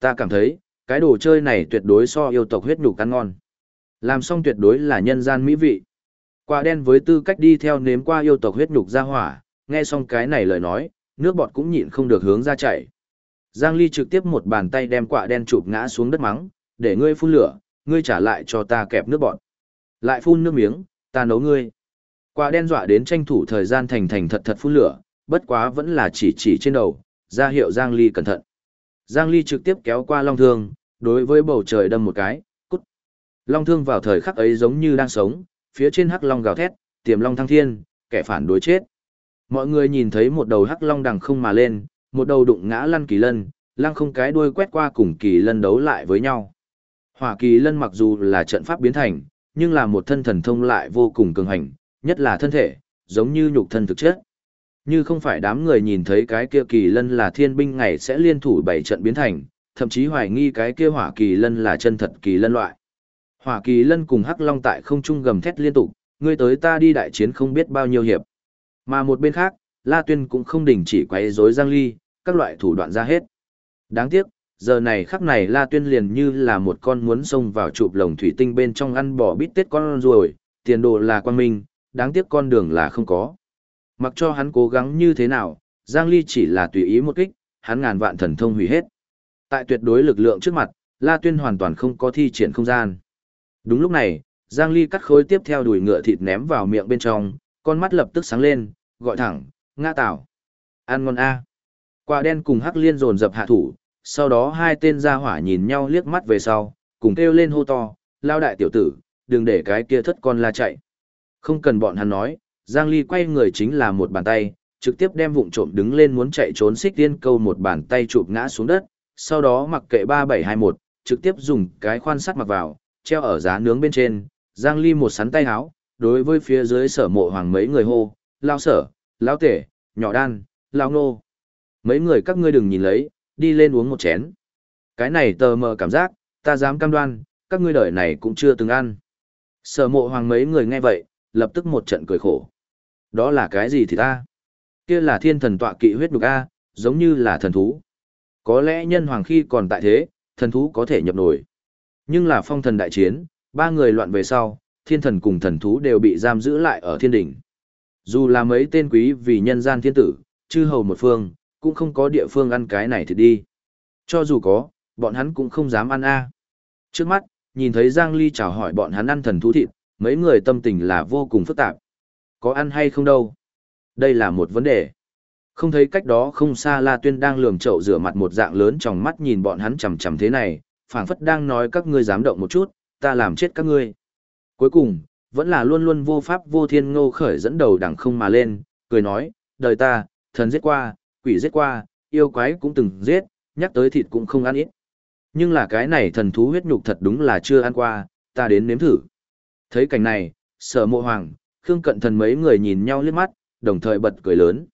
Ta cảm thấy, cái đồ chơi này tuyệt đối so yêu tộc huyết nhục ăn ngon. Làm xong tuyệt đối là nhân gian mỹ vị. Quả đen với tư cách đi theo nếm qua yêu tộc huyết nhục ra hỏa, nghe xong cái này lời nói, nước bọt cũng nhịn không được hướng ra chảy. Giang Ly trực tiếp một bàn tay đem quả đen chụp ngã xuống đất mắng, để ngươi phun lửa, ngươi trả lại cho ta kẹp nước bọt. Lại phun nước miếng, ta nấu ngươi. Quả đen dọa đến tranh thủ thời gian thành thành thật thật phun lửa, bất quá vẫn là chỉ chỉ trên đầu, ra hiệu Giang Ly cẩn thận. Giang Ly trực tiếp kéo qua long thương, đối với bầu trời đâm một cái, cút. Long thương vào thời khắc ấy giống như đang sống, phía trên hắc long gào thét, tiềm long thăng thiên, kẻ phản đối chết. Mọi người nhìn thấy một đầu hắc long đằng không mà lên, một đầu đụng ngã lăn kỳ lân, lăng không cái đuôi quét qua cùng kỳ lân đấu lại với nhau. Hỏa kỳ lân mặc dù là trận pháp biến thành, nhưng là một thân thần thông lại vô cùng cường hành, nhất là thân thể, giống như nhục thân thực chất. Như không phải đám người nhìn thấy cái kia kỳ lân là thiên binh ngày sẽ liên thủ bảy trận biến thành, thậm chí hoài nghi cái kia hỏa kỳ lân là chân thật kỳ lân loại. Hỏa kỳ lân cùng hắc long tại không trung gầm thét liên tục, ngươi tới ta đi đại chiến không biết bao nhiêu hiệp. Mà một bên khác, La Tuyên cũng không đình chỉ quấy rối Giang Ly, các loại thủ đoạn ra hết. Đáng tiếc, giờ này khắc này La Tuyên liền như là một con muốn xông vào chụp lồng thủy tinh bên trong ăn bỏ bít tết con ruồi, tiền đồ là quan minh, đáng tiếc con đường là không có. Mặc cho hắn cố gắng như thế nào, Giang Ly chỉ là tùy ý một kích, hắn ngàn vạn thần thông hủy hết. Tại tuyệt đối lực lượng trước mặt, La Tuyên hoàn toàn không có thi triển không gian. Đúng lúc này, Giang Ly cắt khối tiếp theo đùi ngựa thịt ném vào miệng bên trong, con mắt lập tức sáng lên, gọi thẳng, ngã tảo. Ăn ngon A. Quả đen cùng hắc liên dồn dập hạ thủ, sau đó hai tên gia hỏa nhìn nhau liếc mắt về sau, cùng kêu lên hô to, lao đại tiểu tử, đừng để cái kia thất con la chạy. Không cần bọn hắn nói, Giang Ly quay người chính là một bàn tay, trực tiếp đem vụng trộm đứng lên muốn chạy trốn xích tiên câu một bàn tay chụp ngã xuống đất, sau đó mặc kệ 3721, trực tiếp dùng cái khoan sắt mặc vào, treo ở giá nướng bên trên, Giang Ly một sắn tay áo, đối với phía dưới sở mộ hoàng mấy người hô, lao sở, lao tể, nhỏ đan, lao nô. Mấy người các ngươi đừng nhìn lấy, đi lên uống một chén. Cái này tờ mờ cảm giác, ta dám cam đoan, các ngươi đời này cũng chưa từng ăn. Sở mộ hoàng mấy người nghe vậy, lập tức một trận cười khổ. Đó là cái gì thì ta? Kia là thiên thần tọa kỵ huyết đục A, giống như là thần thú. Có lẽ nhân hoàng khi còn tại thế, thần thú có thể nhập nổi. Nhưng là phong thần đại chiến, ba người loạn về sau, thiên thần cùng thần thú đều bị giam giữ lại ở thiên đỉnh. Dù là mấy tên quý vì nhân gian thiên tử, chư hầu một phương, cũng không có địa phương ăn cái này thì đi. Cho dù có, bọn hắn cũng không dám ăn a. Trước mắt, nhìn thấy Giang Ly chào hỏi bọn hắn ăn thần thú thịt, mấy người tâm tình là vô cùng phức tạp. Có ăn hay không đâu? Đây là một vấn đề. Không thấy cách đó không xa La Tuyên đang lườm chậu rửa mặt một dạng lớn trong mắt nhìn bọn hắn chằm chằm thế này, phảng phất đang nói các ngươi dám động một chút, ta làm chết các ngươi. Cuối cùng, vẫn là luôn luôn vô pháp vô thiên ngô khởi dẫn đầu đẳng không mà lên, cười nói, đời ta, thần giết qua, quỷ giết qua, yêu quái cũng từng giết, nhắc tới thịt cũng không ăn ít. Nhưng là cái này thần thú huyết nhục thật đúng là chưa ăn qua, ta đến nếm thử. Thấy cảnh này, sở mộ hoàng, khương cận thần mấy người nhìn nhau liếc mắt, đồng thời bật cười lớn.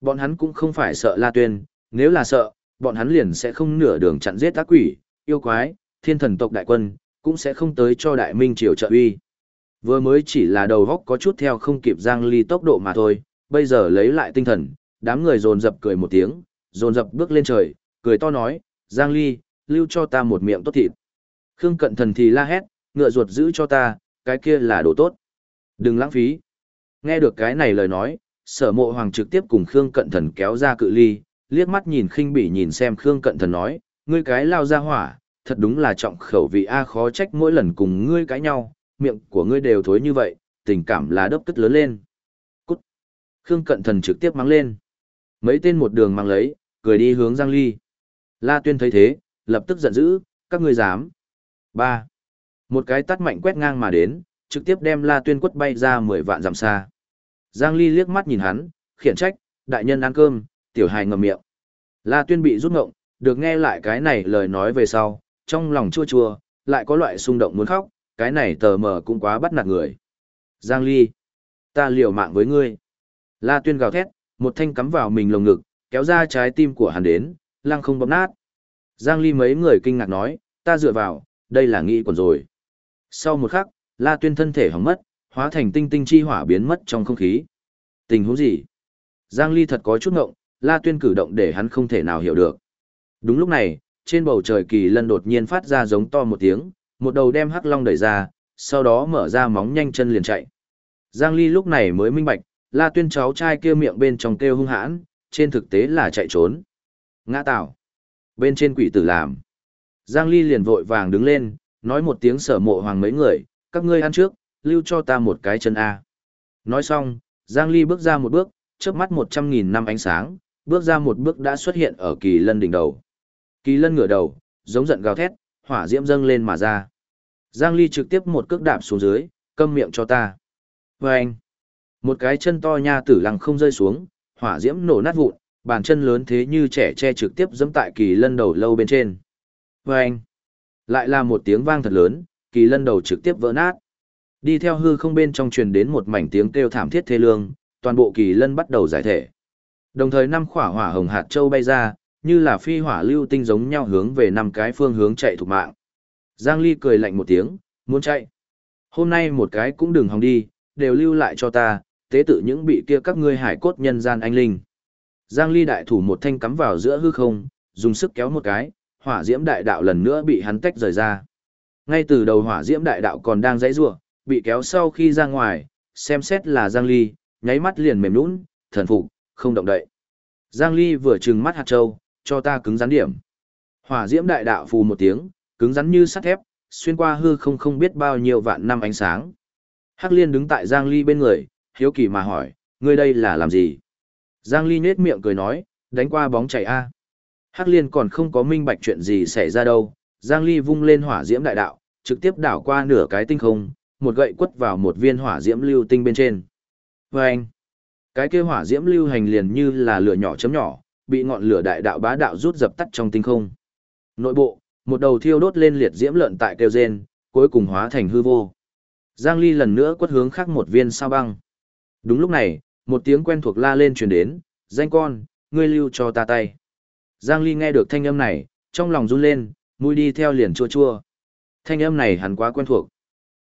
Bọn hắn cũng không phải sợ La Tuyên, nếu là sợ, bọn hắn liền sẽ không nửa đường chặn giết ác quỷ, yêu quái, thiên thần tộc đại quân, cũng sẽ không tới cho đại minh triều trợ uy. Vừa mới chỉ là đầu góc có chút theo không kịp Giang Ly tốc độ mà thôi, bây giờ lấy lại tinh thần, đám người dồn dập cười một tiếng, dồn dập bước lên trời, cười to nói, Giang Ly, lưu cho ta một miệng tốt thịt. Khương cận thần thì la hét, ngựa ruột giữ cho ta, cái kia là đồ tốt. Đừng lãng phí. Nghe được cái này lời nói, sở mộ hoàng trực tiếp cùng Khương cận thần kéo ra cự ly, liếc mắt nhìn khinh bỉ nhìn xem Khương cận thần nói, ngươi cái lao ra hỏa, thật đúng là trọng khẩu vị A khó trách mỗi lần cùng ngươi cãi nhau, miệng của ngươi đều thối như vậy, tình cảm là đốc tức lớn lên. Cút. Khương Cận Thần trực tiếp mang lên. Mấy tên một đường mang lấy, cười đi hướng Giang Ly. La Tuyên thấy thế, lập tức giận dữ, các ngươi dám. ba một cái tát mạnh quét ngang mà đến, trực tiếp đem La Tuyên quất bay ra 10 vạn dặm xa. Giang Ly liếc mắt nhìn hắn, khiển trách, đại nhân ăn cơm, tiểu hài ngậm miệng. La Tuyên bị rút ngộng, được nghe lại cái này lời nói về sau, trong lòng chua chua, lại có loại xung động muốn khóc, cái này tờ mờ cũng quá bắt nạt người. Giang Ly, ta liều mạng với ngươi. La Tuyên gào thét, một thanh cắm vào mình lồng ngực, kéo ra trái tim của hắn đến, lăng không bóp nát. Giang Ly mấy người kinh ngạc nói, ta dựa vào, đây là nghĩ còn rồi. Sau một khắc, La Tuyên thân thể hỏng mất, hóa thành tinh tinh chi hỏa biến mất trong không khí. Tình huống gì? Giang Ly thật có chút ngộng, La Tuyên cử động để hắn không thể nào hiểu được. Đúng lúc này, trên bầu trời kỳ lân đột nhiên phát ra giống to một tiếng, một đầu đem hắc long đẩy ra, sau đó mở ra móng nhanh chân liền chạy. Giang Ly lúc này mới minh bạch, La Tuyên cháu trai kia miệng bên trong kêu hung hãn, trên thực tế là chạy trốn. Ngã tạo. Bên trên quỷ tử làm. Giang Ly liền vội vàng đứng lên, nói một tiếng sở mộ hoàng mấy người, các ngươi ăn trước, lưu cho ta một cái chân A. Nói xong, Giang Ly bước ra một bước, trước mắt 100.000 năm ánh sáng, bước ra một bước đã xuất hiện ở kỳ lân đỉnh đầu. Kỳ lân ngửa đầu, giống giận gào thét, hỏa diễm dâng lên mà ra. Giang Ly trực tiếp một cước đạp xuống dưới, câm miệng cho ta. Và anh, một cái chân to nha tử lăng không rơi xuống, hỏa diễm nổ nát vụn, bàn chân lớn thế như trẻ che trực tiếp dẫm tại kỳ lân đầu lâu bên trên. Và anh, lại là một tiếng vang thật lớn, kỳ lân đầu trực tiếp vỡ nát. Đi theo hư không bên trong truyền đến một mảnh tiếng kêu thảm thiết thê lương, toàn bộ kỳ lân bắt đầu giải thể. Đồng thời năm khỏa hỏa hồng hạt châu bay ra, như là phi hỏa lưu tinh giống nhau hướng về năm cái phương hướng chạy thục mạng. Giang Ly cười lạnh một tiếng, muốn chạy. Hôm nay một cái cũng đừng hòng đi, đều lưu lại cho ta, tế tự những bị kia các ngươi hải cốt nhân gian anh linh. Giang Ly đại thủ một thanh cắm vào giữa hư không, dùng sức kéo một cái, hỏa diễm đại đạo lần nữa bị hắn tách rời ra. Ngay từ đầu hỏa diễm đại đạo còn đang dãy rủa, bị kéo sau khi ra ngoài, xem xét là Giang Ly, nháy mắt liền mềm nhũn, thần phục, không động đậy. Giang Ly vừa trừng mắt hạt châu, cho ta cứng rắn điểm. Hỏa diễm đại đạo phù một tiếng, cứng rắn như sắt thép, xuyên qua hư không không biết bao nhiêu vạn năm ánh sáng. Hắc Liên đứng tại Giang Ly bên người, hiếu kỳ mà hỏi, ngươi đây là làm gì? Giang Ly nết miệng cười nói, đánh qua bóng chảy a. Hắc Liên còn không có minh bạch chuyện gì xảy ra đâu, Giang Ly vung lên hỏa diễm đại đạo, trực tiếp đảo qua nửa cái tinh không, một gậy quất vào một viên hỏa diễm lưu tinh bên trên. Và anh, cái kia hỏa diễm lưu hành liền như là lửa nhỏ chấm nhỏ, bị ngọn lửa đại đạo bá đạo rút dập tắt trong tinh không. Nội bộ, một đầu thiêu đốt lên liệt diễm lợn tại kêu rên, cuối cùng hóa thành hư vô. Giang Ly lần nữa quất hướng khác một viên sao băng. Đúng lúc này, một tiếng quen thuộc la lên truyền đến, danh con, ngươi lưu cho ta tay. Giang Ly nghe được thanh âm này, trong lòng run lên, mũi đi theo liền chua chua. Thanh âm này hẳn quá quen thuộc.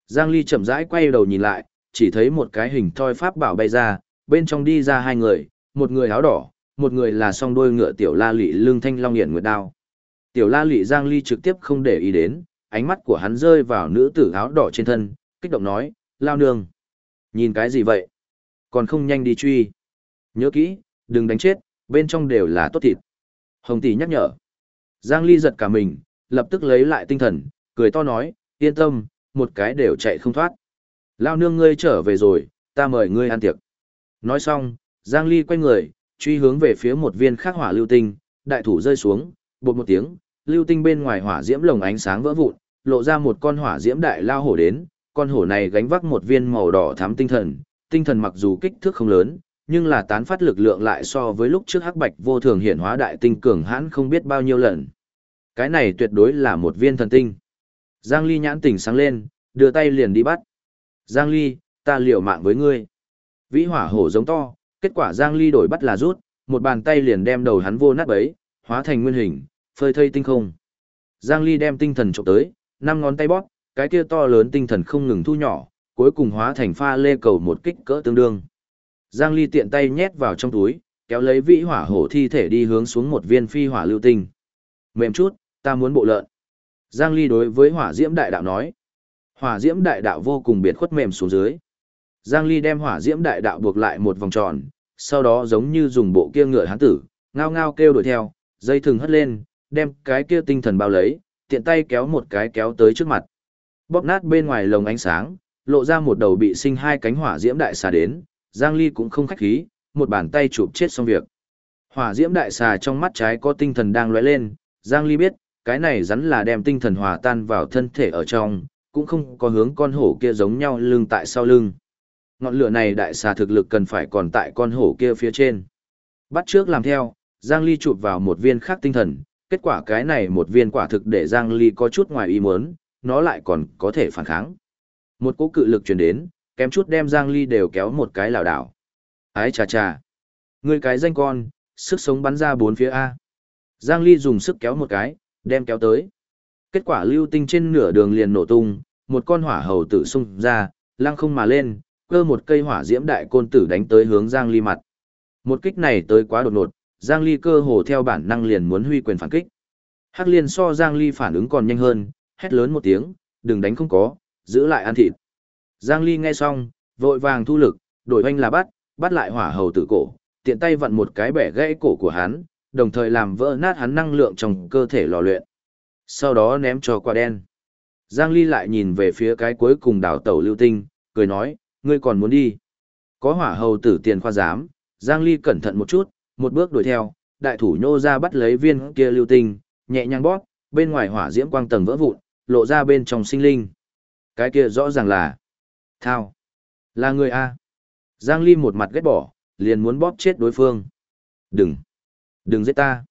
Giang Ly chậm rãi quay đầu nhìn lại, chỉ thấy một cái hình thoi pháp bảo bay ra, bên trong đi ra hai người, một người áo đỏ, một người là song đôi ngựa tiểu la lị lưng thanh long hiển nguyệt đao. Tiểu la lị Giang Ly trực tiếp không để ý đến, ánh mắt của hắn rơi vào nữ tử áo đỏ trên thân, kích động nói, lao nương. Nhìn cái gì vậy? Còn không nhanh đi truy. Nhớ kỹ, đừng đánh chết, bên trong đều là tốt thịt. Hồng tỷ nhắc nhở. Giang Ly giật cả mình, lập tức lấy lại tinh thần, cười to nói, yên tâm, một cái đều chạy không thoát. Lao nương ngươi trở về rồi, ta mời ngươi ăn tiệc. Nói xong, Giang Ly quay người, truy hướng về phía một viên khắc hỏa lưu tinh, đại thủ rơi xuống, bột một tiếng, lưu tinh bên ngoài hỏa diễm lồng ánh sáng vỡ vụn, lộ ra một con hỏa diễm đại lao hổ đến, con hổ này gánh vác một viên màu đỏ thắm tinh thần, tinh thần mặc dù kích thước không lớn, nhưng là tán phát lực lượng lại so với lúc trước hắc bạch vô thường hiển hóa đại tinh cường hãn không biết bao nhiêu lần. Cái này tuyệt đối là một viên thần tinh. Giang Ly nhãn tỉnh sáng lên, đưa tay liền đi bắt. Giang Ly, ta liều mạng với ngươi. Vĩ hỏa hổ giống to, kết quả Giang Ly đổi bắt là rút, một bàn tay liền đem đầu hắn vô nát bấy, hóa thành nguyên hình, phơi thây tinh không. Giang Ly đem tinh thần chụp tới, năm ngón tay bóp, cái kia to lớn tinh thần không ngừng thu nhỏ, cuối cùng hóa thành pha lê cầu một kích cỡ tương đương. Giang Ly tiện tay nhét vào trong túi, kéo lấy vĩ hỏa hổ thi thể đi hướng xuống một viên phi hỏa lưu tinh. Mềm chút, ta muốn bộ lợn. Giang Ly đối với hỏa diễm đại đạo nói. Hỏa diễm đại đạo vô cùng biệt khuất mềm xuống dưới. Giang Ly đem hỏa diễm đại đạo buộc lại một vòng tròn, sau đó giống như dùng bộ kia ngựa hán tử, ngao ngao kêu đuổi theo, dây thừng hất lên, đem cái kia tinh thần bao lấy, tiện tay kéo một cái kéo tới trước mặt. Bóp nát bên ngoài lồng ánh sáng, lộ ra một đầu bị sinh hai cánh hỏa diễm đại xà đến, Giang Ly cũng không khách khí, một bàn tay chụp chết xong việc. Hỏa diễm đại xà trong mắt trái có tinh thần đang lóe lên, Giang Ly biết, cái này rắn là đem tinh thần hòa tan vào thân thể ở trong, cũng không có hướng con hổ kia giống nhau lưng tại sau lưng. Ngọn lửa này đại xà thực lực cần phải còn tại con hổ kia phía trên. Bắt trước làm theo, Giang Ly chụp vào một viên khác tinh thần, kết quả cái này một viên quả thực để Giang Ly có chút ngoài ý muốn, nó lại còn có thể phản kháng. Một cỗ cự lực truyền đến, kém chút đem Giang Ly đều kéo một cái lảo đảo. Ái chà chà. ngươi cái danh con, sức sống bắn ra bốn phía A. Giang Ly dùng sức kéo một cái, đem kéo tới. Kết quả lưu tinh trên nửa đường liền nổ tung, một con hỏa hầu tử xung ra, lăng không mà lên, cơ một cây hỏa diễm đại côn tử đánh tới hướng Giang Ly mặt. Một kích này tới quá đột ngột, Giang Ly cơ hồ theo bản năng liền muốn huy quyền phản kích. Hắc liên so Giang Ly phản ứng còn nhanh hơn, hét lớn một tiếng, đừng đánh không có, giữ lại ăn thịt. Giang Ly nghe xong, vội vàng thu lực, đổi hoanh là bắt, bắt lại hỏa hầu tử cổ, tiện tay vặn một cái bẻ gãy cổ của hắn, đồng thời làm vỡ nát hắn năng lượng trong cơ thể lò luyện. Sau đó ném cho quả đen. Giang Ly lại nhìn về phía cái cuối cùng đảo tàu lưu tinh, cười nói, ngươi còn muốn đi. Có hỏa hầu tử tiền khoa giám, Giang Ly cẩn thận một chút, một bước đuổi theo, đại thủ nhô ra bắt lấy viên kia lưu tinh, nhẹ nhàng bóp, bên ngoài hỏa diễm quang tầng vỡ vụn, lộ ra bên trong sinh linh. Cái kia rõ ràng là Thao. Là người A. Giang Ly một mặt ghét bỏ, liền muốn bóp chết đối phương. Đừng. Đừng giết ta.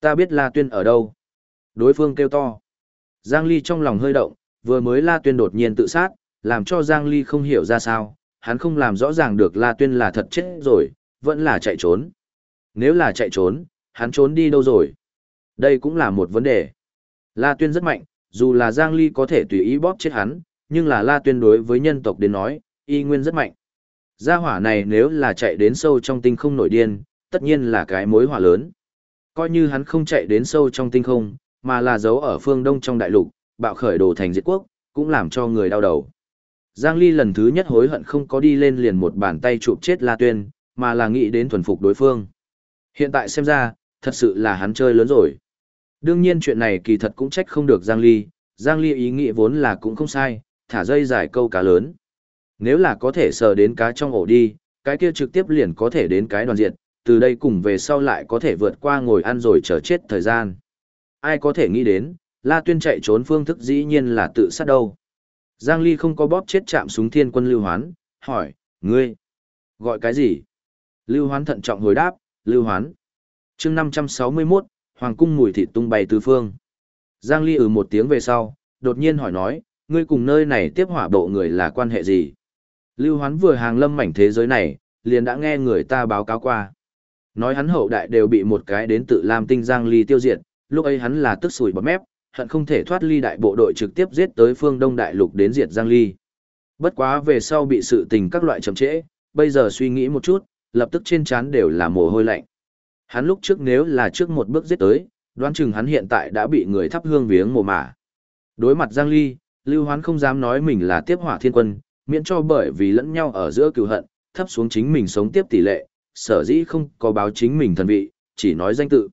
Ta biết La Tuyên ở đâu. Đối phương kêu to. Giang Ly trong lòng hơi động, vừa mới La Tuyên đột nhiên tự sát, làm cho Giang Ly không hiểu ra sao, hắn không làm rõ ràng được La Tuyên là thật chết rồi, vẫn là chạy trốn. Nếu là chạy trốn, hắn trốn đi đâu rồi? Đây cũng là một vấn đề. La Tuyên rất mạnh, dù là Giang Ly có thể tùy ý bóp chết hắn, nhưng là La Tuyên đối với nhân tộc đến nói, y nguyên rất mạnh. Gia hỏa này nếu là chạy đến sâu trong tinh không nổi điên, tất nhiên là cái mối hỏa lớn. Coi như hắn không chạy đến sâu trong tinh không, mà là giấu ở phương đông trong đại lục, bạo khởi đồ thành diệt quốc, cũng làm cho người đau đầu. Giang Ly lần thứ nhất hối hận không có đi lên liền một bàn tay chụp chết La Tuyên, mà là nghĩ đến thuần phục đối phương. Hiện tại xem ra, thật sự là hắn chơi lớn rồi. Đương nhiên chuyện này kỳ thật cũng trách không được Giang Ly, Giang Ly ý nghĩ vốn là cũng không sai, thả dây dài câu cá lớn. Nếu là có thể sờ đến cá trong ổ đi, cái kia trực tiếp liền có thể đến cái đoàn diện, từ đây cùng về sau lại có thể vượt qua ngồi ăn rồi chờ chết thời gian. Ai có thể nghĩ đến, La Tuyên chạy trốn phương thức dĩ nhiên là tự sát đâu. Giang Ly không có bóp chết chạm súng thiên quân Lưu Hoán, hỏi, ngươi, gọi cái gì? Lưu Hoán thận trọng hồi đáp, Lưu Hoán. chương 561, Hoàng cung mùi thịt tung bay tứ phương. Giang Ly ừ một tiếng về sau, đột nhiên hỏi nói, ngươi cùng nơi này tiếp hỏa bộ người là quan hệ gì? Lưu Hoán vừa hàng lâm mảnh thế giới này, liền đã nghe người ta báo cáo qua. Nói hắn hậu đại đều bị một cái đến tự Lam Tinh Giang Ly tiêu diệt, lúc ấy hắn là tức sùi bọt mép, hận không thể thoát ly đại bộ đội trực tiếp giết tới phương Đông Đại Lục đến diệt Giang Ly. Bất quá về sau bị sự tình các loại chậm trễ, bây giờ suy nghĩ một chút, lập tức trên trán đều là mồ hôi lạnh. Hắn lúc trước nếu là trước một bước giết tới, đoán chừng hắn hiện tại đã bị người thắp hương viếng mồ mả. Đối mặt Giang Ly, Lưu Hoán không dám nói mình là tiếp hỏa thiên quân, miễn cho bởi vì lẫn nhau ở giữa cựu hận, thấp xuống chính mình sống tiếp tỷ lệ, sở dĩ không có báo chính mình thần vị, chỉ nói danh tự.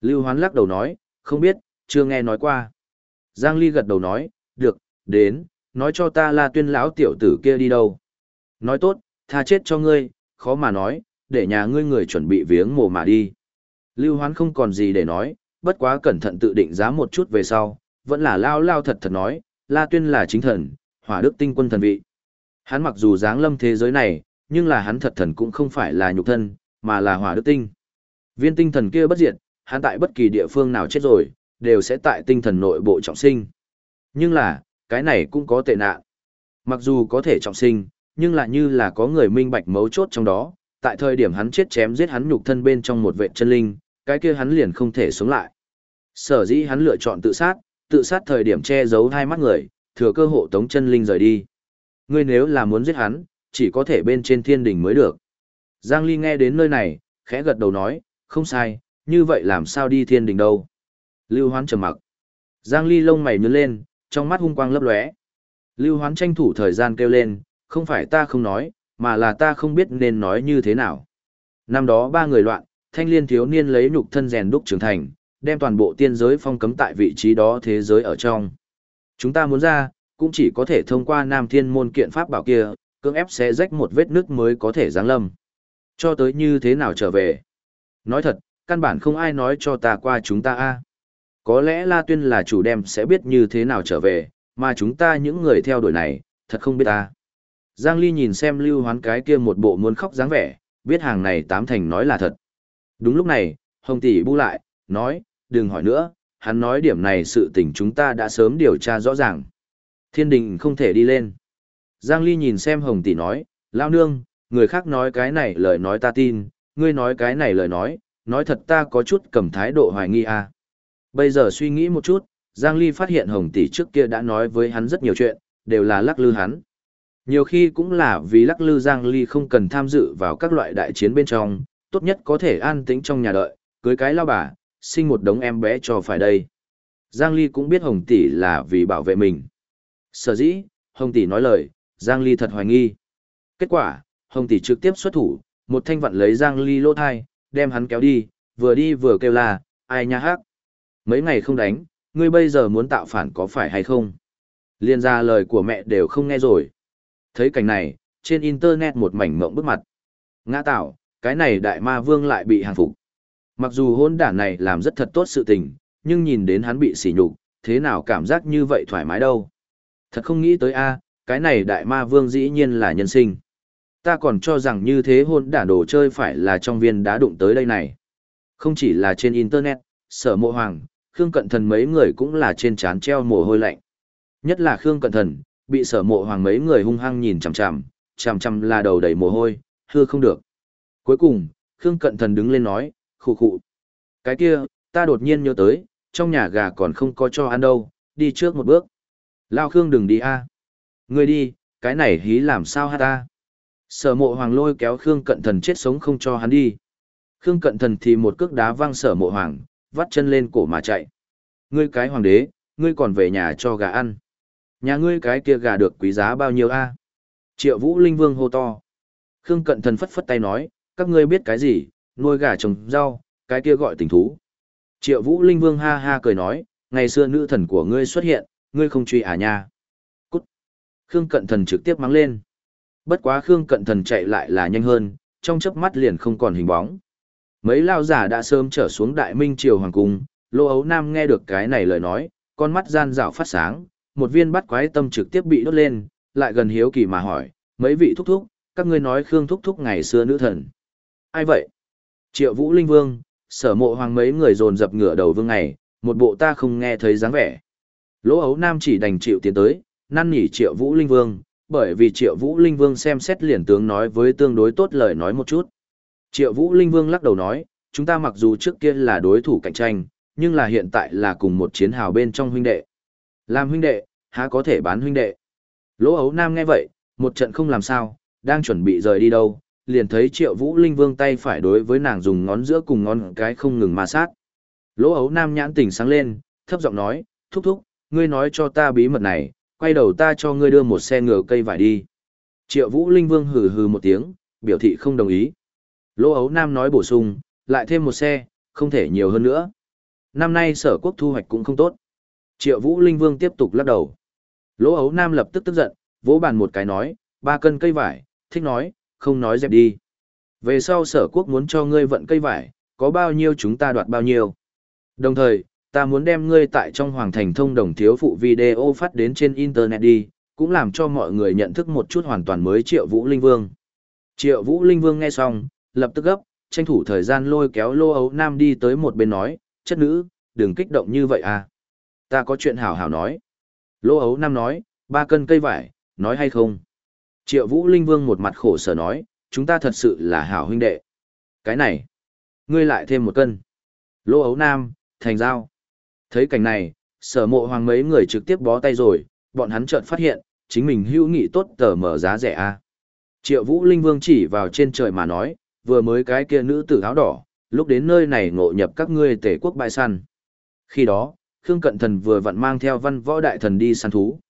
Lưu Hoán lắc đầu nói, không biết, chưa nghe nói qua. Giang Ly gật đầu nói, được, đến, nói cho ta là tuyên lão tiểu tử kia đi đâu. Nói tốt, tha chết cho ngươi, khó mà nói, để nhà ngươi người chuẩn bị viếng mồ mà đi. Lưu Hoán không còn gì để nói, bất quá cẩn thận tự định giá một chút về sau, vẫn là lao lao thật thật nói, La Tuyên là chính thần, hỏa đức tinh quân thần vị. Hắn mặc dù dáng lâm thế giới này, nhưng là hắn thật thần cũng không phải là nhục thân, mà là hỏa đức tinh. Viên tinh thần kia bất diệt, hắn tại bất kỳ địa phương nào chết rồi, đều sẽ tại tinh thần nội bộ trọng sinh. Nhưng là, cái này cũng có tệ nạn. Mặc dù có thể trọng sinh, nhưng lại như là có người minh bạch mấu chốt trong đó, tại thời điểm hắn chết chém giết hắn nhục thân bên trong một vệ chân linh, cái kia hắn liền không thể sống lại. Sở dĩ hắn lựa chọn tự sát, tự sát thời điểm che giấu hai mắt người, thừa cơ hộ tống chân linh rời đi. Ngươi nếu là muốn giết hắn, chỉ có thể bên trên thiên đỉnh mới được. Giang Ly nghe đến nơi này, khẽ gật đầu nói, không sai, như vậy làm sao đi thiên đỉnh đâu. Lưu Hoán trầm mặc. Giang Ly lông mày nhướng lên, trong mắt hung quang lấp lóe. Lưu Hoán tranh thủ thời gian kêu lên, không phải ta không nói, mà là ta không biết nên nói như thế nào. Năm đó ba người loạn, thanh liên thiếu niên lấy nhục thân rèn đúc trưởng thành, đem toàn bộ tiên giới phong cấm tại vị trí đó thế giới ở trong. Chúng ta muốn ra, cũng chỉ có thể thông qua nam thiên môn kiện pháp bảo kia, cưỡng ép sẽ rách một vết nước mới có thể giáng lâm. Cho tới như thế nào trở về? Nói thật, căn bản không ai nói cho ta qua chúng ta a. Có lẽ La Tuyên là chủ đem sẽ biết như thế nào trở về, mà chúng ta những người theo đuổi này, thật không biết ta. Giang Ly nhìn xem lưu hoán cái kia một bộ muốn khóc dáng vẻ, biết hàng này tám thành nói là thật. Đúng lúc này, Hồng Tỷ bu lại, nói, đừng hỏi nữa, hắn nói điểm này sự tình chúng ta đã sớm điều tra rõ ràng. Thiên đình không thể đi lên. Giang Ly nhìn xem Hồng Tỷ nói, lao nương, người khác nói cái này lời nói ta tin, ngươi nói cái này lời nói, nói thật ta có chút cầm thái độ hoài nghi à. Bây giờ suy nghĩ một chút, Giang Ly phát hiện Hồng Tỷ trước kia đã nói với hắn rất nhiều chuyện, đều là lắc lư hắn. Nhiều khi cũng là vì lắc lư Giang Ly không cần tham dự vào các loại đại chiến bên trong, tốt nhất có thể an tĩnh trong nhà đợi, cưới cái lao bà, sinh một đống em bé cho phải đây. Giang Ly cũng biết Hồng Tỷ là vì bảo vệ mình. Sở dĩ, Hồng Tỷ nói lời, Giang Ly thật hoài nghi. Kết quả, Hồng Tỷ trực tiếp xuất thủ, một thanh vặn lấy Giang Ly lỗ thai, đem hắn kéo đi, vừa đi vừa kêu là, ai nha hắc. Mấy ngày không đánh, ngươi bây giờ muốn tạo phản có phải hay không? Liên ra lời của mẹ đều không nghe rồi. Thấy cảnh này, trên internet một mảnh mộng bức mặt. Ngã tạo, cái này đại ma vương lại bị hàng phục. Mặc dù hôn đản này làm rất thật tốt sự tình, nhưng nhìn đến hắn bị sỉ nhục, thế nào cảm giác như vậy thoải mái đâu. Thật không nghĩ tới a, cái này đại ma vương dĩ nhiên là nhân sinh. Ta còn cho rằng như thế hôn đản đồ chơi phải là trong viên đá đụng tới đây này. Không chỉ là trên internet, sở mộ hoàng, Khương Cận Thần mấy người cũng là trên trán treo mồ hôi lạnh. Nhất là Khương Cận Thần, bị sở mộ hoàng mấy người hung hăng nhìn chằm chằm, chằm chằm là đầu đầy mồ hôi, hư không được. Cuối cùng, Khương Cận Thần đứng lên nói, khụ khụ. Cái kia, ta đột nhiên nhớ tới, trong nhà gà còn không có cho ăn đâu, đi trước một bước. Lao Khương đừng đi a. Ngươi đi, cái này hí làm sao hả ta. Sở mộ hoàng lôi kéo Khương Cận Thần chết sống không cho hắn đi. Khương Cận Thần thì một cước đá văng sở mộ hoàng, vắt chân lên cổ mà chạy. Ngươi cái hoàng đế, ngươi còn về nhà cho gà ăn. Nhà ngươi cái kia gà được quý giá bao nhiêu a? Triệu Vũ Linh Vương hô to. Khương Cận Thần phất phất tay nói, các ngươi biết cái gì, nuôi gà trồng rau, cái kia gọi tình thú. Triệu Vũ Linh Vương ha ha cười nói, ngày xưa nữ thần của ngươi xuất hiện, ngươi không truy à nha. Cút. Khương Cận Thần trực tiếp mắng lên. Bất quá Khương Cận Thần chạy lại là nhanh hơn, trong chớp mắt liền không còn hình bóng. Mấy lao giả đã sớm trở xuống Đại Minh Triều Hoàng Cung, Lô Ấu Nam nghe được cái này lời nói, con mắt gian dạo phát sáng, một viên bắt quái tâm trực tiếp bị đốt lên, lại gần hiếu kỳ mà hỏi, mấy vị thúc thúc, các ngươi nói Khương thúc thúc ngày xưa nữ thần. Ai vậy? Triệu Vũ Linh Vương, sở mộ hoàng mấy người dồn dập ngửa đầu vương này, một bộ ta không nghe thấy dáng vẻ. Lỗ ấu nam chỉ đành chịu tiến tới, năn nỉ Triệu Vũ Linh Vương, bởi vì Triệu Vũ Linh Vương xem xét liền tướng nói với tương đối tốt lời nói một chút. Triệu Vũ Linh Vương lắc đầu nói, chúng ta mặc dù trước kia là đối thủ cạnh tranh, nhưng là hiện tại là cùng một chiến hào bên trong huynh đệ. Làm huynh đệ, há có thể bán huynh đệ. Lỗ ấu nam nghe vậy, một trận không làm sao, đang chuẩn bị rời đi đâu, liền thấy triệu vũ linh vương tay phải đối với nàng dùng ngón giữa cùng ngón cái không ngừng ma sát. Lỗ ấu nam nhãn tỉnh sáng lên, thấp giọng nói, thúc thúc, ngươi nói cho ta bí mật này, quay đầu ta cho ngươi đưa một xe ngựa cây vải đi. Triệu vũ linh vương hừ hừ một tiếng, biểu thị không đồng ý. Lỗ ấu nam nói bổ sung, lại thêm một xe, không thể nhiều hơn nữa. Năm nay sở quốc thu hoạch cũng không tốt. Triệu vũ linh vương tiếp tục lắc đầu. Lỗ ấu nam lập tức tức giận, vỗ bàn một cái nói, ba cân cây vải, thích nói, không nói dẹp đi. Về sau sở quốc muốn cho ngươi vận cây vải, có bao nhiêu chúng ta đoạt bao nhiêu. Đồng thời, ta muốn đem ngươi tại trong hoàng thành thông đồng thiếu phụ video phát đến trên internet đi, cũng làm cho mọi người nhận thức một chút hoàn toàn mới triệu vũ linh vương. Triệu vũ linh vương nghe xong, lập tức gấp, tranh thủ thời gian lôi kéo lô ấu nam đi tới một bên nói, chất nữ, đừng kích động như vậy à. Ta có chuyện hảo hảo nói. Lô ấu nam nói, ba cân cây vải, nói hay không? Triệu Vũ Linh Vương một mặt khổ sở nói, chúng ta thật sự là hảo huynh đệ. Cái này, ngươi lại thêm một cân. Lô ấu nam, thành giao. Thấy cảnh này, sở mộ hoàng mấy người trực tiếp bó tay rồi, bọn hắn chợt phát hiện, chính mình hữu nghị tốt tờ mở giá rẻ a. Triệu Vũ Linh Vương chỉ vào trên trời mà nói, vừa mới cái kia nữ tử áo đỏ, lúc đến nơi này ngộ nhập các ngươi tể quốc bại săn. Khi đó, Khương Cận Thần vừa vặn mang theo văn võ đại thần đi săn thú.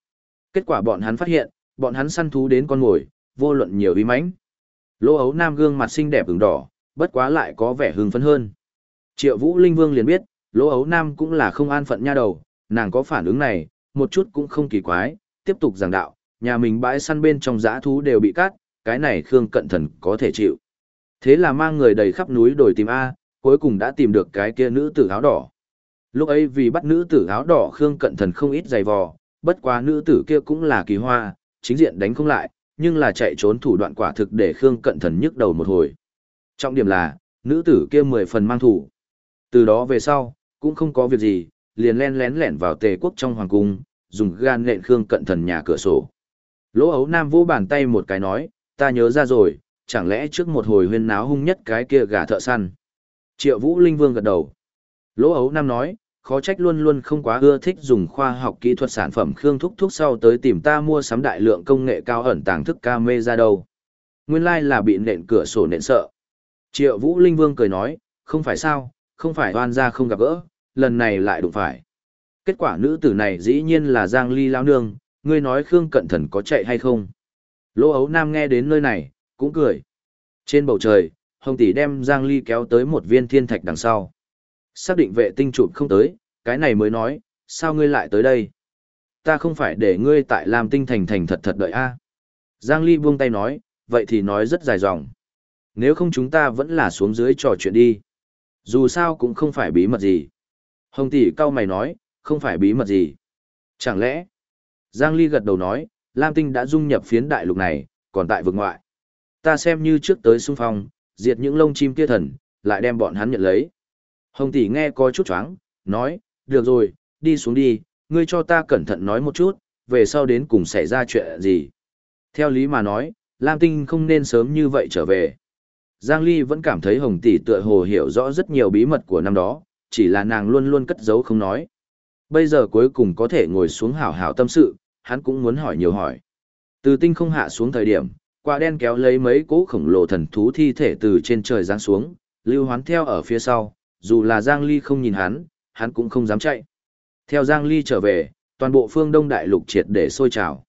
Kết quả bọn hắn phát hiện, bọn hắn săn thú đến con mồi, vô luận nhiều uy mãnh. Lô ấu nam gương mặt xinh đẹp ửng đỏ, bất quá lại có vẻ hưng phấn hơn. Triệu Vũ Linh Vương liền biết, lỗ ấu nam cũng là không an phận nha đầu, nàng có phản ứng này, một chút cũng không kỳ quái, tiếp tục giảng đạo, nhà mình bãi săn bên trong giã thú đều bị cắt, cái này Khương Cận Thần có thể chịu. Thế là mang người đầy khắp núi đồi tìm A, cuối cùng đã tìm được cái kia nữ tử áo đỏ. Lúc ấy vì bắt nữ tử áo đỏ Khương Cận Thần không ít giày vò, bất quá nữ tử kia cũng là kỳ hoa, chính diện đánh không lại, nhưng là chạy trốn thủ đoạn quả thực để Khương Cận Thần nhức đầu một hồi. Trọng điểm là, nữ tử kia mười phần mang thủ. Từ đó về sau, cũng không có việc gì, liền len lén lẻn vào tề quốc trong hoàng cung, dùng gan lện Khương Cận Thần nhà cửa sổ. Lỗ ấu nam vô bàn tay một cái nói, ta nhớ ra rồi, chẳng lẽ trước một hồi huyên náo hung nhất cái kia gà thợ săn. Triệu Vũ Linh Vương gật đầu. Lỗ ấu nam nói, khó trách luôn luôn không quá ưa thích dùng khoa học kỹ thuật sản phẩm Khương Thúc Thúc sau tới tìm ta mua sắm đại lượng công nghệ cao ẩn tàng thức ca mê ra đâu. Nguyên lai like là bị nện cửa sổ nện sợ. Triệu Vũ Linh Vương cười nói, không phải sao, không phải oan ra không gặp gỡ, lần này lại đụng phải. Kết quả nữ tử này dĩ nhiên là Giang Ly Lao Nương, ngươi nói Khương Cận Thần có chạy hay không? Lỗ ấu nam nghe đến nơi này, cũng cười. Trên bầu trời, Hồng Tỷ đem Giang Ly kéo tới một viên thiên thạch đằng sau. Xác định vệ tinh chụp không tới, cái này mới nói, sao ngươi lại tới đây? Ta không phải để ngươi tại Lam Tinh thành thành thật thật đợi a. Giang Ly buông tay nói, vậy thì nói rất dài dòng. Nếu không chúng ta vẫn là xuống dưới trò chuyện đi. Dù sao cũng không phải bí mật gì. Hồng tỷ cao mày nói, không phải bí mật gì. Chẳng lẽ? Giang Ly gật đầu nói, Lam Tinh đã dung nhập phiến đại lục này, còn tại vực ngoại. Ta xem như trước tới xung phong, diệt những lông chim kia thần, lại đem bọn hắn nhận lấy. Hồng tỷ nghe có chút choáng, nói, được rồi, đi xuống đi, ngươi cho ta cẩn thận nói một chút, về sau đến cùng xảy ra chuyện gì. Theo lý mà nói, Lam Tinh không nên sớm như vậy trở về. Giang Ly vẫn cảm thấy Hồng tỷ tựa hồ hiểu rõ rất nhiều bí mật của năm đó, chỉ là nàng luôn luôn cất giấu không nói. Bây giờ cuối cùng có thể ngồi xuống hảo hảo tâm sự, hắn cũng muốn hỏi nhiều hỏi. Từ tinh không hạ xuống thời điểm, quả đen kéo lấy mấy cỗ khổng lồ thần thú thi thể từ trên trời giáng xuống, lưu hoán theo ở phía sau, dù là Giang Ly không nhìn hắn, hắn cũng không dám chạy. Theo Giang Ly trở về, toàn bộ phương Đông Đại Lục triệt để sôi trào.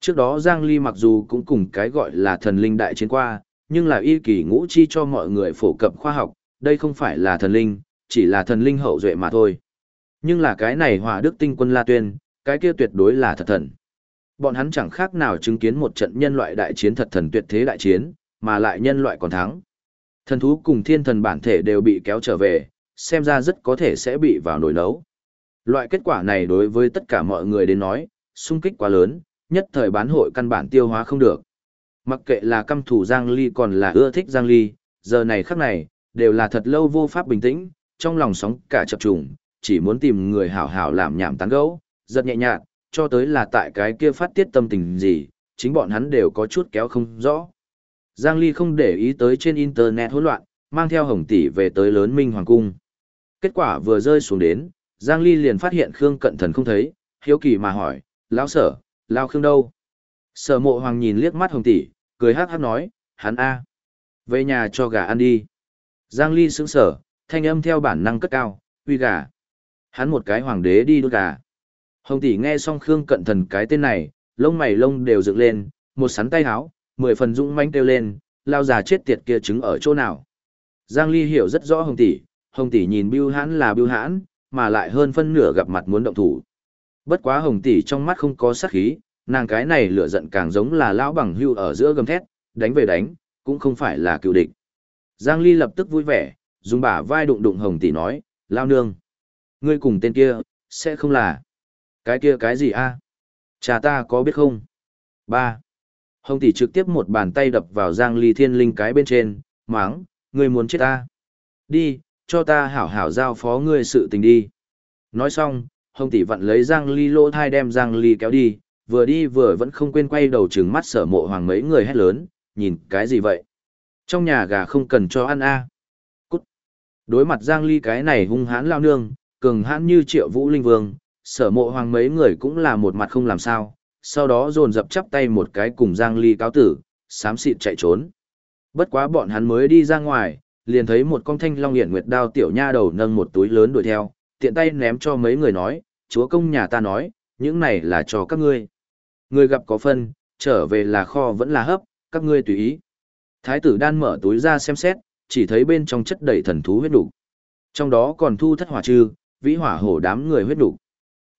Trước đó Giang Ly mặc dù cũng cùng cái gọi là thần linh đại chiến qua, nhưng là y kỳ ngũ chi cho mọi người phổ cập khoa học, đây không phải là thần linh, chỉ là thần linh hậu duệ mà thôi. Nhưng là cái này hòa đức tinh quân La Tuyên, cái kia tuyệt đối là thật thần. Bọn hắn chẳng khác nào chứng kiến một trận nhân loại đại chiến thật thần tuyệt thế đại chiến, mà lại nhân loại còn thắng. Thần thú cùng thiên thần bản thể đều bị kéo trở về, xem ra rất có thể sẽ bị vào nồi nấu. Loại kết quả này đối với tất cả mọi người đến nói, sung kích quá lớn, nhất thời bán hội căn bản tiêu hóa không được. Mặc kệ là căm thủ Giang Ly còn là ưa thích Giang Ly, giờ này khắc này, đều là thật lâu vô pháp bình tĩnh, trong lòng sóng cả chập trùng, chỉ muốn tìm người hảo hảo làm nhảm tán gẫu, giật nhẹ nhàng, cho tới là tại cái kia phát tiết tâm tình gì, chính bọn hắn đều có chút kéo không rõ. Giang Ly không để ý tới trên internet hỗn loạn, mang theo hồng tỷ về tới lớn minh hoàng cung. Kết quả vừa rơi xuống đến, Giang Ly liền phát hiện Khương Cận Thần không thấy, hiếu kỳ mà hỏi, lão sở, lão Khương đâu? Sở mộ hoàng nhìn liếc mắt hồng tỷ, cười hắc hắc nói, hắn a, Về nhà cho gà ăn đi. Giang Ly sững sở, thanh âm theo bản năng cất cao, uy gà. Hắn một cái hoàng đế đi đốt gà. Hồng tỷ nghe xong Khương Cận Thần cái tên này, lông mày lông đều dựng lên, một sắn tay háo, mười phần dũng manh kêu lên, lao già chết tiệt kia trứng ở chỗ nào. Giang Ly hiểu rất rõ Hồng tỷ, Hồng tỷ nhìn Bưu Hãn là Bưu Hãn, mà lại hơn phân nửa gặp mặt muốn động thủ. Bất quá Hồng tỷ trong mắt không có sát khí, nàng cái này lửa giận càng giống là lão bằng hưu ở giữa gầm thét, đánh về đánh, cũng không phải là cựu địch. Giang Ly lập tức vui vẻ, dùng bả vai đụng đụng Hồng tỷ nói, lao nương. Ngươi cùng tên kia, sẽ không là. Cái kia cái gì a? Cha ta có biết không? Ba. Hồng tỷ trực tiếp một bàn tay đập vào Giang Ly thiên linh cái bên trên, máng, ngươi muốn chết ta. Đi, cho ta hảo hảo giao phó ngươi sự tình đi. Nói xong, Hồng tỷ vặn lấy Giang Ly lỗ thai đem Giang Ly kéo đi, vừa đi vừa vẫn không quên quay đầu trừng mắt sở mộ hoàng mấy người hét lớn, nhìn cái gì vậy? Trong nhà gà không cần cho ăn a. Cút. Đối mặt Giang Ly cái này hung hãn lao nương, cường hãn như triệu vũ linh vương, sở mộ hoàng mấy người cũng là một mặt không làm sao, sau đó dồn dập chắp tay một cái cùng Giang Ly cáo tử, sám xịt chạy trốn. Bất quá bọn hắn mới đi ra ngoài, liền thấy một con thanh long hiển nguyệt đao tiểu nha đầu nâng một túi lớn đuổi theo, tiện tay ném cho mấy người nói, chúa công nhà ta nói, những này là cho các ngươi. Người gặp có phân, trở về là kho vẫn là hấp, các ngươi tùy ý. Thái tử đan mở túi ra xem xét, chỉ thấy bên trong chất đầy thần thú huyết đủ. Trong đó còn thu thất hỏa trư, vĩ hỏa hổ đám người huyết đủ.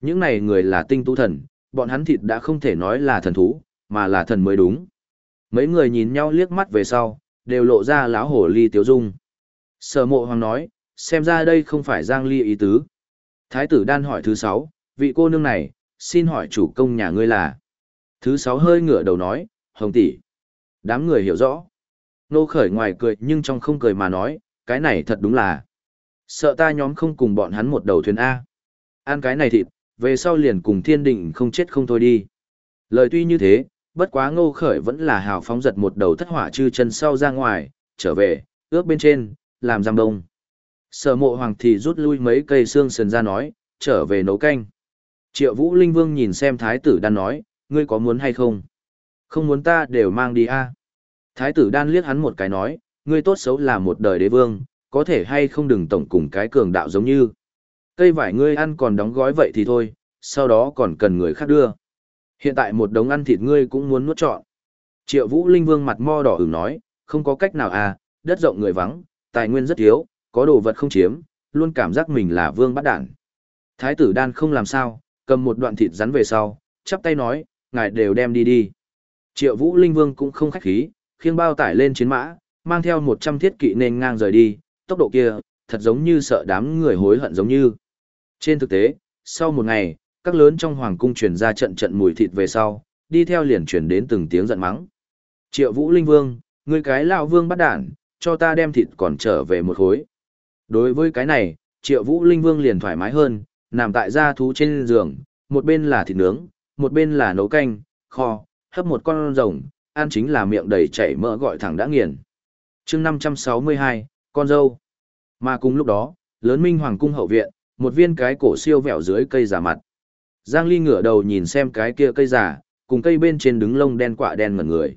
Những này người là tinh tu thần, bọn hắn thịt đã không thể nói là thần thú, mà là thần mới đúng. Mấy người nhìn nhau liếc mắt về sau, đều lộ ra lão hổ ly tiếu dung. Sở mộ hoàng nói, xem ra đây không phải Giang Ly ý tứ. Thái tử đan hỏi thứ sáu, vị cô nương này, xin hỏi chủ công nhà ngươi là. Thứ sáu hơi ngửa đầu nói, hồng tỷ. Đám người hiểu rõ. Nô khởi ngoài cười nhưng trong không cười mà nói, cái này thật đúng là. Sợ ta nhóm không cùng bọn hắn một đầu thuyền A. Ăn cái này thịt, về sau liền cùng thiên định không chết không thôi đi. Lời tuy như thế, bất quá ngô khởi vẫn là hào phóng giật một đầu thất hỏa chư chân sau ra ngoài, trở về, ước bên trên, làm giam đông. Sở mộ hoàng thì rút lui mấy cây xương sườn ra nói, trở về nấu canh. Triệu vũ linh vương nhìn xem thái tử đan nói, ngươi có muốn hay không? Không muốn ta đều mang đi a. Thái tử đan liếc hắn một cái nói, ngươi tốt xấu là một đời đế vương, có thể hay không đừng tổng cùng cái cường đạo giống như. Cây vải ngươi ăn còn đóng gói vậy thì thôi, sau đó còn cần người khác đưa. Hiện tại một đống ăn thịt ngươi cũng muốn nuốt trọn. Triệu Vũ Linh Vương mặt mo đỏ ửng nói, không có cách nào à, đất rộng người vắng, tài nguyên rất thiếu, có đồ vật không chiếm, luôn cảm giác mình là vương bắt đản. Thái tử đan không làm sao, cầm một đoạn thịt rắn về sau, chắp tay nói, ngài đều đem đi đi. Triệu Vũ Linh Vương cũng không khách khí, khiêng bao tải lên chiến mã, mang theo 100 thiết kỵ nên ngang rời đi, tốc độ kia, thật giống như sợ đám người hối hận giống như. Trên thực tế, sau một ngày, các lớn trong hoàng cung truyền ra trận trận mùi thịt về sau, đi theo liền truyền đến từng tiếng giận mắng. Triệu Vũ Linh Vương, ngươi cái lão vương bắt đản, cho ta đem thịt còn trở về một khối. Đối với cái này, Triệu Vũ Linh Vương liền thoải mái hơn, nằm tại gia thú trên giường, một bên là thịt nướng, một bên là nấu canh, kho, hấp một con rồng, ăn chính là miệng đầy chảy mỡ gọi thẳng đã nghiền. chương 562, con dâu. Mà cùng lúc đó, lớn minh hoàng cung hậu viện, một viên cái cổ siêu vẹo dưới cây giả mặt. Giang Ly ngửa đầu nhìn xem cái kia cây giả, cùng cây bên trên đứng lông đen quạ đen ngẩn người.